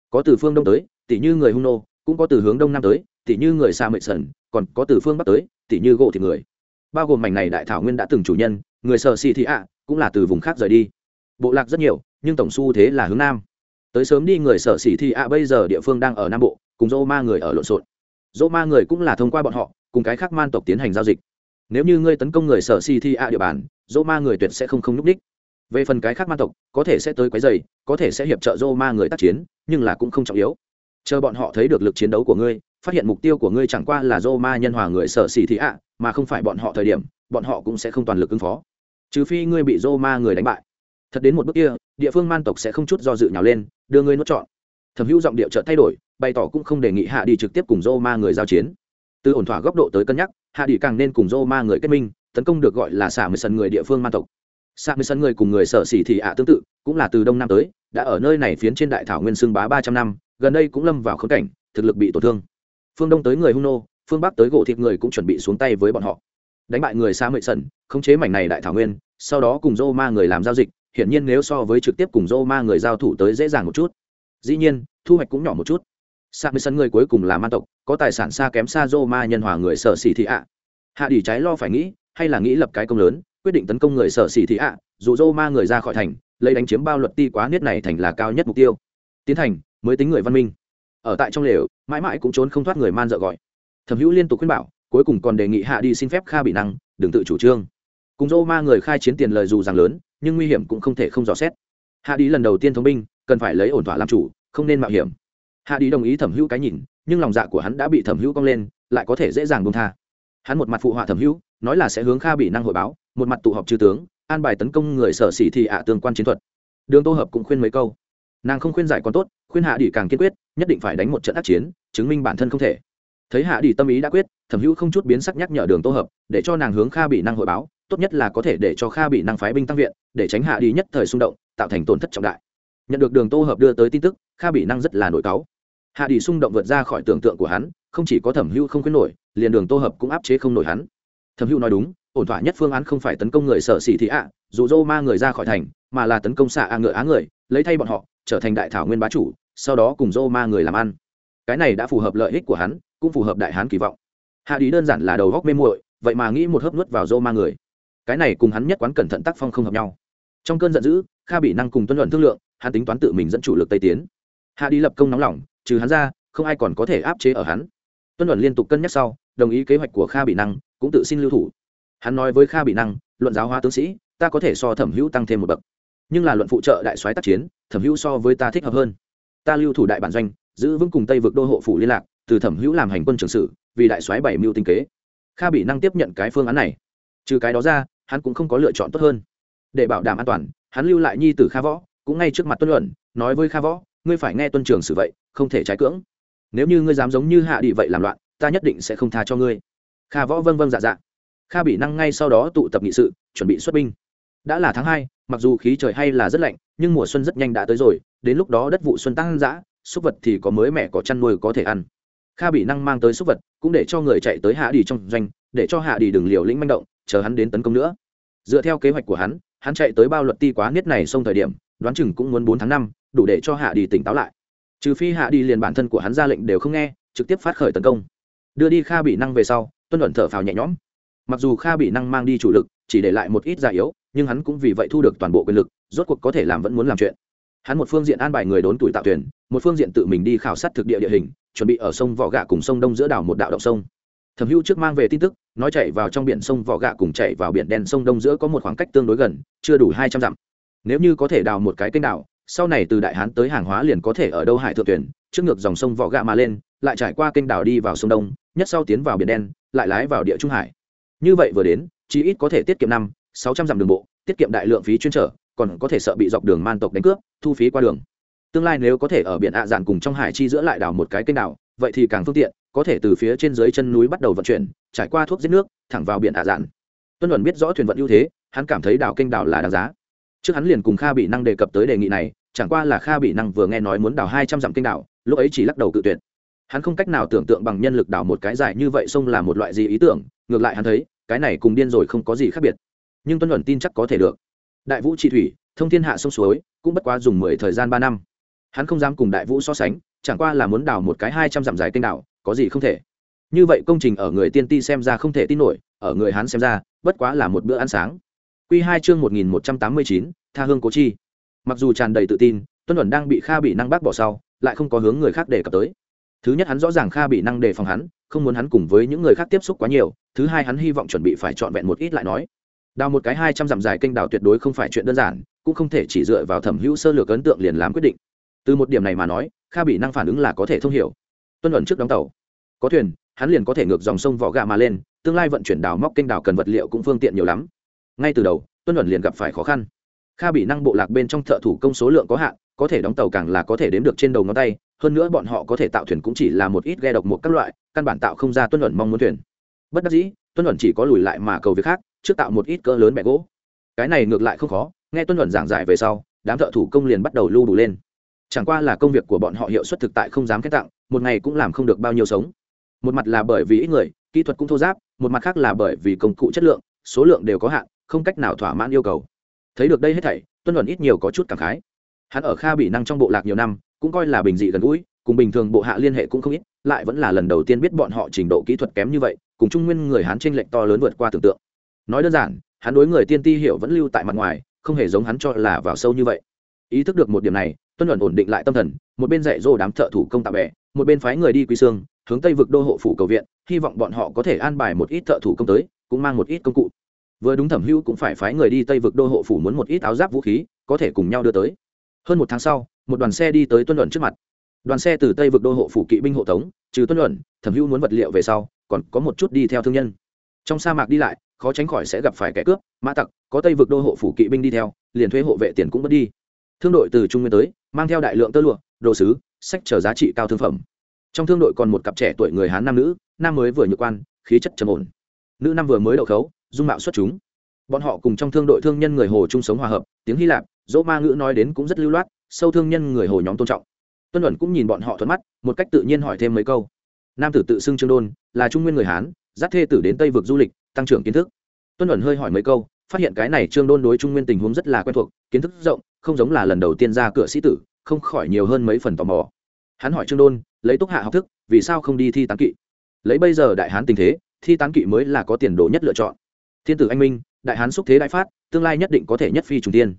Speaker 1: Có từ phương đông tới tỷ như người hung nô, cũng có từ hướng đông nam tới tỉ như người xa mệ sần còn có từ phương bắc tới, tỉ như gỗ thì người. Bao gồm mảnh này đại thảo nguyên đã từng chủ nhân, người sợ xì thị ạ, cũng là từ vùng khác rời đi. Bộ lạc rất nhiều, nhưng tổng xu thế là hướng nam. Tới sớm đi, người sở xỉ thị ạ bây giờ địa phương đang ở nam bộ, cùng dô ma người ở lộn xộn. Dô ma người cũng là thông qua bọn họ, cùng cái khác man tộc tiến hành giao dịch. Nếu như ngươi tấn công người sở xỉ thị ạ địa bàn dô ma người tuyệt sẽ không không n ú c đích. Về phần cái khác man tộc, có thể sẽ tới quấy dày có thể sẽ hiệp trợ dô ma người tác chiến, nhưng là cũng không trọng yếu. Chờ bọn họ thấy được lực chiến đấu của ngươi phát hiện mục tiêu của ngươi chẳng qua là dô ma nhân hòa người sở xỉ thị ạ, mà không phải bọn họ thời điểm, bọn họ cũng sẽ không toàn lực ứng phó. Trừ phi ngươi bị dô ma người đánh bại. Thật đến một bước kia, địa phương man tộc sẽ không chút do dự nhào lên, đưa ngươi nuốt chọn thẩm hữu giọng điệu trợ thay đổi, bày tỏ cũng không đề nghị hạ đi trực tiếp cùng dô ma người giao chiến. Từ ổn thỏa góc độ tới cân nhắc, hạ đi càng nên cùng dô ma người kết minh, tấn công được gọi là xả mười sân người địa phương man tộc. Xả mười sân người cùng người sở xỉ thị ạ tương tự, cũng là từ đông nam tới, đã ở nơi này phiến trên đại thảo nguyên xương bá ba trăm năm, gần đây cũng lâm vào khớp cảnh, thực lực bị tổn thương phương đông tới người hung nô, phương bắc tới gỗ thịt người cũng chuẩn bị xuống tay với bọn họ. Đánh bại người xa mệ sần khống chế mảnh này đại thảo nguyên, sau đó cùng dô ma người làm giao dịch, hiển nhiên nếu so với trực tiếp cùng dô ma người giao thủ tới dễ dàng một chút. Dĩ nhiên, thu hoạch cũng nhỏ một chút. Sa mê sân người cuối cùng là man tộc, có tài sản xa kém xa dô ma nhân hòa người sở xỉ thị ạ. Hạ đỉ trái lo phải nghĩ, hay là nghĩ lập cái công lớn, quyết định tấn công người sở xỉ thị ạ dụ dô ma người ra khỏi thành, lấy đánh chiếm bao luật ti quá niết này thành là cao nhất mục tiêu. Tiến thành, mới tính người văn minh ở tại trong lều, mãi mãi cũng trốn không thoát người man dợ gọi. Thẩm hữu liên tục khuyên bảo, cuối cùng còn đề nghị hạ đi xin phép kha bị năng, đừng tự chủ trương. Cùng dô ma người khai chiến tiền lời dù rằng lớn, nhưng nguy hiểm cũng không thể không dò xét. Hạ đi lần đầu tiên thống binh, cần phải lấy ổn thỏa làm chủ, không nên mạo hiểm. Hạ đi đồng ý thẩm hữu cái nhìn, nhưng lòng dạ của hắn đã bị thẩm hữu cong lên, lại có thể dễ dàng buông tha. Hắn một mặt phụ họa thẩm hữu, nói là sẽ hướng kha bị năng hội báo, một mặt tụ họp chư tướng, an bài tấn công người sở xỉ thì ạ tương quan chiến thuật. Đường tô hợp cũng khuyên mấy câu nàng không khuyên giải còn tốt, khuyên hạ đi càng kiên quyết, nhất định phải đánh một trận ác chiến, chứng minh bản thân không thể. Thấy hạ đi tâm ý đã quyết, thẩm hữu không chút biến sắc nhắc nhở đường tô hợp, để cho nàng hướng kha bị năng hội báo, tốt nhất là có thể để cho kha bị năng phái binh tăng viện, để tránh hạ đi nhất thời xung động, tạo thành tổn thất trọng đại. Nhận được đường tô hợp đưa tới tin tức, kha bị năng rất là nổi cáu. Hạ đi xung động vượt ra khỏi tưởng tượng của hắn, không chỉ có thẩm hữu không khuyến nổi, liền đường tô hợp cũng áp chế không nổi hắn. Thẩm hữu nói đúng, ổn thỏa nhất phương án không phải tấn công người sở xỉ thị ạ, dù dô ma người ra khỏi thành, mà là tấn công xạ a ngựa á người, lấy thay bọn họ trở thành đại thảo nguyên bá chủ, sau đó cùng dô ma người làm ăn. Cái này đã phù hợp lợi ích của hắn, cũng phù hợp đại hán kỳ vọng. Hạ đi đơn giản là đầu góc mê muội, vậy mà nghĩ một hớp nuốt vào dô ma người. Cái này cùng hắn nhất quán cẩn thận tác phong không hợp nhau. Trong cơn giận dữ, kha bị năng cùng tuân luận thương lượng, hắn tính toán tự mình dẫn chủ lực tây tiến. Hạ đi lập công nóng lòng, trừ hắn ra, không ai còn có thể áp chế ở hắn. Tuân luận liên tục cân nhắc sau, đồng ý kế hoạch của kha bị năng, cũng tự xin lưu thủ. Hắn nói với kha bị năng, luận giáo hóa tướng sĩ, ta có thể so thẩm hữu tăng thêm một bậc nhưng là luận phụ trợ đại soái tác chiến, thẩm hữu so với ta thích hợp hơn. Ta lưu thủ đại bản doanh, giữ vững cùng tây vực đô hộ phủ liên lạc, từ thẩm hữu làm hành quân trường sử vì đại soái bảy mưu tinh kế. Kha bị năng tiếp nhận cái phương án này. Trừ cái đó ra, hắn cũng không có lựa chọn tốt hơn. Để bảo đảm an toàn, hắn lưu lại nhi tử kha võ, cũng ngay trước mặt tuân luận, nói với kha võ, ngươi phải nghe tuân trường sử vậy, không thể trái cưỡng. Nếu như ngươi dám giống như hạ đi vậy làm loạn, ta nhất định sẽ không tha cho ngươi. Kha võ vâng vâng dạ dạ. Kha bị năng ngay sau đó tụ tập nghị sự, chuẩn bị xuất binh đã là tháng hai, mặc dù khí trời hay là rất lạnh, nhưng mùa xuân rất nhanh đã tới rồi, đến lúc đó đất vụ xuân tăng dã, súc vật thì có mới mẻ có chăn nuôi có thể ăn. Kha bị năng mang tới súc vật, cũng để cho người chạy tới hạ đi trong doanh, để cho hạ đi đừng liều lĩnh manh động, chờ hắn đến tấn công nữa. Dựa theo kế hoạch của hắn hắn chạy tới bao luật ti quá niết này xong thời điểm, đoán chừng cũng muốn bốn tháng năm, đủ để cho hạ đi tỉnh táo lại. Trừ phi hạ đi liền bản thân của hắn ra lệnh đều không nghe, trực tiếp phát khởi tấn công. Đưa đi kha bị năng về sau, tuân luận thở phào nhẹ nhõm. Mặc dù kha bị năng mang đi chủ lực, chỉ để lại một ít già yếu nhưng hắn cũng vì vậy thu được toàn bộ quyền lực, rốt cuộc có thể làm vẫn muốn làm chuyện. Hắn một phương diện an bài người đốn tuổi tạo thuyền, một phương diện tự mình đi khảo sát thực địa địa hình, chuẩn bị ở sông vỏ gạ cùng sông đông giữa đảo một đạo động sông. Thẩm hữu trước mang về tin tức, nói chạy vào trong biển sông vỏ gạ cùng chạy vào biển đen sông đông giữa có một khoảng cách tương đối gần, chưa đủ hai trăm dặm. Nếu như có thể đào một cái kênh đảo, sau này từ đại hán tới hàng hóa liền có thể ở đâu hải thượng tuyển trước ngược dòng sông vỏ gạ mà lên, lại trải qua kênh đảo đi vào sông đông, nhất sau tiến vào biển đen, lại lái vào địa trung hải. Như vậy vừa đến, chí ít có thể tiết kiệm năm sáu trăm dặm đường bộ, tiết kiệm đại lượng phí chuyên trở, còn có thể sợ bị dọc đường man tộc đánh cướp, thu phí qua đường. Tương lai nếu có thể ở biển ạ dạn cùng trong hải chi giữa lại đảo một cái kênh đảo, vậy thì càng phương tiện, có thể từ phía trên dưới chân núi bắt đầu vận chuyển, trải qua thuốc giết nước, thẳng vào biển ạ dạn. Tuân luận biết rõ thuyền vận ưu thế, hắn cảm thấy đảo kênh đảo là đáng giá. Trước hắn liền cùng kha bị năng đề cập tới đề nghị này, chẳng qua là kha bị năng vừa nghe nói muốn đảo hai trăm dặm kênh đảo, lúc ấy chỉ lắc đầu cự tuyệt. Hắn không cách nào tưởng tượng bằng nhân lực đảo một cái dài như vậy sông là một loại gì ý tưởng, ngược lại hắn thấy, cái này cùng điên rồi không có gì khác biệt nhưng tuân luận tin chắc có thể được. Đại vũ trị thủy, thông thiên hạ sông suối, cũng bất quá dùng mười thời gian ba năm. Hắn không dám cùng đại vũ so sánh, chẳng qua là muốn đào một cái hai trăm dặm dài kênh đảo, có gì không thể. Như vậy công trình ở người tiên ti xem ra không thể tin nổi, ở người hắn xem ra, bất quá là một bữa ăn sáng. Q hai chương một nghìn một trăm tám mươi chín, tha hương cố chi. Mặc dù tràn đầy tự tin, tuân luận đang bị kha bị năng bác bỏ sau, lại không có hướng người khác đề cập tới. Thứ nhất hắn rõ ràng kha bị năng đề phòng hắn, không muốn hắn cùng với những người khác tiếp xúc quá nhiều, thứ hai hắn hy vọng chuẩn bị phải trọn vẹn một ít lại nói đào một cái hai trăm dặm dài kênh đào tuyệt đối không phải chuyện đơn giản, cũng không thể chỉ dựa vào thẩm hữu sơ lược ấn tượng liền làm quyết định. Từ một điểm này mà nói, kha bị năng phản ứng là có thể thông hiểu. Tuân ẩn trước đóng tàu. Có thuyền, hắn liền có thể ngược dòng sông vỏ gà mà lên, tương lai vận chuyển đào móc kênh đào cần vật liệu cũng phương tiện nhiều lắm. Ngay từ đầu, tuân ẩn liền gặp phải khó khăn. Kha bị năng bộ lạc bên trong thợ thủ công số lượng có hạn, có thể đóng tàu càng là có thể đếm được trên đầu ngón tay, hơn nữa bọn họ có thể tạo thuyền cũng chỉ là một ít ghe độc một các loại, căn bản tạo không ra tuân ẩn mong muốn thuyền. Bất đắc dĩ tuân luận chỉ có lùi lại mà cầu việc khác, trước tạo một ít cỡ lớn bẹ gỗ. Cái này ngược lại không khó, nghe tuân luận giảng giải về sau, đám thợ thủ công liền bắt đầu lưu đủ lên. Chẳng qua là công việc của bọn họ hiệu suất thực tại không dám khen tặng, một ngày cũng làm không được bao nhiêu sống. Một mặt là bởi vì ít người, kỹ thuật cũng thô giáp, một mặt khác là bởi vì công cụ chất lượng, số lượng đều có hạn, không cách nào thỏa mãn yêu cầu. Thấy được đây hết thảy, tuân luận ít nhiều có chút cảm khái. Hắn ở kha bị năng trong bộ lạc nhiều năm, cũng coi là bình dị gần gũi, cùng bình thường bộ hạ liên hệ cũng không ít, lại vẫn là lần đầu tiên biết bọn họ trình độ kỹ thuật kém như vậy cùng trung nguyên người hán tranh lệch to lớn vượt qua tưởng tượng. Nói đơn giản, hắn đối người tiên ti hiểu vẫn lưu tại mặt ngoài, không hề giống hắn cho là vào sâu như vậy. Ý thức được một điểm này, tuân luận ổn định lại tâm thần, một bên dạy dỗ đám thợ thủ công tạo bè, một bên phái người đi quy sương, hướng tây vực đô hộ phủ cầu viện, hy vọng bọn họ có thể an bài một ít thợ thủ công tới, cũng mang một ít công cụ. Vừa đúng thẩm hữu cũng phải phái người đi tây vực đô hộ phủ muốn một ít áo giáp vũ khí, có thể cùng nhau đưa tới. Hơn một tháng sau, một đoàn xe đi tới tuân luận trước mặt. Đoàn xe từ tây vực đô hộ phủ kỵ binh hộ tống, trừ tuân luận, thẩm hữu muốn vật liệu về sau còn có một chút đi theo thương nhân. Trong sa mạc đi lại, khó tránh khỏi sẽ gặp phải kẻ cướp, mã tặc, có tây vực đô hộ phủ kỵ binh đi theo, liền thuế hộ vệ tiền cũng mất đi. Thương đội từ trung nguyên tới, mang theo đại lượng tơ lụa, đồ sứ, sách trở giá trị cao thương phẩm. Trong thương đội còn một cặp trẻ tuổi người hán nam nữ, nam mới vừa nhược quan, khí chất trầm ổn. Nữ năm vừa mới đậu khấu, dung mạo xuất chúng. Bọn họ cùng trong thương đội thương nhân người hồ chung sống hòa hợp, tiếng hy lạp, dỗ ma ngữ nói đến cũng rất lưu loát, sâu thương nhân người hồ nhóm tôn trọng. Tuân luận cũng nhìn bọn họ thuận mắt, một cách tự nhiên hỏi thêm mấy câu nam tử tự xưng trương đôn, là trung nguyên người hán dắt thê tử đến tây vực du lịch, tăng trưởng kiến thức. Tuân ẩn hơi hỏi mấy câu, phát hiện cái này trương đôn đối trung nguyên tình huống rất là quen thuộc, kiến thức rộng, không giống là lần đầu tiên ra cửa sĩ tử, không khỏi nhiều hơn mấy phần tò mò. Hắn hỏi trương đôn, lấy túc hạ học thức, vì sao không đi thi tán kỵ? Lấy bây giờ đại hán tình thế, thi tán kỵ mới là có tiền đồ nhất lựa chọn. Thiên tử anh minh, đại hán xúc thế đại phát, tương lai nhất định có thể nhất phi trùng tiên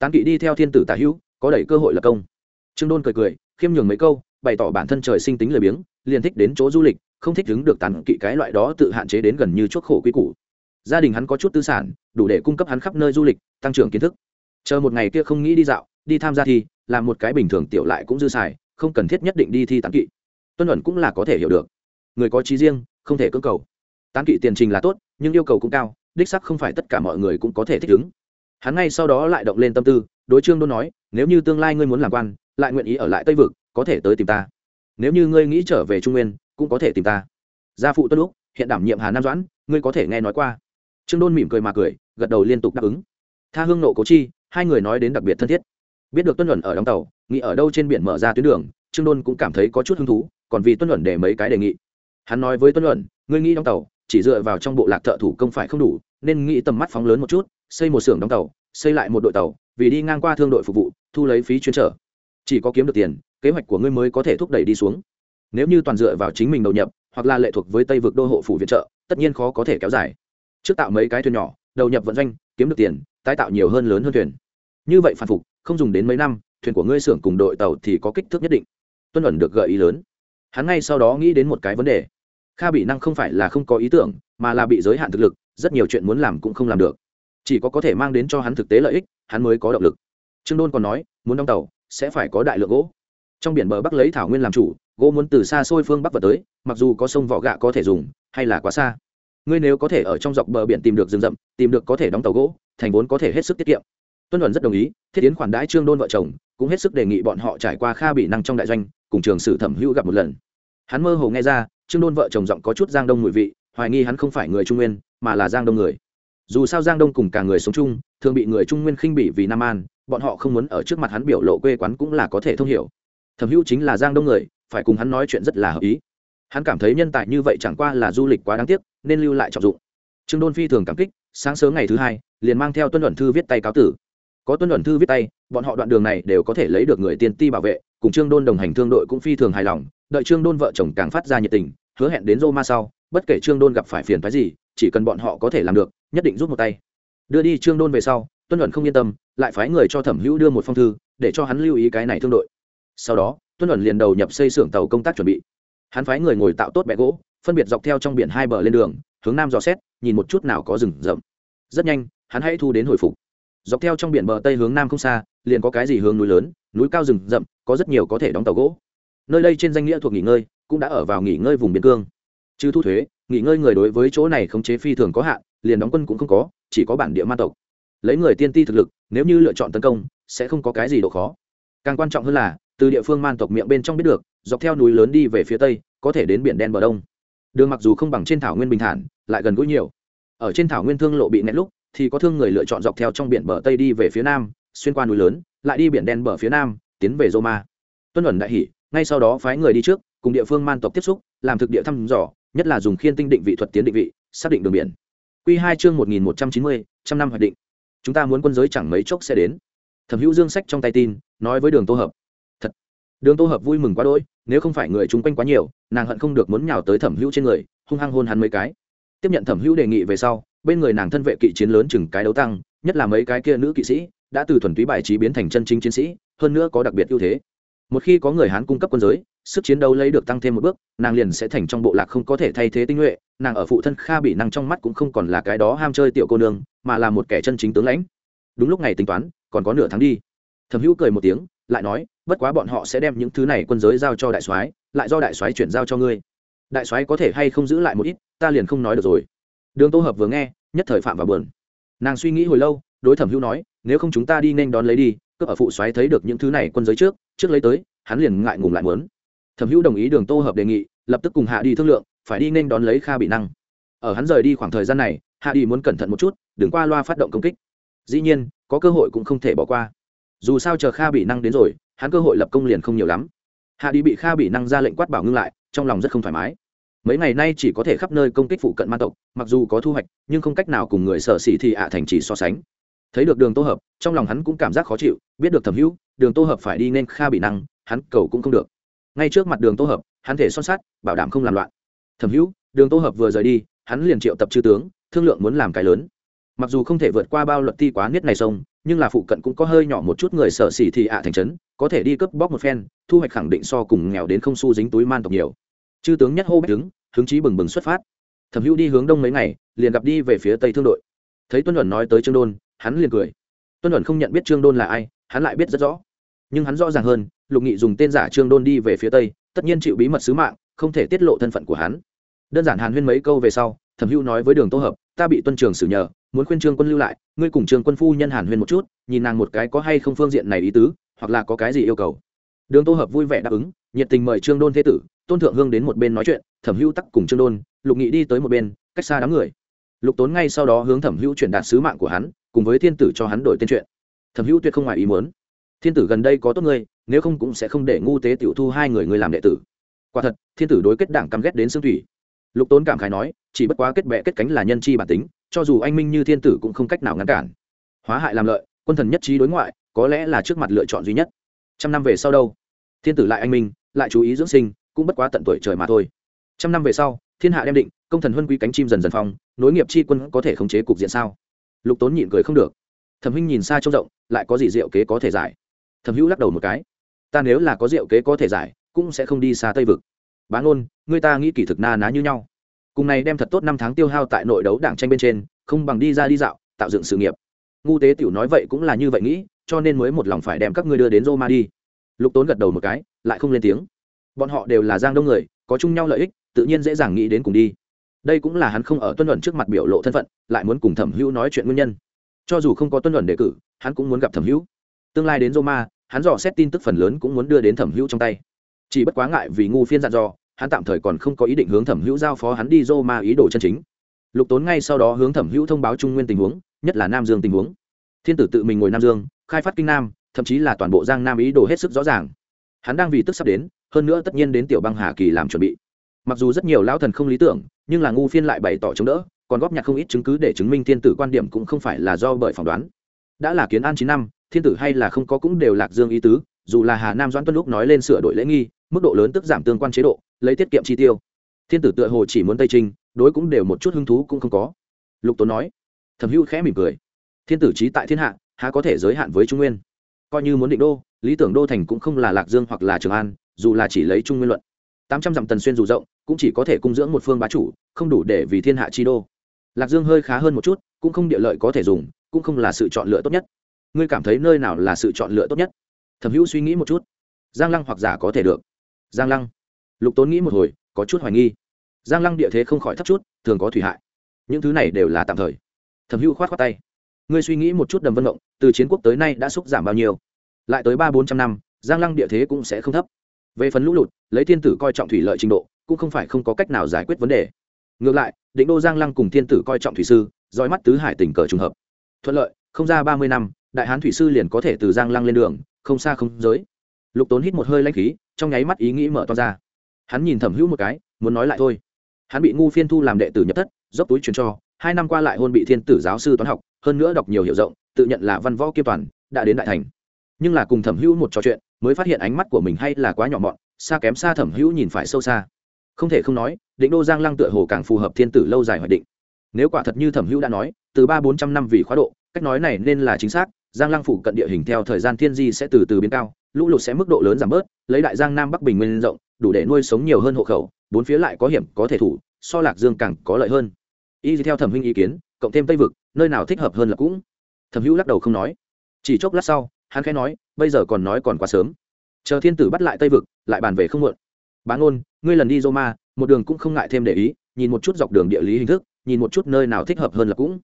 Speaker 1: tán kỵ đi theo thiên tử tả hữu, có đẩy cơ hội lập công. Trương đôn cười cười, khiêm nhường mấy câu bày tỏ bản thân trời sinh tính lười biếng, liền thích đến chỗ du lịch, không thích đứng được tàn kỵ cái loại đó tự hạn chế đến gần như chuốc khổ quy củ. Gia đình hắn có chút tư sản, đủ để cung cấp hắn khắp nơi du lịch, tăng trưởng kiến thức. Chờ một ngày kia không nghĩ đi dạo, đi tham gia thi, làm một cái bình thường tiểu lại cũng dư xài, không cần thiết nhất định đi thi tán kỵ. Tuân luận cũng là có thể hiểu được. Người có trí riêng, không thể cưỡng cầu. Tán kỵ tiền trình là tốt, nhưng yêu cầu cũng cao, đích sắc không phải tất cả mọi người cũng có thể thích ứng. Hắn ngay sau đó lại động lên tâm tư, đối trương đôn nói, nếu như tương lai ngươi muốn làm quan, lại nguyện ý ở lại tây vực có thể tới tìm ta. Nếu như ngươi nghĩ trở về trung nguyên, cũng có thể tìm ta. Gia phụ tuân lúc hiện đảm nhiệm hà nam doãn, ngươi có thể nghe nói qua. Trương đôn mỉm cười mà cười, gật đầu liên tục đáp ứng. Tha hương nộ cố chi, hai người nói đến đặc biệt thân thiết. Biết được tuân luận ở đóng tàu, nghĩ ở đâu trên biển mở ra tuyến đường, trương đôn cũng cảm thấy có chút hứng thú, còn vì tuân luận để mấy cái đề nghị. Hắn nói với tuân luận, ngươi nghĩ đóng tàu, chỉ dựa vào trong bộ lạc thợ thủ công phải không đủ, nên nghĩ tầm mắt phóng lớn một chút, xây một xưởng đóng tàu, xây lại một đội tàu, vì đi ngang qua thương đội phục vụ, thu lấy phí chuyên trở. Chỉ có kiếm được tiền kế hoạch của ngươi mới có thể thúc đẩy đi xuống. Nếu như toàn dựa vào chính mình đầu nhập, hoặc là lệ thuộc với tây vực đô hộ phủ viện trợ, tất nhiên khó có thể kéo dài. Trước tạo mấy cái thuyền nhỏ, đầu nhập vận doanh, kiếm được tiền, tái tạo nhiều hơn lớn hơn thuyền. Như vậy phản phục, không dùng đến mấy năm, thuyền của ngươi xưởng cùng đội tàu thì có kích thước nhất định. Tuân ẩn được gợi ý lớn. Hắn ngay sau đó nghĩ đến một cái vấn đề. Kha bị năng không phải là không có ý tưởng, mà là bị giới hạn thực lực, rất nhiều chuyện muốn làm cũng không làm được. Chỉ có có thể mang đến cho hắn thực tế lợi ích, hắn mới có động lực. Trương đôn còn nói, muốn đóng tàu, sẽ phải có đại lượng gỗ trong biển bờ bắc lấy thảo nguyên làm chủ, gỗ muốn từ xa xôi phương bắc vào tới, mặc dù có sông vỏ gạ có thể dùng, hay là quá xa. Ngươi nếu có thể ở trong dọc bờ biển tìm được rừng rậm, tìm được có thể đóng tàu gỗ, thành vốn có thể hết sức tiết kiệm. Tuân luận rất đồng ý, thiết tiến khoản đãi trương đôn vợ chồng, cũng hết sức đề nghị bọn họ trải qua kha bị năng trong đại doanh, cùng trường sử thẩm hữu gặp một lần. Hắn mơ hồ nghe ra, trương đôn vợ chồng giọng có chút giang đông mùi vị, hoài nghi hắn không phải người trung nguyên, mà là giang đông người. Dù sao giang đông cùng cả người sống chung, thường bị người trung nguyên khinh bỉ vì nam an, bọn họ không muốn ở trước mặt hắn biểu lộ quê quán cũng là có thể thông hiểu thẩm hữu chính là giang đông người, phải cùng hắn nói chuyện rất là hợp ý. Hắn cảm thấy nhân tài như vậy chẳng qua là du lịch quá đáng tiếc, nên lưu lại trọng dụng. Trương đôn phi thường cảm kích, sáng sớm ngày thứ hai, liền mang theo tuân luận thư viết tay cáo tử. Có tuân luận thư viết tay, bọn họ đoạn đường này đều có thể lấy được người tiên ti bảo vệ, cùng trương đôn đồng hành thương đội cũng phi thường hài lòng, đợi trương đôn vợ chồng càng phát ra nhiệt tình, hứa hẹn đến roma sau, bất kể trương đôn gặp phải phiền phái gì, chỉ cần bọn họ có thể làm được, nhất định rút một tay. Đưa đi trương đôn về sau, tuân luận không yên tâm, lại phái người cho thẩm hữu đưa một phong thư, để cho hắn lưu ý cái này thương đội sau đó tuân luận liền đầu nhập xây xưởng tàu công tác chuẩn bị. Hắn phái người ngồi tạo tốt bẹ gỗ, phân biệt dọc theo trong biển hai bờ lên đường, hướng nam dò xét, nhìn một chút nào có rừng rậm. Rất nhanh, hắn hãy thu đến hồi phục. Dọc theo trong biển bờ tây hướng nam không xa, liền có cái gì hướng núi lớn, núi cao rừng rậm, có rất nhiều có thể đóng tàu gỗ. Nơi đây trên danh nghĩa thuộc nghỉ ngơi, cũng đã ở vào nghỉ ngơi vùng biên cương. Chứ thu thuế, nghỉ ngơi người đối với chỗ này khống chế phi thường có hạn, liền đóng quân cũng không có, chỉ có bản địa ma tộc. Lấy người tiên ti thực lực, nếu như lựa chọn tấn công, sẽ không có cái gì độ khó. Càng quan trọng hơn là từ địa phương man tộc miệng bên trong biết được, dọc theo núi lớn đi về phía tây, có thể đến biển đen bờ đông. Đường mặc dù không bằng trên thảo nguyên bình thản, lại gần gũi nhiều. Ở trên thảo nguyên thương lộ bị nét lúc, thì có thương người lựa chọn dọc theo trong biển bờ tây đi về phía nam, xuyên qua núi lớn, lại đi biển đen bờ phía nam, tiến về roma. Tuân ẩn đại hỷ, ngay sau đó phái người đi trước, cùng địa phương man tộc tiếp xúc, làm thực địa thăm dò, nhất là dùng khiên tinh định vị thuật tiến định vị, xác định đường biển. Q hai chương một nghìn một trăm chín mươi, trăm năm hoạch định. Chúng ta muốn quân giới chẳng mấy chốc sẽ đến. Thẩm hữu dương sách trong tay tin, nói với đường tô hợp đường tô hợp vui mừng quá đỗi, nếu không phải người chung quanh quá nhiều, nàng hận không được muốn nhào tới thẩm hữu trên người, hung hăng hôn hắn mấy cái. Tiếp nhận thẩm hữu đề nghị về sau, bên người nàng thân vệ kỵ chiến lớn chừng cái đấu tăng, nhất là mấy cái kia nữ kỵ sĩ, đã từ thuần túy bài trí biến thành chân chính chiến sĩ, hơn nữa có đặc biệt ưu thế. Một khi có người hán cung cấp quân giới, sức chiến đấu lấy được tăng thêm một bước, nàng liền sẽ thành trong bộ lạc không có thể thay thế tinh nhuệ, nàng ở phụ thân kha bị năng trong mắt cũng không còn là cái đó ham chơi tiểu cô nương, mà là một kẻ chân chính tướng lãnh. Đúng lúc này tính toán, còn có nửa tháng đi. Thẩm hữu cười một tiếng lại nói, bất quá bọn họ sẽ đem những thứ này quân giới giao cho đại soái, lại do đại soái chuyển giao cho ngươi. Đại soái có thể hay không giữ lại một ít, ta liền không nói được rồi. Đường tô hợp vừa nghe, nhất thời phạm vào buồn. nàng suy nghĩ hồi lâu, đối thẩm hữu nói, nếu không chúng ta đi nên đón lấy đi, cướp ở phụ soái thấy được những thứ này quân giới trước trước lấy tới, hắn liền ngại ngùng lại muốn. Thẩm hữu đồng ý đường tô hợp đề nghị, lập tức cùng hạ đi thương lượng, phải đi nên đón lấy kha bị năng. Ở hắn rời đi khoảng thời gian này, hạ đi muốn cẩn thận một chút, đừng qua loa phát động công kích. Dĩ nhiên, có cơ hội cũng không thể bỏ qua dù sao chờ kha bị năng đến rồi, hắn cơ hội lập công liền không nhiều lắm. Hạ đi bị kha bị năng ra lệnh quát bảo ngưng lại, trong lòng rất không thoải mái. Mấy ngày nay chỉ có thể khắp nơi công kích phụ cận ma tộc, mặc dù có thu hoạch, nhưng không cách nào cùng người sở xỉ thì ạ thành chỉ so sánh. Thấy được đường tô hợp, trong lòng hắn cũng cảm giác khó chịu, biết được thẩm hữu, đường tô hợp phải đi nên kha bị năng, hắn cầu cũng không được. Ngay trước mặt đường tô hợp, hắn thể son sát bảo đảm không làm loạn. Thẩm hữu, đường tô hợp vừa rời đi, hắn liền triệu tập chư tướng, thương lượng muốn làm cái lớn. Mặc dù không thể vượt qua bao luật ti quá niết này sông nhưng là phụ cận cũng có hơi nhỏ một chút người sở xỉ thì ạ thành trấn, có thể đi cướp bóc một phen, thu hoạch khẳng định so cùng nghèo đến không xu dính túi man tộc nhiều. Chư tướng nhất hô bách đứng, hứng chí bừng bừng xuất phát. Thẩm hữu đi hướng đông mấy ngày, liền gặp đi về phía tây thương đội. Thấy tuân luận nói tới trương đôn, hắn liền cười. Tuân luận không nhận biết trương đôn là ai, hắn lại biết rất rõ. Nhưng hắn rõ ràng hơn, lục nghị dùng tên giả trương đôn đi về phía tây, tất nhiên chịu bí mật sứ mạng, không thể tiết lộ thân phận của hắn. Đơn giản hàn huyên mấy câu về sau, thẩm hữu nói với đường tô hợp, ta bị tuân trường xử nhờ muốn khuyên trương quân lưu lại, ngươi cùng trương quân phu nhân hàn huyên một chút, nhìn nàng một cái có hay không phương diện này ý tứ, hoặc là có cái gì yêu cầu. Đường tô hợp vui vẻ đáp ứng, nhiệt tình mời trương đôn thế tử, tôn thượng hương đến một bên nói chuyện, thẩm hữu tắc cùng trương đôn, lục nghị đi tới một bên, cách xa đám người. Lục tốn ngay sau đó hướng thẩm hữu chuyển đạt sứ mạng của hắn, cùng với thiên tử cho hắn đổi tên chuyện. Thẩm hữu tuyệt không ngoài ý muốn. Thiên tử gần đây có tốt ngươi, nếu không cũng sẽ không để ngu tế tiểu thu hai người ngươi làm đệ tử. Quả thật, thiên tử đối kết đảng căm ghét đến xương thủy. Lục tốn cảm khái nói, chỉ bất quá kết bệ kết cánh là nhân chi bản tính cho dù anh minh như thiên tử cũng không cách nào ngăn cản. Hóa hại làm lợi, quân thần nhất trí đối ngoại, có lẽ là trước mặt lựa chọn duy nhất. Trăm năm về sau đâu? Thiên tử lại anh minh, lại chú ý dưỡng sinh, cũng bất quá tận tuổi trời mà thôi. Trăm năm về sau, thiên hạ đem định, công thần huân quý cánh chim dần dần phong, nối nghiệp chi quân có thể khống chế cục diện sao? Lục tốn nhịn cười không được. Thẩm huynh nhìn xa trông rộng, lại có gì diệu kế có thể giải? Thẩm hữu lắc đầu một cái. Ta nếu là có diệu kế có thể giải, cũng sẽ không đi xa tây vực. Bán ôn người ta nghĩ kỳ thực na ná như nhau cùng này đem thật tốt năm tháng tiêu hao tại nội đấu đảng tranh bên trên, không bằng đi ra đi dạo, tạo dựng sự nghiệp. Ngu tế tiểu nói vậy cũng là như vậy nghĩ, cho nên mới một lòng phải đem các ngươi đưa đến roma đi. Lục tốn gật đầu một cái, lại không lên tiếng. Bọn họ đều là giang đông người, có chung nhau lợi ích, tự nhiên dễ dàng nghĩ đến cùng đi. Đây cũng là hắn không ở tuân luận trước mặt biểu lộ thân phận, lại muốn cùng thẩm hữu nói chuyện nguyên nhân. Cho dù không có tuân luận đề cử, hắn cũng muốn gặp thẩm hữu. Tương lai đến roma, hắn dò xét tin tức phần lớn cũng muốn đưa đến thẩm hữu trong tay. Chỉ bất quá ngại vì ngu phiên dặn dò hắn tạm thời còn không có ý định hướng thẩm hữu giao phó hắn đi roma ý đồ chân chính. Lục tốn ngay sau đó hướng thẩm hữu thông báo trung nguyên tình huống, nhất là nam dương tình huống. Thiên tử tự mình ngồi nam dương, khai phát kinh nam, thậm chí là toàn bộ giang nam ý đồ hết sức rõ ràng. Hắn đang vì tức sắp đến, hơn nữa tất nhiên đến tiểu băng hà kỳ làm chuẩn bị. Mặc dù rất nhiều lão thần không lý tưởng, nhưng là ngu phiên lại bày tỏ chống đỡ, còn góp nhặt không ít chứng cứ để chứng minh thiên tử quan điểm cũng không phải là do bởi phỏng đoán. Đã là kiến an chín năm, thiên tử hay là không có cũng đều lạc dương ý tứ, dù là hà nam doãn tuân lúc nói lên sửa đổi lễ nghi mức độ lớn tức giảm tương quan chế độ, lấy tiết kiệm chi tiêu. Thiên tử tựa hồ chỉ muốn tây trinh, đối cũng đều một chút hứng thú cũng không có. Lục tốn nói, thẩm hữu khẽ mỉm cười. Thiên tử trí tại thiên hạ, há có thể giới hạn với trung nguyên? Coi như muốn định đô, lý tưởng đô thành cũng không là lạc dương hoặc là trường an, dù là chỉ lấy trung nguyên luận. Tám trăm dặm tần xuyên dù rộng, cũng chỉ có thể cung dưỡng một phương bá chủ, không đủ để vì thiên hạ chi đô. Lạc dương hơi khá hơn một chút, cũng không địa lợi có thể dùng, cũng không là sự chọn lựa tốt nhất. Ngươi cảm thấy nơi nào là sự chọn lựa tốt nhất? Thẩm hữu suy nghĩ một chút. Giang lăng hoặc giả có thể được giang lăng. Lục tốn nghĩ một hồi, có chút hoài nghi. Giang lăng địa thế không khỏi thấp chút, thường có thủy hại. Những thứ này đều là tạm thời. Thẩm hữu khoát khoát tay. Ngươi suy nghĩ một chút đầm vân động từ chiến quốc tới nay đã xúc giảm bao nhiêu? Lại tới ba bốn trăm năm, giang lăng địa thế cũng sẽ không thấp. Về phần lũ lụt, lấy thiên tử coi trọng thủy lợi trình độ, cũng không phải không có cách nào giải quyết vấn đề. Ngược lại, định đô giang lăng cùng thiên tử coi trọng thủy sư, dõi mắt tứ hải tỉnh cờ trùng hợp. Thuận lợi, không ra ba mươi năm, đại hán thủy sư liền có thể từ giang lăng lên đường, không xa không giới lục tốn hít một hơi lanh khí, trong nháy mắt ý nghĩ mở to ra. Hắn nhìn thẩm hữu một cái, muốn nói lại thôi. Hắn bị ngu phiên thu làm đệ tử nhập thất, dốc túi truyền cho, hai năm qua lại hôn bị thiên tử giáo sư toán học, hơn nữa đọc nhiều hiệu rộng, tự nhận là văn võ kiêm toàn, đã đến đại thành. Nhưng là cùng thẩm hữu một trò chuyện, mới phát hiện ánh mắt của mình hay là quá nhỏ mọn, xa kém xa thẩm hữu nhìn phải sâu xa. Không thể không nói, định đô giang lăng tựa hồ càng phù hợp thiên tử lâu dài hoạch định. Nếu quả thật như thẩm hữu đã nói, từ ba bốn trăm năm vì khóa độ, cách nói này nên là chính xác giang lăng phủ cận địa hình theo thời gian thiên di sẽ từ từ biến cao, lũ lụt sẽ mức độ lớn giảm bớt, lấy đại giang nam bắc bình nguyên rộng, đủ để nuôi sống nhiều hơn hộ khẩu, bốn phía lại có hiểm, có thể thủ, so lạc dương càng có lợi hơn. Y theo thẩm huynh ý kiến, cộng thêm tây vực, nơi nào thích hợp hơn là cũng. Thẩm hữu lắc đầu không nói. Chỉ chốc lát sau, hắn khẽ nói, bây giờ còn nói còn quá sớm. Chờ thiên tử bắt lại tây vực, lại bàn về không muộn. Bá ngôn, ngươi lần đi roma, một đường cũng không ngại thêm để ý, nhìn một chút dọc đường địa lý hình thức, nhìn một chút nơi nào thích hợp hơn là cũng.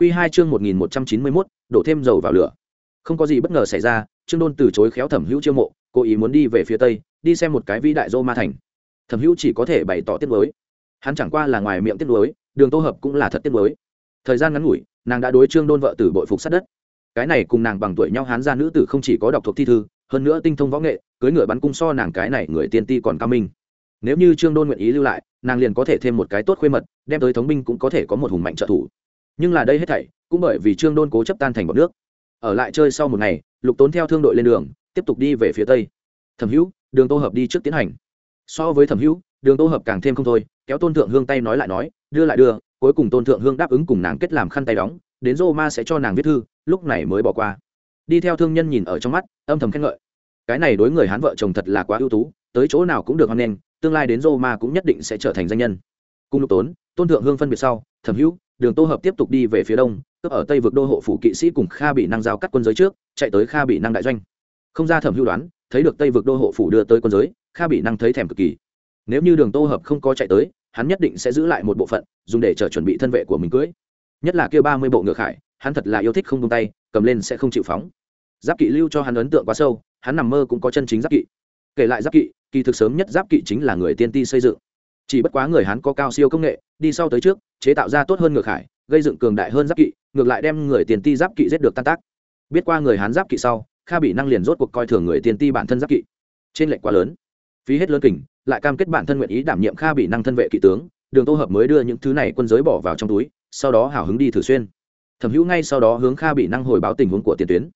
Speaker 1: Quy hai chương một nghìn một trăm chín mươi mốt đổ thêm dầu vào lửa. Không có gì bất ngờ xảy ra trương đôn từ chối khéo thẩm hữu chiêu mộ cố ý muốn đi về phía tây đi xem một cái vĩ đại roma thành. Thẩm hữu chỉ có thể bày tỏ tiếc nuối. hắn chẳng qua là ngoài miệng tiếc nuối, đường tô hợp cũng là thật tiếc nuối. thời gian ngắn ngủi nàng đã đối trương đôn vợ tử bội phục sát đất. Cái này cùng nàng bằng tuổi nhau hán gia nữ tử không chỉ có đọc thuộc thi thư hơn nữa tinh thông võ nghệ cưới ngựa bắn cung so nàng cái này người tiên ti còn cao minh. Nếu như trương đôn nguyện ý lưu lại nàng liền có thể thêm một cái tốt khuê mật đem tới thống binh cũng có thể có một hùng mạnh trợ thủ nhưng là đây hết thảy cũng bởi vì trương đôn cố chấp tan thành bọn nước ở lại chơi sau một ngày lục tốn theo thương đội lên đường tiếp tục đi về phía tây thẩm hữu đường tô hợp đi trước tiến hành so với thẩm hữu đường tô hợp càng thêm không thôi kéo tôn thượng hương tay nói lại nói đưa lại đưa cuối cùng tôn thượng hương đáp ứng cùng nàng kết làm khăn tay đóng đến rô ma sẽ cho nàng viết thư lúc này mới bỏ qua đi theo thương nhân nhìn ở trong mắt âm thầm khen ngợi cái này đối người hán vợ chồng thật là quá ưu tú tới chỗ nào cũng được hoan nghênh tương lai đến rô ma cũng nhất định sẽ trở thành danh nhân cùng lục tốn tôn thượng hương phân biệt sau thẩm hữu đường tô hợp tiếp tục đi về phía đông, cướp ở tây vực đô hộ phủ kỵ sĩ cùng kha bị năng giao cắt quân giới trước, chạy tới kha bị năng đại doanh. Không ra thẩm hưu đoán, thấy được tây vực đô hộ phủ đưa tới quân giới, kha bị năng thấy thèm cực kỳ. Nếu như đường tô hợp không có chạy tới, hắn nhất định sẽ giữ lại một bộ phận, dùng để chờ chuẩn bị thân vệ của mình cưới. Nhất là kia ba mươi bộ ngựa khải, hắn thật là yêu thích không tung tay, cầm lên sẽ không chịu phóng. Giáp kỵ lưu cho hắn ấn tượng quá sâu, hắn nằm mơ cũng có chân chính giáp kỵ. Kể lại giáp kỵ, kỳ thực sớm nhất giáp kỵ chính là người tiên ti xây dựng chỉ bất quá người hắn có cao siêu công nghệ, đi sau tới trước, chế tạo ra tốt hơn ngược hải gây dựng cường đại hơn giáp kỵ, ngược lại đem người tiền ti giáp kỵ giết được tan tác. Biết qua người hán giáp kỵ sau, kha bị năng liền rốt cuộc coi thường người tiền ti bản thân giáp kỵ. Trên lệnh quá lớn. Phí hết lớn kình, lại cam kết bản thân nguyện ý đảm nhiệm kha bị năng thân vệ kỵ tướng, đường tô hợp mới đưa những thứ này quân giới bỏ vào trong túi, sau đó hào hứng đi thử xuyên. Thẩm hữu ngay sau đó hướng kha bị năng hồi báo tình huống của tiền tuyến.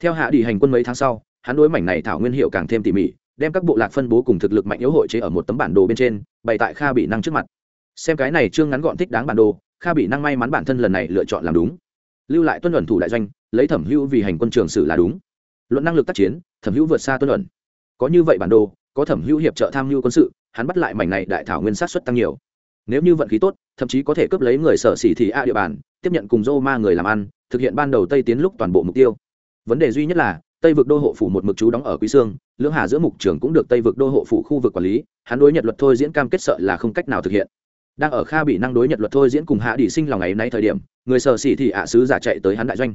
Speaker 1: Theo hạ đi hành quân mấy tháng sau, hắn đối mảnh này thảo nguyên hiệu càng thêm tỉ mỉ đem các bộ lạc phân bố cùng thực lực mạnh yếu hội chế ở một tấm bản đồ bên trên, bày tại kha bị năng trước mặt. Xem cái này chương ngắn gọn thích đáng bản đồ, kha bị năng may mắn bản thân lần này lựa chọn làm đúng. Lưu lại tuân luận thủ đại doanh, lấy thẩm hữu vì hành quân trường sử là đúng. Luận năng lực tác chiến, thẩm hữu vượt xa tuân luận. Có như vậy bản đồ, có thẩm hữu hiệp trợ tham mưu quân sự, hắn bắt lại mảnh này đại thảo nguyên sát xuất tăng nhiều. Nếu như vận khí tốt, thậm chí có thể cướp lấy người sở xỉ thị a địa bàn, tiếp nhận cùng dô ma người làm ăn, thực hiện ban đầu tây tiến lúc toàn bộ mục tiêu. Vấn đề duy nhất là tây vực đô hộ phủ một mực chú đóng ở quý sương, lưỡng hà giữa mục trường cũng được tây vực đô hộ phủ khu vực quản lý, hắn đối nhật luật thôi diễn cam kết sợ là không cách nào thực hiện. Đang ở kha bị năng đối nhật luật thôi diễn cùng hạ đỉ sinh lòng ngày nay thời điểm, người sở xỉ thị ạ sứ giả chạy tới hắn đại doanh.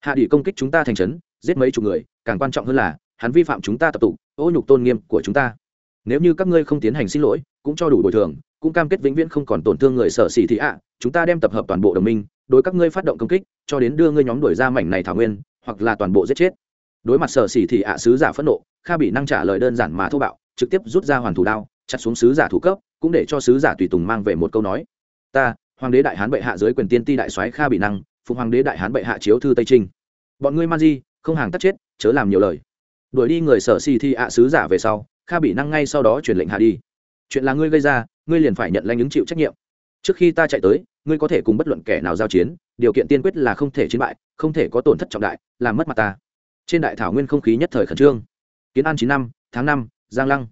Speaker 1: Hạ đỉ công kích chúng ta thành trấn, giết mấy chục người, càng quan trọng hơn là, hắn vi phạm chúng ta tập tụ ô nhục tôn nghiêm của chúng ta. Nếu như các ngươi không tiến hành xin lỗi, cũng cho đủ bồi thường, cũng cam kết vĩnh viễn không còn tổn thương người sở xỉ thị ạ, chúng ta đem tập hợp toàn bộ đồng minh, đối các ngươi phát động công kích, cho đến đưa ngươi nhóm đuổi ra mảnh này thảo nguyên, hoặc là toàn bộ giết chết đối mặt sở xỉ thị ạ sứ giả phẫn nộ, kha bị năng trả lời đơn giản mà thô bạo, trực tiếp rút ra hoàn thủ đao, chặt xuống sứ giả thủ cấp, cũng để cho sứ giả tùy tùng mang về một câu nói. Ta, hoàng đế đại hán bệ hạ dưới quyền tiên ti đại soái kha bị năng phục hoàng đế đại hán bệ hạ chiếu thư tây trinh. Bọn ngươi man di, không hàng tắt chết, chớ làm nhiều lời. Đuổi đi người sở xỉ thì ạ sứ giả về sau, kha bị năng ngay sau đó truyền lệnh hạ đi. Chuyện là ngươi gây ra, ngươi liền phải nhận lãnh ứng chịu trách nhiệm. Trước khi ta chạy tới, ngươi có thể cùng bất luận kẻ nào giao chiến, điều kiện tiên quyết là không thể chiến bại, không thể có tổn thất trọng đại, làm mất mặt ta trên đại thảo nguyên không khí nhất thời khẩn trương. Kiến an chín năm, tháng năm, giang lăng.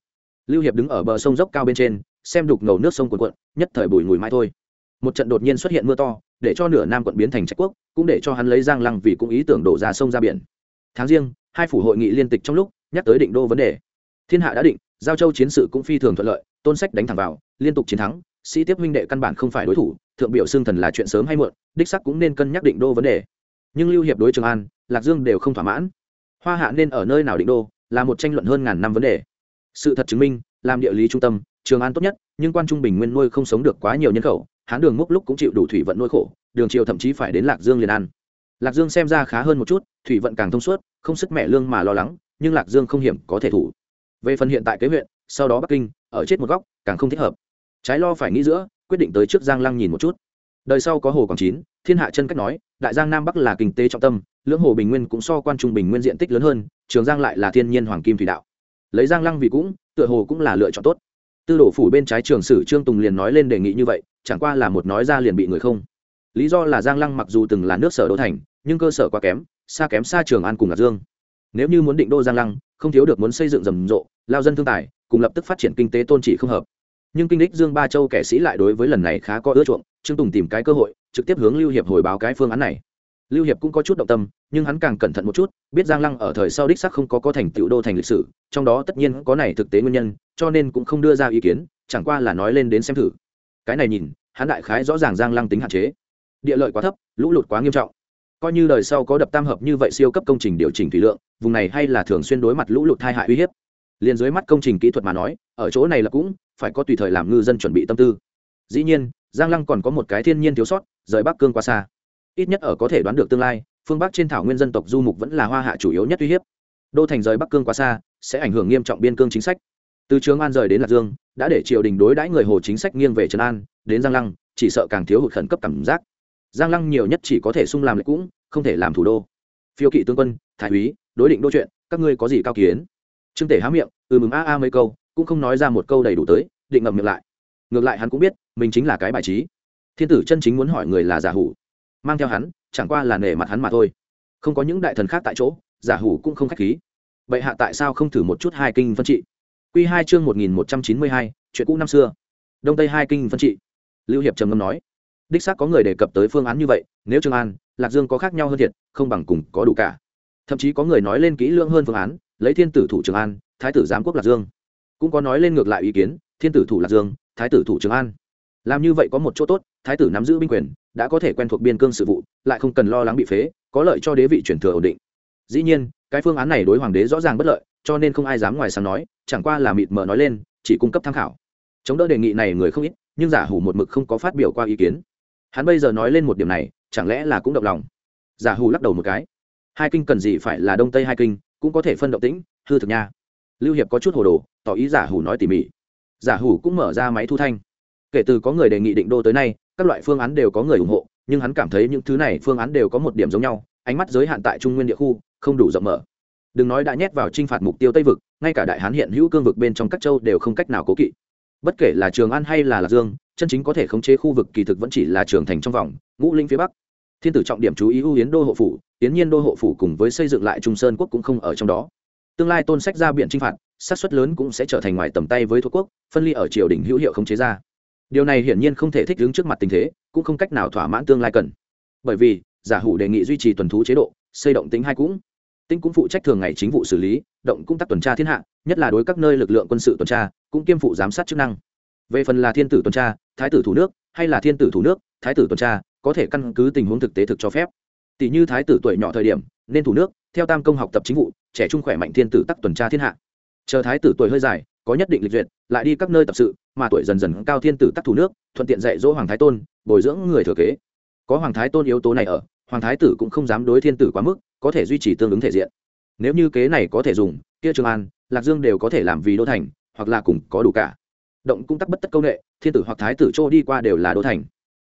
Speaker 1: Lưu hiệp đứng ở bờ sông dốc cao bên trên, xem đục ngầu nước sông cuồn cuộn, nhất thời bùi ngùi mãi thôi. Một trận đột nhiên xuất hiện mưa to, để cho nửa nam quận biến thành trạch quốc, cũng để cho hắn lấy giang lăng vì cũng ý tưởng đổ ra sông ra biển. Tháng riêng, hai phủ hội nghị liên tịch trong lúc, nhắc tới định đô vấn đề. Thiên hạ đã định, giao châu chiến sự cũng phi thường thuận lợi, tôn sách đánh thẳng vào, liên tục chiến thắng, sĩ tiếp huynh đệ căn bản không phải đối thủ, thượng biểu xương thần là chuyện sớm hay muộn, đích sắc cũng nên cân nhắc định đô vấn đề. Nhưng lưu hiệp đối trường an, lạc dương đều không thỏa mãn hoa hạ nên ở nơi nào định đô là một tranh luận hơn ngàn năm vấn đề. Sự thật chứng minh, làm địa lý trung tâm, trường an tốt nhất, nhưng quan trung bình nguyên nuôi không sống được quá nhiều nhân khẩu, hán đường múc lúc cũng chịu đủ thủy vận nuôi khổ, đường triều thậm chí phải đến lạc dương liền ăn. Lạc dương xem ra khá hơn một chút, thủy vận càng thông suốt, không sức mẹ lương mà lo lắng, nhưng lạc dương không hiểm có thể thủ. Về phần hiện tại kế huyện, sau đó bắc kinh, ở chết một góc, càng không thích hợp. Trái lo phải nghĩ giữa, quyết định tới trước giang lăng nhìn một chút. Đời sau có hồ quảng chín, thiên hạ chân cách nói đại giang nam bắc là kinh tế trọng tâm, lưỡng hồ bình nguyên cũng so quan trung bình nguyên diện tích lớn hơn, trường giang lại là thiên nhiên hoàng kim thủy đạo. Lấy giang lăng vì cũng, tựa hồ cũng là lựa chọn tốt. Tư đổ phủ bên trái trường sử trương tùng liền nói lên đề nghị như vậy, chẳng qua là một nói ra liền bị người không. Lý do là giang lăng mặc dù từng là nước sở đô thành, nhưng cơ sở quá kém, xa kém xa trường an cùng ngạc dương. Nếu như muốn định đô giang lăng, không thiếu được muốn xây dựng rầm rộ, lao dân thương tài, cùng lập tức phát triển kinh tế tôn trị không hợp. Nhưng kinh đích dương ba châu kẻ sĩ lại đối với lần này khá có ưa chuộng trương tùng tìm cái cơ hội, trực tiếp hướng lưu hiệp hồi báo cái phương án này. Lưu hiệp cũng có chút động tâm, nhưng hắn càng cẩn thận một chút, biết giang lăng ở thời sau đích sắc không có có thành tựu đô thành lịch sử, trong đó tất nhiên có này thực tế nguyên nhân, cho nên cũng không đưa ra ý kiến, chẳng qua là nói lên đến xem thử. Cái này nhìn, hắn đại khái rõ ràng giang lăng tính hạn chế. Địa lợi quá thấp, lũ lụt quá nghiêm trọng. Coi như đời sau có đập tam hợp như vậy siêu cấp công trình điều chỉnh thủy lượng, vùng này hay là thường xuyên đối mặt lũ lụt tai hại uy hiếp. Liền dưới mắt công trình kỹ thuật mà nói, ở chỗ này là cũng phải có tùy thời làm ngư dân chuẩn bị tâm tư. Dĩ nhiên giang lăng còn có một cái thiên nhiên thiếu sót, rời bắc cương quá xa. Ít nhất ở có thể đoán được tương lai, phương bắc trên thảo nguyên dân tộc du mục vẫn là hoa hạ chủ yếu nhất uy hiếp. Đô thành rời bắc cương quá xa, sẽ ảnh hưởng nghiêm trọng biên cương chính sách. Từ trường an rời đến lạc dương, đã để triều đình đối đãi người hồ chính sách nghiêng về trần an, đến giang lăng, chỉ sợ càng thiếu hụt khẩn cấp cảm giác. Giang lăng nhiều nhất chỉ có thể sung làm lệ cũng, không thể làm thủ đô. Phiêu kỵ tướng quân, thái úy, đối định đô chuyện, các ngươi có gì cao kiến? Trương tể há miệng ừ mừng a a mấy câu, cũng không nói ra một câu đầy đủ tới, định ngậm miệng lại. Ngược lại hắn cũng biết mình chính là cái bài trí. Thiên tử chân chính muốn hỏi người là giả hủ. Mang theo hắn, chẳng qua là nể mặt hắn mà thôi. Không có những đại thần khác tại chỗ, giả hủ cũng không k h á c h khí. Bệ hạ tại sao không thử một chút hai kinh phân trị? Q hai chương một nghìn một trăm chín mươi hai, chuyện cũ năm xưa. Đông tây hai kinh phân trị. Lưu hiệp trầm ngâm nói, đích xác có người đề cập tới phương án như vậy, nếu trường an, lạc dương có khác nhau hơn thiệt, không bằng cùng có đủ cả. Thậm chí có người nói lên kỹ lưỡng hơn phương án, lấy thiên tử thủ trường an, thái tử giám quốc lạc dương. Cũng có nói lên ngược lại ý kiến, thiên tử thủ lạc dương, thái tử thủ trường an làm như vậy có một chỗ tốt, thái tử nắm giữ binh quyền, đã có thể quen thuộc biên cương sự vụ, lại không cần lo lắng bị phế, có lợi cho đế vị truyền thừa ổn định. Dĩ nhiên, cái phương án này đối hoàng đế rõ ràng bất lợi, cho nên không ai dám ngoài sáng nói, chẳng qua là mịt mờ nói lên, chỉ cung cấp tham khảo. Chống đỡ đề nghị này người không ít, nhưng giả hủ một mực không có phát biểu qua ý kiến. Hắn bây giờ nói lên một điểm này, chẳng lẽ là cũng động lòng? Giả hủ lắc đầu một cái. Hai kinh cần gì phải là đông tây hai kinh, cũng có thể phân động tĩnh, hư thực nha. Lưu hiệp có chút hồ đồ, tỏ ý giả hủ nói tỉ mỉ. Giả hủ cũng mở ra máy thu thanh kể từ có người đề nghị định đô tới nay, các loại phương án đều có người ủng hộ, nhưng hắn cảm thấy những thứ này phương án đều có một điểm giống nhau, ánh mắt giới hạn tại trung nguyên địa khu, không đủ rộng mở. Đừng nói đã nhét vào t r i n h phạt mục tiêu tây vực, ngay cả đại hán hiện hữu cương vực bên trong các châu đều không cách nào cố kỵ. Bất kể là trường an hay là lạc dương, chân chính có thể khống chế khu vực kỳ thực vẫn chỉ là trường thành trong vòng, ngũ linh phía bắc. Thiên tử trọng điểm chú ý ưu yến đô hộ phủ, yến nhiên đô hộ phủ cùng với xây dựng lại trung sơn quốc cũng không ở trong đó. Tương lai tôn sách ra biện t r i n h phạt sát xuất lớn cũng sẽ trở thành ngoài tầm tay với thuộc quốc, phân ly ở triều đình hữu hiệu khống chế ra điều này hiển nhiên không thể thích ứng trước mặt tình thế, cũng không cách nào thỏa mãn tương lai cần. Bởi vì, giả hủ đề nghị duy trì tuần thú chế độ, xây động tính hai cũng. Tinh cũng phụ trách thường ngày chính vụ xử lý, động cũng tắc tuần tra thiên hạ, nhất là đối các nơi lực lượng quân sự tuần tra, cũng kiêm phụ giám sát chức năng. Về phần là thiên tử tuần tra, thái tử thủ nước, hay là thiên tử thủ nước, thái tử tuần tra, có thể căn cứ tình huống thực tế thực cho phép. Tỷ như thái tử tuổi nhỏ thời điểm, nên thủ nước, theo tam công học tập chính vụ, trẻ trung khỏe mạnh thiên tử tắc tuần tra thiên hạ. Chờ thái tử tuổi hơi dài có nhất định lịch duyệt, lại đi các nơi tập sự, mà tuổi dần dần cao thiên tử tắc thủ nước, thuận tiện dạy dỗ hoàng thái tôn, bồi dưỡng người thừa kế. Có hoàng thái tôn yếu tố này ở, hoàng thái tử cũng không dám đối thiên tử quá mức, có thể duy trì tương ứng thể diện. Nếu như kế này có thể dùng, kia trường an, lạc dương đều có thể làm vì đô thành, hoặc là cùng có đủ cả. Động cũng tắc bất tất công nghệ thiên tử hoặc thái tử trô đi qua đều là đô thành.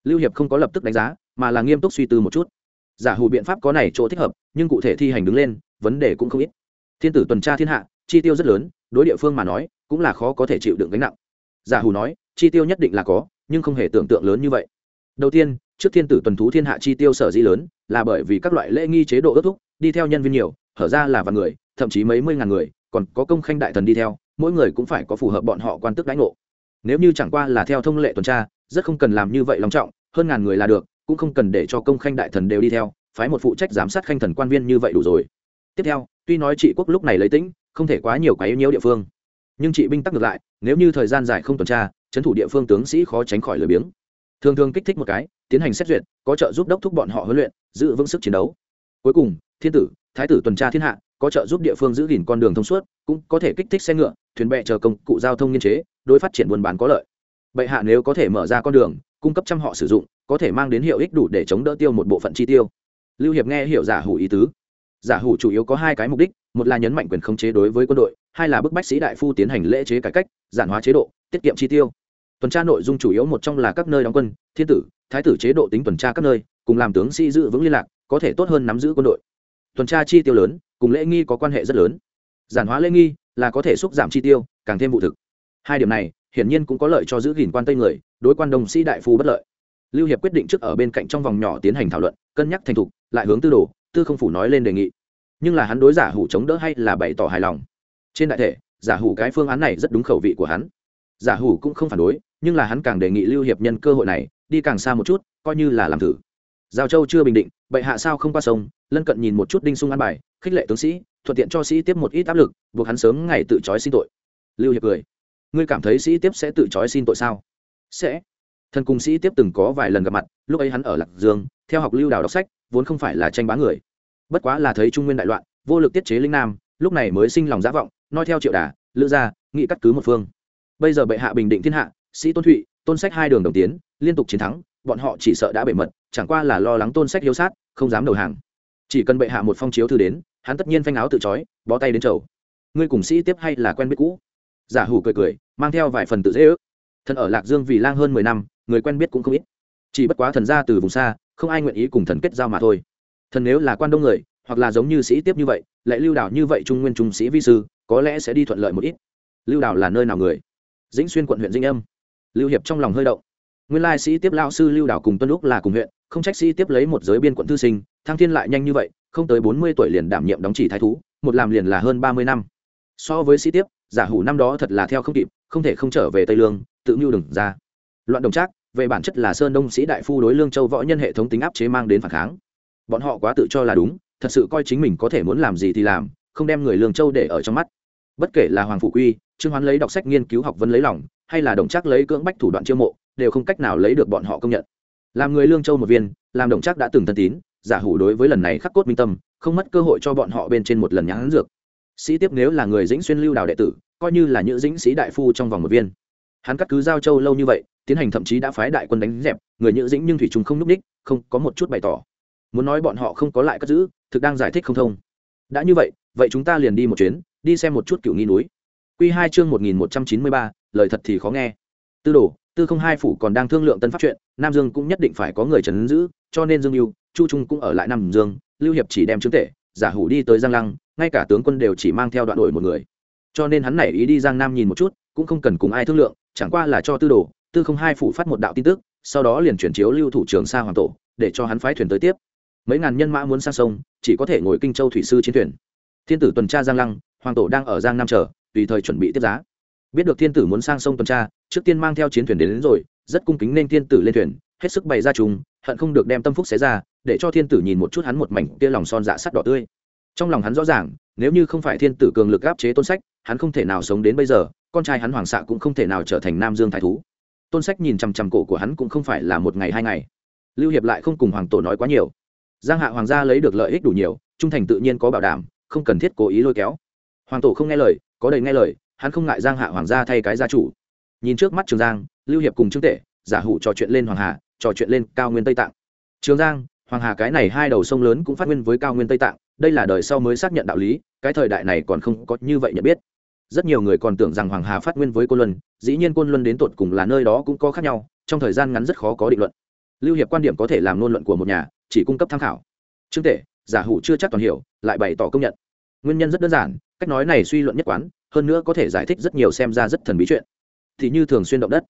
Speaker 1: Lưu hiệp không có lập tức đánh giá, mà là nghiêm túc suy tư một chút. Giả hủ biện pháp có này chỗ thích hợp, nhưng cụ thể thi hành đứng lên, vấn đề cũng không ít. Thiên tử tuần tra thiên hạ, chi tiêu rất lớn, đối địa phương mà nói cũng là khó có thể chịu đựng gánh nặng. Giả hủ nói, chi tiêu nhất định là có, nhưng không hề tưởng tượng lớn như vậy. Đầu tiên, trước thiên tử tuần thú thiên hạ chi tiêu sở dĩ lớn, là bởi vì các loại lễ nghi chế độ ước thúc, đi theo nhân viên nhiều, hở ra là vài người, thậm chí mấy mươi ngàn người, còn có công khanh đại thần đi theo, mỗi người cũng phải có phù hợp bọn họ quan tức đánh ngộ. Nếu như chẳng qua là theo thông lệ tuần tra, rất không cần làm như vậy long trọng, hơn ngàn người là được, cũng không cần để cho công khanh đại thần đều đi theo, phái một phụ trách giám sát khanh thần quan viên như vậy đủ rồi. Tiếp theo, tuy nói trị quốc lúc này lấy tĩnh, không thể quá nhiều quá yếu nhiễu địa phương nhưng trị binh tắc ngược lại, nếu như thời gian dài không tuần tra, trấn thủ địa phương tướng sĩ khó tránh khỏi lười biếng. Thường thường kích thích một cái, tiến hành xét duyệt, có trợ giúp đốc thúc bọn họ huấn luyện, giữ vững sức chiến đấu. Cuối cùng, thiên tử, thái tử tuần tra thiên hạ, có trợ giúp địa phương giữ gìn con đường thông suốt, cũng có thể kích thích xe ngựa, thuyền bè chờ công cụ giao thông nghiên chế, đối phát triển buôn bán có lợi. Bệ hạ nếu có thể mở ra con đường, cung cấp trăm họ sử dụng, có thể mang đến hiệu ích đủ để chống đỡ tiêu một bộ phận chi tiêu. Lưu hiệp nghe hiểu giả hủ ý tứ giả hủ chủ yếu có hai cái mục đích, một là nhấn mạnh quyền khống chế đối với quân đội, hai là bức bách sĩ đại phu tiến hành lễ chế cải cách, giản hóa chế độ, tiết kiệm chi tiêu. Tuần tra nội dung chủ yếu một trong là các nơi đóng quân, thiên tử, thái tử chế độ tính tuần tra các nơi, cùng làm tướng sĩ giữ vững liên lạc, có thể tốt hơn nắm giữ quân đội. Tuần tra chi tiêu lớn, cùng lễ nghi có quan hệ rất lớn. Giản hóa lễ nghi là có thể xúc giảm chi tiêu, càng thêm vụ thực. Hai điểm này, hiển nhiên cũng có lợi cho giữ gìn quan tây người, đối quan đồng sĩ đại phu bất lợi. Lưu hiệp quyết định trước ở bên cạnh trong vòng nhỏ tiến hành thảo luận, cân nhắc thành thục, lại hướng tư đồ, tư không phủ nói lên đề nghị nhưng là hắn đối giả hủ chống đỡ hay là bày tỏ hài lòng? Trên đại thể, giả hủ cái phương án này rất đúng khẩu vị của hắn. Giả hủ cũng không phản đối, nhưng là hắn càng đề nghị lưu hiệp nhân cơ hội này, đi càng xa một chút, coi như là làm thử. Giao châu chưa bình định, bệ hạ sao không qua sông, lân cận nhìn một chút đinh sung ăn bài, khích lệ tướng sĩ, thuận tiện cho sĩ tiếp một ít áp lực, buộc hắn sớm ngày tự trói xin tội. Lưu hiệp cười. Ngươi cảm thấy sĩ tiếp sẽ tự trói xin tội sao? Sẽ. Thần cùng sĩ tiếp từng có vài lần gặp mặt, lúc ấy hắn ở lạc dương, theo học lưu đào đọc sách, vốn không phải là tranh bá người bất quá là thấy trung nguyên đại loạn, vô lực tiết chế linh nam, lúc này mới sinh lòng giả vọng nói theo triệu đà, lữ gia, nghị cắt cứ một phương. Bây giờ bệ hạ bình định thiên hạ, sĩ tôn thụy, tôn sách hai đường đồng tiến, liên tục chiến thắng, bọn họ chỉ sợ đã bể mật, chẳng qua là lo lắng tôn sách hiếu sát, không dám đầu hàng. Chỉ cần bệ hạ một phong chiếu thư đến, hắn tất nhiên phanh áo tự trói, bó tay đến chầu. Ngươi cùng sĩ tiếp hay là quen biết cũ? Giả hủ cười cười, mang theo vài phần tự dễ ước. Thần ở lạc dương vì lang hơn mười năm, người quen biết cũng không ít. Chỉ bất quá thần ra từ vùng xa, không ai nguyện ý cùng thần kết giao mà thôi thần nếu là quan đông người, hoặc là giống như sĩ tiếp như vậy, lại lưu đảo như vậy trung nguyên trung sĩ vi sư, có lẽ sẽ đi thuận lợi một ít. Lưu đảo là nơi nào người? Dĩnh xuyên quận huyện dinh âm. Lưu hiệp trong lòng hơi động. Nguyên lai sĩ tiếp lao sư lưu đảo cùng tuân lúc là cùng huyện, không trách sĩ tiếp lấy một giới biên quận thư sinh, thăng thiên lại nhanh như vậy, không tới bốn mươi tuổi liền đảm nhiệm đóng chỉ thái thú, một làm liền là hơn ba mươi năm. So với sĩ tiếp, giả hủ năm đó thật là theo không kịp, không thể không trở về tây lương, tự mưu đừng ra. Loạn đồng trác, về bản chất là sơn đông sĩ đại phu đối lương châu võ nhân hệ thống tính áp chế mang đến phản kháng bọn họ quá tự cho là đúng, thật sự coi chính mình có thể muốn làm gì thì làm, không đem người lương châu để ở trong mắt. Bất kể là hoàng phụ quy, trương hoán lấy đọc sách nghiên cứu học vấn lấy lòng, hay là đồng trác lấy cưỡng bách thủ đoạn chiêu mộ, đều không cách nào lấy được bọn họ công nhận. Làm người lương châu một viên, làm đồng trác đã từng thân tín, giả hủ đối với lần này khắc cốt minh tâm, không mất cơ hội cho bọn họ bên trên một lần nhãn dược. Sĩ tiếp nếu là người dĩnh xuyên lưu đào đệ tử, coi như là những dĩnh sĩ đại phu trong vòng một viên. Hắn cắt cứ giao châu lâu như vậy, tiến hành thậm chí đã phái đại quân đánh dẹp, người nhữ dĩnh nhưng thủy trung không núp ních, không có một chút bày tỏ muốn nói bọn họ không có lại cất giữ, thực đang giải thích không thông. Đã như vậy vậy chúng ta liền đi một chuyến, đi xem một chút cựu nghi núi. Q hai chương một nghìn một trăm chín mươi ba, lời thật thì khó nghe. Tư đồ, tư không hai phủ còn đang thương lượng tân pháp chuyện, nam dương cũng nhất định phải có người trấn giữ, cho nên dương lưu, chu trung cũng ở lại nam dương, lưu hiệp chỉ đem chứng tể, giả hủ đi tới giang lăng, ngay cả tướng quân đều chỉ mang theo đoạn đội một người. Cho nên hắn nảy ý đi giang nam nhìn một chút, cũng không cần cùng ai thương lượng, chẳng qua là cho tư đồ, tư không hai phủ phát một đạo tin tức, sau đó liền chuyển chiếu lưu thủ trường xa hoàng tổ, để cho hắn phái thuyền tới tiếp mấy ngàn nhân mã muốn sang sông chỉ có thể ngồi kinh châu thủy sư chiến thuyền. Thiên tử tuần tra giang lăng hoàng tổ đang ở giang nam chờ tùy thời chuẩn bị tiếp giá. Biết được thiên tử muốn sang sông tuần tra trước tiên mang theo chiến thuyền đến, đến rồi rất cung kính nên thiên tử lên thuyền hết sức bày ra chúng hận không được đem tâm phúc xé ra để cho thiên tử nhìn một chút hắn một mảnh tia lòng son dạ sắt đỏ tươi. Trong lòng hắn rõ ràng nếu như không phải thiên tử cường lực áp chế tôn sách hắn không thể nào sống đến bây giờ con trai hắn hoàng xạ cũng không thể nào trở thành nam dương thái thú. Tôn sách nhìn chằm chằm cổ của hắn cũng không phải là một ngày hai ngày. Lưu hiệp lại không cùng hoàng tổ nói quá nhiều giang hạ hoàng gia lấy được lợi ích đủ nhiều, trung thành tự nhiên có bảo đảm, không cần thiết cố ý lôi kéo. Hoàng tổ không nghe lời, có đầy nghe lời, hắn không ngại giang hạ hoàng gia thay cái gia chủ. Nhìn trước mắt trường giang, lưu hiệp cùng trương tể, giả hủ trò chuyện lên hoàng hà, trò chuyện lên cao nguyên tây tạng. Trường giang, hoàng hà cái này hai đầu sông lớn cũng phát nguyên với cao nguyên tây tạng, đây là đời sau mới xác nhận đạo lý, cái thời đại này còn không có như vậy nhận biết. Rất nhiều người còn tưởng rằng hoàng hà phát nguyên với côn luân, dĩ nhiên côn luân đến tột cùng là nơi đó cũng có khác nhau, trong thời gian ngắn rất khó có định luận. Lưu hiệp quan điểm có thể làm ngôn luận của một nhà chỉ cung cấp tham khảo. Trương tể, giả hủ chưa chắc toàn hiểu, lại bày tỏ công nhận. Nguyên nhân rất đơn giản, cách nói này suy luận nhất quán, hơn nữa có thể giải thích rất nhiều xem ra rất thần bí chuyện. Thì như thường xuyên động đất.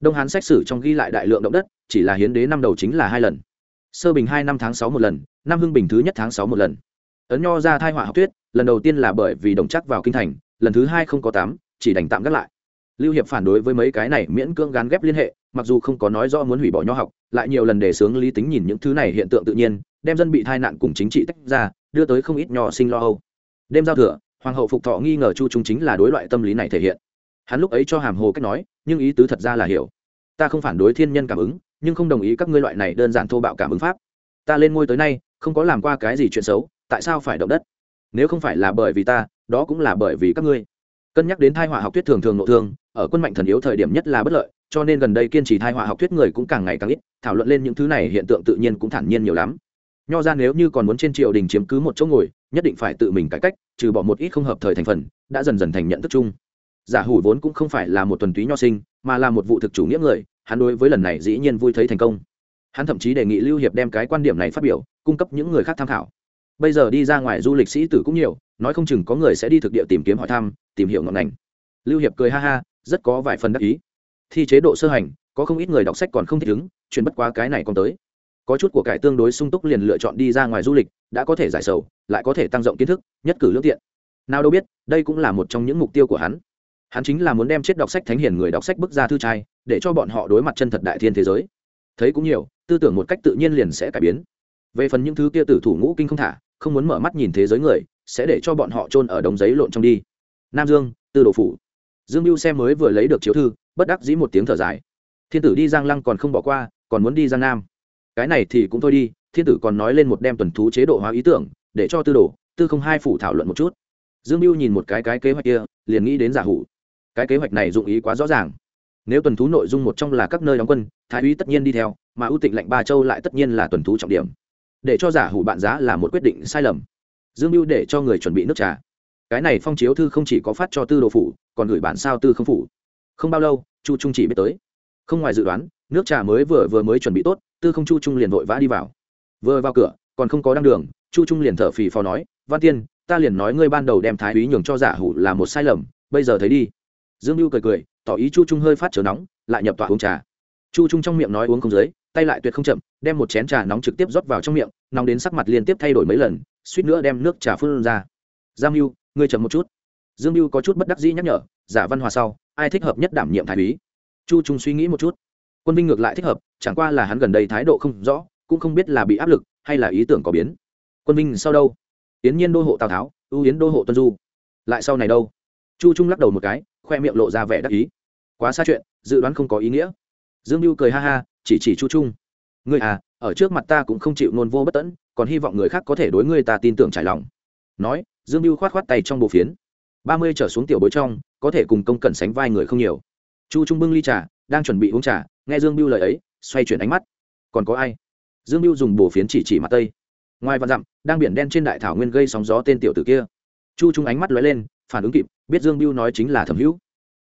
Speaker 1: Đông hán sách sử trong ghi lại đại lượng động đất, chỉ là hiến đế năm đầu chính là hai lần. Sơ bình hai năm tháng sáu một lần năm hưng bình thứ nhất tháng sáu một lần. Ấn nho ra thai họa học tuyết lần đầu tiên là bởi vì đồng chắc vào kinh thành, lần thứ hai không có tám, chỉ đành tạm gác lại. Lưu hiệp phản đối với mấy cái này miễn cưỡng gán ghép liên hệ mặc dù không có nói rõ muốn hủy bỏ nho học, lại nhiều lần đề xướng lý tính nhìn những thứ này hiện tượng tự nhiên, đem dân bị tai nạn cùng chính trị tách ra, đưa tới không ít nho sinh lo âu. Đêm giao thừa, hoàng hậu phục thọ nghi ngờ chu trung chính là đối loại tâm lý này thể hiện. Hắn lúc ấy cho hàm hồ cách nói, nhưng ý tứ thật ra là hiểu. Ta không phản đối thiên nhân cảm ứng, nhưng không đồng ý các ngươi loại này đơn giản thô bạo cảm ứng pháp. Ta lên ngôi tới nay, không có làm qua cái gì chuyện xấu, tại sao phải động đất? Nếu không phải là bởi vì ta, đó cũng là bởi vì các ngươi. Cân nhắc đến thai họa học thuyết thường thường nội thương ở quân mạnh thần yếu thời điểm nhất là bất lợi, cho nên gần đây kiên trì thai họa học thuyết người cũng càng ngày càng ít, thảo luận lên những thứ này hiện tượng tự nhiên cũng thản nhiên nhiều lắm. Nho ra nếu như còn muốn trên triều đình chiếm cứ một chỗ ngồi, nhất định phải tự mình cải cách, trừ bỏ một ít không hợp thời thành phần, đã dần dần thành nhận thức chung. Giả hủ vốn cũng không phải là một tuần túy nho sinh, mà là một vụ thực chủ nghĩa người, hắn đối với lần này dĩ nhiên vui thấy thành công. Hắn thậm chí đề nghị lưu hiệp đem cái quan điểm này phát biểu, cung cấp những người khác tham khảo. Bây giờ đi ra ngoài du lịch sĩ tử cũng nhiều, nói không chừng có người sẽ đi thực địa tìm kiếm hỏi thăm, tìm hiểu ngọn ngành. Lưu hiệp cười ha ha rất có vài phần đắc ý. Thi chế độ sơ hành, có không ít người đọc sách còn không thích ứng, chuyển bất quá cái này còn tới. Có chút của cải tương đối sung túc liền lựa chọn đi ra ngoài du lịch, đã có thể giải sầu, lại có thể tăng rộng kiến thức, nhất cử lương tiện. Nào đâu biết, đây cũng là một trong những mục tiêu của hắn. Hắn chính là muốn đem chết đọc sách thánh hiền người đọc sách bước ra thư trai, để cho bọn họ đối mặt chân thật đại thiên thế giới. Thấy cũng nhiều, tư tưởng một cách tự nhiên liền sẽ cải biến. Về phần những thứ kia tử thủ ngũ kinh không thả, không muốn mở mắt nhìn thế giới người, sẽ để cho bọn họ chôn ở đống giấy lộn trong đi. Nam dương, tư đồ phủ dương mưu xem mới vừa lấy được chiếu thư, bất đắc dĩ một tiếng thở dài. Thiên tử đi giang lăng còn không bỏ qua, còn muốn đi giang nam. Cái này thì cũng thôi đi, thiên tử còn nói lên một đem tuần thú chế độ hóa ý tưởng, để cho tư đồ, tư không hai phủ thảo luận một chút. Dương mưu nhìn một cái cái kế hoạch kia, liền nghĩ đến giả hủ. Cái kế hoạch này dụng ý quá rõ ràng. Nếu tuần thú nội dung một trong là các nơi đóng quân, thái úy tất nhiên đi theo, mà ưu tịnh lệnh ba châu lại tất nhiên là tuần thú trọng điểm. Để cho giả hủ bạn giá là một quyết định sai lầm. Dương mưu để cho người chuẩn bị nước trà. Cái này phong chiếu thư không chỉ có phát cho tư đồ phủ còn gửi bản sao tư không phủ. Không bao lâu chu trung chỉ biết tới. Không ngoài dự đoán nước trà mới vừa vừa mới chuẩn bị tốt tư không chu trung liền vội vã đi vào. Vừa vào cửa còn không có đăng đường chu trung liền thở phì phò nói văn tiên ta liền nói ngươi ban đầu đem thái úy nhường cho giả hủ là một sai lầm bây giờ thấy đi. Dương lưu cười cười tỏ ý chu trung hơi phát trở nóng lại nhập tọa uống trà. Chu trung trong miệng nói uống không dưới tay lại tuyệt không chậm đem một chén trà nóng trực tiếp rót vào trong miệng nóng đến sắc mặt liên tiếp thay đổi mấy lần suýt nữa đem nước trà phun ra. Giang lưu, ngươi chậm một chút dương mưu có chút bất đắc dĩ nhắc nhở, giả văn hòa sau, ai thích hợp nhất đảm nhiệm thái úy? Chu trung suy nghĩ một chút. Quân binh ngược lại thích hợp, chẳng qua là hắn gần đây thái độ không rõ, cũng không biết là bị áp lực, hay là ý tưởng có biến. Quân binh sau đâu? Yến nhiên đô hộ tào tháo, ưu yến đô hộ tuân du. Lại sau này đâu? Chu trung lắc đầu một cái, khoe miệng lộ ra vẻ đắc ý. Quá xa chuyện, dự đoán không có ý nghĩa. Dương mưu cười ha ha, chỉ chỉ chu trung. Ngươi à ở trước mặt ta cũng không chịu nôn vô bất tẫn, còn hy vọng người khác có thể đối ngươi ta tin tưởng trải lòng. Nói, dương mưu khoát khoát tay trong bộ phiến ba mươi trở xuống tiểu bối trong, có thể cùng công cẩn sánh vai người không nhiều. Chu trung bưng ly trà, đang chuẩn bị uống trà, nghe dương mưu lời ấy, xoay chuyển ánh mắt. Còn có ai? Dương mưu dùng bổ phiến chỉ chỉ mặt tây. Ngoài vạn dặm, đang biển đen trên đại thảo nguyên gây sóng gió tên tiểu tử kia. Chu trung ánh mắt lóe lên, phản ứng kịp, biết dương mưu nói chính là thẩm hữu.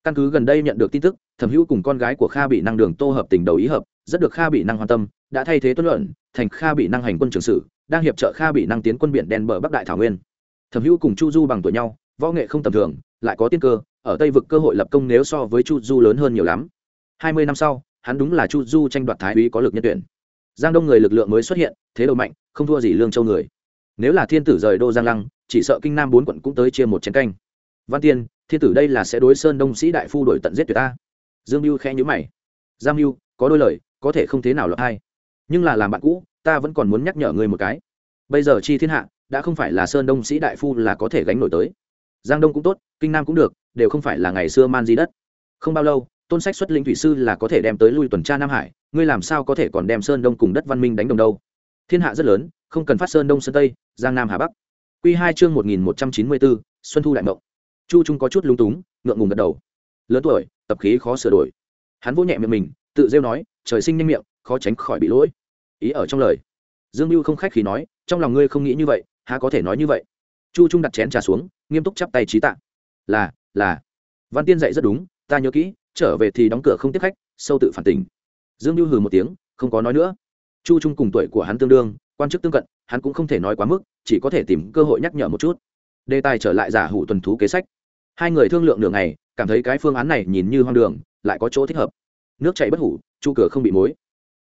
Speaker 1: Căn cứ gần đây nhận được tin tức, thẩm hữu cùng con gái của kha bị năng đường tô hợp tình đầu ý hợp, rất được kha bị năng quan tâm, đã thay thế tuân luận, thành kha bị năng hành quân trường sử đang hiệp trợ kha bị năng tiến quân biển đen bờ bắc đại thảo nguyên. Thẩm hữu cùng chu du bằng tuổi nhau võ nghệ không tầm thường, lại có tiên cơ, ở tây vực cơ hội lập công nếu so với chu du lớn hơn nhiều lắm. Hai mươi năm sau, hắn đúng là chu du tranh đoạt thái úy có lực nhân tuyển. Giang đông người lực lượng mới xuất hiện, thế đầu mạnh, không thua gì lương châu người. Nếu là thiên tử rời đô giang lăng, chỉ sợ kinh nam bốn quận cũng tới chia một chén canh. Văn tiên, thiên tử đây là sẽ đối sơn đông sĩ đại phu đổi tận giết tuyệt ta. Dương mưu khe nhữ mày. Giang mưu, có đôi lời, có thể không thế nào lọt hay nhưng là làm bạn cũ, ta vẫn còn muốn nhắc nhở ngươi một cái. Bây giờ chi thiên hạ, đã không phải là sơn đông sĩ đại phu là có thể gánh nổi tới giang đông cũng tốt, kinh nam cũng được, đều không phải là ngày xưa man di đất. Không bao lâu, tôn sách xuất linh thủy sư là có thể đem tới lui tuần tra nam hải, ngươi làm sao có thể còn đem sơn đông cùng đất văn minh đánh đồng đâu? Thiên hạ rất lớn, không cần phát sơn đông sơn tây, giang nam hà bắc. Q hai chương một nghìn một trăm chín mươi bốn, xuân thu đại mộng. Chu trung có chút lúng túng, ngượng ngùng gật đầu. Lớn tuổi, tập khí khó sửa đổi. Hắn vỗ nhẹ miệng mình, tự rêu nói, trời sinh nhanh miệng, khó tránh khỏi bị lỗi. Ý ở trong lời. Dương mưu không khách khí nói, trong lòng ngươi không nghĩ như vậy, há có thể nói như vậy? Chu trung đặt chén trà xuống nghiêm túc chắp tay trí tạ. Là là. Văn tiên dạy rất đúng, ta nhớ kỹ, trở về thì đóng cửa không tiếp khách, sâu tự phản tỉnh. Dương lưu hừ một tiếng, không có nói nữa. Chu trung cùng tuổi của hắn tương đương, quan chức tương cận, hắn cũng không thể nói quá mức, chỉ có thể tìm cơ hội nhắc nhở một chút. Đề tài trở lại giả hủ tuần thú kế sách. Hai người thương lượng nửa ngày, cảm thấy cái phương án này nhìn như hoang đường, lại có chỗ thích hợp. Nước chảy bất hủ, chu cửa không bị mối.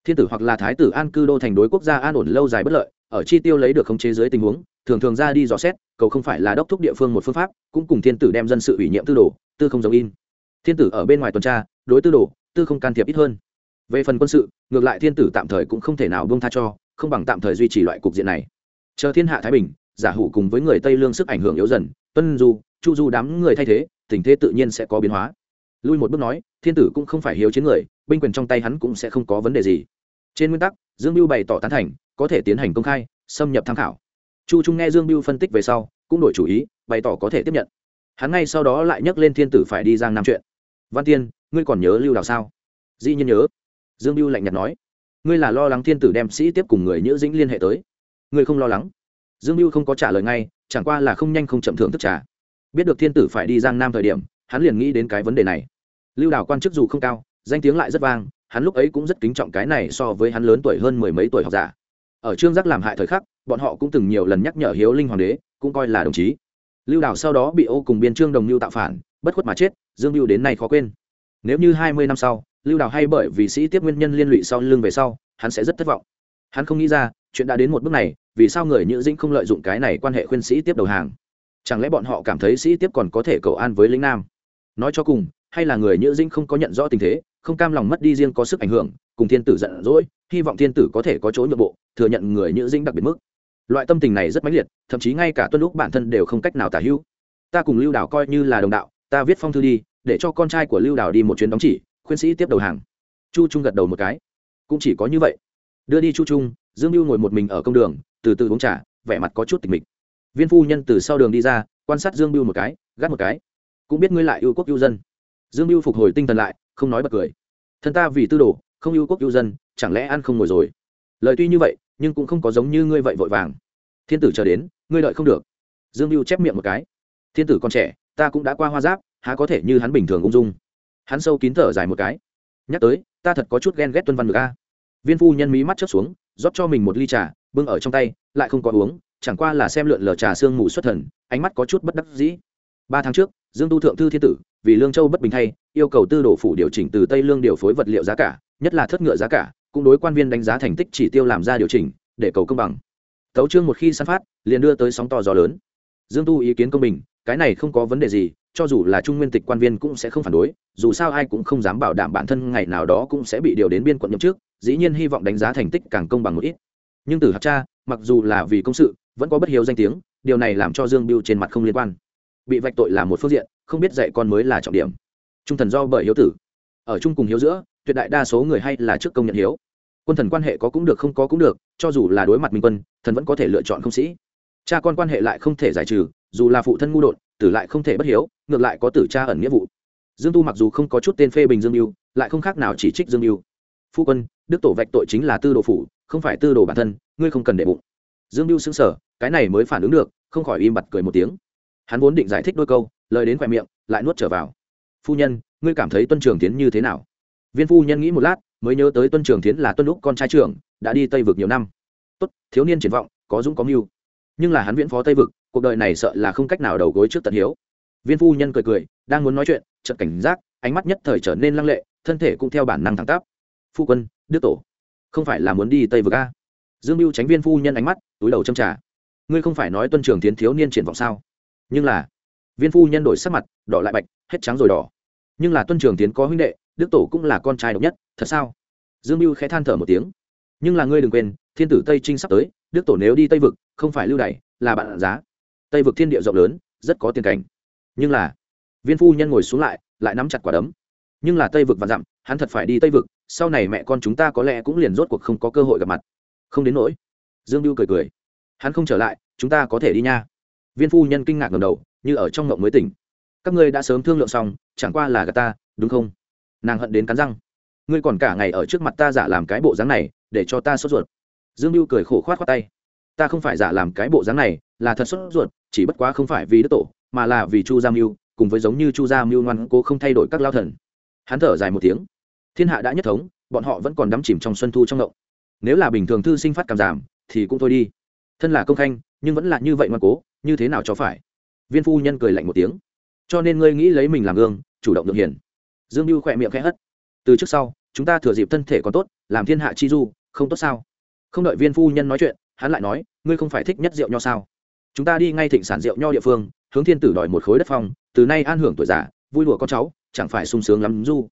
Speaker 1: Thiên tử hoặc là thái tử an cư đô thành đối quốc gia an ổn lâu dài bất lợi ở chi tiêu lấy được khống chế dưới tình huống, thường thường ra đi dò xét, cầu không phải là đốc thúc địa phương một phương pháp, cũng cùng thiên tử đem dân sự ủy nhiệm tư đồ, tư không giống in. Thiên tử ở bên ngoài tuần tra, đối tư đồ, tư không can thiệp ít hơn. Về phần quân sự, ngược lại thiên tử tạm thời cũng không thể nào buông tha cho, không bằng tạm thời duy trì loại cục diện này. Chờ thiên hạ thái bình, giả hủ cùng với người tây lương sức ảnh hưởng yếu dần, tuân du, chu du đám người thay thế, tình thế tự nhiên sẽ có biến hóa. Lui một bước nói, thiên tử cũng không phải hiếu chiến người, binh quyền trong tay hắn cũng sẽ không có vấn đề gì. Trên nguyên tắc, dương mưu bày tỏ tán thành có thể tiến hành công khai, xâm nhập tham khảo. Chu trung nghe dương Biêu phân tích về sau, cũng đổi chủ ý, bày tỏ có thể tiếp nhận. Hắn ngay sau đó lại nhắc lên thiên tử phải đi giang nam chuyện. Văn tiên, ngươi còn nhớ lưu đào sao? Dĩ nhiên nhớ. Dương Biêu lạnh nhạt nói. Ngươi là lo lắng thiên tử đem sĩ tiếp cùng người nhữ dĩnh liên hệ tới. Ngươi không lo lắng. Dương Biêu không có trả lời ngay, chẳng qua là không nhanh không chậm thưởng thức trả biết được thiên tử phải đi giang nam thời điểm, hắn liền nghĩ đến cái vấn đề này. Lưu đào quan chức dù không cao, danh tiếng lại rất vang, hắn lúc ấy cũng rất kính trọng cái này so với hắn lớn tuổi hơn mười mấy tuổi học giả ở trương giác làm hại thời khắc, bọn họ cũng từng nhiều lần nhắc nhở hiếu linh hoàng đế, cũng coi là đồng chí. Lưu đào sau đó bị ô cùng biên trương đồng lưu tạo phản, bất khuất mà chết, dương lưu đến nay khó quên. Nếu như hai mươi năm sau, lưu đào hay bởi vì sĩ tiếp nguyên nhân liên lụy sau lưng về sau, hắn sẽ rất thất vọng. Hắn không nghĩ ra, chuyện đã đến một bước này, vì sao người nhữ dĩnh không lợi dụng cái này quan hệ khuyên sĩ tiếp đầu hàng? Chẳng lẽ bọn họ cảm thấy sĩ tiếp còn có thể cầu an với lính nam? Nói cho cùng, hay là người nhữ dĩnh không có nhận rõ tình thế không cam lòng mất đi riêng có sức ảnh hưởng, cùng thiên tử giận dỗi, hy vọng thiên tử có thể có chỗ nhượng bộ, thừa nhận người nhữ dĩnh đặc biệt mức. Loại tâm tình này rất mãnh liệt, thậm chí ngay cả tuân lúc bản thân đều không cách nào tả hữu. Ta cùng lưu đảo coi như là đồng đạo, ta viết phong thư đi, để cho con trai của lưu đảo đi một chuyến đóng chỉ, khuyên sĩ tiếp đầu hàng. Chu trung gật đầu một cái. Cũng chỉ có như vậy. Đưa đi chu trung, dương mưu ngồi một mình ở công đường, từ từ uống trà, vẻ mặt có chút tịch mịch. Viên phu nhân từ sau đường đi ra, quan sát dương mưu một cái, gắt một cái. Cũng biết ngươi lại yêu quốc yêu dân. Dương mưu phục hồi tinh thần lại không nói bật cười. Thân ta vì tư đồ, không yêu quốc yêu dân, chẳng lẽ ăn không ngồi rồi? Lời tuy như vậy, nhưng cũng không có giống như ngươi vậy vội vàng. Thiên tử chờ đến, ngươi đợi không được. Dương mưu chép miệng một cái. Thiên tử còn trẻ, ta cũng đã qua hoa giáp, há có thể như hắn bình thường ung dung? Hắn sâu kín thở dài một cái. Nhắc tới, ta thật có chút ghen ghét tuân văn ngược a. Viên phu nhân mí mắt chớp xuống, rót cho mình một ly trà, bưng ở trong tay, lại không có uống, chẳng qua là xem lượn lờ trà sương mù xuất thần, ánh mắt có chút bất đắc dĩ ba tháng trước, dương tu thượng thư thiên tử, vì lương châu bất bình thay, yêu cầu tư đồ phủ điều chỉnh từ tây lương điều phối vật liệu giá cả, nhất là thất ngựa giá cả, cũng đối quan viên đánh giá thành tích chỉ tiêu làm ra điều chỉnh, để cầu công bằng. Tấu trương một khi san phát, liền đưa tới sóng to gió lớn. Dương tu ý kiến công bình, cái này không có vấn đề gì, cho dù là trung nguyên tịch quan viên cũng sẽ không phản đối, dù sao ai cũng không dám bảo đảm bản thân ngày nào đó cũng sẽ bị điều đến biên quận nhậm trước dĩ nhiên hy vọng đánh giá thành tích càng công bằng một ít. Nhưng từ hạt cha, mặc dù là vì công sự, vẫn có bất hiếu danh tiếng, điều này làm cho dương biêu trên mặt không liên quan bị vạch tội là một phương diện, không biết dạy con mới là trọng điểm. Trung thần do bởi hiếu tử. Ở chung cùng hiếu giữa, tuyệt đại đa số người hay là trước công nhận hiếu. Quân thần quan hệ có cũng được không có cũng được, cho dù là đối mặt minh quân, thần vẫn có thể lựa chọn không sĩ. Cha con quan hệ lại không thể giải trừ, dù là phụ thân ngu đột, tử lại không thể bất hiếu, ngược lại có tử cha ẩn nghĩa vụ. Dương tu mặc dù không có chút tên phê bình dương mưu lại không khác nào chỉ trích dương mưu phu quân, đức tổ vạch tội chính là tư đồ phủ, không phải tư đồ bản thân, ngươi không cần để bụng. Dương mưu xứng sở cái này mới phản ứng được, không khỏi im bặt cười một tiếng hắn vốn định giải thích đôi câu, lời đến khoe miệng, lại nuốt trở vào. Phu nhân, ngươi cảm thấy tuân trường tiến như thế nào? Viên phu nhân nghĩ một lát, mới nhớ tới tuân trường tiến là tuân lúc con trai trưởng, đã đi tây vực nhiều năm. Tốt, thiếu niên triển vọng, có dũng có mưu. Nhưng là hắn viễn phó tây vực, cuộc đời này sợ là không cách nào đầu gối trước tận hiếu. Viên phu nhân cười cười, đang muốn nói chuyện, chợt cảnh giác, ánh mắt nhất thời trở nên lăng lệ, thân thể cũng theo bản năng thẳng tắp. Phu quân, đức tổ, không phải là muốn đi tây vực a dương mưu tránh viên phu nhân ánh mắt, túi đầu châm trà. Ngươi không phải nói tuân trường tiến thiếu niên triển vọng sao? Nhưng là, viên phu nhân đổi sắc mặt, đỏ lại bạch, hết trắng rồi đỏ. Nhưng là tuân trường tiến có huynh đệ, đức tổ cũng là con trai độc nhất, thật sao? Dương mưu khẽ than thở một tiếng. Nhưng là ngươi đừng quên, thiên tử tây trinh sắp tới, đức tổ nếu đi tây vực, không phải lưu đày, là bạn giá. Tây vực thiên địa rộng lớn, rất có tiền cảnh. Nhưng là, viên phu nhân ngồi xuống lại lại nắm chặt quả đấm. Nhưng là tây vực và dặm, hắn thật phải đi tây vực, sau này mẹ con chúng ta có lẽ cũng liền rốt cuộc không có cơ hội gặp mặt. Không đến nỗi. Dương mưu cười cười. Hắn không trở lại, chúng ta có thể đi nha viên phu nhân kinh ngạc ngầm đầu, như ở trong ngộng mới tỉnh. Các ngươi đã sớm thương lượng xong, chẳng qua là gà ta, đúng không? Nàng hận đến cắn răng. Ngươi còn cả ngày ở trước mặt ta giả làm cái bộ dáng này, để cho ta sốt ruột. Dương mưu cười khổ khoát khoát tay. Ta không phải giả làm cái bộ dáng này, là thật sốt ruột, chỉ bất quá không phải vì đức tổ, mà là vì chu gia mưu, cùng với giống như chu gia mưu ngoan cố không thay đổi các lao thần. Hắn thở dài một tiếng. Thiên hạ đã nhất thống, bọn họ vẫn còn đắm chìm trong xuân thu trong ngộng. Nếu là bình thường thư sinh phát cảm giảm, thì cũng thôi đi. Thân là công khanh, nhưng vẫn là như vậy ngoan cố như thế nào cho phải? Viên phu nhân cười lạnh một tiếng. Cho nên ngươi nghĩ lấy mình làm gương, chủ động được hiền. Dương mưu khỏe miệng khẽ hất. Từ trước sau, chúng ta thừa dịp thân thể còn tốt, làm thiên hạ chi du, không tốt sao? Không đợi viên phu nhân nói chuyện, hắn lại nói, ngươi không phải thích nhất rượu nho sao? Chúng ta đi ngay thịnh sản rượu nho địa phương, hướng thiên tử đòi một khối đất phong, từ nay an hưởng tuổi già, vui đùa con cháu, chẳng phải sung sướng lắm du.